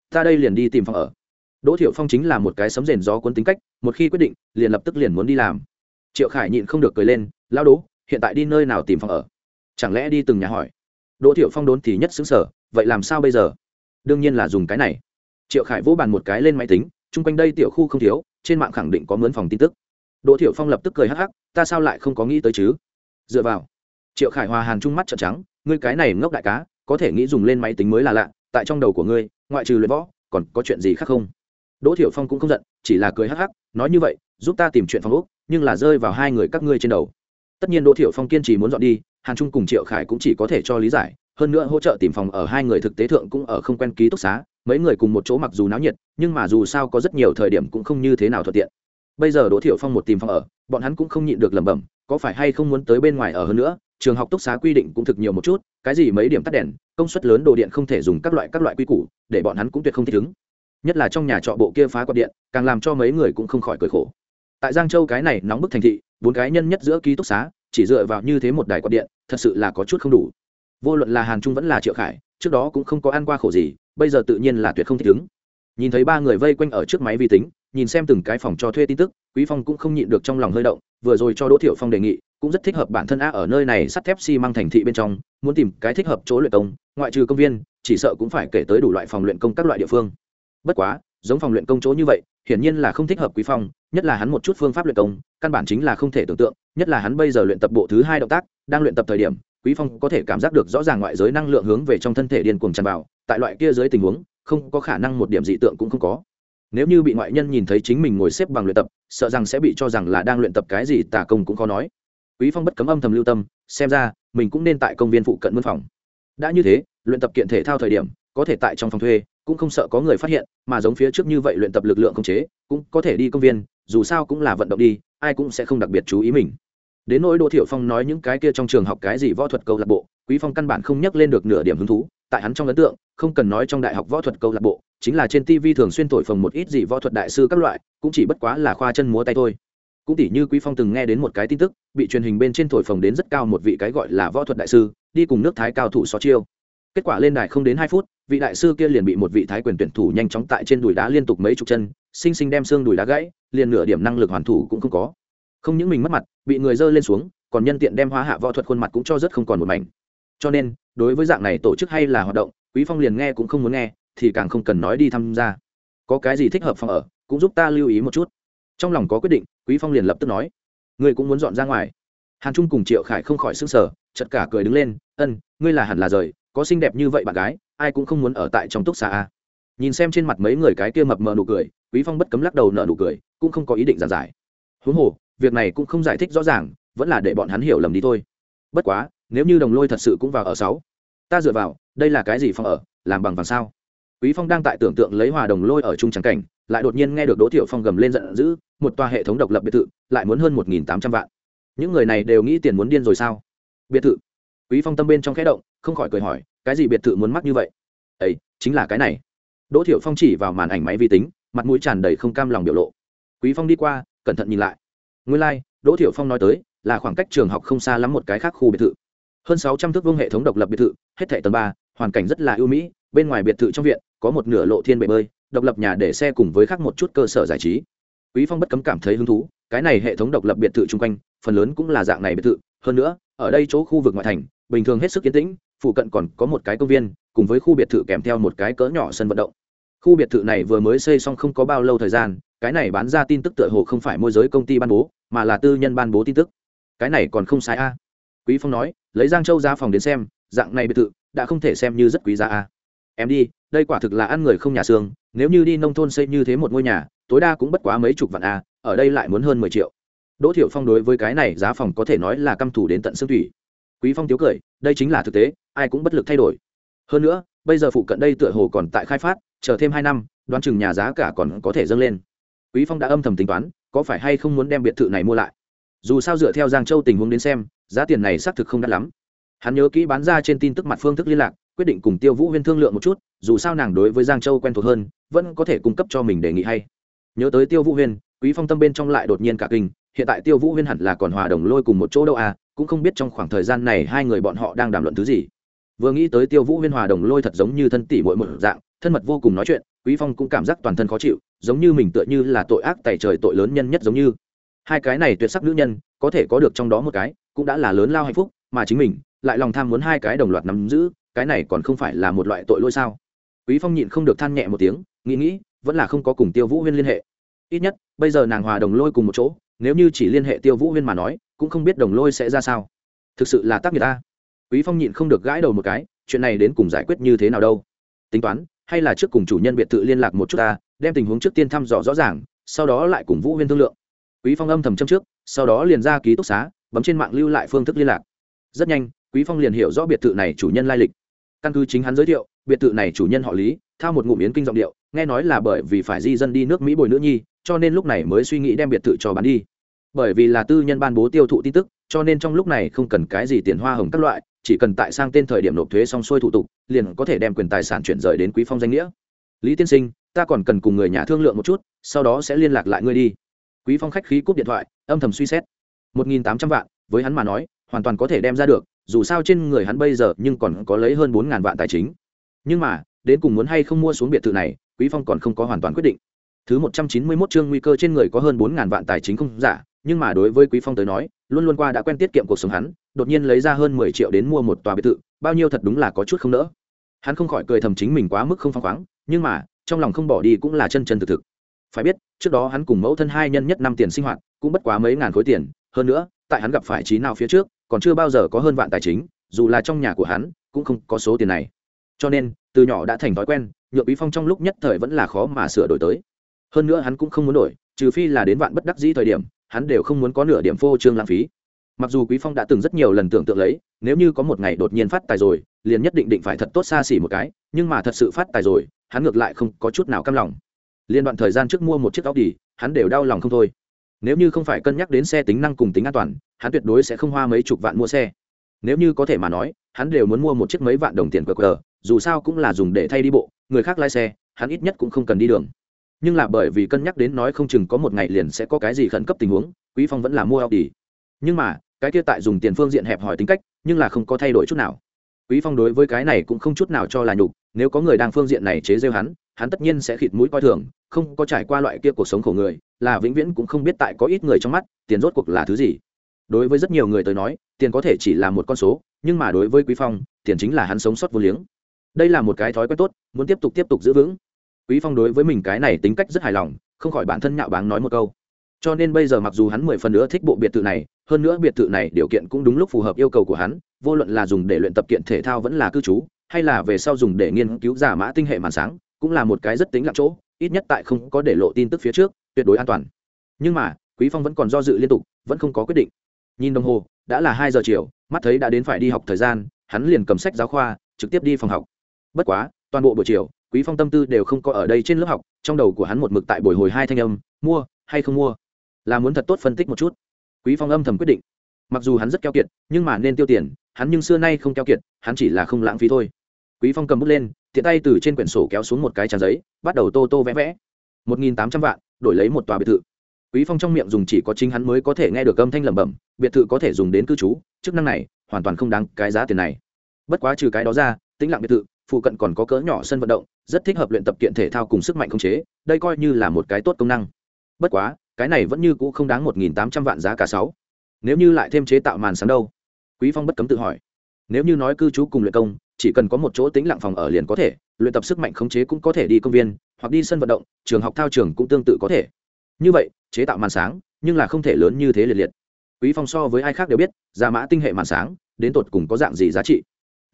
Ta đây liền đi tìm phòng ở. Đỗ thiệu phong chính là một cái sấm rền gió cuốn tính cách, một khi quyết định, liền lập tức liền muốn đi làm triệu khải nhịn không được cười lên lao đố hiện tại đi nơi nào tìm phòng ở? Chẳng lẽ đi từng nhà hỏi? Đỗ thiệu phong đốn thì nhất xứng sở vậy làm sao bây giờ? Đương nhiên là dùng cái này. Triệu khải vỗ bàn một cái lên máy tính, chung quanh đây tiểu khu không thiếu, trên mạng khẳng định có mướn phòng tin tức. Đỗ thiệu phong lập tức cười hắc hắc, ta sao lại không có nghĩ tới chứ? Dựa vào, triệu khải hòa hàn trung mắt trợn trắng, ngươi cái này ngốc đại cá, có thể nghĩ dùng lên máy tính mới là lạ, tại trong đầu của ngươi, ngoại trừ luyện võ, còn có chuyện gì khác không? Đỗ thiệu phong cũng không giận, chỉ là cười hắc hắc, nói như vậy, giúp ta tìm chuyện phòng úc nhưng là rơi vào hai người các ngươi trên đầu. Tất nhiên đỗ thiệu phong kiên trì muốn dọn đi, hàn trung cùng triệu khải cũng chỉ có thể cho lý giải, hơn nữa hỗ trợ tìm phòng ở hai người thực tế thượng cũng ở không quen ký túc xá, mấy người cùng một chỗ mặc dù náo nhiệt, nhưng mà dù sao có rất nhiều thời điểm cũng không như thế nào thuận tiện. Bây giờ đỗ thiệu phong một tìm phòng ở, bọn hắn cũng không nhịn được lẩm bẩm, có phải hay không muốn tới bên ngoài ở hơn nữa, trường học túc xá quy định cũng thực nhiều một chút, cái gì mấy điểm tắt đèn, công suất lớn đồ điện không thể dùng các loại các loại quy củ, để bọn hắn cũng tuyệt không thích ứng. Nhất là trong nhà trọ bộ kia phá quạt điện, càng làm cho mấy người cũng không khỏi cười khổ tại giang châu cái này nóng bức thành thị, bốn cái nhân nhất giữa ký túc xá, chỉ dựa vào như thế một đài quạt điện, thật sự là có chút không đủ. Vô luận là hàn trung vẫn là triệu khải, trước đó cũng không có ăn qua khổ gì, bây giờ tự nhiên là tuyệt không thích ứng. Nhìn thấy ba người vây quanh ở trước máy vi tính, nhìn xem từng cái phòng cho thuê tin tức, quý phong cũng không nhịn được trong lòng hơi động, vừa rồi cho đỗ thiệu phong đề nghị, cũng rất thích hợp bản thân a ở nơi này sắt thép xi măng thành thị bên trong, muốn tìm cái thích hợp chỗ luyện công, ngoại trừ công viên, chỉ sợ cũng phải kể tới đủ loại phòng luyện công các loại địa phương. Bất quá, giống phòng luyện công chỗ như vậy, hiển nhiên là không thích hợp quý phong nhất là hắn một chút phương pháp luyện công, căn bản chính là không thể tưởng tượng, nhất là hắn bây giờ luyện tập bộ thứ hai động tác, đang luyện tập thời điểm, quý phong có thể cảm giác được rõ ràng ngoại giới năng lượng hướng về trong thân thể điên cuồng tràn vào, tại loại kia dưới tình huống, không có khả năng một điểm dị tượng cũng không có. Nếu như bị ngoại nhân nhìn thấy chính mình ngồi xếp bằng luyện tập, sợ rằng sẽ bị cho rằng là đang luyện tập cái gì tả công cũng khó nói. Quý phong bất cấm âm thầm lưu tâm, xem ra, mình cũng nên tại công viên phụ cận mân phòng. Đã như thế, luyện tập kiện thể thao thời điểm, có thể tại trong phòng thuê, cũng không sợ có người phát hiện, mà giống phía trước như vậy luyện tập lực lượng không chế, cũng có thể đi công viên dù sao cũng là vận động đi, ai cũng sẽ không đặc biệt chú ý mình. Đến nỗi đỗ thiệu phong nói những cái kia trong trường học cái gì võ thuật câu lạc bộ, quý phong căn bản không nhắc lên được nửa điểm hứng thú, tại hắn trong ấn tượng, không cần nói trong đại học võ thuật câu lạc bộ, chính là trên tv thường xuyên thổi phồng một ít gì võ thuật đại sư các loại, cũng chỉ bất quá là khoa chân múa tay thôi. Cũng tỉ như quý phong từng nghe đến một cái tin tức, bị truyền hình bên trên thổi phồng đến rất cao một vị cái gọi là võ thuật đại sư, đi cùng nước thái cao thủ so chiêu. Kết quả lên đài không đến hai phút vị đại sư kia liền bị một vị thái quyền tuyển thủ nhanh chóng tại trên đùi đá liên tục mấy chục chân sinh sinh đem xương đùi đá gãy liền nửa điểm năng lực hoàn thủ cũng không có. Không những mình mất mặt bị người dơ lên xuống còn nhân tiện đem hóa hạ võ thuật khuôn mặt cũng cho rất không còn một mảnh. Cho nên đối với dạng này tổ chức hay là hoạt động quý phong liền nghe cũng không muốn nghe thì càng không cần nói đi tham gia. Có cái gì thích hợp phòng ở cũng giúp ta lưu ý một chút. Trong lòng có quyết định quý phong liền lập tức nói. Ngươi cũng muốn dọn ra ngoài. Hàn trung cùng triệu khải không khỏi sững sờ, chật cả cười đứng lên ân ngươi là hẳn là rời có xinh đẹp như vậy bạn gái ai cũng không muốn ở tại trong túc xa a. Nhìn xem trên mặt mấy người cái kia mập mờ nụ cười, quý phong bất cấm lắc đầu nở nụ cười, cũng không có ý định giàn giải. Huống hồ, việc này cũng không giải thích rõ ràng, vẫn là để bọn hắn hiểu lầm đi thôi. Bất quá, nếu như đồng lôi thật sự cũng vào ở sáu, ta dựa vào, đây là cái gì phòng ở, làm bằng vàng sao? Quý phong đang tại tưởng tượng lấy hòa đồng lôi ở trung trắng cảnh, lại đột nhiên nghe được đỗ thiệu phong gầm lên giận dữ, một tòa hệ thống độc lập biệt thự, lại muốn hơn một nghìn tám trăm vạn. Những người này đều nghĩ tiền muốn điên rồi sao? Biệt thự. Quý phong tâm bên trong khẽ động, không khỏi cười hỏi cái gì biệt thự muốn mắc như vậy? Ấy chính là cái này. Đỗ thiệu phong chỉ vào màn ảnh máy vi tính mặt mũi tràn đầy không cam lòng biểu lộ. Quý phong đi qua cẩn thận nhìn lại. Nguyên lai like, đỗ thiệu phong nói tới là khoảng cách trường học không xa lắm một cái khác khu biệt thự. Hơn sáu trăm thước vuông hệ thống độc lập biệt thự hết thảy tầng ba hoàn cảnh rất là ưu mỹ bên ngoài biệt thự trong viện có một nửa lộ thiên bể bơi độc lập nhà để xe cùng với khác một chút cơ sở giải trí. Quý phong bất cấm cảm thấy hứng thú cái này hệ thống độc lập biệt thự chung quanh phần lớn cũng là dạng này biệt thự. Hơn nữa ở đây chỗ khu vực ngoại thành bình thường hết sức yên tĩnh phụ cận còn có một cái công viên, cùng với khu biệt thự kèm theo một cái cỡ nhỏ sân vận động. Khu biệt thự này vừa mới xây xong không có bao lâu thời gian, cái này bán ra tin tức tựa hồ không phải môi giới công ty ban bố, mà là tư nhân ban bố tin tức. Cái này còn không sai a. Quý phong nói, lấy giang châu ra phòng đến xem, dạng này biệt thự đã không thể xem như rất quý giá a. Em đi, đây quả thực là ăn người không nhà xương, nếu như đi nông thôn xây như thế một ngôi nhà, tối đa cũng bất quá mấy chục vạn a, ở đây lại muốn hơn mười triệu. Đỗ thiệu phong đối với cái này giá phòng có thể nói là căm thủ đến tận xương thủy quý phong tiếu cười, đây chính là thực tế, ai cũng bất lực thay đổi. Hơn nữa, bây giờ phụ cận đây tựa hồ còn tại khai phát, chờ thêm hai năm, đoán chừng nhà giá cả còn có thể dâng lên. Quý phong đã âm thầm tính toán, có phải hay không muốn đem biệt thự này mua lại. Dù sao dựa theo giang châu tình huống đến xem, giá tiền này xác thực không đắt lắm. Hắn nhớ kỹ bán ra trên tin tức mặt phương thức liên lạc, quyết định cùng tiêu vũ huyên thương lượng một chút, dù sao nàng đối với giang châu quen thuộc hơn, vẫn có thể cung cấp cho mình đề nghị hay. Nhớ tới tiêu vũ huyên, quý phong tâm bên trong lại đột nhiên cả kinh, hiện tại tiêu vũ huyên hẳn là còn hòa đồng lôi cùng một chỗ đâu à cũng không biết trong khoảng thời gian này hai người bọn họ đang đàm luận thứ gì. Vừa nghĩ tới tiêu vũ huyên hòa đồng lôi thật giống như thân tỷ muội một dạng, thân mật vô cùng nói chuyện, quý phong cũng cảm giác toàn thân khó chịu, giống như mình tựa như là tội ác tài trời tội lớn nhân nhất giống như. Hai cái này tuyệt sắc nữ nhân, có thể có được trong đó một cái, cũng đã là lớn lao hạnh phúc, mà chính mình, lại lòng tham muốn hai cái đồng loạt nắm giữ, cái này còn không phải là một loại tội lỗi sao? Quý phong nhịn không được than nhẹ một tiếng, nghĩ nghĩ, vẫn là không có cùng tiêu vũ huyên liên hệ. Ít nhất, bây giờ nàng hòa đồng lôi cùng một chỗ, nếu như chỉ liên hệ tiêu vũ huyên mà nói cũng không biết đồng lôi sẽ ra sao. Thực sự là tác nghiệp ta. Quý phong nhịn không được gãi đầu một cái, chuyện này đến cùng giải quyết như thế nào đâu? Tính toán, hay là trước cùng chủ nhân biệt thự liên lạc một chút ta, đem tình huống trước tiên thăm dò rõ ràng, sau đó lại cùng vũ huyên thương lượng. Quý phong âm thầm châm trước, sau đó liền ra ký túc xá, bấm trên mạng lưu lại phương thức liên lạc. Rất nhanh, quý phong liền hiểu rõ biệt thự này chủ nhân lai lịch. Căn cứ chính hắn giới thiệu, biệt thự này chủ nhân họ lý, thao một ngụm yến kinh giọng điệu, nghe nói là bởi vì phải di dân đi nước mỹ bồi nữ nhi, cho nên lúc này mới suy nghĩ đem biệt thự cho bán đi bởi vì là tư nhân ban bố tiêu thụ tin tức, cho nên trong lúc này không cần cái gì tiền hoa hồng các loại, chỉ cần tại sang tên thời điểm nộp thuế xong xuôi thủ tục, liền có thể đem quyền tài sản chuyển rời đến quý phong danh nghĩa. Lý tiên sinh, ta còn cần cùng người nhà thương lượng một chút, sau đó sẽ liên lạc lại ngươi đi. Quý phong khách khí cúp điện thoại, âm thầm suy xét. Một nghìn tám trăm vạn, với hắn mà nói, hoàn toàn có thể đem ra được, dù sao trên người hắn bây giờ nhưng còn có lấy hơn bốn ngàn vạn tài chính. Nhưng mà, đến cùng muốn hay không mua xuống biệt thự này, quý phong còn không có hoàn toàn quyết định. Thứ một trăm chín mươi 191 chương nguy cơ trên người có hơn bốn ngàn vạn tài chính không giả nhưng mà đối với quý phong tới nói, luôn luôn qua đã quen tiết kiệm cuộc sống hắn, đột nhiên lấy ra hơn mười triệu đến mua một tòa biệt thự, bao nhiêu thật đúng là có chút không nỡ. Hắn không khỏi cười thầm chính mình quá mức không phăng khoáng, nhưng mà, trong lòng không bỏ đi cũng là chân chân thực thực. Phải biết, trước đó hắn cùng mẫu thân hai nhân nhất năm tiền sinh hoạt, cũng bất quá mấy ngàn khối tiền, hơn nữa, tại hắn gặp phải trí nào phía trước, còn chưa bao giờ có hơn vạn tài chính, dù là trong nhà của hắn, cũng không có số tiền này. Cho nên, từ nhỏ đã thành thói quen, nhượng quý phong trong lúc nhất thời vẫn là khó mà sửa đổi tới. Hơn nữa hắn cũng không muốn đổi, trừ phi là đến vạn bất đắc dĩ thời điểm hắn đều không muốn có nửa điểm phô trương lãng phí. Mặc dù quý phong đã từng rất nhiều lần tưởng tượng lấy, nếu như có một ngày đột nhiên phát tài rồi, liền nhất định định phải thật tốt xa xỉ một cái, nhưng mà thật sự phát tài rồi, hắn ngược lại không có chút nào căm lòng. Liên đoạn thời gian trước mua một chiếc áo đi hắn đều đau lòng không thôi. Nếu như không phải cân nhắc đến xe tính năng cùng tính an toàn, hắn tuyệt đối sẽ không hoa mấy chục vạn mua xe. Nếu như có thể mà nói, hắn đều muốn mua một chiếc mấy vạn đồng tiền qr dù sao cũng là dùng để thay đi bộ, người khác lái xe, hắn ít nhất cũng không cần đi đường nhưng là bởi vì cân nhắc đến nói không chừng có một ngày liền sẽ có cái gì khẩn cấp tình huống, quý phong vẫn là mua Audi. Nhưng mà, cái kia tại dùng tiền phương diện hẹp hòi tính cách, nhưng là không có thay đổi chút nào. Quý phong đối với cái này cũng không chút nào cho là nhục, nếu có người đang phương diện này chế rêu hắn hắn tất nhiên sẽ khịt mũi coi thường, không có trải qua loại kia cuộc sống khổ người, là vĩnh viễn cũng không biết tại có ít người trong mắt, tiền rốt cuộc là thứ gì. Đối với rất nhiều người tới nói, tiền có thể chỉ là một con số, nhưng mà đối với quý phong, tiền chính là hắn sống sót vô liếng. Đây là một cái thói quen tốt, muốn tiếp tục tiếp tục giữ vững quý phong đối với mình cái này tính cách rất hài lòng, không khỏi bản thân nhạo báng nói một câu. Cho nên bây giờ mặc dù hắn mười phần nữa thích bộ biệt thự này, hơn nữa biệt thự này điều kiện cũng đúng lúc phù hợp yêu cầu của hắn, vô luận là dùng để luyện tập kiện thể thao vẫn là cư trú, hay là về sau dùng để nghiên cứu giả mã tinh hệ màn sáng, cũng là một cái rất tính lặng chỗ, ít nhất tại không có để lộ tin tức phía trước, tuyệt đối an toàn. Nhưng mà, quý phong vẫn còn do dự liên tục, vẫn không có quyết định. Nhìn đồng hồ, đã là hai giờ chiều, mắt thấy đã đến phải đi học thời gian, hắn liền cầm sách giáo khoa, trực tiếp đi phòng học. Bất quá, toàn bộ buổi chiều quý phong tâm tư đều không có ở đây trên lớp học, trong đầu của hắn một mực tại buổi hồi hai thanh âm, mua hay không mua? Là muốn thật tốt phân tích một chút. Quý phong âm thầm quyết định. Mặc dù hắn rất keo kiệt, nhưng mà nên tiêu tiền, hắn nhưng xưa nay không keo kiệt, hắn chỉ là không lãng phí thôi. Quý phong cầm bút lên, tiện tay từ trên quyển sổ kéo xuống một cái tràn giấy, bắt đầu tô tô vẽ vẽ. Một nghìn tám trăm vạn, đổi lấy một tòa biệt thự. Quý phong trong miệng dùng chỉ có chính hắn mới có thể nghe được âm thanh lẩm bẩm, biệt thự có thể dùng đến cư trú, chức năng này hoàn toàn không đáng cái giá tiền này. Bất quá trừ cái đó ra, tĩnh lặng biệt thự phụ cận còn có cỡ nhỏ sân vận động, rất thích hợp luyện tập kiện thể thao cùng sức mạnh khống chế, đây coi như là một cái tốt công năng. Bất quá, cái này vẫn như cũ không đáng một nghìn tám trăm vạn giá cả sáu. Nếu như lại thêm chế tạo màn sáng đâu? Quý phong bất cấm tự hỏi. Nếu như nói cư trú cùng luyện công, chỉ cần có một chỗ tĩnh lặng phòng ở liền có thể, luyện tập sức mạnh khống chế cũng có thể đi công viên, hoặc đi sân vận động, trường học thao trường cũng tương tự có thể. Như vậy, chế tạo màn sáng, nhưng là không thể lớn như thế liệt liệt. Quý phong so với ai khác đều biết giả mã tinh hệ màn sáng, đến tột cùng có dạng gì giá trị?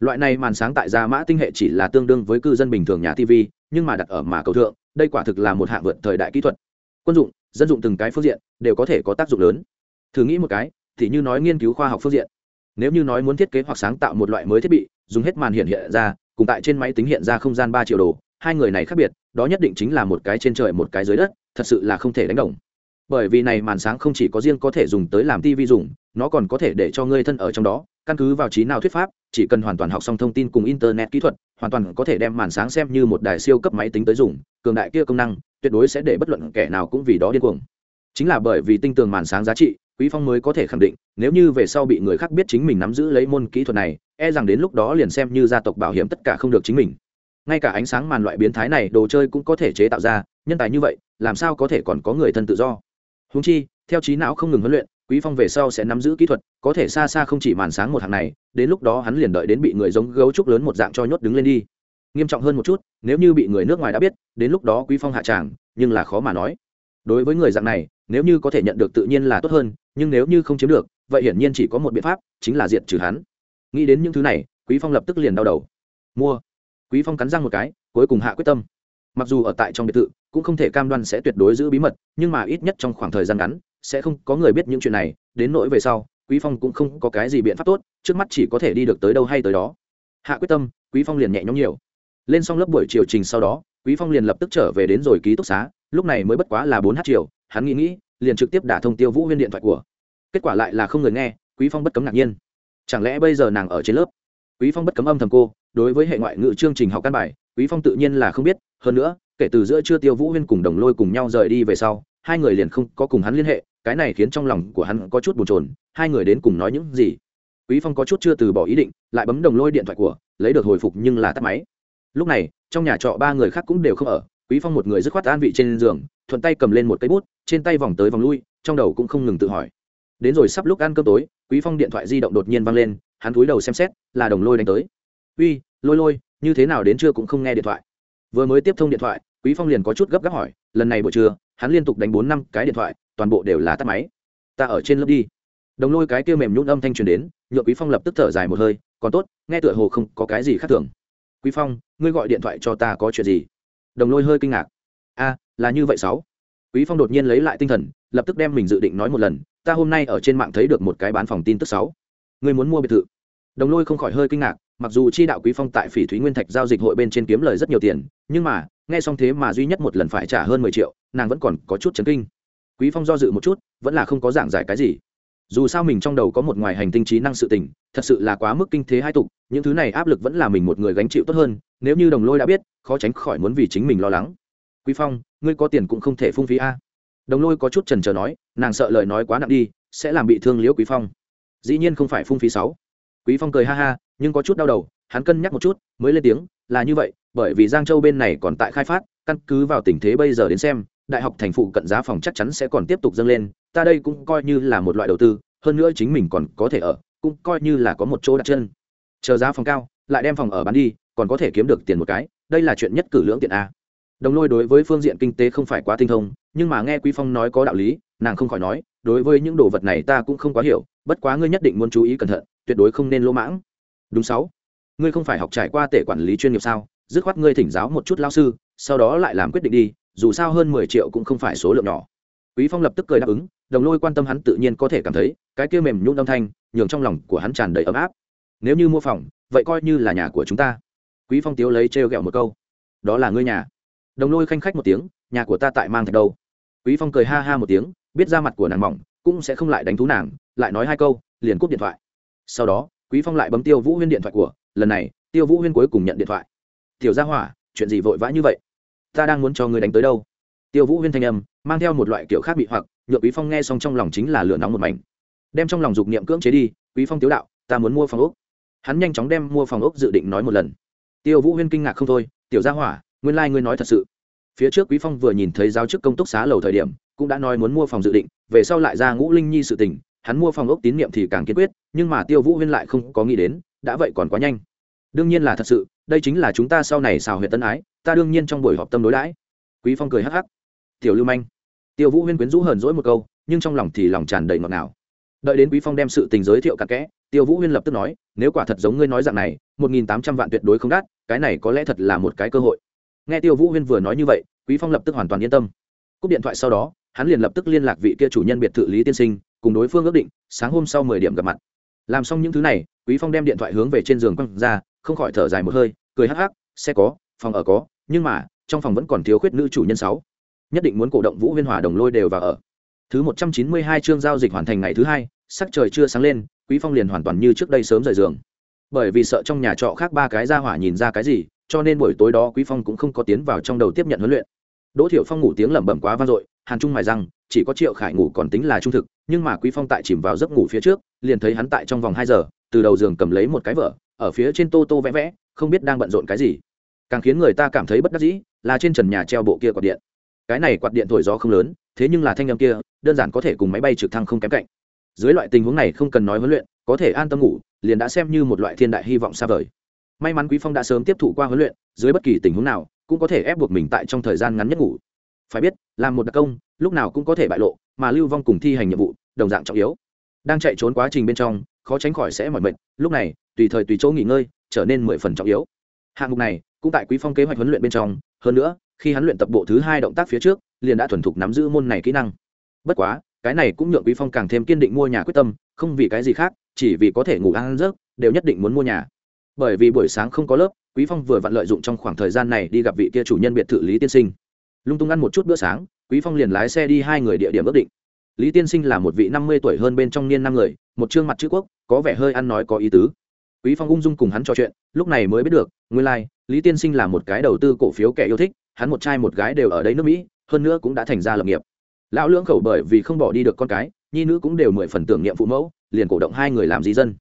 Loại này màn sáng tại gia mã tinh hệ chỉ là tương đương với cư dân bình thường nhà tv nhưng mà đặt ở mà cầu thượng, đây quả thực là một hạng vượt thời đại kỹ thuật. Quân dụng, dân dụng từng cái phương diện, đều có thể có tác dụng lớn. Thử nghĩ một cái, thì như nói nghiên cứu khoa học phương diện. Nếu như nói muốn thiết kế hoặc sáng tạo một loại mới thiết bị, dùng hết màn hiện hiện ra, cùng tại trên máy tính hiện ra không gian ba triệu đồ, hai người này khác biệt, đó nhất định chính là một cái trên trời một cái dưới đất, thật sự là không thể đánh đồng. Bởi vì này màn sáng không chỉ có riêng có thể dùng tới làm TV dùng nó còn có thể để cho ngươi thân ở trong đó, căn cứ vào trí nào thuyết pháp, chỉ cần hoàn toàn học xong thông tin cùng internet kỹ thuật, hoàn toàn có thể đem màn sáng xem như một đài siêu cấp máy tính tới dùng, cường đại kia công năng, tuyệt đối sẽ để bất luận kẻ nào cũng vì đó điên cuồng. Chính là bởi vì tinh tường màn sáng giá trị, quý phong mới có thể khẳng định, nếu như về sau bị người khác biết chính mình nắm giữ lấy môn kỹ thuật này e rằng đến lúc đó liền xem như gia tộc bảo hiểm tất cả không được chính mình. Ngay cả ánh sáng màn loại biến thái này, đồ chơi cũng có thể chế tạo ra, nhân tài như vậy, làm sao có thể còn có người thân tự do? Húng chi, theo trí não không ngừng huấn luyện quý phong về sau sẽ nắm giữ kỹ thuật, có thể xa xa không chỉ màn sáng một hàng này, đến lúc đó hắn liền đợi đến bị người giống gấu trúc lớn một dạng cho nhốt đứng lên đi. Nghiêm trọng hơn một chút, nếu như bị người nước ngoài đã biết, đến lúc đó quý phong hạ tràng, nhưng là khó mà nói. Đối với người dạng này, nếu như có thể nhận được tự nhiên là tốt hơn, nhưng nếu như không chiếm được, vậy hiển nhiên chỉ có một biện pháp, chính là diệt trừ hắn. Nghĩ đến những thứ này, quý phong lập tức liền đau đầu. Mua. Quý phong cắn răng một cái, cuối cùng hạ quyết tâm. Mặc dù ở tại trong biệt thự, cũng không thể cam đoan sẽ tuyệt đối giữ bí mật, nhưng mà ít nhất trong khoảng thời gian ngắn sẽ không có người biết những chuyện này, đến nỗi về sau, quý phong cũng không có cái gì biện pháp tốt, trước mắt chỉ có thể đi được tới đâu hay tới đó. Hạ quyết tâm, quý phong liền nhẹ nhõm nhiều. Lên xong lớp buổi chiều trình sau đó, quý phong liền lập tức trở về đến rồi ký túc xá, lúc này mới bất quá là bốn h chiều, hắn nghĩ nghĩ, liền trực tiếp đả thông tiêu vũ huyên điện thoại của. Kết quả lại là không người nghe, quý phong bất cấm ngạc nhiên. Chẳng lẽ bây giờ nàng ở trên lớp? Quý phong bất cấm âm thầm cô, đối với hệ ngoại ngữ chương trình học căn bài, quý phong tự nhiên là không biết, hơn nữa, kể từ giữa trưa tiêu vũ huyên cùng đồng lôi cùng nhau rời đi về sau, hai người liền không có cùng hắn liên hệ cái này khiến trong lòng của hắn có chút bồn chồn, hai người đến cùng nói những gì? Quý phong có chút chưa từ bỏ ý định, lại bấm đồng lôi điện thoại của, lấy được hồi phục nhưng là tắt máy. Lúc này, trong nhà trọ ba người khác cũng đều không ở, quý phong một người dứt khoát an vị trên giường, thuận tay cầm lên một cây bút, trên tay vòng tới vòng lui, trong đầu cũng không ngừng tự hỏi. Đến rồi sắp lúc ăn cơm tối, quý phong điện thoại di động đột nhiên vang lên, hắn cúi đầu xem xét, là đồng lôi đánh tới. Uy, lôi lôi, như thế nào đến trưa cũng không nghe điện thoại. Vừa mới tiếp thông điện thoại, quý phong liền có chút gấp gáp hỏi, lần này buổi trưa, hắn liên tục đánh bốn năm cái điện thoại toàn bộ đều là tắt máy. Ta ở trên lớp đi. Đồng lôi cái kia mềm nhún âm thanh truyền đến nhựa quý phong lập tức thở dài một hơi, còn tốt, nghe tựa hồ không có cái gì khác thường. Quý phong, ngươi gọi điện thoại cho ta có chuyện gì? Đồng lôi hơi kinh ngạc. A, là như vậy sáu. Quý phong đột nhiên lấy lại tinh thần, lập tức đem mình dự định nói một lần, ta hôm nay ở trên mạng thấy được một cái bán phòng tin tức sáu. Ngươi muốn mua biệt thự. Đồng lôi không khỏi hơi kinh ngạc, mặc dù chi đạo quý phong tại phỉ thúy nguyên thạch giao dịch hội bên trên kiếm lời rất nhiều tiền, nhưng mà, nghe xong thế mà duy nhất một lần phải trả hơn mười triệu, nàng vẫn còn có chút chấn kinh quý phong do dự một chút, vẫn là không có giảng giải cái gì. Dù sao mình trong đầu có một ngoài hành tinh trí năng sự tình, thật sự là quá mức kinh thế hai tục, những thứ này áp lực vẫn là mình một người gánh chịu tốt hơn, nếu như đồng lôi đã biết, khó tránh khỏi muốn vì chính mình lo lắng. Quý phong, ngươi có tiền cũng không thể phung phí a. Đồng lôi có chút trần trờ nói, nàng sợ lời nói quá nặng đi, sẽ làm bị thương liễu quý phong. Dĩ nhiên không phải phung phí sáu. Quý phong cười ha ha, nhưng có chút đau đầu, hắn cân nhắc một chút, mới lên tiếng, là như vậy, bởi vì giang châu bên này còn tại khai phát, căn cứ vào tình thế bây giờ đến xem đại học thành phụ cận giá phòng chắc chắn sẽ còn tiếp tục dâng lên, ta đây cũng coi như là một loại đầu tư, hơn nữa chính mình còn có thể ở, cũng coi như là có một chỗ đặt chân. Chờ giá phòng cao, lại đem phòng ở bán đi, còn có thể kiếm được tiền một cái, đây là chuyện nhất cử lưỡng tiện a. Đồng lôi đối với phương diện kinh tế không phải quá tinh thông, nhưng mà nghe quý phong nói có đạo lý, nàng không khỏi nói, đối với những đồ vật này ta cũng không quá hiểu, bất quá ngươi nhất định muốn chú ý cẩn thận, tuyệt đối không nên lỗ mãng. Đúng sáu. Ngươi không phải học trải qua tể quản lý chuyên nghiệp sao? Dứt khoát ngươi thỉnh giáo một chút lao sư, sau đó lại làm quyết định đi dù sao hơn mười triệu cũng không phải số lượng nhỏ. Quý phong lập tức cười đáp ứng, đồng lôi quan tâm hắn tự nhiên có thể cảm thấy, cái kia mềm nhũn âm thanh, nhường trong lòng của hắn tràn đầy ấm áp. Nếu như mua phòng, vậy coi như là nhà của chúng ta. Quý phong tiếu lấy trêu ghẹo một câu. Đó là ngươi nhà. Đồng lôi khanh khách một tiếng, nhà của ta tại mang thạch đâu? Quý phong cười ha ha một tiếng, biết ra mặt của nàng mỏng, cũng sẽ không lại đánh thú nàng, lại nói hai câu, liền cúp điện thoại. Sau đó, quý phong lại bấm tiêu vũ huyên điện thoại của, lần này, tiêu vũ huyên cuối cùng nhận điện thoại. Tiểu gia hỏa, chuyện gì vội vã như vậy? Ta đang muốn cho ngươi đánh tới đâu. Tiêu vũ huyên thanh âm, mang theo một loại kiểu khác bị hoặc nhựa quý phong nghe xong trong lòng chính là lửa nóng một mảnh. Đem trong lòng dục niệm cưỡng chế đi, quý phong tiếu đạo, ta muốn mua phòng ốc. Hắn nhanh chóng đem mua phòng ốc dự định nói một lần. Tiêu vũ huyên kinh ngạc không thôi, tiểu gia hỏa, nguyên lai like ngươi nói thật sự. Phía trước quý phong vừa nhìn thấy giáo chức công túc xá lầu thời điểm, cũng đã nói muốn mua phòng dự định, về sau lại ra ngũ linh nhi sự tình, hắn mua phòng ốc tín nhiệm thì càng kiên quyết, nhưng mà tiêu vũ huyên lại không có nghĩ đến, đã vậy còn quá nhanh. Đương nhiên là thật sự, đây chính là chúng ta sau này xào huyện tân ái ta đương nhiên trong buổi họp tâm đối đãi. Quý phong cười hắc hắc. Tiểu lưu manh. Tiêu vũ huyên quyến rũ hờn dỗi một câu, nhưng trong lòng thì lòng tràn đầy ngọt ngào. Đợi đến quý phong đem sự tình giới thiệu cặn kẽ, tiêu vũ huyên lập tức nói, nếu quả thật giống ngươi nói dạng này, một nghìn tám trăm vạn tuyệt đối không đắt, cái này có lẽ thật là một cái cơ hội. Nghe tiêu vũ huyên vừa nói như vậy, quý phong lập tức hoàn toàn yên tâm. Cúp điện thoại sau đó, hắn liền lập tức liên lạc vị kia chủ nhân biệt thự lý tiên sinh, cùng đối phương ước định, sáng hôm sau mười điểm gặp mặt. Làm xong những thứ này, quý phong đem điện thoại hướng về trên giường quăng ra, không khỏi thở dài một hơi, cười hắc hắc, xe có, phòng ở có nhưng mà, trong phòng vẫn còn thiếu khuyết nữ chủ nhân sáu. Nhất định muốn cổ động vũ huyên hòa đồng lôi đều vào ở. Thứ một trăm chín mươi hai chương giao dịch hoàn thành ngày thứ hai, sắc trời chưa sáng lên, quý phong liền hoàn toàn như trước đây sớm rời giường. Bởi vì sợ trong nhà trọ khác ba cái ra hỏa nhìn ra cái gì, cho nên buổi tối đó quý phong cũng không có tiến vào trong đầu tiếp nhận huấn luyện. Đỗ thiểu phong ngủ tiếng lẩm bẩm quá vang dội, hàn trung mài rằng chỉ có triệu khải ngủ còn tính là trung thực, nhưng mà quý phong tại chìm vào giấc ngủ phía trước, liền thấy hắn tại trong vòng hai giờ, từ đầu giường cầm lấy một cái vở, ở phía trên tô tô vẽ vẽ, không biết đang bận rộn cái gì càng khiến người ta cảm thấy bất đắc dĩ là trên trần nhà treo bộ kia quạt điện. Cái này quạt điện thổi gió không lớn, thế nhưng là thanh âm kia, đơn giản có thể cùng máy bay trực thăng không kém cạnh. Dưới loại tình huống này không cần nói huấn luyện, có thể an tâm ngủ, liền đã xem như một loại thiên đại hy vọng xa vời. May mắn quý phong đã sớm tiếp thụ qua huấn luyện, dưới bất kỳ tình huống nào, cũng có thể ép buộc mình tại trong thời gian ngắn nhất ngủ. Phải biết, làm một đặc công, lúc nào cũng có thể bại lộ, mà lưu vong cùng thi hành nhiệm vụ, đồng dạng trọng yếu. Đang chạy trốn quá trình bên trong, khó tránh khỏi sẽ mỏi mệt, lúc này, tùy thời tùy chỗ nghỉ ngơi, trở nên mười phần trọng yếu hạng mục này cũng tại quý phong kế hoạch huấn luyện bên trong, hơn nữa, khi hắn luyện tập bộ thứ hai động tác phía trước, liền đã thuần thục nắm giữ môn này kỹ năng. Bất quá, cái này cũng nhượng quý phong càng thêm kiên định mua nhà quyết tâm, không vì cái gì khác, chỉ vì có thể ngủ ăn rớt đều nhất định muốn mua nhà. Bởi vì buổi sáng không có lớp, quý phong vừa vặn lợi dụng trong khoảng thời gian này đi gặp vị kia chủ nhân biệt thự lý tiên sinh. Lung tung ăn một chút bữa sáng, quý phong liền lái xe đi hai người địa điểm ước định. Lý tiên sinh là một vị năm mươi tuổi hơn bên trong niên năm người, một trương mặt chữ quốc, có vẻ hơi ăn nói có ý tứ quý phong ung dung cùng hắn trò chuyện lúc này mới biết được nguyên lai like, lý tiên sinh là một cái đầu tư cổ phiếu kẻ yêu thích hắn một trai một gái đều ở đây nước mỹ hơn nữa cũng đã thành ra lập nghiệp. Lão lưỡng khẩu bởi vì không bỏ đi được con cái nhi nữ cũng đều mười phần tưởng niệm phụ mẫu liền cổ động hai người làm di dân.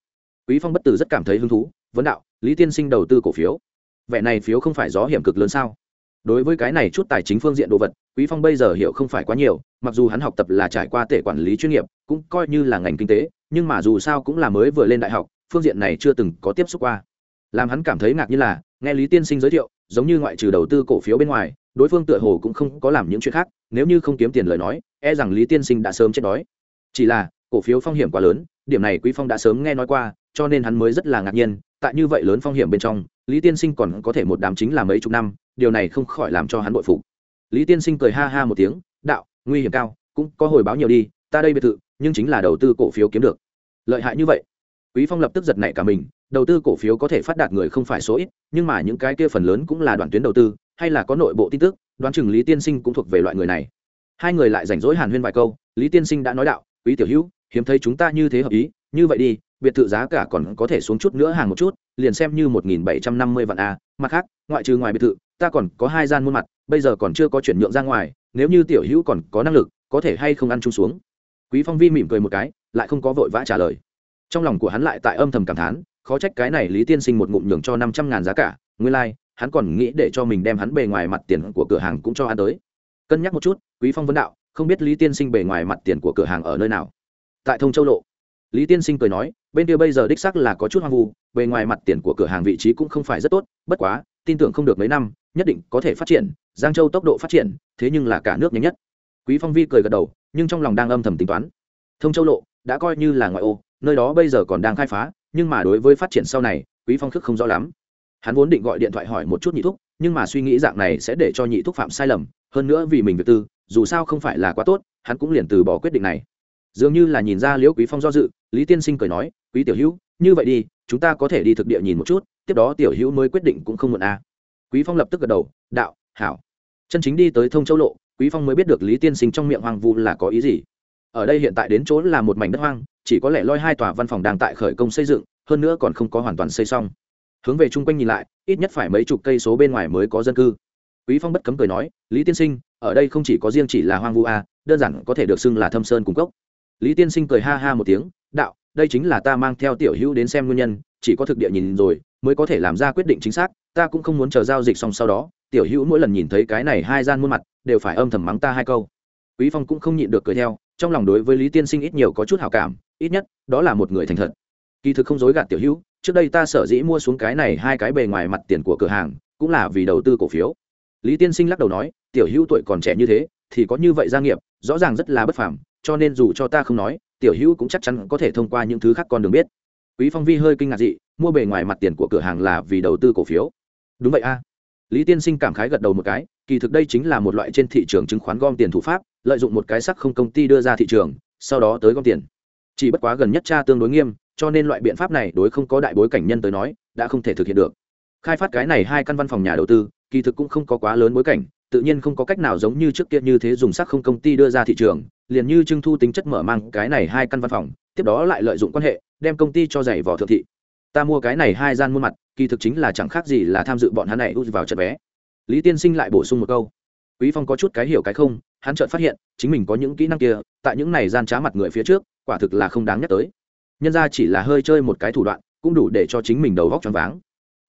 Quý phong bất tử rất cảm thấy hứng thú vấn đạo lý tiên sinh đầu tư cổ phiếu. Vẻ này phiếu không phải gió hiểm cực lớn sao? Đối với cái này chút tài chính phương diện đồ vật quý phong bây giờ hiểu không phải quá nhiều mặc dù hắn học tập là trải qua tể quản lý chuyên nghiệp cũng coi như là ngành kinh tế nhưng mà dù sao cũng là mới vừa lên đại học phương diện này chưa từng có tiếp xúc qua. Làm hắn cảm thấy ngạc như là, nghe lý tiên sinh giới thiệu, giống như ngoại trừ đầu tư cổ phiếu bên ngoài, đối phương tựa hồ cũng không có làm những chuyện khác, nếu như không kiếm tiền lời nói e rằng lý tiên sinh đã sớm chết đói. Chỉ là, cổ phiếu phong hiểm quá lớn, điểm này quý phong đã sớm nghe nói qua, cho nên hắn mới rất là ngạc nhiên, tại như vậy lớn phong hiểm bên trong, lý tiên sinh còn có thể một đám chính là mấy chục năm, điều này không khỏi làm cho hắn bội phục. Lý tiên sinh cười ha ha một tiếng, đạo, nguy hiểm cao, cũng có hồi báo nhiều đi, ta đây biệt thự, nhưng chính là đầu tư cổ phiếu kiếm được. Lợi hại như vậy quý phong lập tức giật nảy cả mình, đầu tư cổ phiếu có thể phát đạt người không phải số ít, nhưng mà những cái kia phần lớn cũng là đoạn tuyến đầu tư, hay là có nội bộ tin tức, đoán chừng lý tiên sinh cũng thuộc về loại người này. Hai người lại rảnh rỗi hàn huyên vài câu, lý tiên sinh đã nói đạo, quý tiểu hữu, hiếm thấy chúng ta như thế hợp ý, như vậy đi, biệt thự giá cả còn có thể xuống chút nữa hàng một chút, liền xem như một nghìn bảy trăm năm mươi vạn a, mặt khác, ngoại trừ ngoài biệt thự, ta còn có hai gian muôn mặt, bây giờ còn chưa có chuyển nhượng ra ngoài, nếu như tiểu hữu còn có năng lực, có thể hay không ăn chung xuống? Quý phong vi mỉm cười một cái, lại không có vội vã trả lời trong lòng của hắn lại tại âm thầm cảm thán khó trách cái này lý tiên sinh một ngụm nhường cho năm trăm ngàn giá cả nguyên lai、like, hắn còn nghĩ để cho mình đem hắn bề ngoài mặt tiền của cửa hàng cũng cho ăn tới. Cân nhắc một chút quý phong vấn đạo không biết lý tiên sinh bề ngoài mặt tiền của cửa hàng ở nơi nào? Tại thông châu lộ lý tiên sinh cười nói bên kia bây giờ đích sắc là có chút hoang vu bề ngoài mặt tiền của cửa hàng vị trí cũng không phải rất tốt bất quá tin tưởng không được mấy năm nhất định có thể phát triển giang châu tốc độ phát triển thế nhưng là cả nước nhanh nhất. Quý phong vi cười gật đầu nhưng trong lòng đang âm thầm tính toán. Thông châu lộ đã coi như là ngoại ô nơi đó bây giờ còn đang khai phá, nhưng mà đối với phát triển sau này, quý phong thức không rõ lắm. Hắn vốn định gọi điện thoại hỏi một chút nhị thúc, nhưng mà suy nghĩ dạng này sẽ để cho nhị thúc phạm sai lầm, hơn nữa vì mình việc tư, dù sao không phải là quá tốt, hắn cũng liền từ bỏ quyết định này. Dường như là nhìn ra liễu quý phong do dự, lý tiên sinh cười nói, quý tiểu hữu, như vậy đi, chúng ta có thể đi thực địa nhìn một chút, tiếp đó tiểu hữu mới quyết định cũng không muộn a à. quý phong lập tức gật đầu, đạo, hảo. Chân chính đi tới thông châu lộ, quý phong mới biết được lý tiên sinh trong miệng hoàng vu là có ý gì ở đây hiện tại đến chỗ là một mảnh đất hoang, chỉ có lẽ loi hai tòa văn phòng đang tại khởi công xây dựng, hơn nữa còn không có hoàn toàn xây xong. Hướng về chung quanh nhìn lại, ít nhất phải mấy chục cây số bên ngoài mới có dân cư. Quý phong bất cấm cười nói, lý tiên sinh, ở đây không chỉ có riêng chỉ là hoang vu a, đơn giản có thể được xưng là thâm sơn cung cốc. Lý tiên sinh cười ha ha một tiếng, đạo, đây chính là ta mang theo tiểu hữu đến xem nguyên nhân, chỉ có thực địa nhìn rồi, mới có thể làm ra quyết định chính xác, ta cũng không muốn chờ giao dịch xong sau đó, tiểu hữu mỗi lần nhìn thấy cái này hai gian muôn mặt, đều phải âm thầm mắng ta hai câu. Quý phong cũng không nhịn được cười theo trong lòng đối với lý tiên sinh ít nhiều có chút hảo cảm, ít nhất, đó là một người thành thật. Kỳ thực không dối gạt tiểu hữu, trước đây ta sở dĩ mua xuống cái này hai cái bề ngoài mặt tiền của cửa hàng, cũng là vì đầu tư cổ phiếu. Lý tiên sinh lắc đầu nói, tiểu hữu tuổi còn trẻ như thế, thì có như vậy gia nghiệp, rõ ràng rất là bất phàm, cho nên dù cho ta không nói, tiểu hữu cũng chắc chắn có thể thông qua những thứ khác con đường biết. Quý phong vi hơi kinh ngạc dị, mua bề ngoài mặt tiền của cửa hàng là vì đầu tư cổ phiếu. Đúng vậy a. Lý tiên sinh cảm khái gật đầu một cái, kỳ thực đây chính là một loại trên thị trường chứng khoán gom tiền thủ pháp lợi dụng một cái sắc không công ty đưa ra thị trường, sau đó tới gom tiền. Chỉ bất quá gần nhất cha tương đối nghiêm, cho nên loại biện pháp này đối không có đại bối cảnh nhân tới nói, đã không thể thực hiện được. Khai phát cái này hai căn văn phòng nhà đầu tư, kỳ thực cũng không có quá lớn bối cảnh, tự nhiên không có cách nào giống như trước kia như thế dùng sắc không công ty đưa ra thị trường, liền như trưng thu tính chất mở mang cái này hai căn văn phòng, tiếp đó lại lợi dụng quan hệ, đem công ty cho giày vỏ thượng thị. Ta mua cái này hai gian muôn mặt, kỳ thực chính là chẳng khác gì là tham dự bọn hắn này vào trận vé. Lý tiên sinh lại bổ sung một câu quý phong có chút cái hiểu cái không, hắn chợt phát hiện, chính mình có những kỹ năng kia, tại những này gian trá mặt người phía trước, quả thực là không đáng nhắc tới. Nhân ra chỉ là hơi chơi một cái thủ đoạn, cũng đủ để cho chính mình đầu góc choáng váng.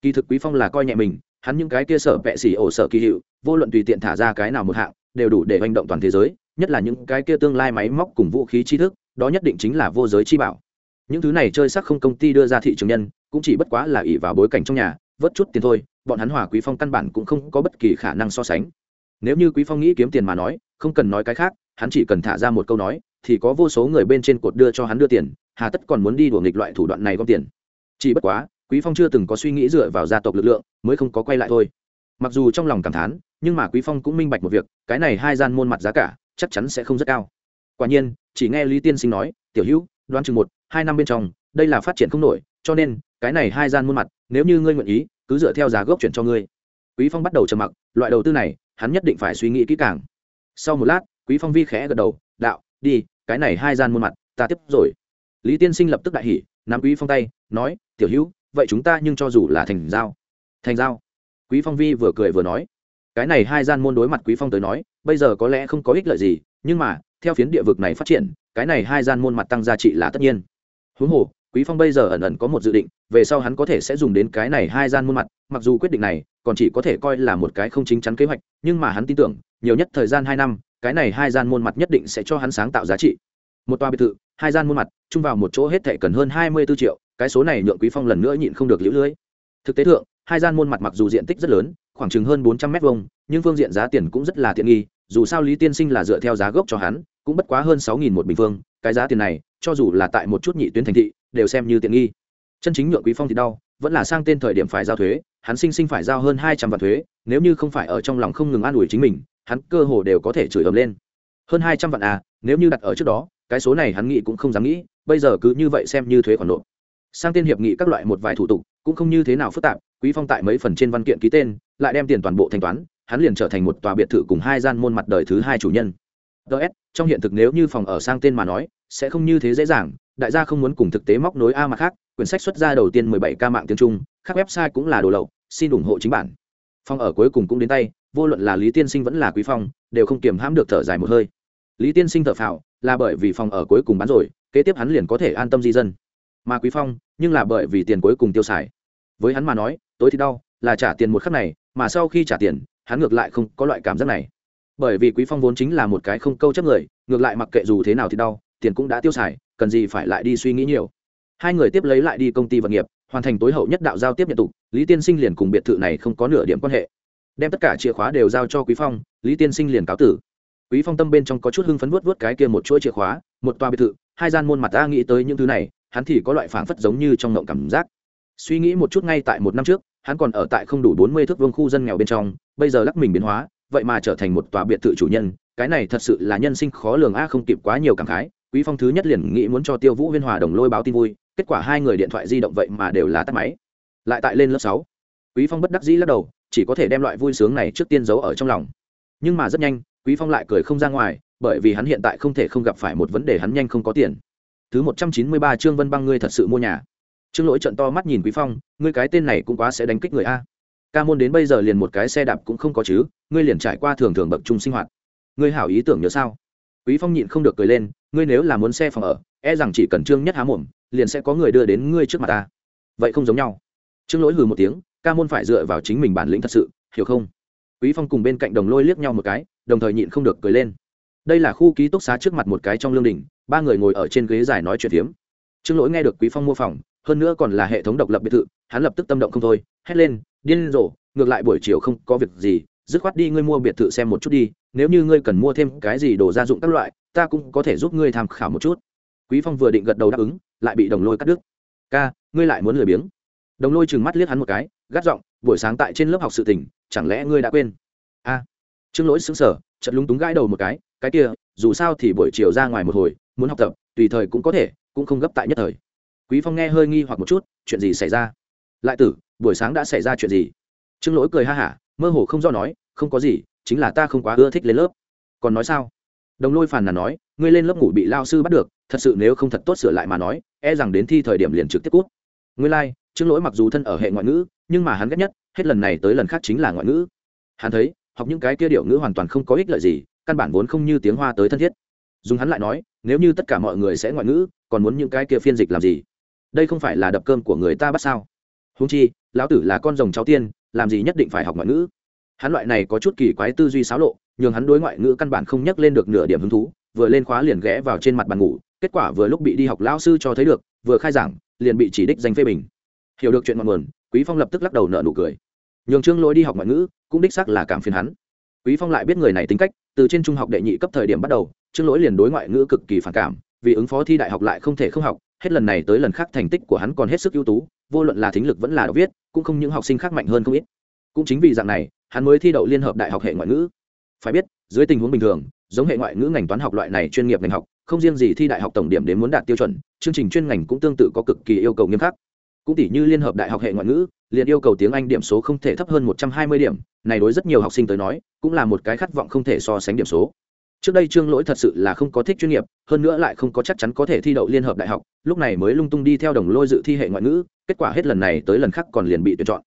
Kỳ thực quý phong là coi nhẹ mình, hắn những cái kia sở vẹ xỉ ổ sở kỳ hiệu, vô luận tùy tiện thả ra cái nào một hạng, đều đủ để hành động toàn thế giới, nhất là những cái kia tương lai máy móc cùng vũ khí tri thức, đó nhất định chính là vô giới chi bảo. Những thứ này chơi sắc không công ty đưa ra thị trường nhân, cũng chỉ bất quá là ỷ vào bối cảnh trong nhà, vớt chút tiền thôi, bọn hắn hòa quý phong căn bản cũng không có bất kỳ khả năng so sánh nếu như quý phong nghĩ kiếm tiền mà nói, không cần nói cái khác, hắn chỉ cần thả ra một câu nói, thì có vô số người bên trên cột đưa cho hắn đưa tiền, hà tất còn muốn đi đùa nghịch loại thủ đoạn này gom tiền. Chỉ bất quá, quý phong chưa từng có suy nghĩ dựa vào gia tộc lực lượng, mới không có quay lại thôi. Mặc dù trong lòng cảm thán, nhưng mà quý phong cũng minh bạch một việc, cái này hai gian môn mặt giá cả, chắc chắn sẽ không rất cao. Quả nhiên, chỉ nghe lý tiên sinh nói, tiểu hữu, đoán chừng một, hai năm bên trong, đây là phát triển không nổi, cho nên, cái này hai gian môn mặt, nếu như ngươi nguyện ý, cứ dựa theo giá gốc chuyển cho ngươi. Quý phong bắt đầu trầm mặc, loại đầu tư này hắn nhất định phải suy nghĩ kỹ càng. Sau một lát, quý phong vi khẽ gật đầu, đạo, đi, cái này hai gian muôn mặt, ta tiếp rồi. Lý tiên sinh lập tức đại hỉ, nắm quý phong tay, nói, tiểu hữu, vậy chúng ta nhưng cho dù là thành giao. Thành giao? Quý phong vi vừa cười vừa nói. Cái này hai gian môn đối mặt quý phong tới nói, bây giờ có lẽ không có ích lợi gì, nhưng mà, theo phiến địa vực này phát triển, cái này hai gian môn mặt tăng giá trị là tất nhiên. Huống hồ, quý phong bây giờ ẩn ẩn có một dự định, về sau hắn có thể sẽ dùng đến cái này hai gian môn mặt, mặc dù quyết định này còn chỉ có thể coi là một cái không chính chắn kế hoạch, nhưng mà hắn tin tưởng, nhiều nhất thời gian hai năm, cái này hai gian môn mặt nhất định sẽ cho hắn sáng tạo giá trị. Một tòa biệt thự, hai gian môn mặt, chung vào một chỗ hết thệ cần hơn hai mươi 24 triệu, cái số này nhượng quý phong lần nữa nhịn không được liễu lưới. Thực tế thượng, hai gian môn mặt mặc dù diện tích rất lớn, khoảng chừng hơn bốn trăm mét vuông, nhưng phương diện giá tiền cũng rất là tiện nghi, dù sao lý tiên sinh là dựa theo giá gốc cho hắn, cũng bất quá hơn sáu nghìn một bình phương, cái giá tiền này, cho dù là tại một chút nhị tuyến thành thị, đều xem như tiện nghi. Chân chính nhượng quý phong thì đau, vẫn là sang tên thời điểm phải giao thuế hắn sinh sinh phải giao hơn hai trăm vạn thuế, nếu như không phải ở trong lòng không ngừng an ủi chính mình, hắn cơ hồ đều có thể chửi ầm lên. Hơn hai trăm vạn à nếu như đặt ở trước đó, cái số này hắn nghĩ cũng không dám nghĩ, bây giờ cứ như vậy xem như thuế khoản nộp. Sang tên hiệp nghị các loại một vài thủ tục, cũng không như thế nào phức tạp, quý phong tại mấy phần trên văn kiện ký tên, lại đem tiền toàn bộ thanh toán, hắn liền trở thành một tòa biệt thự cùng hai gian môn mặt đời thứ hai chủ nhân. Ts trong hiện thực nếu như phòng ở sang tên mà nói, sẽ không như thế dễ dàng, đại gia không muốn cùng thực tế móc nối a mặt khác, quyển sách xuất ra đầu tiên 17 ca mạng tiếng trung các website cũng là đồ lậu, xin ủng hộ chính bản. Phòng ở cuối cùng cũng đến tay, vô luận là lý tiên sinh vẫn là quý phong, đều không kiềm hãm được thở dài một hơi. Lý tiên sinh thở phào, là bởi vì phòng ở cuối cùng bán rồi, kế tiếp hắn liền có thể an tâm di dân. Mà quý phong, nhưng là bởi vì tiền cuối cùng tiêu xài. Với hắn mà nói, tối thì đau, là trả tiền một khắc này, mà sau khi trả tiền, hắn ngược lại không có loại cảm giác này. Bởi vì quý phong vốn chính là một cái không câu chấp người, ngược lại mặc kệ dù thế nào thì đau, tiền cũng đã tiêu xài, cần gì phải lại đi suy nghĩ nhiều. Hai người tiếp lấy lại đi công ty vật nghiệp hoàn thành tối hậu nhất đạo giao tiếp nhận tục lý tiên sinh liền cùng biệt thự này không có nửa điểm quan hệ. Đem tất cả chìa khóa đều giao cho quý phong, lý tiên sinh liền cáo tử. Quý phong tâm bên trong có chút hưng phấn vuốt vuốt cái kia một chuỗi chìa khóa, một tòa biệt thự, hai gian môn mặt ta nghĩ tới những thứ này, hắn thì có loại phảng phất giống như trong ngộng cảm giác. Suy nghĩ một chút ngay tại một năm trước, hắn còn ở tại không đủ bốn mươi thước vương khu dân nghèo bên trong, bây giờ lắc mình biến hóa, vậy mà trở thành một tòa biệt thự chủ nhân, cái này thật sự là nhân sinh khó lường a không kịp quá nhiều cảm khái, quý phong thứ nhất liền nghĩ muốn cho tiêu vũ huyên hòa đồng lôi báo tin vui kết quả hai người điện thoại di động vậy mà đều là tắt máy. Lại tại lên lớp sáu, quý phong bất đắc dĩ lắc đầu, chỉ có thể đem loại vui sướng này trước tiên giấu ở trong lòng. Nhưng mà rất nhanh, quý phong lại cười không ra ngoài, bởi vì hắn hiện tại không thể không gặp phải một vấn đề hắn nhanh không có tiền. Thứ một trăm chín mươi ba trương vân băng ngươi thật sự mua nhà. Trương lỗi trận to mắt nhìn quý phong, ngươi cái tên này cũng quá sẽ đánh kích người a. Ca môn đến bây giờ liền một cái xe đạp cũng không có chứ, ngươi liền trải qua thường thường bậc trung sinh hoạt. Ngươi hảo ý tưởng nhớ sao? Quý phong nhịn không được cười lên, ngươi nếu là muốn xe phòng ở e rằng chỉ cần trương nhất há mồm, liền sẽ có người đưa đến ngươi trước mặt ta. Vậy không giống nhau. Trương lỗi hừ một tiếng, ca môn phải dựa vào chính mình bản lĩnh thật sự, hiểu không? Quý phong cùng bên cạnh đồng lôi liếc nhau một cái, đồng thời nhịn không được cười lên. Đây là khu ký túc xá trước mặt một cái trong lương đình, ba người ngồi ở trên ghế dài nói chuyện phiếm. Trương lỗi nghe được quý phong mua phòng hơn nữa còn là hệ thống độc lập biệt thự, hắn lập tức tâm động không thôi, hét lên, điên rồ, ngược lại buổi chiều không có việc gì, dứt khoát đi ngươi mua biệt thự xem một chút đi, nếu như ngươi cần mua thêm cái gì đồ gia dụng các loại, ta cũng có thể giúp ngươi tham khảo một chút quý phong vừa định gật đầu đáp ứng, lại bị đồng lôi cắt đứt. Ca, ngươi lại muốn lười biếng? Đồng lôi chừng mắt liếc hắn một cái, gắt giọng, buổi sáng tại trên lớp học sự tình, chẳng lẽ ngươi đã quên? A. Trương lỗi xứng sở chợt lúng túng gãi đầu một cái cái kia, dù sao thì buổi chiều ra ngoài một hồi, muốn học tập, tùy thời cũng có thể, cũng không gấp tại nhất thời. Quý phong nghe hơi nghi hoặc một chút, chuyện gì xảy ra? Lại tử, buổi sáng đã xảy ra chuyện gì? Trương lỗi cười ha hả, mơ hồ không do nói, không có gì, chính là ta không quá ưa thích lên lớp. Còn nói sao? Đồng lôi phàn là nói ngươi lên lớp ngủ bị lao sư bắt được thật sự nếu không thật tốt sửa lại mà nói e rằng đến thi thời điểm liền trực tiếp cút. Ngươi lai、like, trương lỗi mặc dù thân ở hệ ngoại ngữ nhưng mà hắn ghét nhất hết lần này tới lần khác chính là ngoại ngữ. Hắn thấy học những cái kia điệu ngữ hoàn toàn không có ích lợi gì căn bản vốn không như tiếng hoa tới thân thiết. Dùng hắn lại nói nếu như tất cả mọi người sẽ ngoại ngữ còn muốn những cái kia phiên dịch làm gì? Đây không phải là đập cơm của người ta bắt sao? Húng chi lão tử là con rồng cháu tiên làm gì nhất định phải học ngoại ngữ? Hắn loại này có chút kỳ quái tư duy xáo lộ, nhường hắn đối ngoại ngữ căn bản không nhắc lên được nửa điểm hứng thú, vừa lên khóa liền ghé vào trên mặt bàn ngủ, kết quả vừa lúc bị đi học lão sư cho thấy được, vừa khai giảng, liền bị chỉ đích danh phê bình. Hiểu được chuyện ngọn nguồn, quý phong lập tức lắc đầu nợ nụ cười. Nhường trương lỗi đi học ngoại ngữ, cũng đích xác là cảm phiền hắn. Quý phong lại biết người này tính cách, từ trên trung học đệ nhị cấp thời điểm bắt đầu, trương lỗi liền đối ngoại ngữ cực kỳ phản cảm, vì ứng phó thi đại học lại không thể không học, hết lần này tới lần khác thành tích của hắn còn hết sức ưu tú, vô luận là thính lực vẫn là đọc viết, cũng không những học sinh khác mạnh hơn không ít. Cũng chính vì dạng này hắn mới thi đậu liên hợp đại học hệ ngoại ngữ. Phải biết, dưới tình huống bình thường, giống hệ ngoại ngữ ngành toán học loại này chuyên nghiệp ngành học, không riêng gì thi đại học tổng điểm đến muốn đạt tiêu chuẩn, chương trình chuyên ngành cũng tương tự có cực kỳ yêu cầu nghiêm khắc. Cũng tỷ như liên hợp đại học hệ ngoại ngữ, liền yêu cầu tiếng anh điểm số không thể thấp hơn một trăm hai mươi điểm, này đối rất nhiều học sinh tới nói, cũng là một cái khát vọng không thể so sánh điểm số. Trước đây trương lỗi thật sự là không có thích chuyên nghiệp, hơn nữa lại không có chắc chắn có thể thi đậu liên hợp đại học, lúc này mới lung tung đi theo đồng lôi dự thi hệ ngoại ngữ, kết quả hết lần này tới lần khác còn liền bị tuyển chọn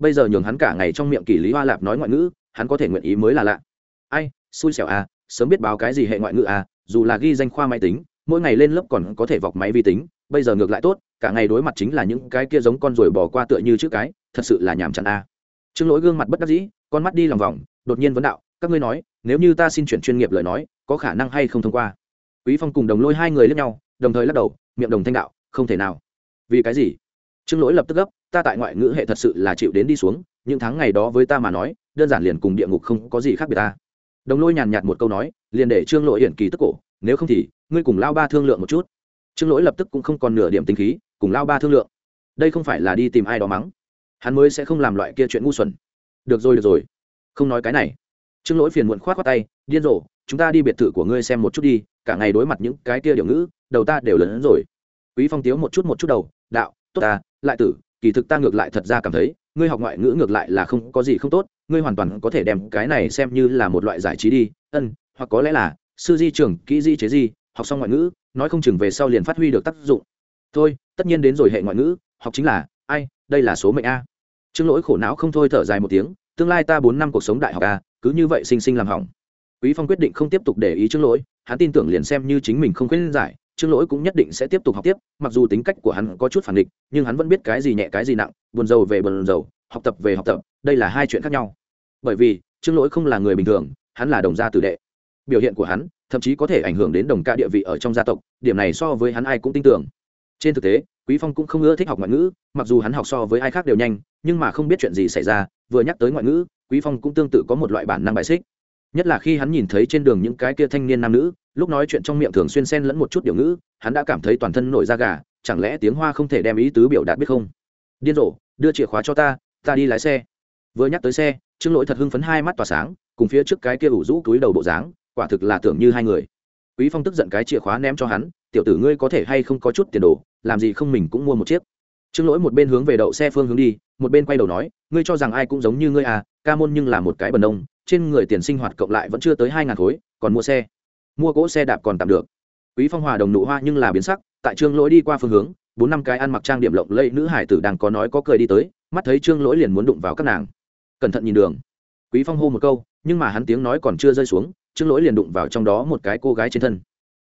bây giờ nhường hắn cả ngày trong miệng kỷ lý hoa lạp nói ngoại ngữ, hắn có thể nguyện ý mới là lạ. Ai, xui xẻo à sớm biết báo cái gì hệ ngoại ngữ à dù là ghi danh khoa máy tính, mỗi ngày lên lớp còn có thể vọc máy vi tính, bây giờ ngược lại tốt, cả ngày đối mặt chính là những cái kia giống con rồi bỏ qua tựa như chữ cái, thật sự là nhàm chán a à. trương lỗi gương mặt bất đắc dĩ, con mắt đi lòng vòng, đột nhiên vấn đạo, các ngươi nói, nếu như ta xin chuyển chuyên nghiệp lời nói, có khả năng hay không thông qua? Quý phong cùng đồng lôi hai người lẫn nhau, đồng thời lắc đầu, miệng đồng thanh đạo, không thể nào. Vì cái gì? Trương lỗi lập tức gấp, ta tại ngoại ngữ hệ thật sự là chịu đến đi xuống, những tháng ngày đó với ta mà nói, đơn giản liền cùng địa ngục không có gì khác biệt ta. Đồng lôi nhàn nhạt một câu nói, liền để trương lỗi hiển kỳ tức cổ, nếu không thì, ngươi cùng lao ba thương lượng một chút. Trương lỗi lập tức cũng không còn nửa điểm tinh khí, cùng lao ba thương lượng? Đây không phải là đi tìm ai đó mắng? Hắn mới sẽ không làm loại kia chuyện ngu xuẩn. Được rồi được rồi. Không nói cái này. Trương lỗi phiền muộn k h o á t khoác tay, điên rồ, chúng ta đi biệt thự của ngươi xem một chút đi, cả ngày đối mặt những cái kia điều ngữ, đầu ta đều lớn hơn rồi. Quý phong tiếu một chút một chút đầu, đạo, tốt ta lại tử, kỳ thực ta ngược lại thật ra cảm thấy, ngươi học ngoại ngữ ngược lại là không có gì không tốt, ngươi hoàn toàn có thể đem cái này xem như là một loại giải trí đi. Ân, hoặc có lẽ là, sư di trưởng, kỹ di chế di, học xong ngoại ngữ, nói không chừng về sau liền phát huy được tác dụng. Thôi, tất nhiên đến rồi hệ ngoại ngữ, học chính là, ai, đây là số mệnh a. Trương lỗi khổ não không thôi thở dài một tiếng, tương lai ta bốn năm cuộc sống đại học a, cứ như vậy sinh sinh làm hỏng. Quý phong quyết định không tiếp tục để ý trương lỗi, hắn tin tưởng liền xem như chính mình không khuyên giải trương lỗi cũng nhất định sẽ tiếp tục học tiếp mặc dù tính cách của hắn có chút phản nghịch, nhưng hắn vẫn biết cái gì nhẹ cái gì nặng buồn rầu về buồn rầu học tập về học tập đây là hai chuyện khác nhau. Bởi vì trương lỗi không là người bình thường hắn là đồng gia tử đệ. Biểu hiện của hắn thậm chí có thể ảnh hưởng đến đồng ca địa vị ở trong gia tộc điểm này so với hắn ai cũng tin tưởng. Trên thực tế quý phong cũng không ưa thích học ngoại ngữ mặc dù hắn học so với ai khác đều nhanh nhưng mà không biết chuyện gì xảy ra vừa nhắc tới ngoại ngữ quý phong cũng tương tự có một loại bản năng bài xích nhất là khi hắn nhìn thấy trên đường những cái kia thanh niên nam nữ, lúc nói chuyện trong miệng thường xuyên xen lẫn một chút điều ngữ, hắn đã cảm thấy toàn thân nổi da gà, chẳng lẽ tiếng hoa không thể đem ý tứ biểu đạt biết không? Điên rồ, đưa chìa khóa cho ta ta đi lái xe. Vừa nhắc tới xe, trương lỗi thật hưng phấn hai mắt tỏa sáng, cùng phía trước cái kia ủ rũ túi đầu bộ dáng, quả thực là tưởng như hai người. Quý phong tức giận cái chìa khóa ném cho hắn, tiểu tử ngươi có thể hay không có chút tiền đồ, làm gì không mình cũng mua một chiếc. Trương lỗi một bên hướng về đậu xe phương hướng đi, một bên quay đầu nói, ngươi cho rằng ai cũng giống như ngươi à ca môn nhưng là một cái bần ông trên người tiền sinh hoạt cộng lại vẫn chưa tới hai ngàn khối, còn mua xe. Mua cỗ xe đạp còn tạm được. Quý phong hòa đồng nụ hoa nhưng là biến sắc, tại trương lỗi đi qua phương hướng, bốn năm cái ăn mặc trang điểm lộng lẫy nữ hải tử đang có nói có cười đi tới, mắt thấy trương lỗi liền muốn đụng vào các nàng. Cẩn thận nhìn đường. Quý phong hô một câu, nhưng mà hắn tiếng nói còn chưa rơi xuống, trương lỗi liền đụng vào trong đó một cái cô gái trên thân.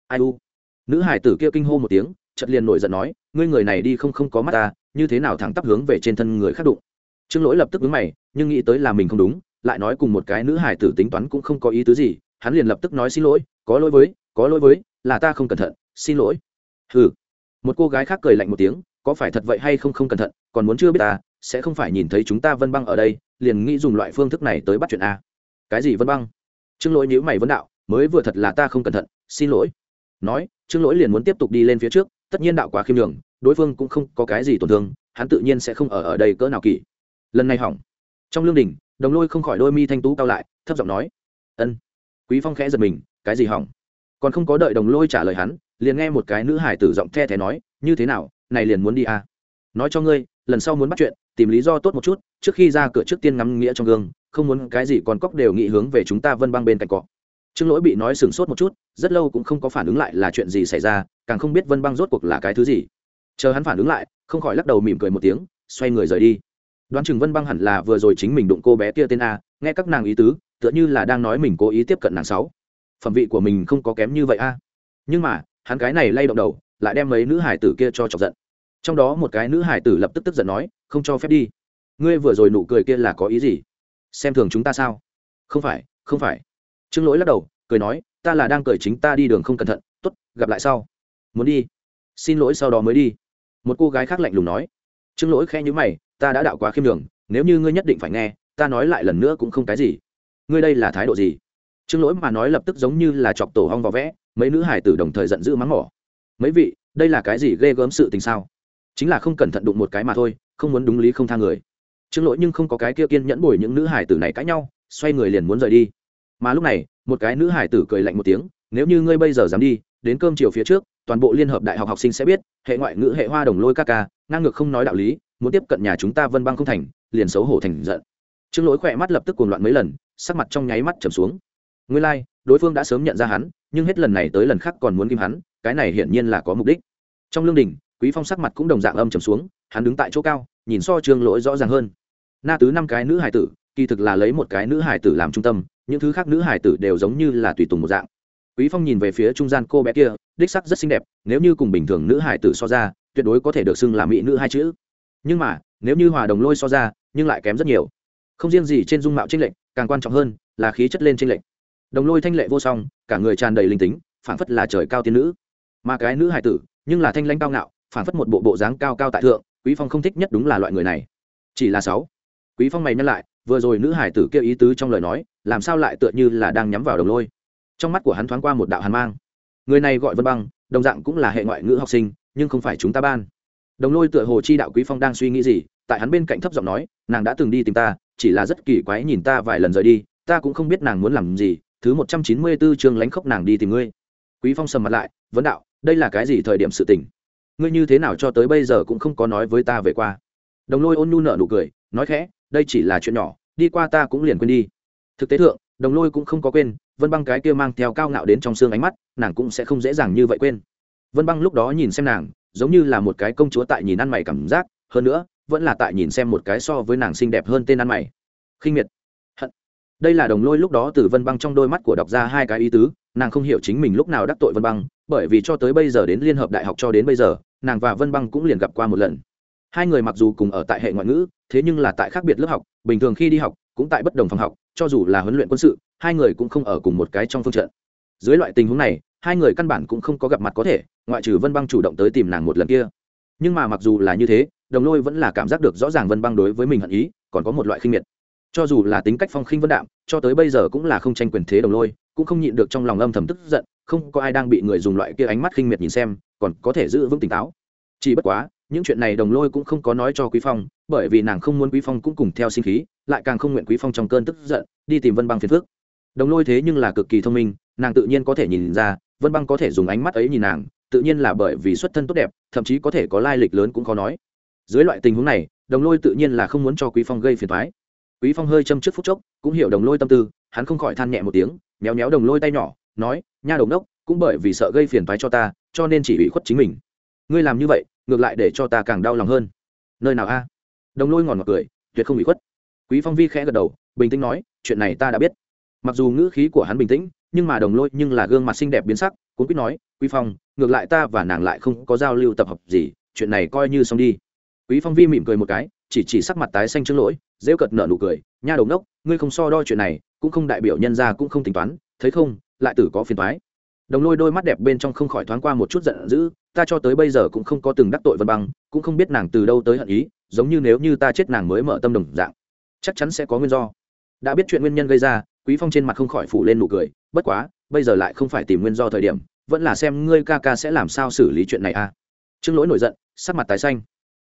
Ai u? Nữ hải tử kia kinh hô một tiếng, chợt liền nổi giận nói, ngươi người này đi không không có mắt ta, như thế nào thẳng tắp hướng về trên thân người khác đụng? Trương lỗi lập tức vướng mày, nhưng nghĩ tới là mình không đúng lại nói cùng một cái nữ hải tử tính toán cũng không có ý tứ gì, hắn liền lập tức nói xin lỗi, có lỗi với, có lỗi với, là ta không cẩn thận, xin lỗi. Ừ một cô gái khác cười lạnh một tiếng, có phải thật vậy hay không không cẩn thận, còn muốn chưa biết ta, sẽ không phải nhìn thấy chúng ta vân băng ở đây, liền nghĩ dùng loại phương thức này tới bắt chuyện a. Cái gì vân băng? Trương lỗi nhữ mày vấn đạo, mới vừa thật là ta không cẩn thận, xin lỗi. Nói, trương lỗi liền muốn tiếp tục đi lên phía trước, tất nhiên đạo quá khiêm đường đối phương cũng không có cái gì tổn thương, hắn tự nhiên sẽ không ở ở đây cỡ nào kỳ lần này hỏng. Trong lương đình đồng lôi không khỏi đôi mi thanh tú cao lại, thấp giọng nói, ân. Quý phong khẽ giật mình, cái gì hỏng? Còn không có đợi đồng lôi trả lời hắn, liền nghe một cái nữ hải tử giọng the thé nói, như thế nào, này liền muốn đi à? Nói cho ngươi, lần sau muốn bắt chuyện, tìm lý do tốt một chút, trước khi ra cửa trước tiên ngắm nghĩa trong gương, không muốn cái gì còn cóc đều nghĩ hướng về chúng ta vân băng bên cạnh cọ. Trương lỗi bị nói sừng sốt một chút, rất lâu cũng không có phản ứng lại là chuyện gì xảy ra, càng không biết vân băng rốt cuộc là cái thứ gì. Chờ hắn phản ứng lại, không khỏi lắc đầu mỉm cười một tiếng, xoay người rời đi đoán chừng vân băng hẳn là vừa rồi chính mình đụng cô bé kia tên a, nghe các nàng ý tứ, tựa như là đang nói mình cố ý tiếp cận nàng sáu. Phẩm vị của mình không có kém như vậy a. Nhưng mà, hắn cái này lay động đầu, lại đem mấy nữ hải tử kia cho chọc giận. Trong đó một cái nữ hải tử lập tức tức giận nói, không cho phép đi. Ngươi vừa rồi nụ cười kia là có ý gì? Xem thường chúng ta sao? Không phải không phải. Trương lỗi lắc đầu, cười nói, ta là đang cười chính ta đi đường không cẩn thận. T ố t gặp lại sau. Muốn đi. Xin lỗi, sau đó mới đi. Một cô gái khác lạnh lùng nói. Trương lỗi khe nhữ mày ta đã đạo quá khiêm đường nếu như ngươi nhất định phải nghe, ta nói lại lần nữa cũng không cái gì. Ngươi đây là thái độ gì? Trương lỗi mà nói lập tức giống như là chọc tổ hong vào vẽ, mấy nữ hải tử đồng thời giận dữ mắng mỏ. Mấy vị, đây là cái gì ghê gớm sự tình sao? Chính là không cẩn thận đụng một cái mà thôi, không muốn đúng lý không tha người. Trương lỗi nhưng không có cái kia kiên nhẫn bồi những nữ hải tử này cãi nhau, xoay người liền muốn rời đi. Mà lúc này, một cái nữ hải tử cười lạnh một tiếng, nếu như ngươi bây giờ dám đi, đến cơm chiều phía trước, toàn bộ liên hợp đại học học sinh sẽ biết, hệ ngoại ngữ hệ hoa đồng lôi ca ca, ngang ngược không nói đạo lý muốn tiếp cận nhà chúng ta vân băng không thành liền xấu hổ thành giận. Trương lỗi khỏe mắt lập tức cuồng loạn mấy lần sắc mặt trong nháy mắt trầm xuống. Nguyên lai、like, đối phương đã sớm nhận ra hắn nhưng hết lần này tới lần khác còn muốn kim hắn cái này hiển nhiên là có mục đích. Trong lương đình quý phong sắc mặt cũng đồng dạng âm trầm xuống hắn đứng tại chỗ cao nhìn so trương lỗi rõ ràng hơn. Na tứ năm cái nữ hải tử kỳ thực là lấy một cái nữ hải tử làm trung tâm những thứ khác nữ hải tử đều giống như là tùy tùng một dạng. Quý phong nhìn về phía trung gian cô bé kia đích sắc rất xinh đẹp nếu như cùng bình thường nữ hải tử so ra tuyệt đối có thể được xưng là mỹ nữ hai chữ nhưng mà, nếu như hòa đồng lôi so ra, nhưng lại kém rất nhiều. Không riêng gì trên dung mạo tranh lệch, càng quan trọng hơn là khí chất lên tranh lệch. Đồng lôi thanh lệ vô song, cả người tràn đầy linh tính, phảng phất là trời cao tiên nữ. Mà cái nữ hải tử, nhưng là thanh lãnh cao ngạo, phảng phất một bộ bộ dáng cao cao tại thượng, quý phong không thích nhất đúng là loại người này. Chỉ là sáu. Quý phong mày nhắc lại, vừa rồi nữ hải tử kêu ý tứ trong lời nói, làm sao lại tựa như là đang nhắm vào đồng lôi? Trong mắt của hắn thoáng qua một đạo hàn mang. Người này gọi vân băng, đồng dạng cũng là hệ ngoại ngữ học sinh, nhưng không phải chúng ta ban đồng lôi tựa hồ chi đạo quý phong đang suy nghĩ gì, tại hắn bên cạnh thấp giọng nói, nàng đã từng đi tìm ta, chỉ là rất kỳ quái nhìn ta vài lần rời đi, ta cũng không biết nàng muốn làm gì, thứ một trăm chín mươi 194 chương lánh khóc nàng đi tìm ngươi. Quý phong sầm mặt lại, vấn đạo, đây là cái gì thời điểm sự tình? Ngươi như thế nào cho tới bây giờ cũng không có nói với ta về qua? Đồng lôi ôn nhu nở nụ cười, nói khẽ, đây chỉ là chuyện nhỏ, đi qua ta cũng liền quên đi. Thực tế thượng, đồng lôi cũng không có quên, vân băng cái kia mang theo cao ngạo đến trong xương ánh mắt, nàng cũng sẽ không dễ dàng như vậy quên vân băng lúc đó nhìn xem nàng, giống như là một cái công chúa tại nhìn ăn mày cảm giác, hơn nữa, vẫn là tại nhìn xem một cái so với nàng xinh đẹp hơn tên ăn mày. Khinh miệt, hận. Đây là đồng lôi lúc đó từ vân băng trong đôi mắt của đọc ra hai cái ý tứ, nàng không hiểu chính mình lúc nào đắc tội vân băng, bởi vì cho tới bây giờ đến liên hợp đại học cho đến bây giờ, nàng và vân băng cũng liền gặp qua một lần. Hai người mặc dù cùng ở tại hệ ngoại ngữ, thế nhưng là tại khác biệt lớp học, bình thường khi đi học, cũng tại bất đồng phòng học, cho dù là huấn luyện quân sự, hai người cũng không ở cùng một cái trong phương trận. Dưới loại tình huống này hai người căn bản cũng không có gặp mặt có thể, ngoại trừ vân băng chủ động tới tìm nàng một lần kia. Nhưng mà mặc dù là như thế, đồng lôi vẫn là cảm giác được rõ ràng vân băng đối với mình hận ý, còn có một loại khinh miệt. Cho dù là tính cách phong khinh vân đạm, cho tới bây giờ cũng là không tranh quyền thế đồng lôi, cũng không nhịn được trong lòng âm thầm tức giận, không có ai đang bị người dùng loại kia ánh mắt khinh miệt nhìn xem, còn có thể giữ vững tỉnh táo. Chỉ bất quá, những chuyện này đồng lôi cũng không có nói cho quý phong, bởi vì nàng không muốn quý phong cũng cùng theo sinh khí, lại càng không nguyện quý phong trong cơn tức giận, đi tìm vân băng phiền phước đồng lôi thế nhưng là cực kỳ thông minh, nàng tự nhiên có thể nhìn ra vân băng có thể dùng ánh mắt ấy nhìn nàng, tự nhiên là bởi vì xuất thân tốt đẹp, thậm chí có thể có lai lịch lớn cũng khó nói. Dưới loại tình huống này, đồng lôi tự nhiên là không muốn cho quý phong gây phiền thoái quý phong hơi châm trước phút chốc, cũng hiểu đồng lôi tâm tư, hắn không khỏi than nhẹ một tiếng, méo méo đồng lôi tay nhỏ, nói, nha đồng đốc, cũng bởi vì sợ gây phiền thoái cho ta, cho nên chỉ ủy khuất chính mình. Ngươi làm như vậy, ngược lại để cho ta càng đau lòng hơn. Nơi nào a? Đồng lôi ngòn ngọt cười, tuyệt không ủy khuất. Quý phong vi khẽ gật đầu, bình tĩnh nói, chuyện này ta đã biết. Mặc dù ngữ khí của hắn bình tĩnh nhưng mà đồng lôi nhưng là gương mặt xinh đẹp biến sắc, cuốn quýt nói, quý phong, ngược lại ta và nàng lại không có giao lưu tập hợp gì, chuyện này coi như xong đi. Quý phong vi mỉm cười một cái, chỉ chỉ sắc mặt tái xanh trước lỗi dễ cợt nở nụ cười, nha đầu ngốc, ngươi không so đo chuyện này, cũng không đại biểu nhân ra cũng không tính toán, thấy không, lại tử có phiền toái. Đồng lôi đôi mắt đẹp bên trong không khỏi thoáng qua một chút giận dữ, ta cho tới bây giờ cũng không có từng đắc tội vân băng, cũng không biết nàng từ đâu tới hận ý, giống như nếu như ta chết nàng mới mở tâm đồng dạng, chắc chắn sẽ có nguyên do. Đã biết chuyện nguyên nhân gây ra quý phong trên mặt không khỏi phủ lên nụ cười, bất quá, bây giờ lại không phải tìm nguyên do thời điểm, vẫn là xem ngươi ca ca sẽ làm sao xử lý chuyện này a à. trương lỗi nổi giận, sắc mặt tái xanh.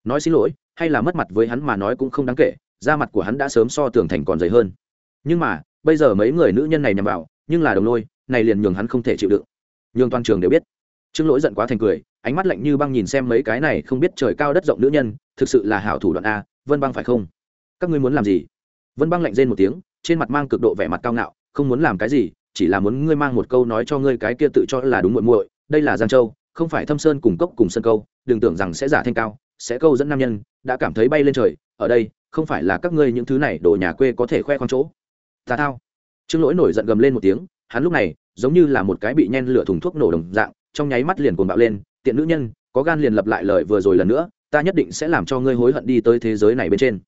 Nói xin lỗi, hay là mất mặt với hắn mà nói cũng không đáng kể, da mặt của hắn đã sớm so tường thành còn dày hơn. Nhưng mà, bây giờ mấy người nữ nhân này nhằm vào, nhưng là đồng lôi, này liền nhường hắn không thể chịu đựng. Nhường toàn trường đều biết. Trương lỗi giận quá thành cười, ánh mắt lạnh như băng nhìn xem mấy cái này không biết trời cao đất rộng nữ nhân, thực sự là hảo thủ đoạn a, vân băng phải không? Các ngươi muốn làm gì? Vân băng lạnh rên một tiếng trên mặt mang cực độ vẻ mặt cao ngạo, không muốn làm cái gì, chỉ là muốn ngươi mang một câu nói cho ngươi cái kia tự cho là đúng muội muội, đây là giang châu, không phải thâm sơn cùng cốc cùng sân câu, đừng tưởng rằng sẽ giả thanh cao, sẽ câu dẫn nam nhân, đã cảm thấy bay lên trời, ở đây, không phải là các ngươi những thứ này đồ nhà quê có thể khoe khoang chỗ. Tà thao. Trương lỗi nổi giận gầm lên một tiếng, hắn lúc này, giống như là một cái bị nhen lửa thùng thuốc nổ đồng dạng, trong nháy mắt liền cuồng bạo lên, tiện nữ nhân, có gan liền lập lại lời vừa rồi lần nữa, ta nhất định sẽ làm cho ngươi hối hận đi tới thế giới này bên trên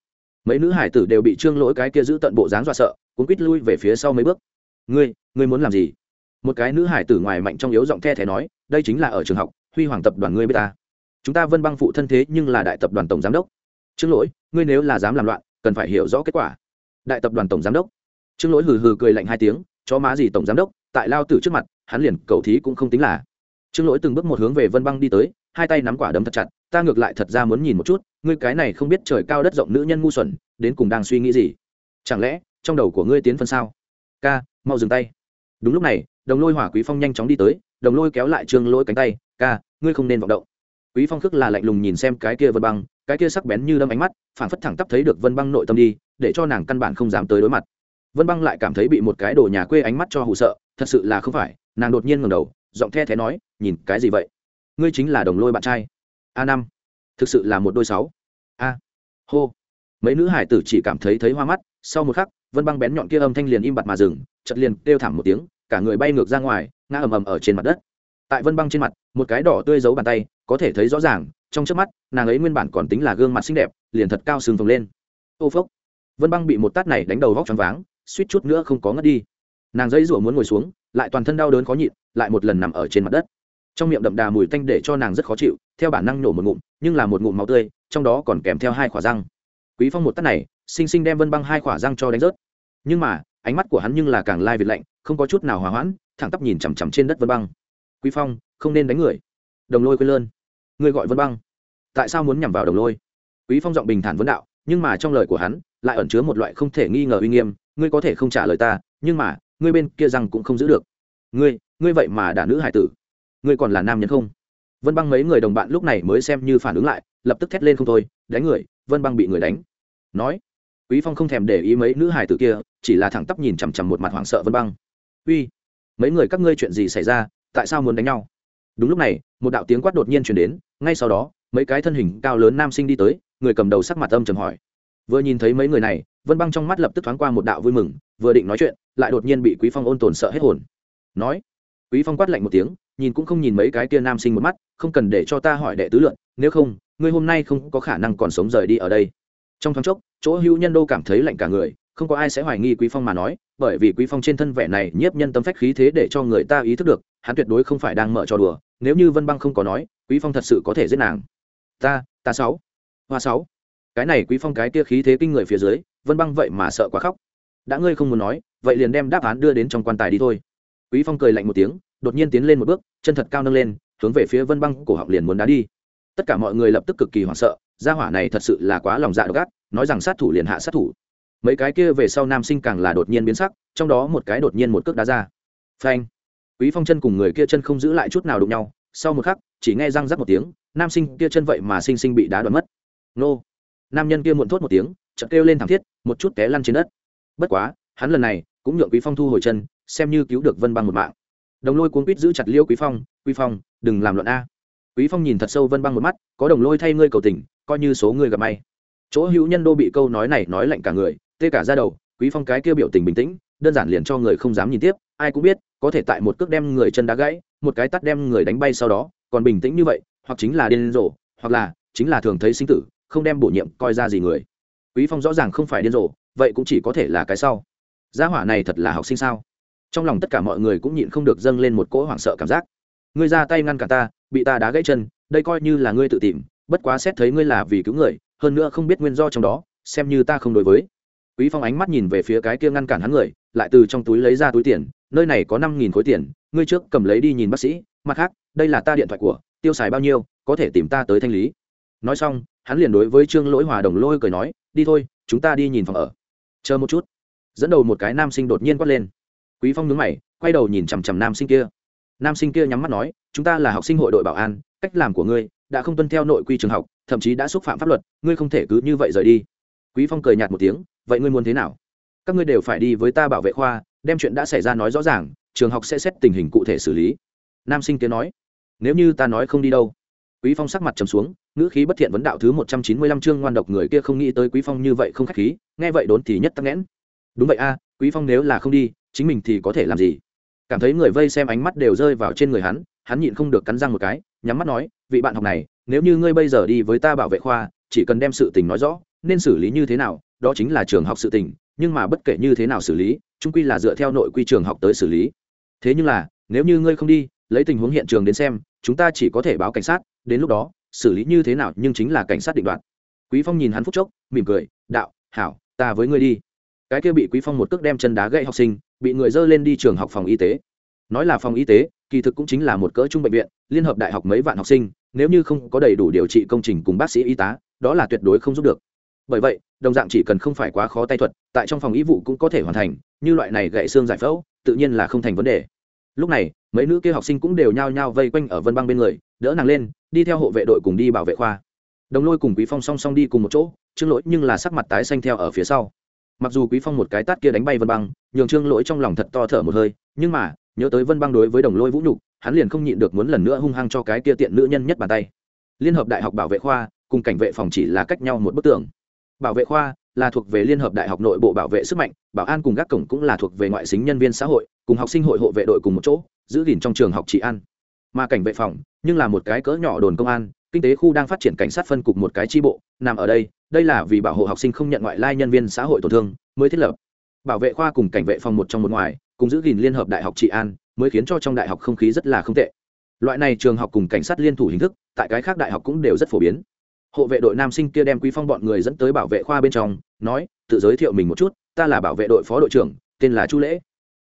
mấy nữ hải tử đều bị trương lỗi cái kia giữ tận bộ dáng dọa sợ, cuốn quít lui về phía sau mấy bước. Ngươi ngươi muốn làm gì? Một cái nữ hải tử ngoài mạnh trong yếu giọng the thé nói, đây chính là ở trường học, huy hoàng tập đoàn ngươi b ta. Chúng ta vân băng phụ thân thế nhưng là đại tập đoàn tổng giám đốc. Trương lỗi, ngươi nếu là dám làm loạn, cần phải hiểu rõ kết quả. Đại tập đoàn tổng giám đốc? Trương lỗi hừ hừ cười lạnh hai tiếng cho má gì tổng giám đốc, tại lao tử trước mặt, hắn liền cầu thí cũng không tính là. Trương lỗi từng bước một hướng về vân băng đi tới, hai tay nắm quả đấm thật chặt, ta ngược lại thật ra muốn nhìn một chút ngươi cái này không biết trời cao đất rộng nữ nhân ngu xuẩn, đến cùng đang suy nghĩ gì? Chẳng lẽ, trong đầu của ngươi tiến phân sao? Ca, mau dừng tay. Đúng lúc này, đồng lôi hỏa quý phong nhanh chóng đi tới, đồng lôi kéo lại trương lỗi cánh tay. Ca, ngươi không nên vọng động. Quý phong khước là lạnh lùng nhìn xem cái kia vân băng, cái kia sắc bén như đâm ánh mắt phản phất thẳng tắp thấy được vân băng nội tâm đi, để cho nàng căn bản không dám tới đối mặt. Vân băng lại cảm thấy bị một cái đồ nhà quê ánh mắt cho hụ sợ, thật sự là không phải, nàng đột nhiên ngẩng đầu, giọng the thé nói, nhìn cái gì vậy? Ngươi chính là đồng lôi bạn trai. A năm thực sự là một đôi sáu. A. Hô. Mấy nữ hải tử chỉ cảm thấy thấy hoa mắt, sau một khắc, vân băng bén nhọn kia âm thanh liền im bặt mà dừng chật liền kêu thảm một tiếng, cả người bay ngược ra ngoài, ngã ầm ầm ở trên mặt đất. Tại vân băng trên mặt, một cái đỏ tươi giấu bàn tay, có thể thấy rõ ràng, trong trước mắt, nàng ấy nguyên bản còn tính là gương mặt xinh đẹp, liền thật cao sừng phồng lên. Ô phốc. Vân băng bị một tát này đánh đầu vóc choáng váng, suýt chút nữa không có ngất đi. Nàng dây rủa muốn ngồi xuống, lại toàn thân đau đớn khó nhịn, lại một lần nằm ở trên mặt đất trong miệng đậm đà mùi tanh để cho nàng rất khó chịu, theo bản năng nổ một ngụm, nhưng là một ngụm máu tươi, trong đó còn kèm theo hai khỏa răng. Quý phong một tát này, xinh xinh đem vân băng hai khỏa răng cho đánh rớt. Nhưng mà, ánh mắt của hắn nhưng là càng lai việt lạnh, không có chút nào hòa hoãn, thẳng tắp nhìn chằm chằm trên đất vân băng. Quý phong, không nên đánh người. Đồng lôi quên lơn. Người gọi vân băng? Tại sao muốn nhằm vào đồng lôi? Quý phong giọng bình thản vấn đạo, nhưng mà trong lời của hắn, lại ẩn chứa một loại không thể nghi ngờ uy nghiêm, ngươi có thể không trả lời ta, nhưng mà, ngươi bên kia răng cũng không giữ được. Ngươi ngươi vậy mà đả nữ hải tử ngươi còn là nam nhân không? Vân băng mấy người đồng bạn lúc này mới xem như phản ứng lại, lập tức thét lên không thôi, đánh người, vân băng bị người đánh. Nói, quý phong không thèm để ý mấy nữ hải tử kia, chỉ là thẳng tắp nhìn chằm chằm một mặt hoảng sợ vân băng. Uy, mấy người các ngươi chuyện gì xảy ra, tại sao muốn đánh nhau? Đúng lúc này, một đạo tiếng quát đột nhiên chuyển đến, ngay sau đó, mấy cái thân hình cao lớn nam sinh đi tới, người cầm đầu sắc mặt âm trầm hỏi. Vừa nhìn thấy mấy người này, vân băng trong mắt lập tức thoáng qua một đạo vui mừng, vừa định nói chuyện, lại đột nhiên bị quý phong ôn tồn sợ hết hồn. Nói, quý phong quát lạnh một tiếng nhìn cũng không nhìn mấy cái kia nam sinh một mắt, không cần để cho ta hỏi đệ tứ lượn, nếu không, ngươi hôm nay không có khả năng còn sống rời đi ở đây. Trong thoáng chốc, chỗ hữu nhân đô cảm thấy lạnh cả người, không có ai sẽ hoài nghi quý phong mà nói, bởi vì quý phong trên thân vẻ này nhiếp nhân tâm phách khí thế để cho người ta ý thức được, hắn tuyệt đối không phải đang mở trò đùa, nếu như vân băng không có nói, quý phong thật sự có thể giết nàng. Ta ta sáu, hoa sáu. Cái này quý phong cái kia khí thế kinh người phía dưới, vân băng vậy mà sợ quá khóc. Đã ngươi không muốn nói, vậy liền đem đáp án đưa đến trong quan tài đi thôi. Quý phong cười lạnh một tiếng đột nhiên tiến lên một bước, chân thật cao nâng lên, hướng về phía vân băng cổ họng liền muốn đá đi. Tất cả mọi người lập tức cực kỳ hoảng sợ, gia hỏa này thật sự là quá lòng dạ độc ác, nói rằng sát thủ liền hạ sát thủ. Mấy cái kia về sau nam sinh càng là đột nhiên biến sắc, trong đó một cái đột nhiên một cước đá ra. Phanh! Quý phong chân cùng người kia chân không giữ lại chút nào đụng nhau, sau một khắc, chỉ nghe răng rắc một tiếng, nam sinh kia chân vậy mà sinh sinh bị đá đoán mất. Nô! Nam nhân kia muộn thốt một tiếng, chợt kêu lên thảm thiết, một chút té lăn trên đất. Bất quá, hắn lần này cũng nhượng quý phong thu hồi chân, xem như cứu được vân băng một mạng đồng lôi cuốn quýt giữ chặt liêu quý phong quý phong, đừng làm luận a. Quý phong nhìn thật sâu vân băng một mắt, có đồng lôi thay ngươi cầu tình, coi như số ngươi gặp may. Chỗ hữu nhân đô bị câu nói này nói lạnh cả người, tê cả ra đầu, quý phong cái kia biểu tình bình tĩnh, đơn giản liền cho người không dám nhìn tiếp, ai cũng biết, có thể tại một cước đem người chân đá gãy, một cái tắt đem người đánh bay sau đó, còn bình tĩnh như vậy, hoặc chính là điên rồ, hoặc là chính là thường thấy sinh tử, không đem bổ nhiệm coi ra gì người. Quý phong rõ ràng không phải điên rồ, vậy cũng chỉ có thể là cái sau. Gia hỏa này thật là học sinh sao? Trong lòng tất cả mọi người cũng nhịn không được dâng lên một cỗ hoảng sợ cảm giác. Ngươi ra tay ngăn cả ta, bị ta đá gãy chân, đây coi như là ngươi tự tìm, bất quá xét thấy ngươi là vì cứu người, hơn nữa không biết nguyên do trong đó, xem như ta không đối với. Quý phong ánh mắt nhìn về phía cái kia ngăn cản hắn người, lại từ trong túi lấy ra túi tiền, nơi này có năm nghìn khối tiền, ngươi trước cầm lấy đi nhìn bác sĩ, mặt khác, đây là ta điện thoại của, tiêu xài bao nhiêu, có thể tìm ta tới thanh lý. Nói xong, hắn liền đối với trương lỗi hòa đồng lôi cười nói, đi thôi, chúng ta đi nhìn phòng ở. Chờ một chút. Dẫn đầu một cái nam sinh đột nhiên quát lên quý phong nhướng mày, quay đầu nhìn chằm chằm nam sinh kia. Nam sinh kia nhắm mắt nói, chúng ta là học sinh hội đội bảo an, cách làm của ngươi đã không tuân theo nội quy trường học, thậm chí đã xúc phạm pháp luật, ngươi không thể cứ như vậy rời đi. Quý phong cười nhạt một tiếng, vậy ngươi muốn thế nào? Các ngươi đều phải đi với ta bảo vệ khoa, đem chuyện đã xảy ra nói rõ ràng, trường học sẽ xét tình hình cụ thể xử lý. Nam sinh kia nói, nếu như ta nói không đi đâu. Quý phong sắc mặt trầm xuống, ngữ khí bất thiện vấn đạo thứ một trăm chín mươi lăm chương ngoan độc người kia không nghĩ tới quý phong như vậy không khách khí, nghe vậy đốn thì nhất tắc nghẽn. Đúng vậy a quý phong nếu là không đi, chính mình thì có thể làm gì? Cảm thấy người vây xem ánh mắt đều rơi vào trên người hắn hắn nhịn không được cắn răng một cái, nhắm mắt nói, vị bạn học này, nếu như ngươi bây giờ đi với ta bảo vệ khoa, chỉ cần đem sự tình nói rõ, nên xử lý như thế nào, đó chính là trường học sự tình, nhưng mà bất kể như thế nào xử lý trung quy là dựa theo nội quy trường học tới xử lý. Thế nhưng là, nếu như ngươi không đi, lấy tình huống hiện trường đến xem, chúng ta chỉ có thể báo cảnh sát, đến lúc đó, xử lý như thế nào nhưng chính là cảnh sát định đoạt. Quý phong nhìn hắn phúc chốc, mỉm cười, đạo, hảo, ta với ngươi đi cái kia bị quý phong một cước đem chân đá gãy học sinh, bị người dơ lên đi trường học phòng y tế. Nói là phòng y tế, kỳ thực cũng chính là một cỡ trung bệnh viện, liên hợp đại học mấy vạn học sinh, nếu như không có đầy đủ điều trị công trình cùng bác sĩ y tá, đó là tuyệt đối không giúp được. Bởi vậy, đồng dạng chỉ cần không phải quá khó tay thuật, tại trong phòng y vụ cũng có thể hoàn thành, như loại này gãy xương giải phẫu, tự nhiên là không thành vấn đề. Lúc này, mấy nữ kia học sinh cũng đều nhao nhao vây quanh ở vân băng bên người, đỡ nàng lên, đi theo hộ vệ đội cùng đi bảo vệ khoa. Đồng lôi cùng quý phong song song đi cùng một chỗ, trương lỗi nhưng là sắc mặt tái xanh theo ở phía sau mặc dù quý phong một cái tát kia đánh bay vân băng, nhường trương lỗi trong lòng thật to thở một hơi, nhưng mà, nhớ tới vân băng đối với đồng lôi vũ nhục, hắn liền không nhịn được muốn lần nữa hung hăng cho cái kia tiện nữ nhân nhất bàn tay. Liên hợp đại học bảo vệ khoa, cùng cảnh vệ phòng chỉ là cách nhau một bức tường. Bảo vệ khoa là thuộc về liên hợp đại học nội bộ bảo vệ sức mạnh, bảo an cùng gác cổng cũng là thuộc về ngoại xính nhân viên xã hội, cùng học sinh hội hộ vệ đội cùng một chỗ, giữ gìn trong trường học trị an. Mà cảnh vệ phòng nhưng là một cái cỡ nhỏ đồn công an kinh tế khu đang phát triển cảnh sát phân cục một cái tri bộ, nằm ở đây đây là vì bảo hộ học sinh không nhận ngoại lai nhân viên xã hội tổn thương, mới thiết lập. Bảo vệ khoa cùng cảnh vệ phòng một trong một ngoài, cùng giữ gìn liên hợp đại học trị an, mới khiến cho trong đại học không khí rất là không tệ. Loại này trường học cùng cảnh sát liên thủ hình thức, tại cái khác đại học cũng đều rất phổ biến. Hộ vệ đội nam sinh kia đem quý phong bọn người dẫn tới bảo vệ khoa bên trong, nói, tự giới thiệu mình một chút, ta là bảo vệ đội phó đội trưởng, tên là chu lễ.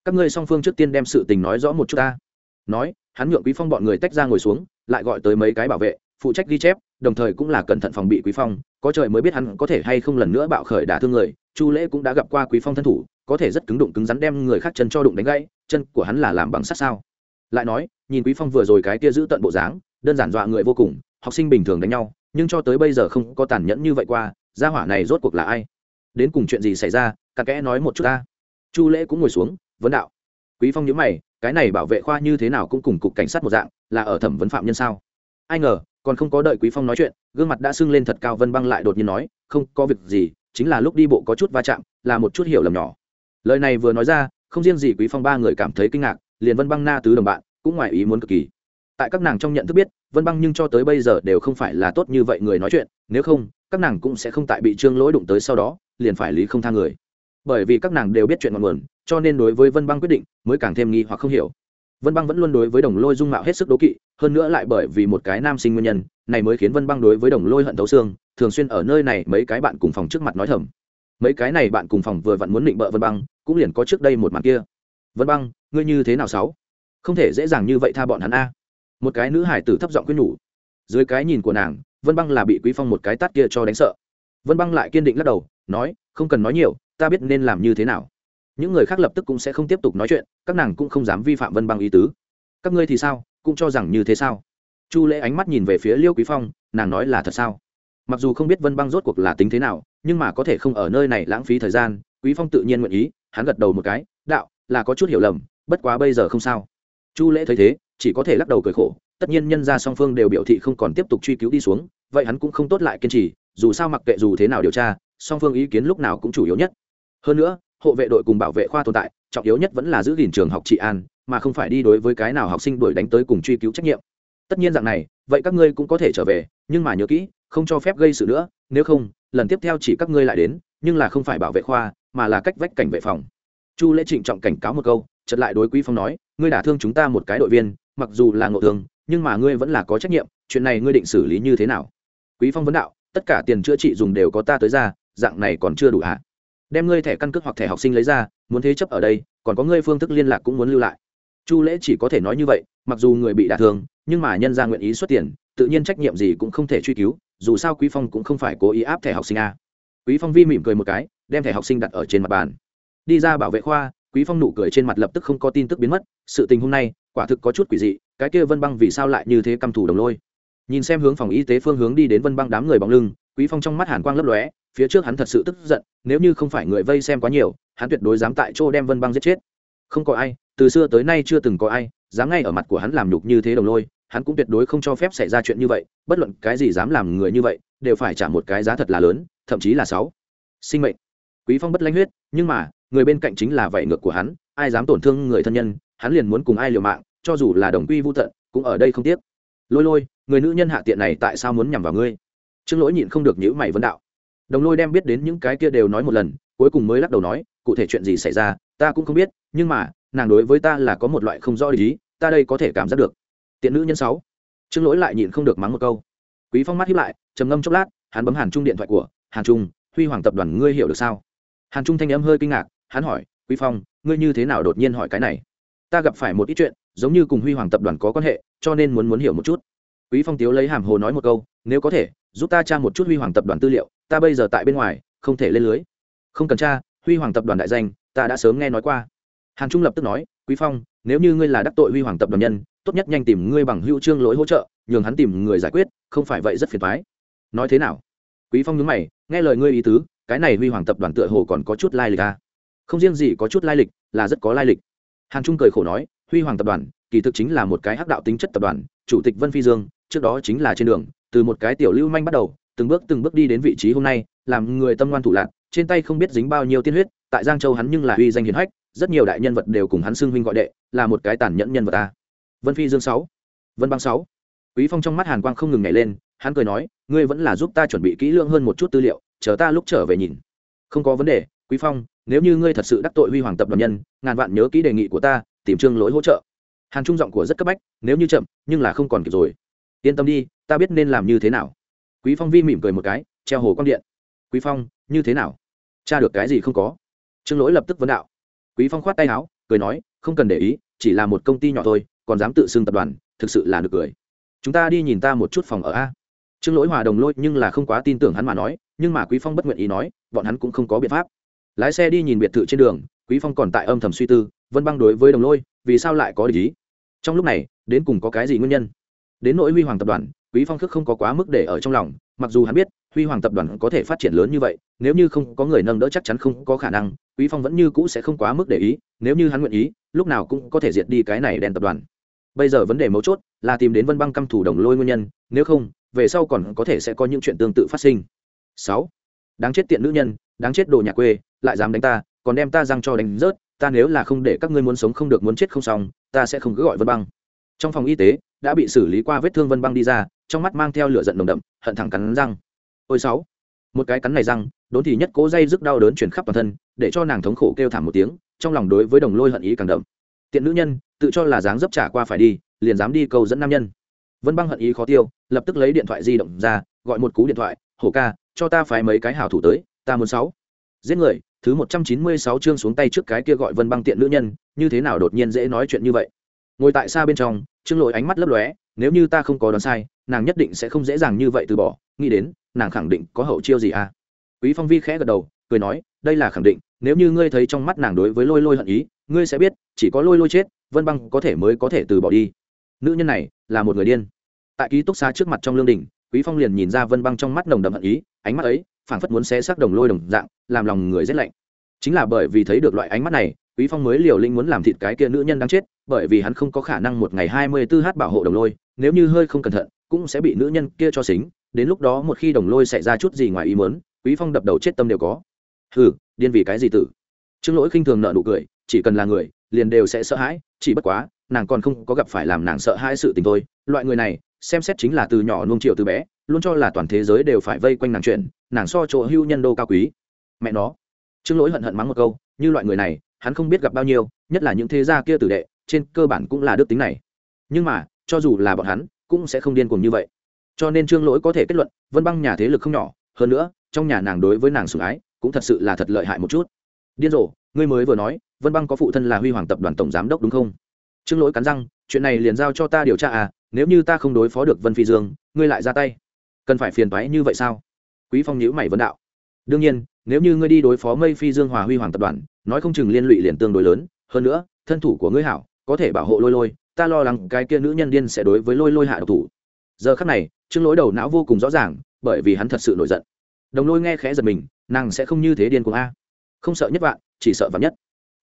Các ngươi song phương trước tiên đem sự tình nói rõ một chút ta. Nói, hắn nhượng quý phong bọn người tách ra ngồi xuống, lại gọi tới mấy cái bảo vệ phụ trách ghi chép, đồng thời cũng là cẩn thận phòng bị quý phong, có trời mới biết hắn có thể hay không lần nữa bạo khởi đả thương người, chu lễ cũng đã gặp qua quý phong thân thủ, có thể rất cứng đụng cứng rắn đem người khác chân cho đụng đánh gãy, chân của hắn là làm bằng sắt sao. Lại nói, nhìn quý phong vừa rồi cái kia giữ tận bộ dáng, đơn giản dọa người vô cùng, học sinh bình thường đánh nhau, nhưng cho tới bây giờ không có tàn nhẫn như vậy qua, gia hỏa này rốt cuộc là ai? Đến cùng chuyện gì xảy ra Cả kẽ nói một chút ta. Chu lễ cũng ngồi xuống, vấn đạo. Quý phong nhớ mày, cái này bảo vệ khoa như thế nào cũng cùng cục cảnh sát một dạng, là ở thẩm vấn phạm nhân sao? Ai ngờ còn không có đợi quý phong nói chuyện, gương mặt đã sưng lên thật cao, vân băng lại đột nhiên nói, không, có việc gì, chính là lúc đi bộ có chút va chạm, là một chút hiểu lầm nhỏ. Lời này vừa nói ra, không riêng gì quý phong ba người cảm thấy kinh ngạc, liền vân băng na tứ đồng bạn cũng ngoài ý muốn cực kỳ. Tại các nàng trong nhận thức biết, vân băng nhưng cho tới bây giờ đều không phải là tốt như vậy người nói chuyện, nếu không, các nàng cũng sẽ không tại bị trương lỗi đụng tới sau đó, liền phải lý không tha người. Bởi vì các nàng đều biết chuyện ngọn nguồn, cho nên đối với vân băng quyết định, mới càng thêm nghi hoặc không hiểu vân băng vẫn luôn đối với đồng lôi dung mạo hết sức đố kỵ, hơn nữa lại bởi vì một cái nam sinh nguyên nhân, này mới khiến vân băng đối với đồng lôi hận thấu xương, thường xuyên ở nơi này mấy cái bạn cùng phòng trước mặt nói thầm. Mấy cái này bạn cùng phòng vừa vặn muốn định bợ vân băng, cũng liền có trước đây một mặt kia. Vân băng, ngươi như thế nào sáu? Không thể dễ dàng như vậy tha bọn hắn a. Một cái nữ hải tử thấp giọng quyết nhủ. Dưới cái nhìn của nàng, vân băng là bị quý phong một cái tát kia cho đánh sợ. Vân băng lại kiên định lắc đầu, nói, không cần nói nhiều, ta biết nên làm như thế nào những người khác lập tức cũng sẽ không tiếp tục nói chuyện, các nàng cũng không dám vi phạm vân băng ý tứ. Các ngươi thì sao? Cũng cho rằng như thế sao? Chu lễ ánh mắt nhìn về phía liêu quý phong, nàng nói là thật sao? Mặc dù không biết vân băng rốt cuộc là tính thế nào, nhưng mà có thể không ở nơi này lãng phí thời gian, quý phong tự nhiên nguyện ý, hắn gật đầu một cái, đạo, là có chút hiểu lầm, bất quá bây giờ không sao. Chu lễ thấy thế, chỉ có thể lắc đầu cười khổ, tất nhiên nhân ra song phương đều biểu thị không còn tiếp tục truy cứu đi xuống, vậy hắn cũng không tốt lại kiên trì, dù sao mặc kệ dù thế nào điều tra, song phương ý kiến lúc nào cũng chủ yếu nhất. Hơn nữa hộ vệ đội cùng bảo vệ khoa tồn tại, trọng yếu nhất vẫn là giữ gìn trường học trị an, mà không phải đi đối với cái nào học sinh đuổi đánh tới cùng truy cứu trách nhiệm. Tất nhiên dạng này, vậy các ngươi cũng có thể trở về, nhưng mà nhớ kỹ, không cho phép gây sự nữa, nếu không, lần tiếp theo chỉ các ngươi lại đến, nhưng là không phải bảo vệ khoa, mà là cách vách cảnh vệ phòng. Chu lễ trịnh trọng cảnh cáo một câu chật lại đối quý phong nói, ngươi đả thương chúng ta một cái đội viên, mặc dù là ngộ thương, nhưng mà ngươi vẫn là có trách nhiệm, chuyện này ngươi định xử lý như thế nào? Quý phong vấn đạo, tất cả tiền chữa trị dùng đều có ta tới ra, dạng này còn chưa đủ hả? Đem ngươi thẻ căn cước hoặc thẻ học sinh lấy ra, muốn thế chấp ở đây, còn có ngươi phương thức liên lạc cũng muốn lưu lại. Chu lễ chỉ có thể nói như vậy, mặc dù người bị đả thương, nhưng mà nhân ra nguyện ý xuất tiền, tự nhiên trách nhiệm gì cũng không thể truy cứu, dù sao quý phong cũng không phải cố ý áp thẻ học sinh a. Quý phong vi mỉm cười một cái, đem thẻ học sinh đặt ở trên mặt bàn. Đi ra bảo vệ khoa, quý phong nụ cười trên mặt lập tức không có tin tức biến mất, sự tình hôm nay, quả thực có chút quỷ dị, cái kia vân băng vì sao lại như thế căm thủ đồng lôi. Nhìn xem hướng phòng y tế phương hướng đi đến vân băng đám người bóng lưng quý phong trong mắt hàn quang lấp lóe, phía trước hắn thật sự tức giận, nếu như không phải người vây xem quá nhiều, hắn tuyệt đối dám tại chỗ đem vân băng giết chết. Không có ai, từ xưa tới nay chưa từng có ai dám ngay ở mặt của hắn làm nhục như thế đồng lôi, hắn cũng tuyệt đối không cho phép xảy ra chuyện như vậy, bất luận cái gì dám làm người như vậy, đều phải trả một cái giá thật là lớn, thậm chí là sáu. Sinh mệnh. Quý phong bất lãnh huyết, nhưng mà, người bên cạnh chính là vậy ngược của hắn, ai dám tổn thương người thân nhân, hắn liền muốn cùng ai liều mạng, cho dù là đồng quy vô tận, cũng ở đây không tiếc. Lôi lôi, người nữ nhân hạ tiện này tại sao muốn nhằm vào ngươi? Trương lỗi nhịn không được nhữ mày vấn đạo. Đồng lôi đem biết đến những cái kia đều nói một lần, cuối cùng mới lắc đầu nói, cụ thể chuyện gì xảy ra, ta cũng không biết, nhưng mà, nàng đối với ta là có một loại không rõ lý, ta đây có thể cảm giác được. Tiện nữ nhân sáu. Trương lỗi lại nhịn không được mắng một câu. Quý phong mắt hiếp lại, trầm ngâm chốc lát, hắn bấm hàn trung điện thoại của, hàn trung, huy hoàng tập đoàn ngươi hiểu được sao? Hàn trung thanh âm hơi kinh ngạc, hắn hỏi, quý phong, ngươi như thế nào đột nhiên hỏi cái này? Ta gặp phải một ít chuyện, giống như cùng huy hoàng tập đoàn có quan hệ, cho nên muốn muốn hiểu một chút. Quý phong tiếu lấy hàm hồ nói một câu nếu có thể, giúp ta tra một chút huy hoàng tập đoàn tư liệu, ta bây giờ tại bên ngoài, không thể lên lưới. Không cần tra, huy hoàng tập đoàn đại danh, ta đã sớm nghe nói qua. Hàn trung lập tức nói, quý phong, nếu như ngươi là đắc tội huy hoàng tập đoàn nhân, tốt nhất nhanh tìm ngươi bằng hữu trương lỗi hỗ trợ, nhường hắn tìm người giải quyết, không phải vậy rất phiền toái. Nói thế nào? Quý phong nhớ mày, nghe lời ngươi ý tứ, cái này huy hoàng tập đoàn tựa hồ còn có chút lai lịch à? không riêng gì có chút lai lịch, là rất có lai lịch. Hàn trung cười khổ nói, huy hoàng tập đoàn, kỳ thực chính là một cái hắc đạo tính chất tập đoàn, chủ tịch vân phi dương, trước đó chính là trên đường từ một cái tiểu lưu manh bắt đầu, từng bước từng bước đi đến vị trí hôm nay, làm người tâm ngoan thủ lạc, trên tay không biết dính bao nhiêu tiên huyết, tại giang châu hắn nhưng là uy danh hiển hách, rất nhiều đại nhân vật đều cùng hắn xưng huynh gọi đệ, là một cái tàn nhẫn nhân vật ta vân phi dương sáu, vân băng sáu. Quý phong trong mắt hàn quang không ngừng nhảy lên, hắn cười nói, ngươi vẫn là giúp ta chuẩn bị kỹ lưỡng hơn một chút tư liệu, chờ ta lúc trở về nhìn. Không có vấn đề, quý phong, nếu như ngươi thật sự đắc tội huy hoàng tập đoàn nhân, ngàn vạn nhớ kỹ đề nghị của ta, tìm trương lỗi hỗ trợ. Hàn trung giọng của rất cấp bách, nếu như chậm, nhưng là không còn kịp rồi yên tâm đi, ta biết nên làm như thế nào. Quý phong vi mỉm cười một cái, treo hồ quang điện. Quý phong, như thế nào? Cha được cái gì không có? Trương lỗi lập tức vấn đạo. Quý phong khoát tay áo, cười nói, không cần để ý, chỉ là một công ty nhỏ thôi, còn dám tự xưng tập đoàn, thực sự là được cười. Chúng ta đi nhìn ta một chút phòng ở a. Trương lỗi hòa đồng lôi, nhưng là không quá tin tưởng hắn mà nói, nhưng mà quý phong bất nguyện ý nói, bọn hắn cũng không có biện pháp. Lái xe đi nhìn biệt thự trên đường, quý phong còn tại âm thầm suy tư, vân băng đối với đồng lôi, vì sao lại có lý trong lúc này, đến cùng có cái gì nguyên nhân? Đến nỗi huy hoàng tập đoàn, quý phong khước không có quá mức để ở trong lòng, mặc dù hắn biết, huy hoàng tập đoàn có thể phát triển lớn như vậy, nếu như không có người nâng đỡ chắc chắn không có khả năng, quý phong vẫn như cũ sẽ không quá mức để ý, nếu như hắn nguyện ý, lúc nào cũng có thể diệt đi cái này đèn tập đoàn. Bây giờ vấn đề mấu chốt là tìm đến vân băng căm thủ đồng lôi nguyên nhân, nếu không, về sau còn có thể sẽ có những chuyện tương tự phát sinh. Sáu, đáng chết tiện nữ nhân, đáng chết đồ nhà quê, lại dám đánh ta, còn đem ta răng cho đánh rớt, ta nếu là không để các ngươi muốn sống không được muốn chết không xong, ta sẽ không cứ gọi vân băng. Trong phòng y tế đã bị xử lý qua vết thương vân băng đi ra, trong mắt mang theo lửa giận nồng đậm, hận thẳng cắn răng. Ôi sáu, một cái cắn này răng, đốn thì nhất cố dây rức đau đớn chuyển khắp toàn thân, để cho nàng thống khổ kêu thảm một tiếng, trong lòng đối với đồng lôi hận ý càng đậm. Tiện nữ nhân, tự cho là dáng dấp trả qua phải đi, liền dám đi cầu dẫn nam nhân. Vân băng hận ý khó tiêu, lập tức lấy điện thoại di động ra, gọi một cú điện thoại, hổ ca, cho ta phái mấy cái hảo thủ tới, ta muốn sáu. Giết người, thứ một trăm chín mươi sáu chương xuống tay trước cái kia gọi vân băng tiện nữ nhân, như thế nào đột nhiên dễ nói chuyện như vậy? Ngồi tại xa bên trong trương lỗi ánh mắt lấp lóe, nếu như ta không có đoán sai, nàng nhất định sẽ không dễ dàng như vậy từ bỏ. Nghĩ đến, nàng khẳng định có hậu chiêu gì à? Quý phong vi khẽ gật đầu, cười nói, đây là khẳng định, nếu như ngươi thấy trong mắt nàng đối với lôi lôi hận ý, ngươi sẽ biết, chỉ có lôi lôi chết, vân băng có thể mới có thể từ bỏ đi. Nữ nhân này là một người điên. Tại ký túc xá trước mặt trong lương đình, quý phong liền nhìn ra vân băng trong mắt nồng đậm hận ý, ánh mắt ấy phảng phất muốn xé xác đồng lôi đồng dạng, làm lòng người rét lạnh chính là bởi vì thấy được loại ánh mắt này, quý phong mới liều linh muốn làm thịt cái kia nữ nhân đang chết, bởi vì hắn không có khả năng một ngày hai mươi 24 h bảo hộ đồng lôi, nếu như hơi không cẩn thận, cũng sẽ bị nữ nhân kia cho xính, đến lúc đó một khi đồng lôi xảy ra chút gì ngoài ý muốn, quý phong đập đầu chết tâm đều có. Hừ, điên vì cái gì tử? Trương lỗi khinh thường nợ nụ cười, chỉ cần là người, liền đều sẽ sợ hãi, chỉ bất quá, nàng còn không có gặp phải làm nàng sợ hãi sự tình thôi. Loại người này, xem xét chính là từ nhỏ nuông chiều từ bé, luôn cho là toàn thế giới đều phải vây quanh nàng chuyện, nàng so chỗ hưu nhân đô cao quý. Mẹ nó trương lỗi hận hận mắng một câu, như loại người này, hắn không biết gặp bao nhiêu, nhất là những thế gia kia tử đệ, trên cơ bản cũng là đức tính này. Nhưng mà, cho dù là bọn hắn, cũng sẽ không điên cuồng như vậy. Cho nên trương lỗi có thể kết luận, vân băng nhà thế lực không nhỏ, hơn nữa, trong nhà nàng đối với nàng sủng ái, cũng thật sự là thật lợi hại một chút. Điên rồ, ngươi mới vừa nói, vân băng có phụ thân là huy hoàng tập đoàn tổng giám đốc đúng không? Trương lỗi cắn răng, chuyện này liền giao cho ta điều tra à nếu như ta không đối phó được vân phi dương, ngươi lại ra tay. Cần phải phiền toái như vậy sao? Quý phong nhíu mày vấn đạo. Đương nhiên nếu như ngươi đi đối phó mây phi dương hòa huy hoàng tập đoàn, nói không chừng liên lụy liền tương đối lớn. Hơn nữa, thân thủ của ngươi hảo, có thể bảo hộ lôi lôi, ta lo lắng cái kia nữ nhân điên sẽ đối với lôi lôi hạ độc thủ. Giờ khắc này, trương lỗi đầu não vô cùng rõ ràng, bởi vì hắn thật sự nổi giận. Đồng lôi nghe khẽ giật mình, nàng sẽ không như thế điên cuồng a. Không sợ nhất vạn, chỉ sợ vạn nhất.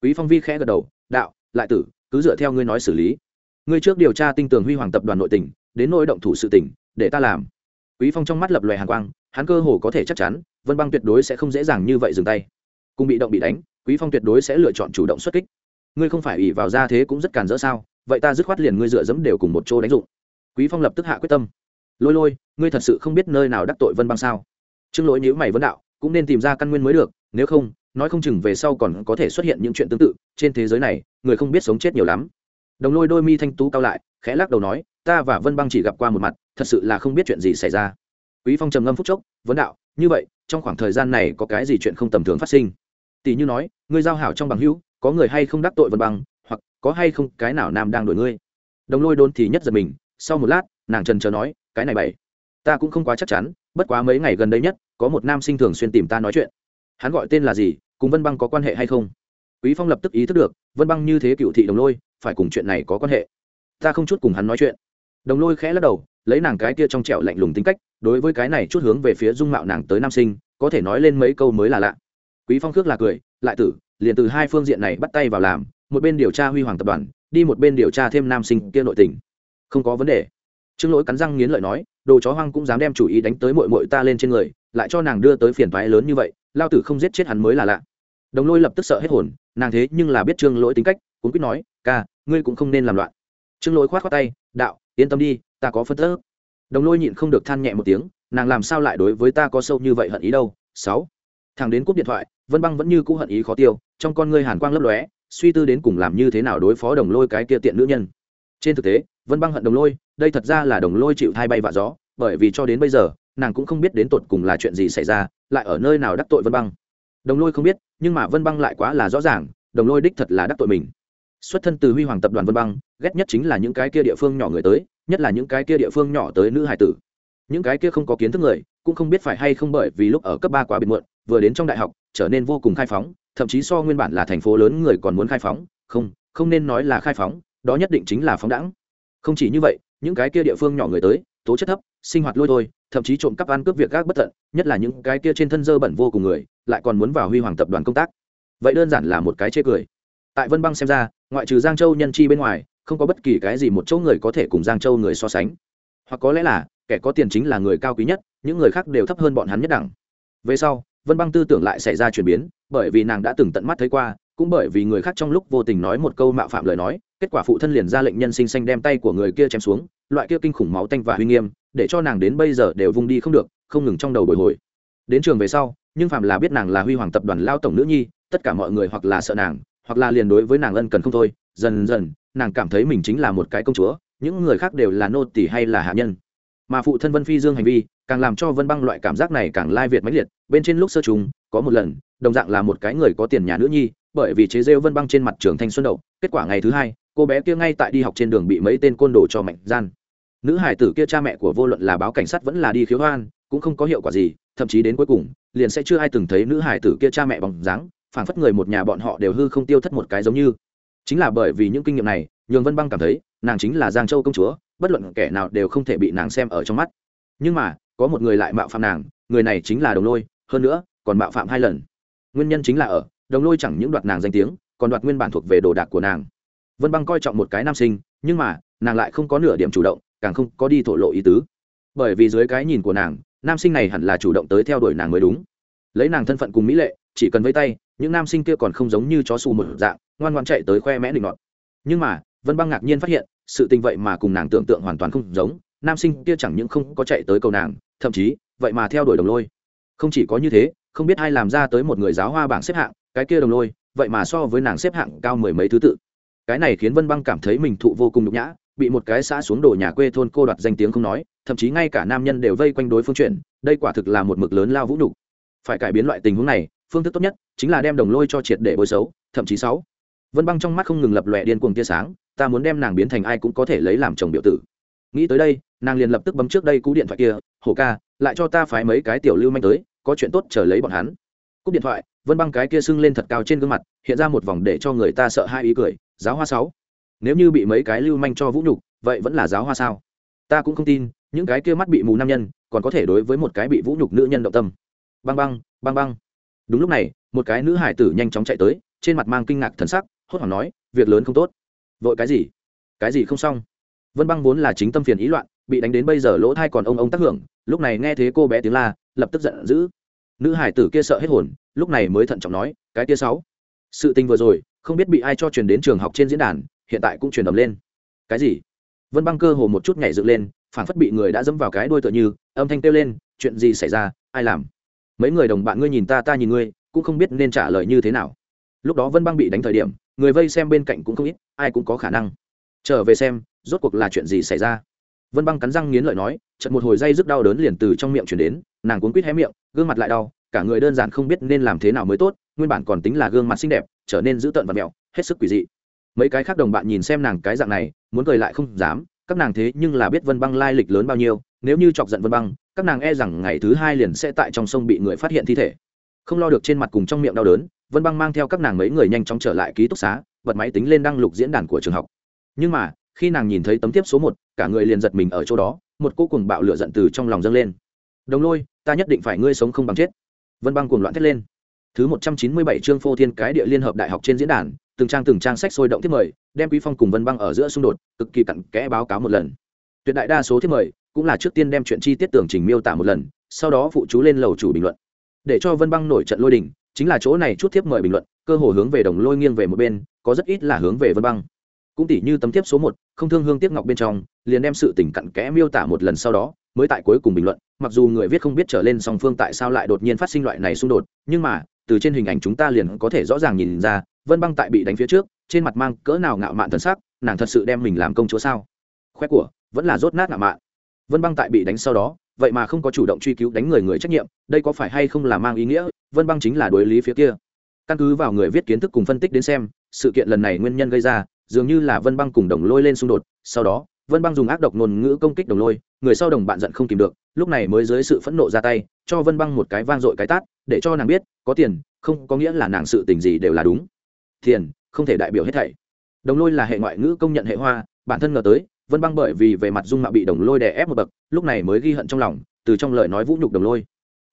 Quý phong vi khẽ gật đầu, đạo, lại tử, cứ dựa theo ngươi nói xử lý. Ngươi trước điều tra tinh tường huy hoàng tập đoàn nội tỉnh đến nỗi động thủ sự tỉnh để ta làm quý phong trong mắt lập loè hàn quang, hắn cơ hồ có thể chắc chắn, vân băng tuyệt đối sẽ không dễ dàng như vậy dừng tay. Cùng bị động bị đánh, quý phong tuyệt đối sẽ lựa chọn chủ động xuất kích. Ngươi không phải ủy vào ra thế cũng rất càn rỡ sao? Vậy ta dứt khoát liền ngươi dựa dẫm đều cùng một chỗ đánh dụng. Quý phong lập tức hạ quyết tâm. Lôi lôi, ngươi thật sự không biết nơi nào đắc tội vân băng sao? Trương lỗi nếu mày vấn đạo, cũng nên tìm ra căn nguyên mới được, nếu không, nói không chừng về sau còn có thể xuất hiện những chuyện tương tự. Trên thế giới này, người không biết sống chết nhiều lắm. Đồng lôi đôi mi thanh tú cao lại, khẽ lắc đầu nói ta và vân băng chỉ gặp qua một mặt, thật sự là không biết chuyện gì xảy ra. Quý phong trầm ngâm phút chốc, vấn đạo, như vậy, trong khoảng thời gian này có cái gì chuyện không tầm thường phát sinh? Tỷ như nói, ngươi giao hảo trong bằng hữu, có người hay không đắc tội vân băng, hoặc có hay không cái nào nam đang đuổi ngươi? Đồng lôi đôn thì nhất giật mình, sau một lát, nàng trần chờ nói, cái này bảy ta cũng không quá chắc chắn, bất quá mấy ngày gần đây nhất, có một nam sinh thường xuyên tìm ta nói chuyện. Hắn gọi tên là gì, cùng vân băng có quan hệ hay không? Quý phong lập tức ý thức được, vân băng như thế cựu thị đồng lôi, phải cùng chuyện này có quan hệ. Ta không chút cùng hắn nói chuyện đồng lôi khẽ lắc đầu, lấy nàng cái kia trong trẻo lạnh lùng tính cách, đối với cái này chút hướng về phía dung mạo nàng tới nam sinh, có thể nói lên mấy câu mới là lạ. Quý phong khước là cười, lại tử, liền từ hai phương diện này bắt tay vào làm, một bên điều tra huy hoàng tập đoàn, đi một bên điều tra thêm nam sinh kia nội tình. Không có vấn đề. Trương lỗi cắn răng nghiến lợi nói, đồ chó hoang cũng dám đem chủ ý đánh tới mội mội ta lên trên người, lại cho nàng đưa tới phiền toái lớn như vậy, lao tử không giết chết hắn mới là lạ. Đồng lôi lập tức sợ hết hồn, nàng thế nhưng là biết trương lỗi tính cách cũng quyết nói, ca, ngươi cũng không nên làm loạn trương lỗi khoát khoát tay, đạo, yên tâm đi, ta có phân tớ đồng lôi nhịn không được than nhẹ một tiếng, nàng làm sao lại đối với ta có sâu như vậy hận ý đâu? Sáu, thằng đến cúp điện thoại, vân băng vẫn như cũ hận ý khó tiêu, trong con ngươi hàn quang lấp lóe, suy tư đến cùng làm như thế nào đối phó đồng lôi cái kia tiện nữ nhân. Trên thực tế, vân băng hận đồng lôi, đây thật ra là đồng lôi chịu thai bay vạ gió, bởi vì cho đến bây giờ, nàng cũng không biết đến tột cùng là chuyện gì xảy ra, lại ở nơi nào đắc tội vân băng. Đồng lôi không biết, nhưng mà vân băng lại quá là rõ ràng, đồng lôi đích thật là đắc tội mình xuất thân từ huy hoàng tập đoàn vân băng, ghét nhất chính là những cái kia địa phương nhỏ người tới, nhất là những cái kia địa phương nhỏ tới nữ hải tử. Những cái kia không có kiến thức người, cũng không biết phải hay không bởi vì lúc ở cấp ba quá biệt muộn, vừa đến trong đại học, trở nên vô cùng khai phóng, thậm chí so nguyên bản là thành phố lớn người còn muốn khai phóng. Không không nên nói là khai phóng, đó nhất định chính là phóng đẳng không chỉ như vậy, những cái kia địa phương nhỏ người tới, tố chất thấp, sinh hoạt lôi thôi, thậm chí trộm cắp ăn cướp việc gác bất tận, nhất là những cái kia trên thân dơ bẩn vô cùng người, lại còn muốn vào huy hoàng tập đoàn công tác. Vậy đơn giản là một cái chê cười. Tại vân băng xem ra ngoại trừ giang châu nhân chi bên ngoài, không có bất kỳ cái gì một chỗ người có thể cùng giang châu người so sánh. Hoặc có lẽ là, kẻ có tiền chính là người cao quý nhất, những người khác đều thấp hơn bọn hắn nhất đẳng. Về sau, vân băng tư tưởng lại xảy ra chuyển biến, bởi vì nàng đã từng tận mắt thấy qua, cũng bởi vì người khác trong lúc vô tình nói một câu mạo phạm lời nói, kết quả phụ thân liền ra lệnh nhân sinh xanh đem tay của người kia chém xuống, loại kia kinh khủng máu tanh và huy nghiêm, để cho nàng đến bây giờ đều vung đi không được, không ngừng trong đầu bồi hồi. Đến trường về sau, nhưng phạm là biết nàng là huy hoàng tập đoàn lao tổng nữ nhi, tất cả mọi người hoặc là sợ nàng hoặc là liền đối với nàng ân cần không thôi, dần dần, nàng cảm thấy mình chính là một cái công chúa, những người khác đều là nô tỳ hay là hạ nhân. Mà phụ thân vân phi dương hành vi, càng làm cho vân băng loại cảm giác này càng lai việt mãnh liệt, bên trên lúc sơ trùng, có một lần, đồng dạng là một cái người có tiền nhà nữ nhi, bởi vì chế rêu vân băng trên mặt trường thanh xuân đậu, kết quả ngày thứ hai, cô bé kia ngay tại đi học trên đường bị mấy tên côn đồ cho mạnh gian. Nữ hải tử kia cha mẹ của vô luận là báo cảnh sát vẫn là đi khiếu hoan, cũng không có hiệu quả gì, thậm chí đến cuối cùng, liền sẽ chưa ai từng thấy nữ hải tử kia cha mẹ bằng dáng phảng phất người một nhà bọn họ đều hư không tiêu thất một cái giống như. Chính là bởi vì những kinh nghiệm này, nhường vân băng cảm thấy, nàng chính là giang châu công chúa, bất luận kẻ nào đều không thể bị nàng xem ở trong mắt. Nhưng mà, có một người lại mạo phạm nàng, người này chính là đồng lôi, hơn nữa, còn mạo phạm hai lần. Nguyên nhân chính là ở, đồng lôi chẳng những đoạt nàng danh tiếng, còn đoạt nguyên bản thuộc về đồ đạc của nàng. Vân băng coi trọng một cái nam sinh, nhưng mà, nàng lại không có nửa điểm chủ động, càng không có đi thổ lộ ý tứ. Bởi vì dưới cái nhìn của nàng, nam sinh này hẳn là chủ động tới theo đuổi nàng mới đúng. Lấy nàng thân phận cùng mỹ lệ, chỉ cần vây tay những nam sinh kia còn không giống như chó xù một dạng, ngoan ngoan chạy tới khoe mẽ định ngọt nhưng mà, vân băng ngạc nhiên phát hiện, sự tình vậy mà cùng nàng tưởng tượng hoàn toàn không giống, nam sinh kia chẳng những không có chạy tới cầu nàng, thậm chí, vậy mà theo đuổi đồng lôi. Không chỉ có như thế, không biết ai làm ra tới một người giáo hoa bảng xếp hạng, cái kia đồng lôi, vậy mà so với nàng xếp hạng cao mười mấy thứ tự. Cái này khiến vân băng cảm thấy mình thụ vô cùng nhục nhã, bị một cái xã xuống đổ nhà quê thôn cô đoạt danh tiếng không nói, thậm chí ngay cả nam nhân đều vây quanh đối phương chuyển đây quả thực là một mực lớn lao vũ nhục. Phải cải biến loại tình huống này phương thức tốt nhất chính là đem đồng lôi cho triệt để bôi xấu, thậm chí sáu. Vân băng trong mắt không ngừng lập lòe điên cuồng tia sáng, ta muốn đem nàng biến thành ai cũng có thể lấy làm chồng biểu tử. Nghĩ tới đây, nàng liền lập tức bấm trước đây cú điện thoại kia, hổ ca, lại cho ta phái mấy cái tiểu lưu manh tới, có chuyện tốt chờ lấy bọn hắn. Cúp điện thoại, vân băng cái kia sưng lên thật cao trên gương mặt, hiện ra một vòng để cho người ta sợ hai ý cười, giáo hoa sáu, nếu như bị mấy cái lưu manh cho vũ nhục, vậy vẫn là giáo hoa sao? Ta cũng không tin, những cái kia mắt bị mù nam nhân, còn có thể đối với một cái bị vũ nhục nữ nhân động tâm. Băng băng băng băng đúng lúc này, một cái nữ hải tử nhanh chóng chạy tới, trên mặt mang kinh ngạc thần sắc, hốt hoảng nói, việc lớn không tốt. Vội cái gì? Cái gì không xong? Vân băng vốn là chính tâm phiền ý loạn, bị đánh đến bây giờ lỗ thai còn ông ông tác hưởng, lúc này nghe thế cô bé tiếng la, lập tức giận dữ. Nữ hải tử kia sợ hết hồn, lúc này mới thận trọng nói, cái kia sáu. Sự tình vừa rồi, không biết bị ai cho truyền đến trường học trên diễn đàn, hiện tại cũng truyền ầm lên. Cái gì? Vân băng cơ hồ một chút nhảy dựng lên phản phất bị người đã dẫm vào cái đuôi tựa như, âm thanh kêu lên, chuyện gì xảy ra? Ai làm? Mấy người đồng bạn ngươi nhìn ta ta nhìn ngươi, cũng không biết nên trả lời như thế nào. Lúc đó vân băng bị đánh thời điểm, người vây xem bên cạnh cũng không ít, ai cũng có khả năng. Trở về xem, rốt cuộc là chuyện gì xảy ra? Vân băng cắn răng nghiến lợi nói chật một hồi dây rất đau đớn liền từ trong miệng chuyển đến, nàng cuốn quýt hé miệng, gương mặt lại đau, cả người đơn giản không biết nên làm thế nào mới tốt, nguyên bản còn tính là gương mặt xinh đẹp, trở nên dữ tợn và mẹo, hết sức quỷ dị. Mấy cái khác đồng bạn nhìn xem nàng cái dạng này, muốn cười lại không dám, các nàng thế nhưng là biết vân băng lai lịch lớn bao nhiêu nếu như chọc giận vân băng, các nàng e rằng ngày thứ hai liền sẽ tại trong sông bị người phát hiện thi thể. Không lo được trên mặt cùng trong miệng đau đớn, vân băng mang theo các nàng mấy người nhanh chóng trở lại ký túc xá, bật máy tính lên đăng lục diễn đàn của trường học. Nhưng mà, khi nàng nhìn thấy tấm tiếp số một, cả người liền giật mình ở chỗ đó, một cô cùng bạo lửa giận từ trong lòng dâng lên. Đồng lôi, ta nhất định phải ngươi sống không bằng chết. Vân băng cuồng loạn thét lên. Thứ một trăm chín mươi bảy chương phô thiên cái địa liên hợp đại học trên diễn đàn, từng trang từng trang sách sôi động thiết mời, đem quý phong cùng vân băng ở giữa xung đột, cực kỳ cặn kẽ báo cáo một lần. Tuyệt đại đa số thiết mời cũng là trước tiên đem chuyện chi tiết tường trình miêu tả một lần, sau đó phụ chú lên lầu chủ bình luận. Để cho vân băng nổi trận lôi đình, chính là chỗ này chút thiếp mời bình luận, cơ hồ hướng về đồng lôi nghiêng về một bên, có rất ít là hướng về vân băng. Cũng tỉ như tấm thiếp số một, không thương hương tiếc ngọc bên trong, liền đem sự tình cặn kẽ miêu tả một lần sau đó, mới tại cuối cùng bình luận, mặc dù người viết không biết trở lên song phương tại sao lại đột nhiên phát sinh loại này xung đột, nhưng mà, từ trên hình ảnh chúng ta liền có thể rõ ràng nhìn ra, vân băng tại bị đánh phía trước, trên mặt mang cỡ nào ngạo mạn thân sắc, nàng thật sự đem mình làm công chúa sao? Khoe của, vẫn là rốt nát ngạo mạn vân băng tại bị đánh sau đó, vậy mà không có chủ động truy cứu đánh người người trách nhiệm, đây có phải hay không là mang ý nghĩa? Vân băng chính là đối lý phía kia. Căn cứ vào người viết kiến thức cùng phân tích đến xem, sự kiện lần này nguyên nhân gây ra, dường như là vân băng cùng đồng lôi lên xung đột, sau đó, vân băng dùng ác độc ngôn ngữ công kích đồng lôi, người sau đồng bạn giận không tìm được, lúc này mới dưới sự phẫn nộ ra tay, cho vân băng một cái vang dội cái tát, để cho nàng biết, có tiền, không có nghĩa là nàng sự tình gì đều là đúng. Tiền, không thể đại biểu hết thảy. Đồng lôi là hệ ngoại ngữ công nhận hệ hoa, bản thân ngờ tới vân băng bởi vì về mặt dung mạo bị đồng lôi đè ép một bậc, lúc này mới ghi hận trong lòng, từ trong lời nói vũ nhục đồng lôi.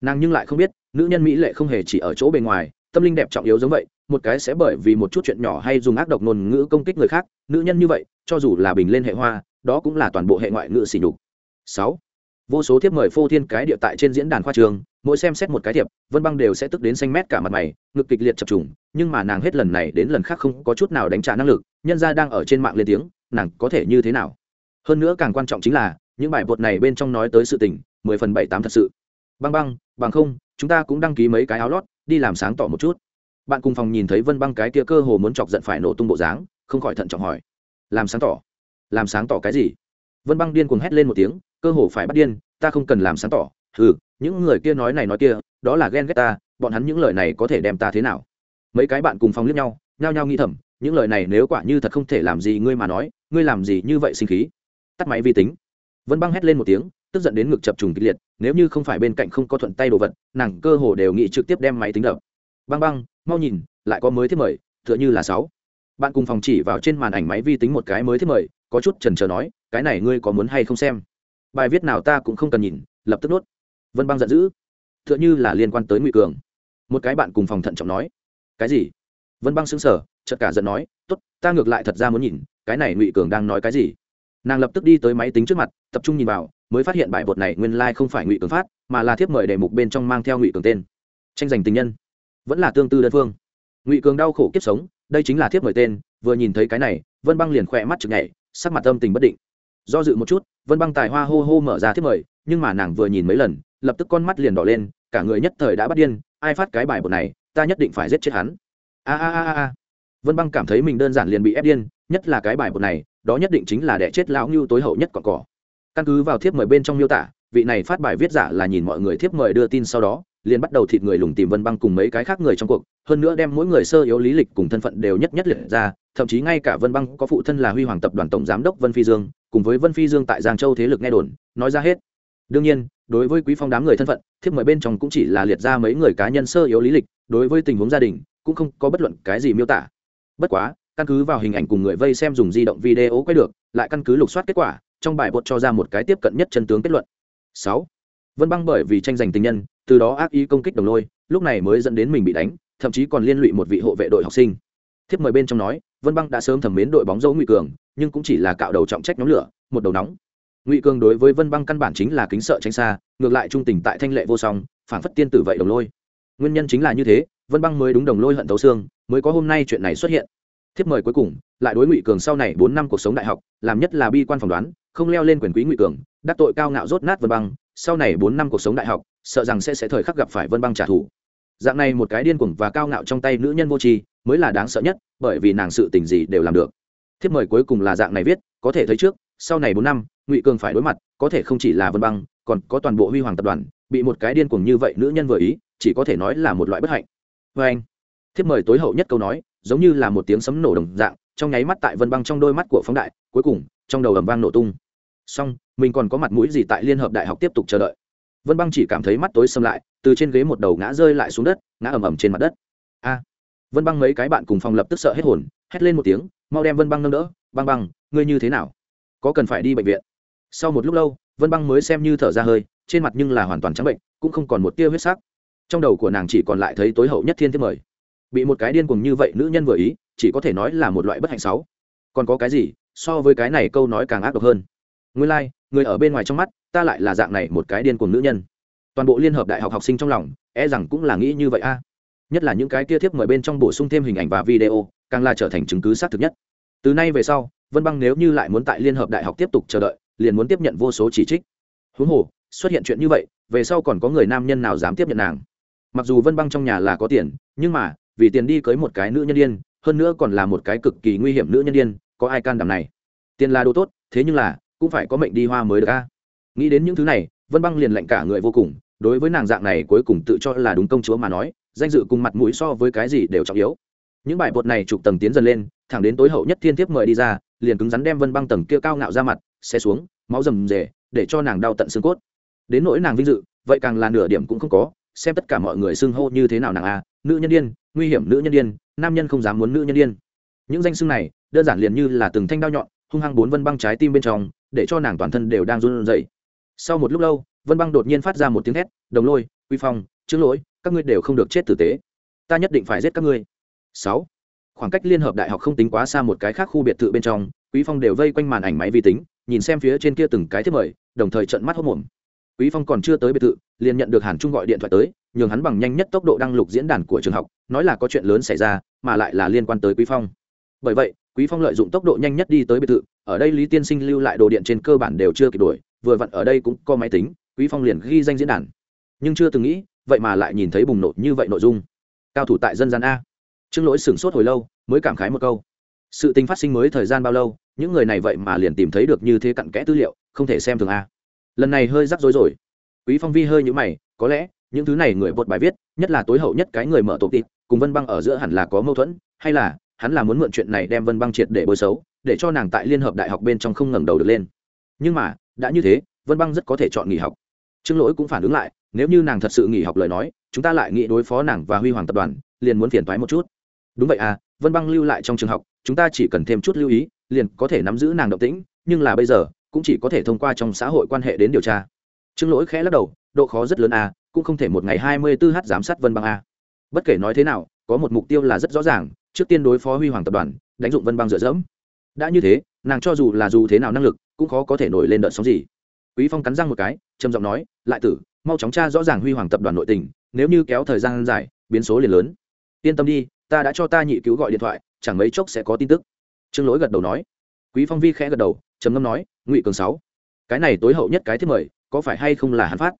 Nàng nhưng lại không biết, nữ nhân mỹ lệ không hề chỉ ở chỗ bề ngoài, tâm linh đẹp trọng yếu giống vậy, một cái sẽ bởi vì một chút chuyện nhỏ hay dùng ác độc ngôn ngữ công kích người khác, nữ nhân như vậy, cho dù là bình lên hệ hoa, đó cũng là toàn bộ hệ ngoại ngữ xỉ nhục. Sáu, vô số thiếp mời phô thiên cái địa tại trên diễn đàn khoa trường, mỗi xem xét một cái thiệp, vân băng đều sẽ tức đến xanh mét cả mặt mày, ngực kịch liệt chập trùng, nhưng mà nàng hết lần này đến lần khác không có chút nào đánh trả năng lực, nhân ra đang ở trên mạng lên tiếng, nàng có thể như thế nào? Hơn nữa càng quan trọng chính là, những bài bột này bên trong nói tới sự tình, mười phần bảy tám thật sự. Băng băng, bằng không, chúng ta cũng đăng ký mấy cái áo lót, đi làm sáng tỏ một chút. Bạn cùng phòng nhìn thấy vân băng cái kia cơ hồ muốn chọc giận phải nổ tung bộ dáng, không khỏi thận trọng hỏi. Làm sáng tỏ? Làm sáng tỏ cái gì? Vân băng điên cuồng hét lên một tiếng, cơ hồ phải bắt điên, ta không cần làm sáng tỏ. Ừ những người kia nói này nói kia, đó là ghen ghét ta, bọn hắn những lời này có thể đem ta thế nào? Mấy cái bạn cùng phòng liếc nhau, nhao nhao nghĩ thầm, những lời này nếu quả như thật không thể làm gì ngươi mà nói, ngươi làm gì như vậy sinh khí? Tắt máy vi tính. Vân băng hét lên một tiếng, tức giận đến ngực chập trùng kịch liệt, nếu như không phải bên cạnh không có thuận tay đồ vật, nàng cơ hồ đều nghĩ trực tiếp đem máy tính đập. Băng băng, mau nhìn, lại có mới thiết mời, tựa như là sáu. Bạn cùng phòng chỉ vào trên màn ảnh máy vi tính một cái mới thiết mời, có chút trần trờ nói, cái này ngươi có muốn hay không xem? Bài viết nào ta cũng không cần nhìn, lập tức nuốt vân băng giận dữ. Tựa như là liên quan tới ngụy cường. Một cái bạn cùng phòng thận trọng nói. Cái gì? Vân băng xứng sở chợt cả giận nói, tốt, ta ngược lại thật ra muốn nhìn, cái này ngụy cường đang nói cái gì? Nàng lập tức đi tới máy tính trước mặt, tập trung nhìn vào, mới phát hiện bài bột này nguyên lai、like、không phải ngụy cường phát, mà là thiếp mời đề mục bên trong mang theo ngụy cường tên. Tranh giành tình nhân. Vẫn là tương tư đơn phương. Ngụy cường đau khổ kiếp sống, đây chính là thiếp mời tên, vừa nhìn thấy cái này, vân băng liền khỏe mắt chực nhảy, sắc mặt âm tình bất định. Do dự một chút, vân băng tài hoa hô hô mở ra thiếp mời, nhưng mà nàng vừa nhìn mấy lần, lập tức con mắt liền đỏ lên, cả người nhất thời đã bắt điên, ai phát cái bài bột này, ta nhất định phải giết chết hắn. A a a a vân băng cảm thấy mình đơn giản liền bị ép điên, nhất là cái bài bột này đó nhất định chính là đẻ chết lão ngưu tối hậu nhất cọn cỏ căn cứ vào thiếp mời bên trong miêu tả, vị này phát bài viết giả là nhìn mọi người thiếp mời đưa tin sau đó, liền bắt đầu thịt người lùng tìm vân băng cùng mấy cái khác người trong cuộc, hơn nữa đem mỗi người sơ yếu lý lịch cùng thân phận đều nhất nhất liệt ra, thậm chí ngay cả vân băng có phụ thân là huy hoàng tập đoàn tổng giám đốc vân phi dương, cùng với vân phi dương tại giang châu thế lực nghe đồn, nói ra hết. Đương nhiên, đối với quý phong đám người thân phận, thiếp mời bên trong cũng chỉ là liệt ra mấy người cá nhân sơ yếu lý lịch, đối với tình huống gia đình, cũng không có bất luận cái gì miêu tả. Bất quá căn cứ vào hình ảnh cùng người vây xem dùng di động video quay được, lại căn cứ lục soát kết quả, trong bài bột cho ra một cái tiếp cận nhất chân tướng kết luận. Sáu. Vân băng bởi vì tranh giành tình nhân, từ đó ác ý công kích đồng lôi, lúc này mới dẫn đến mình bị đánh, thậm chí còn liên lụy một vị hộ vệ đội học sinh. Thiếp mời bên trong nói, vân băng đã sớm thẩm mến đội bóng dấu ngụy cường, nhưng cũng chỉ là cạo đầu trọng trách nhóm lửa, một đầu nóng. Ngụy cường đối với vân băng căn bản chính là kính sợ tránh xa, ngược lại trung tình tại thanh lệ vô song, phản phất tiên tử vậy đồng lôi. Nguyên nhân chính là như thế, vân băng mới đúng đồng lôi hận thấu xương, mới có hôm nay chuyện này xuất hiện thiếp mời cuối cùng, lại đối ngụy cường sau này bốn năm cuộc sống đại học, làm nhất là bi quan phỏng đoán, không leo lên quyền quý ngụy cường, đắc tội cao ngạo rốt nát vân băng, sau này bốn năm cuộc sống đại học, sợ rằng sẽ sẽ thời khắc gặp phải vân băng trả thù. Dạng này một cái điên cuồng và cao ngạo trong tay nữ nhân vô tri, mới là đáng sợ nhất, bởi vì nàng sự tình gì đều làm được. Thiếp mời cuối cùng là dạng này viết, có thể thấy trước, sau này bốn năm, ngụy cường phải đối mặt, có thể không chỉ là vân băng, còn có toàn bộ huy hoàng tập đoàn, bị một cái điên cuồng như vậy nữ nhân vừa ý, chỉ có thể nói là một loại bất hạnh. Vê anh. Thiếp mời tối hậu nhất câu nói giống như là một tiếng sấm nổ đồng dạng, trong nháy mắt tại vân băng trong đôi mắt của phóng đại, cuối cùng, trong đầu ầm vang nổ tung. Xong, mình còn có mặt mũi gì tại liên hợp đại học tiếp tục chờ đợi? Vân băng chỉ cảm thấy mắt tối xâm lại, từ trên ghế một đầu ngã rơi lại xuống đất, ngã ầm ầm trên mặt đất. A! Vân băng mấy cái bạn cùng phòng lập tức sợ hết hồn, hét lên một tiếng, mau đem vân băng nâng đỡ, băng băng, ngươi như thế nào? Có cần phải đi bệnh viện? Sau một lúc lâu, vân băng mới xem như thở ra hơi, trên mặt nhưng là hoàn toàn trắng bệnh, cũng không còn một tia huyết sắc. Trong đầu của nàng chỉ còn lại thấy tối hậu nhất thiên thiết mời bị một cái điên cuồng như vậy nữ nhân vừa ý chỉ có thể nói là một loại bất hạnh sáu. Còn có cái gì so với cái này câu nói càng ác độc hơn? Nguyên lai、like, người ở bên ngoài trong mắt ta lại là dạng này một cái điên cuồng nữ nhân. Toàn bộ liên hợp đại học học sinh trong lòng e rằng cũng là nghĩ như vậy a. Nhất là những cái kia thiếp mời bên trong bổ sung thêm hình ảnh và video càng là trở thành chứng cứ xác thực nhất. Từ nay về sau vân băng nếu như lại muốn tại liên hợp đại học tiếp tục chờ đợi liền muốn tiếp nhận vô số chỉ trích. Huống hồ xuất hiện chuyện như vậy về sau còn có người nam nhân nào dám tiếp nhận nàng? Mặc dù vân băng trong nhà là có tiền nhưng mà vì tiền đi cưới một cái nữ nhân đ i ê n hơn nữa còn là một cái cực kỳ nguy hiểm nữ nhân đ i ê n có ai can đảm này? Tiền là đồ tốt, thế nhưng là, cũng phải có mệnh đi hoa mới được a. Nghĩ đến những thứ này, vân băng liền lạnh cả người vô cùng, đối với nàng dạng này cuối cùng tự cho là đúng công chúa mà nói, danh dự cùng mặt mũi so với cái gì đều trọng yếu. Những bài bột này chụp tầng tiến dần lên, thẳng đến tối hậu nhất thiên thiếp mời đi ra, liền cứng rắn đem vân băng tầng kia cao ngạo ra mặt xe xuống, máu rầm rề, để cho nàng đau tận xương cốt. Đến nỗi nàng vinh dự, vậy càng là nửa điểm cũng không có xem tất cả mọi người xưng hô như thế nào nàng a, nữ nhân đ i ê n nguy hiểm nữ nhân đ i ê n nam nhân không dám muốn nữ nhân đ i ê n những danh xưng này, đơn giản liền như là từng thanh đao nhọn, hung hăng bốn vân băng trái tim bên trong, để cho nàng toàn thân đều đang run rẩy. Sau một lúc lâu, vân băng đột nhiên phát ra một tiếng thét, đồng lôi, quy phong chữ lỗi, các ngươi đều không được chết tử tế. Ta nhất định phải giết các ngươi. Sáu. Khoảng cách liên hợp đại học không tính quá xa một cái khác khu biệt thự bên trong, quý phong đều vây quanh màn ảnh máy vi tính, nhìn xem phía trên kia từng cái thiết mời, đồng thời trận mắt hốc mồm quý phong còn chưa tới biệt thự, liền nhận được hàn trung gọi điện thoại tới, nhường hắn bằng nhanh nhất tốc độ đăng lục diễn đàn của trường học, nói là có chuyện lớn xảy ra, mà lại là liên quan tới quý phong. Bởi vậy, quý phong lợi dụng tốc độ nhanh nhất đi tới biệt thự, ở đây lý tiên sinh lưu lại đồ điện trên cơ bản đều chưa kịp đuổi vừa vặn ở đây cũng có máy tính, quý phong liền ghi danh diễn đàn. Nhưng chưa từng nghĩ, vậy mà lại nhìn thấy bùng nổ như vậy nội dung. Cao thủ tại dân gian a. Trương lỗi sửng sốt hồi lâu, mới cảm khái một câu. Sự tình phát sinh mới thời gian bao lâu, những người này vậy mà liền tìm thấy được như thế cặn kẽ tư liệu, không thể xem thường a lần này hơi rắc rối rồi. Quý phong vi hơi nhũ mày, có lẽ, những thứ này người bột bài viết, nhất là tối hậu nhất cái người mở tổ tịt cùng vân băng ở giữa hẳn là có mâu thuẫn, hay là, hắn là muốn mượn chuyện này đem vân băng triệt để bôi xấu, để cho nàng tại liên hợp đại học bên trong không ngẩng đầu được lên. Nhưng mà, đã như thế, vân băng rất có thể chọn nghỉ học. Trương lỗi cũng phản ứng lại, nếu như nàng thật sự nghỉ học lời nói, chúng ta lại nghĩ đối phó nàng và huy hoàng tập đoàn, liền muốn phiền thoái một chút. Đúng vậy à vân băng lưu lại trong trường học, chúng ta chỉ cần thêm chút lưu ý, liền có thể nắm giữ nàng động tĩnh, nhưng là bây giờ cũng chỉ có thể thông qua trong xã hội quan hệ đến điều tra. Trương lỗi khẽ lắc đầu, độ khó rất lớn a, cũng không thể một ngày hai mươi 24 h giám sát vân băng a. Bất kể nói thế nào, có một mục tiêu là rất rõ ràng, trước tiên đối phó huy hoàng tập đoàn, đánh dụng vân băng dựa dẫm. Đã như thế, nàng cho dù là dù thế nào năng lực, cũng khó có thể nổi lên đợt sóng gì. Quý phong cắn răng một cái, trầm giọng nói, lại tử, mau chóng tra rõ ràng huy hoàng tập đoàn nội tình, nếu như kéo thời gian dài, biến số liền lớn. Yên tâm đi, ta đã cho ta nhị cứu gọi điện thoại, chẳng mấy chốc sẽ có tin tức. Trương lỗi gật đầu nói. Quý phong vi khẽ gật đầu trầm ngâm nói, ngụy cường sáu, cái này tối hậu nhất cái thiết mời, có phải hay không là hắn phát?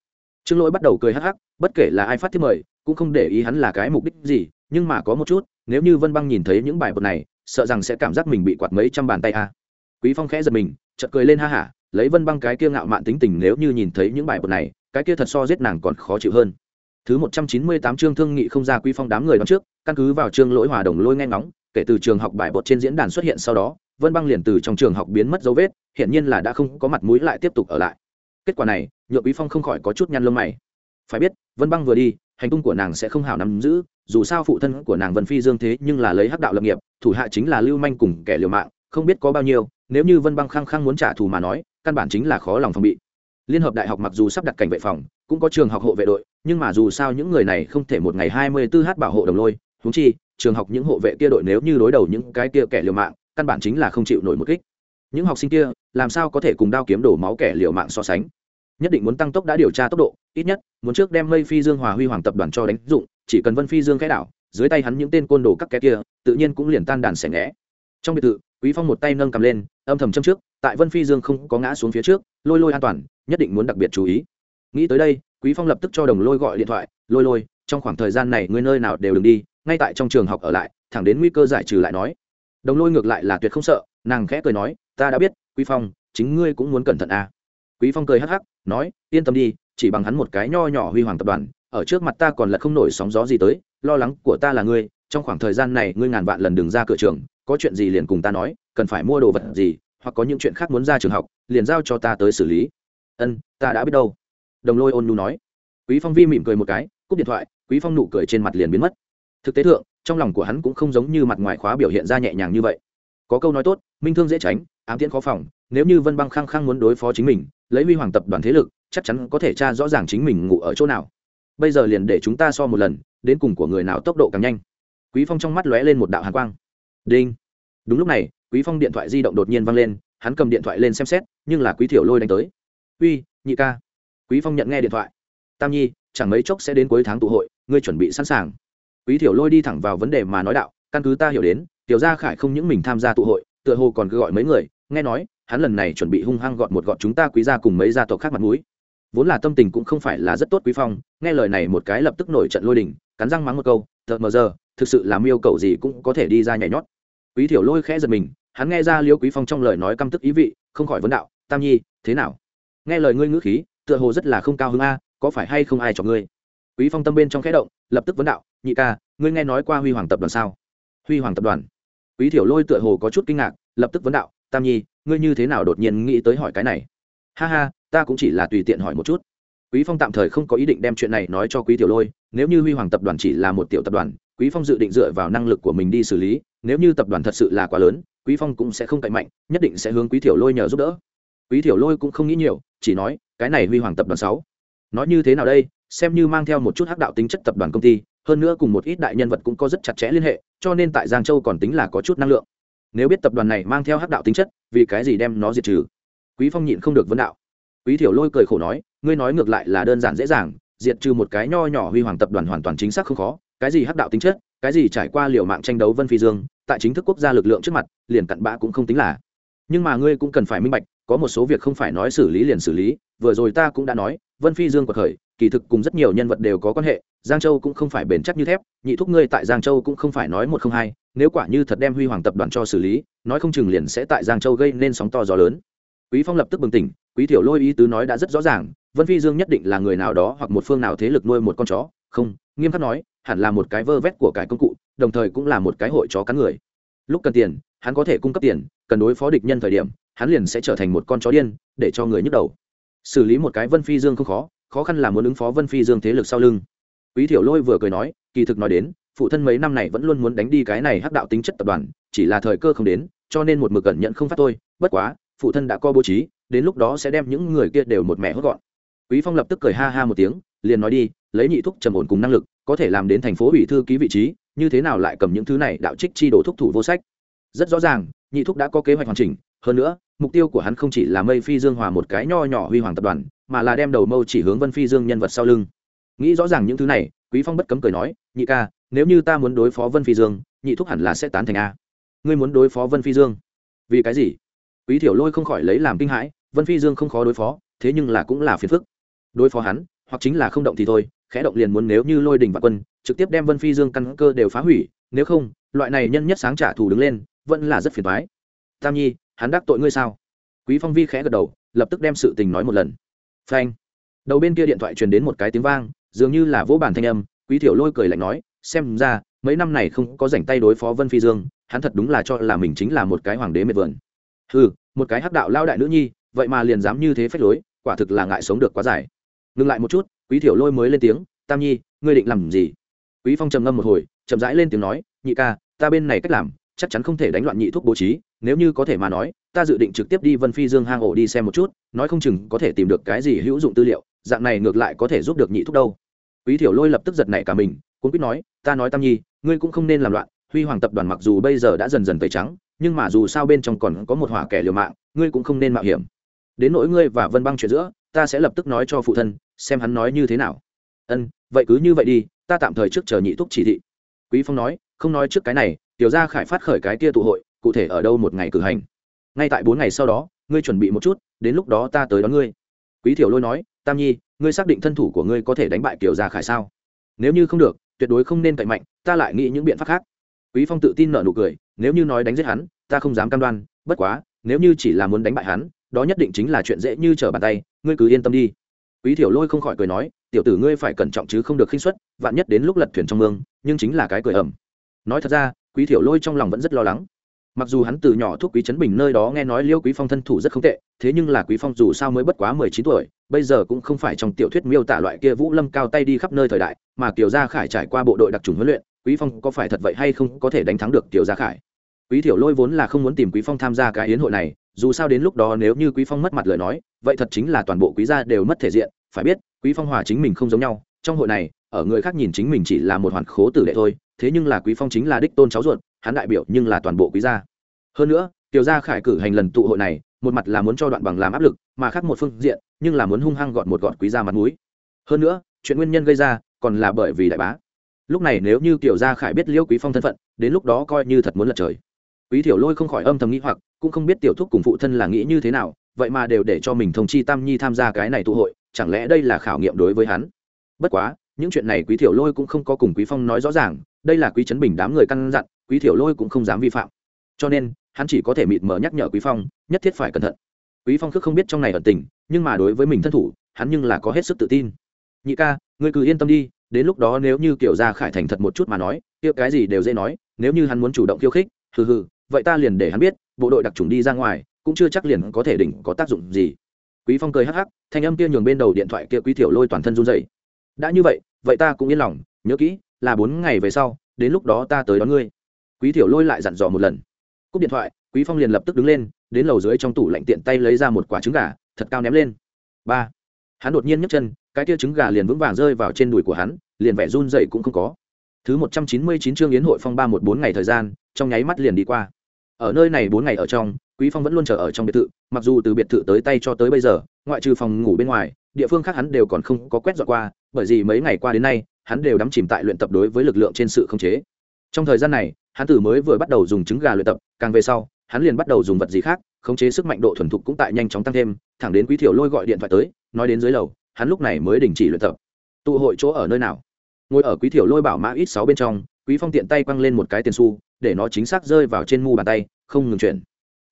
Trương lỗi bắt đầu cười hắc hắc, bất kể là ai phát thiết mời, cũng không để ý hắn là cái mục đích gì, nhưng mà có một chút, nếu như vân băng nhìn thấy những bài bột này, sợ rằng sẽ cảm giác mình bị quạt mấy trăm bàn tay a. Quý phong khẽ giật mình, chợt cười lên ha hả, lấy vân băng cái kia ngạo mạn tính tình nếu như nhìn thấy những bài bột này, cái kia thật so giết nàng còn khó chịu hơn. Thứ một trăm chín mươi tám chương thương nghị không ra quý phong đám người đón trước, căn cứ vào chương lỗi hòa đồng lôi nghe ngóng, kể từ trường học bài bột trên diễn đàn xuất hiện sau đó vân băng liền từ trong trường học biến mất dấu vết hiện nhiên là đã không có mặt mũi lại tiếp tục ở lại. Kết quả này, Nhược quý phong không khỏi có chút nhăn lông mày. Phải biết, vân băng vừa đi, hành tung của nàng sẽ không hảo nắm giữ, dù sao phụ thân của nàng vân phi dương thế nhưng là lấy hắc đạo lập nghiệp, thủ hạ chính là lưu manh cùng kẻ liều mạng, không biết có bao nhiêu, nếu như vân băng khăng khăng muốn trả thù mà nói, căn bản chính là khó lòng phòng bị. Liên hợp đại học mặc dù sắp đặt cảnh vệ phòng, cũng có trường học hộ vệ đội, nhưng mà dù sao những người này không thể một ngày hai mươi 24 h bảo hộ đồng lôi, huống chi, trường học những hộ vệ kia đội nếu như đối đầu những cái kia kẻ liều mạng căn bản chính là không chịu nổi một kích. Những học sinh kia, làm sao có thể cùng đao kiếm đổ máu kẻ liều mạng so sánh? Nhất định muốn tăng tốc đã điều tra tốc độ, ít nhất, muốn trước đem mây phi dương hòa huy hoàng tập đoàn cho đánh dụng, chỉ cần vân phi dương cái đảo, dưới tay hắn những tên côn đồ các kẻ kia, tự nhiên cũng liền tan đàn xẻ nghẽ trong biệt thự, quý phong một tay nâng cầm lên, âm thầm châm trước, tại vân phi dương không có ngã xuống phía trước, lôi lôi an toàn, nhất định muốn đặc biệt chú ý. Nghĩ tới đây, quý phong lập tức cho đồng lôi gọi điện thoại, lôi lôi, trong khoảng thời gian này ngươi nơi nào đều đừng đi, ngay tại trong trường học ở lại, thẳng đến nguy cơ giải trừ lại nói đồng lôi ngược lại là tuyệt không sợ, nàng khẽ cười nói, ta đã biết, quý phong, chính ngươi cũng muốn cẩn thận à. quý phong cười hắc hắc, nói, yên tâm đi, chỉ bằng hắn một cái nho nhỏ huy hoàng tập đoàn, ở trước mặt ta còn lật không nổi sóng gió gì tới, lo lắng của ta là ngươi, trong khoảng thời gian này ngươi ngàn vạn lần đừng ra cửa trường, có chuyện gì liền cùng ta nói, cần phải mua đồ vật gì, hoặc có những chuyện khác muốn ra trường học, liền giao cho ta tới xử lý. Ân, ta đã biết đâu. Đồng lôi ôn nhu nói. Quý phong vi mỉm cười một cái, cúp điện thoại, quý phong nụ cười trên mặt liền biến mất. Thực tế thượng trong lòng của hắn cũng không giống như mặt ngoài khóa biểu hiện ra nhẹ nhàng như vậy. Có câu nói tốt, minh thương dễ tránh, ám tiễn khó phòng, nếu như vân băng khăng khăng muốn đối phó chính mình, lấy huy hoàng tập đoàn thế lực, chắc chắn có thể tra rõ ràng chính mình ngủ ở chỗ nào. Bây giờ liền để chúng ta so một lần, đến cùng của người nào tốc độ càng nhanh. Quý phong trong mắt lóe lên một đạo hàn quang. Đinh. Đúng lúc này, quý phong điện thoại di động đột nhiên vang lên, hắn cầm điện thoại lên xem xét, nhưng là quý thiểu lôi đánh tới. Uy, nhị ca. Quý phong nhận nghe điện thoại. Tam nhi, chẳng mấy chốc sẽ đến cuối tháng tụ hội, ngươi chuẩn bị sẵn sàng quý thiểu lôi đi thẳng vào vấn đề mà nói đạo, căn cứ ta hiểu đến, tiểu gia khải không những mình tham gia tụ hội, tựa hồ còn cứ gọi mấy người, nghe nói, hắn lần này chuẩn bị hung hăng gọn một gọn chúng ta quý gia cùng mấy gia tộc khác mặt mũi. Vốn là tâm tình cũng không phải là rất tốt quý phong, nghe lời này một cái lập tức nổi trận lôi đình, cắn răng mắng một câu thật mờ giờ, thực sự làm yêu cầu gì cũng có thể đi ra nhảy nhót. Quý thiểu lôi khẽ giật mình, hắn nghe ra liêu quý phong trong lời nói căm tức ý vị, không khỏi vấn đạo, tam nhi, thế nào? Nghe lời ngươi ngữ khí, tựa hồ rất là không cao hứng a, có phải hay không ai cho ngươi? Quý phong tâm bên trong khẽ động, lập tức vấn đạo, nhị ca, ngươi nghe nói qua huy hoàng tập đoàn sao? Huy hoàng tập đoàn? Quý thiểu lôi tựa hồ có chút kinh ngạc, lập tức vấn đạo, tam nhi, ngươi như thế nào đột nhiên nghĩ tới hỏi cái này? Ha ha, ta cũng chỉ là tùy tiện hỏi một chút. Quý phong tạm thời không có ý định đem chuyện này nói cho quý tiểu lôi, nếu như huy hoàng tập đoàn chỉ là một tiểu tập đoàn, quý phong dự định dựa vào năng lực của mình đi xử lý, nếu như tập đoàn thật sự là quá lớn, quý phong cũng sẽ không cạnh mạnh, nhất định sẽ hướng quý tiểu lôi nhờ giúp đỡ. Quý tiểu lôi cũng không nghĩ nhiều, chỉ nói, cái này huy hoàng tập đoàn 6. nói như thế nào đây? Xem như mang theo một chút hắc đạo tính chất tập đoàn công ty, hơn nữa cùng một ít đại nhân vật cũng có rất chặt chẽ liên hệ, cho nên tại giang châu còn tính là có chút năng lượng. Nếu biết tập đoàn này mang theo hắc đạo tính chất, vì cái gì đem nó diệt trừ? Quý phong nhịn không được vấn đạo. Quý thiểu lôi cười khổ nói, ngươi nói ngược lại là đơn giản dễ dàng, diệt trừ một cái nho nhỏ huy hoàng tập đoàn hoàn toàn chính xác không khó, cái gì hắc đạo tính chất, cái gì trải qua liệu mạng tranh đấu vân phi dương, tại chính thức quốc gia lực lượng trước mặt, liền cặn bã cũng không tính là. Nhưng mà ngươi cũng cần phải minh bạch, có một số việc không phải nói xử lý liền xử lý, vừa rồi ta cũng đã nói, vân phi dương quật khởi kỳ thực cùng rất nhiều nhân vật đều có quan hệ, giang châu cũng không phải bền chắc như thép, nhị thúc ngươi tại giang châu cũng không phải nói một không hai, nếu quả như thật đem huy hoàng tập đoàn cho xử lý, nói không chừng liền sẽ tại giang châu gây nên sóng to gió lớn. Quý phong lập tức bừng tỉnh, quý tiểu lôi ý tứ nói đã rất rõ ràng, vân phi dương nhất định là người nào đó hoặc một phương nào thế lực nuôi một con chó. Không, nghiêm khắc nói, hẳn là một cái vơ vét của cái công cụ, đồng thời cũng là một cái hội chó cắn người. Lúc cần tiền, hắn có thể cung cấp tiền, cần đối phó địch nhân thời điểm, hắn liền sẽ trở thành một con chó điên, để cho người nhức đầu. Xử lý một cái vân phi dương không khó khó khăn là muốn ứng phó vân phi dương thế lực sau lưng. Quý thiểu lôi vừa cười nói, kỳ thực nói đến, phụ thân mấy năm này vẫn luôn muốn đánh đi cái này hắc đạo tính chất tập đoàn, chỉ là thời cơ không đến, cho nên một mực cẩn nhận không phát tôi bất quá, phụ thân đã co bố trí, đến lúc đó sẽ đem những người kia đều một mẹ hốt gọn. Quý phong lập tức cười ha ha một tiếng, liền nói đi, lấy nhị thúc trầm ổn cùng năng lực, có thể làm đến thành phố ủy thư ký vị trí, như thế nào lại cầm những thứ này đạo trích chi đổ thúc thủ vô sách? Rất rõ ràng, nhị thúc đã có kế hoạch hoàn chỉnh, hơn nữa, mục tiêu của hắn không chỉ là mây phi dương hòa một cái nho nhỏ huy hoàng tập đoàn mà là đem đầu mâu chỉ hướng vân phi dương nhân vật sau lưng. Nghĩ rõ ràng những thứ này, quý phong bất cấm cười nói, nhị ca, nếu như ta muốn đối phó vân phi dương, nhị thúc hẳn là sẽ tán thành a. Ngươi muốn đối phó vân phi dương? Vì cái gì? Quý thiểu lôi không khỏi lấy làm kinh hãi, vân phi dương không khó đối phó, thế nhưng là cũng là phiền phức. Đối phó hắn, hoặc chính là không động thì thôi, khẽ động liền muốn nếu như lôi đình và quân, trực tiếp đem vân phi dương căn cơ đều phá hủy, nếu không, loại này nhân nhất sáng trả thù đứng lên, vẫn là rất phiền toái. Tam nhi, hắn đắc tội ngươi sao? Quý phong vi khẽ gật đầu, lập tức đem sự tình nói một lần phanh. Đầu bên kia điện thoại truyền đến một cái tiếng vang, dường như là vỗ bản thanh âm, quý thiểu lôi cười lạnh nói, xem ra, mấy năm này không có rảnh tay đối phó vân phi dương, hắn thật đúng là cho là mình chính là một cái hoàng đế mệt vườn. Ừ một cái hắc đạo lao đại nữ nhi, vậy mà liền dám như thế phách lối, quả thực là ngại sống được quá dài. Ngừng lại một chút, quý thiểu lôi mới lên tiếng, tam nhi, ngươi định làm gì? Quý phong trầm ngâm một hồi, chậm rãi lên tiếng nói, nhị ca, ta bên này cách làm chắc chắn không thể đánh loạn nhị thuốc bố trí, nếu như có thể mà nói, ta dự định trực tiếp đi vân phi dương hang ổ đi xem một chút, nói không chừng có thể tìm được cái gì hữu dụng tư liệu, dạng này ngược lại có thể giúp được nhị thuốc đâu. Quý thiểu lôi lập tức giật nảy cả mình cũng biết nói, ta nói tam nhi, ngươi cũng không nên làm loạn, huy hoàng tập đoàn mặc dù bây giờ đã dần dần tẩy trắng, nhưng mà dù sao bên trong còn có một hỏa kẻ liều mạng, ngươi cũng không nên mạo hiểm. Đến nỗi ngươi và vân băng chuyện giữa, ta sẽ lập tức nói cho phụ thân, xem hắn nói như thế nào. Ân, vậy cứ như vậy đi, ta tạm thời trước chờ nhị thúc chỉ thị. Quý phong nói, không nói trước cái này tiểu gia khải phát khởi cái kia tụ hội, cụ thể ở đâu một ngày cử hành. Ngay tại bốn ngày sau đó, ngươi chuẩn bị một chút, đến lúc đó ta tới đón ngươi. Quý thiểu lôi nói, tam nhi, ngươi xác định thân thủ của ngươi có thể đánh bại tiểu gia khải sao? Nếu như không được, tuyệt đối không nên cậy mạnh, ta lại nghĩ những biện pháp khác. Quý phong tự tin nở nụ cười, nếu như nói đánh giết hắn, ta không dám cam đoan, bất quá, nếu như chỉ là muốn đánh bại hắn, đó nhất định chính là chuyện dễ như trở bàn tay, ngươi cứ yên tâm đi. Quý thiểu lôi không khỏi cười nói, tiểu tử ngươi phải cẩn trọng chứ không được khinh suất, vạn nhất đến lúc lật thuyền trong mương, nhưng chính là cái cười ẩm. Nói thật ra quý thiểu lôi trong lòng vẫn rất lo lắng. Mặc dù hắn từ nhỏ thúc quý trấn bình nơi đó nghe nói liêu quý phong thân thủ rất không tệ, thế nhưng là quý phong dù sao mới bất quá mười chín tuổi, bây giờ cũng không phải trong tiểu thuyết miêu tả loại kia vũ lâm cao tay đi khắp nơi thời đại, mà kiều gia khải trải qua bộ đội đặc trùng huấn luyện, quý phong có phải thật vậy hay không có thể đánh thắng được kiều gia khải. Quý thiểu lôi vốn là không muốn tìm quý phong tham gia cái yến hội này, dù sao đến lúc đó nếu như quý phong mất mặt lời nói, vậy thật chính là toàn bộ quý gia đều mất thể diện, phải biết, quý phong hòa chính mình không giống nhau, trong hội này ở người khác nhìn chính mình chỉ là một hoàn khố tử đệ thôi, thế nhưng là quý phong chính là đích tôn cháu ruột, hắn đại biểu nhưng là toàn bộ quý gia. Hơn nữa, tiểu gia khải cử hành lần tụ hội này, một mặt là muốn cho đoạn bằng làm áp lực, mà khác một phương diện, nhưng là muốn hung hăng gọn một gọn quý gia mặt mũi. Hơn nữa, chuyện nguyên nhân gây ra, còn là bởi vì đại bá. Lúc này nếu như tiểu gia khải biết liễu quý phong thân phận, đến lúc đó coi như thật muốn lật trời. Quý tiểu lôi không khỏi âm thầm nghĩ hoặc, cũng không biết tiểu thúc cùng phụ thân là nghĩ như thế nào, vậy mà đều để cho mình thông chi tam nhi tham gia cái này tụ hội, chẳng lẽ đây là khảo nghiệm đối với hắn? Bất quá những chuyện này quý tiểu lôi cũng không có cùng quý phong nói rõ ràng, đây là quý trấn bình đám người căn dặn, quý tiểu lôi cũng không dám vi phạm. Cho nên, hắn chỉ có thể mịt mờ nhắc nhở quý phong, nhất thiết phải cẩn thận. Quý phong khước không biết trong này ẩn tình, nhưng mà đối với mình thân thủ, hắn nhưng là có hết sức tự tin. Nhị ca, ngươi cứ yên tâm đi, đến lúc đó nếu như kiểu ra khải thành thật một chút mà nói kiểu cái gì đều dễ nói, nếu như hắn muốn chủ động khiêu khích, hừ hừ, vậy ta liền để hắn biết, bộ đội đặc trùng đi ra ngoài, cũng chưa chắc liền có thể đỉnh có tác dụng gì. Quý phong cười hắc hắc, thanh âm kia nhường bên đầu điện thoại kia quý tiểu lôi toàn thân run rẩy đã như vậy vậy ta cũng yên lòng, nhớ kỹ, là bốn ngày về sau, đến lúc đó ta tới đón ngươi. Quý tiểu lôi lại dặn dò một lần. Cúp điện thoại, quý phong liền lập tức đứng lên, đến lầu dưới trong tủ lạnh tiện tay lấy ra một quả trứng gà, thật cao ném lên. Ba. Hắn đột nhiên nhấc chân, cái tia trứng gà liền vững vàng rơi vào trên đùi của hắn, liền vẻ run dậy cũng không có. Thứ một trăm chín mươi chín chương yến hội phong ba một bốn ngày thời gian, trong nháy mắt liền đi qua. Ở nơi này bốn ngày ở trong, quý phong vẫn luôn chờ ở trong biệt thự, mặc dù từ biệt thự tới tay cho tới bây giờ, ngoại trừ phòng ngủ bên ngoài, địa phương khác hắn đều còn không có quét dọn qua bởi vì mấy ngày qua đến nay, hắn đều đắm chìm tại luyện tập đối với lực lượng trên sự khống chế. Trong thời gian này, hắn tử mới vừa bắt đầu dùng trứng gà luyện tập, càng về sau, hắn liền bắt đầu dùng vật gì khác, khống chế sức mạnh độ thuần thục cũng tại nhanh chóng tăng thêm, thẳng đến quý thiểu lôi gọi điện thoại tới, nói đến dưới lầu, hắn lúc này mới đình chỉ luyện tập. Tụ hội chỗ ở nơi nào? Ngồi ở quý thiểu lôi bảo mã ít sáu bên trong, quý phong tiện tay quăng lên một cái tiền xu, để nó chính xác rơi vào trên mu bàn tay, không ngừng chuyển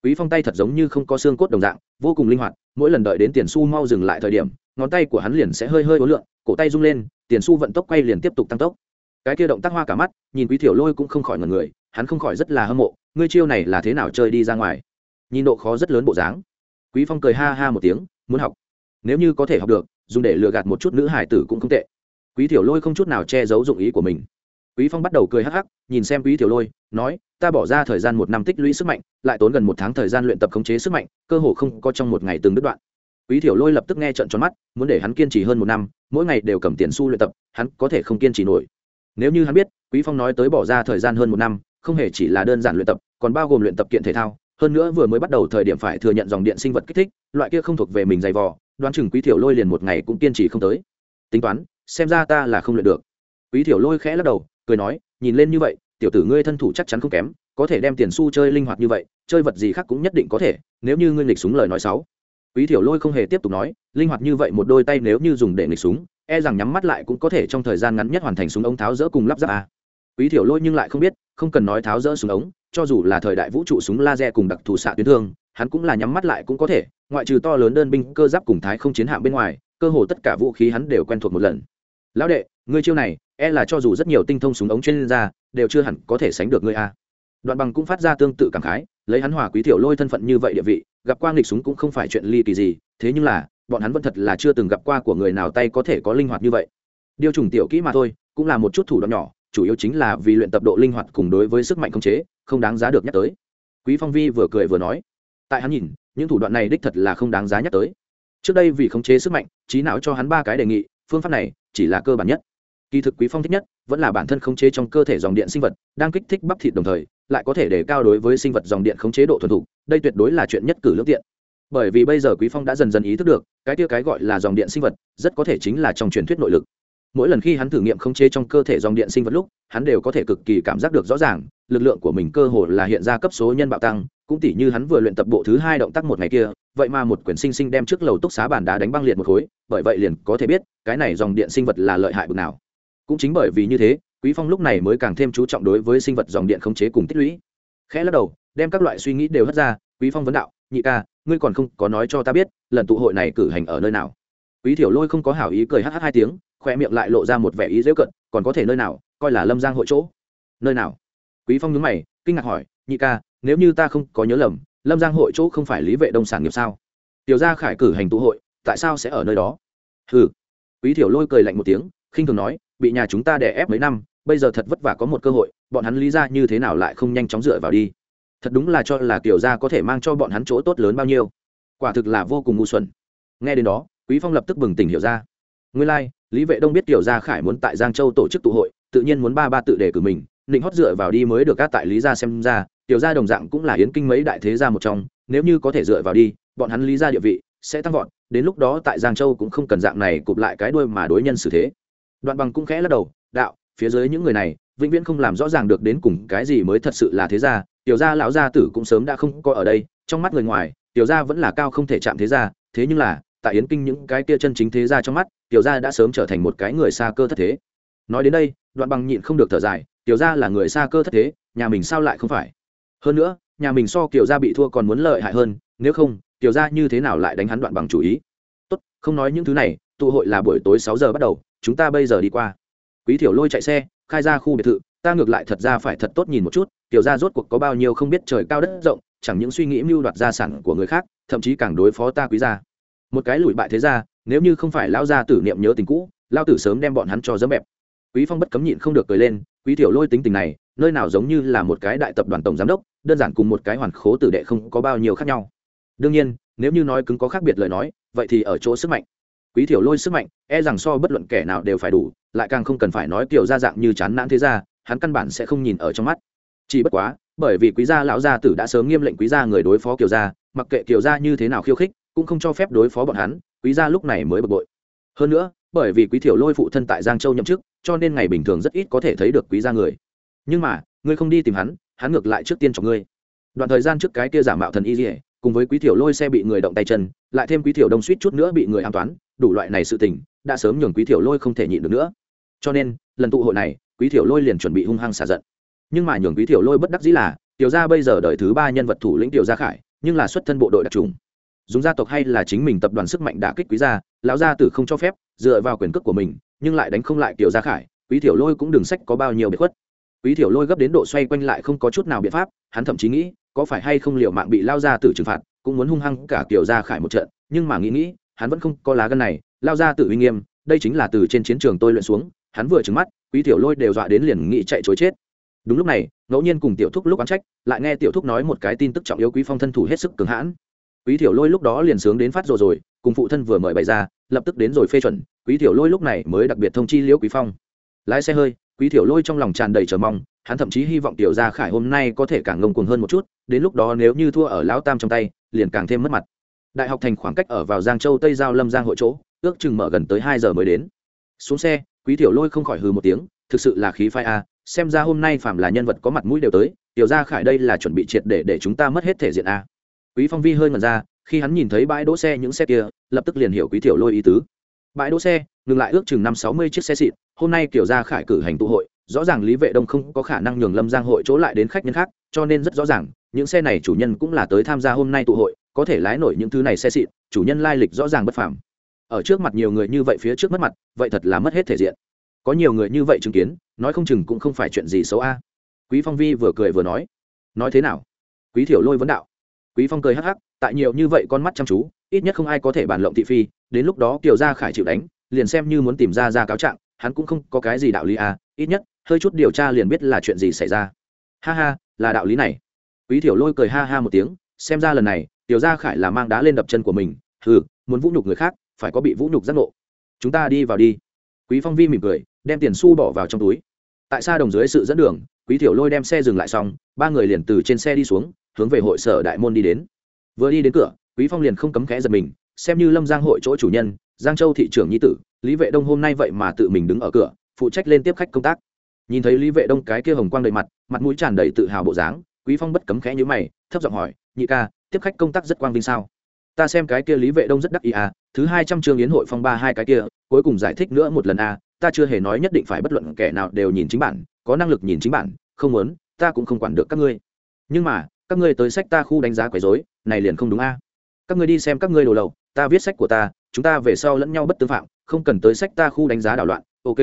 quý phong tay thật giống như không có xương cốt đồng dạng, vô cùng linh hoạt, mỗi lần đợi đến tiền xu mau dừng lại thời điểm, ngón tay của hắn liền sẽ hơi hơi ố lượng cổ tay rung lên, tiền xu vận tốc quay liền tiếp tục tăng tốc. Cái kia động tác hoa cả mắt, nhìn quý thiểu lôi cũng không khỏi ngần người, hắn không khỏi rất là hâm mộ, ngươi chiêu này là thế nào chơi đi ra ngoài? Nhìn độ khó rất lớn bộ dáng. Quý phong cười ha ha một tiếng, muốn học. Nếu như có thể học được, dùng để lừa gạt một chút nữ hải tử cũng không tệ. Quý thiểu lôi không chút nào che giấu dụng ý của mình quý phong bắt đầu cười hắc hắc, nhìn xem quý tiểu lôi, nói, ta bỏ ra thời gian một năm tích lũy sức mạnh, lại tốn gần một tháng thời gian luyện tập khống chế sức mạnh, cơ hồ không có trong một ngày từng đứt đoạn. Quý tiểu lôi lập tức nghe trận tròn mắt, muốn để hắn kiên trì hơn một năm, mỗi ngày đều cầm tiền xu luyện tập, hắn có thể không kiên trì nổi. Nếu như hắn biết, quý phong nói tới bỏ ra thời gian hơn một năm, không hề chỉ là đơn giản luyện tập, còn bao gồm luyện tập kiện thể thao, hơn nữa vừa mới bắt đầu thời điểm phải thừa nhận dòng điện sinh vật kích thích, loại kia không thuộc về mình dày vò, đoán chừng quý tiểu lôi liền một ngày cũng kiên trì không tới. Tính toán, xem ra ta là không luyện được. Quý tiểu lôi khẽ lắc đầu cười nói, nhìn lên như vậy, tiểu tử ngươi thân thủ chắc chắn không kém, có thể đem tiền xu chơi linh hoạt như vậy, chơi vật gì khác cũng nhất định có thể, nếu như ngươi nghịch súng lời nói xấu. Quý thiểu lôi không hề tiếp tục nói, linh hoạt như vậy một đôi tay nếu như dùng để nghịch súng e rằng nhắm mắt lại cũng có thể trong thời gian ngắn nhất hoàn thành súng ống tháo rỡ cùng lắp ráp a. Quý thiểu lôi nhưng lại không biết, không cần nói tháo rỡ súng ống, cho dù là thời đại vũ trụ súng laser cùng đặc thù xạ tuyến thương, hắn cũng là nhắm mắt lại cũng có thể, ngoại trừ to lớn đơn binh cơ giáp cùng thái không chiến hạm bên ngoài, cơ hồ tất cả vũ khí hắn đều quen thuộc một lần. Lão đệ ngươi chiêu này e là cho dù rất nhiều tinh thông súng ống chuyên gia, đều chưa hẳn có thể sánh được ngươi a. Đoạn bằng cũng phát ra tương tự cảm khái, lấy hắn hòa quý tiểu lôi thân phận như vậy địa vị, gặp qua nghịch súng cũng không phải chuyện ly kỳ gì, thế nhưng là, bọn hắn vẫn thật là chưa từng gặp qua của người nào tay có thể có linh hoạt như vậy. Điều trùng tiểu kỹ mà thôi, cũng là một chút thủ đoạn nhỏ, chủ yếu chính là vì luyện tập độ linh hoạt cùng đối với sức mạnh khống chế, không đáng giá được nhắc tới. Quý phong vi vừa cười vừa nói, tại hắn nhìn, những thủ đoạn này đích thật là không đáng giá nhắc tới. Trước đây vì khống chế sức mạnh, trí não cho hắn ba cái đề nghị, phương pháp này chỉ là cơ bản nhất kỳ thực quý phong thích nhất vẫn là bản thân khống chế trong cơ thể dòng điện sinh vật, đang kích thích bắp thịt đồng thời, lại có thể để cao đối với sinh vật dòng điện khống chế độ thuần thủ đây tuyệt đối là chuyện nhất cử lương tiện. Bởi vì bây giờ quý phong đã dần dần ý thức được, cái kia cái gọi là dòng điện sinh vật rất có thể chính là trong truyền thuyết nội lực. Mỗi lần khi hắn thử nghiệm khống chế trong cơ thể dòng điện sinh vật lúc, hắn đều có thể cực kỳ cảm giác được rõ ràng, lực lượng của mình cơ hồ là hiện ra cấp số nhân bạo tăng, cũng tỉ như hắn vừa luyện tập bộ thứ hai động tác một ngày kia, vậy mà một quyển sinh sinh đem trước lầu túc xá bàn đá đánh băng liệt một khối, bởi vậy liền có thể biết, cái này dòng điện sinh vật là lợi hại bực nào cũng chính bởi vì như thế, quý phong lúc này mới càng thêm chú trọng đối với sinh vật dòng điện khống chế cùng tích lũy. Khẽ lắc đầu, đem các loại suy nghĩ đều hất ra, quý phong vấn đạo, nhị ca, ngươi còn không có nói cho ta biết, lần tụ hội này cử hành ở nơi nào? Quý thiểu lôi không có hảo ý cười hh hai tiếng khoe miệng lại lộ ra một vẻ ý dễ cận, còn có thể nơi nào, coi là lâm giang hội chỗ. Nơi nào? Quý phong nhướng mày, kinh ngạc hỏi, nhị ca, nếu như ta không có nhớ lầm, lâm giang hội chỗ không phải lý vệ đông sản nghiệp sao? Tiểu gia khải cử hành tụ hội, tại sao sẽ ở nơi đó? Hừ. Quý thiểu lôi cười lạnh một tiếng khinh thường nói bị nhà chúng ta đè ép mấy năm bây giờ thật vất vả có một cơ hội bọn hắn lý ra như thế nào lại không nhanh chóng dựa vào đi? Thật đúng là cho là kiểu gia có thể mang cho bọn hắn chỗ tốt lớn bao nhiêu. Quả thực là vô cùng ngu xuẩn. Nghe đến đó quý phong lập tức bừng tỉnh hiểu ra. Nguyên lai like, lý vệ đông biết kiểu gia khải muốn tại giang châu tổ chức tụ hội tự nhiên muốn ba ba tự đề cử mình định hót dựa vào đi mới được các tại lý gia xem ra tiểu gia đồng dạng cũng là yến kinh mấy đại thế gia một trong nếu như có thể dựa vào đi bọn hắn lý gia địa vị sẽ tăng vọt đến lúc đó tại giang châu cũng không cần dạng này cụp lại cái đuôi mà đối nhân xử thế đoạn bằng cũng khẽ lắc đầu, đạo, phía dưới những người này, vĩnh viễn không làm rõ ràng được đến cùng cái gì mới thật sự là thế gia. Tiểu gia lão gia tử cũng sớm đã không có ở đây, trong mắt người ngoài, tiểu gia vẫn là cao không thể chạm thế gia. Thế nhưng là, tại yến kinh những cái kia chân chính thế gia trong mắt, tiểu gia đã sớm trở thành một cái người xa cơ thất thế. Nói đến đây, đoạn bằng nhịn không được thở dài, tiểu gia là người xa cơ thất thế, nhà mình sao lại không phải? Hơn nữa, nhà mình so kiểu gia bị thua còn muốn lợi hại hơn, nếu không tiểu gia như thế nào lại đánh hắn đoạn bằng chủ ý? Tốt, không nói những thứ này, tụ hội là buổi tối sáu giờ bắt đầu chúng ta bây giờ đi qua. Quý thiểu lôi chạy xe, khai ra khu biệt thự, ta ngược lại thật ra phải thật tốt nhìn một chút, tiểu gia rốt cuộc có bao nhiêu không biết trời cao đất rộng, chẳng những suy nghĩ mưu đoạt gia sản của người khác, thậm chí càng đối phó ta quý gia. Một cái lùi bại thế gia, nếu như không phải lão gia tử niệm nhớ tình cũ lao tử sớm đem bọn hắn cho dấm bẹp. Quý phong bất cấm nhịn không được cười lên, quý tiểu lôi tính tình này, nơi nào giống như là một cái đại tập đoàn tổng giám đốc, đơn giản cùng một cái hoàn khố tử đệ không có bao nhiêu khác nhau. Đương nhiên, nếu như nói cứng có khác biệt lời nói, vậy thì ở chỗ sức mạnh quý tiểu lôi sức mạnh e rằng so bất luận kẻ nào đều phải đủ lại càng không cần phải nói kiểu ra dạng như chán nản thế ra, hắn căn bản sẽ không nhìn ở trong mắt. Chỉ bất quá bởi vì quý gia lão gia tử đã sớm nghiêm lệnh quý gia người đối phó kiểu gia mặc kệ kiểu gia như thế nào khiêu khích cũng không cho phép đối phó bọn hắn quý gia lúc này mới bực bội. Hơn nữa bởi vì quý thiểu lôi phụ thân tại giang châu nhậm chức cho nên ngày bình thường rất ít có thể thấy được quý gia người. Nhưng mà ngươi không đi tìm hắn hắn ngược lại trước tiên cho ngươi. Đoạn thời gian trước cái kia giả mạo thần y dỉa cùng với quý thiểu lôi xe bị người động tay chân lại thêm quý thiểu đông suýt chút nữa bị người an toán đủ loại này sự tình, đã sớm nhường quý thiểu lôi không thể nhịn được nữa. Cho nên, lần tụ hội này, quý thiểu lôi liền chuẩn bị hung hăng xả giận. Nhưng mà nhường quý thiểu lôi bất đắc dĩ là, tiểu gia bây giờ đợi thứ ba nhân vật thủ lĩnh tiểu gia khải, nhưng là xuất thân bộ đội đặc trùng. Dùng gia tộc hay là chính mình tập đoàn sức mạnh đả kích quý gia, lão gia tử không cho phép, dựa vào quyền cước của mình, nhưng lại đánh không lại tiểu gia khải, quý thiểu lôi cũng đừng sách có bao nhiêu biệt khuất. Quý thiểu lôi gấp đến độ xoay quanh lại không có chút nào biện pháp, hắn thậm chí nghĩ, có phải hay không liệu mạng bị lao gia tử trừng phạt, cũng muốn hung hăng cả tiểu gia khải một trận, nhưng mà nghĩ nghĩ hắn vẫn không có lá gân này, lao ra tự uy nghiêm, đây chính là từ trên chiến trường tôi luyện xuống, hắn vừa trừng mắt, quý tiểu lôi đều dọa đến liền nghĩ chạy chối chết. Đúng lúc này, ngẫu nhiên cùng tiểu thúc lúc oán trách, lại nghe tiểu thúc nói một cái tin tức trọng yếu quý phong thân thủ hết sức cường hãn. Quý tiểu lôi lúc đó liền sướng đến phát rồi rồi, cùng phụ thân vừa mời bày ra, lập tức đến rồi phê chuẩn, quý tiểu lôi lúc này mới đặc biệt thông chi liễu quý phong. Lái xe hơi, quý tiểu lôi trong lòng tràn đầy chờ mong, hắn thậm chí hy vọng tiểu gia khải hôm nay có thể càng ngông cuồng hơn một chút, đến lúc đó nếu như thua ở lão tam trong tay, liền càng thêm mất mặt đại học thành khoảng cách ở vào giang châu tây giao lâm giang hội chỗ, ước chừng mở gần tới hai giờ mới đến. Xuống xe, quý tiểu lôi không khỏi hừ một tiếng, thực sự là khí phai a, xem ra hôm nay phạm là nhân vật có mặt mũi đều tới, tiểu gia khải đây là chuẩn bị triệt để để chúng ta mất hết thể diện a. Quý phong vi hơi ngẩn ra, khi hắn nhìn thấy bãi đỗ xe những xe kia, lập tức liền hiểu quý tiểu lôi ý tứ. Bãi đỗ xe, ngừng lại ước chừng năm sáu mươi chiếc xe xịn, hôm nay kiểu gia khải cử hành tụ hội, rõ ràng lý vệ đông không có khả năng nhường lâm giang hội chỗ lại đến khách nhân khác, cho nên rất rõ ràng, những xe này chủ nhân cũng là tới tham gia hôm nay tụ hội có thể lái nổi những thứ này xe xịn, chủ nhân lai lịch rõ ràng bất phàm. Ở trước mặt nhiều người như vậy phía trước mất mặt, vậy thật là mất hết thể diện. Có nhiều người như vậy chứng kiến, nói không chừng cũng không phải chuyện gì xấu a. Quý phong vi vừa cười vừa nói nói thế nào? Quý thiểu lôi vấn đạo. Quý phong cười hắc hắc, tại nhiều như vậy con mắt chăm chú, ít nhất không ai có thể bàn lộng thị phi, đến lúc đó kiều gia khải chịu đánh, liền xem như muốn tìm ra ra cáo trạng, hắn cũng không có cái gì đạo lý a, ít nhất, hơi chút điều tra liền biết là chuyện gì xảy ra. Ha ha, là đạo lý này. Quý thiểu lôi cười ha ha một tiếng, xem ra lần này tiểu gia khải là mang đá lên đập chân của mình Hừ, muốn vũ nhục người khác phải có bị vũ nhục giác ngộ. Chúng ta đi vào đi. Quý phong vi mỉm cười đem tiền xu bỏ vào trong túi. Tại xa đồng dưới sự dẫn đường quý Tiểu lôi đem xe dừng lại xong ba người liền từ trên xe đi xuống hướng về hội sở đại môn đi đến. Vừa đi đến cửa quý phong liền không cấm khẽ giật mình xem như lâm giang hội chỗ chủ nhân giang châu thị trưởng nhi tử lý vệ đông hôm nay vậy mà tự mình đứng ở cửa phụ trách lên tiếp khách công tác. Nhìn thấy lý vệ đông cái kia hồng quang đầy mặt mặt mũi tràn đầy tự hào bộ dáng quý phong bất cấm khẽ nhíu mày thấp giọng hỏi nhị ca tiếp khách công tác rất quang vinh sao? Ta xem cái kia lý vệ đông rất đắc ý à thứ hai trăm chương yến hội phong ba hai cái kia, cuối cùng giải thích nữa một lần à ta chưa hề nói nhất định phải bất luận kẻ nào đều nhìn chính bản, có năng lực nhìn chính bản, không muốn, ta cũng không quản được các ngươi. Nhưng mà, các ngươi tới sách ta khu đánh giá quấy rối, này liền không đúng a à. các ngươi đi xem các ngươi đồ lầu ta viết sách của ta, chúng ta về sau lẫn nhau bất tương phạm, không cần tới sách ta khu đánh giá đảo loạn, ok.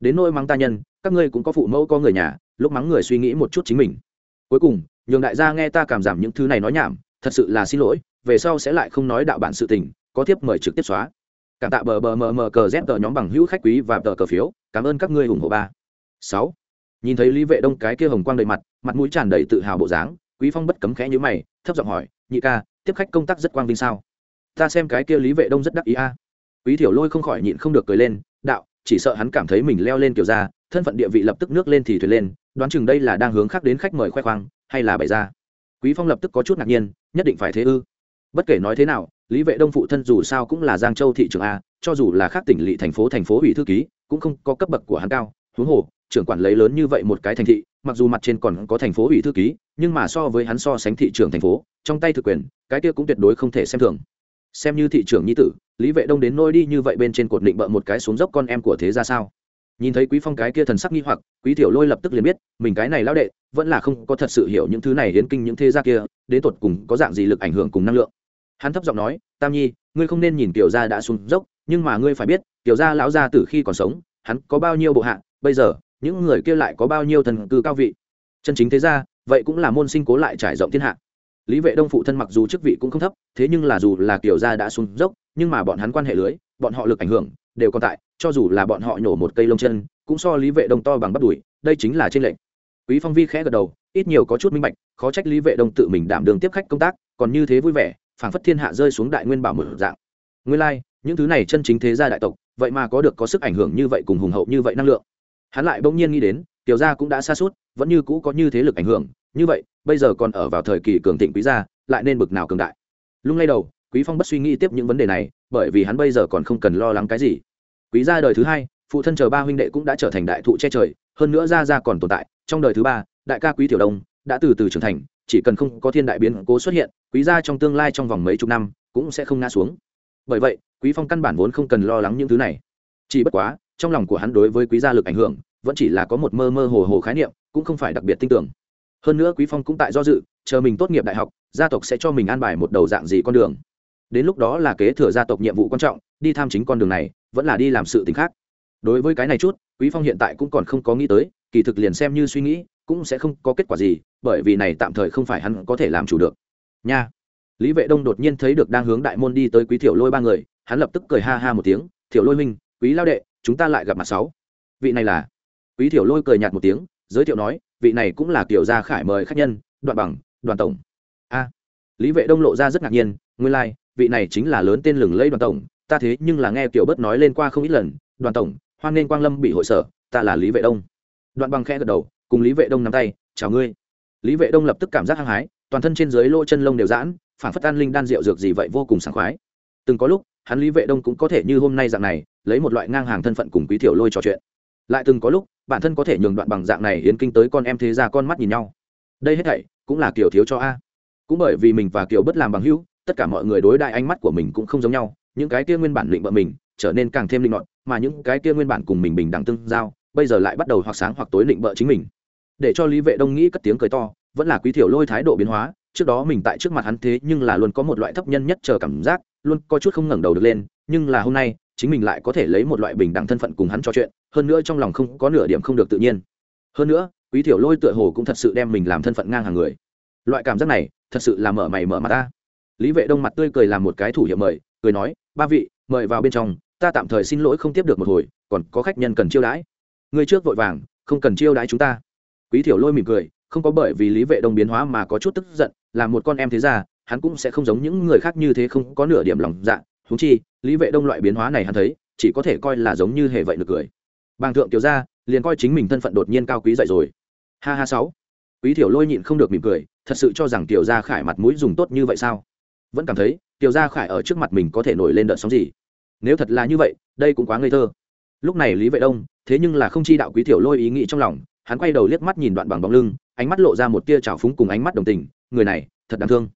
Đến nỗi mắng ta nhân, các ngươi cũng có phụ mẫu có người nhà, lúc mắng người suy nghĩ một chút chính mình. Cuối cùng, nhường đại gia nghe ta cảm giảm những thứ này nói nhảm thật sự là xin lỗi, về sau sẽ lại không nói đạo bản sự tình, có tiếp mời trực tiếp xóa. Cảm tạ bờ bờ mờ mờ cờ z tờ nhóm bằng hữu khách quý và tờ cờ phiếu, cảm ơn các ngươi ủng hộ ba. Sáu. Nhìn thấy lý vệ đông cái kia hồng quang đầy mặt mặt mũi tràn đầy tự hào bộ dáng, quý phong bất cấm khẽ như mày, thấp giọng hỏi, nhị ca, tiếp khách công tác rất quang vinh sao? Ta xem cái kia lý vệ đông rất đắc ý a. Quý thiểu lôi không khỏi nhịn không được cười lên, đạo, chỉ sợ hắn cảm thấy mình leo lên kiểu ra, thân phận địa vị lập tức nước lên thì thuyền lên, đoán chừng đây là đang hướng khác đến khách mời khoe khoang, hay là bày ra? Quý phong lập tức có chút ngạc nhiên, nhất định phải thế ư? Bất kể nói thế nào, lý vệ đông phụ thân dù sao cũng là giang châu thị trường a, cho dù là khác tỉnh lỵ thành phố thành phố ủy thư ký, cũng không có cấp bậc của hắn cao. Huống hồ, trưởng quản lấy lớn như vậy một cái thành thị, mặc dù mặt trên còn có thành phố ủy thư ký, nhưng mà so với hắn so sánh thị trường thành phố, trong tay thực quyền, cái kia cũng tuyệt đối không thể xem thường. Xem như thị trường nhi tử, lý vệ đông đến nôi đi như vậy bên trên cột định bợ một cái xuống dốc con em của thế ra sao? Nhìn thấy quý phong cái kia thần sắc nghi hoặc, quý tiểu lôi lập tức liền biết, mình cái này lao đệ, vẫn là không có thật sự hiểu những thứ này hiến kinh những thế gia kia, đến tột cùng có dạng gì lực ảnh hưởng cùng năng lượng. Hắn thấp giọng nói, tam nhi, ngươi không nên nhìn tiểu gia đã xuống dốc, nhưng mà ngươi phải biết, tiểu gia lão gia từ khi còn sống, hắn có bao nhiêu bộ hạ, bây giờ, những người kia lại có bao nhiêu thần cư cao vị. Chân chính thế gia, vậy cũng là môn sinh cố lại trải rộng thiên hạ. Lý vệ đông phụ thân mặc dù chức vị cũng không thấp, thế nhưng là dù là kiểu gia đã xuống dốc, nhưng mà bọn hắn quan hệ lưới, bọn họ lực ảnh hưởng, đều còn tại cho dù là bọn họ nhổ một cây lông chân cũng so lý vệ đông to bằng bắt đùi đây chính là trên lệnh quý phong vi khẽ gật đầu ít nhiều có chút minh bạch khó trách lý vệ đông tự mình đảm đường tiếp khách công tác còn như thế vui vẻ phảng phất thiên hạ rơi xuống đại nguyên bảo một dạng. Nguyên lai like, những thứ này chân chính thế gia đại tộc vậy mà có được có sức ảnh hưởng như vậy cùng hùng hậu như vậy năng lượng. Hắn lại bỗng nhiên nghĩ đến tiểu gia cũng đã xa suốt vẫn như cũ có như thế lực ảnh hưởng như vậy bây giờ còn ở vào thời kỳ cường thịnh quý gia lại nên bực nào cường đại. Lung lay đầu quý phong bất suy nghĩ tiếp những vấn đề này bởi vì hắn bây giờ còn không cần lo lắng cái gì quý gia đời thứ hai, phụ thân chờ ba huynh đệ cũng đã trở thành đại thụ che trời, hơn nữa gia gia còn tồn tại. Trong đời thứ ba, đại ca quý tiểu đông đã từ từ trưởng thành, chỉ cần không có thiên đại biến cố xuất hiện, quý gia trong tương lai trong vòng mấy chục năm cũng sẽ không ngã xuống. Bởi vậy, quý phong căn bản vốn không cần lo lắng những thứ này. Chỉ bất quá, trong lòng của hắn đối với quý gia lực ảnh hưởng, vẫn chỉ là có một mơ mơ hồ hồ khái niệm, cũng không phải đặc biệt tin tưởng. Hơn nữa quý phong cũng tại do dự, chờ mình tốt nghiệp đại học, gia tộc sẽ cho mình an bài một đầu dạng gì con đường. Đến lúc đó là kế thừa gia tộc nhiệm vụ quan trọng, đi tham chính con đường này vẫn là đi làm sự tình khác. Đối với cái này chút quý phong hiện tại cũng còn không có nghĩ tới kỳ thực liền xem như suy nghĩ cũng sẽ không có kết quả gì bởi vì này tạm thời không phải hắn có thể làm chủ được. Nha. Lý vệ đông đột nhiên thấy được đang hướng đại môn đi tới quý thiểu lôi ba người hắn lập tức cười ha ha một tiếng thiểu lôi minh quý lao đệ chúng ta lại gặp mặt sáu. Vị này là? Quý thiểu lôi cười nhạt một tiếng giới thiệu nói vị này cũng là kiểu gia khải mời khách nhân đoạn bằng đoàn tổng. A. Lý vệ đông lộ ra rất ngạc nhiên nguyên lai、like, vị này chính là lớn tên lừng lẫy đoàn tổng ta thế nhưng là nghe tiểu bớt nói lên qua không ít lần, đoàn tổng, hoan nên quang lâm bị hội sở, ta là lý vệ đông. Đoạn bằng khẽ gật đầu, cùng lý vệ đông nắm tay, chào ngươi. Lý vệ đông lập tức cảm giác hăng hái, toàn thân trên dưới lỗ chân lông đều giãn, phản phất an linh đan rượu dược gì vậy vô cùng sảng khoái. Từng có lúc, hắn lý vệ đông cũng có thể như hôm nay dạng này, lấy một loại ngang hàng thân phận cùng quý thiểu lôi trò chuyện. Lại từng có lúc, bản thân có thể nhường đoạn bằng dạng này hiến kinh tới con em thế ra con mắt nhìn nhau. Đây hết thảy, cũng là kiểu thiếu cho a. Cũng bởi vì mình và kiểu bất làm bằng hữu, tất cả mọi người đối đại ánh mắt của mình cũng không giống nhau những cái kia nguyên bản định bợ mình trở nên càng thêm linh mọn mà những cái kia nguyên bản cùng mình bình đẳng tương giao, bây giờ lại bắt đầu hoặc sáng hoặc tối định bợ chính mình. Để cho lý vệ đông nghĩ cất tiếng cười to, vẫn là quý thiểu lôi thái độ biến hóa, trước đó mình tại trước mặt hắn thế nhưng là luôn có một loại thấp nhân nhất chờ cảm giác, luôn có chút không ngẩng đầu được lên, nhưng là hôm nay, chính mình lại có thể lấy một loại bình đẳng thân phận cùng hắn trò chuyện, hơn nữa trong lòng không có nửa điểm không được tự nhiên. Hơn nữa, quý thiểu lôi tựa hồ cũng thật sự đem mình làm thân phận ngang hàng người. Loại cảm giác này, thật sự là mở mày mở mặt ta. Lý vệ đông mặt tươi cười làm một cái thủ hiệu mời cười nói, ba vị, mời vào bên trong, ta tạm thời xin lỗi không tiếp được một hồi, còn có khách nhân cần chiêu đãi. Người trước vội vàng, không cần chiêu đãi chúng ta. Quý thiểu lôi mỉm cười, không có bởi vì lý vệ đông biến hóa mà có chút tức giận, là một con em thế ra hắn cũng sẽ không giống những người khác như thế không có nửa điểm lòng dạ. Húng chi, lý vệ đông loại biến hóa này hắn thấy, chỉ có thể coi là giống như hề vậy được cười. Bàng thượng tiểu ra liền coi chính mình thân phận đột nhiên cao quý dậy rồi. Ha ha sáu. Quý thiểu lôi nhịn không được mỉm cười, thật sự cho rằng tiểu gia khải mặt mũi dùng tốt như vậy sao? Vẫn cảm thấy tiểu gia khải ở trước mặt mình có thể nổi lên đợt sóng gì? Nếu thật là như vậy, đây cũng quá ngây thơ. Lúc này lý vệ đông, thế nhưng là không chi đạo quý tiểu lôi ý nghĩ trong lòng, hắn quay đầu liếc mắt nhìn đoạn bằng bóng lưng, ánh mắt lộ ra một tia trào phúng cùng ánh mắt đồng tình, người này, thật đáng thương.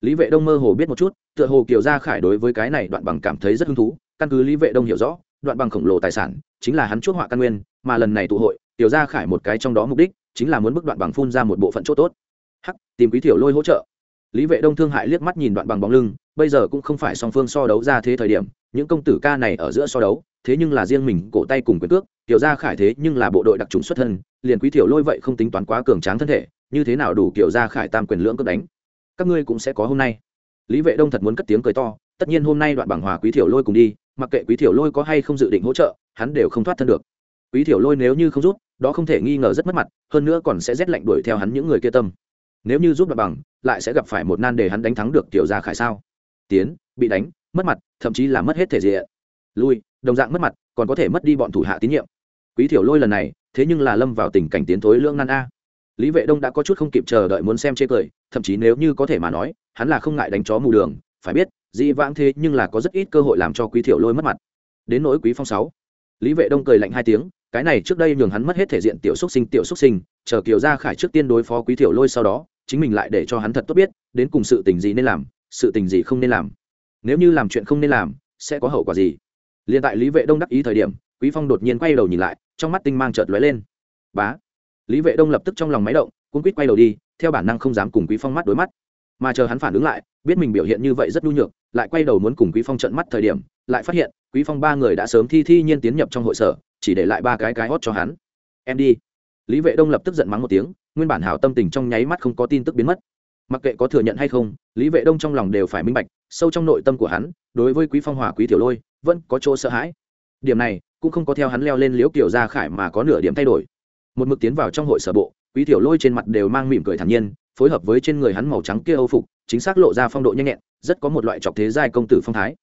Lý vệ đông mơ hồ biết một chút, tựa hồ kiều gia khải đối với cái này đoạn bằng cảm thấy rất hứng thú, căn cứ lý vệ đông hiểu rõ, đoạn bằng khổng lồ tài sản, chính là hắn chuốc họa căn nguyên, mà lần này tụ hội tiểu gia khải một cái trong đó mục đích, chính là muốn bức đoạn bằng phun ra một bộ phận chỗ tốt. Hắc, tìm quý tiểu lôi hỗ trợ lý vệ đông thương hại liếc mắt nhìn đoạn bằng bóng lưng, bây giờ cũng không phải song phương so đấu ra thế thời điểm, những công tử ca này ở giữa so đấu, thế nhưng là riêng mình cổ tay cùng quyền cước, tiểu gia khải thế nhưng là bộ đội đặc trùng xuất thân, liền quý tiểu lôi vậy không tính toán quá cường tráng thân thể, như thế nào đủ kiểu gia khải tam quyền lưỡng cước đánh? Các ngươi cũng sẽ có hôm nay. Lý vệ đông thật muốn cất tiếng cười to, tất nhiên hôm nay đoạn bằng hòa quý tiểu lôi cùng đi, mặc kệ quý tiểu lôi có hay không dự định hỗ trợ, hắn đều không thoát thân được. Quý thiểu lôi nếu như không rút đó không thể nghi ngờ rất mất mặt, hơn nữa còn sẽ rét lạnh đuổi theo hắn những người kia tâm nếu như rút đoạt bằng, lại sẽ gặp phải một nan đề hắn đánh thắng được tiểu gia khải sao? Tiến, bị đánh, mất mặt, thậm chí là mất hết thể diện. Lui, đồng dạng mất mặt, còn có thể mất đi bọn thủ hạ tín nhiệm. Quý thiểu lôi lần này, thế nhưng là lâm vào tình cảnh tiến thối lương nan a. Lý vệ đông đã có chút không kịp chờ đợi muốn xem chê cười, thậm chí nếu như có thể mà nói, hắn là không ngại đánh chó mù đường, phải biết, dĩ vãng thế nhưng là có rất ít cơ hội làm cho quý thiểu lôi mất mặt. Đến nỗi quý phong sáu. Lý vệ đông cười lạnh hai tiếng cái này trước đây nhường hắn mất hết thể diện tiểu xúc sinh, tiểu xúc sinh, chờ kiều gia khải trước tiên đối phó quý tiểu lôi sau đó, chính mình lại để cho hắn thật tốt biết, đến cùng sự tình gì nên làm, sự tình gì không nên làm. Nếu như làm chuyện không nên làm, sẽ có hậu quả gì? Liền tại lý vệ đông đắc ý thời điểm, quý phong đột nhiên quay đầu nhìn lại, trong mắt tinh mang chợt lóe lên. Bá! Lý vệ đông lập tức trong lòng máy động cũng quýt quay đầu đi, theo bản năng không dám cùng quý phong mắt đối mắt. Mà chờ hắn phản ứng lại, biết mình biểu hiện như vậy rất nhu nhược, lại quay đầu muốn cùng quý phong trận mắt thời điểm, lại phát hiện quý phong ba người đã sớm thi thi nhiên tiến nhập trong hội sở, chỉ để lại ba cái cái hót cho hắn. Em đi. Lý vệ đông lập tức giận mắng một tiếng, nguyên bản hảo tâm tình trong nháy mắt không có tin tức biến mất. Mặc kệ có thừa nhận hay không, lý vệ đông trong lòng đều phải minh bạch, sâu trong nội tâm của hắn, đối với quý phong hòa quý tiểu lôi, vẫn có chỗ sợ hãi. Điểm này, cũng không có theo hắn leo lên liễu kiểu ra khải mà có nửa điểm thay đổi. Một mực tiến vào trong hội sở bộ, quý tiểu lôi trên mặt đều mang mỉm cười thản nhiên, phối hợp với trên người hắn màu trắng kia âu phục, chính xác lộ ra phong độ nhanh nhẹn, rất có một loại trọc thế giai công tử phong thái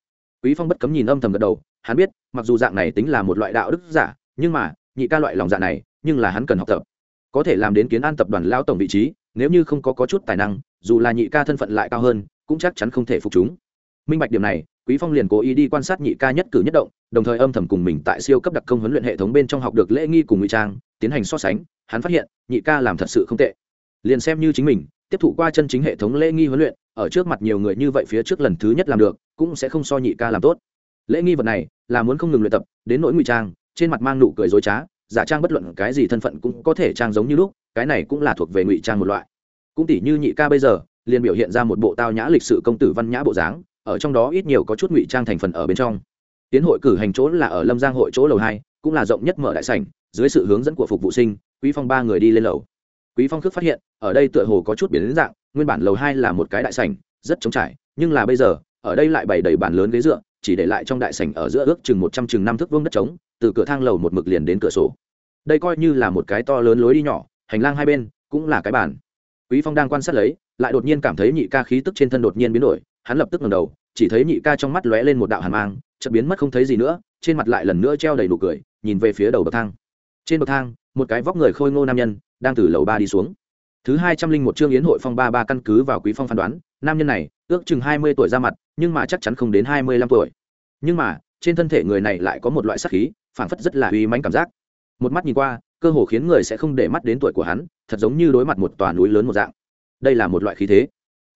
quý phong bất cấm nhìn âm thầm gật đầu hắn biết mặc dù dạng này tính là một loại đạo đức giả nhưng mà nhị ca loại lòng dạ này nhưng là hắn cần học tập. Có thể làm đến kiến an tập đoàn lao tổng vị trí nếu như không có, có chút tài năng dù là nhị ca thân phận lại cao hơn cũng chắc chắn không thể phục chúng. Minh bạch điểm này quý phong liền cố ý đi quan sát nhị ca nhất cử nhất động đồng thời âm thầm cùng mình tại siêu cấp đặc công huấn luyện hệ thống bên trong học được lễ nghi cùng ngụy trang tiến hành so sánh hắn phát hiện nhị ca làm thật sự không tệ. Liền xem như chính mình tiếp thụ qua chân chính hệ thống lễ nghi huấn luyện, ở trước mặt nhiều người như vậy phía trước lần thứ nhất làm được, cũng sẽ không so nhị ca làm tốt. Lễ nghi vật này là muốn không ngừng luyện tập, đến nỗi ngụy trang, trên mặt mang nụ cười dối trá, giả trang bất luận cái gì thân phận cũng có thể trang giống như lúc, cái này cũng là thuộc về ngụy trang một loại. Cũng tỷ như nhị ca bây giờ, liền biểu hiện ra một bộ tao nhã lịch sự công tử văn nhã bộ dáng, ở trong đó ít nhiều có chút ngụy trang thành phần ở bên trong. Tiến hội cử hành chỗ là ở lâm giang hội chỗ lầu hai, cũng là rộng nhất mở đại sảnh, dưới sự hướng dẫn của phục vụ sinh, quý phong ba người đi lên lầu quý phong khước phát hiện, ở đây tựa hồ có chút biến dạng, nguyên bản lầu hai là một cái đại sảnh, rất trống trải, nhưng là bây giờ, ở đây lại bày đầy bàn lớn ghế dựa, chỉ để lại trong đại sảnh ở giữa ước chừng một trăm chừng năm thước vuông đất trống, từ cửa thang lầu một mực liền đến cửa sổ. Đây coi như là một cái to lớn lối đi nhỏ, hành lang hai bên cũng là cái bàn. Quý phong đang quan sát lấy, lại đột nhiên cảm thấy nhị ca khí tức trên thân đột nhiên biến đổi, hắn lập tức ngẩng đầu, chỉ thấy nhị ca trong mắt lóe lên một đạo hàn mang, chợt biến mất không thấy gì nữa, trên mặt lại lần nữa treo đầy nụ cười, nhìn về phía đầu bậc thang. Trên bậc thang một cái vóc người khôi ngô nam nhân, đang từ lầu ba đi xuống. Thứ hai trăm linh một chương yến hội phong ba ba căn cứ vào quý phong phán đoán, nam nhân này ước chừng hai mươi tuổi ra mặt, nhưng mà chắc chắn không đến hai mươi lăm tuổi. Nhưng mà, trên thân thể người này lại có một loại sắc khí, phảng phất rất là uy mãnh cảm giác. Một mắt nhìn qua, cơ hồ khiến người sẽ không để mắt đến tuổi của hắn, thật giống như đối mặt một tòa núi lớn một dạng. Đây là một loại khí thế.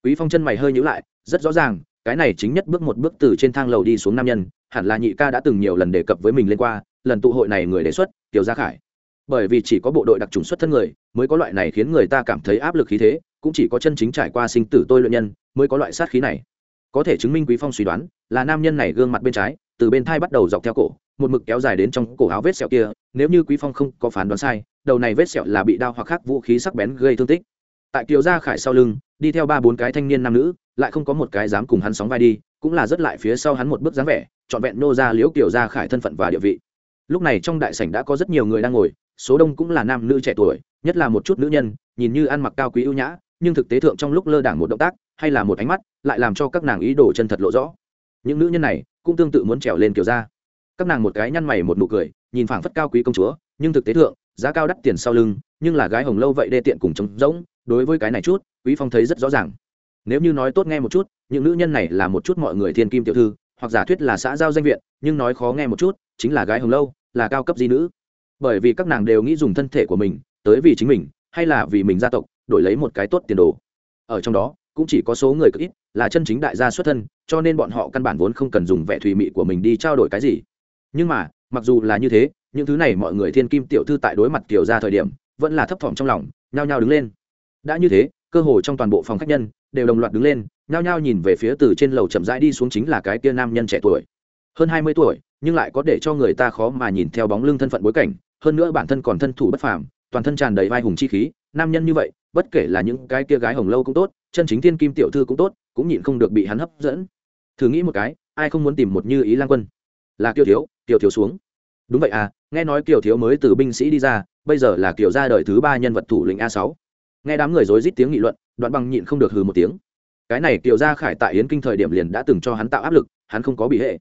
Quý phong chân mày hơi nhíu lại, rất rõ ràng, cái này chính nhất bước một bước từ trên thang lầu đi xuống nam nhân, hẳn là nhị ca đã từng nhiều lần đề cập với mình lên qua, lần tụ hội này người đề xuất tiểu gia khải bởi vì chỉ có bộ đội đặc trùng xuất thân người mới có loại này khiến người ta cảm thấy áp lực khí thế, cũng chỉ có chân chính trải qua sinh tử tôi luyện nhân mới có loại sát khí này. Có thể chứng minh quý phong suy đoán, là nam nhân này gương mặt bên trái, từ bên thai bắt đầu dọc theo cổ, một mực kéo dài đến trong cổ áo vết sẹo kia, nếu như quý phong không có phán đoán sai, đầu này vết sẹo là bị đao hoặc khác vũ khí sắc bén gây thương tích. Tại kiều gia khải sau lưng, đi theo ba bốn cái thanh niên nam nữ, lại không có một cái dám cùng hắn sóng vai đi, cũng là rất lại phía sau hắn một bước dáng vẻ, trọn vẹn nô ra liễu kiều gia khải thân phận và địa vị. Lúc này trong đại sảnh đã có rất nhiều người đang ngồi số đông cũng là nam nữ trẻ tuổi, nhất là một chút nữ nhân, nhìn như ăn mặc cao quý ưu nhã, nhưng thực tế thượng trong lúc lơ đảng một động tác, hay là một ánh mắt, lại làm cho các nàng ý đồ chân thật lộ rõ. Những nữ nhân này cũng tương tự muốn trèo lên kiểu ra. Các nàng một cái nhăn mày một nụ cười, nhìn phảng phất cao quý công chúa, nhưng thực tế thượng, giá cao đắt tiền sau lưng, nhưng là gái hồng lâu vậy đê tiện cùng trống rỗng, đối với cái này chút, quý phong thấy rất rõ ràng. Nếu như nói tốt nghe một chút, những nữ nhân này là một chút mọi người thiên kim tiểu thư, hoặc giả thuyết là xã giao danh viện, nhưng nói khó nghe một chút, chính là gái hồng lâu, là cao cấp di nữ bởi vì các nàng đều nghĩ dùng thân thể của mình tới vì chính mình, hay là vì mình gia tộc, đổi lấy một cái tốt tiền đồ. Ở trong đó, cũng chỉ có số người cực ít, là chân chính đại gia xuất thân, cho nên bọn họ căn bản vốn không cần dùng vẻ thùy mị của mình đi trao đổi cái gì. Nhưng mà, mặc dù là như thế, những thứ này mọi người thiên kim tiểu thư tại đối mặt kiểu ra thời điểm, vẫn là thấp thỏm trong lòng, nhao nhao đứng lên. Đã như thế, cơ hồ trong toàn bộ phòng khách nhân, đều đồng loạt đứng lên, nhao nhao nhìn về phía từ trên lầu chậm rãi đi xuống chính là cái kia nam nhân trẻ tuổi. Hơn hai mươi tuổi, nhưng lại có để cho người ta khó mà nhìn theo bóng lưng thân phận bối cảnh hơn nữa bản thân còn thân thủ bất phàm, toàn thân tràn đầy vai hùng chi khí, nam nhân như vậy, bất kể là những cái kia gái hồng lâu cũng tốt, chân chính thiên kim tiểu thư cũng tốt, cũng nhịn không được bị hắn hấp dẫn. Thử nghĩ một cái, ai không muốn tìm một như ý lang quân? Là kiều thiếu kiều thiếu xuống. Đúng vậy à nghe nói kiều thiếu mới từ binh sĩ đi ra, bây giờ là kiều ra đời thứ ba nhân vật thủ lĩnh a sáu. Nghe đám người rối rít tiếng nghị luận, đoạn bằng nhịn không được hừ một tiếng. Cái này kiều gia khải tại yến kinh thời điểm liền đã từng cho hắn tạo áp lực, hắn không có bị hệ.